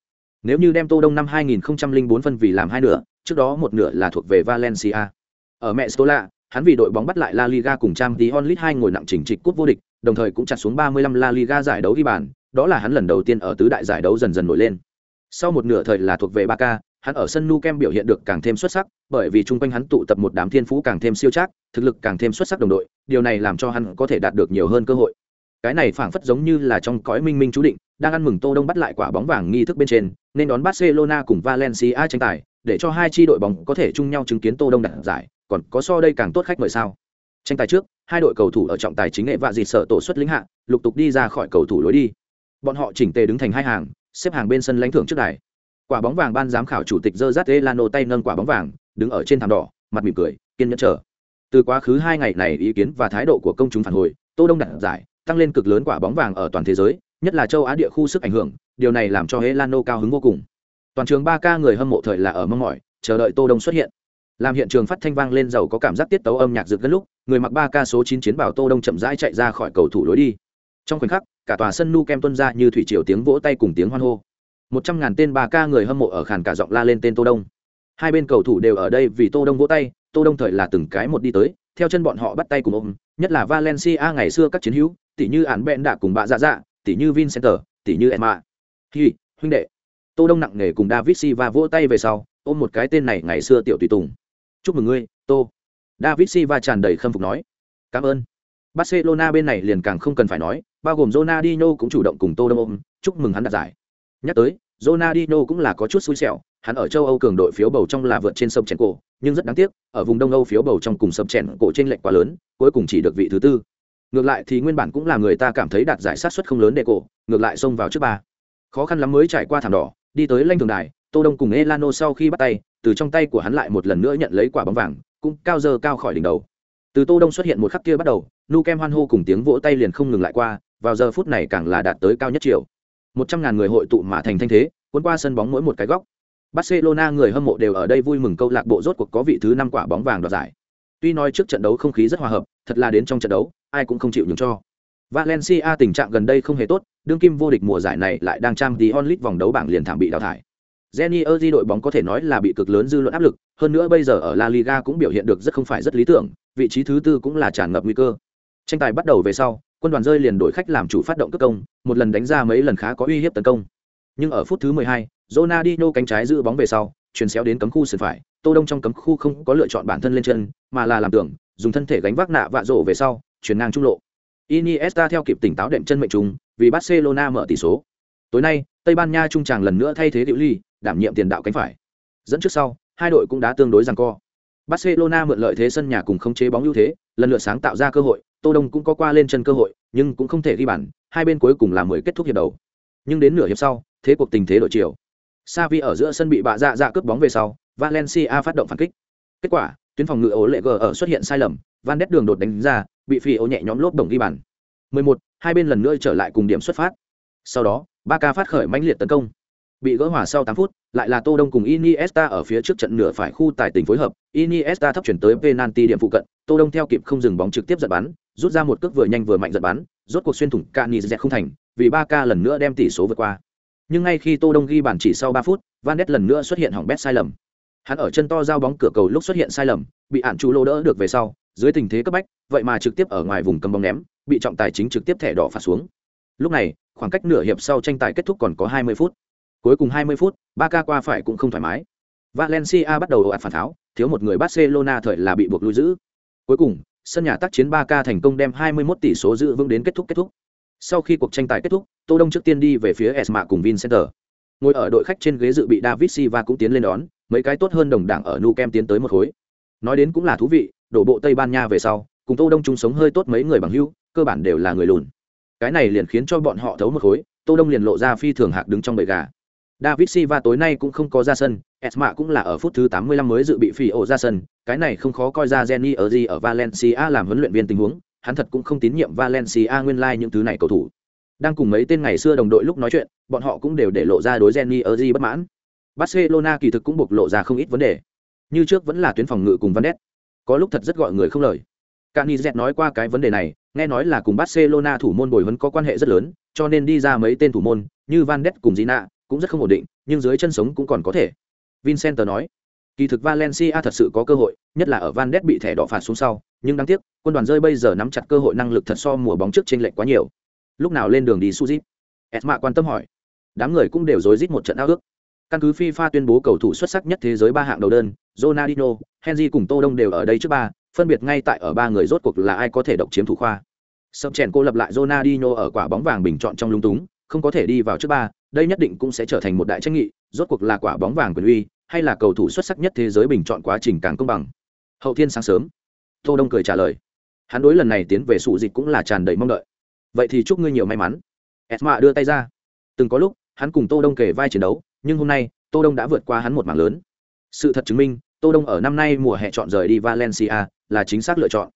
Nếu như đem Tô Đông năm 2004 phân vì làm hai nửa, trước đó một nửa là thuộc về Valencia. Ở mẹ Stola, hắn vì đội bóng bắt lại La Liga cùng Champions League hai ngồi nặng chỉnh trịch cúp vô địch, đồng thời cũng chặt xuống 35 La Liga giải đấu ghi bàn, đó là hắn lần đầu tiên ở tứ đại giải đấu dần dần nổi lên. Sau một nửa thời là thuộc về Barca, hắn ở sân Nou Camp biểu hiện được càng thêm xuất sắc, bởi vì chung quanh hắn tụ tập một đám thiên phú càng thêm siêu chắc, thực lực càng thêm xuất sắc đồng đội, điều này làm cho hắn có thể đạt được nhiều hơn cơ hội. Cái này phảng phất giống như là trong cõi minh minh chú định, đang ăn mừng Tô Đông bắt lại quả bóng vàng nghi thức bên trên, nên đón Barcelona cùng Valencia tranh tài, để cho hai chi đội bóng có thể chung nhau chứng kiến Tô Đông đạt giải, còn có so đây càng tốt khách mời sao? Tranh tài trước, hai đội cầu thủ ở trọng tài chính nghệ vạ dịt sợ tổ xuất lĩnh hạ, lục tục đi ra khỏi cầu thủ lối đi. Bọn họ chỉnh tề đứng thành hai hàng, xếp hàng bên sân lãnh thưởng trước đài. Quả bóng vàng ban giám khảo chủ tịch Gerard Elano tay nâng quả bóng vàng, đứng ở trên thảm đỏ, mặt mỉm cười, kiên nhẫn chờ. Từ quá khứ hai ngày này ý kiến và thái độ của công chúng phản hồi, Tô Đông đặt giải, tăng lên cực lớn quả bóng vàng ở toàn thế giới, nhất là châu Á địa khu sức ảnh hưởng, điều này làm cho Elano cao hứng vô cùng. Toàn trường ba ca người hâm mộ thời là ở mong mỏi, chờ đợi Tô Đông xuất hiện. Làm hiện trường phát thanh vang lên giàu có cảm giác tiết tấu âm nhạc rực gần lúc, người mặc ba ca số chín chiến bảo Tô Đông chậm rãi chạy ra khỏi cầu thủ lối đi. Trong khoảnh khắc, cả tòa sân nu kem tuôn ra như thủy triều tiếng vỗ tay cùng tiếng hoan hô. 100 ngàn tên ba ca người hâm mộ ở khàn cả giọng la lên tên Tô Đông. Hai bên cầu thủ đều ở đây vì Tô Đông vỗ tay, Tô Đông thời là từng cái một đi tới, theo chân bọn họ bắt tay cùng ôm, nhất là Valencia ngày xưa các chiến hữu, tỷ như án bẹn đã cùng bạ dạ dạ, tỷ như Vincenter, tỷ như Emma. Hi, huynh đệ. Tô Đông nặng nề cùng David Silva vỗ tay về sau, ôm một cái tên này ngày xưa tiểu tùy tùng. Chúc mừng ngươi, Tô. David Silva tràn đầy khâm phục nói. Cảm ơn. Barcelona bên này liền càng không cần phải nói, bao gồm Ronaldinho cũng chủ động cùng Tô Đông ôm, chúc mừng hắn đạt giải. Nhắc tới, Ronaldinho cũng là có chút xui xẻo, hắn ở châu Âu cường đội phiếu bầu trong là vượt trên sông chèn cổ, nhưng rất đáng tiếc, ở vùng Đông Âu phiếu bầu trong cùng sông chèn cổ trên lệch quá lớn, cuối cùng chỉ được vị thứ tư. Ngược lại thì nguyên bản cũng là người ta cảm thấy đạt giải sát suất không lớn để cổ, ngược lại xông vào trước ba. Khó khăn lắm mới trải qua thảm đỏ, đi tới lanh thường đài, Tô Đông cùng Elano sau khi bắt tay, từ trong tay của hắn lại một lần nữa nhận lấy quả bóng vàng, cũng cao giờ cao khỏi đỉnh đầu. Từ Tô Đông xuất hiện một khắc kia bắt đầu, Nu Kem hoan hô cùng tiếng vỗ tay liền không ngừng lại qua, vào giờ phút này càng là đạt tới cao nhất triệu. Một trăm ngàn người hội tụ mà thành thanh thế, cuốn qua sân bóng mỗi một cái góc. Barcelona người hâm mộ đều ở đây vui mừng câu lạc bộ rốt cuộc có vị thứ năm quả bóng vàng đoạt giải. Tuy nói trước trận đấu không khí rất hòa hợp, thật là đến trong trận đấu, ai cũng không chịu nhường cho. Valencia tình trạng gần đây không hề tốt, đương kim vô địch mùa giải này lại đang trang tí onlit vòng đấu bảng liền thảm bị đào thải. Jenny Erdi đội bóng có thể nói là bị cực lớn dư luận áp lực, hơn nữa bây giờ ở La Liga cũng biểu hiện được rất không phải rất lý tưởng, vị trí thứ tư cũng là tràn ngập nguy cơ. Tranh tài bắt đầu về sau, quân đoàn rơi liền đổi khách làm chủ phát động cướp công, một lần đánh ra mấy lần khá có uy hiếp tấn công. Nhưng ở phút thứ 12, Ronaldinho cánh trái giữ bóng về sau, chuyển xéo đến cấm khu sườn phải, Tô Đông trong cấm khu không có lựa chọn bản thân lên chân, mà là làm tưởng, dùng thân thể gánh vác nạ vạ rổ về sau, chuyển ngang trung lộ. Iniesta theo kịp tỉnh táo đệm chân mệnh trùng, vì Barcelona mở tỷ số. Tối nay, Tây Ban Nha trung tràng lần nữa thay thế Diệu Ly, đảm nhiệm tiền đạo cánh phải. Dẫn trước sau, hai đội cũng đã tương đối giằng co. Barcelona mượn lợi thế sân nhà cùng khống chế bóng ưu thế, lần lượt sáng tạo ra cơ hội, Tô Đông cũng có qua lên chân cơ hội, nhưng cũng không thể ghi bàn, hai bên cuối cùng là 10 kết thúc hiệp đầu. Nhưng đến nửa hiệp sau, thế cuộc tình thế đổi chiều. Savi ở giữa sân bị bạ dạ dạ cướp bóng về sau, Valencia phát động phản kích. Kết quả, tuyến phòng ngự ố lệ gờ ở xuất hiện sai lầm, Van Ness đường đột đánh ra, bị phi ố nhẹ nhõm lốp đồng ghi bàn. 11, hai bên lần nữa trở lại cùng điểm xuất phát. Sau đó, Barca phát khởi mãnh liệt tấn công. Bị gỡ hòa sau 8 phút, lại là Tô Đông cùng Iniesta ở phía trước trận nửa phải khu tài tình phối hợp, Iniesta thấp chuyển tới penalty điểm phụ cận, Tô Đông theo kịp không dừng bóng trực tiếp giật bắn, rút ra một cước vừa nhanh vừa mạnh giật bắn, rốt cuộc xuyên thủng Cani không thành, vì Barca lần nữa đem tỷ số vượt qua. Nhưng ngay khi Tô Đông ghi bàn chỉ sau 3 phút, Van Ness lần nữa xuất hiện hỏng bét sai lầm. Hắn ở chân to giao bóng cửa cầu lúc xuất hiện sai lầm, bị ản chủ lô đỡ được về sau, dưới tình thế cấp bách, vậy mà trực tiếp ở ngoài vùng cầm bóng ném, bị trọng tài chính trực tiếp thẻ đỏ phạt xuống. Lúc này, khoảng cách nửa hiệp sau tranh tài kết thúc còn có 20 phút. Cuối cùng 20 phút, Barca qua phải cũng không thoải mái. Valencia bắt đầu ồ ạt phản tháo, thiếu một người Barcelona thời là bị buộc lui giữ. Cuối cùng, sân nhà tác chiến Barca thành công đem 21 tỷ số giữ vững đến kết thúc kết thúc. Sau khi cuộc tranh tài kết thúc, Tô Đông trước tiên đi về phía Esma cùng Vincenter. Ngồi ở đội khách trên ghế dự bị David Silva cũng tiến lên đón, mấy cái tốt hơn đồng đảng ở Nou Camp tiến tới một khối. Nói đến cũng là thú vị, đổ bộ Tây Ban Nha về sau, cùng Tô Đông chung sống hơi tốt mấy người bằng hữu, cơ bản đều là người lùn. Cái này liền khiến cho bọn họ thấu một khối, Tô Đông liền lộ ra phi thường hạc đứng trong bầy gà. David Silva tối nay cũng không có ra sân, Esma cũng là ở phút thứ 85 mới dự bị phi ổ ra sân, cái này không khó coi ra Jenny ở gì ở Valencia làm huấn luyện viên tình huống, hắn thật cũng không tín nhiệm Valencia nguyên lai like những thứ này cầu thủ. Đang cùng mấy tên ngày xưa đồng đội lúc nói chuyện, bọn họ cũng đều để lộ ra đối Jenny ở gì bất mãn. Barcelona kỳ thực cũng bộc lộ ra không ít vấn đề. Như trước vẫn là tuyến phòng ngự cùng Van Ness. Có lúc thật rất gọi người không lời. Canizet nói qua cái vấn đề này, nghe nói là cùng Barcelona thủ môn bồi huấn có quan hệ rất lớn, cho nên đi ra mấy tên thủ môn, như Van Ness cùng Gina, cũng rất không ổn định, nhưng dưới chân sống cũng còn có thể. Vincent nói, kỳ thực Valencia thật sự có cơ hội, nhất là ở Van Ness bị thẻ đỏ phạt xuống sau, nhưng đáng tiếc, quân đoàn rơi bây giờ nắm chặt cơ hội năng lực thật so mùa bóng trước chênh lệch quá nhiều. Lúc nào lên đường đi Suzip? Esma quan tâm hỏi. Đám người cũng đều rối rít một trận ao ước. Căn cứ FIFA tuyên bố cầu thủ xuất sắc nhất thế giới ba hạng đầu đơn, Ronaldinho, Henry cùng Tô Đông đều ở đây trước ba, phân biệt ngay tại ở ba người rốt cuộc là ai có thể độc chiếm thủ khoa. Sập chèn cô lập lại Ronaldinho ở quả bóng vàng bình chọn trong lung túng, không có thể đi vào trước ba, đây nhất định cũng sẽ trở thành một đại tranh nghị, rốt cuộc là quả bóng vàng quyền uy, hay là cầu thủ xuất sắc nhất thế giới bình chọn quá trình càng công bằng. Hậu thiên sáng sớm. Tô đông cười trả lời. Hắn đối lần này tiến về sụ dịch cũng là tràn đầy mong đợi. Vậy thì chúc ngươi nhiều may mắn. Esma đưa tay ra. Từng có lúc hắn cùng tô đông kể vai chiến đấu nhưng hôm nay tô đông đã vượt qua hắn một mảng lớn. Sự thật chứng minh tô đông ở năm nay mùa hè chọn rời đi valencia là chính xác lựa chọn.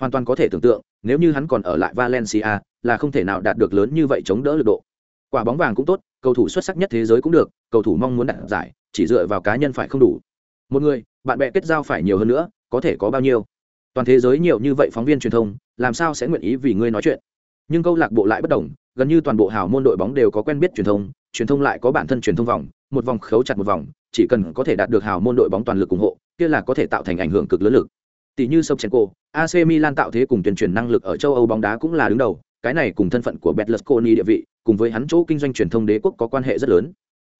Hoàn toàn có thể tưởng tượng, nếu như hắn còn ở lại valencia là không thể nào đạt được lớn như vậy chống đỡ lực độ. Quả bóng vàng cũng tốt, cầu thủ xuất sắc nhất thế giới cũng được, cầu thủ mong muốn đạt giải, chỉ dựa vào cá nhân phải không đủ. Một người, bạn bè kết giao phải nhiều hơn nữa, có thể có bao nhiêu? Toàn thế giới nhiều như vậy phóng viên truyền thông, làm sao sẽ nguyện ý vì ngươi nói chuyện? Nhưng câu lạc bộ lại bất đồng, gần như toàn bộ hào môn đội bóng đều có quen biết truyền thông truyền thông lại có bản thân truyền thông vòng một vòng khấu chặt một vòng chỉ cần có thể đạt được hào môn đội bóng toàn lực ủng hộ kia là có thể tạo thành ảnh hưởng cực lớn lực tỷ như Sopchenko, AC Milan tạo thế cùng tuyên truyền năng lực ở châu Âu bóng đá cũng là đứng đầu, cái này cùng thân phận của Berlusconi địa vị, cùng với hắn chỗ kinh doanh truyền thông đế quốc có quan hệ rất lớn.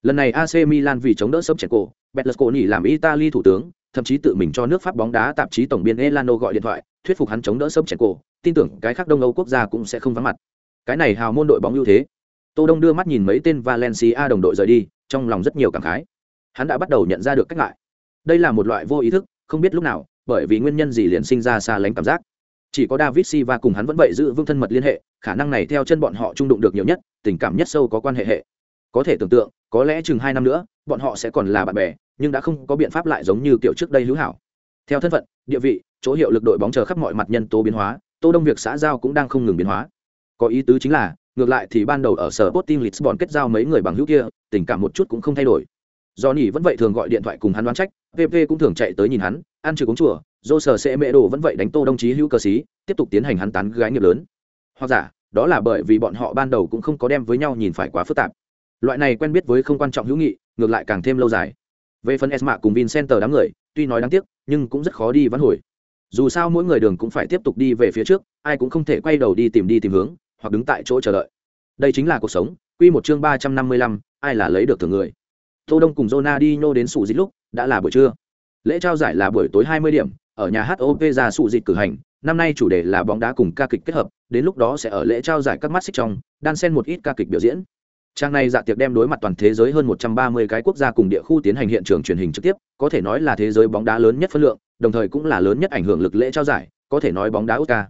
Lần này AC Milan vì chống đỡ Sopchenko, Berlusconi làm Italy thủ tướng, thậm chí tự mình cho nước Pháp bóng đá tạp chí tổng biên Elano gọi điện thoại, thuyết phục hắn chống đỡ Sopchenko, tin tưởng cái khác Đông Âu quốc gia cũng sẽ không vắng mặt. Cái này hào môn đội bóng ưu thế. Tô Đông đưa mắt nhìn mấy tên Valencia đồng đội rời đi, trong lòng rất nhiều cảm khái. Hắn đã bắt đầu nhận ra được cách lại. Đây là một loại vô ý thức, không biết lúc nào, bởi vì nguyên nhân gì liền sinh ra xa lánh cảm giác. Chỉ có David Silva cùng hắn vẫn vậy giữ vững thân mật liên hệ, khả năng này theo chân bọn họ trung đụng được nhiều nhất, tình cảm nhất sâu có quan hệ hệ. Có thể tưởng tượng, có lẽ chừng hai năm nữa, bọn họ sẽ còn là bạn bè, nhưng đã không có biện pháp lại giống như kiểu trước đây hữu hảo. Theo thân phận, địa vị, chỗ hiệu lực đội bóng chờ khắp mọi mặt nhân tố biến hóa, Tô Đông việc xã giao cũng đang không ngừng biến hóa. Có ý tứ chính là, ngược lại thì ban đầu ở sở Sporting Lisbon kết giao mấy người bằng hữu kia, tình cảm một chút cũng không thay đổi. Johnny vẫn vậy thường gọi điện thoại cùng hắn đoán trách, PP cũng thường chạy tới nhìn hắn, ăn trừ cũng chùa, dô sở sẽ mẹ đồ vẫn vậy đánh tô đồng chí hữu cơ sĩ, tiếp tục tiến hành hắn tán gái nghiệp lớn. Hoặc giả, đó là bởi vì bọn họ ban đầu cũng không có đem với nhau nhìn phải quá phức tạp. Loại này quen biết với không quan trọng hữu nghị, ngược lại càng thêm lâu dài. Về phần Esma cùng Vincenter đám người, tuy nói đáng tiếc, nhưng cũng rất khó đi vãn hồi. Dù sao mỗi người đường cũng phải tiếp tục đi về phía trước, ai cũng không thể quay đầu đi tìm đi tìm hướng, hoặc đứng tại chỗ chờ đợi. Đây chính là cuộc sống, quy một chương ba trăm năm mươi lăm, ai là lấy được thưởng người. Tô Đông cùng Ronaldinho đến sủ dịch lúc, đã là buổi trưa. Lễ trao giải là buổi tối 20 điểm, ở nhà HOP ra sủ dịch cử hành, năm nay chủ đề là bóng đá cùng ca kịch kết hợp, đến lúc đó sẽ ở lễ trao giải các mắt xích trong, đan xen một ít ca kịch biểu diễn. Trang này dạ tiệc đem đối mặt toàn thế giới hơn 130 cái quốc gia cùng địa khu tiến hành hiện trường truyền hình trực tiếp, có thể nói là thế giới bóng đá lớn nhất phân lượng, đồng thời cũng là lớn nhất ảnh hưởng lực lễ trao giải, có thể nói bóng đá Oscar.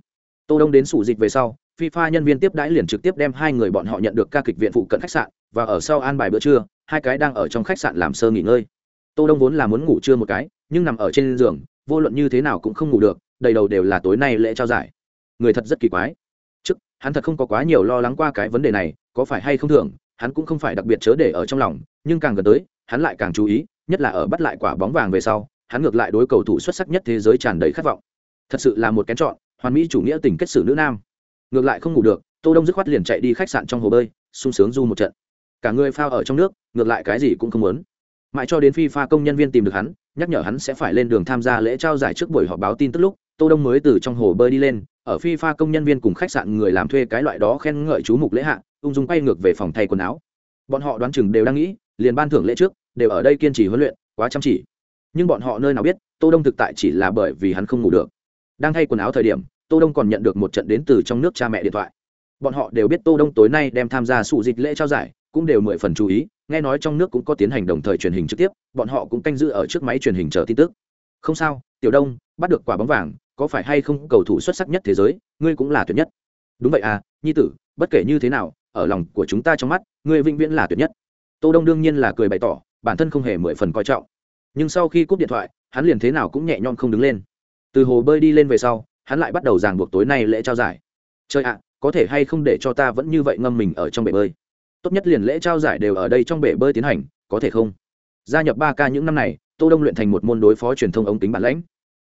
Tô Đông đến sủ dịch về sau, FIFA nhân viên tiếp đãi liền trực tiếp đem hai người bọn họ nhận được ca kịch viện phụ cận khách sạn và ở sau an bài bữa trưa, hai cái đang ở trong khách sạn làm sơ nghỉ ngơi. Tô Đông vốn là muốn ngủ trưa một cái, nhưng nằm ở trên giường, vô luận như thế nào cũng không ngủ được, đầy đầu đều là tối nay lễ trao giải. Người thật rất kỳ quái. Trước, hắn thật không có quá nhiều lo lắng qua cái vấn đề này, có phải hay không thường, hắn cũng không phải đặc biệt chớ để ở trong lòng, nhưng càng gần tới, hắn lại càng chú ý, nhất là ở bắt lại quả bóng vàng về sau, hắn ngược lại đối cầu thủ xuất sắc nhất thế giới tràn đầy khát vọng. Thật sự là một kén chọn, hoàn mỹ chủ nghĩa tình kết sử nữ nam ngược lại không ngủ được, tô đông dứt khoát liền chạy đi khách sạn trong hồ bơi, sung sướng du một trận. Cả người phao ở trong nước, ngược lại cái gì cũng không muốn. Mãi cho đến phi pha công nhân viên tìm được hắn, nhắc nhở hắn sẽ phải lên đường tham gia lễ trao giải trước buổi họp báo tin tức lúc, tô đông mới từ trong hồ bơi đi lên, ở phi pha công nhân viên cùng khách sạn người làm thuê cái loại đó khen ngợi chú mục lễ hạ, ung dung quay ngược về phòng thay quần áo. Bọn họ đoán chừng đều đang nghĩ, liền ban thưởng lễ trước, đều ở đây kiên trì huấn luyện, quá chăm chỉ. Nhưng bọn họ nơi nào biết, tô đông thực tại chỉ là bởi vì hắn không ngủ được. Đang thay quần áo thời điểm tô đông còn nhận được một trận đến từ trong nước cha mẹ điện thoại. Bọn họ đều biết tô đông tối nay đem tham gia sụ dịch lễ trao giải, cũng đều mười phần chú ý, nghe nói trong nước cũng có tiến hành đồng thời truyền hình trực tiếp, bọn họ cũng canh giữ ở trước máy truyền hình chờ tin tức. Không sao, tiểu đông, bắt được quả bóng vàng, có phải hay không cầu thủ xuất sắc nhất thế giới, ngươi cũng là tuyệt nhất. Đúng vậy à nhi tử, bất kể như thế nào, ở lòng của chúng ta trong mắt, ngươi vĩnh viễn là tuyệt nhất. Tô đông đương nhiên là cười bày tỏ, bản thân không hề mười phần coi trọng. Nhưng sau khi cúp điện thoại, hắn liền thế nào cũng nhẹ nhõm không đứng lên. Từ hồ bơi đi lên về sau hắn lại bắt đầu ràng buộc tối nay lễ trao giải. Chơi ạ, có thể hay không để cho ta vẫn như vậy ngâm mình ở trong bể bơi? Tốt nhất liền lễ trao giải đều ở đây trong bể bơi tiến hành, có thể không? Gia nhập ba ca những năm này, tô đông luyện thành một môn đối phó truyền thông ống kính bản lãnh.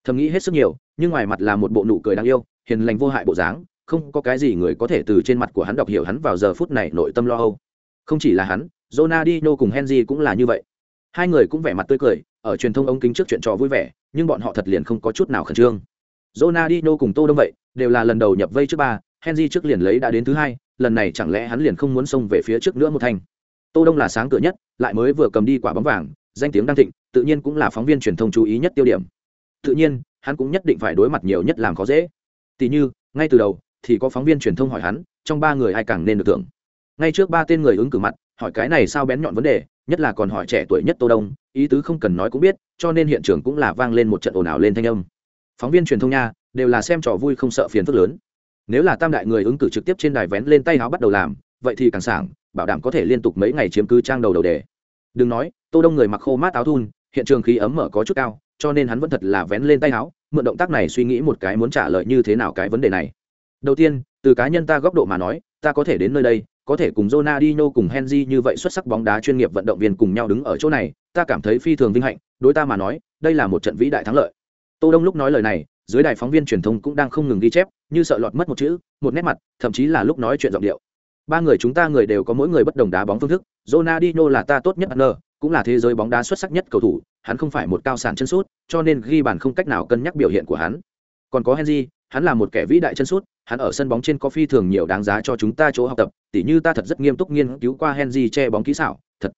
Thầm nghĩ hết sức nhiều, nhưng ngoài mặt là một bộ nụ cười đáng yêu, hiền lành vô hại bộ dáng, không có cái gì người có thể từ trên mặt của hắn đọc hiểu hắn vào giờ phút này nội tâm lo âu. Không chỉ là hắn, Ronaldinho cùng Henry cũng là như vậy. Hai người cũng vẻ mặt tươi cười, ở truyền thông ống kính trước chuyện trò vui vẻ, nhưng bọn họ thật liền không có chút nào khẩn trương. Ronaldinho cùng Tô Đông vậy, đều là lần đầu nhập vây trước ba, Henry trước liền lấy đã đến thứ hai, lần này chẳng lẽ hắn liền không muốn xông về phía trước nữa một thành. Tô Đông là sáng cửa nhất, lại mới vừa cầm đi quả bóng vàng, danh tiếng đang thịnh, tự nhiên cũng là phóng viên truyền thông chú ý nhất tiêu điểm. Tự nhiên, hắn cũng nhất định phải đối mặt nhiều nhất làm khó dễ. Tỷ như, ngay từ đầu thì có phóng viên truyền thông hỏi hắn, trong ba người ai càng nên được thưởng. Ngay trước ba tên người ứng cử mặt, hỏi cái này sao bén nhọn vấn đề, nhất là còn hỏi trẻ tuổi nhất Tô Đông, ý tứ không cần nói cũng biết cho nên hiện trường cũng là vang lên một trận ồn ào lên thanh âm phóng viên truyền thông nha đều là xem trò vui không sợ phiền phức lớn. Nếu là tam đại người ứng cử trực tiếp trên đài vén lên tay áo bắt đầu làm vậy thì càng sảng bảo đảm có thể liên tục mấy ngày chiếm cứ trang đầu đầu đề. Đừng nói tô đông người mặc khô mát áo thun hiện trường khí ấm mở có chút cao cho nên hắn vẫn thật là vén lên tay áo mượn động tác này suy nghĩ một cái muốn trả lời như thế nào cái vấn đề này. Đầu tiên từ cá nhân ta góc độ mà nói ta có thể đến nơi đây có thể cùng Ronaldinho cùng Henry như vậy xuất sắc bóng đá chuyên nghiệp vận động viên cùng nhau đứng ở chỗ này, ta cảm thấy phi thường vinh hạnh, đối ta mà nói, đây là một trận vĩ đại thắng lợi. Tô Đông lúc nói lời này, dưới đài phóng viên truyền thông cũng đang không ngừng ghi chép, như sợ lọt mất một chữ, một nét mặt, thậm chí là lúc nói chuyện giọng điệu. Ba người chúng ta người đều có mỗi người bất đồng đá bóng phương thức, Ronaldinho là ta tốt nhất n cũng là thế giới bóng đá xuất sắc nhất cầu thủ, hắn không phải một cao sản chân sút, cho nên ghi bàn không cách nào cân nhắc biểu hiện của hắn. Còn có Henry, hắn là một kẻ vĩ đại chân sút, hắn ở sân bóng trên có phi thường nhiều đáng giá cho chúng ta chỗ học tập, tỉ như ta thật rất nghiêm túc nghiên cứu qua Henry che bóng kỹ xảo, thật.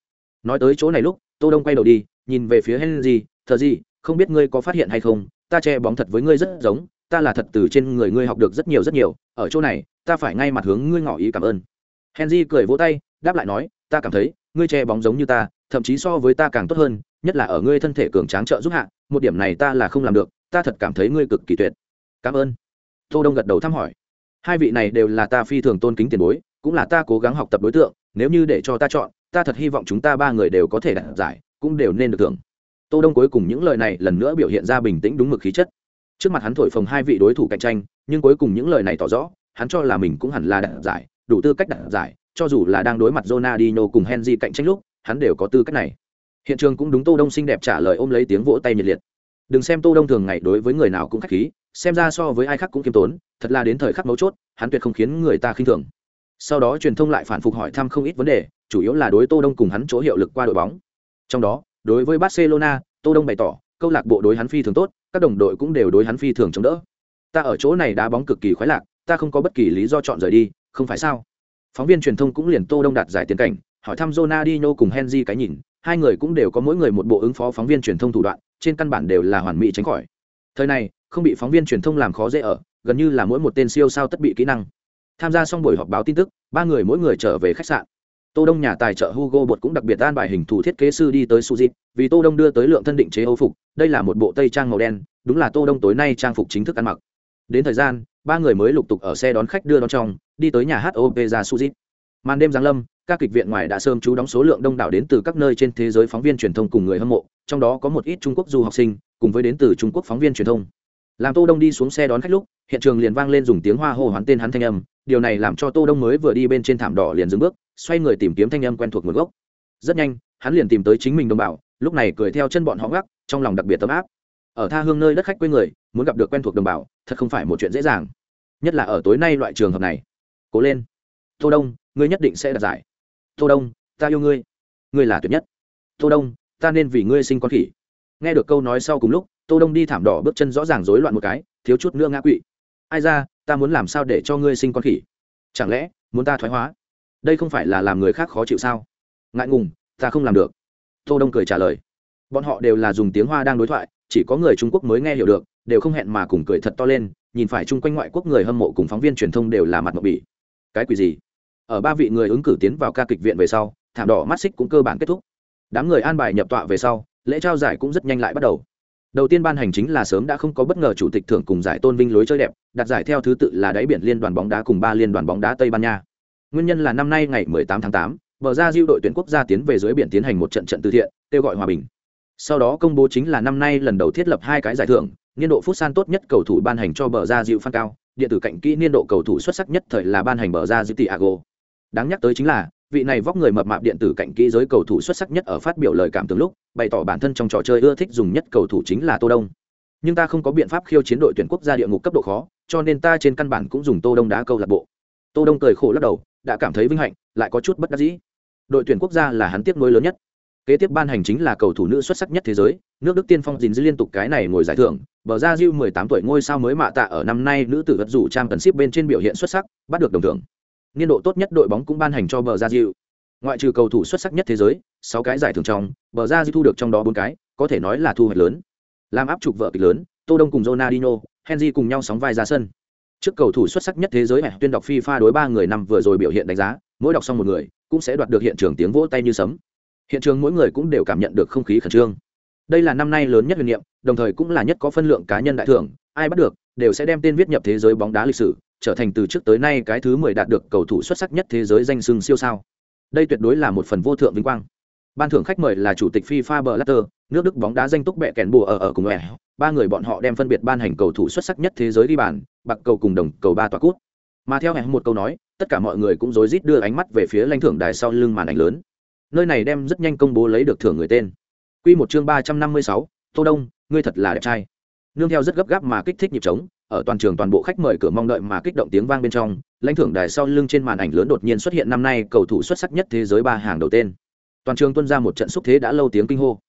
Nói tới chỗ này lúc, Tô Đông quay đầu đi, nhìn về phía Henry, "Thờ gì, không biết ngươi có phát hiện hay không, ta che bóng thật với ngươi rất giống, ta là thật từ trên người ngươi học được rất nhiều rất nhiều, ở chỗ này, ta phải ngay mặt hướng ngươi ngỏ ý cảm ơn." Henry cười vỗ tay, đáp lại nói, "Ta cảm thấy, ngươi che bóng giống như ta, thậm chí so với ta càng tốt hơn, nhất là ở ngươi thân thể cường tráng trợ giúp hạ, một điểm này ta là không làm được, ta thật cảm thấy ngươi cực kỳ tuyệt." "Cảm ơn." Tô Đông gật đầu thăm hỏi hai vị này đều là ta phi thường tôn kính tiền bối cũng là ta cố gắng học tập đối tượng nếu như để cho ta chọn ta thật hy vọng chúng ta ba người đều có thể đạt giải cũng đều nên được thưởng tô đông cuối cùng những lời này lần nữa biểu hiện ra bình tĩnh đúng mực khí chất. Trước mặt hắn thổi phồng hai vị đối thủ cạnh tranh, nhưng cuối cùng những lời này tỏ rõ, hắn cho là mình cũng hẳn là đạt giải, đủ tư cách đạt giải, cho dù là đang đối mặt Ronaldinho cùng Henry cạnh tranh lúc, hắn đều có tư cách này. Hiện trường cũng đúng tô đông xinh đẹp trả lời ôm lấy tiếng vỗ tay nhiệt liệt. Đừng xem tô đông thường ngày đối với người nào cũng khách khí, xem ra so với ai khác cũng kiêm tốn, thật là đến thời khắc mấu chốt, hắn tuyệt không khiến người ta khinh thường. Sau đó truyền thông lại phản phục hỏi thăm không ít vấn đề, chủ yếu là đối tô đông cùng hắn chỗ hiệu lực qua đội bóng. Trong đó đối với barcelona, tô đông bày tỏ, câu lạc bộ đối hắn phi thường tốt, các đồng đội cũng đều đối hắn phi thường chống đỡ. Ta ở chỗ này đá bóng cực kỳ khoái lạc, ta không có bất kỳ lý do chọn rời đi, không phải sao? Phóng viên truyền thông cũng liền tô đông đạt giải tiền cảnh, hỏi thăm Ronaldinho cùng Henry cái nhìn, hai người cũng đều có mỗi người một bộ ứng phó phóng viên truyền thông thủ đoạn, trên căn bản đều là hoàn mỹ tránh khỏi. Thời này, không bị phóng viên truyền thông làm khó dễ ở, gần như là mỗi một tên siêu sao tất bị kỹ năng. Tham gia xong buổi họp báo tin tức, ba người mỗi người trở về khách sạn tô đông nhà tài trợ hugo bột cũng đặc biệt an bài hình thủ thiết kế sư đi tới suzy, vì tô đông đưa tới lượng thân định chế âu phục, đây là một bộ tây trang màu đen, đúng là tô đông tối nay trang phục chính thức ăn mặc. Đến thời gian, ba người mới lục tục ở xe đón khách đưa đón trong, đi tới nhà hát opera suzy. Màn đêm giáng lâm, các kịch viện ngoài đã sớm chú đóng số lượng đông đảo đến từ các nơi trên thế giới phóng viên truyền thông cùng người hâm mộ, trong đó có một ít trung quốc du học sinh, cùng với đến từ trung quốc phóng viên truyền thông. Làm tô đông đi xuống xe đón khách lúc, hiện trường liền vang lên dùng tiếng hoa hô hoán tên hắn thanh âm điều này làm cho tô đông mới vừa đi bên trên thảm đỏ liền dừng bước, xoay người tìm kiếm thanh âm quen thuộc nguồn gốc. Rất nhanh, hắn liền tìm tới chính mình đồng bào, lúc này cười theo chân bọn họ gác, trong lòng đặc biệt tấm áp. Ở tha hương nơi đất khách quê người, muốn gặp được quen thuộc đồng bào, thật không phải một chuyện dễ dàng. Nhất là ở tối nay loại trường hợp này. Cố lên. Tô đông, ngươi nhất định sẽ đạt giải. Tô đông, ta yêu ngươi. Ngươi là tuyệt nhất. Tô đông, ta nên vì ngươi sinh con khỉ. Nghe được câu nói sau cùng lúc, tô đông đi thảm đỏ bước chân rõ ràng rối loạn một cái, thiếu chút nữa ngã quỵ. Ai ra ta muốn làm sao để cho ngươi sinh con khỉ? Chẳng lẽ muốn ta thoái hóa? Đây không phải là làm người khác khó chịu sao? Ngại ngùng, ta không làm được. Tô đông cười trả lời. Bọn họ đều là dùng tiếng hoa đang đối thoại, chỉ có người trung quốc mới nghe hiểu được, đều không hẹn mà cùng cười thật to lên, nhìn phải chung quanh ngoại quốc người hâm mộ cùng phóng viên truyền thông đều là mặt mộc bỉ. Cái quỷ gì? Ở ba vị người ứng cử tiến vào ca kịch viện về sau, thảm đỏ mắt xích cũng cơ bản kết thúc. Đám người an bài nhập tọa về sau, lễ trao giải cũng rất nhanh lại bắt đầu đầu tiên ban hành chính là sớm đã không có bất ngờ chủ tịch thưởng cùng giải tôn vinh lối chơi đẹp đặt giải theo thứ tự là đáy biển liên đoàn bóng đá cùng ba liên đoàn bóng đá tây ban nha. Nguyên nhân là năm nay ngày 18 tháng 8, bờ ra diêu đội tuyển quốc gia tiến về dưới biển tiến hành một trận trận từ thiện kêu gọi hòa bình. Sau đó công bố chính là năm nay lần đầu thiết lập hai cái giải thưởng niên độ phút san tốt nhất cầu thủ ban hành cho bờ ra diệu phan cao điện tử cạnh kỹ niên độ cầu thủ xuất sắc nhất thời là ban hành bờ ra diệu tiago đáng nhắc tới chính là, vị này vóc người mập mạp điện tử cạnh kỹ giới cầu thủ xuất sắc nhất ở phát biểu lời cảm tưởng lúc, bày tỏ bản thân trong trò chơi ưa thích dùng nhất cầu thủ chính là tô đông. Nhưng ta không có biện pháp khiêu chiến đội tuyển quốc gia địa ngục cấp độ khó, cho nên ta trên căn bản cũng dùng tô đông đá câu lạc bộ. Tô đông cười khổ lắc đầu, đã cảm thấy vinh hạnh, lại có chút bất đắc dĩ. Đội tuyển quốc gia là hắn tiếp nối lớn nhất. Kế tiếp ban hành chính là cầu thủ nữ xuất sắc nhất thế giới, nước đức tiên phong dình dư liên tục cái này ngồi giải thưởng, bờ ra diêu 18 tuổi ngôi sao mới mạ tạ ở năm nay nữ tử vật dù trang cần ship bên trên biểu hiện xuất sắc, bắt được đồng thưởng niên độ tốt nhất đội bóng cũng ban hành cho bờ ra diệu ngoại trừ cầu thủ xuất sắc nhất thế giới sáu cái giải thưởng trong bờ ra diệu thu được trong đó bốn cái có thể nói là thu hoạch lớn. Làm áp trục vợ kịch lớn tô đông cùng Ronaldinho, henry cùng nhau sóng vai ra sân. Trước cầu thủ xuất sắc nhất thế giới tuyên đọc fifa đối ba người năm vừa rồi biểu hiện đánh giá mỗi đọc xong một người cũng sẽ đoạt được hiện trường tiếng vỗ tay như sấm. Hiện trường mỗi người cũng đều cảm nhận được không khí khẩn trương. Đây là năm nay lớn nhất huyền niệm đồng thời cũng là nhất có phân lượng cá nhân đại thưởng ai bắt được đều sẽ đem tên viết nhập thế giới bóng đá lịch sử trở thành từ trước tới nay cái thứ mười đạt được cầu thủ xuất sắc nhất thế giới danh sưng siêu sao. Đây tuyệt đối là một phần vô thượng vinh quang. Ban thưởng khách mời là chủ tịch fifa blatter, nước đức bóng đá danh túc bẹ kèn bùa ở ở cùng ẻ. Ba người bọn họ đem phân biệt ban hành cầu thủ xuất sắc nhất thế giới đi bàn, bạc cầu cùng đồng cầu ba tòa cút mà theo hẹn một câu nói, tất cả mọi người cũng rối rít đưa ánh mắt về phía lãnh thưởng đài sau lưng màn ảnh lớn. Nơi này đem rất nhanh công bố lấy được thưởng người tên. Quy một chương ba trăm năm mươi sáu, tô đông, ngươi thật là đẹp trai. Nương theo rất gấp gáp mà kích thích nhịp trống ở toàn trường toàn bộ khách mời cửa mong đợi mà kích động tiếng vang bên trong, lãnh thưởng đài sau lưng trên màn ảnh lớn đột nhiên xuất hiện năm nay cầu thủ xuất sắc nhất thế giới ba hàng đầu tên. Toàn trường tuân ra một trận xúc thế đã lâu tiếng kinh hô.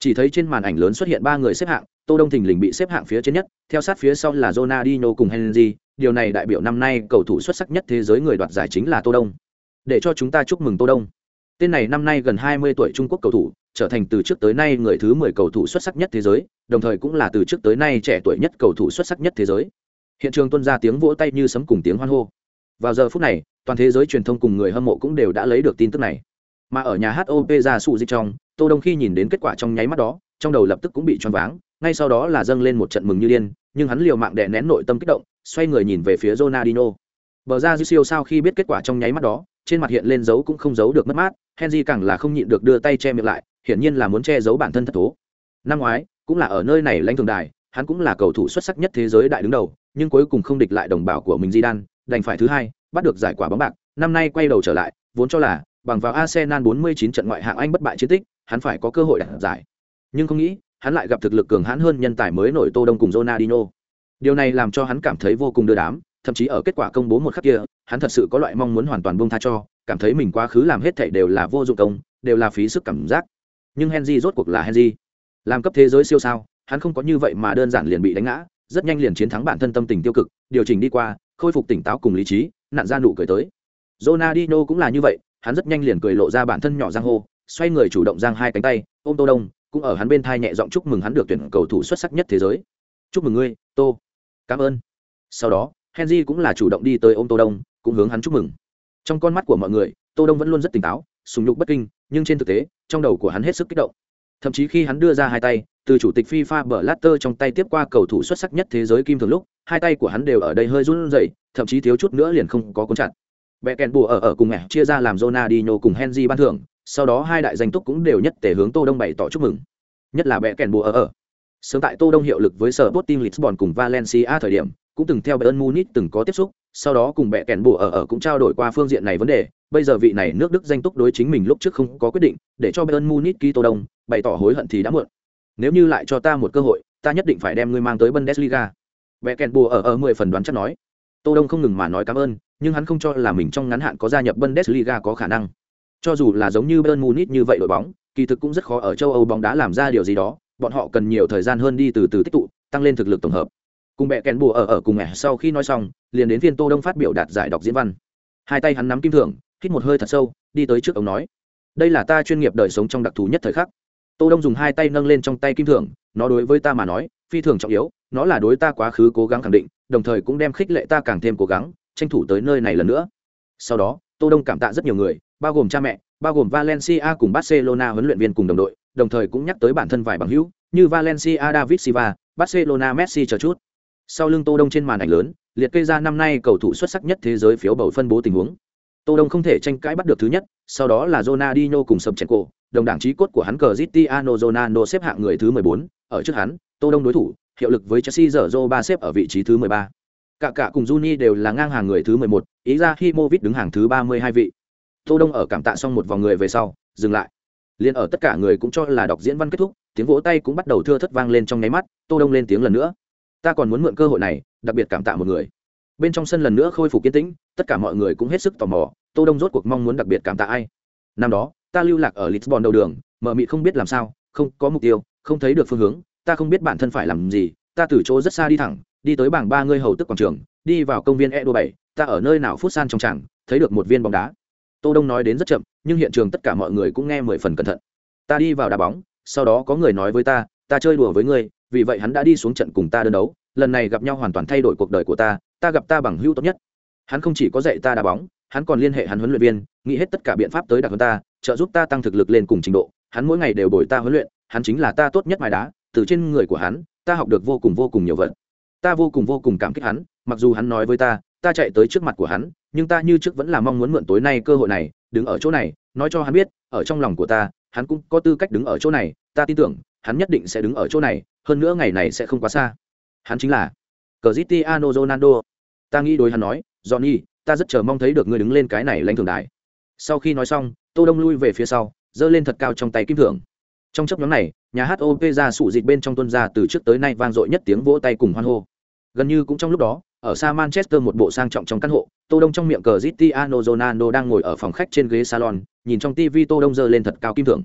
Chỉ thấy trên màn ảnh lớn xuất hiện ba người xếp hạng, tô đông thình lình bị xếp hạng phía trên nhất, theo sát phía sau là Ronaldinho cùng Henry. Điều này đại biểu năm nay cầu thủ xuất sắc nhất thế giới người đoạt giải chính là tô đông. Để cho chúng ta chúc mừng tô đông tên này năm nay gần 20 tuổi trung quốc cầu thủ, trở thành từ trước tới nay người thứ 10 cầu thủ xuất sắc nhất thế giới, đồng thời cũng là từ trước tới nay trẻ tuổi nhất cầu thủ xuất sắc nhất thế giới. Hiện trường tuôn ra tiếng vỗ tay như sấm cùng tiếng hoan hô. Vào giờ phút này, toàn thế giới truyền thông cùng người hâm mộ cũng đều đã lấy được tin tức này. Mà ở nhà hát op ra sụ dịch trong, tô đông khi nhìn đến kết quả trong nháy mắt đó, trong đầu lập tức cũng bị choáng váng, ngay sau đó là dâng lên một trận mừng như điên, nhưng hắn liều mạng đè nén nội tâm kích động, xoay người nhìn về phía Ronaldinho. Bờ ra siêu sao khi biết kết quả trong nháy mắt đó trên mặt hiện lên dấu cũng không giấu được mất mát henry càng là không nhịn được đưa tay che miệng lại hiển nhiên là muốn che giấu bản thân thất thố năm ngoái cũng là ở nơi này lãnh thường đài hắn cũng là cầu thủ xuất sắc nhất thế giới đại đứng đầu nhưng cuối cùng không địch lại đồng bào của mình di đan đành phải thứ hai bắt được giải quả bóng bạc năm nay quay đầu trở lại vốn cho là bằng vào Arsenal 49 trận ngoại hạng Anh bất bại chiến tích, hắn phải có cơ hội đạt giải. Nhưng không nghĩ, hắn lại gặp thực lực cường hãn hơn nhân tài mới nổi Tô Đông cùng Ronaldinho. Điều này làm cho hắn cảm thấy vô cùng đưa đám, thậm chí ở kết quả công bố một khắc kia, hắn thật sự có loại mong muốn hoàn toàn buông tha cho, cảm thấy mình quá khứ làm hết thảy đều là vô dụng công, đều là phí sức cảm giác. Nhưng Henry rốt cuộc là Henry. Làm cấp thế giới siêu sao, hắn không có như vậy mà đơn giản liền bị đánh ngã, rất nhanh liền chiến thắng bản thân tâm tình tiêu cực, điều chỉnh đi qua, khôi phục tỉnh táo cùng lý trí, nạn ra nụ cười tới. Ronaldinho cũng là như vậy, hắn rất nhanh liền cười lộ ra bản thân nhỏ giang hô xoay người chủ động giang hai cánh tay ôm tô đông cũng ở hắn bên thai nhẹ giọng chúc mừng hắn được tuyển cầu thủ xuất sắc nhất thế giới chúc mừng ngươi tô cảm ơn sau đó henry cũng là chủ động đi tới ôm tô đông cũng hướng hắn chúc mừng trong con mắt của mọi người tô đông vẫn luôn rất tỉnh táo sùng nhục bất kinh nhưng trên thực tế trong đầu của hắn hết sức kích động thậm chí khi hắn đưa ra hai tay từ chủ tịch fifa bờ latter trong tay tiếp qua cầu thủ xuất sắc nhất thế giới kim thường lúc hai tay của hắn đều ở đây hơi run rẩy thậm chí thiếu chút nữa liền không có cuốn chặt Bẻ kèn bùa ở ở cùng mẹ chia ra làm Ronaldinho cùng Henry ban thưởng, sau đó hai đại danh túc cũng đều nhất tề hướng Tô Đông bày tỏ chúc mừng. Nhất là bẻ kèn bùa ở ở. Sớm tại Tô Đông hiệu lực với sở Sporting Lisbon cùng Valencia thời điểm, cũng từng theo Bayern Munich từng có tiếp xúc, sau đó cùng bẻ kèn bùa ở ở cũng trao đổi qua phương diện này vấn đề, bây giờ vị này nước Đức danh túc đối chính mình lúc trước không có quyết định, để cho Bayern Munich ký Tô Đông, bày tỏ hối hận thì đã muộn. Nếu như lại cho ta một cơ hội, ta nhất định phải đem ngươi mang tới Bundesliga. Bẻ kèn bùa ở ở 10 phần đoán chắc nói. Tô Đông không ngừng mà nói cảm ơn, nhưng hắn không cho là mình trong ngắn hạn có gia nhập Bundesliga có khả năng. Cho dù là giống như Bayern Munich như vậy đội bóng, kỳ thực cũng rất khó ở châu Âu bóng đá làm ra điều gì đó, bọn họ cần nhiều thời gian hơn đi từ từ tích tụ, tăng lên thực lực tổng hợp. Cùng mẹ kèn bùa ở ở cùng mẹ sau khi nói xong, liền đến phiên Tô Đông phát biểu đạt giải đọc diễn văn. Hai tay hắn nắm kim thưởng, hít một hơi thật sâu, đi tới trước ông nói: "Đây là ta chuyên nghiệp đời sống trong đặc thù nhất thời khắc." Tô Đông dùng hai tay nâng lên trong tay kim thưởng, nó đối với ta mà nói, phi thường trọng yếu, nó là đối ta quá khứ cố gắng khẳng định, đồng thời cũng đem khích lệ ta càng thêm cố gắng, tranh thủ tới nơi này lần nữa sau đó tô đông cảm tạ rất nhiều người bao gồm cha mẹ bao gồm valencia cùng barcelona huấn luyện viên cùng đồng đội đồng thời cũng nhắc tới bản thân vài bằng hữu như valencia david silva barcelona messi chờ chút sau lưng tô đông trên màn ảnh lớn liệt kê ra năm nay cầu thủ xuất sắc nhất thế giới phiếu bầu phân bố tình huống tô đông không thể tranh cãi bắt được thứ nhất sau đó là ronaldinho cùng Sobchenko, đồng đảng trí cốt của hắn Cristiano Ronaldo xếp hạng người thứ 14, ở trước hắn, Tô Đông đối thủ, hiệu lực với Chelsea giờ Zoba xếp ở vị trí thứ 13. Cả cả cùng Juni đều là ngang hàng người thứ 11, ý ra Himovic đứng hàng thứ 32 vị. Tô Đông ở cảm tạ xong một vòng người về sau, dừng lại. Liên ở tất cả người cũng cho là đọc diễn văn kết thúc, tiếng vỗ tay cũng bắt đầu thưa thất vang lên trong nháy mắt, Tô Đông lên tiếng lần nữa. Ta còn muốn mượn cơ hội này, đặc biệt cảm tạ một người. Bên trong sân lần nữa khôi phục kiên tĩnh, tất cả mọi người cũng hết sức tò mò, Tô Đông rốt cuộc mong muốn đặc biệt cảm tạ ai. Năm đó, ta lưu lạc ở Lisbon đầu đường, mở mịt không biết làm sao, không có mục tiêu, không thấy được phương hướng, ta không biết bản thân phải làm gì, ta từ chỗ rất xa đi thẳng, đi tới bảng ba ngươi hầu tức quảng trường đi vào công viên e đô bảy ta ở nơi nào phút san trong tràng thấy được một viên bóng đá tô đông nói đến rất chậm nhưng hiện trường tất cả mọi người cũng nghe mười phần cẩn thận ta đi vào đá bóng sau đó có người nói với ta ta chơi đùa với ngươi vì vậy hắn đã đi xuống trận cùng ta đơn đấu, lần này gặp nhau hoàn toàn thay đổi cuộc đời của ta ta gặp ta bằng hữu tốt nhất. Hắn không chỉ có dạy ta đá bóng, hắn còn liên hệ hắn huấn luyện viên, nghĩ hết tất cả biện pháp tới đặc hơn ta, trợ giúp ta tăng thực lực lên cùng trình độ. Hắn mỗi ngày đều bồi ta huấn luyện, hắn chính là ta tốt nhất mài đá, từ trên người của hắn, ta học được vô cùng vô cùng nhiều vật ta vô cùng vô cùng cảm kích hắn, mặc dù hắn nói với ta ta chạy tới trước mặt của hắn, nhưng ta như trước vẫn là mong muốn mượn tối nay cơ hội này, đứng ở chỗ này, nói cho hắn biết, ở trong lòng của ta, hắn cũng có tư cách đứng ở chỗ này, ta tin tưởng, hắn nhất định sẽ đứng ở chỗ này hơn nữa ngày này sẽ không quá xa. Hắn chính là Cristiano Ronaldo. Ta nghĩ đối hắn nói, Johnny, ta rất chờ mong thấy được ngươi đứng lên cái này lãnh thưởng đài. Sau khi nói xong, tô đông lui về phía sau, giơ lên thật cao trong tay kim thưởng. Trong chấp nhóm này, nhà hát opera sủ dịch bên trong tuân ra từ trước tới nay vang dội nhất tiếng vỗ tay cùng hoan hô. Gần như cũng trong lúc đó, ở xa manchester một bộ sang trọng trong căn hộ, tô đông trong miệng cờ zitiano ronaldo đang ngồi ở phòng khách trên ghế salon, nhìn trong tv tô đông giơ lên thật cao kim thưởng.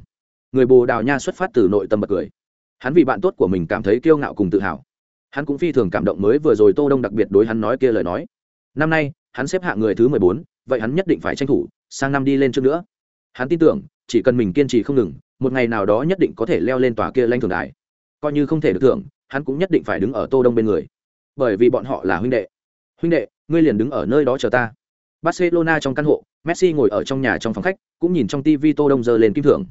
Người bồ đào nha xuất phát từ nội tâm bật cười hắn vì bạn tốt của mình cảm thấy kiêu ngạo cùng tự hào. Hắn cũng phi thường cảm động mới vừa rồi tô đông đặc biệt đối hắn nói kia lời nói. Năm nay hắn xếp hạng người thứ mười bốn, vậy hắn nhất định phải tranh thủ sang năm đi lên trước nữa. Hắn tin tưởng chỉ cần mình kiên trì không ngừng một ngày nào đó nhất định có thể leo lên tòa kia lanh thường đài. Coi như không thể được thưởng hắn cũng nhất định phải đứng ở tô đông bên người. Bởi vì bọn họ là huynh đệ. Huynh đệ ngươi liền đứng ở nơi đó chờ ta. Barcelona trong căn hộ messi ngồi ở trong nhà trong phòng khách cũng nhìn trong tv tô đông giơ lên kim thưởng.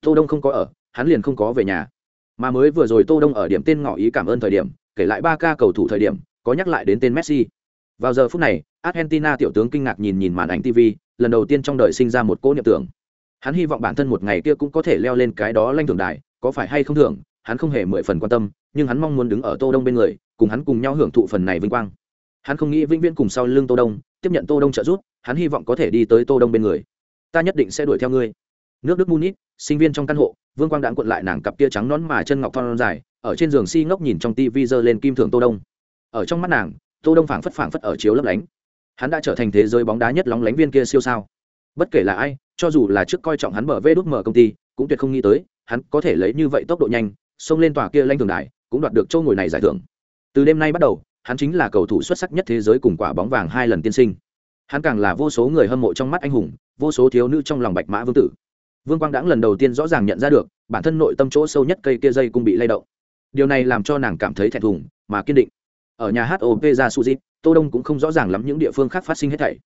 Tô đông không có ở hắn liền không có về nhà mà mới vừa rồi tô đông ở điểm tên ngỏ ý cảm ơn thời điểm, kể lại ba ca cầu thủ thời điểm, có nhắc lại đến tên messi. Vào giờ phút này, argentina tiểu tướng kinh ngạc nhìn nhìn màn ảnh tv lần đầu tiên trong đời sinh ra một cỗ niệm tưởng. Hắn hy vọng bản thân một ngày kia cũng có thể leo lên cái đó lanh thưởng đài, có phải hay không thưởng, hắn không hề mười phần quan tâm, nhưng hắn mong muốn đứng ở tô đông bên người, cùng hắn cùng nhau hưởng thụ phần này vinh quang. Hắn không nghĩ vĩnh viễn cùng sau lưng tô đông, tiếp nhận tô đông trợ giúp, hắn hy vọng có thể đi tới tô đông bên người. Ta nhất định sẽ đuổi theo ngươi nước đức munich, sinh viên trong căn hộ, vương quang đạn cuộn lại nàng cặp kia trắng nón mà chân ngọc thon dài, ở trên giường si ngốc nhìn trong tivi giơ lên kim thưởng tô đông. Ở trong mắt nàng, tô đông phảng phất phảng phất ở chiếu lấp lánh. Hắn đã trở thành thế giới bóng đá nhất lóng lánh viên kia siêu sao. Bất kể là ai, cho dù là trước coi trọng hắn mở vê đút mở công ty, cũng tuyệt không nghĩ tới, hắn có thể lấy như vậy tốc độ nhanh, xông lên tòa kia lanh thường đài, cũng đoạt được châu ngồi này giải thưởng. Từ đêm nay bắt đầu, hắn chính là cầu thủ xuất sắc nhất thế giới cùng quả bóng vàng hai lần tiên sinh. Hắn càng là vô số người hâm mộ trong mắt anh hùng, vô số thiếu nữ trong lòng bạch mã vương tử vương quang đãng lần đầu tiên rõ ràng nhận ra được, bản thân nội tâm chỗ sâu nhất cây kia dây cũng bị lay động. Điều này làm cho nàng cảm thấy thẹn thùng, mà kiên định. Ở nhà hát op ra suzy tô đông cũng không rõ ràng lắm những địa phương khác phát sinh hết thảy.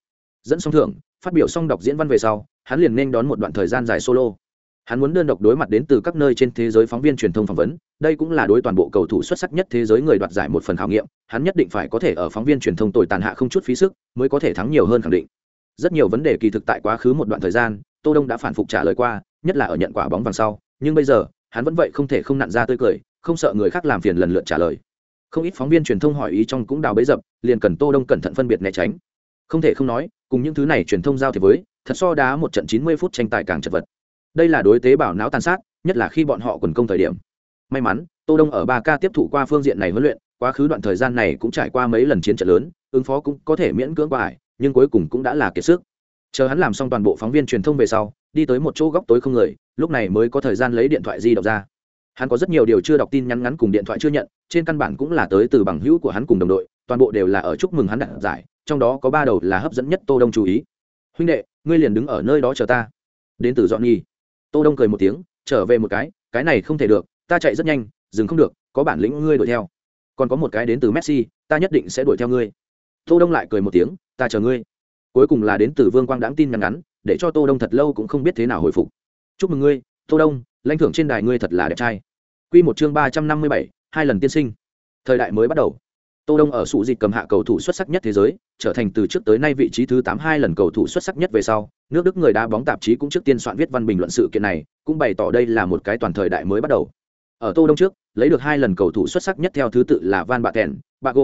Dẫn xong thưởng, phát biểu xong đọc diễn văn về sau, hắn liền nên đón một đoạn thời gian dài solo. Hắn muốn đơn độc đối mặt đến từ các nơi trên thế giới phóng viên truyền thông phỏng vấn, đây cũng là đối toàn bộ cầu thủ xuất sắc nhất thế giới người đoạt giải một phần khảo nghiệm, hắn nhất định phải có thể ở phóng viên truyền thông tồi tàn hạ không chút phí sức, mới có thể thắng nhiều hơn khẳng định. Rất nhiều vấn đề kỳ thực tại quá khứ một đoạn thời gian tô đông đã phản phục trả lời qua, nhất là ở nhận quả bóng vàng sau, nhưng bây giờ, hắn vẫn vậy không thể không nặn ra tươi cười, không sợ người khác làm phiền lần lượt trả lời. Không ít phóng viên truyền thông hỏi ý trong cũng đào bấy dập, liền cần tô đông cẩn thận phân biệt né tránh. Không thể không nói, cùng những thứ này truyền thông giao thì với, thật so đá một trận 90 phút tranh tài càng chật vật. Đây là đối tế bào não tàn sát, nhất là khi bọn họ quần công thời điểm. May mắn, tô đông ở ba k tiếp thụ qua phương diện này huấn luyện, quá khứ đoạn thời gian này cũng trải qua mấy lần chiến trận lớn, ứng phó cũng có thể miễn cưỡng qua ải, nhưng cuối cùng cũng đã là kiệt sức chờ hắn làm xong toàn bộ phóng viên truyền thông về sau, đi tới một chỗ góc tối không người, lúc này mới có thời gian lấy điện thoại di động ra. Hắn có rất nhiều điều chưa đọc tin nhắn ngắn cùng điện thoại chưa nhận, trên căn bản cũng là tới từ bằng hữu của hắn cùng đồng đội, toàn bộ đều là ở chúc mừng hắn đạt giải, trong đó có ba đầu là hấp dẫn nhất tô đông chú ý. Huynh đệ, ngươi liền đứng ở nơi đó chờ ta. Đến từ dọn nghi. tô đông cười một tiếng, trở về một cái cái này không thể được, ta chạy rất nhanh, dừng không được, có bản lĩnh ngươi đuổi theo. Còn có một cái đến từ messi, ta nhất định sẽ đuổi theo ngươi. Tô đông lại cười một tiếng, ta chờ ngươi cuối cùng là đến từ vương quang đáng tin nhắn ngắn để cho tô đông thật lâu cũng không biết thế nào hồi phục. Chúc mừng ngươi tô đông lãnh thưởng trên đài ngươi thật là đẹp trai. Quy một chương ba trăm năm mươi bảy, hai lần tiên sinh. Thời đại mới bắt đầu. Tô đông ở sụ dịch cầm hạ cầu thủ xuất sắc nhất thế giới trở thành từ trước tới nay vị trí thứ tám hai lần cầu thủ xuất sắc nhất về sau nước đức người đá bóng tạp chí cũng trước tiên soạn viết văn bình luận sự kiện này cũng bày tỏ đây là một cái toàn thời đại mới bắt đầu. Ở tô đông trước lấy được hai lần cầu thủ xuất sắc nhất theo thứ tự là van baten bago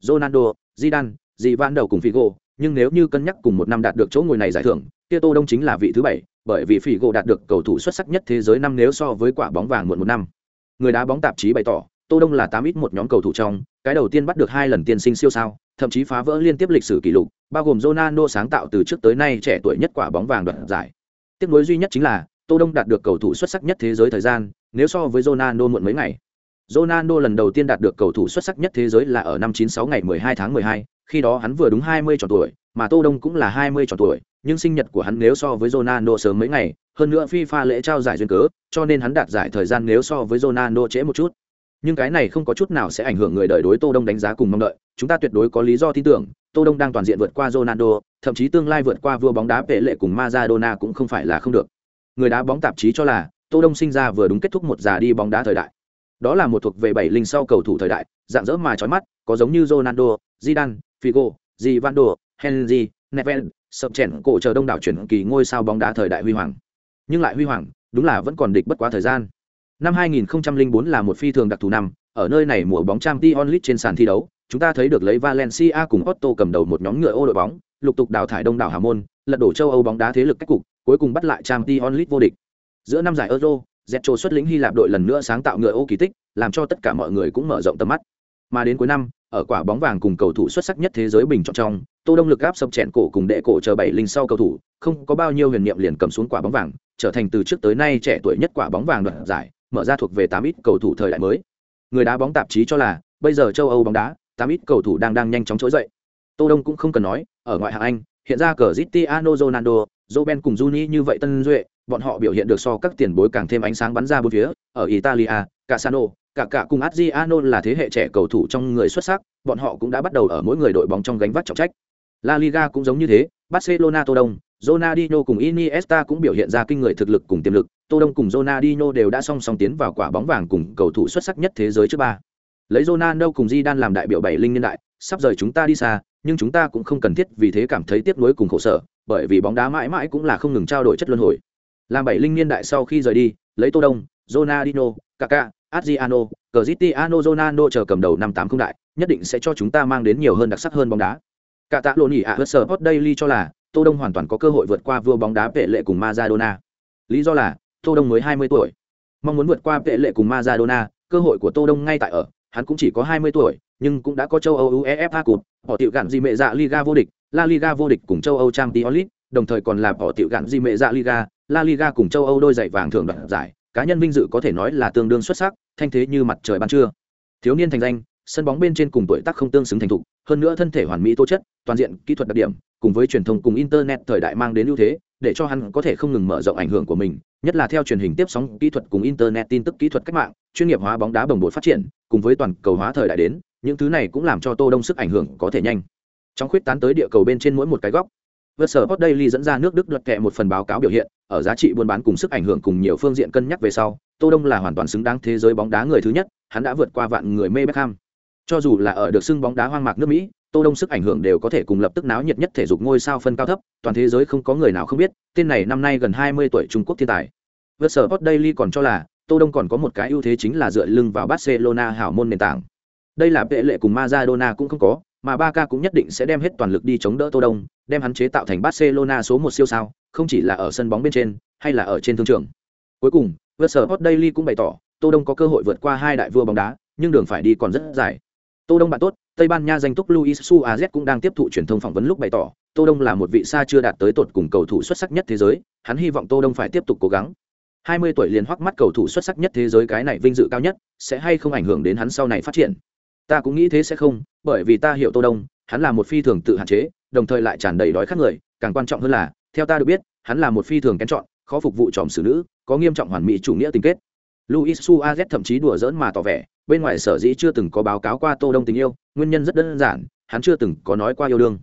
ronaldo zidane dì van đầu cùng figo nhưng nếu như cân nhắc cùng một năm đạt được chỗ ngồi này giải thưởng, kia tô đông chính là vị thứ bảy, bởi vì figo đạt được cầu thủ xuất sắc nhất thế giới năm nếu so với quả bóng vàng muộn một năm. Người đá bóng tạp chí bày tỏ, tô đông là tám ít một nhóm cầu thủ trong, cái đầu tiên bắt được hai lần tiên sinh siêu sao, thậm chí phá vỡ liên tiếp lịch sử kỷ lục, bao gồm Ronaldo sáng tạo từ trước tới nay trẻ tuổi nhất quả bóng vàng đoạt giải. Tiếp nối duy nhất chính là, tô đông đạt được cầu thủ xuất sắc nhất thế giới thời gian, nếu so với Ronaldo muộn mấy ngày. Ronaldo lần đầu tiên đạt được cầu thủ xuất sắc nhất thế giới là ở năm 96 ngày 12 tháng 12, khi đó hắn vừa đúng 20 tròn tuổi, mà Tô Đông cũng là 20 tròn tuổi, nhưng sinh nhật của hắn nếu so với Ronaldo sớm mấy ngày, hơn nữa FIFA lễ trao giải duyên cớ, cho nên hắn đạt giải thời gian nếu so với Ronaldo trễ một chút nhưng cái này không có chút nào sẽ ảnh hưởng người đời đối tô đông đánh giá cùng mong đợi chúng ta tuyệt đối có lý do tin tưởng tô đông đang toàn diện vượt qua ronaldo thậm chí tương lai vượt qua vua bóng đá vệ lệ cùng Maradona cũng không phải là không được. Người đá bóng tạp chí cho là Tô Đông sinh ra vừa đúng kết thúc một già đi bóng đá thời đại. Đó là một thuộc về bảy linh sau cầu thủ thời đại, dạng dỡ mà chói mắt, có giống như Ronaldo, Zidane, Figo, Rivaldo, Henry, Neven, sập chèn cổ chờ đông đảo chuyển kỳ ngôi sao bóng đá thời đại huy hoàng. Nhưng lại huy hoàng, đúng là vẫn còn địch bất quá thời gian. Năm 2004 là một phi thường đặc thù năm, ở nơi này mùa bóng Champions League trên sàn thi đấu, chúng ta thấy được lấy Valencia cùng Otto cầm đầu một nhóm ngựa ô đội bóng, lục tục đào thải đông đảo Hà môn, lật đổ châu Âu bóng đá thế lực cách cục, cuối cùng bắt lại Champions League vô địch. Giữa năm giải Euro, Zetro xuất lĩnh Hy Lạp đội lần nữa sáng tạo ngựa ô kỳ tích, làm cho tất cả mọi người cũng mở rộng tầm mắt. Mà đến cuối năm, ở quả bóng vàng cùng cầu thủ xuất sắc nhất thế giới bình chọn trong, Tô Đông lực áp sập chèn cổ cùng đệ cổ chờ bảy linh sau cầu thủ, không có bao nhiêu huyền niệm liền cầm xuống quả bóng vàng, trở thành từ trước tới nay trẻ tuổi nhất quả bóng vàng đoạt giải, mở ra thuộc về tám ít cầu thủ thời đại mới. Người đá bóng tạp chí cho là, bây giờ châu Âu bóng đá, tám ít cầu thủ đang đang nhanh chóng trỗi dậy. Tô Đông cũng không cần nói, ở ngoại hạng Anh, hiện ra cờ Cristiano Ronaldo, Robben cùng Juni như vậy tân duệ, bọn họ biểu hiện được so các tiền bối càng thêm ánh sáng bắn ra bốn phía, ở Italia, Casano, cả cả cùng Adriano là thế hệ trẻ cầu thủ trong người xuất sắc, bọn họ cũng đã bắt đầu ở mỗi người đội bóng trong gánh vác trọng trách. La Liga cũng giống như thế, Barcelona Tô Đông, Ronaldinho cùng Iniesta cũng biểu hiện ra kinh người thực lực cùng tiềm lực, Tô Đông cùng Ronaldinho đều đã song song tiến vào quả bóng vàng cùng cầu thủ xuất sắc nhất thế giới trước ba. Lấy Ronaldo cùng Zidane làm đại biểu bảy linh niên đại, sắp rời chúng ta đi xa, nhưng chúng ta cũng không cần thiết vì thế cảm thấy tiếc nuối cùng khổ sở, bởi vì bóng đá mãi mãi cũng là không ngừng trao đổi chất luân hồi. Làm bảy linh niên đại sau khi rời đi, lấy Tô Đông, Ronaldinho, Kaká, Adriano, Cristiano Ronaldo chờ cầm đầu năm tám không đại, nhất định sẽ cho chúng ta mang đến nhiều hơn đặc sắc hơn bóng đá. Cả tạ lộn nhỉ ạ à, Sport Daily cho là Tô Đông hoàn toàn có cơ hội vượt qua vua bóng đá vệ lệ cùng Maradona. Lý do là Tô Đông mới 20 tuổi. Mong muốn vượt qua vệ lệ cùng Maradona, cơ hội của Tô Đông ngay tại ở, hắn cũng chỉ có 20 tuổi, nhưng cũng đã có châu Âu UEFA Cup, họ tiểu gạn gì mẹ dạ Liga vô địch, La Liga vô địch cùng châu Âu Champions League, đồng thời còn là họ tiểu gạn gì mẹ dạ Liga, La Liga cùng châu Âu đôi giày vàng thường đoạt giải, cá nhân vinh dự có thể nói là tương đương xuất sắc, thanh thế như mặt trời ban trưa. Thiếu niên thành danh, sân bóng bên trên cùng tuổi tác không tương xứng thành thục, hơn nữa thân thể hoàn mỹ tố chất, toàn diện kỹ thuật đặc điểm, cùng với truyền thông cùng internet thời đại mang đến ưu thế, để cho hắn có thể không ngừng mở rộng ảnh hưởng của mình, nhất là theo truyền hình tiếp sóng kỹ thuật cùng internet tin tức kỹ thuật cách mạng, chuyên nghiệp hóa bóng đá bồng bột phát triển, cùng với toàn cầu hóa thời đại đến, những thứ này cũng làm cho Tô Đông sức ảnh hưởng có thể nhanh. Trong khuyết tán tới địa cầu bên trên mỗi một cái góc. Vượt sở Post Daily dẫn ra nước Đức luật kệ một phần báo cáo biểu hiện, ở giá trị buôn bán cùng sức ảnh hưởng cùng nhiều phương diện cân nhắc về sau, Tô Đông là hoàn toàn xứng đáng thế giới bóng đá người thứ nhất, hắn đã vượt qua vạn người mê Beckham. Cho dù là ở được xưng bóng đá hoang mạc nước Mỹ, Tô Đông sức ảnh hưởng đều có thể cùng lập tức náo nhiệt nhất thể dục ngôi sao phân cao thấp, toàn thế giới không có người nào không biết, tên này năm nay gần 20 tuổi Trung Quốc thiên tài. Vượt sở Post Daily còn cho là, Tô Đông còn có một cái ưu thế chính là dựa lưng vào Barcelona hảo môn nền tảng. Đây là vệ lệ cùng Maradona cũng không có, mà Barca cũng nhất định sẽ đem hết toàn lực đi chống đỡ Tô Đông, đem hắn chế tạo thành Barcelona số một siêu sao, không chỉ là ở sân bóng bên trên, hay là ở trên thương trường. Cuối cùng, Verser Sport Daily cũng bày tỏ, Tô Đông có cơ hội vượt qua hai đại vua bóng đá, nhưng đường phải đi còn rất dài. Tô Đông bạn tốt, Tây Ban Nha danh túc Luis Suarez cũng đang tiếp thụ truyền thông phỏng vấn lúc bày tỏ, Tô Đông là một vị xa chưa đạt tới tột cùng cầu thủ xuất sắc nhất thế giới, hắn hy vọng Tô Đông phải tiếp tục cố gắng. 20 tuổi liền hoắc mắt cầu thủ xuất sắc nhất thế giới cái này vinh dự cao nhất, sẽ hay không ảnh hưởng đến hắn sau này phát triển. Ta cũng nghĩ thế sẽ không, bởi vì ta hiểu Tô Đông, hắn là một phi thường tự hạn chế, đồng thời lại tràn đầy đói khát người, càng quan trọng hơn là, theo ta được biết, hắn là một phi thường kén chọn, khó phục vụ tròm xử nữ, có nghiêm trọng hoàn mỹ chủ nghĩa tình kết. Luis Suarez thậm chí đùa giỡn mà tỏ vẻ, bên ngoài sở dĩ chưa từng có báo cáo qua Tô Đông tình yêu, nguyên nhân rất đơn giản, hắn chưa từng có nói qua yêu đương.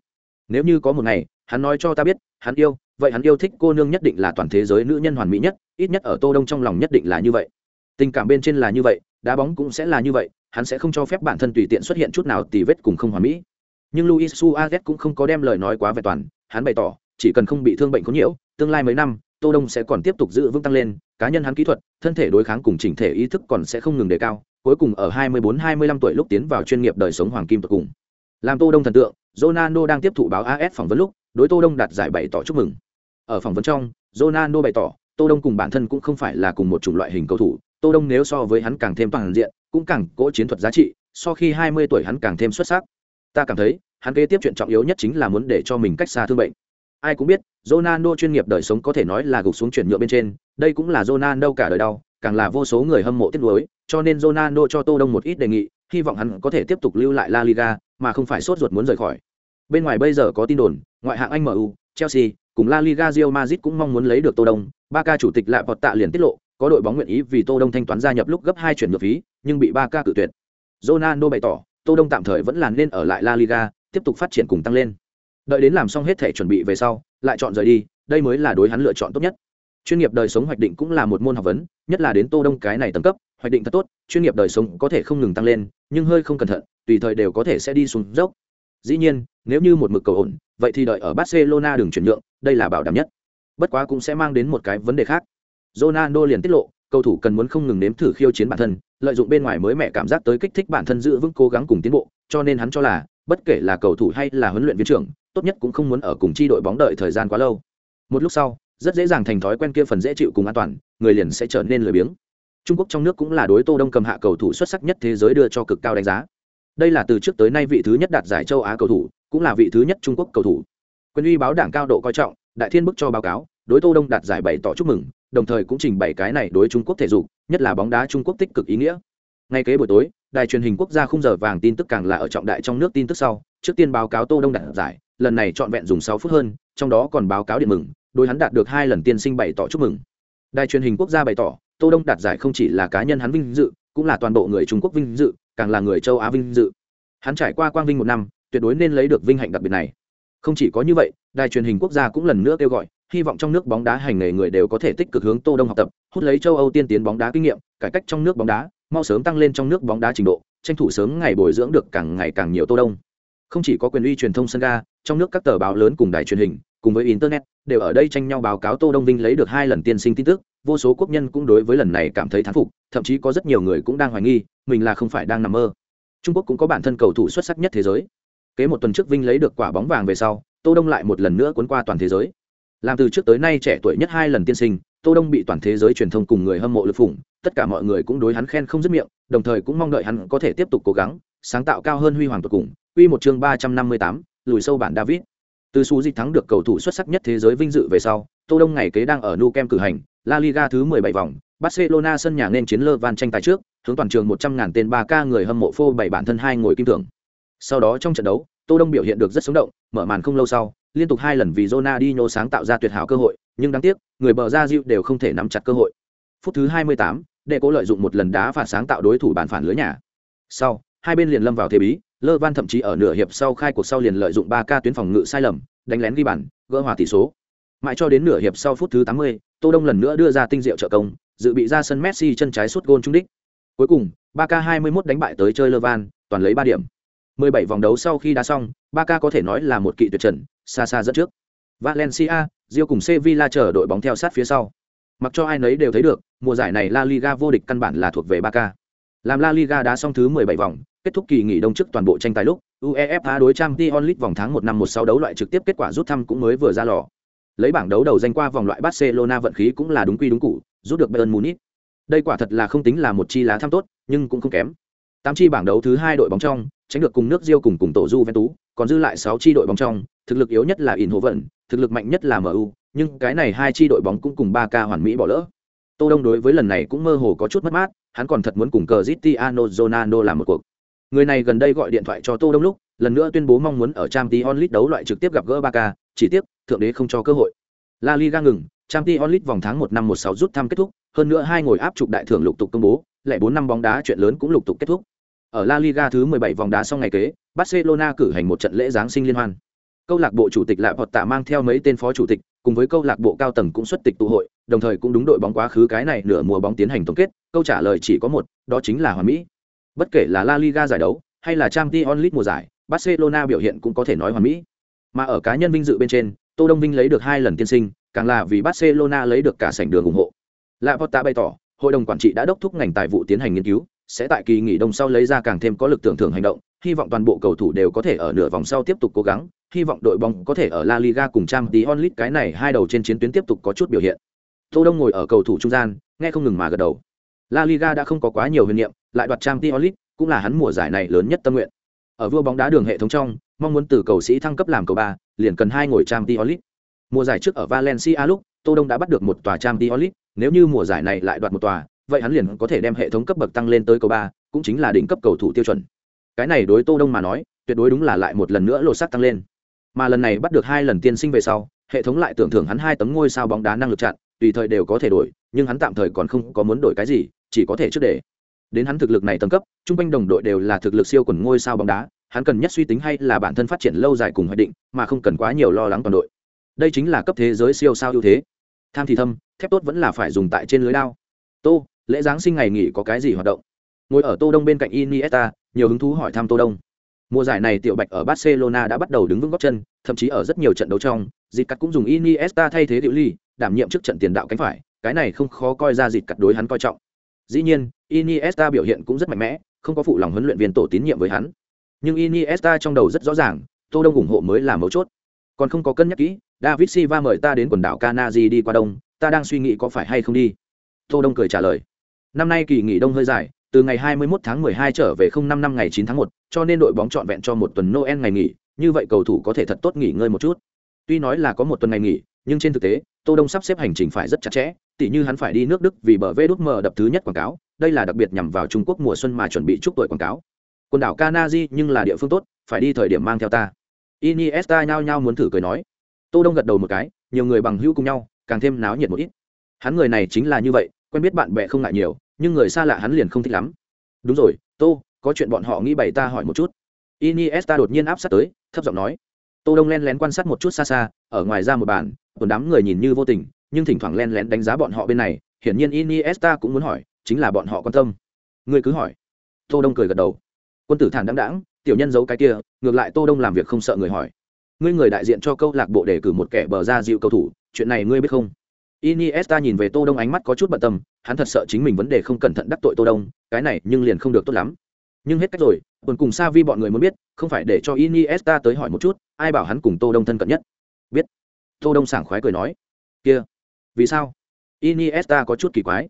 Nếu như có một ngày, hắn nói cho ta biết, hắn yêu, vậy hắn yêu thích cô nương nhất định là toàn thế giới nữ nhân hoàn mỹ nhất, ít nhất ở Tô Đông trong lòng nhất định là như vậy. Tình cảm bên trên là như vậy, đá bóng cũng sẽ là như vậy, hắn sẽ không cho phép bản thân tùy tiện xuất hiện chút nào tì vết cùng không hoàn mỹ. Nhưng Luis Suarez cũng không có đem lời nói quá vẹn toàn, hắn bày tỏ, chỉ cần không bị thương bệnh có nhiễu, tương lai mấy năm, Tô Đông sẽ còn tiếp tục giữ vững tăng lên, cá nhân hắn kỹ thuật, thân thể đối kháng cùng chỉnh thể ý thức còn sẽ không ngừng đề cao, cuối cùng ở 24-25 tuổi lúc tiến vào chuyên nghiệp đời sống hoàng kim tuyệt cùng. Làm Tô Đông thần tượng, Ronaldo đang tiếp thụ báo AS phỏng vấn lúc, đối Tô Đông đạt giải bày tỏ chúc mừng. Ở phỏng vấn trong, Ronaldo bày tỏ, Tô Đông cùng bản thân cũng không phải là cùng một chủng loại hình cầu thủ, Tô Đông nếu so với hắn càng thêm toàn diện, cũng càng cố chiến thuật giá trị, so khi 20 tuổi hắn càng thêm xuất sắc. Ta cảm thấy, hắn kế tiếp chuyện trọng yếu nhất chính là muốn để cho mình cách xa thương bệnh. Ai cũng biết, Ronaldo chuyên nghiệp đời sống có thể nói là gục xuống chuyển nhựa bên trên, đây cũng là Ronaldo cả đời đau, càng là vô số người hâm mộ tiếc nuối, cho nên Ronaldo cho Tô Đông một ít đề nghị, hy vọng hắn có thể tiếp tục lưu lại La Liga, mà không phải sốt ruột muốn rời khỏi. Bên ngoài bây giờ có tin đồn, ngoại hạng Anh MU, Chelsea, cùng La Liga Real Madrid cũng mong muốn lấy được Tô Đông, Barca chủ tịch lại vọt tạ liền tiết lộ, có đội bóng nguyện ý vì Tô Đông thanh toán gia nhập lúc gấp hai chuyển nhượng phí, nhưng bị Barca cự tuyệt. Ronaldo bày tỏ, Tô Đông tạm thời vẫn là nên ở lại La Liga, tiếp tục phát triển cùng tăng lên. đợi đến làm xong hết thể chuẩn bị về sau lại chọn rời đi đây mới là đối hắn lựa chọn tốt nhất chuyên nghiệp đời sống hoạch định cũng là một môn học vấn nhất là đến tô đông cái này tầng cấp hoạch định thật tốt chuyên nghiệp đời sống có thể không ngừng tăng lên nhưng hơi không cẩn thận tùy thời đều có thể sẽ đi xuống dốc dĩ nhiên nếu như một mực cầu ổn vậy thì đợi ở barcelona đừng chuyển nhượng đây là bảo đảm nhất bất quá cũng sẽ mang đến một cái vấn đề khác ronaldo liền tiết lộ, cầu thủ cần muốn không ngừng nếm thử khiêu chiến bản thân, lợi dụng bên ngoài mới mẹ cảm giác tới kích thích bản thân giữ vững cố gắng cùng tiến bộ, cho nên hắn cho là, bất kể là cầu thủ hay là huấn luyện viên trưởng, tốt nhất cũng không muốn ở cùng chi đội bóng đợi thời gian quá lâu. Một lúc sau, rất dễ dàng thành thói quen kia phần dễ chịu cùng an toàn, người liền sẽ trở nên lười biếng. Trung quốc trong nước cũng là đối tô đông cầm hạ cầu thủ xuất sắc nhất thế giới đưa cho cực cao đánh giá. Đây là từ trước tới nay vị thứ nhất đạt giải châu á cầu thủ, cũng là vị thứ nhất trung quốc cầu thủ. Quyền uy báo đảng cao độ coi trọng, đại thiên bức cho báo cáo đối tô đông đạt giải bày tỏ chúc mừng, đồng thời cũng trình bày cái này đối trung quốc thể dục, nhất là bóng đá trung quốc tích cực ý nghĩa. Ngay kế buổi tối, đài truyền hình quốc gia khung giờ vàng tin tức càng là ở trọng đại trong nước tin tức sau, trước tiên báo cáo tô đông đạt giải, lần này trọn vẹn dùng sáu phút hơn, trong đó còn báo cáo điện mừng, đối hắn đạt được hai lần tiên sinh bày tỏ chúc mừng. Đài truyền hình quốc gia bày tỏ, tô đông đạt giải không chỉ là cá nhân hắn vinh dự, cũng là toàn bộ người trung quốc vinh dự, càng là người châu á vinh dự. Hắn trải qua quang vinh một năm, tuyệt đối nên lấy được vinh hạnh đặc biệt này. Không chỉ có như vậy, đài truyền hình quốc gia cũng lần nữa kêu gọi hy vọng trong nước bóng đá hành nghề người đều có thể tích cực hướng tô đông học tập, hút lấy châu âu tiên tiến bóng đá kinh nghiệm, cải cách trong nước bóng đá, mau sớm tăng lên trong nước bóng đá trình độ, tranh thủ sớm ngày bồi dưỡng được càng ngày càng nhiều tô đông. Không chỉ có quyền uy truyền thông sân ga, trong nước các tờ báo lớn cùng đài truyền hình, cùng với internet, đều ở đây tranh nhau báo cáo tô đông vinh lấy được hai lần tiên sinh tin tức, vô số quốc nhân cũng đối với lần này cảm thấy thán phục, thậm chí có rất nhiều người cũng đang hoài nghi, mình là không phải đang nằm mơ. Trung quốc cũng có bản thân cầu thủ xuất sắc nhất thế giới. Kế một tuần trước vinh lấy được quả bóng vàng về sau, tô đông lại một lần nữa cuốn qua toàn thế giới làm từ trước tới nay trẻ tuổi nhất hai lần tiên sinh tô đông bị toàn thế giới truyền thông cùng người hâm mộ lực phủng tất cả mọi người cũng đối hắn khen không dứt miệng đồng thời cũng mong đợi hắn có thể tiếp tục cố gắng sáng tạo cao hơn huy hoàng tột cùng Quy một chương ba trăm năm mươi tám lùi sâu bản David. Từ su di thắng được cầu thủ xuất sắc nhất thế giới vinh dự về sau, Tô Đông ngày kế đang ở Nou Camp cử hành, La Liga thứ 17 vòng, Barcelona sân nhà nên chiến lơ van tranh tài trước, hướng toàn trường 100.000 tên 3K người hâm mộ phô bày bản thân hai ngồi kim thưởng. Sau đó trong trận đấu, Tô Đông biểu hiện được rất sống động, mở màn không lâu sau, liên tục hai lần vì Ronaldinho sáng tạo ra tuyệt hảo cơ hội, nhưng đáng tiếc, người bờ ra Diu đều không thể nắm chặt cơ hội. Phút thứ 28, để cố lợi dụng một lần đá phạt sáng tạo đối thủ bàn phản lưới nhà. Sau, hai bên liền lâm vào thế bí, Lơ Van thậm chí ở nửa hiệp sau khai cuộc sau liền lợi dụng 3K tuyến phòng ngự sai lầm, đánh lén ghi bàn, gỡ hòa tỷ số. Mãi cho đến nửa hiệp sau phút thứ 80, Tô Đông lần nữa đưa ra tinh diệu trợ công, dự bị ra sân Messi chân trái sút gôn trúng đích. Cuối cùng, 3K21 đánh bại tới chơi Lơ Van, toàn lấy 3 điểm. 17 vòng đấu sau khi đá xong, Barca có thể nói là một kỵ tuyệt trần, xa xa dẫn trước. Valencia, Real cùng Sevilla chờ đội bóng theo sát phía sau. Mặc cho ai nấy đều thấy được, mùa giải này La Liga vô địch căn bản là thuộc về Barca. Làm La Liga đá xong thứ 17 vòng, kết thúc kỳ nghỉ đông trước toàn bộ tranh tài lúc, UEFA đối Champions League vòng tháng 1 năm 16 đấu loại trực tiếp kết quả rút thăm cũng mới vừa ra lò. Lấy bảng đấu đầu danh qua vòng loại Barcelona vận khí cũng là đúng quy đúng cũ, rút được Bayern Munich. Đây quả thật là không tính là một chi lá thăm tốt, nhưng cũng không kém. Tám chi bảng đấu thứ hai đội bóng trong, tránh được cùng nước Rio cùng cùng tổ du tú, còn dư lại 6 chi đội bóng trong, thực lực yếu nhất là Eindhoven, thực lực mạnh nhất là MU, nhưng cái này hai chi đội bóng cũng cùng 3K hoàn mỹ bỏ lỡ. Tô Đông đối với lần này cũng mơ hồ có chút mất mát, hắn còn thật muốn cùng Cristiano Ronaldo làm một cuộc. Người này gần đây gọi điện thoại cho Tô Đông lúc, lần nữa tuyên bố mong muốn ở Champions League đấu loại trực tiếp gặp gỡ Barca, chỉ tiếc, thượng đế không cho cơ hội. La Liga ngừng, Champions League vòng tháng 1 năm 16 rút thăm kết thúc, hơn nữa hai ngồi áp trục đại thưởng lục tục công bố, lại 4 năm bóng đá chuyện lớn cũng lục tục kết thúc. Ở La Liga thứ 17 vòng đá sau ngày kế, Barcelona cử hành một trận lễ giáng sinh liên hoan. Câu lạc bộ chủ tịch Lạp Hoạt Tạ mang theo mấy tên phó chủ tịch, cùng với câu lạc bộ cao tầng cũng xuất tịch tụ hội, đồng thời cũng đúng đội bóng quá khứ cái này nửa mùa bóng tiến hành tổng kết, câu trả lời chỉ có một, đó chính là hoàn mỹ. Bất kể là La Liga giải đấu hay là Champions League mùa giải, Barcelona biểu hiện cũng có thể nói hoàn mỹ. Mà ở cá nhân vinh dự bên trên, Tô Đông Vinh lấy được hai lần tiên sinh, càng là vì Barcelona lấy được cả sảnh đường ủng hộ. Lạp Hoạt bày tỏ, hội đồng quản trị đã đốc thúc ngành tài vụ tiến hành nghiên cứu, sẽ tại kỳ nghỉ đông sau lấy ra càng thêm có lực tưởng thưởng hành động, hy vọng toàn bộ cầu thủ đều có thể ở nửa vòng sau tiếp tục cố gắng, hy vọng đội bóng có thể ở La Liga cùng Champions League cái này hai đầu trên chiến tuyến tiếp tục có chút biểu hiện. Tô Đông ngồi ở cầu thủ trung gian, nghe không ngừng mà gật đầu. La Liga đã không có quá nhiều huyền niệm, lại đoạt Champions League cũng là hắn mùa giải này lớn nhất tâm nguyện. Ở vua bóng đá đường hệ thống trong, mong muốn từ cầu sĩ thăng cấp làm cầu ba, liền cần hai ngồi Champions League. Mùa giải trước ở Valencia lúc, Tô Đông đã bắt được một tòa Champions League, nếu như mùa giải này lại đoạt một tòa, vậy hắn liền có thể đem hệ thống cấp bậc tăng lên tới cầu ba, cũng chính là đỉnh cấp cầu thủ tiêu chuẩn. Cái này đối tô đông mà nói, tuyệt đối đúng là lại một lần nữa lột xác tăng lên. Mà lần này bắt được hai lần tiên sinh về sau, hệ thống lại tưởng thưởng hắn hai tấm ngôi sao bóng đá năng lực chặn, tùy thời đều có thể đổi, nhưng hắn tạm thời còn không có muốn đổi cái gì, chỉ có thể trước để. Đến hắn thực lực này tầng cấp, trung quanh đồng đội đều là thực lực siêu quần ngôi sao bóng đá, hắn cần nhất suy tính hay là bản thân phát triển lâu dài cùng hoạch định, mà không cần quá nhiều lo lắng toàn đội. Đây chính là cấp thế giới siêu sao ưu thế. Tham thì thâm, thép tốt vẫn là phải dùng tại trên lưới lao tô lễ giáng sinh ngày nghỉ có cái gì hoạt động? Ngồi ở tô đông bên cạnh iniesta, nhiều hứng thú hỏi thăm tô đông. Mùa giải này tiểu bạch ở barcelona đã bắt đầu đứng vững góc chân, thậm chí ở rất nhiều trận đấu trong dịp cắt cũng dùng iniesta thay thế điệu ly đảm nhiệm trước trận tiền đạo cánh phải, cái này không khó coi ra dịp cắt đối hắn coi trọng. Dĩ nhiên, iniesta biểu hiện cũng rất mạnh mẽ, không có phụ lòng huấn luyện viên tổ tín nhiệm với hắn. Nhưng iniesta trong đầu rất rõ ràng, tô đông ủng hộ mới là mấu chốt. Còn không có cân nhắc kỹ, david silva mời ta đến quần đảo canary đi qua đông, ta đang suy nghĩ có phải hay không đi. Tô đông cười trả lời năm nay kỳ nghỉ đông hơi dài từ ngày 21 tháng 12 trở về 05 năm ngày 9 tháng 1, cho nên đội bóng chọn vẹn cho một tuần Noel ngày nghỉ, như vậy cầu thủ có thể thật tốt nghỉ ngơi một chút. Tuy nói là có một tuần ngày nghỉ, nhưng trên thực tế, Tô Đông sắp xếp hành trình phải rất chặt chẽ, tỉ như hắn phải đi nước Đức vì bờ vê đút mờ đập thứ nhất quảng cáo, đây là đặc biệt nhằm vào Trung Quốc mùa xuân mà chuẩn bị chúc tuổi quảng cáo. Quần đảo Canary nhưng là địa phương tốt, phải đi thời điểm mang theo ta. Iniesta nhao nhao muốn thử cười nói. Tô Đông gật đầu một cái, nhiều người bằng hữu cùng nhau, càng thêm náo nhiệt một ít. Hắn người này chính là như vậy, quen biết bạn bè không ngại nhiều, nhưng người xa lạ hắn liền không thích lắm. Đúng rồi tô có chuyện bọn họ nghĩ bày ta hỏi một chút. Iniesta đột nhiên áp sát tới thấp giọng nói. Tô đông len lén quan sát một chút xa xa ở ngoài ra một bàn một đám người nhìn như vô tình nhưng thỉnh thoảng len lén đánh giá bọn họ bên này hiển nhiên iniesta cũng muốn hỏi chính là bọn họ quan tâm. Người cứ hỏi. Tô đông cười gật đầu. Quân tử thản đáng đáng tiểu nhân giấu cái kia ngược lại tô đông làm việc không sợ người hỏi. Ngươi người đại diện cho câu lạc bộ để cử một kẻ bờ ra dịu cầu thủ chuyện này ngươi biết không? Iniesta nhìn về tô đông ánh mắt có chút bận tâm, hắn thật sợ chính mình vấn đề không cẩn thận đắc tội tô đông, cái này nhưng liền không được tốt lắm. Nhưng hết cách rồi cuối cùng sa vi bọn người muốn biết, không phải để cho iniesta tới hỏi một chút, ai bảo hắn cùng tô đông thân cận nhất. Biết. Tô đông sảng khoái cười nói. Kia. Vì sao? Iniesta có chút kỳ quái.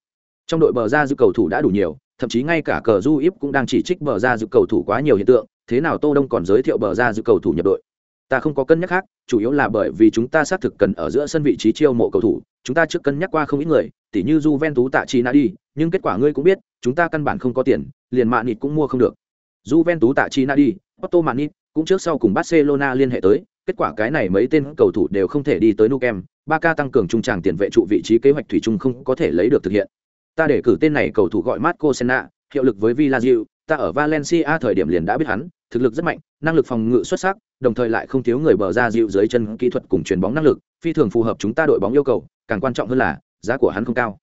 Trong đội bờ ra dự cầu thủ đã đủ nhiều, thậm chí ngay cả cờ du íp cũng đang chỉ trích bờ ra dự cầu thủ quá nhiều hiện tượng, thế nào tô đông còn giới thiệu bờ ra dự cầu thủ nhập đội? Ta không có cân nhắc khác, chủ yếu là bởi vì chúng ta xác thực cần ở giữa sân vị trí chiêu mộ cầu thủ, chúng ta trước cân nhắc qua không ít người, tỉ như Juventus tạ chi na đi, nhưng kết quả ngươi cũng biết, chúng ta căn bản không có tiền, liền mạn nịt cũng mua không được. Juventus tạ chi na đi Otto mạn nịt cũng trước sau cùng Barcelona liên hệ tới, kết quả cái này mấy tên cầu thủ đều không thể đi tới Nukem ca tăng cường trung tràng tiền vệ trụ vị trí kế hoạch thủy chung không có thể lấy được thực hiện. Ta để cử tên này cầu thủ gọi Marco Senna, hiệu lực với Villarreal, ta ở Valencia thời điểm liền đã biết hắn, thực lực rất mạnh, năng lực phòng ngự xuất sắc đồng thời lại không thiếu người bờ ra dịu dưới chân kỹ thuật cùng chuyền bóng năng lực phi thường phù hợp chúng ta đội bóng yêu cầu càng quan trọng hơn là giá của hắn không cao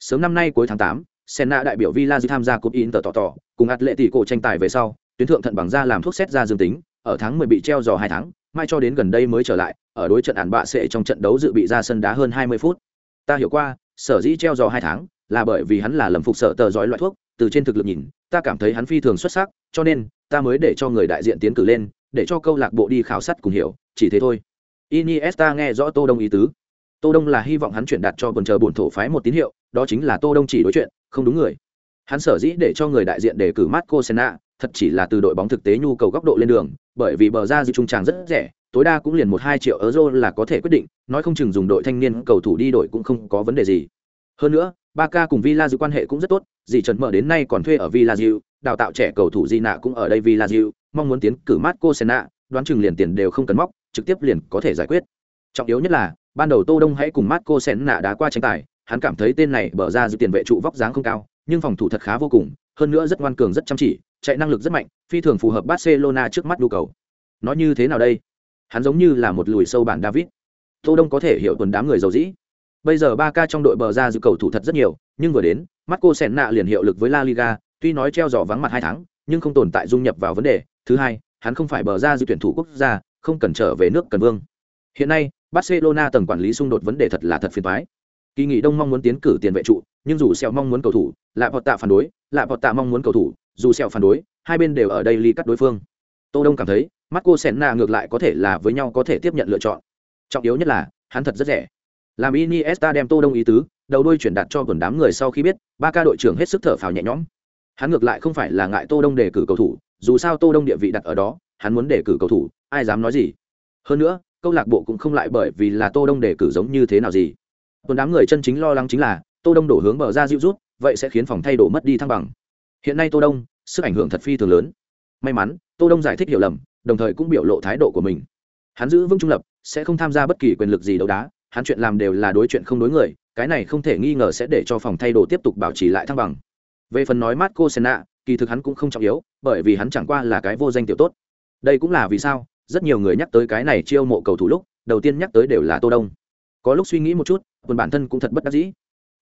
sớm năm nay cuối tháng tám Senna đại biểu Villa tham gia cúp Inter tỏ tỏ, cùng Atletico tranh tài về sau, tuyến thượng thận bằng da làm thuốc xét ra dương tính, ở tháng 10 bị treo giò 2 tháng, mai cho đến gần đây mới trở lại, ở đối trận ản bạ sẽ trong trận đấu dự bị ra sân đá hơn 20 phút. Ta hiểu qua, sở dĩ treo giò 2 tháng, là bởi vì hắn là lầm phục sợ tờ giói loại thuốc, từ trên thực lực nhìn, ta cảm thấy hắn phi thường xuất sắc, cho nên ta mới để cho người đại diện tiến cử lên, để cho câu lạc bộ đi khảo sát cùng hiểu, chỉ thế thôi. Iniesta nghe rõ Tô Đông ý tứ. Tô Đông là hy vọng hắn chuyển đạt cho quần chờ buồn thổ phái một tín hiệu, đó chính là Tô Đông chỉ đối chuyện, không đúng người. Hắn sở dĩ để cho người đại diện đề cử Marco Senna, thật chỉ là từ đội bóng thực tế nhu cầu góc độ lên đường, bởi vì bờ ra dư trung tràng rất rẻ, tối đa cũng liền một hai triệu euro là có thể quyết định, nói không chừng dùng đội thanh niên cầu thủ đi đổi cũng không có vấn đề gì. Hơn nữa, Barca cùng Villa giữ quan hệ cũng rất tốt, dì Trần mở đến nay còn thuê ở Villa Diu, đào tạo trẻ cầu thủ Di nạ cũng ở đây Villa Diu, mong muốn tiến cử Marco Senna, đoán chừng liền tiền đều không cần móc, trực tiếp liền có thể giải quyết. Trọng yếu nhất là, ban đầu Tô Đông hãy cùng Marco Senna đá qua tranh tài, hắn cảm thấy tên này bở ra dự tiền vệ trụ vóc dáng không cao, nhưng phòng thủ thật khá vô cùng, hơn nữa rất ngoan cường rất chăm chỉ, chạy năng lực rất mạnh, phi thường phù hợp Barcelona trước mắt nhu cầu. Nói như thế nào đây? Hắn giống như là một lùi sâu bản David. Tô Đông có thể hiểu tuần đám người giàu dĩ. Bây giờ Barca trong đội bờ ra dự cầu thủ thật rất nhiều, nhưng vừa đến, Marco Senna liền hiệu lực với La Liga, tuy nói treo giò vắng mặt hai tháng, nhưng không tồn tại dung nhập vào vấn đề. Thứ hai, hắn không phải bờ ra dự tuyển thủ quốc gia, không cần trở về nước cần vương. Hiện nay, Barcelona tầng quản lý xung đột vấn đề thật là thật phiền thoái Kỳ nghị Đông mong muốn tiến cử tiền vệ trụ, nhưng dù Sẹo mong muốn cầu thủ, lại Bọt Tạ phản đối, lại Bọt Tạ mong muốn cầu thủ, dù Sẹo phản đối, hai bên đều ở đây ly cắt đối phương. Tô Đông cảm thấy, Marco Senna ngược lại có thể là với nhau có thể tiếp nhận lựa chọn. Trọng yếu nhất là, hắn thật rất rẻ. Làm Iniesta đem Tô Đông ý tứ, đầu đuôi chuyển đạt cho quần đám người sau khi biết, ba ca đội trưởng hết sức thở phào nhẹ nhõm. Hắn ngược lại không phải là ngại Tô Đông đề cử cầu thủ, dù sao Tô Đông địa vị đặt ở đó, hắn muốn đề cử cầu thủ, ai dám nói gì. Hơn nữa, câu lạc bộ cũng không lại bởi vì là Tô Đông đề cử giống như thế nào gì. Còn đám người chân chính lo lắng chính là, Tô Đông đổ hướng bờ ra dịu rút, vậy sẽ khiến phòng thay đổi mất đi thăng bằng. Hiện nay Tô Đông, sức ảnh hưởng thật phi thường lớn. May mắn, Tô Đông giải thích hiểu lầm, đồng thời cũng biểu lộ thái độ của mình. Hắn giữ vững trung lập, sẽ không tham gia bất kỳ quyền lực gì đấu đá, hắn chuyện làm đều là đối chuyện không đối người, cái này không thể nghi ngờ sẽ để cho phòng thay đồ tiếp tục bảo trì lại thăng bằng về phần nói marco senna kỳ thực hắn cũng không trọng yếu bởi vì hắn chẳng qua là cái vô danh tiểu tốt. Đây cũng là vì sao, rất nhiều người nhắc tới cái này chiêu mộ cầu thủ lúc, đầu tiên nhắc tới đều là tô đông. Có lúc suy nghĩ một chút còn bản thân cũng thật bất đắc dĩ.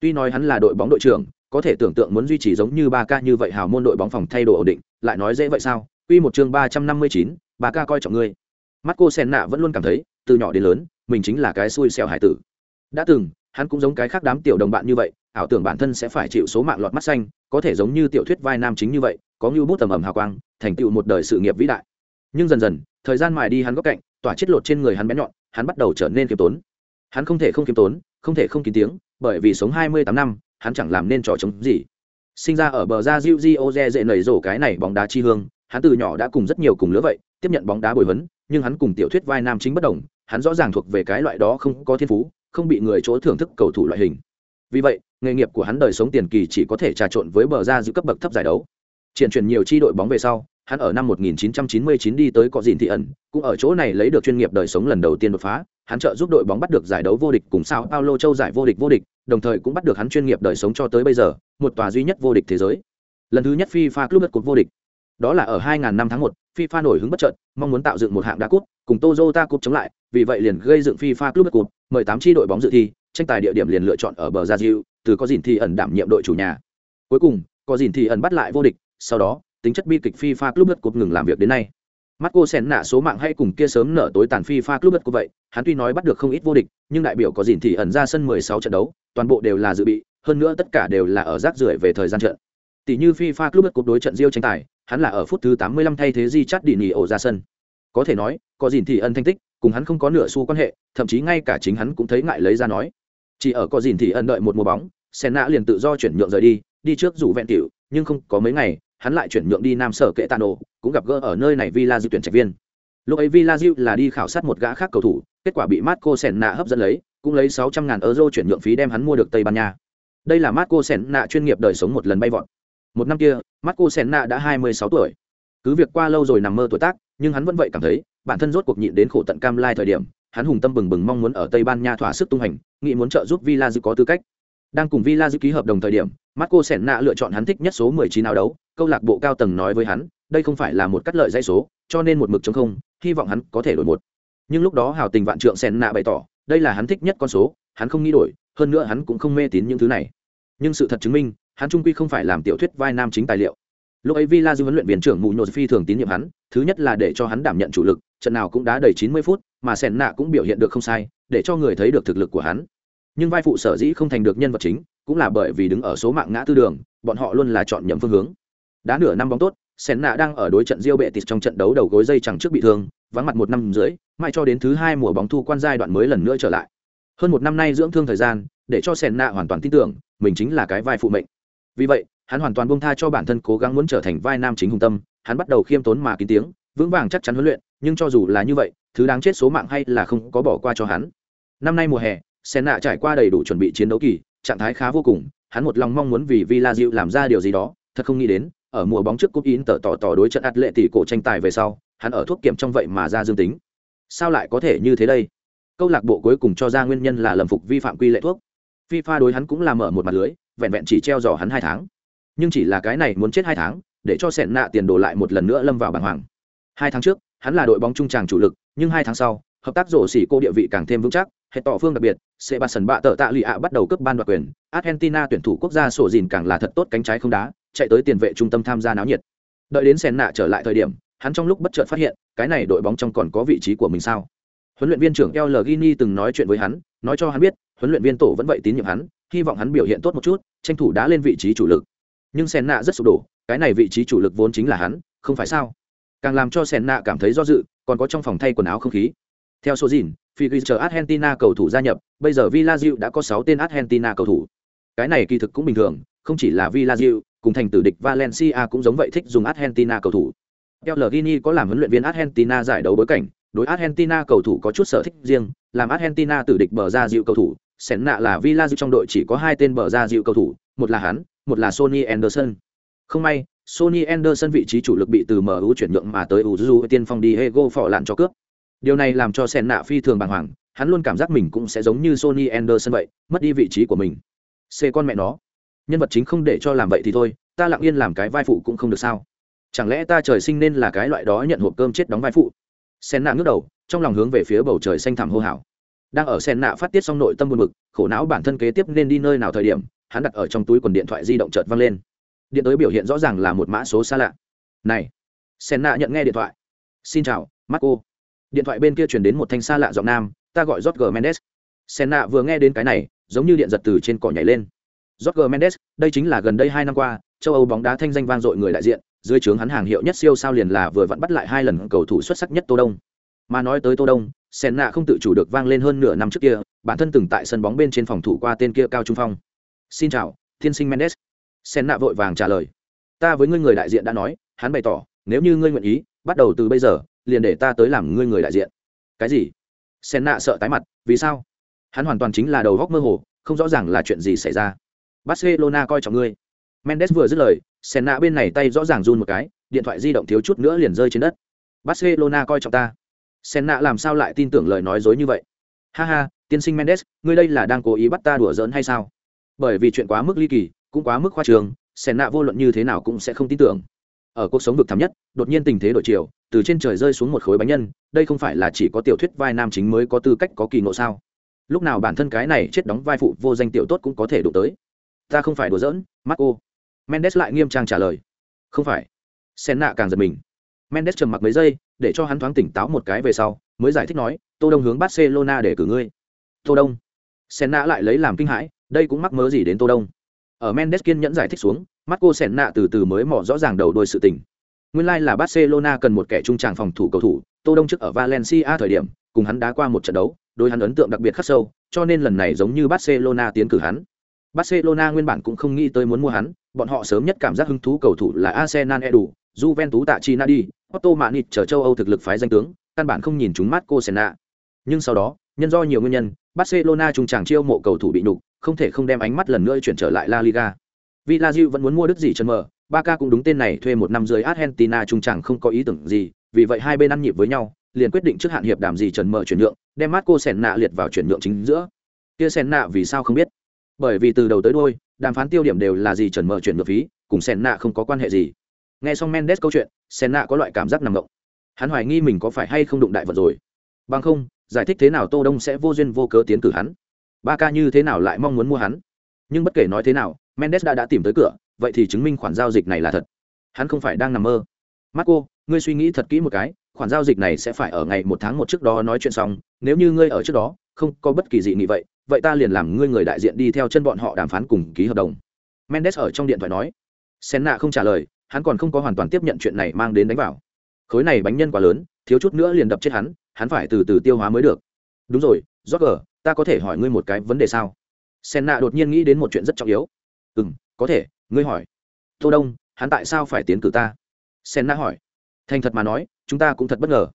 Tuy nói hắn là đội bóng đội trưởng, có thể tưởng tượng muốn duy trì giống như ba ca như vậy hào môn đội bóng phòng thay đổi ổn định, lại nói dễ vậy sao? Quy một chương ba trăm năm mươi chín ba ca coi trọng ngươi. Marco Senna vẫn luôn cảm thấy, từ nhỏ đến lớn, mình chính là cái xui xẻo hải tử. Đã từng hắn cũng giống cái khác đám tiểu đồng bạn như vậy ảo tưởng bản thân sẽ phải chịu số mạng lọt mắt xanh có thể giống như tiểu thuyết vai nam chính như vậy có như bút tầm ẩm hào quang thành tựu một đời sự nghiệp vĩ đại nhưng dần dần thời gian mài đi hắn góc cạnh tỏa chết lột trên người hắn bé nhọn hắn bắt đầu trở nên kiêm tốn hắn không thể không kiêm tốn không thể không kín tiếng bởi vì sống hai mươi tám năm hắn chẳng làm nên trò chống gì sinh ra ở bờ ra diu di ô dê dễ nầy rổ cái này bóng đá chi hương hắn từ nhỏ đã cùng rất nhiều cùng lứa vậy tiếp nhận bóng đá bồi huấn nhưng hắn cùng tiểu thuyết vai nam chính bất đồng hắn rõ ràng thuộc về cái loại đó không có thiên phú không bị người chỗ thưởng thức cầu thủ loại hình. Vì vậy nghề nghiệp của hắn đời sống tiền kỳ chỉ có thể trà trộn với bờ ra giữ cấp bậc thấp giải đấu. Triển chuyển nhiều chi đội bóng về sau hắn ở năm 1999 đi tới cọ dìn thị ẩn cũng ở chỗ này lấy được chuyên nghiệp đời sống lần đầu tiên đột phá. Hắn trợ giúp đội bóng bắt được giải đấu vô địch cùng sao paulo châu giải vô địch vô địch đồng thời cũng bắt được hắn chuyên nghiệp đời sống cho tới bây giờ một tòa duy nhất vô địch thế giới. Lần thứ nhất fifa club cuộc vô địch. Đó là ở 2000 năm tháng 1, FIFA nổi hứng bất chợt, mong muốn tạo dựng một hạng đá cúp, cùng Toyota Cup chống lại, vì vậy liền gây dựng FIFA Club Cup, mời 8 chi đội bóng dự thi, tranh tài địa điểm liền lựa chọn ở bờ Brazil, từ có gìn thì ẩn đảm nhiệm đội chủ nhà. Cuối cùng, có gìn thì ẩn bắt lại vô địch, sau đó, tính chất bi kịch FIFA Club Cup ngừng làm việc đến nay. Marco Senna số mạng hay cùng kia sớm nở tối tàn FIFA Club Cup vậy, hắn tuy nói bắt được không ít vô địch, nhưng đại biểu có gìn thì ẩn ra sân 16 trận đấu, toàn bộ đều là dự bị, hơn nữa tất cả đều là ở rác rưởi về thời gian trận. Tỷ như FIFA Club Cup đối trận Rio tranh tài, hắn là ở phút thứ 85 thay thế Di Chát Đi ổ ra sân. Có thể nói, có gìn thì ẩn thành tích, cùng hắn không có nửa xu quan hệ, thậm chí ngay cả chính hắn cũng thấy ngại lấy ra nói. Chỉ ở có gìn thì ẩn đợi một mùa bóng, Senna liền tự do chuyển nhượng rời đi, đi trước dù vẹn tiểu, nhưng không có mấy ngày, hắn lại chuyển nhượng đi Nam Sở Kệ Tano, cũng gặp gỡ ở nơi này Villa Diu tuyển trạch viên. Lúc ấy Villa Diu là đi khảo sát một gã khác cầu thủ, kết quả bị Marco Senna hấp dẫn lấy, cũng lấy 600 ngàn euro chuyển nhượng phí đem hắn mua được Tây Ban Nha. Đây là Marco Senna chuyên nghiệp đời sống một lần bay vọt. Một năm kia, Marco Senna đã 26 tuổi. Cứ việc qua lâu rồi nằm mơ tuổi tác, nhưng hắn vẫn vậy cảm thấy, bản thân rốt cuộc nhịn đến khổ tận cam lai thời điểm, hắn hùng tâm bừng bừng mong muốn ở Tây Ban Nha thỏa sức tung hành, nghĩ muốn trợ giúp Villa dự có tư cách. Đang cùng Villa Diu ký hợp đồng thời điểm, Marco Senna lựa chọn hắn thích nhất số 19 áo đấu, câu lạc bộ cao tầng nói với hắn, đây không phải là một cắt lợi dãy số, cho nên một mực chống không, hy vọng hắn có thể đổi một. Nhưng lúc đó hào tình vạn trượng nạ bày tỏ, đây là hắn thích nhất con số, hắn không nghĩ đổi, hơn nữa hắn cũng không mê tín những thứ này. Nhưng sự thật chứng minh, hắn trung quy không phải làm tiểu thuyết vai nam chính tài liệu lúc ấy villa dư huấn luyện viên trưởng mù nhột phi thường tín nhiệm hắn, thứ nhất là để cho hắn đảm nhận chủ lực, trận nào cũng đã đầy 90 phút, mà sèn nạ cũng biểu hiện được không sai, để cho người thấy được thực lực của hắn. Nhưng vai phụ sở dĩ không thành được nhân vật chính, cũng là bởi vì đứng ở số mạng ngã tư đường, bọn họ luôn là chọn nhầm phương hướng. Đá nửa năm bóng tốt sèn nạ đang ở đối trận Rio bệ tịt trong trận đấu đầu gối dây chẳng trước bị thương, vắng mặt một năm rưỡi mai cho đến thứ hai mùa bóng thu quan giai đoạn mới lần nữa trở lại. Hơn một năm nay dưỡng thương thời gian, để cho sèn nạ hoàn toàn tin tưởng, mình chính là cái vai phụ mệnh. Vì vậy hắn hoàn toàn buông tha cho bản thân cố gắng muốn trở thành vai nam chính hùng tâm, hắn bắt đầu khiêm tốn mà kín tiếng, vững vàng chắc chắn huấn luyện, nhưng cho dù là như vậy, thứ đáng chết số mạng hay là không có bỏ qua cho hắn. Năm nay mùa hè, sen nạ trải qua đầy đủ chuẩn bị chiến đấu kỳ, trạng thái khá vô cùng, hắn một lòng mong muốn vì villa diệu làm ra điều gì đó, thật không nghĩ đến, ở mùa bóng trước cúp in tờ tỏ tỏ đối trận ạt lệ tỷ cổ tranh tài về sau, hắn ở thuốc kiểm trong vậy mà ra dương tính. Sao lại có thể như thế đây? Câu lạc bộ cuối cùng cho ra nguyên nhân là lầm phục vi phạm quy lệ thuốc. Fifa đối hắn cũng làm mở một mặt lưới, vẹn vẹn chỉ treo dò hắn hai tháng nhưng chỉ là cái này muốn chết hai tháng, để cho sẹn nạ tiền đổ lại một lần nữa lâm vào bàng hoàng. Hai tháng trước, hắn là đội bóng trung tràng chủ lực, nhưng hai tháng sau, hợp tác rổ xỉ cô địa vị càng thêm vững chắc, hệ tỏ phương đặc biệt sẽ bà sần bạ tợ tạ lụy ạ bắt đầu cướp ban đoạt quyền, argentina tuyển thủ quốc gia sổ dìn càng là thật tốt cánh trái không đá, chạy tới tiền vệ trung tâm tham gia náo nhiệt. Đợi đến sẹn nạ trở lại thời điểm, hắn trong lúc bất chợt phát hiện, cái này đội bóng trong còn có vị trí của mình sao? Huấn luyện viên trưởng El Gini từng nói chuyện với hắn, nói cho hắn biết, huấn luyện viên tổ vẫn vậy tín nhiệm hắn, hy vọng hắn biểu hiện tốt một chút, tranh thủ đã lên vị trí chủ lực nhưng sen nạ rất sụp đổ cái này vị trí chủ lực vốn chính là hắn không phải sao? Càng làm cho sen nạ cảm thấy do dự còn có trong phòng thay quần áo không khí. Theo số dìn phi ghi chờ argentina cầu thủ gia nhập bây giờ villa đã có sáu tên argentina cầu thủ. Cái này kỳ thực cũng bình thường không chỉ là villa cùng thành tử địch valencia cũng giống vậy thích dùng argentina cầu thủ. Pellegrini có làm huấn luyện viên Argentina giải đấu bối cảnh, đối Argentina cầu thủ có chút sở thích riêng, làm Argentina tử địch bờ ra dịu cầu thủ, Sén nạ là Villa trong đội chỉ có hai tên bờ ra dịu cầu thủ, một là hắn, một là Sony Anderson. Không may, Sony Anderson vị trí chủ lực bị từ MU chuyển nhượng mà tới Uzu tiên phong Diego phỏ lạn cho cướp. Điều này làm cho Sen nạ phi thường bàng hoàng, hắn luôn cảm giác mình cũng sẽ giống như Sony Anderson vậy, mất đi vị trí của mình. C con mẹ nó. Nhân vật chính không để cho làm vậy thì thôi, ta lặng yên làm cái vai phụ cũng không được sao? chẳng lẽ ta trời sinh nên là cái loại đó nhận hộp cơm chết đóng vai phụ sen nạ ngước đầu trong lòng hướng về phía bầu trời xanh thẳm hô hào đang ở sen nạ phát tiết xong nội tâm buồn bực khổ não bản thân kế tiếp nên đi nơi nào thời điểm hắn đặt ở trong túi quần điện thoại di động chợt văng lên. Điện tới biểu hiện rõ ràng là một mã số xa lạ. Này sen nạ nhận nghe điện thoại. Xin chào, marco. Điện thoại bên kia chuyển đến một thanh xa lạ giọng nam, ta gọi jorge mendes. Sen nạ vừa nghe đến cái này, giống như điện giật từ trên cỏ nhảy lên. Jorge mendes, đây chính là gần đây hai năm qua, châu âu bóng đá thanh danh vang dội người đại diện, dưới trướng hắn hàng hiệu nhất siêu sao liền là vừa vặn bắt lại hai lần cầu thủ xuất sắc nhất tô đông. Mà nói tới tô đông sen nạ không tự chủ được vang lên hơn nửa năm trước kia, bản thân từng tại sân bóng bên trên phòng thủ qua tên kia cao trung phong xin chào, thiên sinh mendes. Sen nạ vội vàng trả lời. Ta với ngươi người đại diện đã nói, hắn bày tỏ, nếu như ngươi nguyện ý, bắt đầu từ bây giờ, liền để ta tới làm ngươi người đại diện. Cái gì? Sen nạ sợ tái mặt, vì sao? Hắn hoàn toàn chính là đầu góc mơ hồ, không rõ ràng là chuyện gì xảy ra. Barcelona coi trọng ngươi. Mendes vừa dứt lời, sen nạ bên này tay rõ ràng run một cái, điện thoại di động thiếu chút nữa liền rơi trên đất. Barcelona coi trọng ta. Sen nạ làm sao lại tin tưởng lời nói dối như vậy? Ha ha, tiên sinh mendes, ngươi đây là đang cố ý bắt ta đùa giỡn hay sao? Bởi vì chuyện quá mức ly kỳ, cũng quá mức khoa trường sen nạ vô luận như thế nào cũng sẽ không tin tưởng. Ở cuộc sống vực thẳm nhất, đột nhiên tình thế đổi chiều, từ trên trời rơi xuống một khối bánh nhân, đây không phải là chỉ có tiểu thuyết vai nam chính mới có tư cách có kỳ ngộ sao? Lúc nào bản thân cái này chết đóng vai phụ vô danh tiểu tốt cũng có thể đụng tới. Ta không phải đùa giỡn, marco. Mendes lại nghiêm trang trả lời. Không phải. Sen nạ càng giật mình. Mendes trầm mặc mấy giây, để cho hắn thoáng tỉnh táo một cái về sau, mới giải thích nói, tô đông hướng barcelona để cử ngươi. Tô đông. Sen nạ lại lấy làm kinh hãi đây cũng mắc mớ gì đến tô đông? Ở mendes kiên nhẫn giải thích xuống, marco sẹn nạ từ từ mới mò rõ ràng đầu đôi sự tình. Nguyên lai like là barcelona cần một kẻ trung tràng phòng thủ cầu thủ, tô đông trước ở valencia thời điểm, cùng hắn đá qua một trận đấu đôi hắn ấn tượng đặc biệt khắc sâu, cho nên lần này giống như barcelona tiến cử hắn. Barcelona nguyên bản cũng không nghĩ tới muốn mua hắn, bọn họ sớm nhất cảm giác hứng thú cầu thủ là arsenal edu, juventus tạ chi nadi otto manit chờ châu âu thực lực phái danh tướng, căn bản không nhìn chúng marco senna. Nhưng sau đó, nhân do nhiều nguyên nhân, barcelona trùng tràng chiêu mộ cầu thủ bị nhục không thể không đem ánh mắt lần nữa chuyển trở lại la liga Villa vẫn muốn mua đức gì chân mờ, Barca cũng đúng tên này thuê một năm dưới Argentina trung chẳng không có ý tưởng gì, vì vậy hai bên ăn nhịp với nhau, liền quyết định trước hạn hiệp đàm gì trần mở chuyển nhượng, đem Marco Senna liệt vào chuyển nhượng chính giữa. Kia Senna vì sao không biết? Bởi vì từ đầu tới đuôi, đàm phán tiêu điểm đều là gì trần mở chuyển nhượng phí, cùng Senna không có quan hệ gì. Nghe xong Mendes câu chuyện, Senna có loại cảm giác nằm ngộng. Hắn hoài nghi mình có phải hay không đụng đại vật rồi. Bằng không, giải thích thế nào Tô Đông sẽ vô duyên vô cớ tiến cử hắn? Ba ca như thế nào lại mong muốn mua hắn? Nhưng bất kể nói thế nào, mendes đã đã tìm tới cửa vậy thì chứng minh khoản giao dịch này là thật. Hắn không phải đang nằm mơ. Marco ngươi suy nghĩ thật kỹ một cái khoản giao dịch này sẽ phải ở ngày một tháng một trước đó nói chuyện xong nếu như ngươi ở trước đó không có bất kỳ gì nghị vậy vậy ta liền làm ngươi người đại diện đi theo chân bọn họ đàm phán cùng ký hợp đồng. Mendes ở trong điện thoại nói. Senna không trả lời hắn còn không có hoàn toàn tiếp nhận chuyện này mang đến đánh vào. Khối này bánh nhân quá lớn thiếu chút nữa liền đập chết hắn hắn phải từ từ tiêu hóa mới được. Đúng rồi Roger, ta có thể hỏi ngươi một cái vấn đề sao? Senna đột nhiên nghĩ đến một chuyện rất trọng yếu. Ừ m có thể, ngươi hỏi. Tô đông, hắn tại sao phải tiến cử ta? Senna hỏi. Thành thật mà nói, chúng ta cũng thật bất ngờ.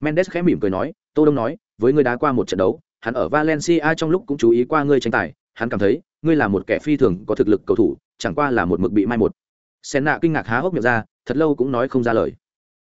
Mendes khẽ mỉm cười nói, tô đông nói, với ngươi đá qua một trận đấu, hắn ở valencia trong lúc cũng chú ý qua ngươi tranh tài, hắn cảm thấy, ngươi là một kẻ phi thường có thực lực cầu thủ, chẳng qua là một mực bị mai một. Senna kinh ngạc há hốc miệng ra, thật lâu cũng nói không ra lời.